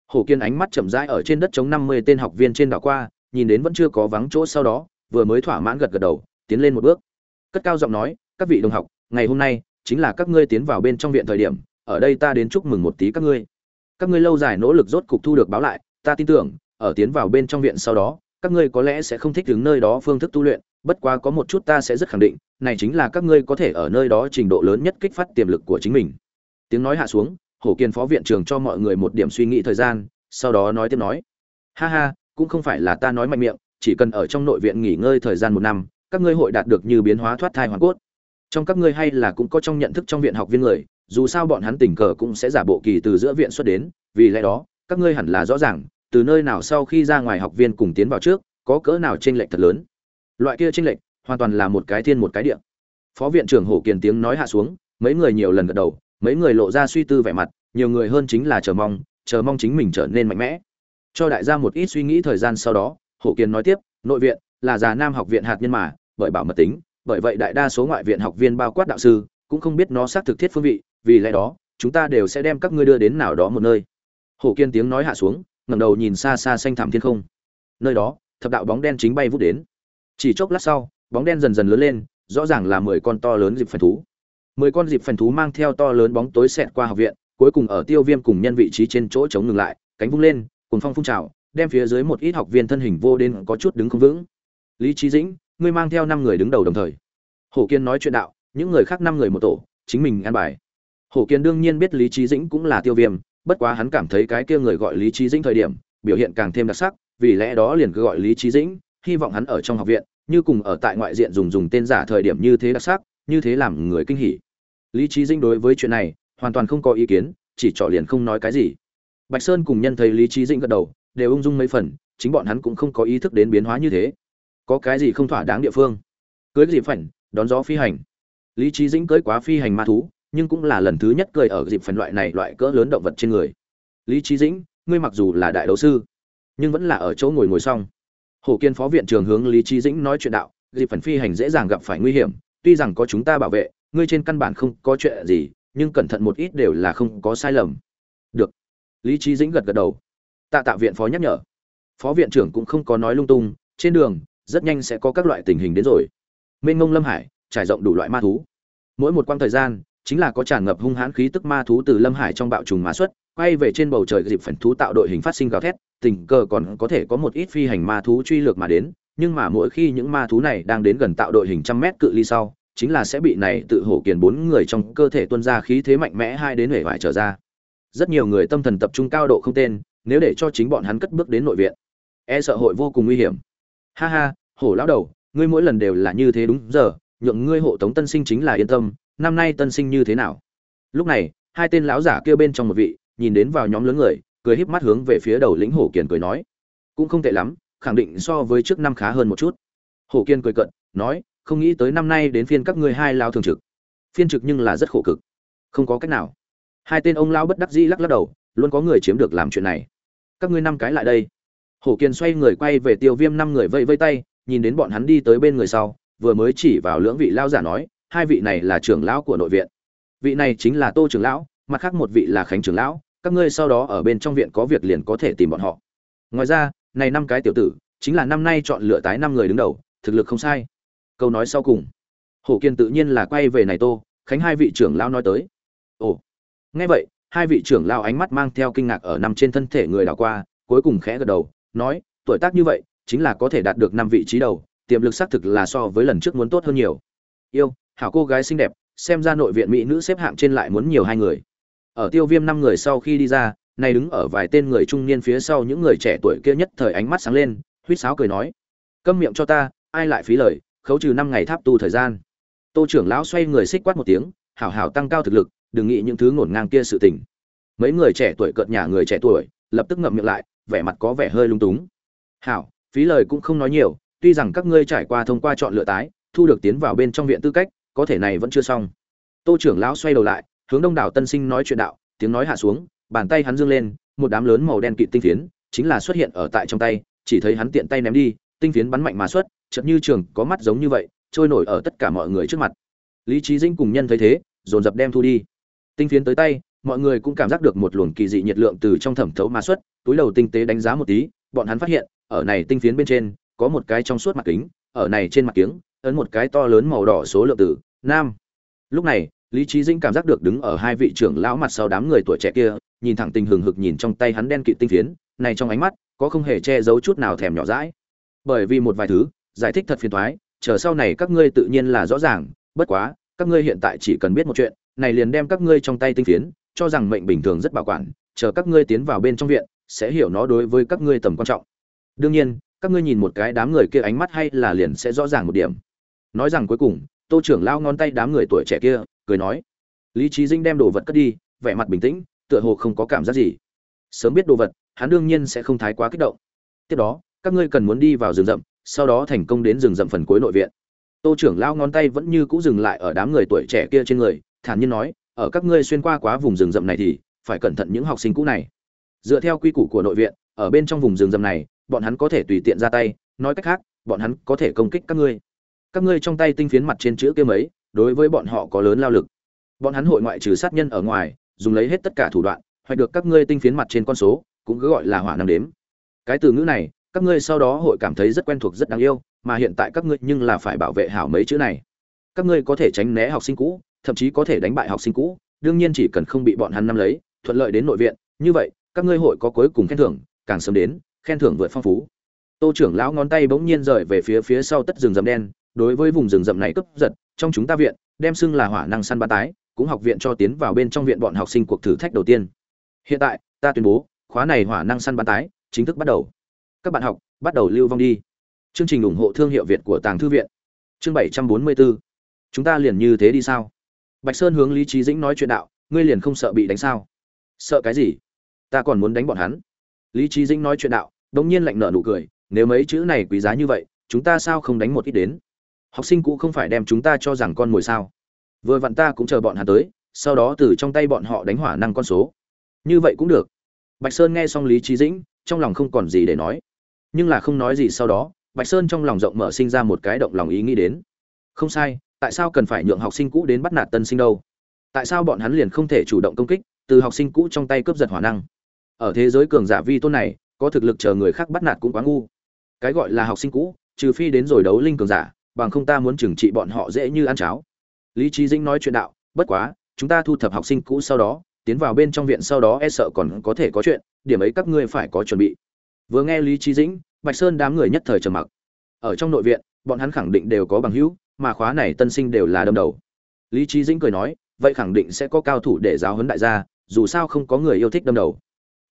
Hổ kiên ánh mắt chậm rãi ở trên đất chống năm mươi tên học viên trên đảo qua, nhìn đến vẫn chưa có vắng chỗ sau đó, vừa mới thỏa mãn gật gật đầu, tiến lên một bước. Cất cao giọng nói, các vị đồng học, ngày hôm nay chính là các ngươi tiến vào bên trong viện thời điểm, ở đây ta đến chúc mừng một tí các ngươi các ngươi lâu dài nỗ lực rốt cục thu được báo lại, ta tin tưởng, ở tiến vào bên trong viện sau đó, các ngươi có lẽ sẽ không thích đứng nơi đó phương thức tu luyện, bất quá có một chút ta sẽ rất khẳng định, này chính là các ngươi có thể ở nơi đó trình độ lớn nhất kích phát tiềm lực của chính mình. Tiếng nói hạ xuống, hổ kiên phó viện trưởng cho mọi người một điểm suy nghĩ thời gian, sau đó nói tiếp nói. Ha ha, cũng không phải là ta nói mạnh miệng, chỉ cần ở trong nội viện nghỉ ngơi thời gian một năm, các ngươi hội đạt được như biến hóa thoát thai hoàn cốt. Trong các ngươi hay là cũng có trong nhận thức trong viện học viên người dù sao bọn hắn tình cờ cũng sẽ giả bộ kỳ từ giữa viện xuất đến, vì lẽ đó, các ngươi hẳn là rõ ràng, từ nơi nào sau khi ra ngoài học viên cùng tiến vào trước, có cỡ nào chênh lệch thật lớn. Loại kia chênh lệch, hoàn toàn là một cái thiên một cái địa. Phó viện trưởng hổ kiền tiếng nói hạ xuống, mấy người nhiều lần gật đầu, mấy người lộ ra suy tư vẻ mặt, nhiều người hơn chính là chờ mong chờ mong chính mình trở nên mạnh mẽ. Cho đại gia một ít suy nghĩ thời gian sau đó, hổ kiền nói tiếp, nội viện là già nam học viện hạt nhân mà, bởi bảo mật tính, bởi vậy đại đa số ngoại viện học viên bao quát đạo sư, cũng không biết nó xác thực thiết phương vị vì lẽ đó, chúng ta đều sẽ đem các ngươi đưa đến nào đó một nơi. Hổ kiên tiếng nói hạ xuống, ngẩng đầu nhìn xa xa xanh thẳm thiên không. Nơi đó, thập đạo bóng đen chính bay vút đến. Chỉ chốc lát sau, bóng đen dần dần lớn lên, rõ ràng là mười con to lớn dịp phần thú. Mười con dịp phần thú mang theo to lớn bóng tối xẹt qua học viện, cuối cùng ở tiêu viêm cùng nhân vị trí trên chỗ chống ngừng lại, cánh vung lên cùng phong phun trào, đem phía dưới một ít học viên thân hình vô đến có chút đứng không vững. Lý trí dĩnh, ngươi mang theo năm người đứng đầu đồng thời. Hổ kiên nói chuyện đạo, những người khác năm người một tổ, chính mình ăn bài hổ kiên đương nhiên biết lý Chí dĩnh cũng là tiêu viêm, bất quá hắn cảm thấy cái kia người gọi lý Chí dĩnh thời điểm, biểu hiện càng thêm đặc sắc, vì lẽ đó liền cứ gọi lý Chí dĩnh, hy vọng hắn ở trong học viện, như cùng ở tại ngoại diện dùng dùng tên giả thời điểm như thế đặc sắc, như thế làm người kinh hỉ. Lý Chí dĩnh đối với chuyện này, hoàn toàn không có ý kiến, chỉ trỏ liền không nói cái gì. Bạch sơn cùng nhân thấy lý Chí dĩnh gật đầu, đều ung dung mấy phần, chính bọn hắn cũng không có ý thức đến biến hóa như thế. Có cái gì không thỏa đáng địa phương? Cưới gì phảnh, đón gió phi hành. Lý Chí dĩnh cưới quá phi hành ma thú nhưng cũng là lần thứ nhất cười ở dịp phần loại này loại cỡ lớn động vật trên người. Lý trí dĩnh, ngươi mặc dù là đại đấu sư, nhưng vẫn là ở chỗ ngồi ngồi xong. Hồ kiên phó viện trường hướng lý trí dĩnh nói chuyện đạo, dịp phần phi hành dễ dàng gặp phải nguy hiểm, tuy rằng có chúng ta bảo vệ, ngươi trên căn bản không có chuyện gì, nhưng cẩn thận một ít đều là không có sai lầm. Được. Lý trí dĩnh gật gật đầu. Tạ tạ viện phó nhắc nhở. Phó viện trưởng cũng không có nói lung tung, trên đường, rất nhanh sẽ có các loại tình hình đến rồi. Mênh ngông lâm hải, trải rộng đủ loại ma thú. Mỗi một quãng thời gian chính là có tràn ngập hung hãn khí tức ma thú từ lâm hải trong bạo trùng mã xuất, quay về trên bầu trời dịp phần thú tạo đội hình phát sinh gào thét, tình cờ còn có thể có một ít phi hành ma thú truy lược mà đến, nhưng mà mỗi khi những ma thú này đang đến gần tạo đội hình trăm mét cự ly sau, chính là sẽ bị này tự hổ kiền bốn người trong cơ thể tuân ra khí thế mạnh mẽ hai đến hể vải trở ra. Rất nhiều người tâm thần tập trung cao độ không tên, nếu để cho chính bọn hắn cất bước đến nội viện e sợ hội vô cùng nguy hiểm. Ha ha, hổ lão đầu, ngươi mỗi lần đều là như thế đúng giờ, nhượng ngươi hộ tống tân sinh chính là yên tâm năm nay tân sinh như thế nào? Lúc này, hai tên lão giả kêu bên trong một vị, nhìn đến vào nhóm lớn người, cười híp mắt hướng về phía đầu lĩnh hổ kiền cười nói. Cũng không tệ lắm, khẳng định so với trước năm khá hơn một chút. Hổ kiên cười cận nói, không nghĩ tới năm nay đến phiên các ngươi hai lao thường trực. Phiên trực nhưng là rất khổ cực. Không có cách nào. Hai tên ông lao bất đắc dĩ lắc lắc đầu, luôn có người chiếm được làm chuyện này. Các ngươi năm cái lại đây. Hổ kiên xoay người quay về tiêu viêm năm người vây vây tay, nhìn đến bọn hắn đi tới bên người sau, vừa mới chỉ vào lưỡng vị lao giả nói hai vị này là trưởng lão của nội viện. Vị này chính là tô trưởng lão, mặt khác một vị là khánh trưởng lão, các ngươi sau đó ở bên trong viện có việc liền có thể tìm bọn họ. Ngoài ra, này năm cái tiểu tử, chính là năm nay chọn lựa tái năm người đứng đầu, thực lực không sai. Câu nói sau cùng. Hổ kiên tự nhiên là quay về này tô, khánh hai vị trưởng lão nói tới. Ồ. Nghe vậy, hai vị trưởng lão ánh mắt mang theo kinh ngạc ở nằm trên thân thể người đảo qua, cuối cùng khẽ gật đầu, nói, tuổi tác như vậy, chính là có thể đạt được năm vị trí đầu, tiềm lực xác thực là so với lần trước muốn tốt hơn nhiều. Yêu hảo cô gái xinh đẹp, xem ra nội viện mỹ nữ xếp hạng trên lại muốn nhiều hai người. Ở tiêu viêm năm người sau khi đi ra nay đứng ở vài tên người trung niên phía sau những người trẻ tuổi kia nhất thời ánh mắt sáng lên, huýt sáo cười nói, câm miệng cho ta, ai lại phí lời, khấu trừ năm ngày tháp tu thời gian. Tô trưởng lão xoay người xích quát một tiếng, hảo hảo tăng cao thực lực, đừng nghĩ những thứ ngổn ngang kia sự tình. Mấy người trẻ tuổi cợt nhà người trẻ tuổi, lập tức ngậm miệng lại, vẻ mặt có vẻ hơi lung túng. Hảo, phí lời cũng không nói nhiều, tuy rằng các ngươi trải qua thông qua chọn lựa tái, thu được tiến vào bên trong viện tư cách có thể này vẫn chưa xong. Tô trưởng lão xoay đầu lại, hướng đông đảo tân sinh nói chuyện đạo, tiếng nói hạ xuống, bàn tay hắn dương lên, một đám lớn màu đen kịt tinh phiến, chính là xuất hiện ở tại trong tay, chỉ thấy hắn tiện tay ném đi, tinh phiến bắn mạnh mà xuất, chợt như trường có mắt giống như vậy, trôi nổi ở tất cả mọi người trước mặt. Lý trí dinh cùng nhân thấy thế, dồn dập đem thu đi. Tinh phiến tới tay, mọi người cũng cảm giác được một luồng kỳ dị nhiệt lượng từ trong thẩm thấu mà xuất, túi đầu tinh tế đánh giá một tí, bọn hắn phát hiện, ở này tinh phiến bên trên, có một cái trong suốt mặt kính, ở này trên mặt kiếng, ấn một cái to lớn màu đỏ số lượng tử nam. Lúc này, lý trí dĩnh cảm giác được đứng ở hai vị trưởng lão mặt sau đám người tuổi trẻ kia, nhìn thẳng tình hừng hực nhìn trong tay hắn đen kịt tinh phiến, này trong ánh mắt, có không hề che giấu chút nào thèm nhỏ dãi. Bởi vì một vài thứ, giải thích thật phiền toái, chờ sau này các ngươi tự nhiên là rõ ràng, bất quá, các ngươi hiện tại chỉ cần biết một chuyện, này liền đem các ngươi trong tay tinh phiến, cho rằng mệnh bình thường rất bảo quản, chờ các ngươi tiến vào bên trong viện, sẽ hiểu nó đối với các ngươi tầm quan trọng. Đương nhiên, các ngươi nhìn một cái đám người kia ánh mắt hay là liền sẽ rõ ràng một điểm. Nói rằng cuối cùng tô trưởng lao ngón tay đám người tuổi trẻ kia, cười nói. Lý trí dinh đem đồ vật cất đi, vẻ mặt bình tĩnh, tựa hồ không có cảm giác gì. Sớm biết đồ vật, hắn đương nhiên sẽ không thái quá kích động. Tiếp đó, các ngươi cần muốn đi vào rừng rậm, sau đó thành công đến rừng rậm phần cuối nội viện. Tô trưởng lao ngón tay vẫn như cũ dừng lại ở đám người tuổi trẻ kia trên người, thản nhiên nói, ở các ngươi xuyên qua quá vùng rừng rậm này thì phải cẩn thận những học sinh cũ này. Dựa theo quy củ của nội viện, ở bên trong vùng rừng rậm này, bọn hắn có thể tùy tiện ra tay, nói cách khác, bọn hắn có thể công kích các ngươi các ngươi trong tay tinh phiến mặt trên chữ kia mấy, đối với bọn họ có lớn lao lực. Bọn hắn hội ngoại trừ sát nhân ở ngoài, dùng lấy hết tất cả thủ đoạn hoặc được các ngươi tinh phiến mặt trên con số, cũng cứ gọi là hỏa năng đếm. Cái từ ngữ này, các ngươi sau đó hội cảm thấy rất quen thuộc, rất đáng yêu, mà hiện tại các ngươi nhưng là phải bảo vệ hảo mấy chữ này. Các ngươi có thể tránh né học sinh cũ, thậm chí có thể đánh bại học sinh cũ, đương nhiên chỉ cần không bị bọn hắn nắm lấy, thuận lợi đến nội viện. Như vậy, các ngươi hội có cuối cùng khen thưởng, càng sớm đến, khen thưởng vượt phong phú. Tô trưởng lão ngón tay bỗng nhiên rời về phía phía sau tất rừng rậm đen đối với vùng rừng rậm này cấp giật, trong chúng ta viện, đem xưng là hỏa năng săn ba tái, cũng học viện cho tiến vào bên trong viện bọn học sinh cuộc thử thách đầu tiên. Hiện tại, ta tuyên bố, khóa này hỏa năng săn ba tái, chính thức bắt đầu. Các bạn học, bắt đầu lưu vong đi. Chương trình ủng hộ thương hiệu việt của tàng thư viện. Chương bảy trăm bốn mươi bốn. Chúng ta liền như thế đi sao? Bạch sơn hướng lý trí dĩnh nói chuyện đạo, ngươi liền không sợ bị đánh sao? Sợ cái gì? Ta còn muốn đánh bọn hắn. Lý trí dĩnh nói chuyện đạo, đống nhiên lạnh nợ nụ cười, nếu mấy chữ này quý giá như vậy, chúng ta sao không đánh một ít đến? Học sinh cũ không phải đem chúng ta cho rằng con mồi sao? Vừa vặn ta cũng chờ bọn hắn tới, sau đó từ trong tay bọn họ đánh hỏa năng con số. Như vậy cũng được. Bạch sơn nghe xong lý trí dĩnh, trong lòng không còn gì để nói. Nhưng là không nói gì sau đó, bạch sơn trong lòng rộng mở sinh ra một cái động lòng ý nghĩ đến. Không sai, tại sao cần phải nhượng học sinh cũ đến bắt nạt tân sinh đâu? Tại sao bọn hắn liền không thể chủ động công kích, từ học sinh cũ trong tay cướp giật hỏa năng? Ở thế giới cường giả vi tôn này, có thực lực chờ người khác bắt nạt cũng quá ngu. Cái gọi là học sinh cũ, trừ phi đến rồi đấu linh cường giả bằng không ta muốn trừng trị bọn họ dễ như ăn cháo. Lý trí dĩnh nói chuyện đạo, bất quá, chúng ta thu thập học sinh cũ sau đó, tiến vào bên trong viện sau đó e sợ còn có thể có chuyện, điểm ấy các ngươi phải có chuẩn bị. Vừa nghe lý trí dĩnh, bạch sơn đám người nhất thời trầm mặc. Ở trong nội viện, bọn hắn khẳng định đều có bằng hữu, mà khóa này tân sinh đều là đâm đầu. Lý trí dĩnh cười nói, vậy khẳng định sẽ có cao thủ để giáo huấn đại gia, dù sao không có người yêu thích đâm đầu.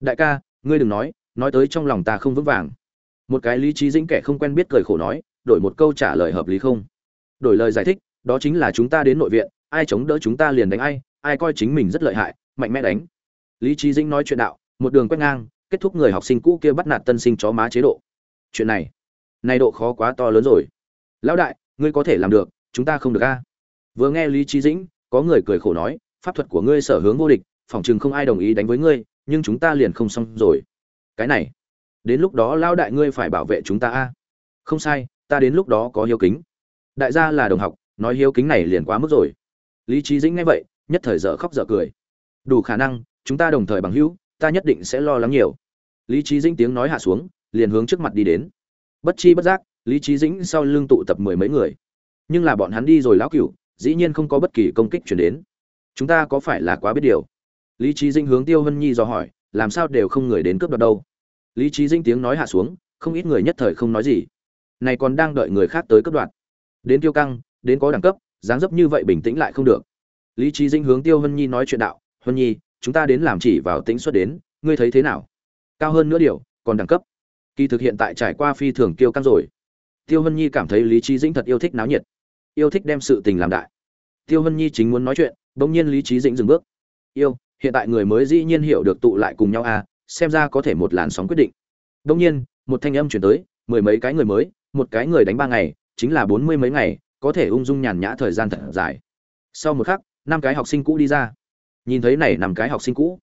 Đại ca, ngươi đừng nói nói tới trong lòng ta không vững vàng một cái lý trí dĩnh kẻ không quen biết cười khổ nói, đổi một câu trả lời hợp lý không? Đổi lời giải thích, đó chính là chúng ta đến nội viện, ai chống đỡ chúng ta liền đánh ai ai coi chính mình rất lợi hại, mạnh mẽ đánh. Lý trí dĩnh nói chuyện đạo, một đường quét ngang, kết thúc người học sinh cũ kia bắt nạt tân sinh chó má chế độ. Chuyện này này độ khó quá to lớn rồi. Lão đại, ngươi có thể làm được, chúng ta không được a. Vừa nghe lý trí dĩnh, có người cười khổ nói, pháp thuật của ngươi sở hướng vô địch phỏng chừng không ai đồng ý đánh với ngươi, nhưng chúng ta liền không xong rồi. Cái này đến lúc đó lao đại ngươi phải bảo vệ chúng ta a. Không sai, ta đến lúc đó có hiếu kính. Đại gia là đồng học, nói hiếu kính này liền quá mức rồi. Lý trí dĩnh nghe vậy, nhất thời dở khóc dở cười. Đủ khả năng, chúng ta đồng thời bằng hữu, ta nhất định sẽ lo lắng nhiều. Lý trí dĩnh tiếng nói hạ xuống, liền hướng trước mặt đi đến. Bất chi bất giác, lý trí dĩnh sau lưng tụ tập mười mấy người. Nhưng là bọn hắn đi rồi lão cựu dĩ nhiên không có bất kỳ công kích chuyển đến. Chúng ta có phải là quá biết điều? Lý trí dĩnh hướng tiêu hân nhi dò hỏi, làm sao đều không người đến cướp đoạt đâu? Lý trí dĩnh tiếng nói hạ xuống, không ít người nhất thời không nói gì. Này còn đang đợi người khác tới cấp đoạn. đến tiêu căng, đến có đẳng cấp, dáng dấp như vậy bình tĩnh lại không được. Lý trí dĩnh hướng tiêu hân nhi nói chuyện đạo hân nhi, chúng ta đến làm chỉ vào tính xuất đến, ngươi thấy thế nào? Cao hơn nữa điều, còn đẳng cấp. Kỳ thực hiện tại trải qua phi thường kiêu căng rồi. Tiêu hân nhi cảm thấy lý trí dĩnh thật yêu thích náo nhiệt. Yêu thích đem sự tình làm đại. Tiêu hân nhi chính muốn nói chuyện, bỗng nhiên lý trí dĩnh dừng bước. Yêu, hiện tại người mới dĩ nhiên hiểu được tụ lại cùng nhau à xem ra có thể một làn sóng quyết định. Đông nhiên, một thanh âm chuyển tới, mười mấy cái người mới, một cái người đánh ba ngày, chính là bốn mươi mấy ngày, có thể ung dung nhàn nhã thời gian thật dài. Sau một khắc, năm cái học sinh cũ đi ra. Nhìn thấy này năm cái học sinh cũ.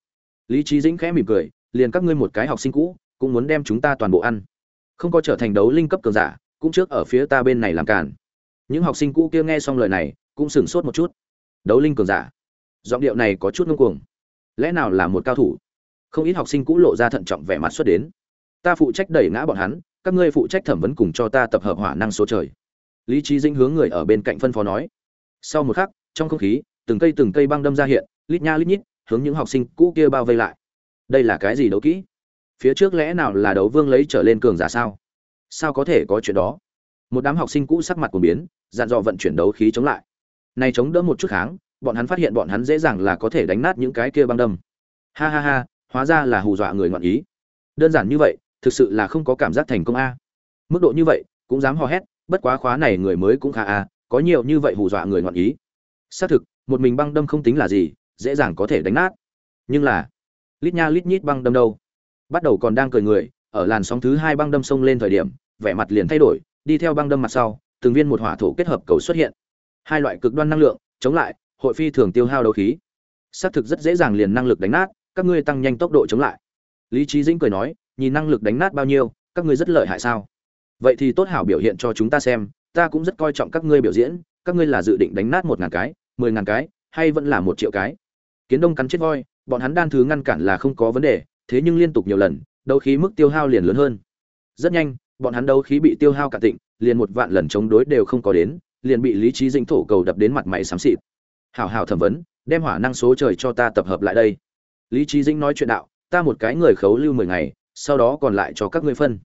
Lý trí dĩnh khẽ mỉm cười, liền các ngươi một cái học sinh cũ, cũng muốn đem chúng ta toàn bộ ăn. Không có trở thành đấu linh cấp cường giả, cũng trước ở phía ta bên này làm cản những học sinh cũ kia nghe xong lời này, cũng sửng sốt một chút. Đấu linh cường giả. Giọng điệu này có chút ngông cuồng. Lẽ nào là một cao thủ? Không ít học sinh cũ lộ ra thận trọng vẻ mặt xuất đến. Ta phụ trách đẩy ngã bọn hắn, các ngươi phụ trách thẩm vấn cùng cho ta tập hợp hỏa năng số trời. Lý trí Dinh hướng người ở bên cạnh phân phó nói. Sau một khắc, trong không khí, từng cây từng cây băng đâm ra hiện, lít nha lít nhít, hướng những học sinh cũ kia bao vây lại. Đây là cái gì đấu kỹ? Phía trước lẽ nào là đấu vương lấy trở lên cường giả sao? Sao có thể có chuyện đó? Một đám học sinh cũ sắc mặt của biến, dặn dò vận chuyển đấu khí chống lại. Này chống đỡ một chút kháng, bọn hắn phát hiện bọn hắn dễ dàng là có thể đánh nát những cái kia băng đâm. Ha ha ha hóa ra là hù dọa người ngoạn ý. Đơn giản như vậy, thực sự là không có cảm giác thành công a. Mức độ như vậy, cũng dám hò hét, bất quá khóa này người mới cũng khá a, có nhiều như vậy hù dọa người ngoạn ý. Xác thực, một mình băng đâm không tính là gì, dễ dàng có thể đánh nát. Nhưng là, lít nha lít nhít băng đâm đâu? Bắt đầu còn đang cười người, ở làn sóng thứ hai băng đâm sông lên thời điểm, vẻ mặt liền thay đổi, đi theo băng đâm mặt sau, từng viên một hỏa thổ kết hợp cầu xuất hiện. Hai loại cực đoan năng lượng, chống lại, hội phi thường tiêu hao đấu khí. Xác thực rất dễ dàng liền năng lực đánh nát các ngươi tăng nhanh tốc độ chống lại. Lý trí dĩnh cười nói, nhìn năng lực đánh nát bao nhiêu, các ngươi rất lợi hại sao? Vậy thì tốt hảo biểu hiện cho chúng ta xem, ta cũng rất coi trọng các ngươi biểu diễn, các ngươi là dự định đánh nát một ngàn cái, mười ngàn cái, hay vẫn là một triệu cái. Kiến đông cắn chết voi, bọn hắn đan thứ ngăn cản là không có vấn đề, thế nhưng liên tục nhiều lần, đấu khí mức tiêu hao liền lớn hơn. Rất nhanh, bọn hắn đấu khí bị tiêu hao cả tịnh, liền một vạn lần chống đối đều không có đến, liền bị lý trí dĩnh thổ cầu đập đến mặt mày xám xịt. Hảo hảo thẩm vấn, đem hỏa năng số trời cho ta tập hợp lại đây lý trí dĩnh nói chuyện đạo, ta một cái người khấu lưu mười ngày, sau đó còn lại cho các ngươi phân.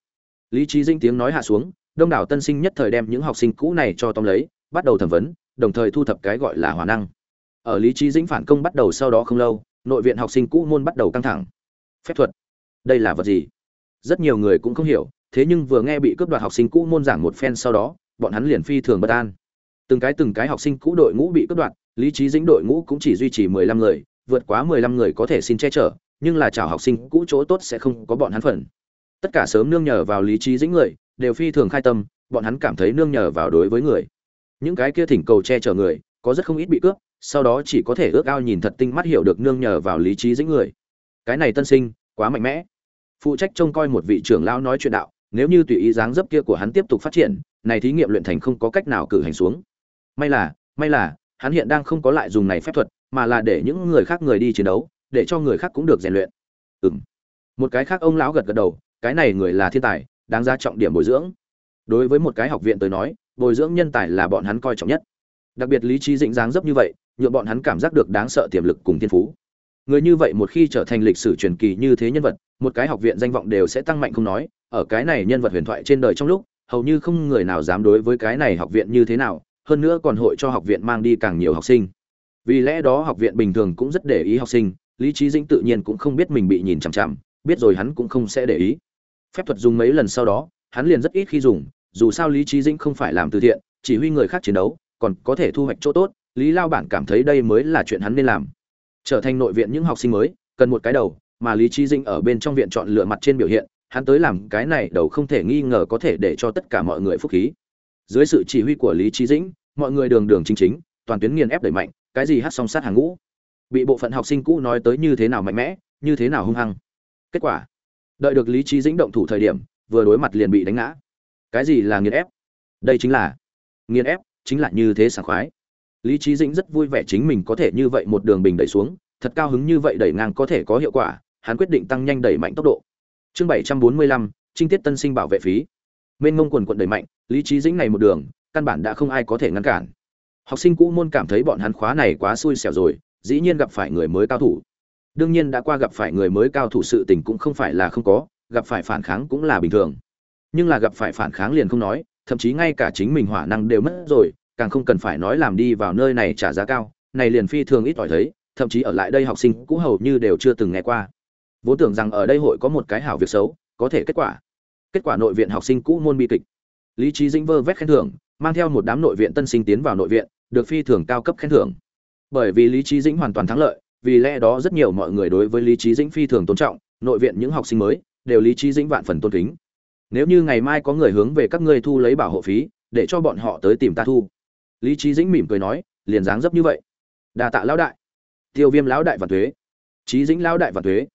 Lý trí dĩnh tiếng nói hạ xuống, đông đảo tân sinh nhất thời đem những học sinh cũ này cho tóm lấy, bắt đầu thẩm vấn, đồng thời thu thập cái gọi là hỏa năng. Ở lý trí dĩnh phản công bắt đầu sau đó không lâu, nội viện học sinh cũ môn bắt đầu căng thẳng. Phép thuật. Đây là vật gì? Rất nhiều người cũng không hiểu, thế nhưng vừa nghe bị cướp đoạt học sinh cũ môn giảng một phen sau đó, bọn hắn liền phi thường bất an. Từng cái từng cái học sinh cũ đội ngũ bị cướp đoạt, lý trí dĩnh đội ngũ cũng chỉ duy trì mười lăm người vượt quá mười lăm người có thể xin che chở, nhưng là chào học sinh cũ chỗ tốt sẽ không có bọn hắn phần. Tất cả sớm nương nhờ vào lý trí dĩnh người, đều phi thường khai tâm, bọn hắn cảm thấy nương nhờ vào đối với người. Những cái kia thỉnh cầu che chở người, có rất không ít bị cướp, sau đó chỉ có thể ước ao nhìn thật tinh mắt hiểu được nương nhờ vào lý trí dĩnh người. Cái này tân sinh, quá mạnh mẽ. Phụ trách trông coi một vị trưởng lão nói chuyện đạo, nếu như tùy ý dáng dấp kia của hắn tiếp tục phát triển, này thí nghiệm luyện thành không có cách nào cử hành xuống. May là may là hắn hiện đang không có lại dùng này phép thuật, mà là để những người khác người đi chiến đấu, để cho người khác cũng được rèn luyện. Ừm. Một cái khác ông lão gật gật đầu, cái này người là thiên tài, đáng ra trọng điểm bồi dưỡng. Đối với một cái học viện tới nói, bồi dưỡng nhân tài là bọn hắn coi trọng nhất. Đặc biệt lý trí dĩnh dáng dấp như vậy, nhượng bọn hắn cảm giác được đáng sợ tiềm lực cùng thiên phú. Người như vậy một khi trở thành lịch sử truyền kỳ như thế nhân vật, một cái học viện danh vọng đều sẽ tăng mạnh không nói, ở cái này nhân vật huyền thoại trên đời trong lúc, hầu như không người nào dám đối với cái này học viện như thế nào hơn nữa còn hội cho học viện mang đi càng nhiều học sinh. Vì lẽ đó học viện bình thường cũng rất để ý học sinh, lý trí dĩnh tự nhiên cũng không biết mình bị nhìn chằm chằm, biết rồi hắn cũng không sẽ để ý. Phép thuật dùng mấy lần sau đó, hắn liền rất ít khi dùng, dù sao lý trí dĩnh không phải làm từ thiện, chỉ huy người khác chiến đấu, còn có thể thu hoạch chỗ tốt, lý lao bản cảm thấy đây mới là chuyện hắn nên làm. Trở thành nội viện những học sinh mới, cần một cái đầu, mà lý trí dĩnh ở bên trong viện chọn lựa mặt trên biểu hiện, hắn tới làm cái này đầu không thể nghi ngờ có thể để cho tất cả mọi người phúc khí dưới sự chỉ huy của lý trí dĩnh, mọi người đường đường chính chính, toàn tuyến nghiền ép đẩy mạnh, cái gì hát song sát hàng ngũ. Bị bộ phận học sinh cũ nói tới như thế nào mạnh mẽ, như thế nào hung hăng. Kết quả, đợi được lý trí dĩnh động thủ thời điểm, vừa đối mặt liền bị đánh ngã. Cái gì là nghiền ép? Đây chính là nghiền ép, chính là như thế sảng khoái. Lý trí dĩnh rất vui vẻ chính mình có thể như vậy một đường bình đẩy xuống, thật cao hứng như vậy đẩy ngang có thể có hiệu quả, hắn quyết định tăng nhanh đẩy mạnh tốc độ. Chương bảy trăm bốn mươi lăm, trinh tiết tân sinh bảo vệ phí. Mênh ngông quần quận đẩy mạnh lý trí dĩnh này một đường, căn bản đã không ai có thể ngăn cản. Học sinh cũ môn cảm thấy bọn hắn khóa này quá xui xẻo rồi, dĩ nhiên gặp phải người mới cao thủ. Đương nhiên đã qua gặp phải người mới cao thủ sự tình cũng không phải là không có, gặp phải phản kháng cũng là bình thường. Nhưng là gặp phải phản kháng liền không nói, thậm chí ngay cả chính mình hỏa năng đều mất rồi, càng không cần phải nói làm đi vào nơi này trả giá cao, này liền phi thường ít ỏi thấy, thậm chí ở lại đây học sinh cũ hầu như đều chưa từng nghe qua. Vốn tưởng rằng ở đây hội có một cái hảo việc xấu, có thể kết quả. Kết quả nội viện học sinh cũ môn bi kịch lý trí dĩnh vơ vét khen thưởng, mang theo một đám nội viện tân sinh tiến vào nội viện, được phi thường cao cấp khen thưởng. Bởi vì lý trí dĩnh hoàn toàn thắng lợi, vì lẽ đó rất nhiều mọi người đối với lý trí dĩnh phi thường tôn trọng, nội viện những học sinh mới đều lý trí dĩnh vạn phần tôn kính. Nếu như ngày mai có người hướng về các ngươi thu lấy bảo hộ phí, để cho bọn họ tới tìm ta thu. Lý trí dĩnh mỉm cười nói, liền dáng dấp như vậy. Đà tạ lão đại. Tiêu viêm lão đại và thuế. Trí dĩnh lão đại và thuế.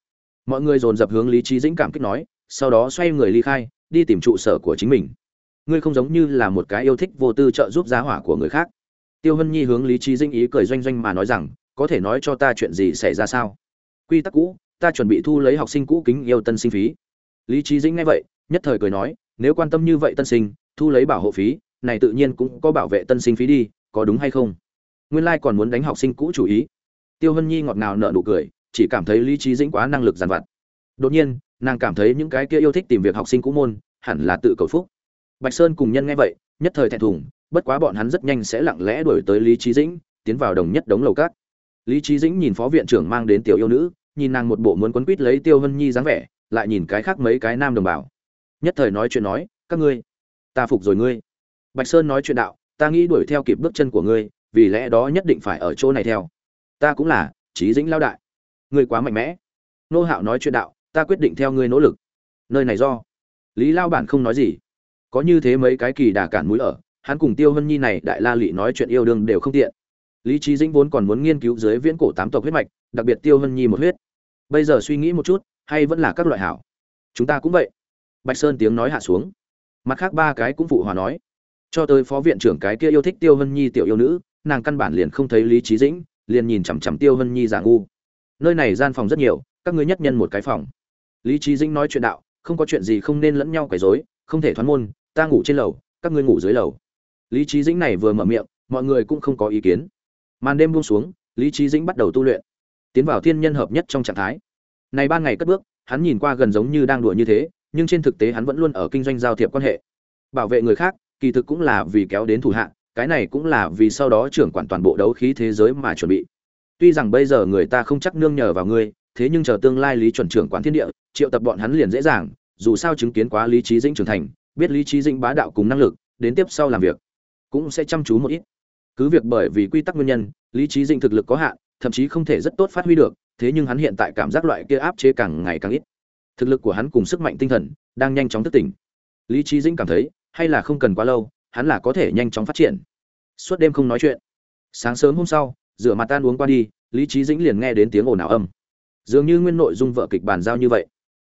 Mọi người dồn dập hướng lý trí dĩnh cảm kích nói, sau đó xoay người ly khai, đi tìm trụ sở của chính mình ngươi không giống như là một cái yêu thích vô tư trợ giúp giá hỏa của người khác. Tiêu hân nhi hướng lý trí Dinh ý cười doanh doanh mà nói rằng, có thể nói cho ta chuyện gì xảy ra sao? Quy tắc cũ, ta chuẩn bị thu lấy học sinh cũ kính yêu tân sinh phí. Lý trí dĩnh nghe vậy, nhất thời cười nói, nếu quan tâm như vậy tân sinh, thu lấy bảo hộ phí, này tự nhiên cũng có bảo vệ tân sinh phí đi, có đúng hay không? Nguyên lai còn muốn đánh học sinh cũ chủ ý. Tiêu hân nhi ngọt ngào nở nụ cười, chỉ cảm thấy lý trí dĩnh quá năng lực giàn vặt. Đột nhiên, nàng cảm thấy những cái kia yêu thích tìm việc học sinh cũ môn, hẳn là tự cầu phúc bạch sơn cùng nhân nghe vậy, nhất thời thẹn thùng, bất quá bọn hắn rất nhanh sẽ lặng lẽ đuổi tới lý Chí dĩnh, tiến vào đồng nhất đống lầu cát lý Chí dĩnh nhìn phó viện trưởng mang đến tiểu yêu nữ, nhìn nàng một bộ muốn quấn quýt lấy tiêu Vân nhi dáng vẻ, lại nhìn cái khác mấy cái nam đồng bào. Nhất thời nói chuyện nói, các ngươi, ta phục rồi ngươi. Bạch sơn nói chuyện đạo, ta nghĩ đuổi theo kịp bước chân của ngươi, vì lẽ đó nhất định phải ở chỗ này theo. Ta cũng là Chí dĩnh lao đại. Ngươi quá mạnh mẽ. Nô hạo nói chuyện đạo, ta quyết định theo ngươi nỗ lực. Nơi này do. Lý lao bản không nói gì có như thế mấy cái kỳ đà cản mũi ở, hắn cùng tiêu hân nhi này, đại la lị nói chuyện yêu đương đều không tiện. Lý trí dĩnh vốn còn muốn nghiên cứu dưới viễn cổ tám tộc huyết mạch, đặc biệt tiêu hân nhi một huyết. Bây giờ suy nghĩ một chút, hay vẫn là các loại hảo. Chúng ta cũng vậy. Bạch sơn tiếng nói hạ xuống. Mặt khác ba cái cũng phụ hòa nói. Cho tới phó viện trưởng cái kia yêu thích tiêu hân nhi tiểu yêu nữ, nàng căn bản liền không thấy lý trí dĩnh, liền nhìn chằm chằm tiêu hân nhi giả ngu. Nơi này gian phòng rất nhiều, các ngươi nhất nhân một cái phòng. Lý trí dĩnh nói chuyện đạo, không có chuyện gì không nên lẫn nhau quấy rối, không thể thoát môn ta ngủ trên lầu, các ngươi ngủ dưới lầu. Lý trí dĩnh này vừa mở miệng, mọi người cũng không có ý kiến. Màn đêm buông xuống, lý trí dĩnh bắt đầu tu luyện, tiến vào thiên nhân hợp nhất trong trạng thái. Này ba ngày cất bước, hắn nhìn qua gần giống như đang đùa như thế, nhưng trên thực tế hắn vẫn luôn ở kinh doanh giao thiệp quan hệ. Bảo vệ người khác, kỳ thực cũng là vì kéo đến thủ hạ, cái này cũng là vì sau đó trưởng quản toàn bộ đấu khí thế giới mà chuẩn bị. Tuy rằng bây giờ người ta không chắc nương nhờ vào ngươi, thế nhưng chờ tương lai lý chuẩn trưởng quản thiên địa, triệu tập bọn hắn liền dễ dàng, dù sao chứng kiến quá lý trí dĩnh trưởng thành biết lý trí dĩnh bá đạo cùng năng lực, đến tiếp sau làm việc, cũng sẽ chăm chú một ít. Cứ việc bởi vì quy tắc nguyên nhân, lý trí dĩnh thực lực có hạn, thậm chí không thể rất tốt phát huy được, thế nhưng hắn hiện tại cảm giác loại kia áp chế càng ngày càng ít. Thực lực của hắn cùng sức mạnh tinh thần, đang nhanh chóng thức tỉnh. Lý trí dĩnh cảm thấy, hay là không cần quá lâu, hắn là có thể nhanh chóng phát triển. Suốt đêm không nói chuyện. Sáng sớm hôm sau, rửa mặt tan uống qua đi, lý trí dĩnh liền nghe đến tiếng ồn ào âm. Dường như nguyên nội dung vợ kịch bàn giao như vậy.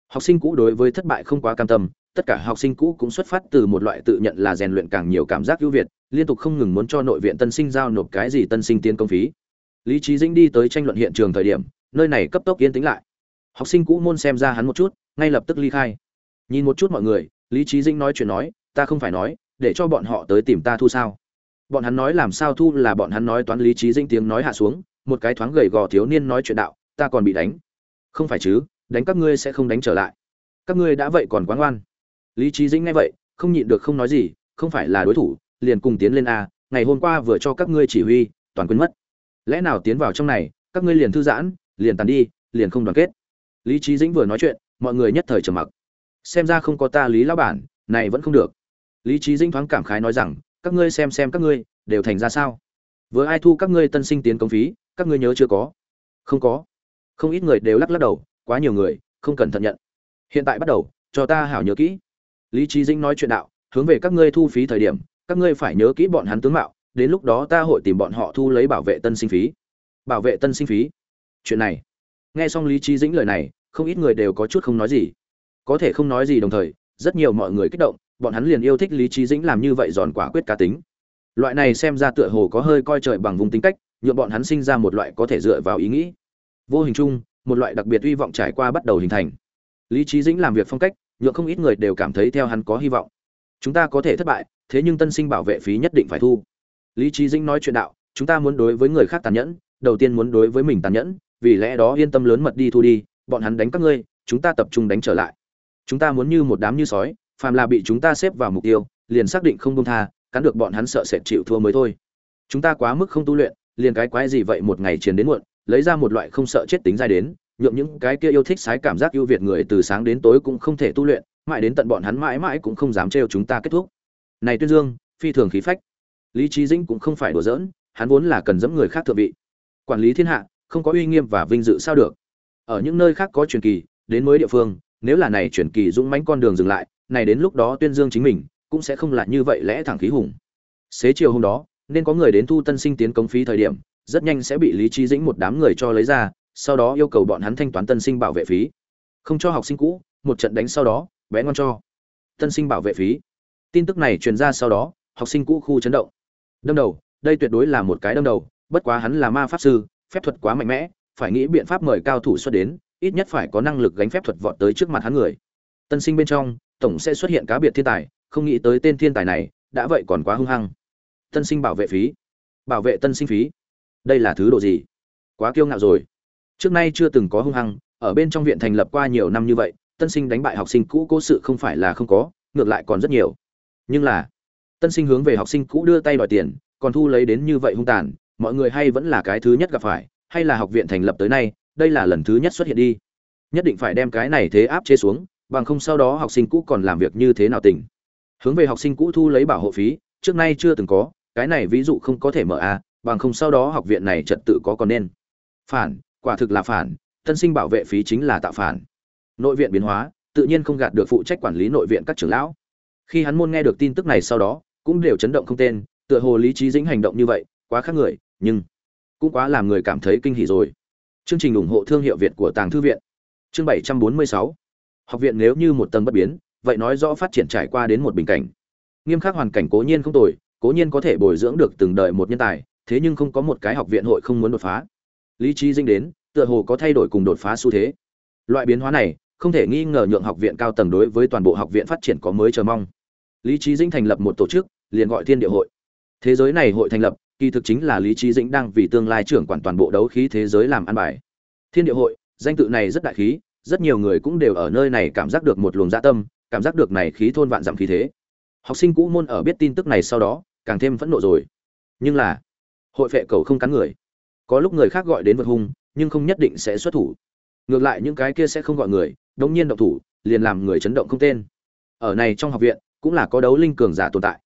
Học sinh cũ đối với thất bại không quá cam tâm tất cả học sinh cũ cũng xuất phát từ một loại tự nhận là rèn luyện càng nhiều cảm giác ưu việt, liên tục không ngừng muốn cho nội viện tân sinh giao nộp cái gì tân sinh tiến công phí. Lý Chí dĩnh đi tới tranh luận hiện trường thời điểm, nơi này cấp tốc yên tĩnh lại. Học sinh cũ môn xem ra hắn một chút, ngay lập tức ly khai. Nhìn một chút mọi người, lý Chí dĩnh nói chuyện nói, ta không phải nói, để cho bọn họ tới tìm ta thu sao. Bọn hắn nói làm sao thu là bọn hắn nói toán lý Chí dĩnh tiếng nói hạ xuống, một cái thoáng gầy gò thiếu niên nói chuyện đạo, ta còn bị đánh. Không phải chứ, đánh các ngươi sẽ không đánh trở lại. Các ngươi đã vậy còn quá ngoan lý trí dĩnh nghe vậy, không nhịn được không nói gì, không phải là đối thủ, liền cùng tiến lên a, ngày hôm qua vừa cho các ngươi chỉ huy, toàn quên mất. Lẽ nào tiến vào trong này, các ngươi liền thư giãn, liền tàn đi, liền không đoàn kết. Lý trí dĩnh vừa nói chuyện, mọi người nhất thời trầm mặc. Xem ra không có ta lý lão bản, này vẫn không được. Lý trí dĩnh thoáng cảm khái nói rằng, các ngươi xem xem các ngươi, đều thành ra sao? Vừa ai thu các ngươi tân sinh tiến công phí, các ngươi nhớ chưa có? Không có. Không ít người đều lắc lắc đầu, quá nhiều người, không cần thận nhận. Hiện tại bắt đầu, cho ta hảo nhớ kỹ lý trí dĩnh nói chuyện đạo, hướng về các ngươi thu phí thời điểm, các ngươi phải nhớ kỹ bọn hắn tướng mạo, đến lúc đó ta hội tìm bọn họ thu lấy bảo vệ tân sinh phí. Bảo vệ tân sinh phí? Chuyện này. Nghe xong lý trí dĩnh lời này, không ít người đều có chút không nói gì. Có thể không nói gì đồng thời, rất nhiều mọi người kích động, bọn hắn liền yêu thích lý trí dĩnh làm như vậy giòn quả quyết cá tính. Loại này xem ra tựa hồ có hơi coi trời bằng vùng tính cách nhuộm bọn hắn sinh ra một loại có thể dựa vào ý nghĩ. Vô hình chung, một loại đặc biệt hy vọng trải qua bắt đầu hình thành. Lý trí dĩnh làm việc phong cách nhượng không ít người đều cảm thấy theo hắn có hy vọng. Chúng ta có thể thất bại, thế nhưng tân sinh bảo vệ phí nhất định phải thu. Lý trí dĩnh nói chuyện đạo, chúng ta muốn đối với người khác tàn nhẫn, đầu tiên muốn đối với mình tàn nhẫn, vì lẽ đó yên tâm lớn mật đi thu đi, bọn hắn đánh các ngươi, chúng ta tập trung đánh trở lại. Chúng ta muốn như một đám như sói, phàm là bị chúng ta xếp vào mục tiêu, liền xác định không công tha, cắn được bọn hắn sợ sệt chịu thua mới thôi. Chúng ta quá mức không tu luyện, liền cái quái gì vậy một ngày chiến đến muộn, lấy ra một loại không sợ chết tính ra đến nhượng những cái kia yêu thích sái cảm giác ưu việt người từ sáng đến tối cũng không thể tu luyện, mãi đến tận bọn hắn mãi mãi cũng không dám trêu chúng ta kết thúc. Này tuyên dương, phi thường khí phách. Lý trí dĩnh cũng không phải đùa giỡn, hắn vốn là cần dẫm người khác thượng vị. Quản lý thiên hạ, không có uy nghiêm và vinh dự sao được. Ở những nơi khác có truyền kỳ, đến mới địa phương, nếu là này truyền kỳ dũng mãnh con đường dừng lại, này đến lúc đó tuyên dương chính mình, cũng sẽ không là như vậy lẽ thẳng khí hùng. Xế chiều hôm đó, nên có người đến thu tân sinh tiến công phí thời điểm, rất nhanh sẽ bị lý trí dĩnh một đám người cho lấy ra sau đó yêu cầu bọn hắn thanh toán tân sinh bảo vệ phí. Không cho học sinh cũ, một trận đánh sau đó, bé ngon cho. Tân sinh bảo vệ phí. Tin tức này truyền ra sau đó, học sinh cũ khu chấn động. Đâm đầu, đây tuyệt đối là một cái đâm đầu, bất quá hắn là ma pháp sư, phép thuật quá mạnh mẽ, phải nghĩ biện pháp mời cao thủ xuất đến, ít nhất phải có năng lực gánh phép thuật vọt tới trước mặt hắn người. Tân sinh bên trong, tổng sẽ xuất hiện cá biệt thiên tài, không nghĩ tới tên thiên tài này, đã vậy còn quá hung hăng. Tân sinh bảo vệ phí. Bảo vệ tân sinh phí. Đây là thứ độ gì? Quá kiêu ngạo rồi trước nay chưa từng có hung hăng, ở bên trong viện thành lập qua nhiều năm như vậy, tân sinh đánh bại học sinh cũ cố sự không phải là không có, ngược lại còn rất nhiều. Nhưng là, tân sinh hướng về học sinh cũ đưa tay đòi tiền, còn thu lấy đến như vậy hung tàn, mọi người hay vẫn là cái thứ nhất gặp phải, hay là học viện thành lập tới nay, đây là lần thứ nhất xuất hiện đi. Nhất định phải đem cái này thế áp chế xuống, bằng không sau đó học sinh cũ còn làm việc như thế nào tỉnh. Hướng về học sinh cũ thu lấy bảo hộ phí, trước nay chưa từng có, cái này ví dụ không có thể mở a bằng không sau đó học viện này trật tự có còn nên. Phản quả thực là phản, tân sinh bảo vệ phí chính là tạo phản. Nội viện biến hóa, tự nhiên không gạt được phụ trách quản lý nội viện các trưởng lão. Khi hắn môn nghe được tin tức này sau đó, cũng đều chấn động không tên, tựa hồ lý trí dĩnh hành động như vậy, quá khác người, nhưng cũng quá làm người cảm thấy kinh hỉ rồi. Chương trình ủng hộ thương hiệu việt của tàng thư viện. Chương 746 học viện nếu như một tầng bất biến, vậy nói rõ phát triển trải qua đến một bình cảnh. Nghiêm khắc hoàn cảnh cố nhiên không tồi, cố nhiên có thể bồi dưỡng được từng đời một nhân tài, thế nhưng không có một cái học viện hội không muốn đột phá lý trí dinh đến, tựa hồ có thay đổi cùng đột phá xu thế. Loại biến hóa này, không thể nghi ngờ nhượng học viện cao tầng đối với toàn bộ học viện phát triển có mới chờ mong. Lý trí dĩnh thành lập một tổ chức, liền gọi thiên địa hội. Thế giới này hội thành lập, kỳ thực chính là lý trí dĩnh đang vì tương lai trưởng quản toàn bộ đấu khí thế giới làm ăn bài. Thiên địa hội, danh tự này rất đại khí, rất nhiều người cũng đều ở nơi này cảm giác được một luồng dạ tâm, cảm giác được này khí thôn vạn dặm khí thế. Học sinh cũ môn ở biết tin tức này sau đó, càng thêm phẫn nộ rồi. Nhưng là, hội phệ cầu không cắn người có lúc người khác gọi đến vật hung, nhưng không nhất định sẽ xuất thủ. Ngược lại những cái kia sẽ không gọi người, đống nhiên động thủ, liền làm người chấn động không tên. Ở này trong học viện, cũng là có đấu linh cường giả tồn tại.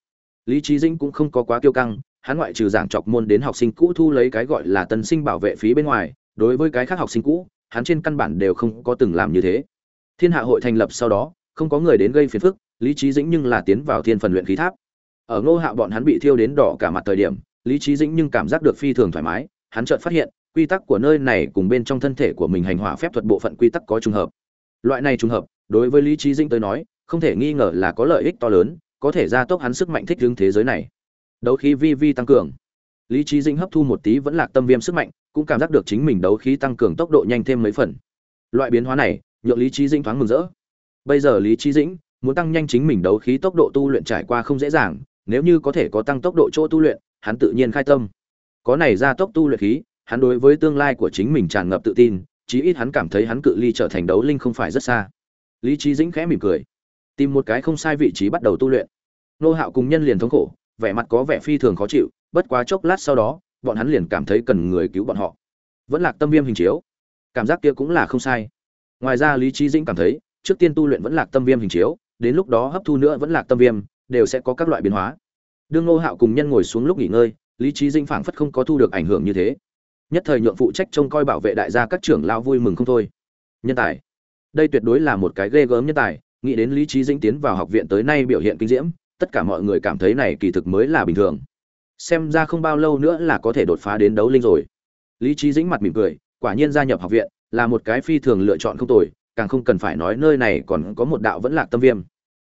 Lý trí dĩnh cũng không có quá kiêu căng, hắn ngoại trừ giảng chọc môn đến học sinh cũ thu lấy cái gọi là tân sinh bảo vệ phí bên ngoài, đối với cái khác học sinh cũ, hắn trên căn bản đều không có từng làm như thế. Thiên hạ hội thành lập sau đó, không có người đến gây phiền phức, lý trí dĩnh nhưng là tiến vào thiên phần luyện khí tháp. Ở ngô hạ bọn hắn bị thiêu đến đỏ cả mặt thời điểm, lý trí dĩnh nhưng cảm giác được phi thường thoải mái hắn chợt phát hiện, quy tắc của nơi này cùng bên trong thân thể của mình hành hỏa phép thuật bộ phận quy tắc có trùng hợp. Loại này trùng hợp, đối với lý trí dĩnh tới nói, không thể nghi ngờ là có lợi ích to lớn, có thể gia tốc hắn sức mạnh thích ứng thế giới này. Đấu khí vi vi tăng cường. Lý trí dĩnh hấp thu một tí vẫn lạc tâm viêm sức mạnh, cũng cảm giác được chính mình đấu khí tăng cường tốc độ nhanh thêm mấy phần. Loại biến hóa này, nhượng lý trí dĩnh thoáng mừng rỡ. Bây giờ lý trí dĩnh muốn tăng nhanh chính mình đấu khí tốc độ tu luyện trải qua không dễ dàng, nếu như có thể có tăng tốc độ chỗ tu luyện, hắn tự nhiên khai tâm có này ra tốc tu luyện khí, hắn đối với tương lai của chính mình tràn ngập tự tin, chí ít hắn cảm thấy hắn cự ly trở thành đấu linh không phải rất xa. Lý trí dĩnh khẽ mỉm cười, tìm một cái không sai vị trí bắt đầu tu luyện. Nô hạo cùng nhân liền thống khổ, vẻ mặt có vẻ phi thường khó chịu, bất quá chốc lát sau đó, bọn hắn liền cảm thấy cần người cứu bọn họ. Vẫn lạc tâm viêm hình chiếu, cảm giác kia cũng là không sai. Ngoài ra lý trí dĩnh cảm thấy, trước tiên tu luyện vẫn lạc tâm viêm hình chiếu, đến lúc đó hấp thu nữa vẫn lạc tâm viêm, đều sẽ có các loại biến hóa. Đương nô hạo cùng nhân ngồi xuống lúc nghỉ ngơi lý trí dĩnh phảng phất không có thu được ảnh hưởng như thế. Nhất thời nhượng phụ trách trông coi bảo vệ đại gia các trưởng lao vui mừng không thôi. Nhân tài. Đây tuyệt đối là một cái ghê gớm nhân tài, nghĩ đến lý trí dĩnh tiến vào học viện tới nay biểu hiện kinh diễm, tất cả mọi người cảm thấy này kỳ thực mới là bình thường. Xem ra không bao lâu nữa là có thể đột phá đến đấu linh rồi. Lý trí dĩnh mặt mỉm cười, quả nhiên gia nhập học viện, là một cái phi thường lựa chọn không tồi, càng không cần phải nói nơi này còn có một đạo vẫn lạc tâm viêm.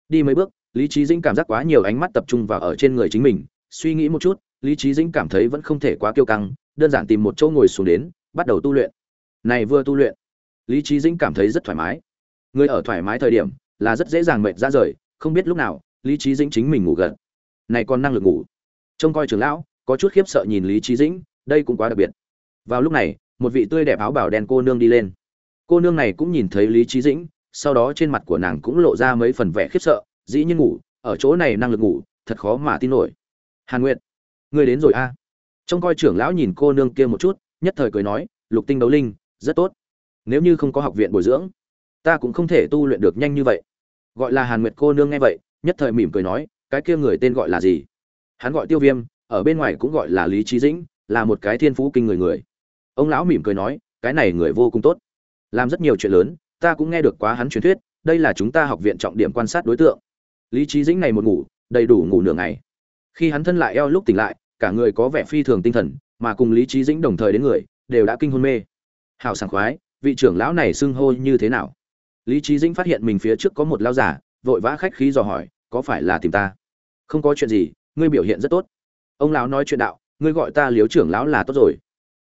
Đi mấy bước, lý trí dĩnh cảm giác quá nhiều ánh mắt tập trung vào ở trên người chính mình, suy nghĩ một chút lý trí dĩnh cảm thấy vẫn không thể quá kiêu căng, đơn giản tìm một chỗ ngồi xuống đến, bắt đầu tu luyện. Này vừa tu luyện, lý trí dĩnh cảm thấy rất thoải mái. Người ở thoải mái thời điểm là rất dễ dàng mệt ra rời, không biết lúc nào, lý trí dĩnh chính mình ngủ gật. Này còn năng lực ngủ. Trông coi trưởng lão, có chút khiếp sợ nhìn lý trí dĩnh, đây cũng quá đặc biệt. Vào lúc này, một vị tươi đẹp áo bảo đen cô nương đi lên. Cô nương này cũng nhìn thấy lý trí dĩnh, sau đó trên mặt của nàng cũng lộ ra mấy phần vẻ khiếp sợ, dĩ nhiên ngủ, ở chỗ này năng lực ngủ, thật khó mà tin nổi. Hàn nguyệt ngươi đến rồi a. Trông coi trưởng lão nhìn cô nương kia một chút, nhất thời cười nói, lục tinh đấu linh, rất tốt. Nếu như không có học viện bồi dưỡng, ta cũng không thể tu luyện được nhanh như vậy. Gọi là hàn nguyệt cô nương nghe vậy, nhất thời mỉm cười nói, cái kia người tên gọi là gì? Hắn gọi tiêu viêm, ở bên ngoài cũng gọi là lý trí dĩnh, là một cái thiên phú kinh người người. Ông lão mỉm cười nói, cái này người vô cùng tốt. Làm rất nhiều chuyện lớn, ta cũng nghe được quá hắn truyền thuyết, đây là chúng ta học viện trọng điểm quan sát đối tượng. Lý trí dĩnh này một ngủ, đầy đủ ngủ nửa ngày. Khi hắn thân lại eo lúc tỉnh lại cả người có vẻ phi thường tinh thần, mà cùng lý trí dĩnh đồng thời đến người, đều đã kinh hôn mê. Hào sảng khoái, vị trưởng lão này xưng hô như thế nào? Lý trí dĩnh phát hiện mình phía trước có một lao giả, vội vã khách khí dò hỏi, có phải là tìm ta? Không có chuyện gì, ngươi biểu hiện rất tốt. Ông lão nói chuyện đạo, ngươi gọi ta liếu trưởng lão là tốt rồi.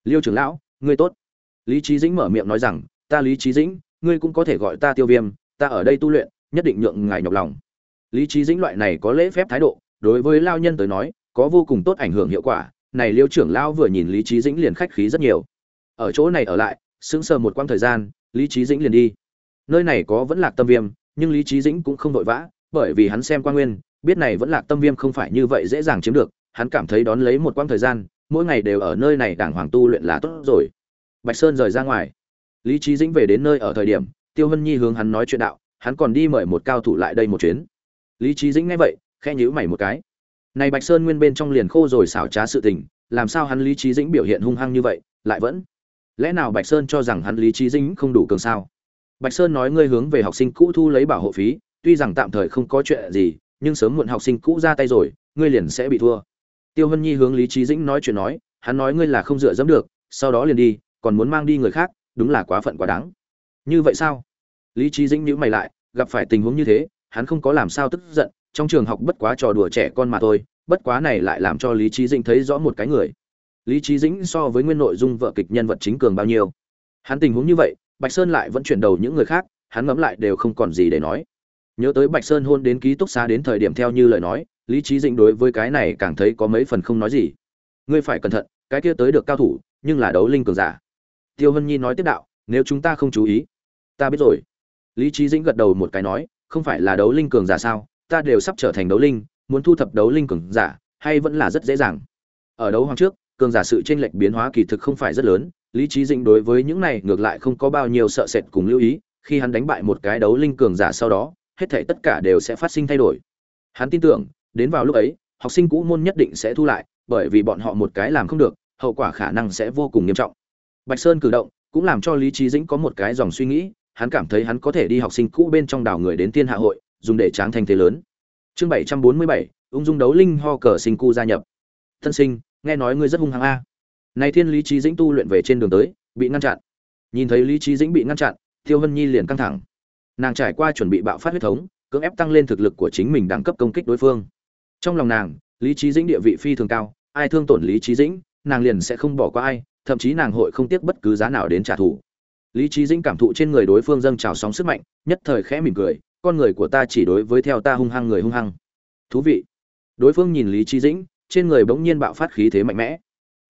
Liêu trưởng lão, ngươi tốt. Lý trí dĩnh mở miệng nói rằng, ta lý trí dĩnh, ngươi cũng có thể gọi ta tiêu viêm, ta ở đây tu luyện, nhất định nhượng ngài nhọc lòng. Lý trí dĩnh loại này có lễ phép thái độ, đối với lao nhân tới nói có vô cùng tốt ảnh hưởng hiệu quả, này liêu trưởng lão vừa nhìn lý trí dĩnh liền khách khí rất nhiều. Ở chỗ này ở lại, sững sờ một quãng thời gian, lý trí dĩnh liền đi. Nơi này có vẫn lạc tâm viêm, nhưng lý trí dĩnh cũng không vội vã, bởi vì hắn xem quan nguyên, biết này vẫn lạc tâm viêm không phải như vậy dễ dàng chiếm được, hắn cảm thấy đón lấy một quãng thời gian, mỗi ngày đều ở nơi này đàng hoàng tu luyện là tốt rồi. Bạch sơn rời ra ngoài. Lý trí dĩnh về đến nơi ở thời điểm, tiêu hân nhi hướng hắn nói chuyện đạo, hắn còn đi mời một cao thủ lại đây một chuyến. Lý trí dĩnh nghe vậy khe nhữ mày một cái này bạch sơn nguyên bên trong liền khô rồi xảo trá sự tình, làm sao hắn lý trí dĩnh biểu hiện hung hăng như vậy, lại vẫn? Lẽ nào bạch sơn cho rằng hắn lý trí dĩnh không đủ cường sao? Bạch sơn nói ngươi hướng về học sinh cũ thu lấy bảo hộ phí, tuy rằng tạm thời không có chuyện gì, nhưng sớm muộn học sinh cũ ra tay rồi, ngươi liền sẽ bị thua. Tiêu hân nhi hướng lý trí dĩnh nói chuyện nói, hắn nói ngươi là không dựa dẫm được, sau đó liền đi, còn muốn mang đi người khác, đúng là quá phận quá đáng. Như vậy sao? Lý trí dĩnh nhữ mày lại, gặp phải tình huống như thế, hắn không có làm sao tức giận trong trường học bất quá trò đùa trẻ con mà thôi, bất quá này lại làm cho lý trí dĩnh thấy rõ một cái người. Lý trí dĩnh so với nguyên nội dung vợ kịch nhân vật chính cường bao nhiêu. Hắn tình huống như vậy, bạch sơn lại vẫn chuyển đầu những người khác, hắn ngẫm lại đều không còn gì để nói. Nhớ tới bạch sơn hôn đến ký túc xá đến thời điểm theo như lời nói, lý trí dĩnh đối với cái này càng thấy có mấy phần không nói gì. Ngươi phải cẩn thận, cái kia tới được cao thủ, nhưng là đấu linh cường giả. Tiêu hân nhi nói tiếp đạo, nếu chúng ta không chú ý, ta biết rồi. Lý trí dĩnh gật đầu một cái nói, không phải là đấu linh cường giả sao? Ta đều sắp trở thành đấu linh, muốn thu thập đấu linh cường giả, hay vẫn là rất dễ dàng. Ở đấu hoàng trước, cường giả sự chênh lệch biến hóa kỳ thực không phải rất lớn, lý trí dĩnh đối với những này ngược lại không có bao nhiêu sợ sệt cùng lưu ý, khi hắn đánh bại một cái đấu linh cường giả sau đó, hết thảy tất cả đều sẽ phát sinh thay đổi. Hắn tin tưởng, đến vào lúc ấy, học sinh cũ môn nhất định sẽ thu lại, bởi vì bọn họ một cái làm không được, hậu quả khả năng sẽ vô cùng nghiêm trọng. Bạch sơn cử động, cũng làm cho lý trí dĩnh có một cái dòng suy nghĩ, hắn cảm thấy hắn có thể đi học sinh cũ bên trong đảo người đến tiên hạ hội dùng để tráng thành thế lớn. Chương bảy trăm bốn mươi bảy, ung dung đấu linh ho cờ sinh cu gia nhập. Thân sinh, nghe nói ngươi rất hung hăng a. Này thiên lý trí dĩnh tu luyện về trên đường tới, bị ngăn chặn. Nhìn thấy lý trí dĩnh bị ngăn chặn, tiêu hân nhi liền căng thẳng. Nàng trải qua chuẩn bị bạo phát huyết thống, cưỡng ép tăng lên thực lực của chính mình đẳng cấp công kích đối phương. Trong lòng nàng, lý trí dĩnh địa vị phi thường cao, ai thương tổn lý trí dĩnh, nàng liền sẽ không bỏ qua ai, thậm chí nàng hội không tiếc bất cứ giá nào đến trả thù. Lý trí dĩnh cảm thụ trên người đối phương dâng trào sóng sức mạnh, nhất thời khẽ mỉm cười con người của ta chỉ đối với theo ta hung hăng người hung hăng. Thú vị. Đối phương nhìn lý trí dĩnh, trên người bỗng nhiên bạo phát khí thế mạnh mẽ.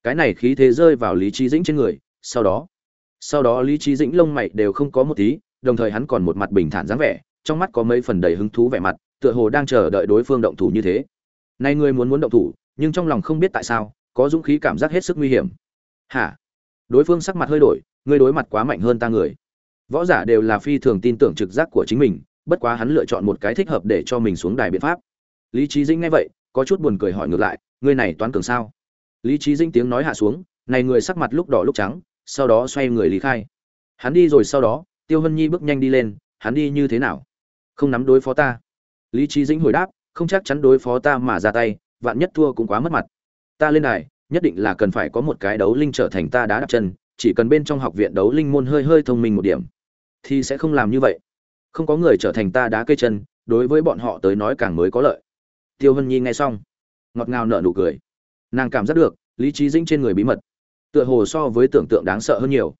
Cái này khí thế rơi vào lý trí dĩnh trên người, sau đó sau đó lý trí dĩnh lông mày đều không có một tí, đồng thời hắn còn một mặt bình thản dáng vẻ, trong mắt có mấy phần đầy hứng thú vẻ mặt, tựa hồ đang chờ đợi đối phương động thủ như thế. Nay ngươi muốn muốn động thủ, nhưng trong lòng không biết tại sao, có dũng khí cảm giác hết sức nguy hiểm. Hả? Đối phương sắc mặt hơi đổi, ngươi đối mặt quá mạnh hơn ta người. Võ giả đều là phi thường tin tưởng trực giác của chính mình bất quá hắn lựa chọn một cái thích hợp để cho mình xuống đài biện pháp. Lý trí dĩnh nghe vậy, có chút buồn cười hỏi ngược lại, ngươi này toán cường sao? Lý trí dĩnh tiếng nói hạ xuống, này người sắc mặt lúc đỏ lúc trắng, sau đó xoay người lý khai. Hắn đi rồi sau đó, tiêu hân nhi bước nhanh đi lên, hắn đi như thế nào? Không nắm đối phó ta. Lý trí dĩnh hồi đáp, không chắc chắn đối phó ta mà ra tay, vạn nhất thua cũng quá mất mặt. Ta lên đài, nhất định là cần phải có một cái đấu linh trở thành ta đá đặt chân, chỉ cần bên trong học viện đấu linh môn hơi hơi thông minh một điểm, thì sẽ không làm như vậy không có người trở thành ta đá cây chân, đối với bọn họ tới nói càng mới có lợi. Tiêu hân nhi nghe xong, ngọt ngào nở nụ cười. Nàng cảm giác được, lý trí dĩnh trên người bí mật, tựa hồ so với tưởng tượng đáng sợ hơn nhiều.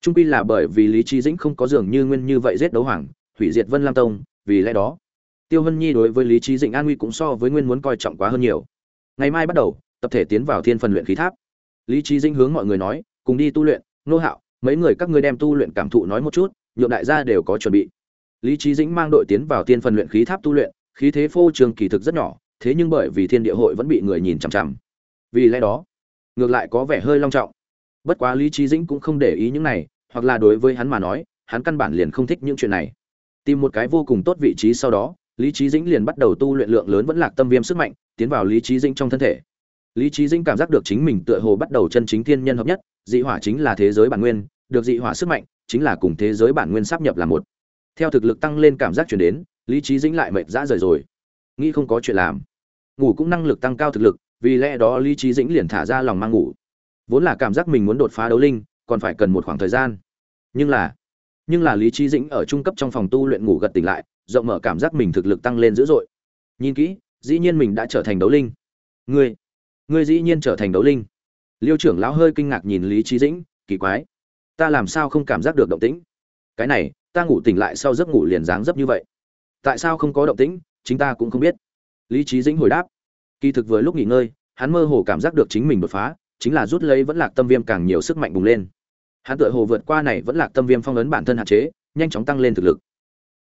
Trung pi là bởi vì lý trí dĩnh không có dường như nguyên như vậy giết đấu hoàng, hủy diệt vân lam tông, vì lẽ đó, tiêu hân nhi đối với lý trí dĩnh an nguy cũng so với nguyên muốn coi trọng quá hơn nhiều. Ngày mai bắt đầu, tập thể tiến vào thiên phần luyện khí tháp. Lý trí dĩnh hướng mọi người nói, cùng đi tu luyện, nô hạo, mấy người các ngươi đem tu luyện cảm thụ nói một chút, nhượng đại gia đều có chuẩn bị lý trí dĩnh mang đội tiến vào thiên phần luyện khí tháp tu luyện, khí thế phô trường kỳ thực rất nhỏ, thế nhưng bởi vì thiên địa hội vẫn bị người nhìn chằm chằm. Vì lẽ đó, ngược lại có vẻ hơi long trọng. Bất quá lý trí dĩnh cũng không để ý những này, hoặc là đối với hắn mà nói, hắn căn bản liền không thích những chuyện này. Tìm một cái vô cùng tốt vị trí sau đó, lý trí dĩnh liền bắt đầu tu luyện lượng lớn vẫn lạc tâm viêm sức mạnh, tiến vào lý trí dĩnh trong thân thể. Lý trí dĩnh cảm giác được chính mình tựa hồ bắt đầu chân chính thiên nhân hợp nhất, dị hỏa chính là thế giới bản nguyên, được dị hỏa sức mạnh, chính là cùng thế giới bản nguyên sắp nhập là một theo thực lực tăng lên cảm giác chuyển đến, lý trí dĩnh lại mệt dã rời rồi. Nghĩ không có chuyện làm. Ngủ cũng năng lực tăng cao thực lực, vì lẽ đó lý trí dĩnh liền thả ra lòng mang ngủ. Vốn là cảm giác mình muốn đột phá đấu linh, còn phải cần một khoảng thời gian. Nhưng là nhưng là lý trí dĩnh ở trung cấp trong phòng tu luyện ngủ gật tỉnh lại, rộng mở cảm giác mình thực lực tăng lên dữ dội. Nhìn kỹ, dĩ nhiên mình đã trở thành đấu linh. Ngươi ngươi dĩ nhiên trở thành đấu linh. Liêu trưởng lão hơi kinh ngạc nhìn lý trí dĩnh, kỳ quái. Ta làm sao không cảm giác được động tĩnh? Cái này ta ngủ tỉnh lại sau giấc ngủ liền dáng dấp như vậy. Tại sao không có động tĩnh, chính ta cũng không biết. Lý trí dĩnh hồi đáp. Kỳ thực vừa lúc nghỉ ngơi, hắn mơ hồ cảm giác được chính mình đột phá, chính là rút lấy vẫn lạc tâm viêm càng nhiều sức mạnh bùng lên. Hắn tựa hồ vượt qua này vẫn lạc tâm viêm phong ấn bản thân hạn chế, nhanh chóng tăng lên thực lực.